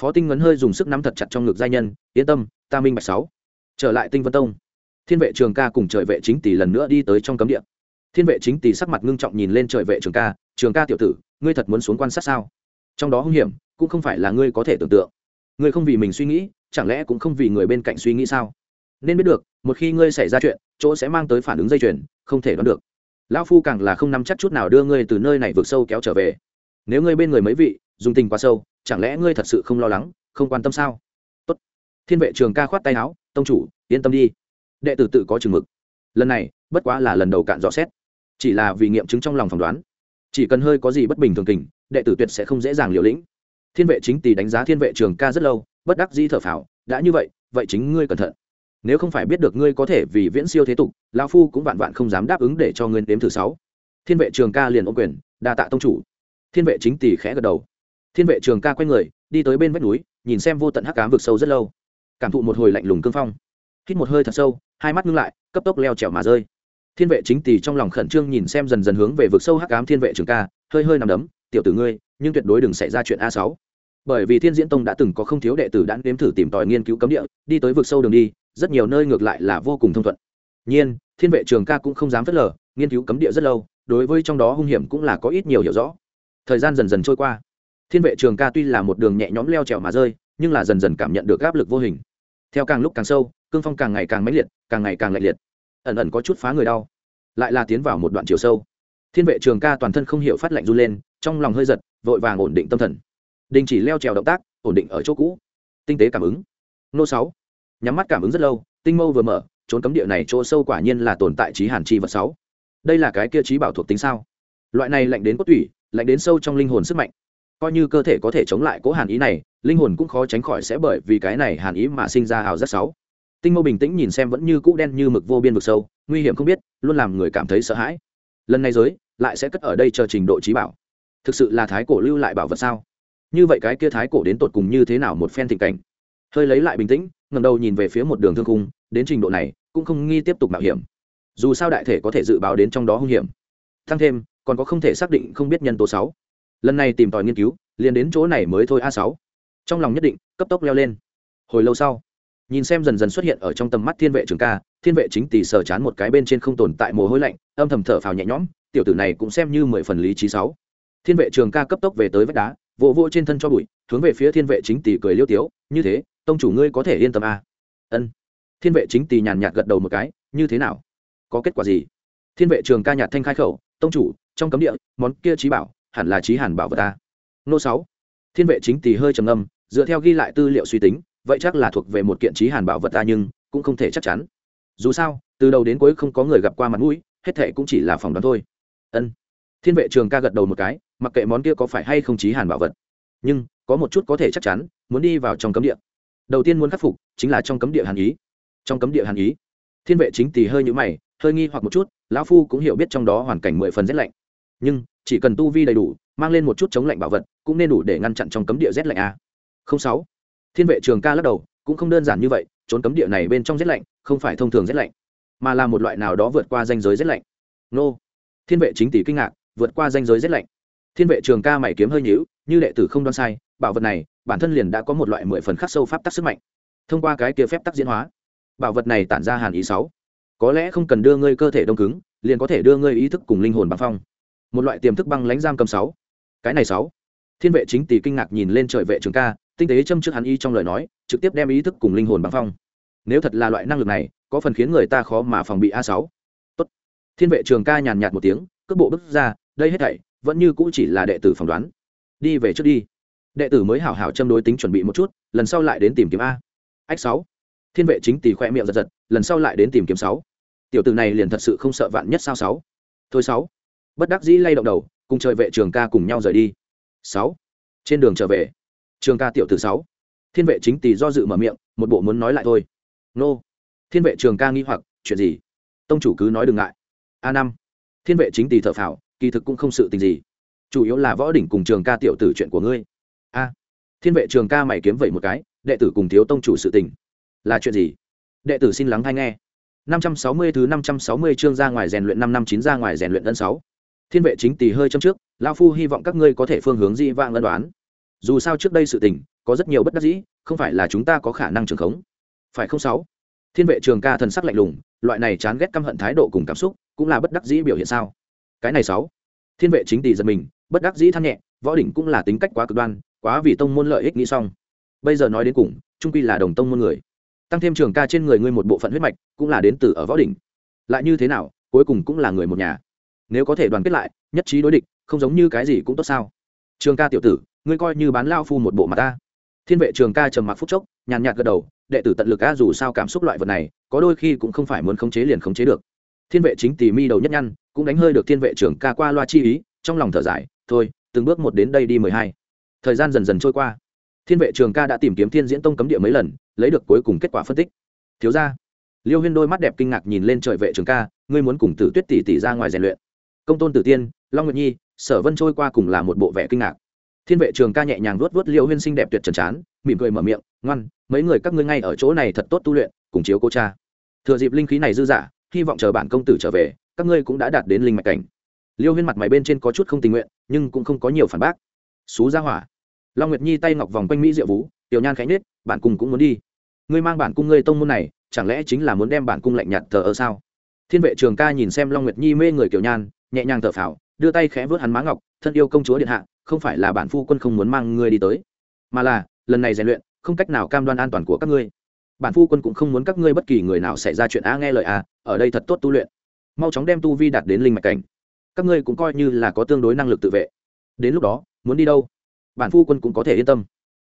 Phó tinh ngấn hơi dùng sức nắm thật chặt trong ngực giai nhân, yên tâm ta minh bạch sáu. Trở lại tinh vân tông. Thiên vệ trường ca cùng trời vệ chính tỷ lần nữa đi tới trong cấm địa. Thiên vệ chính tỷ sắc mặt ngưng trọng nhìn lên trời vệ trường ca trường ca tiểu tử, ngươi thật muốn xuống quan sát sao? Trong đó hung hiểm cũng không phải là ngươi có thể tưởng tượng. Ngươi không vì mình suy nghĩ, chẳng lẽ cũng không vì người bên cạnh suy nghĩ sao? Nên biết được, một khi ngươi xảy ra chuyện, chỗ sẽ mang tới phản ứng dây chuyền, không thể đoán được. Lão phu càng là không nắm chắc chút nào đưa ngươi từ nơi này vượt sâu kéo trở về. Nếu ngươi bên người mấy vị, dùng tình quá sâu, chẳng lẽ ngươi thật sự không lo lắng, không quan tâm sao? Thiên vệ trường ca khoát tay áo, tông chủ, yên tâm đi. Đệ tử tự có chừng mực. Lần này, bất quá là lần đầu cạn rõ xét. Chỉ là vì nghiệm chứng trong lòng phỏng đoán. Chỉ cần hơi có gì bất bình thường tình, đệ tử tuyệt sẽ không dễ dàng liều lĩnh. Thiên vệ chính tỷ đánh giá thiên vệ trường ca rất lâu, bất đắc dĩ thở phào, đã như vậy vậy chính ngươi cẩn thận. Nếu không phải biết được ngươi có thể vì viễn siêu thế tục lao phu cũng vạn vạn không dám đáp ứng để cho ngươi đếm thứ sáu. Thiên vệ trường ca liền ô quyền, đa tạ tông chủ. Thiên vệ chính tỷ khẽ gật đầu. Thiên vệ trường ca quay người, đi tới bên vách núi, nhìn xem vô tận hắc cám vực sâu rất lâu cảm thụ một hồi lạnh lùng cương phong. Hít một hơi thật sâu, hai mắt ngưng lại, cấp tốc leo trèo mà rơi. Thiên vệ chính tỷ trong lòng khẩn trương nhìn xem dần dần hướng về vực sâu hắc ám thiên vệ trường ca, hơi hơi nằm đấm, tiểu tử ngươi, nhưng tuyệt đối đừng xảy ra chuyện a sáu. Bởi vì thiên diễn tông đã từng có không thiếu đệ tử đã nếm thử tìm tòi nghiên cứu cấm địa, đi tới vực sâu đường đi, rất nhiều nơi ngược lại là vô cùng thông thuận. Nhiên, thiên vệ trường ca cũng không dám phớt lờ, nghiên cứu cấm địa rất lâu, đối với trong đó hung hiểm cũng là có ít nhiều hiểu rõ. Thời gian dần dần trôi qua. Thiên vệ trường ca tuy là một đường nhẹ nhõm leo trèo mà rơi, nhưng là dần dần cảm nhận được áp lực vô hình theo càng lúc càng sâu, cương phong càng ngày càng mãnh liệt, càng ngày càng lạnh liệt. Ẩn ẩn có chút phá người đau. Lại là tiến vào một đoạn chiều sâu. Thiên vệ trường ca toàn thân không hiểu phát lạnh run lên, trong lòng hơi giật, vội vàng ổn định tâm thần. Đình chỉ leo trèo động tác, ổn định ở chỗ cũ. Tinh tế cảm ứng. Nô sáu. Nhắm mắt cảm ứng rất lâu, tinh mâu vừa mở, trốn cấm địa này chỗ sâu quả nhiên là tồn tại trí hàn chi vật sáu. Đây là cái kia trí bảo thuộc tính sao? Loại này lạnh đến cốt tủy, lạnh đến sâu trong linh hồn sức mạnh coi như cơ thể có thể chống lại cố hàn ý này, linh hồn cũng khó tránh khỏi sẽ bởi vì cái này hàn ý mà sinh ra hào rất xấu. Tinh mâu bình tĩnh nhìn xem vẫn như cũ đen như mực vô biên vực sâu, nguy hiểm không biết, luôn làm người cảm thấy sợ hãi. Lần này giới, lại sẽ cất ở đây chờ trình độ trí bảo. Thực sự là thái cổ lưu lại bảo vật sao? Như vậy cái kia thái cổ đến tột cùng như thế nào một phen thịnh cảnh? Hơi lấy lại bình tĩnh ngầm đầu nhìn về phía một đường thương khung, đến trình độ này, cũng không nghi tiếp tục mạo hiểm. Dù sao đại thể có thể dự báo đến trong đó hung hiểm. Thăng thêm, còn có không thể xác định không biết nhân tố sáu lần này tìm tòi nghiên cứu, liền đến chỗ này mới thôi a sáu. Trong lòng nhất định, cấp tốc leo lên. Hồi lâu sau, nhìn xem dần dần xuất hiện ở trong tầm mắt thiên vệ trường ca, thiên vệ chính tỷ sờ chán một cái bên trên không tồn tại mồ hôi lạnh, âm thầm thở phào nhẹ nhõm, tiểu tử này cũng xem như mười phần lý trí sáu. Thiên vệ trường ca cấp tốc về tới vách đá, vỗ vỗ trên thân cho bụi, hướng về phía thiên vệ chính tỷ cười liêu tiếu, như thế, tông chủ ngươi có thể yên tâm a? Ân. Thiên vệ chính tỷ nhàn nhạt gật đầu một cái, như thế nào? Có kết quả gì? Thiên vệ trường ca nhạt thanh khai khẩu, tông chủ, trong cấm địa, món kia trí bảo hẳn là trí hàn bảo vật ta. Nô sáu. Thiên vệ chính tỳ hơi trầm ngâm, dựa theo ghi lại tư liệu suy tính, vậy chắc là thuộc về một kiện trí hàn bảo vật ta nhưng cũng không thể chắc chắn. Dù sao, từ đầu đến cuối không có người gặp qua mặt mũi, hết thệ cũng chỉ là phỏng đoán thôi. Ân. Thiên vệ trường ca gật đầu một cái, mặc kệ món kia có phải hay không trí hàn bảo vật. Nhưng, có một chút có thể chắc chắn, muốn đi vào trong cấm địa. Đầu tiên muốn khắc phục, chính là trong cấm địa hàn ý. Trong cấm địa hàn ý. Thiên vệ chính tỳ hơi nhũ mày, hơi nghi hoặc một chút, lão phu cũng hiểu biết trong đó hoàn cảnh mười phần rét lạnh. Nhưng chỉ cần tu vi đầy đủ, mang lên một chút chống lạnh bảo vật, cũng nên đủ để ngăn chặn trong cấm địa rét lạnh a. Không sáu. Thiên vệ trường ca lắc đầu, cũng không đơn giản như vậy, trốn cấm địa này bên trong rét lạnh, không phải thông thường rét lạnh, mà là một loại nào đó vượt qua danh giới rét lạnh. Nô. Thiên vệ chính tỷ kinh ngạc, vượt qua danh giới rét lạnh. Thiên vệ trường ca mày kiếm hơi nhíu, như đệ tử không đoan sai, bảo vật này, bản thân liền đã có một loại mười phần khắc sâu pháp tắc sức mạnh. Thông qua cái kia phép tắc diễn hóa, bảo vật này tản ra hàn ý sáu. Có lẽ không cần đưa ngươi cơ thể đông cứng, liền có thể đưa ngươi ý thức cùng linh hồn bằng phong một loại tiềm thức băng lãnh giam cầm sáu. Cái này sáu. Thiên vệ chính tỷ kinh ngạc nhìn lên trời vệ trường ca, tinh tế châm trước hắn y trong lời nói, trực tiếp đem ý thức cùng linh hồn băng phong. Nếu thật là loại năng lực này, có phần khiến người ta khó mà phòng bị a sáu. Tốt. Thiên vệ trường ca nhàn nhạt một tiếng, cước bộ bước ra, đây hết thảy, vẫn như cũ chỉ là đệ tử phỏng đoán. Đi về trước đi. Đệ tử mới hảo hảo châm đối tính chuẩn bị một chút, lần sau lại đến tìm kiếm a. Ách sáu. Thiên vệ chính tỷ khoe miệng giật giật, lần sau lại đến tìm kiếm sáu. Tiểu tử này liền thật sự không sợ vạn nhất sao sáu. Thôi sáu bất đắc dĩ lay động đầu, cùng trời vệ trường ca cùng nhau rời đi. Sáu. Trên đường trở về, trường ca tiểu tử sáu. Thiên vệ chính tỷ do dự mở miệng, một bộ muốn nói lại thôi. Nô. Thiên vệ trường ca nghi hoặc, chuyện gì? Tông chủ cứ nói đừng ngại. A năm. Thiên vệ chính tỷ thở phào, kỳ thực cũng không sự tình gì. Chủ yếu là võ đỉnh cùng trường ca tiểu tử chuyện của ngươi. A. Thiên vệ trường ca mày kiếm vậy một cái, đệ tử cùng thiếu tông chủ sự tình. Là chuyện gì? Đệ tử xin lắng hay nghe. Năm trăm sáu mươi thứ năm trăm sáu mươi chương ra ngoài rèn luyện năm năm chín ra ngoài rèn luyện ân sáu thiên vệ chính tỷ hơi châm trước lao phu hy vọng các ngươi có thể phương hướng di vang lân đoán. Dù sao trước đây sự tình, có rất nhiều bất đắc dĩ, không phải là chúng ta có khả năng trường khống. Phải không sáu? Thiên vệ trường ca thần sắc lạnh lùng, loại này chán ghét căm hận thái độ cùng cảm xúc, cũng là bất đắc dĩ biểu hiện sao? Cái này sáu. Thiên vệ chính tỷ giật mình, bất đắc dĩ than nhẹ, võ đỉnh cũng là tính cách quá cực đoan, quá vì tông môn lợi ích nghĩ xong. Bây giờ nói đến cùng, trung quy là đồng tông môn người. Tăng thêm trường ca trên người ngươi một bộ phận huyết mạch, cũng là đến từ ở võ đỉnh. Lại như thế nào, cuối cùng cũng là người một nhà nếu có thể đoàn kết lại, nhất trí đối địch, không giống như cái gì cũng tốt sao? Trường ca tiểu tử, ngươi coi như bán lao phu một bộ mặt ta. Thiên vệ trường ca trầm mặc phúc chốc, nhàn nhạt gật đầu, đệ tử tận lực a dù sao cảm xúc loại vật này, có đôi khi cũng không phải muốn khống chế liền khống chế được. Thiên vệ chính tỉ mi đầu nhất nhăn, cũng đánh hơi được thiên vệ trường ca qua loa chi ý, trong lòng thở dài, thôi, từng bước một đến đây đi mười hai. Thời gian dần dần trôi qua. Thiên vệ trường ca đã tìm kiếm thiên diễn tông cấm địa mấy lần, lấy được cuối cùng kết quả phân tích. Thiếu ra liêu huyên đôi mắt đẹp kinh ngạc nhìn lên trời vệ trường ca, ngươi muốn cùng tử tuyết tỷ tỷ ra ngoài rèn luyện công tôn tử tiên, long nguyệt nhi, sở vân trôi qua cùng là một bộ vẻ kinh ngạc. Thiên vệ trường ca nhẹ nhàng vuốt vuốt liêu huyên xinh đẹp tuyệt trần chán mỉm cười mở miệng, ngoan, mấy người các ngươi ngay ở chỗ này thật tốt tu luyện, cùng chiếu cô cha. Thừa dịp linh khí này dư dả, hy vọng chờ bản công tử trở về, các ngươi cũng đã đạt đến linh mạch cảnh. Liêu huyên mặt mày bên trên có chút không tình nguyện, nhưng cũng không có nhiều phản bác. Xú ra hỏa. Long nguyệt nhi tay ngọc vòng quanh mỹ diệu vũ tiểu nhan khánh nết bản cung cũng muốn đi. Ngươi mang bản cung ngươi tông môn này, chẳng lẽ chính là muốn đem bản cung lạnh nhạt thờ ơ sao? Thiên vệ trường ca nhìn xem long nguyệt nhi mê người kiểu nhan, nhẹ nhàng thở phào, đưa tay khẽ vớt hắn má ngọc, thân yêu công chúa điện hạ, không phải là bản phu quân không muốn mang ngươi đi tới, mà là, lần này rèn luyện, không cách nào cam đoan an toàn của các ngươi. Bản phu quân cũng không muốn các ngươi bất kỳ người nào xảy ra chuyện a nghe lời a ở đây thật tốt tu luyện. Mau chóng đem tu vi đạt đến linh mạch cảnh. Các ngươi cũng coi như là có tương đối năng lực tự vệ. Đến lúc đó, muốn đi đâu? Bản phu quân cũng có thể yên tâm.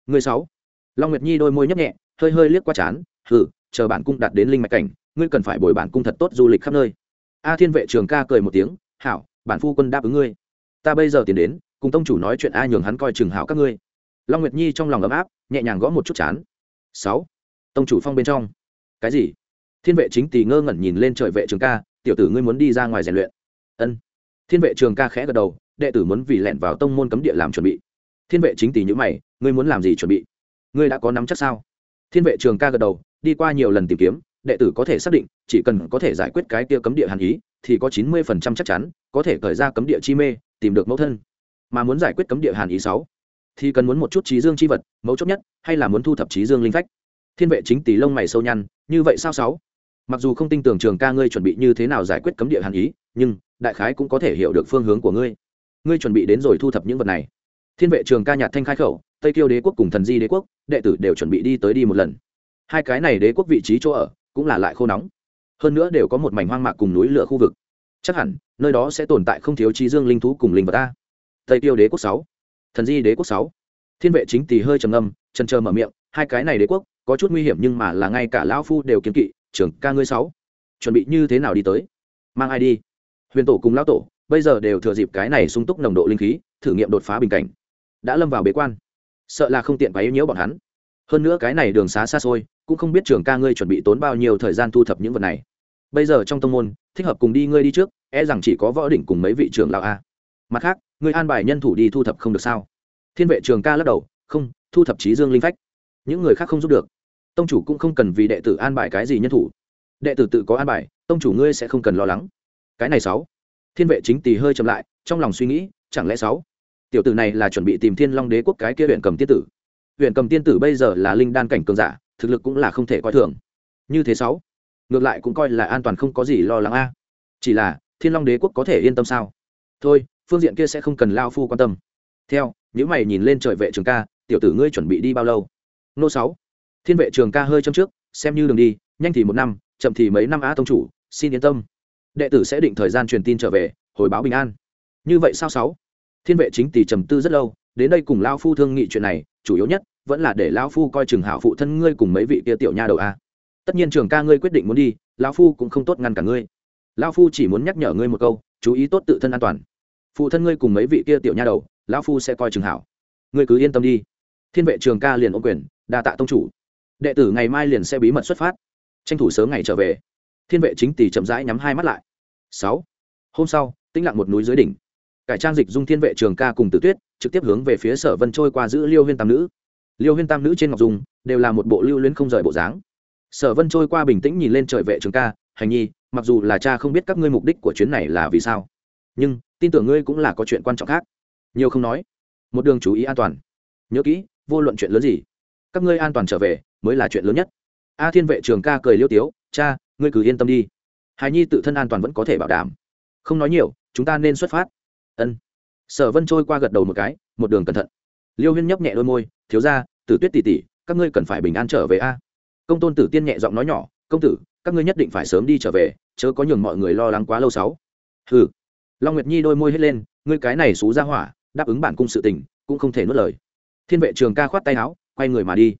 Người sáu. Long nguyệt nhi đôi môi nhấp nhẹ, hơi hơi liếc qua chán, hừ, chờ bản cung đạt đến linh mạch cảnh ngươi cần phải bồi bản cung thật tốt du lịch khắp nơi. A thiên vệ trường ca cười một tiếng, hảo, bản phu quân đáp ứng ngươi. Ta bây giờ tiến đến, cùng tông chủ nói chuyện A nhường hắn coi chừng hảo các ngươi. Long nguyệt nhi trong lòng ấm áp, nhẹ nhàng gõ một chút chán. Sáu, tông chủ phong bên trong. Cái gì? Thiên vệ chính tỳ ngơ ngẩn nhìn lên trời vệ trường ca, tiểu tử ngươi muốn đi ra ngoài rèn luyện. Ân. Thiên vệ trường ca khẽ gật đầu, đệ tử muốn vì lẹn vào tông môn cấm địa làm chuẩn bị. Thiên vệ chính tỷ nhữ mày, ngươi muốn làm gì chuẩn bị? Ngươi đã có nắm chắc sao? Thiên vệ trường ca gật đầu, đi qua nhiều lần tìm kiếm đệ tử có thể xác định, chỉ cần có thể giải quyết cái kia cấm địa hàn ý, thì có chín mươi phần trăm chắc chắn, có thể khởi ra cấm địa chi mê, tìm được mẫu thân. Mà muốn giải quyết cấm địa hàn ý sáu, thì cần muốn một chút trí dương chi vật mẫu chốt nhất, hay là muốn thu thập trí dương linh phách? Thiên vệ chính tỷ lông mày sâu nhăn, như vậy sao sáu? Mặc dù không tin tưởng trường ca ngươi chuẩn bị như thế nào giải quyết cấm địa hàn ý, nhưng đại khái cũng có thể hiểu được phương hướng của ngươi. Ngươi chuẩn bị đến rồi thu thập những vật này. Thiên vệ trường ca nhạt thanh khai khẩu, tây kiêu đế quốc cùng thần di đế quốc, đệ tử đều chuẩn bị đi tới đi một lần. Hai cái này đế quốc vị trí chỗ ở cũng là lại khô nóng. Hơn nữa đều có một mảnh hoang mạc cùng núi lửa khu vực. Chắc hẳn, nơi đó sẽ tồn tại không thiếu trí dương linh thú cùng linh vật ta. Tây tiêu đế quốc sáu. Thần di đế quốc sáu. Thiên vệ chính tỳ hơi trầm ngâm, trần trờ mở miệng, hai cái này đế quốc, có chút nguy hiểm nhưng mà là ngay cả lão phu đều kiến kỵ, trưởng ca ngươi sáu. Chuẩn bị như thế nào đi tới? Mang ai đi? Huyền tổ cùng lão tổ, bây giờ đều thừa dịp cái này sung túc nồng độ linh khí, thử nghiệm đột phá bình cảnh. Đã lâm vào bế quan. Sợ là không tiện quấy nhiễu bọn hắn. Hơn nữa cái này đường xá xa xôi cũng không biết trường ca ngươi chuẩn bị tốn bao nhiêu thời gian thu thập những vật này. Bây giờ trong tông môn, thích hợp cùng đi ngươi đi trước e rằng chỉ có võ đỉnh cùng mấy vị trưởng lão a. Mặt khác, ngươi an bài nhân thủ đi thu thập không được sao? Thiên vệ trường ca lắc đầu, không, thu thập trí dương linh phách. Những người khác không giúp được. Tông chủ cũng không cần vì đệ tử an bài cái gì nhân thủ. Đệ tử tự có an bài, tông chủ ngươi sẽ không cần lo lắng. Cái này sáu. Thiên vệ chính tỳ hơi chậm lại, trong lòng suy nghĩ, chẳng lẽ sáu? Tiểu tử này là chuẩn bị tìm thiên long đế quốc cái kia huyện cầm tiên tử. Huyện cầm tiên tử bây giờ là linh đan cảnh cường giả thực lực cũng là không thể coi thường. Như thế sáu, ngược lại cũng coi là an toàn không có gì lo lắng a. Chỉ là, thiên long đế quốc có thể yên tâm sao? Thôi, phương diện kia sẽ không cần lao phu quan tâm. Theo những mày nhìn lên trời vệ trường ca, tiểu tử ngươi chuẩn bị đi bao lâu? Nô sáu, thiên vệ trường ca hơi châm trước, xem như đường đi, nhanh thì một năm, chậm thì mấy năm á tông chủ, xin yên tâm. Đệ tử sẽ định thời gian truyền tin trở về, hồi báo bình an. Như vậy sao sáu? Thiên vệ chính tỷ trầm tư rất lâu, đến đây cùng lao phu thương nghị chuyện này, chủ yếu nhất vẫn là để lão phu coi chừng hảo phụ thân ngươi cùng mấy vị kia tiểu nha đầu a tất nhiên trường ca ngươi quyết định muốn đi, lão phu cũng không tốt ngăn cả ngươi. Lão phu chỉ muốn nhắc nhở ngươi một câu, chú ý tốt tự thân an toàn. Phụ thân ngươi cùng mấy vị kia tiểu nha đầu, lão phu sẽ coi chừng hảo. Ngươi cứ yên tâm đi. Thiên vệ trường ca liền ôm quyền, đa tạ tông chủ. Đệ tử ngày mai liền sẽ bí mật xuất phát. Tranh thủ sớm ngày trở về. Thiên vệ chính tỷ chậm rãi nhắm hai mắt lại. Sáu. Hôm sau, tĩnh lặng một núi dưới đỉnh. Cải trang dịch dung thiên vệ trường ca cùng tử tuyết, trực tiếp hướng về phía sở vân trôi qua giữ liêu huyên tam nữ liêu huyên tam nữ trên ngọc dung đều là một bộ lưu luyến không rời bộ dáng. Sở vân trôi qua bình tĩnh nhìn lên trời vệ trường ca, hành nhi, mặc dù là cha không biết các ngươi mục đích của chuyến này là vì sao, nhưng tin tưởng ngươi cũng là có chuyện quan trọng khác. Nhiều không nói, một đường chú ý an toàn. Nhớ kỹ, vô luận chuyện lớn gì, các ngươi an toàn trở về mới là chuyện lớn nhất. A thiên vệ trường ca cười liêu tiếu, cha, ngươi cứ yên tâm đi. Hài nhi tự thân an toàn vẫn có thể bảo đảm. Không nói nhiều, chúng ta nên xuất phát. Ân. Sở vân trôi qua gật đầu một cái, một đường cẩn thận. Liêu huyên nhấp nhẹ đôi môi, thiếu ra tử tuyết tỉ tỉ các ngươi cần phải bình an trở về a. Công tôn tử tiên nhẹ giọng nói nhỏ công tử các ngươi nhất định phải sớm đi trở về chớ có nhường mọi người lo lắng quá lâu sáu. Ừ long nguyệt nhi đôi môi hết lên ngươi cái này xú ra hỏa đáp ứng bản cung sự tình cũng không thể nuốt lời. Thiên vệ trường ca khoát tay áo quay người mà đi.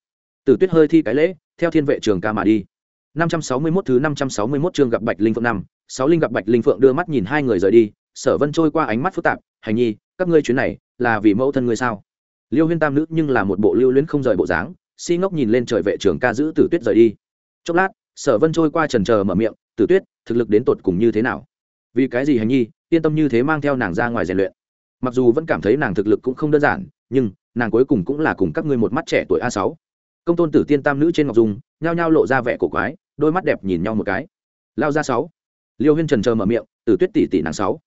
Tử tuyết hơi thi cái lễ theo thiên vệ trường ca mà đi. 561 thứ 561 chương gặp Bạch Linh Phượng năm, sáu linh gặp Bạch Linh Phượng đưa mắt nhìn hai người rời đi, Sở Vân trôi qua ánh mắt phức tạp, "Hành nhi, các ngươi chuyến này là vì mẫu thân ngươi sao?" Liêu Huyên Tam nữ nhưng là một bộ lưu luyến không rời bộ dáng, si ngốc nhìn lên trời vệ trưởng ca giữ Tử Tuyết rời đi. Chốc lát, Sở Vân trôi qua chần chờ mở miệng, "Tử Tuyết, thực lực đến tột cùng như thế nào? Vì cái gì Hành nhi, yên tâm như thế mang theo nàng ra ngoài rèn luyện?" Mặc dù vẫn cảm thấy nàng thực lực cũng không đơn giản, nhưng nàng cuối cùng cũng là cùng các ngươi một mắt trẻ tuổi a sáu công tôn tử tiên tam nữ trên ngọc dung nhao nhao lộ ra vẻ cổ quái đôi mắt đẹp nhìn nhau một cái lao ra sáu liêu huyên trần chờ mở miệng tử tuyết tỷ tỷ nàng sáu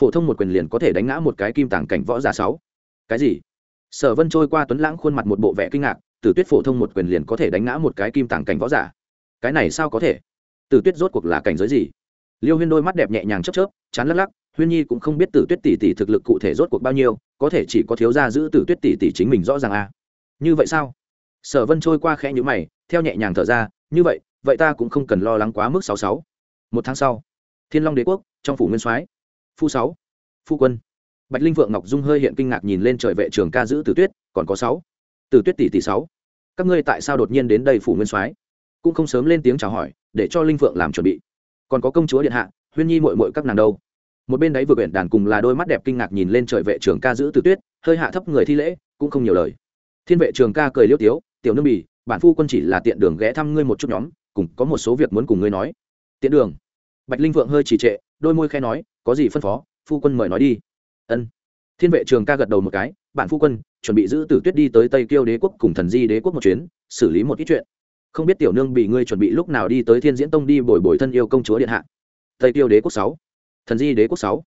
phổ thông một quyền liền có thể đánh ngã một cái kim tàng cảnh võ giả sáu cái gì sở vân trôi qua tuấn lãng khuôn mặt một bộ vẻ kinh ngạc, tử tuyết phổ thông một quyền liền có thể đánh ngã một cái kim tàng cảnh võ giả. Cái này sao có thể? Tử tuyết rốt cuộc là cảnh giới gì? Liêu huyên đôi mắt đẹp nhẹ nhàng chớp chớp, chán lắc lắc, huyên nhi cũng không biết tử tuyết tỷ tỷ thực lực cụ thể rốt cuộc bao nhiêu, có thể chỉ có thiếu gia giữ tử tuyết tỷ tỷ chính mình rõ ràng a à. như vậy sao? Sở vân trôi qua khẽ nhữ mày, theo nhẹ nhàng thở ra, như vậy vậy ta cũng không cần lo lắng quá mức sáu sáu. Một tháng sau, thiên long đế quốc, trong phủ nguyên soái. Phu sáu, phu quân bạch linh vượng ngọc dung hơi hiện kinh ngạc nhìn lên trời vệ trường ca giữ tử tuyết, còn có sáu. Tử tuyết tỷ tỷ sáu. Các ngươi tại sao đột nhiên đến đây phủ nguyên soái? Cũng không sớm lên tiếng chào hỏi, để cho linh vượng làm chuẩn bị. Còn có công chúa điện hạ, huyên nhi mội mội các nàng đâu? Một bên đấy vừa quyển đàn cùng là đôi mắt đẹp kinh ngạc nhìn lên trời vệ trường ca giữ từ tuyết, hơi hạ thấp người thi lễ, cũng không nhiều lời. Thiên vệ trường ca cười liêu tiếu, tiểu nương bỉ bản phu quân chỉ là tiện đường ghé thăm ngươi một chút nhóm, cùng có một số việc muốn cùng ngươi nói. Tiện đường? Bạch linh vượng hơi trì trệ, đôi môi khe nói, có gì phân phó, phu quân mời nói đi ân. Thiên vệ trường ca gật đầu một cái bạn phu quân, chuẩn bị giữ tử tuyết đi tới tây kiêu đế quốc cùng thần di đế quốc một chuyến, xử lý một ít chuyện. Không biết tiểu nương bị ngươi chuẩn bị lúc nào đi tới thiên diễn tông đi bồi bồi thân yêu công chúa điện hạ. Tây kiêu đế quốc sáu. Thần di đế quốc sáu.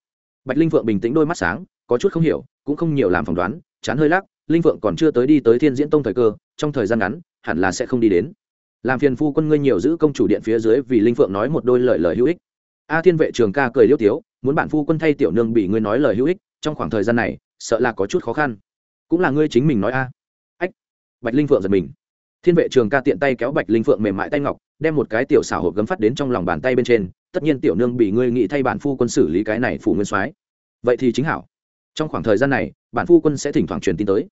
Bạch linh vượng bình tĩnh đôi mắt sáng, có chút không hiểu, cũng không nhiều làm phỏng đoán, chán hơi lắc, linh vượng còn chưa tới đi tới thiên diễn tông thời cơ, trong thời gian ngắn, hẳn là sẽ không đi đến. Làm phiền phu quân ngươi nhiều giữ công chủ điện phía dưới vì linh phượng nói một đôi lời lời hữu ích. A thiên vệ trường ca cười liêu tiếu, muốn bản phu quân thay tiểu nương bị ngươi nói lời hữu ích trong khoảng thời gian này, sợ là có chút khó khăn. Cũng là ngươi chính mình nói a. Ách, bạch linh phượng giật mình. Thiên vệ trường ca tiện tay kéo bạch linh phượng mềm mại tay ngọc, đem một cái tiểu xảo hộp gấm phát đến trong lòng bàn tay bên trên, tất nhiên tiểu nương bị ngươi nghĩ thay bản phu quân xử lý cái này phủ nguyên soái. Vậy thì chính hảo. Trong khoảng thời gian này, bản phu quân sẽ thỉnh thoảng truyền tin tới.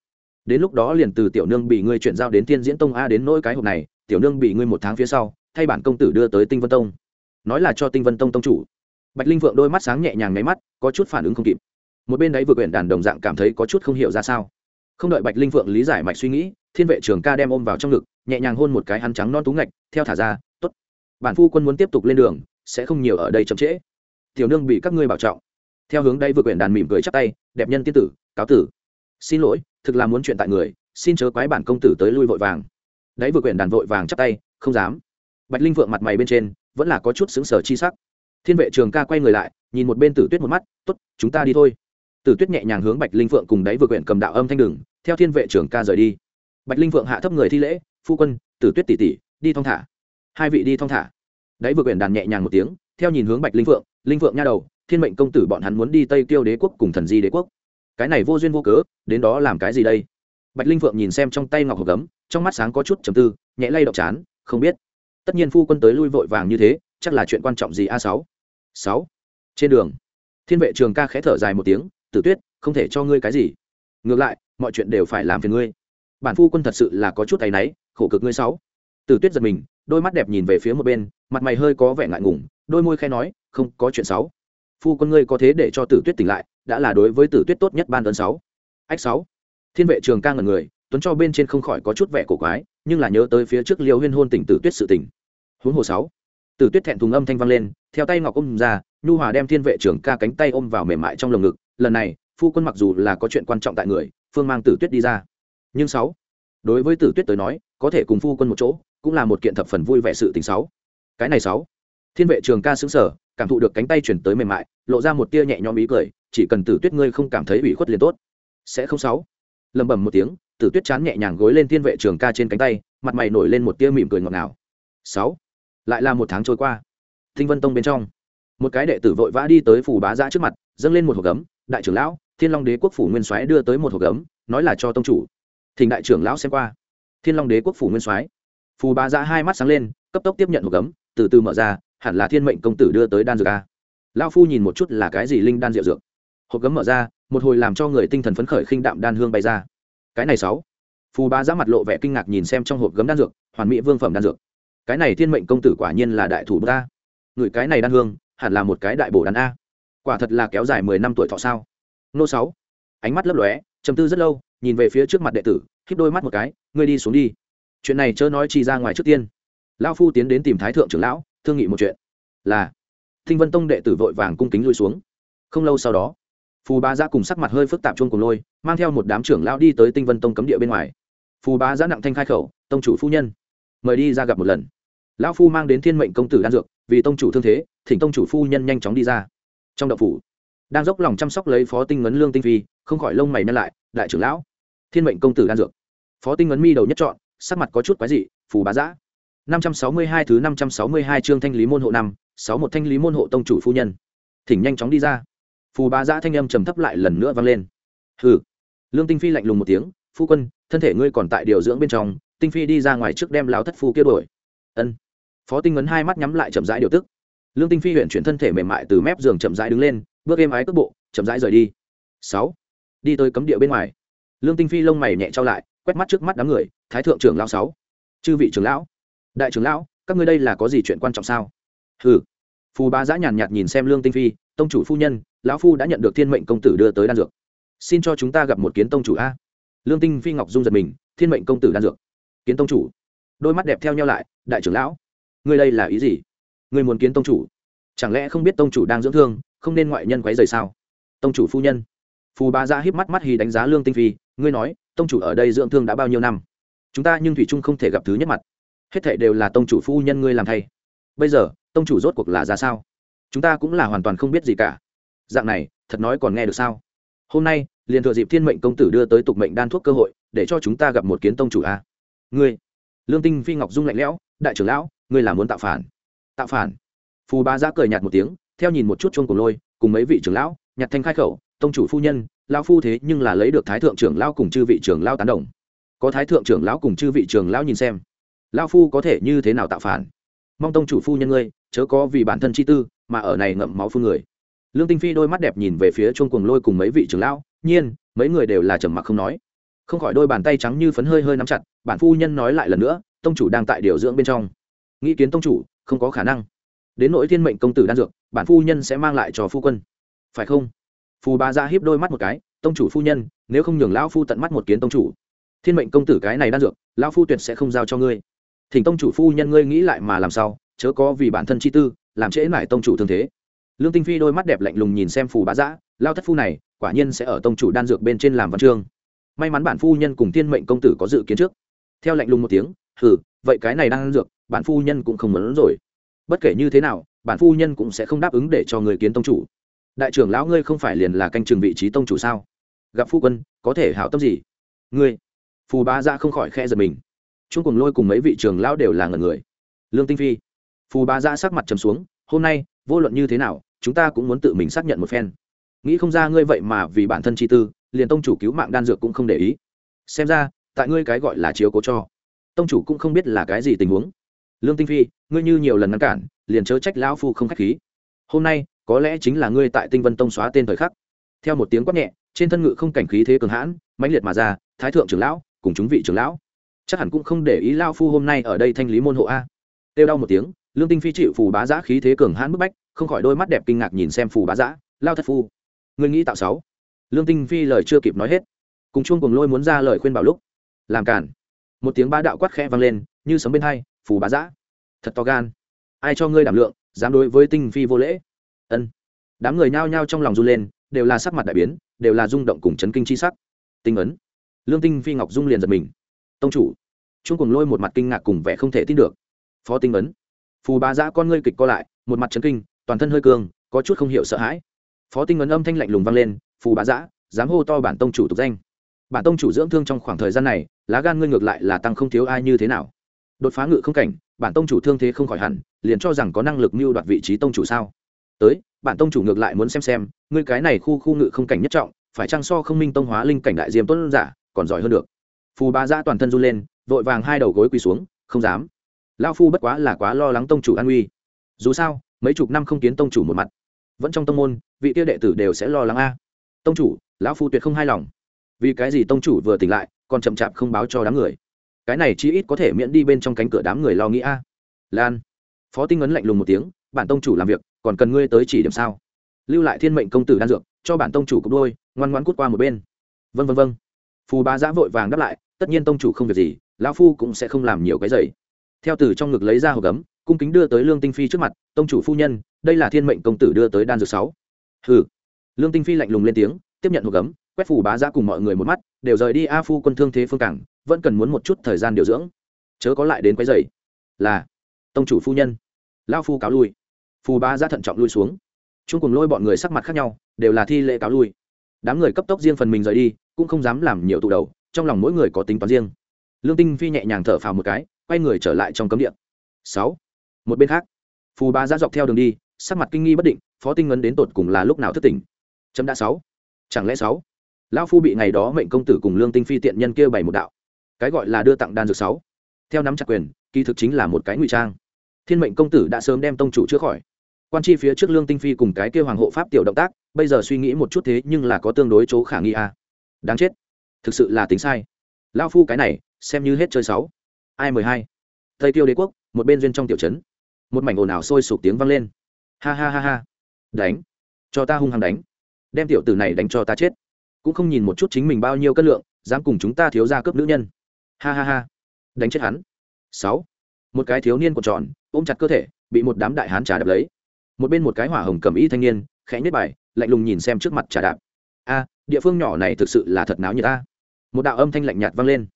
Đến lúc đó liền từ tiểu nương bị ngươi chuyển giao đến tiên diễn tông a đến nỗi cái hộp này, tiểu nương bị ngươi một tháng phía sau, thay bản công tử đưa tới tinh vân tông. Nói là cho tinh vân tông tông chủ. Bạch linh vượng đôi mắt sáng nhẹ nhàng nháy mắt, có chút phản ứng không kịp một bên đấy vừa quyển đàn đồng dạng cảm thấy có chút không hiểu ra sao. Không đợi bạch linh vượng lý giải mạch suy nghĩ, thiên vệ trường ca đem ôm vào trong ngực, nhẹ nhàng hôn một cái hắn trắng non tú ngạch, theo thả ra t ố t bản phu quân muốn tiếp tục lên đường, sẽ không nhiều ở đây chậm trễ. Tiểu nương bị các ngươi bảo trọng. Theo hướng đây vừa quyển đàn mỉm cười chắp tay, đẹp nhân tiên tử, cáo tử. Xin lỗi, thực là muốn chuyện tại người, xin chớ quái bản công tử tới lui vội vàng. Đấy vừa quyển đàn vội vàng chắp tay, không dám. Bạch linh vượng mặt mày bên trên, vẫn là có chút xứng sở chi sắc. Thiên vệ trường ca quay người lại, nhìn một bên tử tuyết một mắt t ố t chúng ta đi thôi tử tuyết nhẹ nhàng hướng bạch linh vượng cùng đáy vừa quyển cầm đạo âm thanh đường, theo thiên vệ trường ca rời đi. Bạch linh vượng hạ thấp người thi lễ, phu quân tử tuyết tỷ tỷ, đi thong thả. Hai vị đi thong thả. Đáy vừa quyển đàn nhẹ nhàng một tiếng, theo nhìn hướng bạch linh vượng linh vượng nha đầu, thiên mệnh công tử bọn hắn muốn đi tây tiêu đế quốc cùng thần di đế quốc. Cái này vô duyên vô cớ, đến đó làm cái gì đây? Bạch linh phượng nhìn xem trong tay ngọc hộp gấm, trong mắt sáng có chút trầm tư, nhẹ lay động chán, không biết. Tất nhiên phu quân tới lui vội vàng như thế, chắc là chuyện quan trọng gì a sáu? Sáu. Trên đường, thiên vệ trường ca khẽ thở dài một tiếng tử tuyết, không thể cho ngươi cái gì. Ngược lại, mọi chuyện đều phải làm phiền ngươi. Bản phu quân thật sự là có chút tay náy, khổ cực ngươi sáu. Tử tuyết giật mình, đôi mắt đẹp nhìn về phía một bên, mặt mày hơi có vẻ ngại ngùng, đôi môi khe nói, không có chuyện sáu. Phu quân ngươi có thế để cho tử tuyết tỉnh lại, đã là đối với tử tuyết tốt nhất ban ơn sáu. Ách sáu. Thiên vệ trường ca ngần người, tuấn cho bên trên không khỏi có chút vẻ cổ quái, nhưng là nhớ tới phía trước liêu huyên hôn tỉnh tử tuyết sự tỉnh huống hồ sáu. Tử tuyết thẹn thùng âm thanh vang lên, theo tay ngọc ôm ra, nhu hòa đem thiên vệ trường ca cánh tay ôm vào mềm mại trong lồng ngực lần này, phu quân mặc dù là có chuyện quan trọng tại người, phương mang tử tuyết đi ra. Nhưng sáu, đối với tử tuyết tới nói, có thể cùng phu quân một chỗ, cũng là một kiện thập phần vui vẻ sự tình sáu. Cái này sáu, thiên vệ trường ca xứng sở cảm thụ được cánh tay chuyển tới mềm mại, lộ ra một tia nhẹ nhõm ý cười, chỉ cần tử tuyết ngươi không cảm thấy ủy khuất liền tốt. Sẽ không sáu. Lẩm bẩm một tiếng, tử tuyết chán nhẹ nhàng gối lên thiên vệ trường ca trên cánh tay, mặt mày nổi lên một tia mỉm cười ngọt ngào. Sáu, lại là một tháng trôi qua. Thinh vân tông bên trong, một cái đệ tử vội vã đi tới phủ bá giã trước mặt, dâng lên một hộp gấm đại trưởng lão, thiên long đế quốc phủ nguyên soái đưa tới một hộp gấm, nói là cho tông chủ. Thỉnh đại trưởng lão xem qua. Thiên long đế quốc phủ nguyên soái. Phù bá giã hai mắt sáng lên, cấp tốc tiếp nhận hộp gấm, từ từ mở ra, hẳn là thiên mệnh công tử đưa tới đan dược a. Lao phu nhìn một chút là cái gì linh đan rượu dược. Hộp gấm mở ra, một hồi làm cho người tinh thần phấn khởi khinh đạm đan hương bay ra. Cái này sáu. Phù bá giã mặt lộ vẻ kinh ngạc nhìn xem trong hộp gấm đan dược, hoàn mỹ vương phẩm đan dược. Cái này thiên mệnh công tử quả nhiên là đại thủ ta người cái này đan hương, hẳn là một cái đại bổ đan a quả thật là kéo dài mười năm tuổi thọ sao? Nô sáu. Ánh mắt lấp lóe, trầm tư rất lâu, nhìn về phía trước mặt đệ tử khiếp đôi mắt một cái, ngươi đi xuống đi. Chuyện này chớ nói chi ra ngoài trước tiên. Lao phu tiến đến tìm thái thượng trưởng lão, thương nghị một chuyện. Là, thinh vân tông đệ tử vội vàng cung kính lui xuống. Không lâu sau đó, phù bá giã cùng sắc mặt hơi phức tạp chuông cùng lôi, mang theo một đám trưởng lão đi tới tinh vân tông cấm địa bên ngoài. Phù bá giã nặng thanh khai khẩu, tông chủ phu nhân, mời đi ra gặp một lần. Lão phu mang đến thiên mệnh công tử đan dược, vì tông chủ thương thế, thỉnh tông chủ phu nhân nhanh chóng đi ra trong đậu phủ. Đang dốc lòng chăm sóc lấy phó tinh ngấn lương tinh phi, không khỏi lông mày nhăn lại, đại trưởng lão, thiên mệnh công tử đan dược. Phó tinh ngấn mi đầu nhất chọn sắc mặt có chút quái dị, phù bá giã. năm trăm sáu mươi hai thứ năm trăm sáu mươi hai chương thanh lý môn hộ năm, sáu một thanh lý môn hộ tông chủ phu nhân. Thỉnh nhanh chóng đi ra. Phù bá giã thanh âm trầm thấp lại lần nữa vang lên. Hừ. Lương tinh phi lạnh lùng một tiếng, phu quân, thân thể ngươi còn tại điều dưỡng bên trong, tinh phi đi ra ngoài trước đem lao thất phu kia đổi ân. Phó tinh ngấn hai mắt nhắm lại chậm rãi điều tức lương tinh phi huyện chuyển thân thể mềm mại từ mép giường chậm rãi đứng lên, bước êm ái cước bộ, chậm rãi rời đi. Sáu, đi tới cấm địa bên ngoài. Lương tinh phi lông mày nhẹ trao lại, quét mắt trước mắt đám người, thái thượng trưởng lão sáu. Chư vị trưởng lão, đại trưởng lão, các ngươi đây là có gì chuyện quan trọng sao? Hừ. Phù bá giã nhàn nhạt nhìn xem lương tinh phi, tông chủ phu nhân, lão phu đã nhận được thiên mệnh công tử đưa tới đan dược. Xin cho chúng ta gặp một kiến tông chủ a. Lương tinh phi ngọc dung giật mình, thiên mệnh công tử đan dược. Kiến tông chủ. Đôi mắt đẹp theo nhau lại, đại trưởng lão, ngươi đây là ý gì? Ngươi muốn kiến tông chủ, chẳng lẽ không biết tông chủ đang dưỡng thương, không nên ngoại nhân quấy rời sao? Tông chủ phu nhân. Phù bá ra híp mắt mắt hì đánh giá lương tinh phi, ngươi nói, tông chủ ở đây dưỡng thương đã bao nhiêu năm? Chúng ta nhưng thủy trung không thể gặp thứ nhất mặt. Hết thệ đều là tông chủ phu nhân ngươi làm thay. Bây giờ, tông chủ rốt cuộc là ra sao? Chúng ta cũng là hoàn toàn không biết gì cả. Dạng này, thật nói còn nghe được sao? Hôm nay, liền thừa dịp thiên mệnh công tử đưa tới tục mệnh đan thuốc cơ hội, để cho chúng ta gặp một kiến tông chủ a. Ngươi. Lương tinh phi ngọc dung lạnh lẽo, đại trưởng lão, ngươi là muốn tạo phản? Tạo phản. Phù ba giã cười nhạt một tiếng, theo nhìn một chút chuông của lôi, cùng mấy vị trưởng lão, nhặt thanh khai khẩu, tông chủ phu nhân, lão phu thế nhưng là lấy được thái thượng trưởng lão cùng chư vị trưởng lão tán đồng. Có thái thượng trưởng lão cùng chư vị trưởng lão nhìn xem, lão phu có thể như thế nào tạo phản? Mong tông chủ phu nhân ngươi, chớ có vì bản thân chi tư, mà ở này ngậm máu phương người. Lương tinh phi đôi mắt đẹp nhìn về phía chuông cuồng lôi cùng mấy vị trưởng lão, nhiên, mấy người đều là trầm mặc không nói. Không khỏi đôi bàn tay trắng như phấn hơi hơi nắm chặt, bản phu nhân nói lại lần nữa, tông chủ đang tại điều dưỡng bên trong. Nghĩ kiến tông chủ không có khả năng. Đến nỗi thiên mệnh công tử đan dược, bản phu nhân sẽ mang lại cho phu quân. Phải không? Phù bá dạ ra hiếp đôi mắt một cái, tông chủ phu nhân, nếu không nhường lão phu tận mắt một kiến tông chủ. Thiên mệnh công tử cái này đan dược, lão phu tuyệt sẽ không giao cho ngươi. Thỉnh tông chủ phu nhân ngươi nghĩ lại mà làm sao, chớ có vì bản thân chi tư, làm trễ mải tông chủ thương thế. Lương tinh phi đôi mắt đẹp lạnh lùng nhìn xem phù bá giã lao thất phu này, quả nhiên sẽ ở tông chủ đan dược bên trên làm văn chương. May mắn bản phu nhân cùng thiên mệnh công tử có dự kiến trước. Theo lạnh lùng một tiếng, hừ, vậy cái này đang dược bản phu nhân cũng không muốn rồi. Bất kể như thế nào, bản phu nhân cũng sẽ không đáp ứng để cho người kiến tông chủ. Đại trưởng lão ngươi không phải liền là canh trường vị trí tông chủ sao? Gặp phu quân, có thể hảo tâm gì? Ngươi. Phù bá ra không khỏi khe giật mình. Chung cùng lôi cùng mấy vị trưởng lão đều là ngần người. Lương tinh phi. Phù bá ra sắc mặt trầm xuống, hôm nay, vô luận như thế nào, chúng ta cũng muốn tự mình xác nhận một phen. Nghĩ không ra ngươi vậy mà vì bản thân chi tư, liền tông chủ cứu mạng đan dược cũng không để ý. Xem ra, tại ngươi cái gọi là chiếu cố cho, tông chủ cũng không biết là cái gì tình huống lương tinh phi, ngươi như nhiều lần ngăn cản, liền chớ trách lão phu không k h á c h khí. Hôm nay, có lẽ chính là ngươi tại tinh vân tông xóa tên thời khắc. Theo một tiếng quát nhẹ, trên thân ngự không cảnh khí thế cường hãn, mãnh liệt mà ra, thái thượng trưởng lão, cùng chúng vị trưởng lão. Chắc hẳn cũng không để ý lao phu hôm nay ở đây thanh lý môn hộ a. Têu đau một tiếng, lương tinh phi chịu phù bá giã khí thế cường hãn bức bách, không khỏi đôi mắt đẹp kinh ngạc nhìn xem phù bá giã lao thất phu, ngươi nghĩ tạo sáu lương tinh phi lời chưa kịp nói hết, cùng chuông cùng lôi muốn ra lời khuyên bảo lúc, làm cản. Một tiếng ba đạo quát khẽ vang lên, như sấm bên hai phù bá giã. Thật to gan. Ai cho ngươi đảm lượng, dám đối với tinh phi vô lễ? Ân. Đám người nhao nhao trong lòng run lên, đều là sắc mặt đại biến, đều là rung động cùng chấn kinh chi sắc. Tinh ấn. Lương tinh phi ngọc dung liền giật mình. Tông chủ. Chuông cùng lôi một mặt kinh ngạc cùng vẻ không thể tin được. Phó tinh ấn. Phù bá giã con ngươi kịch co lại, một mặt chấn kinh, toàn thân hơi cường có chút không hiểu sợ hãi. Phó tinh ấn âm thanh lạnh lùng vang lên, phù bá giã, dám hô to bản tông chủ tục danh. Bản tông chủ dưỡng thương trong khoảng thời gian này, lá gan ngươi ngược lại là tăng không thiếu ai như thế nào đột phá ngự không cảnh, bản tông chủ thương thế không khỏi hẳn, liền cho rằng có năng lực mưu đoạt vị trí tông chủ sao? Tới, bản tông chủ ngược lại muốn xem xem, ngươi cái này khu khu ngự không cảnh nhất trọng, phải chăng so không minh tông hóa linh cảnh đại diêm tuấn giả, còn giỏi hơn được? Phù bá giã toàn thân run lên, vội vàng hai đầu gối quỳ xuống, không dám. Lao phu bất quá là quá lo lắng tông chủ an uy. Dù sao, mấy chục năm không kiến tông chủ một mặt. Vẫn trong tông môn, vị tiêu đệ tử đều sẽ lo lắng a. Tông chủ, lão phu tuyệt không hài lòng. Vì cái gì tông chủ vừa tỉnh lại, còn chậm chạp không báo cho đám người? Cái này chí ít có thể miễn đi bên trong cánh cửa đám người lo nghĩ a. Lan, phó tinh ấn lạnh lùng một tiếng, bản tông chủ làm việc, còn cần ngươi tới chỉ điểm sao? Lưu lại thiên mệnh công tử đan dược, cho bản tông chủ cục đôi, ngoan ngoan cút qua một bên. Vân vân vân phù bá giã vội vàng đáp lại, tất nhiên tông chủ không việc gì, lão phu cũng sẽ không làm nhiều cái giày theo từ trong ngực lấy ra hộp gấm, cung kính đưa tới lương tinh phi trước mặt, tông chủ phu nhân, đây là thiên mệnh công tử đưa tới đan dược sáu. Hừ. Lương tinh phi lạnh lùng lên tiếng, tiếp nhận hộp gấm, quét phù bá giã cùng mọi người một mắt đều rời đi a phu quân thương thế phương cảng, vẫn cần muốn một chút thời gian điều dưỡng. Chớ có lại đến quấy dày là, tông chủ phu nhân. Lao phu cáo lui. Phù ba ra thận trọng lui xuống. Chung cùng lôi bọn người sắc mặt khác nhau, đều là thi lễ cáo lui. Đám người cấp tốc riêng phần mình rời đi, cũng không dám làm nhiều tụ đầu, trong lòng mỗi người có tính toán riêng. Lương tinh phi nhẹ nhàng thở phào một cái, quay người trở lại trong cấm điện sáu, một bên khác. Phù ba ra dọc theo đường đi, sắc mặt kinh nghi bất định, phó tinh ngấn đến tột cùng là lúc nào thất tỉnh? Chấm đã sáu. Chẳng lẽ sáu? Lão phu bị ngày đó mệnh công tử cùng lương tinh phi tiện nhân kia bày một đạo, cái gọi là đưa tặng đan dược sáu. Theo nắm chặt quyền, kỳ thực chính là một cái ngụy trang. Thiên mệnh công tử đã sớm đem tông chủ chữa khỏi. Quan chi phía trước lương tinh phi cùng cái kêu hoàng hộ pháp tiểu động tác, bây giờ suy nghĩ một chút thế nhưng là có tương đối chỗ khả nghi a à. đáng chết. Thực sự là tính sai. Lão phu cái này, xem như hết chơi sáu. Ai mười hai? Tây tiêu đế quốc, một bên duyên trong tiểu trấn. Một mảnh ồn ào sôi sục tiếng vang lên. Ha ha ha ha. Đánh. Cho ta hung hăng đánh. Đem tiểu tử này đánh cho ta chết cũng không nhìn một chút chính mình bao nhiêu cân lượng dám cùng chúng ta thiếu ra cướp nữ nhân. Ha ha ha. Đánh chết hắn. Sáu. Một cái thiếu niên cuộn tròn ôm chặt cơ thể bị một đám đại hán trà đập lấy. Một bên một cái hỏa hồng cầm y thanh niên khẽ nhất bài lạnh lùng nhìn xem trước mặt trà đạp. A địa phương nhỏ này thực sự là thật náo như ta. Một đạo âm thanh lạnh nhạt vang lên.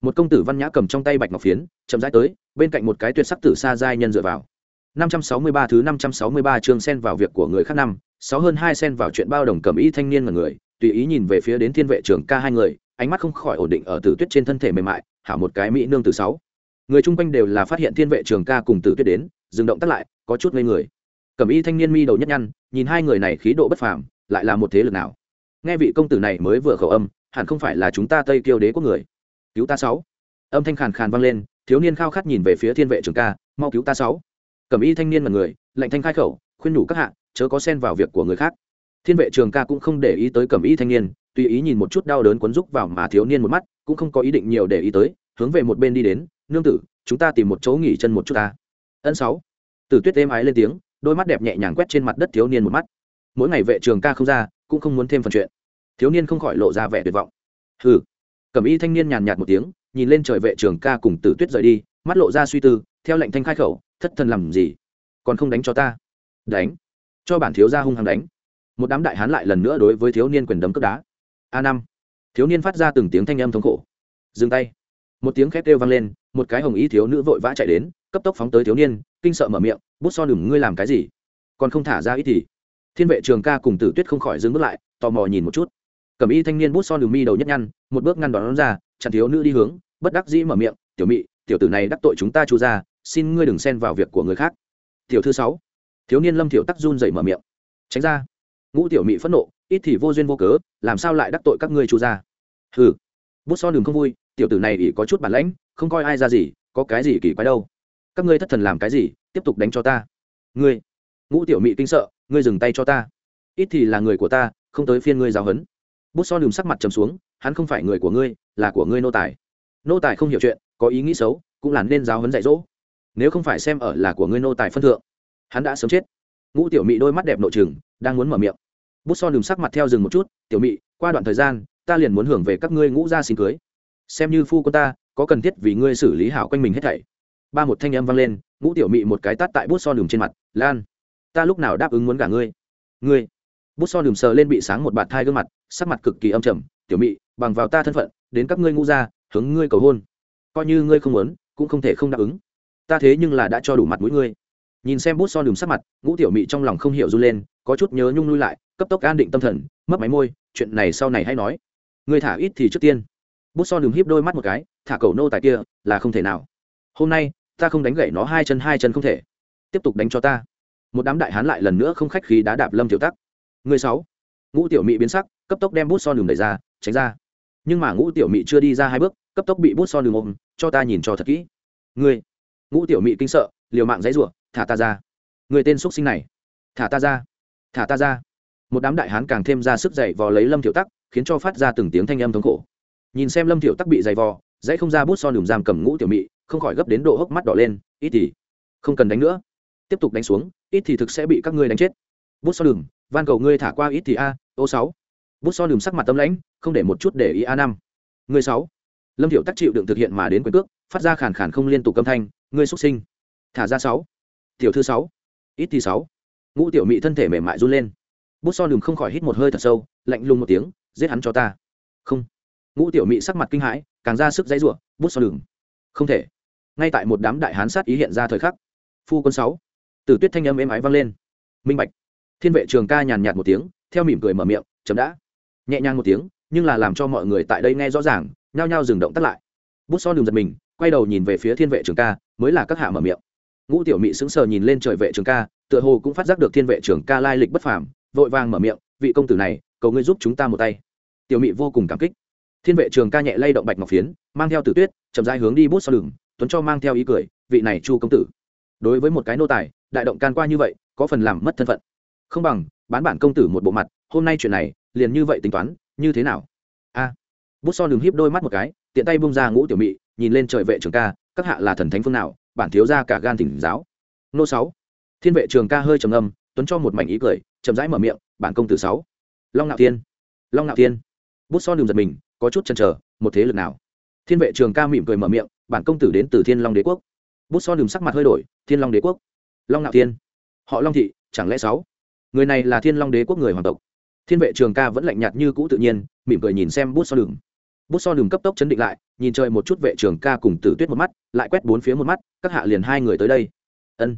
Một công tử văn nhã cầm trong tay bạch ngọc phiến chậm rãi tới bên cạnh một cái tuyệt sắc tử xa giai nhân dựa vào. 563 thứ 563 chương sen vào việc của người khác năm, sáu hơn hai sen vào chuyện bao đồng cầm ý thanh niên mà người, tùy ý nhìn về phía đến thiên vệ trưởng ca hai người, ánh mắt không khỏi ổn định ở Tử Tuyết trên thân thể mềm mại, hảo một cái mỹ nương từ sáu. Người chung quanh đều là phát hiện thiên vệ trưởng ca cùng Tử Tuyết đến, dừng động tác lại, có chút ngây người. cẩm y thanh niên mi đầu nhất nhăn, nhìn hai người này khí độ bất phàm, lại là một thế lực nào? Nghe vị công tử này mới vừa khẩu âm, hẳn không phải là chúng ta Tây Kiêu đế của người. Cứu ta sáu. Âm thanh khàn khàn vang lên, thiếu niên khao khát nhìn về phía thiên vệ trưởng ca, mau cứu ta sáu cẩm y thanh niên là người lạnh thanh khai khẩu khuyên nhủ các hạ chớ có xen vào việc của người khác thiên vệ trường ca cũng không để ý tới cẩm y thanh niên, tùy ý nhìn một chút đau đớn quấn rúc vào mà thiếu niên một mắt, cũng không có ý định nhiều để ý tới, hướng về một bên đi đến, nương tử, chúng ta tìm một chỗ nghỉ chân một chút ta. Ân sáu. Tử tuyết êm ái lên tiếng, đôi mắt đẹp nhẹ nhàng quét trên mặt đất thiếu niên một mắt. Mỗi ngày vệ trường ca không ra, cũng không muốn thêm phần chuyện. Thiếu niên không khỏi lộ ra vẻ tuyệt vọng. Hừ. Cẩm y thanh niên nhàn nhạt một tiếng, nhìn lên trời vệ trường ca cùng tử tuyết rời đi, mắt lộ ra suy tư, theo lệnh thanh khai khẩu, thất thần làm gì? Còn không đánh cho ta? Đánh. Cho bản thiếu gia hung hăng đánh một đám đại hán lại lần nữa đối với thiếu niên quyền đấm cướp đá. A năm. Thiếu niên phát ra từng tiếng thanh âm thống khổ. Dừng tay. Một tiếng khét kêu vang lên một cái hồng ý thiếu nữ vội vã chạy đến cấp tốc phóng tới thiếu niên kinh sợ mở miệng bút so đừng ngươi làm cái gì? Còn không thả ra ít thì? Thiên vệ trường ca cùng tử tuyết không khỏi dừng bước lại tò mò nhìn một chút. Cầm y thanh niên bút son đường mi đầu nhất nhăn một bước ngăn đón, ra chặn thiếu nữ đi hướng bất đắc dĩ mở miệng tiểu mị tiểu tử này đắc tội chúng ta chu ra xin ngươi đừng xen vào việc của người khác. Tiểu thư sáu. Thiếu niên lâm thiểu tắc run dậy mở miệng. Tránh ra ngũ tiểu mị phẫn nộ, ít thì vô duyên vô cớ, làm sao lại đắc tội các ngươi chu ra hừ, bút so đường không vui, tiểu tử này ỉ có chút bản lãnh, không coi ai ra gì, có cái gì kỳ quái đâu. Các ngươi thất thần làm cái gì, tiếp tục đánh cho ta. Ngươi, ngũ tiểu mị kinh sợ, ngươi dừng tay cho ta. Ít thì là người của ta, không tới phiên ngươi giáo hấn bút so đường sắc mặt trầm xuống, hắn không phải người của ngươi, là của ngươi nô tài. Nô tài không hiểu chuyện, có ý nghĩ xấu, cũng là nên giáo hấn dạy dỗ. Nếu không phải xem ở là của ngươi nô tài phân thượng, hắn đã sớm chết. Ngũ tiểu mị đôi mắt đẹp nội trừng đang muốn mở miệng. Bút son đường sắc mặt theo rừng một chút, tiểu mị, qua đoạn thời gian, ta liền muốn hưởng về các ngươi ngũ gia xin cưới. Xem như phu quân ta, có cần thiết vì ngươi xử lý hảo quanh mình hết thảy. Ba một thanh âm vang lên, ngũ tiểu mị một cái tát tại bút son đường trên mặt, lan, ta lúc nào đáp ứng muốn cả ngươi? Ngươi. Bút son đường sờ lên bị sáng một bạt thai gương mặt, sắc mặt cực kỳ âm trầm, tiểu mị, bằng vào ta thân phận, đến các ngươi ngũ gia, hướng ngươi cầu hôn. Coi như ngươi không muốn, cũng không thể không đáp ứng. Ta thế nhưng là đã cho đủ mặt mũi ngươi nhìn xem bút son đùm sắc mặt ngũ tiểu mị trong lòng không hiểu run lên có chút nhớ nhung lui lại cấp tốc an định tâm thần mất máy môi chuyện này sau này hay nói. Người thả ít thì trước tiên. Bút son đùm híp đôi mắt một cái thả cầu nô tài kia là không thể nào. Hôm nay ta không đánh gậy nó hai chân hai chân không thể. Tiếp tục đánh cho ta. Một đám đại hán lại lần nữa không khách khí đá đạp lâm tiểu tắc. Người sáu. Ngũ tiểu mị biến sắc cấp tốc đem bút son đường đẩy ra tránh ra. Nhưng mà ngũ tiểu mị chưa đi ra hai bước cấp tốc bị bút son đường ôm cho ta nhìn cho thật kỹ. Người, ngũ tiểu mị kinh sợ liều mạng giấy rủa thả ta ra. Người tên x sinh này. Thả ta ra. Thả ta ra. Một đám đại hán càng thêm ra sức dậy vò lấy lâm thiệu tắc, khiến cho phát ra từng tiếng thanh âm thống khổ. Nhìn xem lâm thiệu tắc bị dày vò, dãy không ra bút son đùm giam cầm ngũ tiểu mị, không khỏi gấp đến độ hốc mắt đỏ lên, ít thì không cần đánh nữa. Tiếp tục đánh xuống, ít thì thực sẽ bị các ngươi đánh chết. Bút son đùm, van cầu ngươi thả qua ít thì a, ô sáu. Bút son đùm sắc mặt tâm lãnh, không để một chút để ý a năm. Người sáu. Lâm thiệu tắc chịu đựng thực hiện mà đến quyền cước, phát ra khàn khàn không liên tục âm thanh, ngươi xuất sinh, thả ra sáu tiểu thư sáu, ít thì sáu. Ngũ tiểu mị thân thể mềm mại run lên. Bút so đường không khỏi hít một hơi thật sâu, lạnh lùng một tiếng, giết hắn cho ta. Không. Ngũ tiểu mị sắc mặt kinh hãi, càng ra sức dãy ruộng bút so đường. Không thể. Ngay tại một đám đại hán sát ý hiện ra thời khắc, phu quân sáu từ tuyết thanh âm êm ái vang lên. Minh bạch. Thiên vệ trường ca nhàn nhạt một tiếng, theo mỉm cười mở miệng, chấm đã. Nhẹ nhàng một tiếng, nhưng là làm cho mọi người tại đây nghe rõ ràng, nhao nhao dừng động tắt lại. Bút so đường giật mình, quay đầu nhìn về phía thiên vệ trường ca, mới là các hạ mở miệng ngũ tiểu mị sững sờ nhìn lên trời vệ trường ca, tựa hồ cũng phát giác được thiên vệ trường ca lai lịch bất phàm, vội vàng mở miệng, vị công tử này, cầu ngươi giúp chúng ta một tay. Tiểu mị vô cùng cảm kích. Thiên vệ trường ca nhẹ lay động bạch ngọc phiến, mang theo tử tuyết, chậm rãi hướng đi bút sau đường tuấn cho mang theo ý cười, vị này chu công tử. Đối với một cái nô tài, đại động can qua như vậy, có phần làm mất thân phận. Không bằng, bán bản công tử một bộ mặt, hôm nay chuyện này, liền như vậy tính toán, như thế nào? A. Bút so đường hiếp đôi mắt một cái, tiện tay bung ra ngũ tiểu mị, nhìn lên trời vệ trường ca, các hạ là thần thánh phương nào bản thiếu ra cả gan tỉnh giáo. Nô sáu. Thiên vệ trường ca hơi trầm âm tuấn cho một mảnh ý cười, chậm rãi mở miệng, bản công tử sáu. Long ngạo thiên. Long ngạo thiên. Bút son đường giật mình, có chút chần chờ, một thế lực nào? Thiên vệ trường ca mỉm cười mở miệng, bản công tử đến từ thiên long đế quốc. Bút son đường sắc mặt hơi đổi, thiên long đế quốc. Long ngạo thiên. Họ long thị, chẳng lẽ sáu? Người này là thiên long đế quốc người hoàng tộc. Thiên vệ trường ca vẫn lạnh nhạt như cũ tự nhiên, mỉm cười nhìn xem bút son đường bút so đường cấp tốc chấn định lại, nhìn chơi một chút vệ trường ca cùng tử tuyết một mắt, lại quét bốn phía một mắt, các hạ liền hai người tới đây. Ân.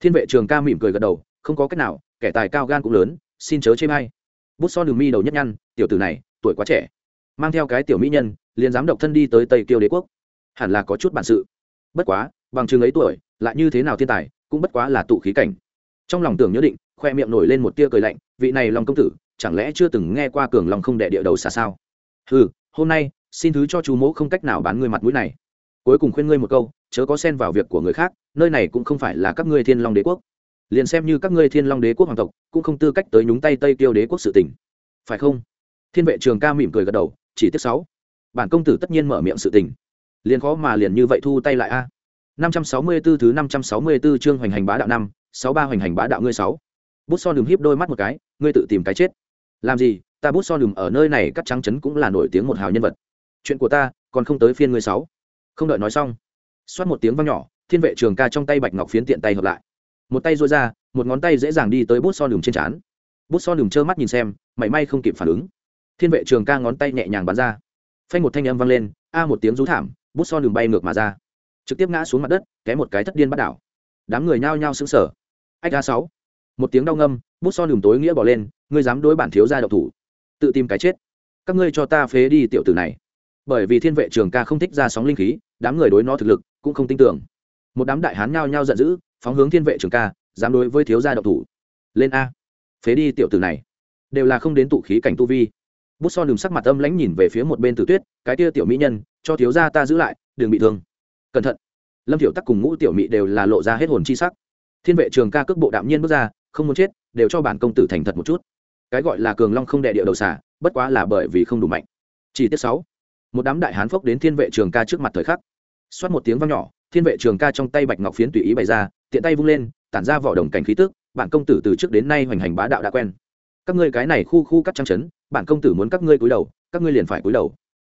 Thiên vệ trường ca mỉm cười gật đầu, không có cách nào, kẻ tài cao gan cũng lớn, xin chớ chê may bút so đường mi đầu nhất nhăn, tiểu tử này, tuổi quá trẻ. Mang theo cái tiểu mỹ nhân, liền dám độc thân đi tới tây kiêu đế quốc. Hẳn là có chút bản sự. Bất quá, bằng chừng ấy tuổi, lại như thế nào thiên tài, cũng bất quá là tụ khí cảnh. Trong lòng tưởng nhớ định, khoe miệng nổi lên một tia cười lạnh, vị này long công tử, chẳng lẽ chưa từng nghe qua cường lòng không đệ địa đầu xả sao? Ừ hôm nay, xin thứ cho chú mẫu không cách nào bán ngươi mặt mũi này. Cuối cùng khuyên ngươi một câu, chớ có xen vào việc của người khác, nơi này cũng không phải là các ngươi thiên long đế quốc. Liền xem như các ngươi thiên long đế quốc hoàng tộc, cũng không tư cách tới nhúng tay tây tiêu đế quốc sự tỉnh phải không? Thiên vệ trường ca mỉm cười gật đầu, chỉ tiếc sáu. Bản công tử tất nhiên mở miệng sự tình. Liền khó mà liền như vậy thu tay lại a. Năm trăm sáu mươi 564 thứ năm trăm sáu mươi 564 chương hoành hành bá đạo năm, sáu ba hoành hành bá đạo ngươi sáu. Bút son đường hiếp đôi mắt một cái, ngươi tự tìm cái chết. Làm gì? Ta bút so lùm ở nơi này cắt trắng chấn cũng là nổi tiếng một hào nhân vật. Chuyện của ta, còn không tới phiên ngươi sáu. Không đợi nói xong, xoát một tiếng vang nhỏ, thiên vệ trường ca trong tay bạch ngọc phiến tiện tay hợp lại. Một tay duỗi ra, một ngón tay dễ dàng đi tới bút so lùm trên trán. Bút so lùm trơ mắt nhìn xem, mảy may không kịp phản ứng. Thiên vệ trường ca ngón tay nhẹ nhàng bắn ra. Phanh một thanh âm vang lên, a một tiếng rú thảm, bút so lùm bay ngược mà ra. Trực tiếp ngã xuống mặt đất, té một cái thất điên bắt đảo. Đám người nhao nhao sững sờ. Ách a sáu. Một tiếng đau ngâm, bút so lùm tối nghĩa bỏ lên, ngươi dám đối bản thiếu gia độc thủ tự tìm cái chết. Các ngươi cho ta phế đi tiểu tử này. Bởi vì thiên vệ trường ca không thích ra sóng linh khí, đám người đối nó thực lực cũng không tin tưởng. Một đám đại hán nhao nhao giận dữ, phóng hướng thiên vệ trường ca, dám đối với thiếu gia độc thủ. Lên a. Phế đi tiểu tử này. Đều là không đến tụ khí cảnh tu vi. Bút son đường sắc mặt âm lãnh nhìn về phía một bên tử tuyết, cái tia tiểu mỹ nhân, cho thiếu gia ta giữ lại, đừng bị thương. Cẩn thận. Lâm thiểu tắc cùng ngũ tiểu mỹ đều là lộ ra hết hồn chi sắc. Thiên vệ trường ca cước bộ đạm nhiên bước ra, không muốn chết, đều cho bản công tử thành thật một chút cái gọi là cường long không đệ địa đầu xả bất quá là bởi vì không đủ mạnh. Chỉ tiết sáu. Một đám đại hán phốc đến thiên vệ trường ca trước mặt thời khắc. Xoát một tiếng vang nhỏ, thiên vệ trường ca trong tay bạch ngọc phiến tùy ý bày ra, tiện tay vung lên, tản ra vỏ đồng cảnh khí tức bản công tử từ trước đến nay hoành hành bá đạo đã quen. Các ngươi cái này khu khu cắt trăng chấn bản công tử muốn các ngươi cúi đầu, các ngươi liền phải cúi đầu.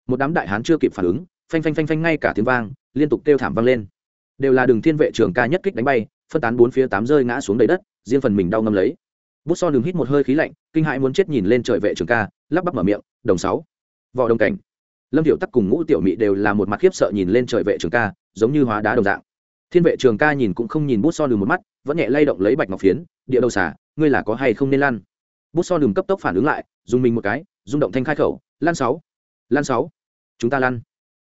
Một đám đại hán chưa kịp phản ứng, phanh phanh phanh phanh ngay cả tiếng vang, liên tục kêu thảm vang lên. Đều là đường thiên vệ trường ca nhất kích đánh bay, phân tán bốn phía tám rơi ngã xuống đầy đất, riêng phần mình đau ngâm lấy bút so đường hít một hơi khí lạnh, kinh hãi muốn chết nhìn lên trời vệ trường ca, lắp bắp mở miệng, đồng sáu vỏ đồng cảnh. Lâm tiểu tắc cùng ngũ tiểu mị đều là một mặt khiếp sợ nhìn lên trời vệ trường ca, giống như hóa đá đồng dạng. Thiên vệ trường ca nhìn cũng không nhìn bút so đường một mắt, vẫn nhẹ lay động lấy bạch ngọc phiến, địa đầu xả ngươi là có hay không nên lăn bút so đường cấp tốc phản ứng lại, dùng mình một cái, rung động thanh khai khẩu, lan sáu lan sáu, chúng ta lăn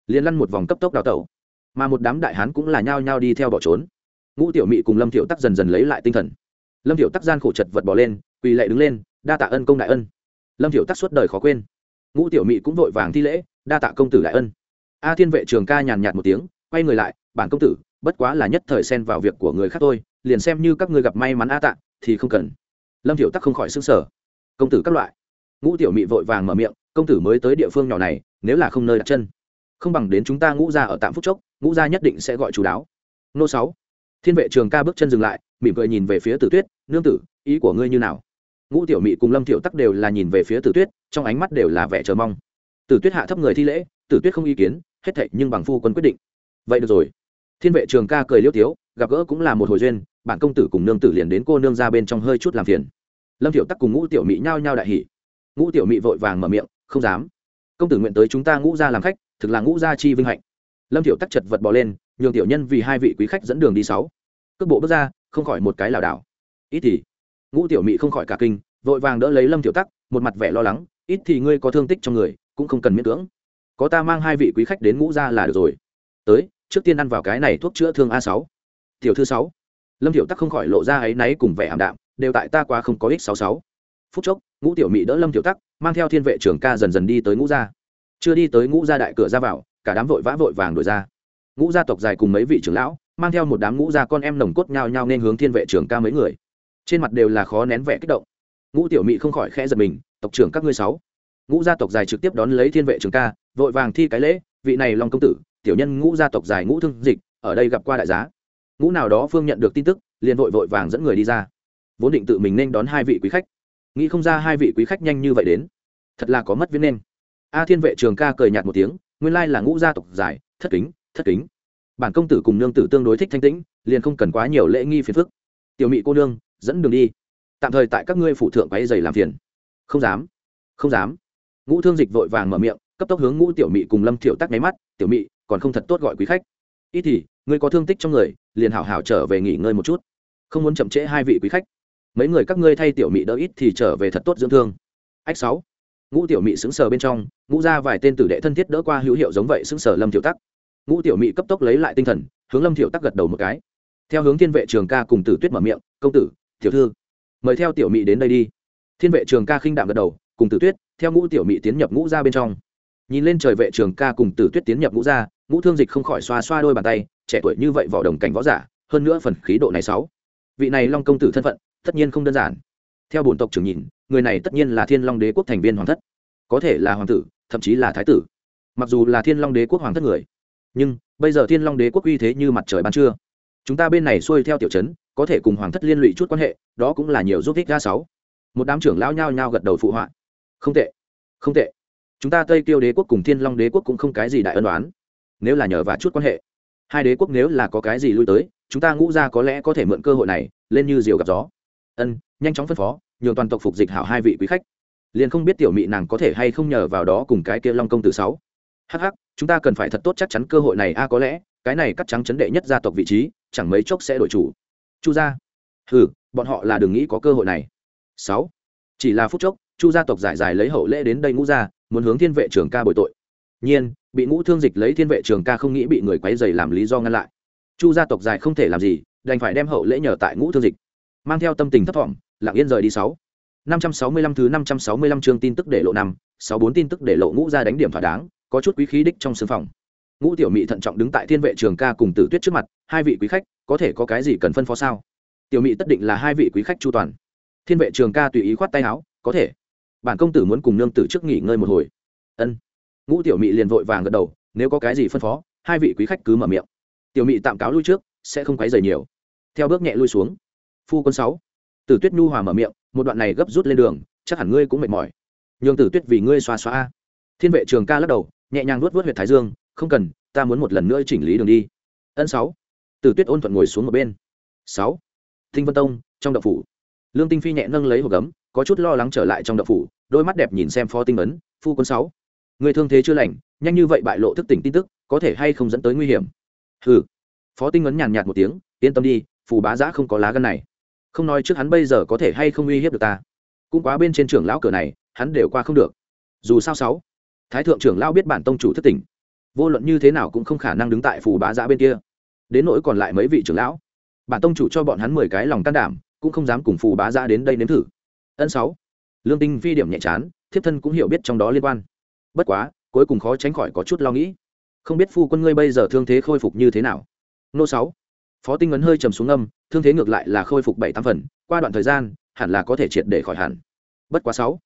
liền lăn một vòng cấp tốc đào tẩu. Mà một đám đại hán cũng là nhao nhao đi theo bỏ trốn. Ngũ tiểu mị cùng lâm thiệu tắc dần dần lấy lại tinh thần lâm thiểu tắc gian khổ chật vật bỏ lên, quỳ lệ đứng lên, đa tạ ân công đại ân. Lâm thiểu tắc suốt đời khó quên. Ngũ tiểu mị cũng vội vàng thi lễ, đa tạ công tử đại ân. A thiên vệ trường ca nhàn nhạt một tiếng, quay người lại, bản công tử, bất quá là nhất thời xen vào việc của người khác thôi, liền xem như các ngươi gặp may mắn a tạ, thì không cần. Lâm thiểu tắc không khỏi xứng sở công tử các loại. Ngũ tiểu mị vội vàng mở miệng, công tử mới tới địa phương nhỏ này, nếu là không nơi đặt chân, không bằng đến chúng ta ngũ ra ở tạm phúc chốc, ngũ gia nhất định sẽ gọi chú đáo. Nô sáu. Thiên vệ trường ca bước chân dừng lại, mỉm cười nhìn về phía tử tuyết nương tử, ý của ngươi như nào? Ngũ tiểu mị cùng lâm tiểu tắc đều là nhìn về phía tử tuyết, trong ánh mắt đều là vẻ chờ mong. Tử tuyết hạ thấp người thi lễ, tử tuyết không ý kiến, hết thệ nhưng bằng phu quân quyết định. Vậy được rồi. Thiên vệ trường ca cười liêu tiếu, gặp gỡ cũng là một hồi duyên, bản công tử cùng nương tử liền đến cô nương ra bên trong hơi chút làm phiền. Lâm tiểu tắc cùng ngũ tiểu mị nhao nhao đại hỉ. Ngũ tiểu mị vội vàng mở miệng, không dám. Công tử nguyện tới chúng ta ngũ ra làm khách, thực là ngũ gia chi vinh hạnh. Lâm Tiểu tắc chật vật bỏ lên, nhường tiểu nhân vì hai vị quý khách dẫn đường đi sáu. Cước bộ bước ra, không khỏi một cái lảo đảo ít thì. Ngũ tiểu mị không khỏi cả kinh, vội vàng đỡ lấy lâm Tiểu tắc, một mặt vẻ lo lắng, ít thì ngươi có thương tích trong người, cũng không cần miễn cưỡng. Có ta mang hai vị quý khách đến ngũ gia là được rồi. Tới, trước tiên ăn vào cái này thuốc chữa thương a sáu. Tiểu thư sáu. Lâm Tiểu tắc không khỏi lộ ra áy náy cùng vẻ ảm đạm, đều tại ta qua không có ích sáu sáu. Phút chốc, ngũ tiểu mị đỡ lâm Tiểu tắc, mang theo thiên vệ trưởng ca dần dần đi tới ngũ gia. Chưa đi tới ngũ gia đại cửa ra vào, cả đám vội vã vội vàng đổi ra. Ngũ gia tộc dài cùng mấy vị trưởng lão, mang theo một đám ngũ gia con em nồng cốt nhao nhao nên hướng thiên vệ trưởng ca mấy người trên mặt đều là khó nén vẻ kích động. Ngũ tiểu mị không khỏi khẽ giật mình, tộc trưởng các ngươi sáu. Ngũ gia tộc dài trực tiếp đón lấy thiên vệ trường ca, vội vàng thi cái lễ, vị này long công tử, tiểu nhân ngũ gia tộc dài ngũ thương dịch, ở đây gặp qua đại giá. Ngũ nào đó phương nhận được tin tức, liền vội vội vàng dẫn người đi ra. Vốn định tự mình nên đón hai vị quý khách. Nghĩ không ra hai vị quý khách nhanh như vậy đến. Thật là có mất viên nên. A thiên vệ trường ca cười nhạt một tiếng, nguyên lai là ngũ gia tộc giải thất kính thất kính. Bản công tử cùng nương tử tương đối thích thanh tĩnh, liền không cần quá nhiều lễ nghi phiền phức. Tiểu mị cô nương dẫn đường đi. Tạm thời tại các ngươi phụ thượng quay dày làm phiền. Không dám. Không dám. Ngũ thương dịch vội vàng mở miệng, cấp tốc hướng ngũ tiểu mị cùng lâm thiểu tắc nháy mắt. Tiểu mị, còn không thật tốt gọi quý khách. Ít thì, ngươi có thương tích trong người, liền hảo hảo trở về nghỉ ngơi một chút. Không muốn chậm trễ hai vị quý khách. Mấy người các ngươi thay tiểu mị đỡ ít thì trở về thật tốt dưỡng thương. Ách sáu. Ngũ tiểu mị xứng sờ bên trong, ngũ ra vài tên tử đệ thân thiết đỡ qua hữu hiệu giống vậy xứng sờ lâm thiểu tắc. Ngũ tiểu mị cấp tốc lấy lại tinh thần, hướng lâm thiểu tắc gật đầu một cái. Theo hướng thiên vệ trường ca cùng tử tuyết mở miệng, công tử tiểu thư, mời theo tiểu mỹ đến đây đi. Thiên vệ trường ca khinh đạm gật đầu, cùng tử tuyết, theo ngũ tiểu mỹ tiến nhập ngũ ra bên trong. Nhìn lên trời vệ trường ca cùng tử tuyết tiến nhập ngũ ra ngũ thương dịch không khỏi xoa xoa đôi bàn tay, trẻ tuổi như vậy vỏ đồng cảnh võ giả, hơn nữa phần khí độ này sáu. Vị này long công tử thân phận, tất nhiên không đơn giản. Theo bổn tộc trưởng nhìn, người này tất nhiên là thiên long đế quốc thành viên hoàng thất. Có thể là hoàng tử, thậm chí là thái tử. Mặc dù là thiên long đế quốc hoàng thất người, nhưng bây giờ thiên long đế quốc uy thế như mặt trời ban trưa chúng ta bên này xuôi theo tiểu chấn có thể cùng hoàng thất liên lụy chút quan hệ, đó cũng là nhiều giúp ích ra sáu. Một đám trưởng lão nhao nhao gật đầu phụ họa. Không tệ không tệ. Chúng ta tây tiêu đế quốc cùng thiên long đế quốc cũng không cái gì đại ân đoán nếu là nhờ và chút quan hệ, hai đế quốc nếu là có cái gì lui tới, chúng ta ngũ ra có lẽ có thể mượn cơ hội này, lên như diều gặp gió. Ân, nhanh chóng phân phó, nhường toàn tộc phục dịch hảo hai vị quý khách. Liền không biết tiểu mị nàng có thể hay không nhờ vào đó cùng cái kia long công tử sáu. Hh chúng ta cần phải thật tốt chắc chắn cơ hội này, a, có lẽ cái này cắt trắng chấn đệ nhất gia tộc vị trí, chẳng mấy chốc sẽ đổi chủ. Chu gia. Ừ bọn họ là đừng nghĩ có cơ hội này. Sáu. Chỉ là phút chốc, chu gia tộc giải giải lấy hậu lễ đến đây ngũ gia, muốn hướng thiên vệ trường ca bồi tội. Nhiên, bị ngũ thương dịch lấy thiên vệ trường ca không nghĩ bị người quấy dày làm lý do ngăn lại. Chu gia tộc dài không thể làm gì, đành phải đem hậu lễ nhờ tại ngũ thương dịch. Mang theo tâm tình thấp thỏm, lặng yên rời đi sáu. Năm trăm sáu mươi lăm thứ năm trăm sáu mươi lăm chương tin tức để lộ năm, sáu bốn tin tức để lộ ngũ ra đánh điểm thỏa đáng, có chút quý khí đích trong sương phòng ngũ tiểu mị thận trọng đứng tại thiên vệ trường ca cùng tử tuyết trước mặt, hai vị quý khách, có thể có cái gì cần phân phó sao? Tiểu mị tất định là hai vị quý khách chu toàn. Thiên vệ trường ca tùy ý khoát tay áo, có thể. Bản công tử muốn cùng nương tử trước nghỉ ngơi một hồi. Ân. Ngũ tiểu mị liền vội vàng gật đầu, nếu có cái gì phân phó, hai vị quý khách cứ mở miệng. Tiểu mị tạm cáo lui trước, sẽ không quấy dày nhiều. Theo bước nhẹ lui xuống, phu quân sáu, tử tuyết nhu hòa mở miệng, một đoạn này gấp rút lên đường, chắc hẳn ngươi cũng mệt mỏi. Nhường tử tuyết vì ngươi xoa xoa. Thiên vệ trường ca lắc đầu, nhẹ nhàng nuốt vớt huyệt thái dương không cần, ta muốn một lần nữa chỉnh lý đường đi. Ân sáu. Từ tuyết ôn thuận ngồi xuống một bên. Sáu. Thinh vân tông, trong đậu phủ. Lương tinh phi nhẹ nâng lấy hộp gấm, có chút lo lắng trở lại trong đậu phủ, đôi mắt đẹp nhìn xem phó tinh ấn, phu quân sáu. Người thương thế chưa lành, nhanh như vậy bại lộ thức tỉnh tin tức, có thể hay không dẫn tới nguy hiểm? Hừ. Phó tinh ấn nhàn nhạt một tiếng, yên tâm đi, phù bá giã không có lá gân này. Không nói trước hắn bây giờ có thể hay không uy hiếp được ta. Cũng quá bên trên trưởng lão cửa này, hắn đều qua không được. Dù sao sáu. Thái thượng trưởng lão biết bản tông chủ thất tỉnh vô luận như thế nào cũng không khả năng đứng tại phù bá giã bên kia. Đến nỗi còn lại mấy vị trưởng lão, bản tông chủ cho bọn hắn mười cái lòng can đảm, cũng không dám cùng phù bá giã đến đây nếm thử. Ân sáu, lương tinh phi điểm nhẹ chán, thiếp thân cũng hiểu biết trong đó liên quan. Bất quá, cuối cùng khó tránh khỏi có chút lo nghĩ. Không biết phu quân ngươi bây giờ thương thế khôi phục như thế nào? Nô sáu, phó tinh ấn hơi trầm xuống âm, thương thế ngược lại là khôi phục bảy tám phần, qua đoạn thời gian, hẳn là có thể triệt để khỏi hẳn. Bất quá sáu,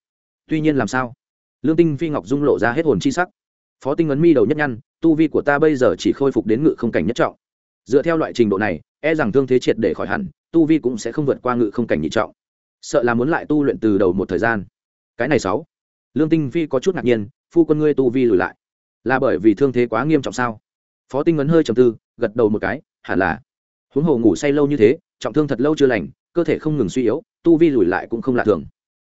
tuy nhiên làm sao? Lương tinh phi ngọc dung lộ ra hết hồn chi sắc phó tinh ấn mi đầu nhất nhăn, tu vi của ta bây giờ chỉ khôi phục đến ngự không cảnh nhất trọng. Dựa theo loại trình độ này e rằng thương thế triệt để khỏi hẳn, tu vi cũng sẽ không vượt qua ngự không cảnh nhị trọng. Sợ là muốn lại tu luyện từ đầu một thời gian. Cái này sáu. Lương tinh phi có chút ngạc nhiên, phu quân ngươi tu vi lùi lại, là bởi vì thương thế quá nghiêm trọng sao? Phó tinh ấn hơi trầm tư, gật đầu một cái, hẳn là. Huống hồ ngủ say lâu như thế, trọng thương thật lâu chưa lành, cơ thể không ngừng suy yếu, tu vi lùi lại cũng không lạ thường.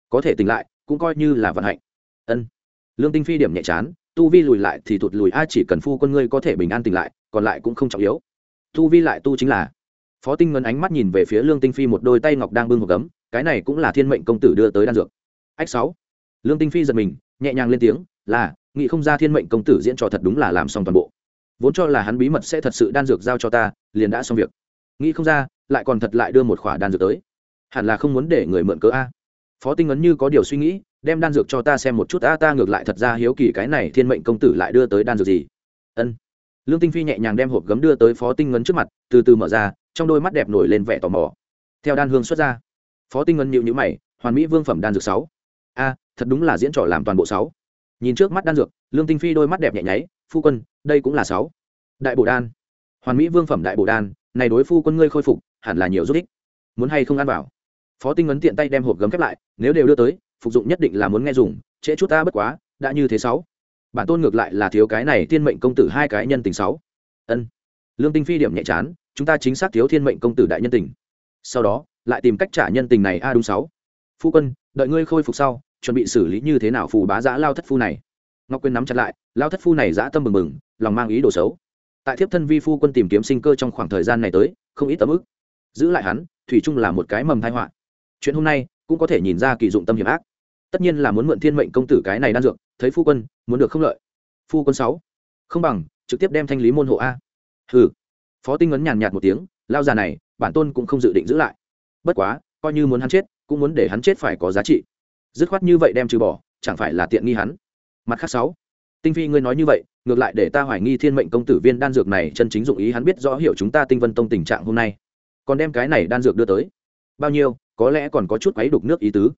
Có thể tỉnh lại, cũng coi như là vận hạnh. Ân. Lương tinh phi điểm nhẹ chán tu vi lùi lại thì thụt lùi a chỉ cần phu quân ngươi có thể bình an tỉnh lại, còn lại cũng không trọng yếu. Tu vi lại tu chính là. Phó tinh ngân ánh mắt nhìn về phía lương tinh phi một đôi tay ngọc đang bưng một gấm, cái này cũng là thiên mệnh công tử đưa tới đan dược. Ách sáu. Lương tinh phi giật mình, nhẹ nhàng lên tiếng, là, nghĩ không ra thiên mệnh công tử diễn trò thật đúng là làm xong toàn bộ. Vốn cho là hắn bí mật sẽ thật sự đan dược giao cho ta, liền đã xong việc. Nghĩ không ra, lại còn thật lại đưa một khỏa đan dược tới. Hẳn là không muốn để người mượn cớ a. Phó tinh ấn như có điều suy nghĩ đem đan dược cho ta xem một chút, a, ta ngược lại thật ra hiếu kỳ cái này thiên mệnh công tử lại đưa tới đan dược gì. Ân. Lương tinh phi nhẹ nhàng đem hộp gấm đưa tới phó tinh ngấn trước mặt, từ từ mở ra, trong đôi mắt đẹp nổi lên vẻ tò mò. Theo đan hương xuất ra, phó tinh ngấn nhịu nhữ mày, hoàn mỹ vương phẩm đan dược sáu. A, thật đúng là diễn trò làm toàn bộ sáu. Nhìn trước mắt đan dược, lương tinh phi đôi mắt đẹp nhẹ nháy, phu quân, đây cũng là sáu. Đại bổ đan. Hoàn mỹ vương phẩm đại bổ đan, này đối phu quân ngươi khôi phục, hẳn là nhiều giúp ích. Muốn hay không ăn vào? Phó tinh ấn tiện tay đem hộp gấm khép lại, nếu đều đưa tới phục dụng nhất định là muốn nghe dùng, trễ chút ta bất quá, đã như thế sáu. Bản tôn ngược lại là thiếu cái này thiên mệnh công tử hai cái nhân tình sáu. Ân. Lương tinh phi điểm nhẹ chán, chúng ta chính xác thiếu thiên mệnh công tử đại nhân tình. Sau đó, lại tìm cách trả nhân tình này, a, đúng sáu. Phu quân, đợi ngươi khôi phục sau, chuẩn bị xử lý như thế nào phù bá giã lao thất phu này. Ngọc quyên nắm chặt lại, lao thất phu này giã tâm mừng mừng lòng mang ý đồ xấu. Tại thiếp thân vi phu quân tìm kiếm sinh cơ trong khoảng thời gian này tới, không ít tấm ức. Giữ lại hắn, thủy chung là một cái mầm thai họa. Chuyện hôm nay, cũng có thể nhìn ra kỳ dụng tâm hiểm ác tất nhiên là muốn mượn thiên mệnh công tử cái này đan dược, thấy phu quân, muốn được không lợi. Phu quân sáu. Không bằng, trực tiếp đem thanh lý môn hộ a. Hừ. Phó tinh ấn nhàn nhạt một tiếng, lao già này, bản tôn cũng không dự định giữ lại. Bất quá, coi như muốn hắn chết, cũng muốn để hắn chết phải có giá trị. Dứt khoát như vậy đem trừ bỏ, chẳng phải là tiện nghi hắn. Mặt khác sáu. Tinh phi ngươi nói như vậy, ngược lại để ta hoài nghi thiên mệnh công tử viên đan dược này chân chính dụng ý hắn biết rõ hiểu chúng ta tinh vân tông tình trạng hôm nay. Còn đem cái này đan dược đưa tới. Bao nhiêu, có lẽ còn có chút quấy đục nước ý tứ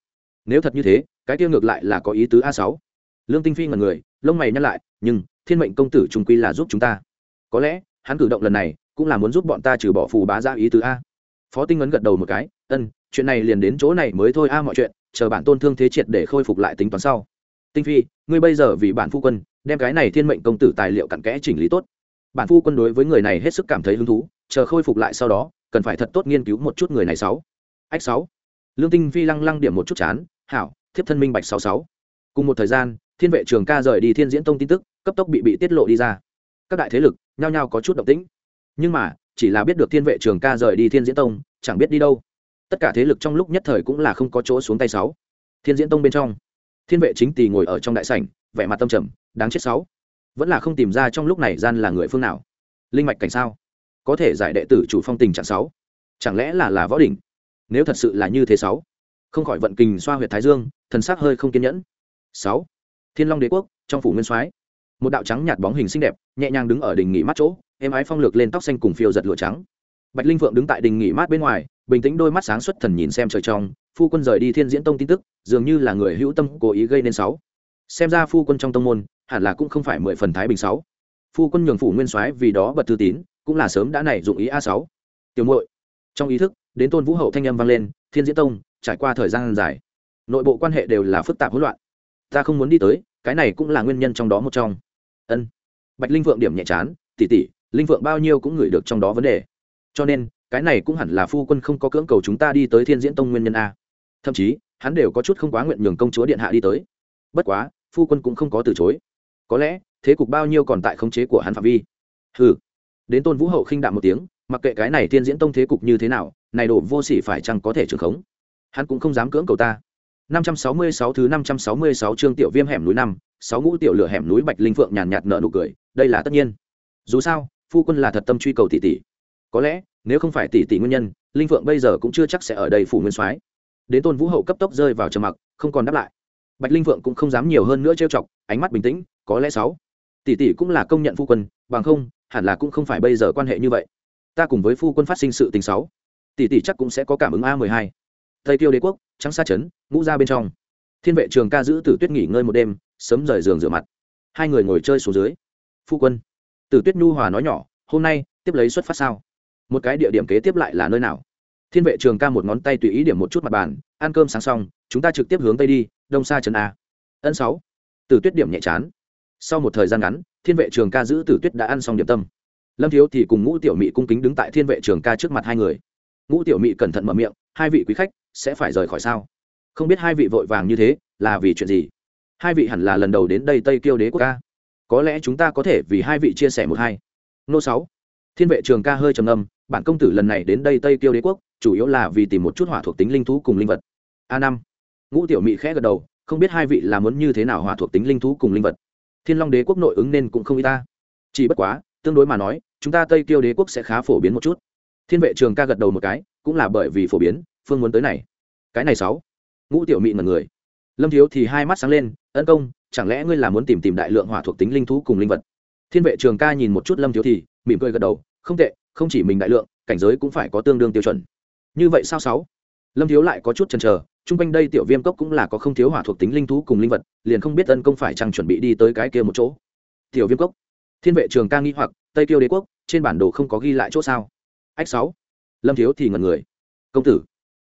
nếu thật như thế, cái kia ngược lại là có ý tứ a sáu. Lương tinh phi ngần người, lông mày nhắc lại, nhưng, thiên mệnh công tử trung quy là giúp chúng ta. Có lẽ, hắn cử động lần này cũng là muốn giúp bọn ta trừ bỏ phù bá ra ý tứ a. Phó tinh ấn gật đầu một cái, ân, chuyện này liền đến chỗ này mới thôi a mọi chuyện, chờ bản tôn thương thế triệt để khôi phục lại tính toán sau. Tinh phi, ngươi bây giờ vì bản phu quân, đem cái này thiên mệnh công tử tài liệu cặn kẽ chỉnh lý tốt. Bản phu quân đối với người này hết sức cảm thấy hứng thú, chờ khôi phục lại sau đó, cần phải thật tốt nghiên cứu một chút người này sáu. Ách sáu. Lương tinh phi lăng lăng điểm một chút chán hảo, thiếp thân minh bạch sáu sáu. Cùng một thời gian, thiên vệ trường ca rời đi thiên diễn tông tin tức, cấp tốc bị bị tiết lộ đi ra. Các đại thế lực nhao nhao có chút động tĩnh. Nhưng mà, chỉ là biết được thiên vệ trường ca rời đi thiên diễn tông, chẳng biết đi đâu. Tất cả thế lực trong lúc nhất thời cũng là không có chỗ xuống tay sáu. Thiên diễn tông bên trong, thiên vệ chính tỳ ngồi ở trong đại sảnh, vẻ mặt tâm trầm, đáng chết sáu. Vẫn là không tìm ra trong lúc này gian là người phương nào. Linh mạch cảnh sao? Có thể giải đệ tử chủ phong tình trạng sáu? Chẳng lẽ là là võ đỉnh? Nếu thật sự là như thế sáu không khỏi vận kình xoa huyệt thái dương, thần sắc hơi không kiên nhẫn. Sáu, thiên long đế quốc, trong phủ nguyên soái. Một đạo trắng nhạt bóng hình xinh đẹp, nhẹ nhàng đứng ở đình nghỉ mát chỗ em ái phong lược lên tóc xanh cùng phiêu giật lụa trắng. Bạch linh phượng đứng tại đình nghỉ mát bên ngoài, bình tĩnh đôi mắt sáng xuất thần nhìn xem trời trong, phu quân rời đi thiên diễn tông tin tức, dường như là người hữu tâm cố ý gây nên sáu. Xem ra phu quân trong tông môn, hẳn là cũng không phải mười phần thái bình sáu. Phu quân nhường phủ nguyên soái vì đó bật thư tín, cũng là sớm đã nảy dụng ý a sáu. Tiểu muội, trong ý thức, đến tôn vũ hậu thanh âm vang lên, thiên diễn tông trải qua thời gian dài. Nội bộ quan hệ đều là phức tạp hỗn loạn. Ta không muốn đi tới, cái này cũng là nguyên nhân trong đó một trong. Ân. Bạch linh vượng điểm nhẹ chán tỉ tỉ linh vượng bao nhiêu cũng ngửi được trong đó vấn đề. Cho nên, cái này cũng hẳn là phu quân không có cưỡng cầu chúng ta đi tới thiên diễn tông nguyên nhân a. Thậm chí, hắn đều có chút không quá nguyện nhường công chúa điện hạ đi tới. Bất quá, phu quân cũng không có từ chối. Có lẽ, thế cục bao nhiêu còn tại khống chế của hắn phạm vi. Ừ đến tôn vũ hậu khinh đạm một tiếng, mặc kệ cái này thiên diễn tông thế cục như thế nào, này đổ vô sỉ phải chăng có thể trường khống? Hắn cũng không dám cưỡng cầu ta 566 thứ 566 chương tiểu viêm hẻm núi năm, sáu ngũ tiểu lửa hẻm núi Bạch Linh Phượng nhàn nhạt nở nụ cười, đây là tất nhiên. Dù sao, phu quân là thật tâm truy cầu tỷ tỷ. Có lẽ, nếu không phải tỷ tỷ nguyên nhân, Linh Phượng bây giờ cũng chưa chắc sẽ ở đây phủ nguyên soái. Đến Tôn Vũ hậu cấp tốc rơi vào trầm mặc, không còn đáp lại. Bạch Linh Phượng cũng không dám nhiều hơn nữa trêu chọc, ánh mắt bình tĩnh, có lẽ sáu. Tỷ tỷ cũng là công nhận phu quân, bằng không, hẳn là cũng không phải bây giờ quan hệ như vậy. Ta cùng với phu quân phát sinh sự tình sáu, tỷ tỷ chắc cũng sẽ có cảm ứng a 12 tây tiêu đế quốc, trắng sa trấn, ngũ ra bên trong. Thiên vệ trường ca giữ tử tuyết nghỉ ngơi một đêm, sớm rời giường rửa mặt. Hai người ngồi chơi xuống dưới. Phu quân, tử tuyết nhu hòa nói nhỏ, hôm nay, tiếp lấy xuất phát sao? Một cái địa điểm kế tiếp lại là nơi nào? Thiên vệ trường ca một ngón tay tùy ý điểm một chút mặt bàn, ăn cơm sáng xong, chúng ta trực tiếp hướng tây đi, đông xa trấn a. Ân sáu. Tử tuyết điểm nhẹ chán. Sau một thời gian ngắn, thiên vệ trường ca giữ tử tuyết đã ăn xong điểm tâm. Lâm thiếu thì cùng ngũ tiểu mị cung kính đứng tại thiên vệ trường ca trước mặt hai người ngũ tiểu mị cẩn thận mở miệng, hai vị quý khách sẽ phải rời khỏi sao? Không biết hai vị vội vàng như thế là vì chuyện gì? Hai vị hẳn là lần đầu đến đây tây kiêu đế quốc ca. Có lẽ chúng ta có thể vì hai vị chia sẻ một hai. Nô sáu. Thiên vệ trường ca hơi trầm âm bản công tử lần này đến đây tây kiêu đế quốc, chủ yếu là vì tìm một chút hỏa thuộc tính linh thú cùng linh vật. A năm. Ngũ tiểu mị khẽ gật đầu, không biết hai vị là muốn như thế nào hỏa thuộc tính linh thú cùng linh vật. Thiên long đế quốc nội ứng nên cũng không y ta. Chỉ bất quá, tương đối mà nói, chúng ta tây kiêu đế quốc sẽ khá phổ biến một chút thiên vệ trường ca gật đầu một cái, cũng là bởi vì phổ biến, phương muốn tới này. Cái này sáu. Ngũ tiểu mị mật người. Lâm thiếu thì hai mắt sáng lên, ân công, chẳng lẽ ngươi là muốn tìm tìm đại lượng hỏa thuộc tính linh thú cùng linh vật? Thiên vệ trường ca nhìn một chút lâm thiếu thì mỉm cười gật đầu, không tệ, không chỉ mình đại lượng, cảnh giới cũng phải có tương đương tiêu chuẩn. Như vậy sao sáu? Lâm thiếu lại có chút chần chờ chung quanh đây tiểu viêm cốc cũng là có không thiếu hỏa thuộc tính linh thú cùng linh vật, liền không biết ân công phải chăng chuẩn bị đi tới cái kia một chỗ. Tiểu viêm cốc? Thiên vệ trường ca nghi hoặc, tây tiêu đế quốc, trên bản đồ không có ghi lại chỗ sao? Ách sáu. Lâm thiếu thì ngần người. Công tử.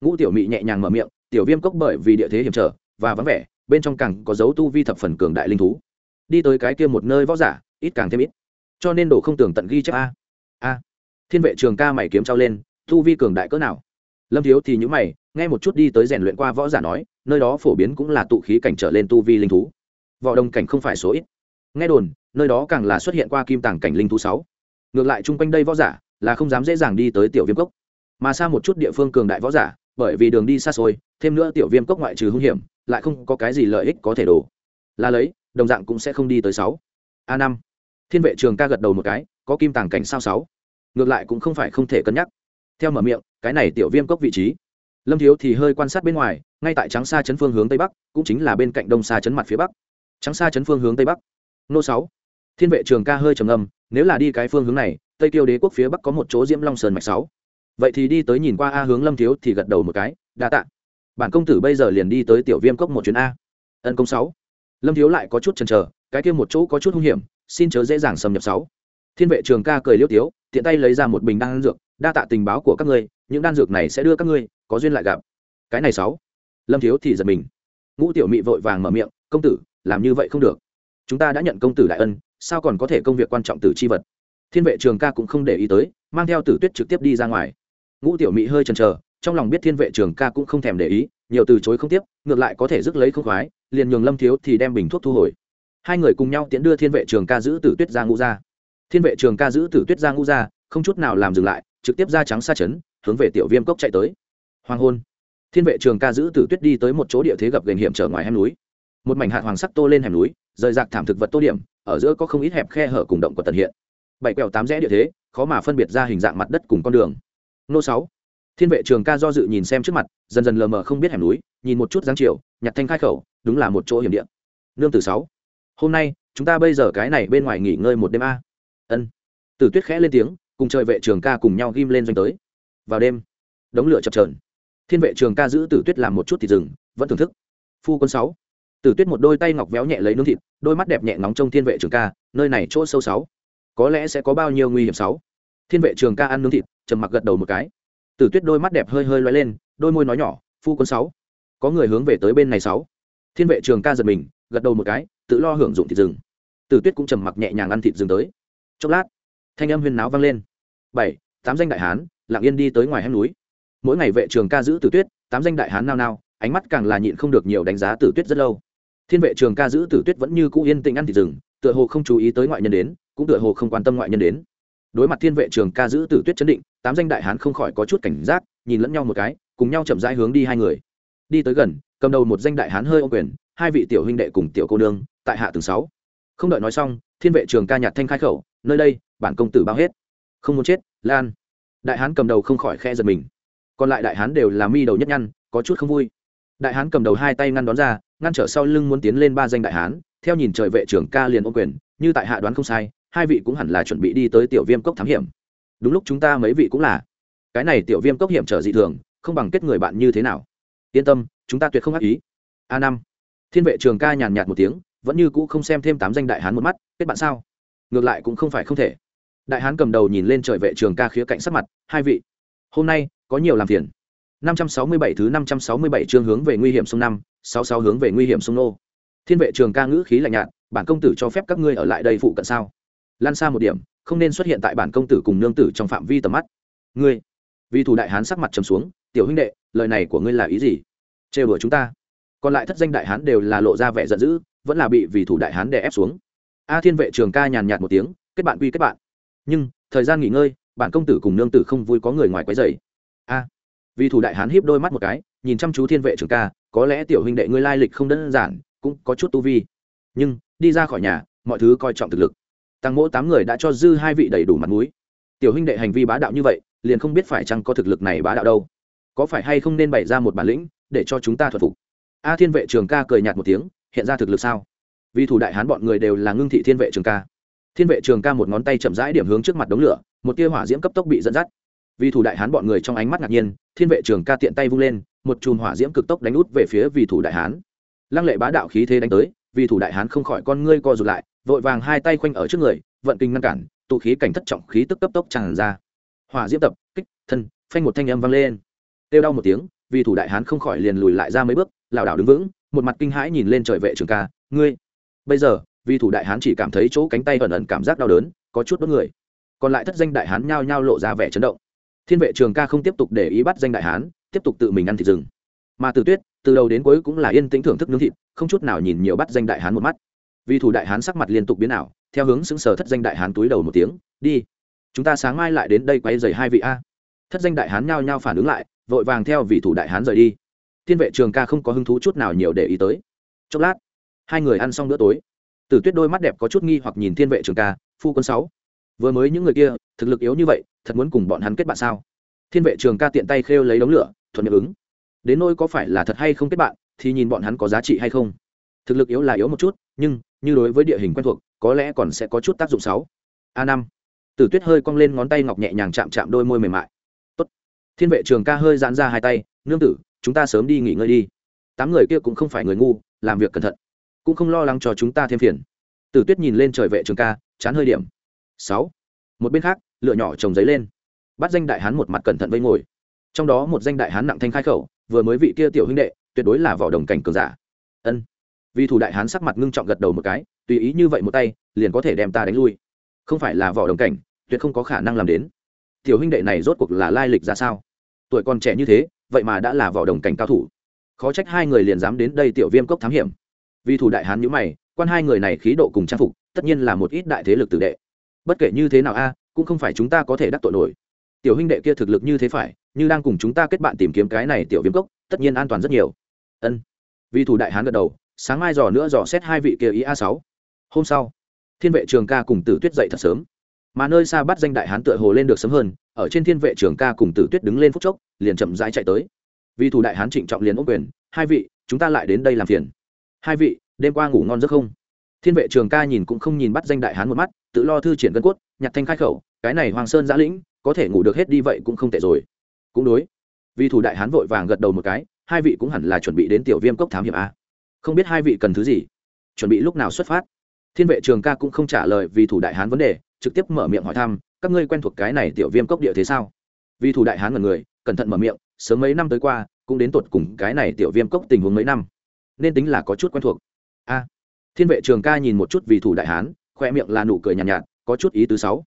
Ngũ tiểu mị nhẹ nhàng mở miệng, tiểu viêm cốc bởi vì địa thế hiểm trở và vắng vẻ, bên trong càng có dấu tu vi thập phần cường đại linh thú. Đi tới cái kia một nơi võ giả, ít càng thêm ít. Cho nên đổ không tưởng tận ghi chép a. A. Thiên vệ trường ca mày kiếm trao lên, tu vi cường đại cỡ nào? Lâm thiếu thì những mày, nghe một chút đi tới rèn luyện qua võ giả nói, nơi đó phổ biến cũng là tụ khí cảnh trở lên tu vi linh thú. Võ đồng cảnh không phải số ít. Nghe đồn, nơi đó càng là xuất hiện qua kim tàng cảnh linh thú sáu. Ngược lại, chung quanh đây võ giả là không dám dễ dàng đi tới tiểu viêm cốc. Mà xa một chút địa phương cường đại võ giả, bởi vì đường đi xa xôi, thêm nữa tiểu viêm cốc ngoại trừ hung hiểm, lại không có cái gì lợi ích có thể đổ. Là lấy, đồng dạng cũng sẽ không đi tới sáu. A năm. Thiên vệ trường ca gật đầu một cái, có kim tàng cảnh sao sáu. Ngược lại cũng không phải không thể cân nhắc. Theo mở miệng, cái này tiểu viêm cốc vị trí. Lâm thiếu thì hơi quan sát bên ngoài, ngay tại trắng xa chấn phương hướng tây bắc, cũng chính là bên cạnh đông xa chấn mặt phía bắc. Trắng xa chấn phương hướng tây bắc. Nô sáu. Thiên vệ trường ca hơi trầm âm nếu là đi cái phương hướng này tây tiêu đế quốc phía bắc có một chỗ diễm long sơn mạch sáu. Vậy thì đi tới nhìn qua a hướng lâm thiếu thì gật đầu một cái, đa tạ. Bản công tử bây giờ liền đi tới tiểu viêm cốc một chuyến a. Ân công sáu. Lâm thiếu lại có chút chần chờ, cái kia một chỗ có chút hung hiểm, xin chớ dễ dàng xâm nhập sáu. Thiên vệ trường ca cười liêu tiếu, tiện tay lấy ra một bình đan dược, đa tạ tình báo của các ngươi, những đan dược này sẽ đưa các ngươi, có duyên lại gặp. Cái này sáu. Lâm thiếu thì giật mình. Ngũ tiểu mị vội vàng mở miệng, công tử, làm như vậy không được. Chúng ta đã nhận công tử đại ân, sao còn có thể công việc quan trọng tử chi vật? Thiên vệ trường ca cũng không để ý tới, mang theo tử tuyết trực tiếp đi ra ngoài. Ngũ tiểu mỹ hơi chần chờ, trong lòng biết thiên vệ trường ca cũng không thèm để ý, nhiều từ chối không tiếp, ngược lại có thể rước lấy không khoái, liền nhường lâm thiếu thì đem bình thuốc thu hồi. Hai người cùng nhau tiễn đưa thiên vệ trường ca giữ tử tuyết ra ngũ ra thiên vệ trường ca giữ tử tuyết ra ngũ ra không chút nào làm dừng lại, trực tiếp ra trắng xa chấn hướng về tiểu viêm cốc chạy tới. Hoàng hôn. Thiên vệ trường ca giữ tử tuyết đi tới một chỗ địa thế gập gành hiểm trở ngoài hẻm núi. Một mảnh hạt hoàng sắc tô lên hẻm núi, rời rạc thảm thực vật tô điểm, ở giữa có không ít hẹp khe hở cùng động của tần hiện bảy quẹo tám rẽ địa thế, khó mà phân biệt ra hình dạng mặt đất cùng con đường. Nô sáu. Thiên vệ trường ca do dự nhìn xem trước mặt, dần dần lờ mờ không biết hẻm núi, nhìn một chút dáng chiều, nhặt thanh khai khẩu, đúng là một chỗ hiểm địa. Nương tử sáu. Hôm nay, chúng ta bây giờ cái này bên ngoài nghỉ ngơi một đêm a. Ân. Tử tuyết khẽ lên tiếng, cùng trời vệ trường ca cùng nhau ghim lên doanh tới. Vào đêm, đống lửa chập trờn thiên vệ trường ca giữ tử tuyết làm một chút thịt rừng, vẫn thưởng thức. Phu quân sáu. Tử tuyết một đôi tay ngọc véo nhẹ lấy nướng thịt, đôi mắt đẹp nhẹ nóng trong thiên vệ trường ca, nơi này chỗ sâu sáu có lẽ sẽ có bao nhiêu nguy hiểm sáu. Thiên vệ trường ca ăn nướng thịt, trầm mặc gật đầu một cái. Tử tuyết đôi mắt đẹp hơi hơi loay lên, đôi môi nói nhỏ, phu quân sáu, có người hướng về tới bên này sáu. Thiên vệ trường ca giật mình, gật đầu một cái, tự lo hưởng dụng thịt rừng. Tử tuyết cũng trầm mặc nhẹ nhàng ăn thịt rừng tới. Chốc lát, thanh âm huyên náo vang lên. Bảy, tám danh đại hán, lặng yên đi tới ngoài hẻm núi. Mỗi ngày vệ trường ca giữ tử tuyết, tám danh đại hán nao nao, ánh mắt càng là nhịn không được nhiều đánh giá tử tuyết rất lâu. Thiên vệ trường ca giữ tử tuyết vẫn như cũ yên tĩnh ăn thịt rừng, tựa hồ không chú ý tới ngoại nhân đến cũng tựa hồ không quan tâm ngoại nhân đến. Đối mặt thiên vệ trường ca giữ tử tuyết chấn định, tám danh đại hán không khỏi có chút cảnh giác, nhìn lẫn nhau một cái, cùng nhau chậm rãi hướng đi hai người. Đi tới gần, cầm đầu một danh đại hán hơi ô quyền, hai vị tiểu huynh đệ cùng tiểu cô nương, tại hạ tầng sáu. Không đợi nói xong, thiên vệ trường ca nhạt thanh khai khẩu, nơi đây, bản công tử bao hết. Không muốn chết, lan. Đại hán cầm đầu không khỏi khe giật mình. Còn lại đại hán đều là mi đầu nhất nhăn, có chút không vui. Đại hán cầm đầu hai tay ngăn đón ra, ngăn trở sau lưng muốn tiến lên ba danh đại hán, theo nhìn trời vệ trưởng ca liền ô quyền, như tại hạ đoán không sai hai vị cũng hẳn là chuẩn bị đi tới tiểu viêm cốc thám hiểm. Đúng lúc chúng ta mấy vị cũng là. Cái này tiểu viêm cốc hiểm trở dị thường, không bằng kết người bạn như thế nào? Yên tâm, chúng ta tuyệt không ác ý. A năm. Thiên vệ trường ca nhàn nhạt một tiếng, vẫn như cũ không xem thêm tám danh đại hán một mắt, kết bạn sao? Ngược lại cũng không phải không thể. Đại hán cầm đầu nhìn lên trời vệ trường ca khía cạnh sắc mặt, hai vị. Hôm nay, có nhiều làm phiền. 567 thứ 567 chương hướng về nguy hiểm sông năm 66 hướng về nguy hiểm sông nô. Thiên vệ trường ca ngữ khí lạnh nhạt, bản công tử cho phép các ngươi ở lại đây phụ cận sao? Lan xa một điểm, không nên xuất hiện tại bản công tử cùng nương tử trong phạm vi tầm mắt. Ngươi, vì thủ đại hán sắc mặt trầm xuống, tiểu huynh đệ, lời này của ngươi là ý gì? Trêu đùa chúng ta. Còn lại thất danh đại hán đều là lộ ra vẻ giận dữ, vẫn là bị vì thủ đại hán đè ép xuống. A thiên vệ trường ca nhàn nhạt một tiếng, kết bạn quy kết bạn. Nhưng, thời gian nghỉ ngơi, bản công tử cùng nương tử không vui có người ngoài quấy rầy. A, vì thủ đại hán hiếp đôi mắt một cái, nhìn chăm chú thiên vệ trường ca, có lẽ tiểu huynh đệ ngươi lai lịch không đơn giản, cũng có chút tu vi. Nhưng, đi ra khỏi nhà, mọi thứ coi trọng thực lực tăng mỗ tám người đã cho dư hai vị đầy đủ mặt mũi. Tiểu huynh đệ hành vi bá đạo như vậy, liền không biết phải chăng có thực lực này bá đạo đâu. Có phải hay không nên bày ra một bản lĩnh, để cho chúng ta thuật phục? A thiên vệ trường ca cười nhạt một tiếng, hiện ra thực lực sao? Vì thủ đại hán bọn người đều là ngưng thị thiên vệ trường ca. Thiên vệ trường ca một ngón tay chậm rãi điểm hướng trước mặt đống lửa, một tia hỏa diễm cấp tốc bị dẫn dắt. Vì thủ đại hán bọn người trong ánh mắt ngạc nhiên, thiên vệ trường ca tiện tay vung lên, một chùm hỏa diễm cực tốc đánh út về phía vì thủ đại hán. Lăng lệ bá đạo khí thế đánh tới, vì thủ đại hán không khỏi con ngươi co rụt lại vội vàng hai tay khoanh ở trước người, vận kinh ngăn cản, tụ khí cảnh thất trọng khí tức cấp tốc tràn ra. Hỏa diễm tập, kích, thân, phanh một thanh âm vang lên. Têu đau một tiếng, vì thủ đại hán không khỏi liền lùi lại ra mấy bước, lảo đảo đứng vững, một mặt kinh hãi nhìn lên trời vệ trường ca, ngươi, bây giờ, vì thủ đại hán chỉ cảm thấy chỗ cánh tay ẩn ẩn cảm giác đau đớn, có chút bất người. Còn lại thất danh đại hán nhao nhao lộ ra vẻ chấn động. Thiên vệ trường ca không tiếp tục để ý bắt danh đại hán, tiếp tục tự mình ăn thịt rừng. Mà từ tuyết, từ đầu đến cuối cũng là yên tĩnh thưởng thức nướng thịt, không chút nào nhìn nhiều bắt danh đại hán một mắt vì thủ đại hán sắc mặt liên tục biến ảo, theo hướng xứng sờ thất danh đại hán túi đầu một tiếng, đi, chúng ta sáng mai lại đến đây quay dày hai vị a. Thất danh đại hán nhao nhao phản ứng lại, vội vàng theo vị thủ đại hán rời đi. Thiên vệ trường ca không có hứng thú chút nào nhiều để ý tới. Chốc lát, hai người ăn xong bữa tối. Tử tuyết đôi mắt đẹp có chút nghi hoặc nhìn thiên vệ trường ca, phu quân sáu, vừa mới những người kia, thực lực yếu như vậy, thật muốn cùng bọn hắn kết bạn sao? Thiên vệ trường ca tiện tay khêu lấy đống lửa, thuận miệng ứng. Đến nỗi có phải là thật hay không kết bạn, thì nhìn bọn hắn có giá trị hay không? Thực lực yếu là yếu một chút, nhưng như đối với địa hình quen thuộc, có lẽ còn sẽ có chút tác dụng sáu. A năm. Tử tuyết hơi cong lên ngón tay ngọc nhẹ nhàng chạm chạm đôi môi mềm mại. Tốt. thiên vệ trường ca hơi giãn ra hai tay, nương tử, chúng ta sớm đi nghỉ ngơi đi. Tám người kia cũng không phải người ngu, làm việc cẩn thận. Cũng không lo lắng cho chúng ta thêm phiền. Tử tuyết nhìn lên trời vệ trường ca, chán hơi điểm. Sáu. Một bên khác lựa nhỏ trồng giấy lên. Bắt danh đại hán một mặt cẩn thận vây ngồi. Trong đó một danh đại hán nặng thanh khai khẩu, vừa mới vị kia tiểu huynh đệ, tuyệt đối là vỏ đồng cảnh cường giả. Ân vì thủ đại hán sắc mặt ngưng trọng gật đầu một cái, tùy ý như vậy một tay, liền có thể đem ta đánh lui. Không phải là vỏ đồng cảnh, tuyệt không có khả năng làm đến. Tiểu huynh đệ này rốt cuộc là lai lịch ra sao? Tuổi còn trẻ như thế, vậy mà đã là vỏ đồng cảnh cao thủ. Khó trách hai người liền dám đến đây tiểu viêm cốc thám hiểm. Vì thủ đại hán nhữ mày, quan hai người này khí độ cùng trang phục, tất nhiên là một ít đại thế lực tử đệ. Bất kể như thế nào a, cũng không phải chúng ta có thể đắc tội nổi. Tiểu huynh đệ kia thực lực như thế phải, như đang cùng chúng ta kết bạn tìm kiếm cái này tiểu viêm cốc, tất nhiên an toàn rất nhiều. Ân. Vì thủ đại hán gật đầu sáng mai dò nữa dò xét hai vị kia ý a sáu. Hôm sau, thiên vệ trường ca cùng tử tuyết dậy thật sớm. Mà nơi xa bắt danh đại hán tựa hồ lên được sớm hơn, ở trên thiên vệ trường ca cùng tử tuyết đứng lên phút chốc, liền chậm rãi chạy tới. Vì thủ đại hán trịnh trọng liền ốc quyền, hai vị, chúng ta lại đến đây làm phiền. Hai vị, đêm qua ngủ ngon giấc không? Thiên vệ trường ca nhìn cũng không nhìn bắt danh đại hán một mắt, tự lo thư triển gân cốt, nhặt thanh khai khẩu, cái này hoàng sơn giã lĩnh, có thể ngủ được hết đi vậy cũng không tệ rồi. Cũng đối, vì thủ đại hán vội vàng gật đầu một cái, hai vị cũng hẳn là chuẩn bị đến tiểu viêm cốc thám hiểm a không biết hai vị cần thứ gì. Chuẩn bị lúc nào xuất phát? Thiên vệ trường ca cũng không trả lời vì thủ đại hán vấn đề trực tiếp mở miệng hỏi thăm các ngươi quen thuộc cái này tiểu viêm cốc địa thế sao? Vì thủ đại hán là người cẩn thận mở miệng sớm mấy năm tới qua cũng đến tột cùng cái này tiểu viêm cốc tình huống mấy năm. Nên tính là có chút quen thuộc. A. Thiên vệ trường ca nhìn một chút vì thủ đại hán khoe miệng là nụ cười nhàn nhạt, nhạt có chút ý tứ sáu.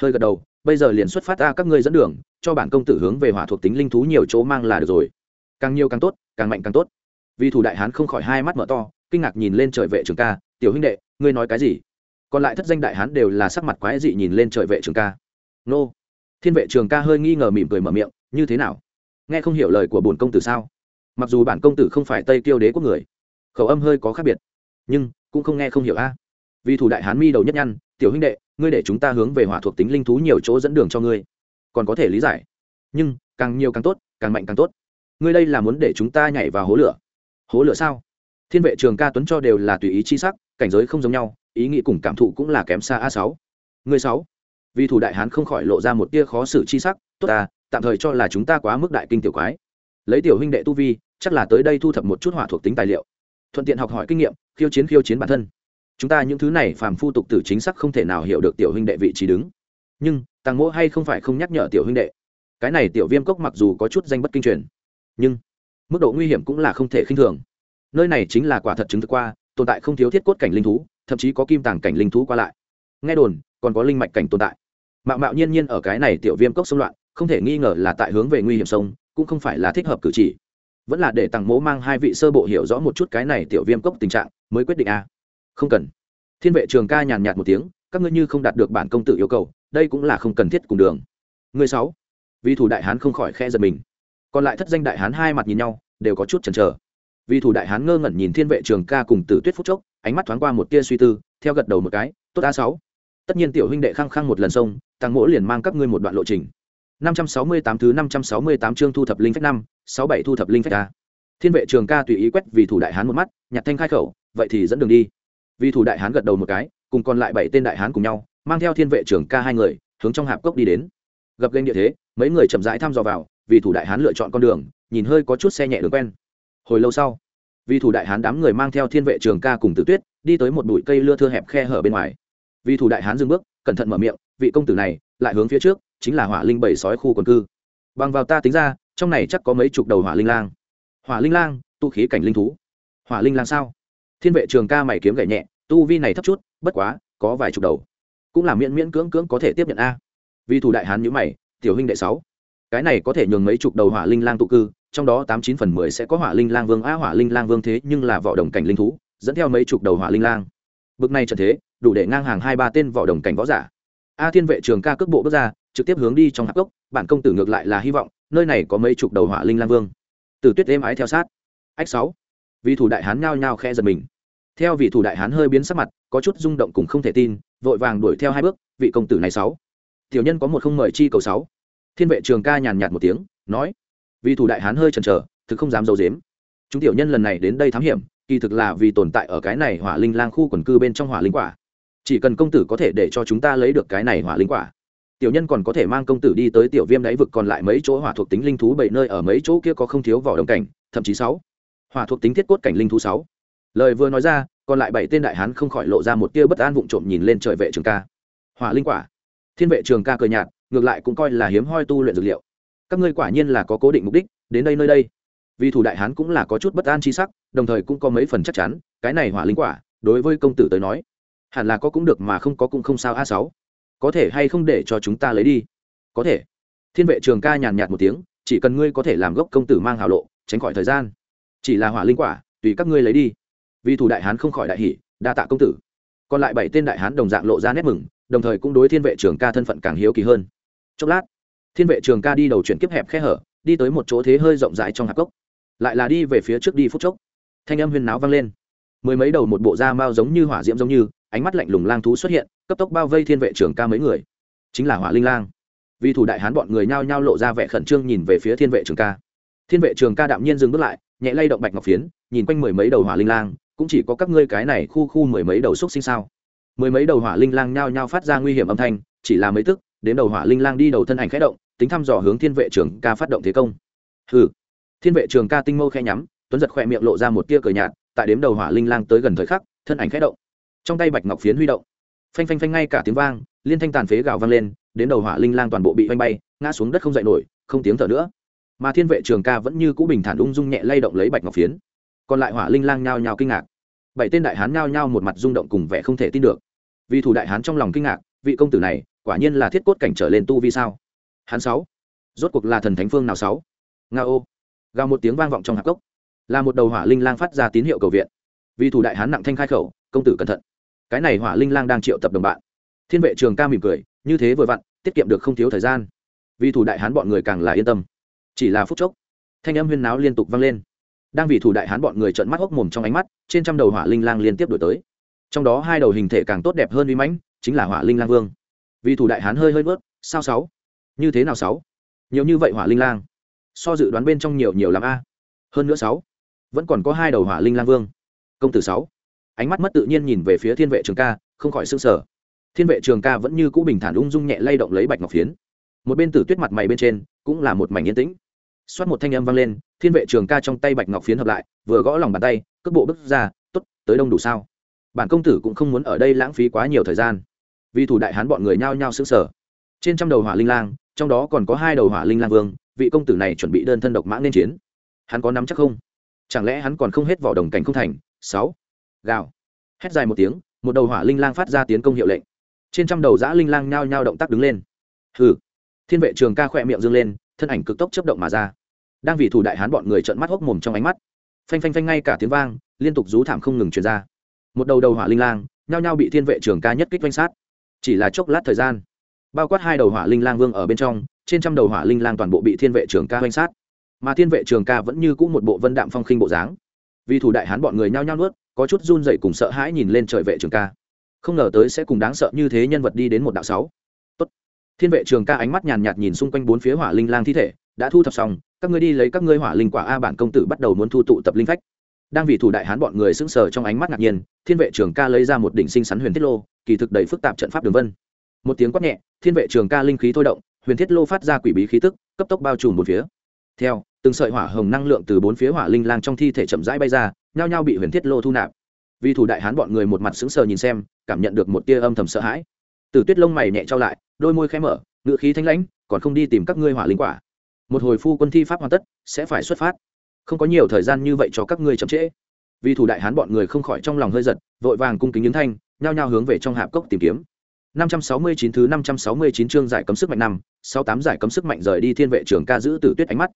Hơi gật đầu bây giờ liền xuất phát ra các ngươi dẫn đường cho bản công tử hướng về hỏa thuộc tính linh thú nhiều chỗ mang là được rồi. Càng nhiều càng tốt càng mạnh càng tốt vì thủ đại hán không khỏi hai mắt mở to, kinh ngạc nhìn lên trời vệ trường ca, tiểu huynh đệ, ngươi nói cái gì? Còn lại thất danh đại hán đều là sắc mặt quái dị nhìn lên trời vệ trường ca. Nô. Thiên vệ trường ca hơi nghi ngờ mỉm cười mở miệng, như thế nào? Nghe không hiểu lời của bổn công tử sao? Mặc dù bản công tử không phải tây tiêu đế của người, khẩu âm hơi có khác biệt, nhưng cũng không nghe không hiểu a. Vì thủ đại hán mi đầu nhất nhăn, tiểu huynh đệ, ngươi để chúng ta hướng về hỏa thuộc tính linh thú nhiều chỗ dẫn đường cho ngươi, còn có thể lý giải. Nhưng càng nhiều càng tốt, càng mạnh càng tốt. Ngươi đây là muốn để chúng ta nhảy vào hố lửa hố lửa sao? Thiên vệ trường ca tuấn cho đều là tùy ý chi sắc, cảnh giới không giống nhau, ý nghĩ cùng cảm thụ cũng là kém xa a sáu. Người sáu. Vì thủ đại hán không khỏi lộ ra một tia khó xử chi sắc, tốt ta, tạm thời cho là chúng ta quá mức đại kinh tiểu quái. Lấy tiểu huynh đệ tu vi, chắc là tới đây thu thập một chút hỏa thuộc tính tài liệu. Thuận tiện học hỏi kinh nghiệm, khiêu chiến khiêu chiến bản thân. Chúng ta những thứ này phàm phu tục tử chính xác không thể nào hiểu được tiểu huynh đệ vị trí đứng. Nhưng tàng mỗ hay không phải không nhắc nhở tiểu huynh đệ. Cái này tiểu viêm cốc mặc dù có chút danh bất kinh truyền, nhưng mức độ nguy hiểm cũng là không thể khinh thường. Nơi này chính là quả thật chứng thực qua, tồn tại không thiếu thiết cốt cảnh linh thú, thậm chí có kim tàng cảnh linh thú qua lại. Nghe đồn, còn có linh mạch cảnh tồn tại. Mạo mạo nhiên nhiên ở cái này tiểu viêm cốc xông loạn, không thể nghi ngờ là tại hướng về nguy hiểm sông, cũng không phải là thích hợp cử chỉ. Vẫn là để tặng mố mang hai vị sơ bộ hiểu rõ một chút cái này tiểu viêm cốc tình trạng, mới quyết định a. Không cần. Thiên vệ trường ca nhàn nhạt một tiếng, các ngươi như không đạt được bản công tử yêu cầu, đây cũng là không cần thiết cùng đường. Người sáu. Vì thủ đại hán không khỏi khe giật mình còn lại thất danh đại hán hai mặt nhìn nhau, đều có chút chần chờ. Vì thủ đại hán ngơ ngẩn nhìn thiên vệ trường ca cùng tử tuyết phúc chốc, ánh mắt thoáng qua một tia suy tư, theo gật đầu một cái, tốt a sáu. Tất nhiên tiểu huynh đệ khăng khăng một lần sông tăng mỗ liền mang các ngươi một đoạn lộ trình. Năm trăm sáu mươi tám thứ năm trăm sáu mươi tám chương thu thập linh phách năm, sáu bảy thu thập linh phách a. Thiên vệ trường ca tùy ý quét vì thủ đại hán một mắt, nhặt thanh khai khẩu, vậy thì dẫn đường đi. Vì thủ đại hán gật đầu một cái, cùng còn lại bảy tên đại hán cùng nhau, mang theo thiên vệ trường ca hai người, hướng trong hạp cốc đi đến. Gặp lên địa thế, mấy người chậm rãi thăm dò vào vì thủ đại hán lựa chọn con đường, nhìn hơi có chút xe nhẹ đường quen. Hồi lâu sau, vì thủ đại hán đám người mang theo thiên vệ trường ca cùng tử tuyết, đi tới một bụi cây lưa thưa hẹp khe hở bên ngoài. Vì thủ đại hán dừng bước, cẩn thận mở miệng, vị công tử này lại hướng phía trước, chính là hỏa linh bảy sói khu quần cư. Bằng vào ta tính ra, trong này chắc có mấy chục đầu hỏa linh lang. Hỏa linh lang, tu khí cảnh linh thú. Hỏa linh lang sao? Thiên vệ trường ca mày kiếm gậy nhẹ, tu vi này thấp chút, bất quá, có vài chục đầu. Cũng là miễn miễn cưỡng cưỡng có thể tiếp nhận a. Vì thủ đại hán nhữ mày, tiểu huynh đệ sáu cái này có thể nhường mấy chục đầu hỏa linh lang tụ cư, trong đó tám chín phần mười sẽ có hỏa linh lang vương a hỏa linh lang vương thế, nhưng là vỏ đồng cảnh linh thú, dẫn theo mấy chục đầu hỏa linh lang. Bực này trận thế, đủ để ngang hàng hai ba tên vỏ đồng cảnh võ giả. A thiên vệ trường ca cước bộ bước ra, trực tiếp hướng đi trong hạp gốc bản công tử ngược lại là hy vọng, nơi này có mấy chục đầu hỏa linh lang vương. Từ tuyết êm ái theo sát. Ách sáu. Vì thủ đại hán nhao nhao khe giật mình. Theo vị thủ đại hán hơi biến sắc mặt, có chút rung động cùng không thể tin, vội vàng đuổi theo hai bước, vị công tử này sáu. Tiểu nhân có một không mời chi cầu sáu thiên vệ trường ca nhàn nhạt một tiếng, nói, vì thủ đại hán hơi chần chờ, thực không dám d i ấ u dếm chúng tiểu nhân lần này đến đây thám hiểm, kỳ thực là vì tồn tại ở cái này hỏa linh lang khu quần cư bên trong hỏa linh quả. Chỉ cần công tử có thể để cho chúng ta lấy được cái này hỏa linh quả. Tiểu nhân còn có thể mang công tử đi tới tiểu viêm đáy vực còn lại mấy chỗ hỏa thuộc tính linh thú bảy nơi ở mấy chỗ kia có không thiếu vỏ đồng cảnh, thậm chí sáu. Hỏa thuộc tính thiết cốt cảnh linh thú sáu. Lời vừa nói ra, còn lại bảy tên đại hán không khỏi lộ ra một tia bất an vụng trộm nhìn lên trời vệ trường ca. Hỏa linh quả. Thiên vệ trường ca cười nhạt ngược lại cũng coi là hiếm hoi tu luyện dược liệu. Các ngươi quả nhiên là có cố định mục đích, đến đây nơi đây. Vì thủ đại hán cũng là có chút bất an chi sắc, đồng thời cũng có mấy phần chắc chắn, cái này hỏa linh quả, đối với công tử tới nói, hẳn là có cũng được mà không có cũng không sao a sáu. Có thể hay không để cho chúng ta lấy đi? Có thể. Thiên vệ trường ca nhàn nhạt một tiếng, chỉ cần ngươi có thể làm gốc công tử mang hào lộ, tránh khỏi thời gian. Chỉ là hỏa linh quả, tùy các ngươi lấy đi. Vì thủ đại hán không khỏi đại hỷ đa tạ công tử. Còn lại bảy tên đại hán đồng dạng lộ ra nét mừng, đồng thời cũng đối thiên vệ trường ca thân phận càng hiếu kỳ hơn chốc lát. Thiên vệ trường ca đi đầu chuyển kiếp hẹp khe hở, đi tới một chỗ thế hơi rộng rãi trong hạp cốc. Lại là đi về phía trước đi phút chốc. Thanh âm huyên náo vang lên. Mười mấy đầu một bộ da mao giống như hỏa diễm giống như, ánh mắt lạnh lùng lang thú xuất hiện, cấp tốc bao vây thiên vệ trường ca mấy người. Chính là hỏa linh lang. Vì thủ đại hán bọn người nhao nhao lộ ra vẻ khẩn trương nhìn về phía thiên vệ trường ca. Thiên vệ trường ca đạm nhiên dừng bước lại, nhẹ lay động bạch ngọc phiến, nhìn quanh mười mấy đầu hỏa linh lang, cũng chỉ có các ngươi cái này khu khu mười mấy đầu xúc sinh sao. Mười mấy đầu hỏa linh lang nhao nhao phát ra nguy hiểm âm thanh, chỉ là mấy tức đến đầu hỏa linh lang đi đầu thân ảnh khẽ động, tính thăm dò hướng thiên vệ trường ca phát động thế công. Hừ. Thiên vệ trường ca tinh mâu khẽ nhắm, tuấn giật khỏe miệng lộ ra một tia cờ nhạt, tại đếm đầu hỏa linh lang tới gần thời khắc, thân ảnh khẽ động. Trong tay bạch ngọc phiến huy động. Phanh phanh phanh ngay cả tiếng vang, liên thanh tàn phế gào vang lên, đến đầu hỏa linh lang toàn bộ bị vanh bay, ngã xuống đất không dậy nổi, không tiếng thở nữa. Mà thiên vệ trường ca vẫn như cũ bình thản ung dung nhẹ lay động lấy bạch ngọc phiến. Còn lại hỏa linh lang nhao nhao kinh ngạc. Bảy tên đại hán nhao nhao một mặt rung động cùng vẻ không thể tin được. Vì thủ đại hán trong lòng kinh ngạc, vị công tử này quả nhiên là thiết cốt cảnh trở lên tu vi sao? Hắn sáu. Rốt cuộc là thần thánh phương nào sáu? Nga ô. Gào một tiếng vang vọng trong hạp cốc. Là một đầu hỏa linh lang phát ra tín hiệu cầu viện. Vì thủ đại hán nặng thanh khai khẩu, công tử cẩn thận. Cái này hỏa linh lang đang triệu tập đồng bạn. Thiên vệ trường ca mỉm cười, như thế vừa vặn, tiết kiệm được không thiếu thời gian. Vì thủ đại hán bọn người càng là yên tâm. Chỉ là phút chốc, thanh âm huyên náo liên tục vang lên. Đang vì thủ đại hán bọn người trợn mắt hốc mồm trong ánh mắt, trên trăm đầu hỏa linh lang liên tiếp đổi tới. Trong đó hai đầu hình thể càng tốt đẹp hơn uy mãnh, chính là hỏa linh lang vương vì thủ đại hán hơi hơi bớt, sao sáu? Như thế nào sáu? Nhiều như vậy hỏa linh lang. So dự đoán bên trong nhiều nhiều lắm a. Hơn nữa sáu, vẫn còn có hai đầu hỏa linh lang vương. Công tử sáu. Ánh mắt mất tự nhiên nhìn về phía thiên vệ trường ca, không khỏi s ư n g sở thiên vệ trường ca vẫn như cũ bình thản ung dung nhẹ lay động lấy bạch ngọc phiến. Một bên tử tuyết mặt mày bên trên, cũng là một mảnh yên tĩnh. Xoát một thanh âm vang lên, thiên vệ trường ca trong tay bạch ngọc phiến hợp lại, vừa gõ lòng bàn tay, cước bộ bước ra t ố t tới đông đủ sao? Bản công tử cũng không muốn ở đây lãng phí quá nhiều thời gian vì thủ đại hán bọn người nhao nhao xứng sở trên trăm đầu hỏa linh lang, trong đó còn có hai đầu hỏa linh lang vương, vị công tử này chuẩn bị đơn thân độc mã nên chiến. Hắn có nắm chắc không? Chẳng lẽ hắn còn không hết vỏ đồng cảnh không thành? Sáu. Gào. Hét dài một tiếng, một đầu hỏa linh lang phát ra tiến công hiệu lệnh. Trên trăm đầu giã linh lang nhao nhao động tác đứng lên. Hừ. Thiên vệ trường ca khỏe miệng dương lên, thân ảnh cực tốc chấp động mà ra. Đang vì thủ đại hán bọn người trợn mắt hốc mồm trong ánh mắt. Phanh phanh phanh ngay cả tiếng vang, liên tục rú thảm không ngừng truyền ra. Một đầu đầu hỏa linh lang, nhao nhao bị thiên vệ trường ca nhất kích vanh sát chỉ là chốc lát thời gian, bao quát hai đầu hỏa linh lang vương ở bên trong, trên trăm đầu hỏa linh lang toàn bộ bị thiên vệ trường ca vanh sát. Mà thiên vệ trường ca vẫn như cũ một bộ vân đạm phong khinh bộ dáng. Vì thủ đại hán bọn người nhao nhao nuốt, có chút run dậy cùng sợ hãi nhìn lên trời vệ trường ca. Không ngờ tới sẽ cùng đáng sợ như thế nhân vật đi đến một đạo sáu. Tốt. thiên vệ trường ca ánh mắt nhàn nhạt nhìn xung quanh bốn phía hỏa linh lang thi thể, đã thu thập xong, các ngươi đi lấy các ngươi hỏa linh quả a bản công tử bắt đầu muốn thu tụ tập linh phách đang vì thủ đại hán bọn người sững sờ trong ánh mắt ngạc nhiên, thiên vệ trường ca lấy ra một đỉnh sinh sắn huyền thiết lô, kỳ thực đầy phức tạp trận pháp đường vân. Một tiếng quát nhẹ, thiên vệ trường ca linh khí thôi động, huyền thiết lô phát ra quỷ bí khí tức, cấp tốc bao trùm một phía. Theo, từng sợi hỏa hồng năng lượng từ bốn phía hỏa linh lang trong thi thể chậm rãi bay ra, nhao nhao bị huyền thiết lô thu nạp. Vì thủ đại hán bọn người một mặt sững sờ nhìn xem, cảm nhận được một tia âm thầm sợ hãi. Từ tuyết lông mày nhẹ trao lại, đôi môi khẽ mở ngựa khí thanh lãnh, còn không đi tìm các ngươi hỏa linh quả. Một hồi phu quân thi pháp hoàn tất, sẽ phải xuất phát không có nhiều thời gian như vậy cho các ngươi chậm trễ. Vì thủ đại hán bọn người không khỏi trong lòng hơi giật, vội vàng cung kính những thanh, nhao nhao hướng về trong hạp cốc tìm kiếm. 569 thứ 569 chương giải cấm sức mạnh năm 68 giải cấm sức mạnh rời đi thiên vệ trưởng ca giữ tử tuyết ánh mắt.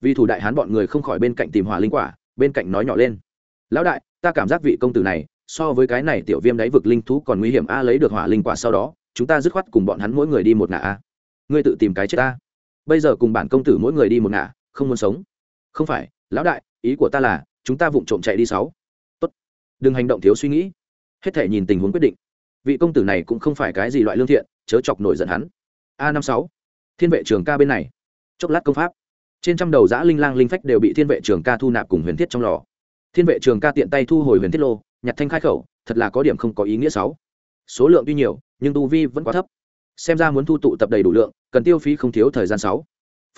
Vì thủ đại hán bọn người không khỏi bên cạnh tìm hỏa linh quả, bên cạnh nói nhỏ lên. Lão đại, ta cảm giác vị công tử này, so với cái này tiểu viêm đáy vực linh thú còn nguy hiểm a, lấy được hỏa linh quả sau đó, chúng ta dứt khoát cùng bọn hắn mỗi người đi một ngả a. Ngươi tự tìm cái chết ta. Bây giờ cùng bản công tử mỗi người đi một ngả, không muốn sống. Không phải lão đại, ý của ta là, chúng ta vụng trộm chạy đi sáu. Tốt. Đừng hành động thiếu suy nghĩ. Hết thể nhìn tình huống quyết định. Vị công tử này cũng không phải cái gì loại lương thiện, chớ chọc nổi giận hắn. A năm sáu. Thiên vệ trường ca bên này. Chốc lát công pháp. Trên trăm đầu giã linh lang linh phách đều bị thiên vệ trường ca thu nạp cùng huyền thiết trong lò. Thiên vệ trường ca tiện tay thu hồi huyền thiết lô, nhặt thanh khai khẩu, thật là có điểm không có ý nghĩa sáu. Số lượng tuy nhiều, nhưng tu vi vẫn quá thấp. Xem ra muốn thu tụ tập đầy đủ lượng, cần tiêu phí không thiếu thời gian sáu.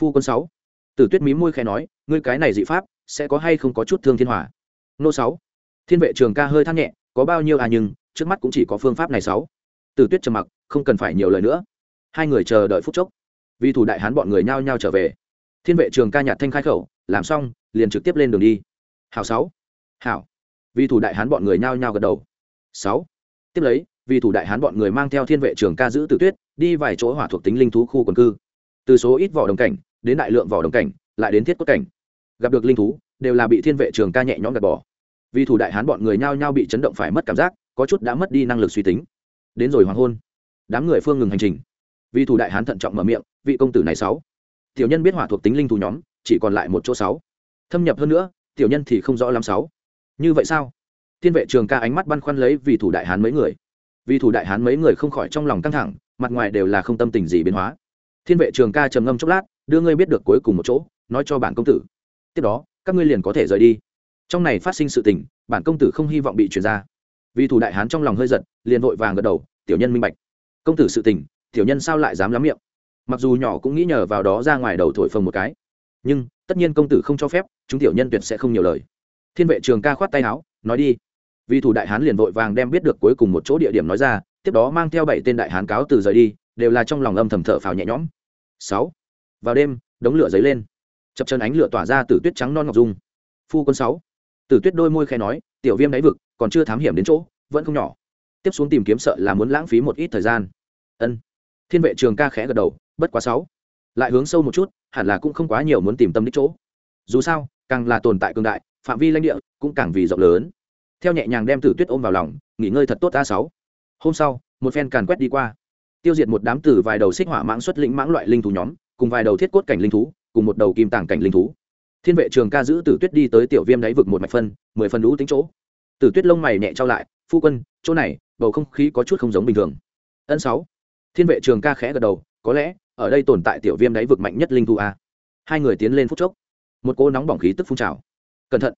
Phu quân sáu tử tuyết mí môi khẽ nói, ngươi cái này dị pháp, sẽ có hay không có chút thương thiên hỏa nô sáu. Thiên vệ trường ca hơi than nhẹ, có bao nhiêu à nhưng, trước mắt cũng chỉ có phương pháp này sáu. Tử tuyết trầm mặc, không cần phải nhiều lời nữa. Hai người chờ đợi phút chốc. Vì thủ đại hán bọn người nhao nhao trở về. Thiên vệ trường ca nhạt thanh khai khẩu, làm xong, liền trực tiếp lên đường đi. Hảo sáu. Hảo. Vì thủ đại hán bọn người nhao nhao gật đầu. Sáu. Tiếp lấy, vì thủ đại hán bọn người mang theo thiên vệ trường ca giữ tử tuyết, đi vài chỗ hỏa thuộc tính linh thú khu quần cư. Từ số ít vỏ đồng cảnh đến đại lượng vỏ đồng cảnh, lại đến thiết quất cảnh. Gặp được linh thú, đều là bị thiên vệ trường ca nhẹ nhõm gạt bỏ. Vì thủ đại hán bọn người nhao nhao bị chấn động phải mất cảm giác, có chút đã mất đi năng lực suy tính. Đến rồi hoàng hôn. Đám người phương ngừng hành trình. Vì thủ đại hán thận trọng mở miệng, vị công tử này sáu. Tiểu nhân biết hỏa thuộc tính linh thú nhóm, chỉ còn lại một chỗ sáu. Thâm nhập hơn nữa, tiểu nhân thì không rõ lắm sáu. Như vậy sao? Thiên vệ trường ca ánh mắt băn khoăn lấy vì thủ đại hán mấy người. Vì thủ đại hán mấy người không khỏi trong lòng căng thẳng, mặt ngoài đều là không tâm tình gì biến hóa. Thiên vệ trường ca trầm ngâm chốc lát đưa ngươi biết được cuối cùng một chỗ, nói cho bản công tử. Tiếp đó, các ngươi liền có thể rời đi. Trong này phát sinh sự tình, bản công tử không hy vọng bị truyền ra. Vì thủ đại hán trong lòng hơi giật, liền vội vàng gật đầu, tiểu nhân minh bạch. Công tử sự tình, tiểu nhân sao lại dám lắm miệng? Mặc dù nhỏ cũng nghĩ nhờ vào đó ra ngoài đầu thổi phồng một cái, nhưng tất nhiên công tử không cho phép, chúng tiểu nhân tuyệt sẽ không nhiều lời. Thiên vệ trường ca khoát tay áo, nói đi. Vì thủ đại hán liền vội vàng đem biết được cuối cùng một chỗ địa điểm nói ra, tiếp đó mang theo bảy tên đại hán cáo từ rời đi, đều là trong lòng âm thầm thở phào nhẹ nhõm. Sáu vào đêm, đống lửa dấy lên. Chập chân ánh lửa tỏa ra từ tuyết trắng non ngọc dung. Phu quân sáu. Từ tuyết đôi môi khẽ nói, tiểu viêm đáy vực, còn chưa thám hiểm đến chỗ, vẫn không nhỏ. Tiếp xuống tìm kiếm sợ là muốn lãng phí một ít thời gian. Ân. Thiên vệ trường ca khẽ gật đầu, bất quá sáu. Lại hướng sâu một chút, hẳn là cũng không quá nhiều muốn tìm tâm đích chỗ. Dù sao, càng là tồn tại cường đại, phạm vi lãnh địa cũng càng vì rộng lớn. Theo nhẹ nhàng đem tử tuyết ôm vào lòng, nghỉ ngơi thật tốt a sáu. Hôm sau, một phen càn quét đi qua. Tiêu diệt một đám tử vài đầu xích hỏa mãng xuất lĩnh mãng loại linh thú nhóm cùng vài đầu thiết cốt cảnh linh thú, cùng một đầu kim tàng cảnh linh thú. Thiên vệ trường ca giữ tử tuyết đi tới tiểu viêm đáy vực một mạch phân, mười phần lũ tính chỗ. Tử tuyết lông mày nhẹ trao lại, phu quân, chỗ này, bầu không khí có chút không giống bình thường. Ân sáu. Thiên vệ trường ca khẽ gật đầu, có lẽ, ở đây tồn tại tiểu viêm đáy vực mạnh nhất linh thú a. Hai người tiến lên phút chốc. Một cô nóng bỏng khí tức phun trào. Cẩn thận.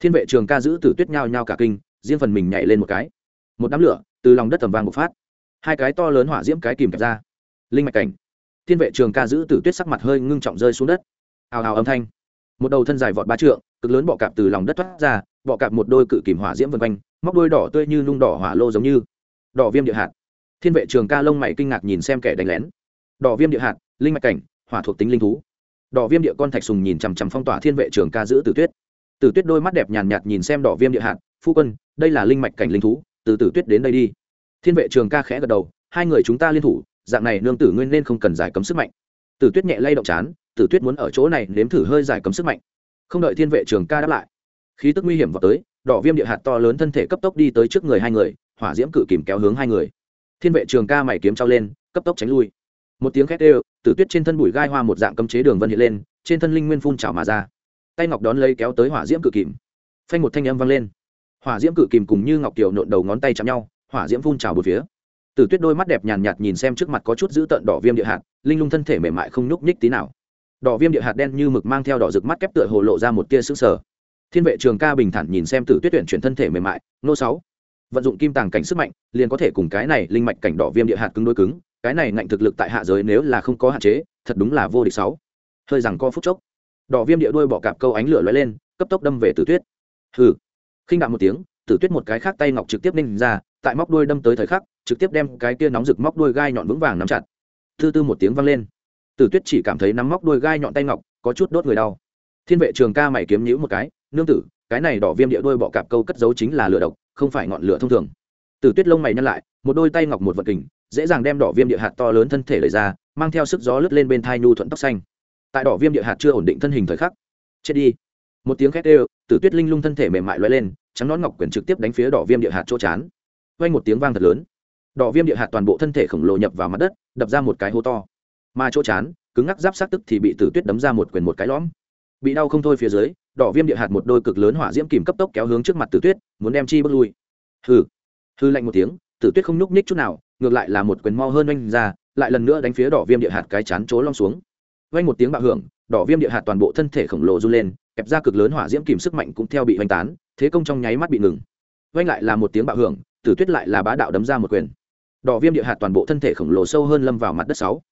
Thiên vệ trường ca giữ tử tuyết nhao nhao cả kinh, riêng phần mình nhảy lên một cái. Một đám lửa từ lòng đất tầm vàng bộc phát. Hai cái to lớn hỏa diễm cái kìm kẹp ra. Linh mạch cảnh thiên vệ trường ca giữ tử tuyết sắc mặt hơi ngưng trọng rơi xuống đất. Hào hào âm thanh. Một đầu thân dài vọt ba trượng, cực lớn bọ cạp từ lòng đất thoát ra, bọ cạp một đôi cự kìm hỏa diễm vân quanh, móc đôi đỏ tươi như nung đỏ hỏa lô giống như. Đỏ viêm địa hạt. Thiên vệ trường ca lông mày kinh ngạc nhìn xem kẻ đánh lén. Đỏ viêm địa hạt, linh mạch cảnh, hỏa thuộc tính linh thú. Đỏ viêm địa con thạch sùng nhìn chằm chằm phong tỏa thiên vệ trường ca giữ tử tuyết. Tử tuyết đôi mắt đẹp nhàn nhạt nhìn xem đỏ viêm địa hạt, phu quân, đây là linh mạch cảnh linh thú, từ tử tuyết đến đây đi. Thiên vệ trường ca khẽ gật đầu, hai người chúng ta liên thủ dạng này nương tử nguyên nên không cần giải cấm sức mạnh. Tử tuyết nhẹ lay động chán, tử tuyết muốn ở chỗ này nếm thử hơi giải cấm sức mạnh. Không đợi thiên vệ trường ca đáp lại, khí tức nguy hiểm vào tới, đỏ viêm địa hạt to lớn thân thể cấp tốc đi tới trước người hai người, hỏa diễm cự kìm kéo hướng hai người. Thiên vệ trường ca mày kiếm trao lên, cấp tốc tránh lui. Một tiếng khét ê tử tuyết trên thân bụi gai hoa một dạng cấm chế đường vân hiện lên, trên thân linh nguyên phun trào mà ra. Tay ngọc đón lấy kéo tới hỏa diễm cự kìm. Phanh một thanh âm vang lên. Hỏa diễm cự kìm cùng như ngọc kiều nộn đầu ngón tay chạm nhau, hỏa diễm phun trào một phía tử tuyết đôi mắt đẹp nhàn nhạt nhìn xem trước mặt có chút giữ tận đỏ viêm địa hạt, linh lung thân thể mềm mại không nhúc nhích tí nào. Đỏ viêm địa hạt đen như mực mang theo đỏ rực mắt kép tựa hồ lộ ra một tia sững sờ. Thiên vệ trường ca bình thản nhìn xem tử tuyết tuyển chuyển thân thể mềm mại, nô sáu, vận dụng kim tàng cảnh sức mạnh, liền có thể cùng cái này linh mạch cảnh đỏ viêm địa hạt cứng đối cứng, cái này ngạnh thực lực tại hạ giới nếu là không có hạn chế, thật đúng là vô địch sáu. Hơi rằng co phút chốc, đỏ viêm địa đuôi bỏ cạp câu ánh lửa lóe lên, cấp tốc đâm về tử tuyết. Hừ. Khinh đạm một tiếng, tử tuyết một cái khác tay ngọc trực tiếp ninh ra, tại móc đuôi đâm tới thời khắc trực tiếp đem cái kia nóng rực móc đuôi gai nhọn vững vàng nắm chặt. Tư tư một tiếng vang lên. Tử tuyết chỉ cảm thấy nắm móc đuôi gai nhọn tay ngọc, có chút đốt người đau. Thiên vệ trường ca mày kiếm nhữ một cái, nương tử, cái này đỏ viêm địa đôi bọ cạp câu cất giấu chính là lửa độc, không phải ngọn lửa thông thường. Tử tuyết lông mày nhăn lại, một đôi tay ngọc một vật kình, dễ dàng đem đỏ viêm địa hạt to lớn thân thể lấy ra, mang theo sức gió lướt lên bên thai nhu thuận tóc xanh. Tại đỏ viêm địa hạt chưa ổn định thân hình thời khắc, chết đi. Một tiếng khét ê tử tuyết linh lung thân thể mềm mại loay lên, trắng nón ngọc quyển trực tiếp đánh phía đỏ viêm địa hạt chỗ chán. Quanh một tiếng vang thật lớn đỏ viêm địa hạt toàn bộ thân thể khổng lồ nhập vào mặt đất, đập ra một cái hố to. Mà chỗ chán, cứng ngắc giáp sát tức thì bị tử tuyết đấm ra một quyền một cái lõm. Bị đau không thôi phía dưới, đỏ viêm địa hạt một đôi cực lớn hỏa diễm kìm cấp tốc kéo hướng trước mặt tử tuyết, muốn đem chi bước lui. Hừ. Hư lạnh một tiếng, tử tuyết không nhúc ních chút nào, ngược lại là một quyền mo hơn oanh ra, lại lần nữa đánh phía đỏ viêm địa hạt cái chán chỗ long xuống. Oanh một tiếng bạo hưởng, đỏ viêm địa hạt toàn bộ thân thể khổng lồ run lên, kẹp ra cực lớn hỏa diễm kìm sức mạnh cũng theo bị oanh tán, thế công trong nháy mắt bị ngừng. Oanh lại là một tiếng bạo hưởng, tử tuyết lại là bá đạo đấm ra một quyền đỏ viêm địa hạt toàn bộ thân thể khổng lồ sâu hơn lâm vào mặt đất sáu.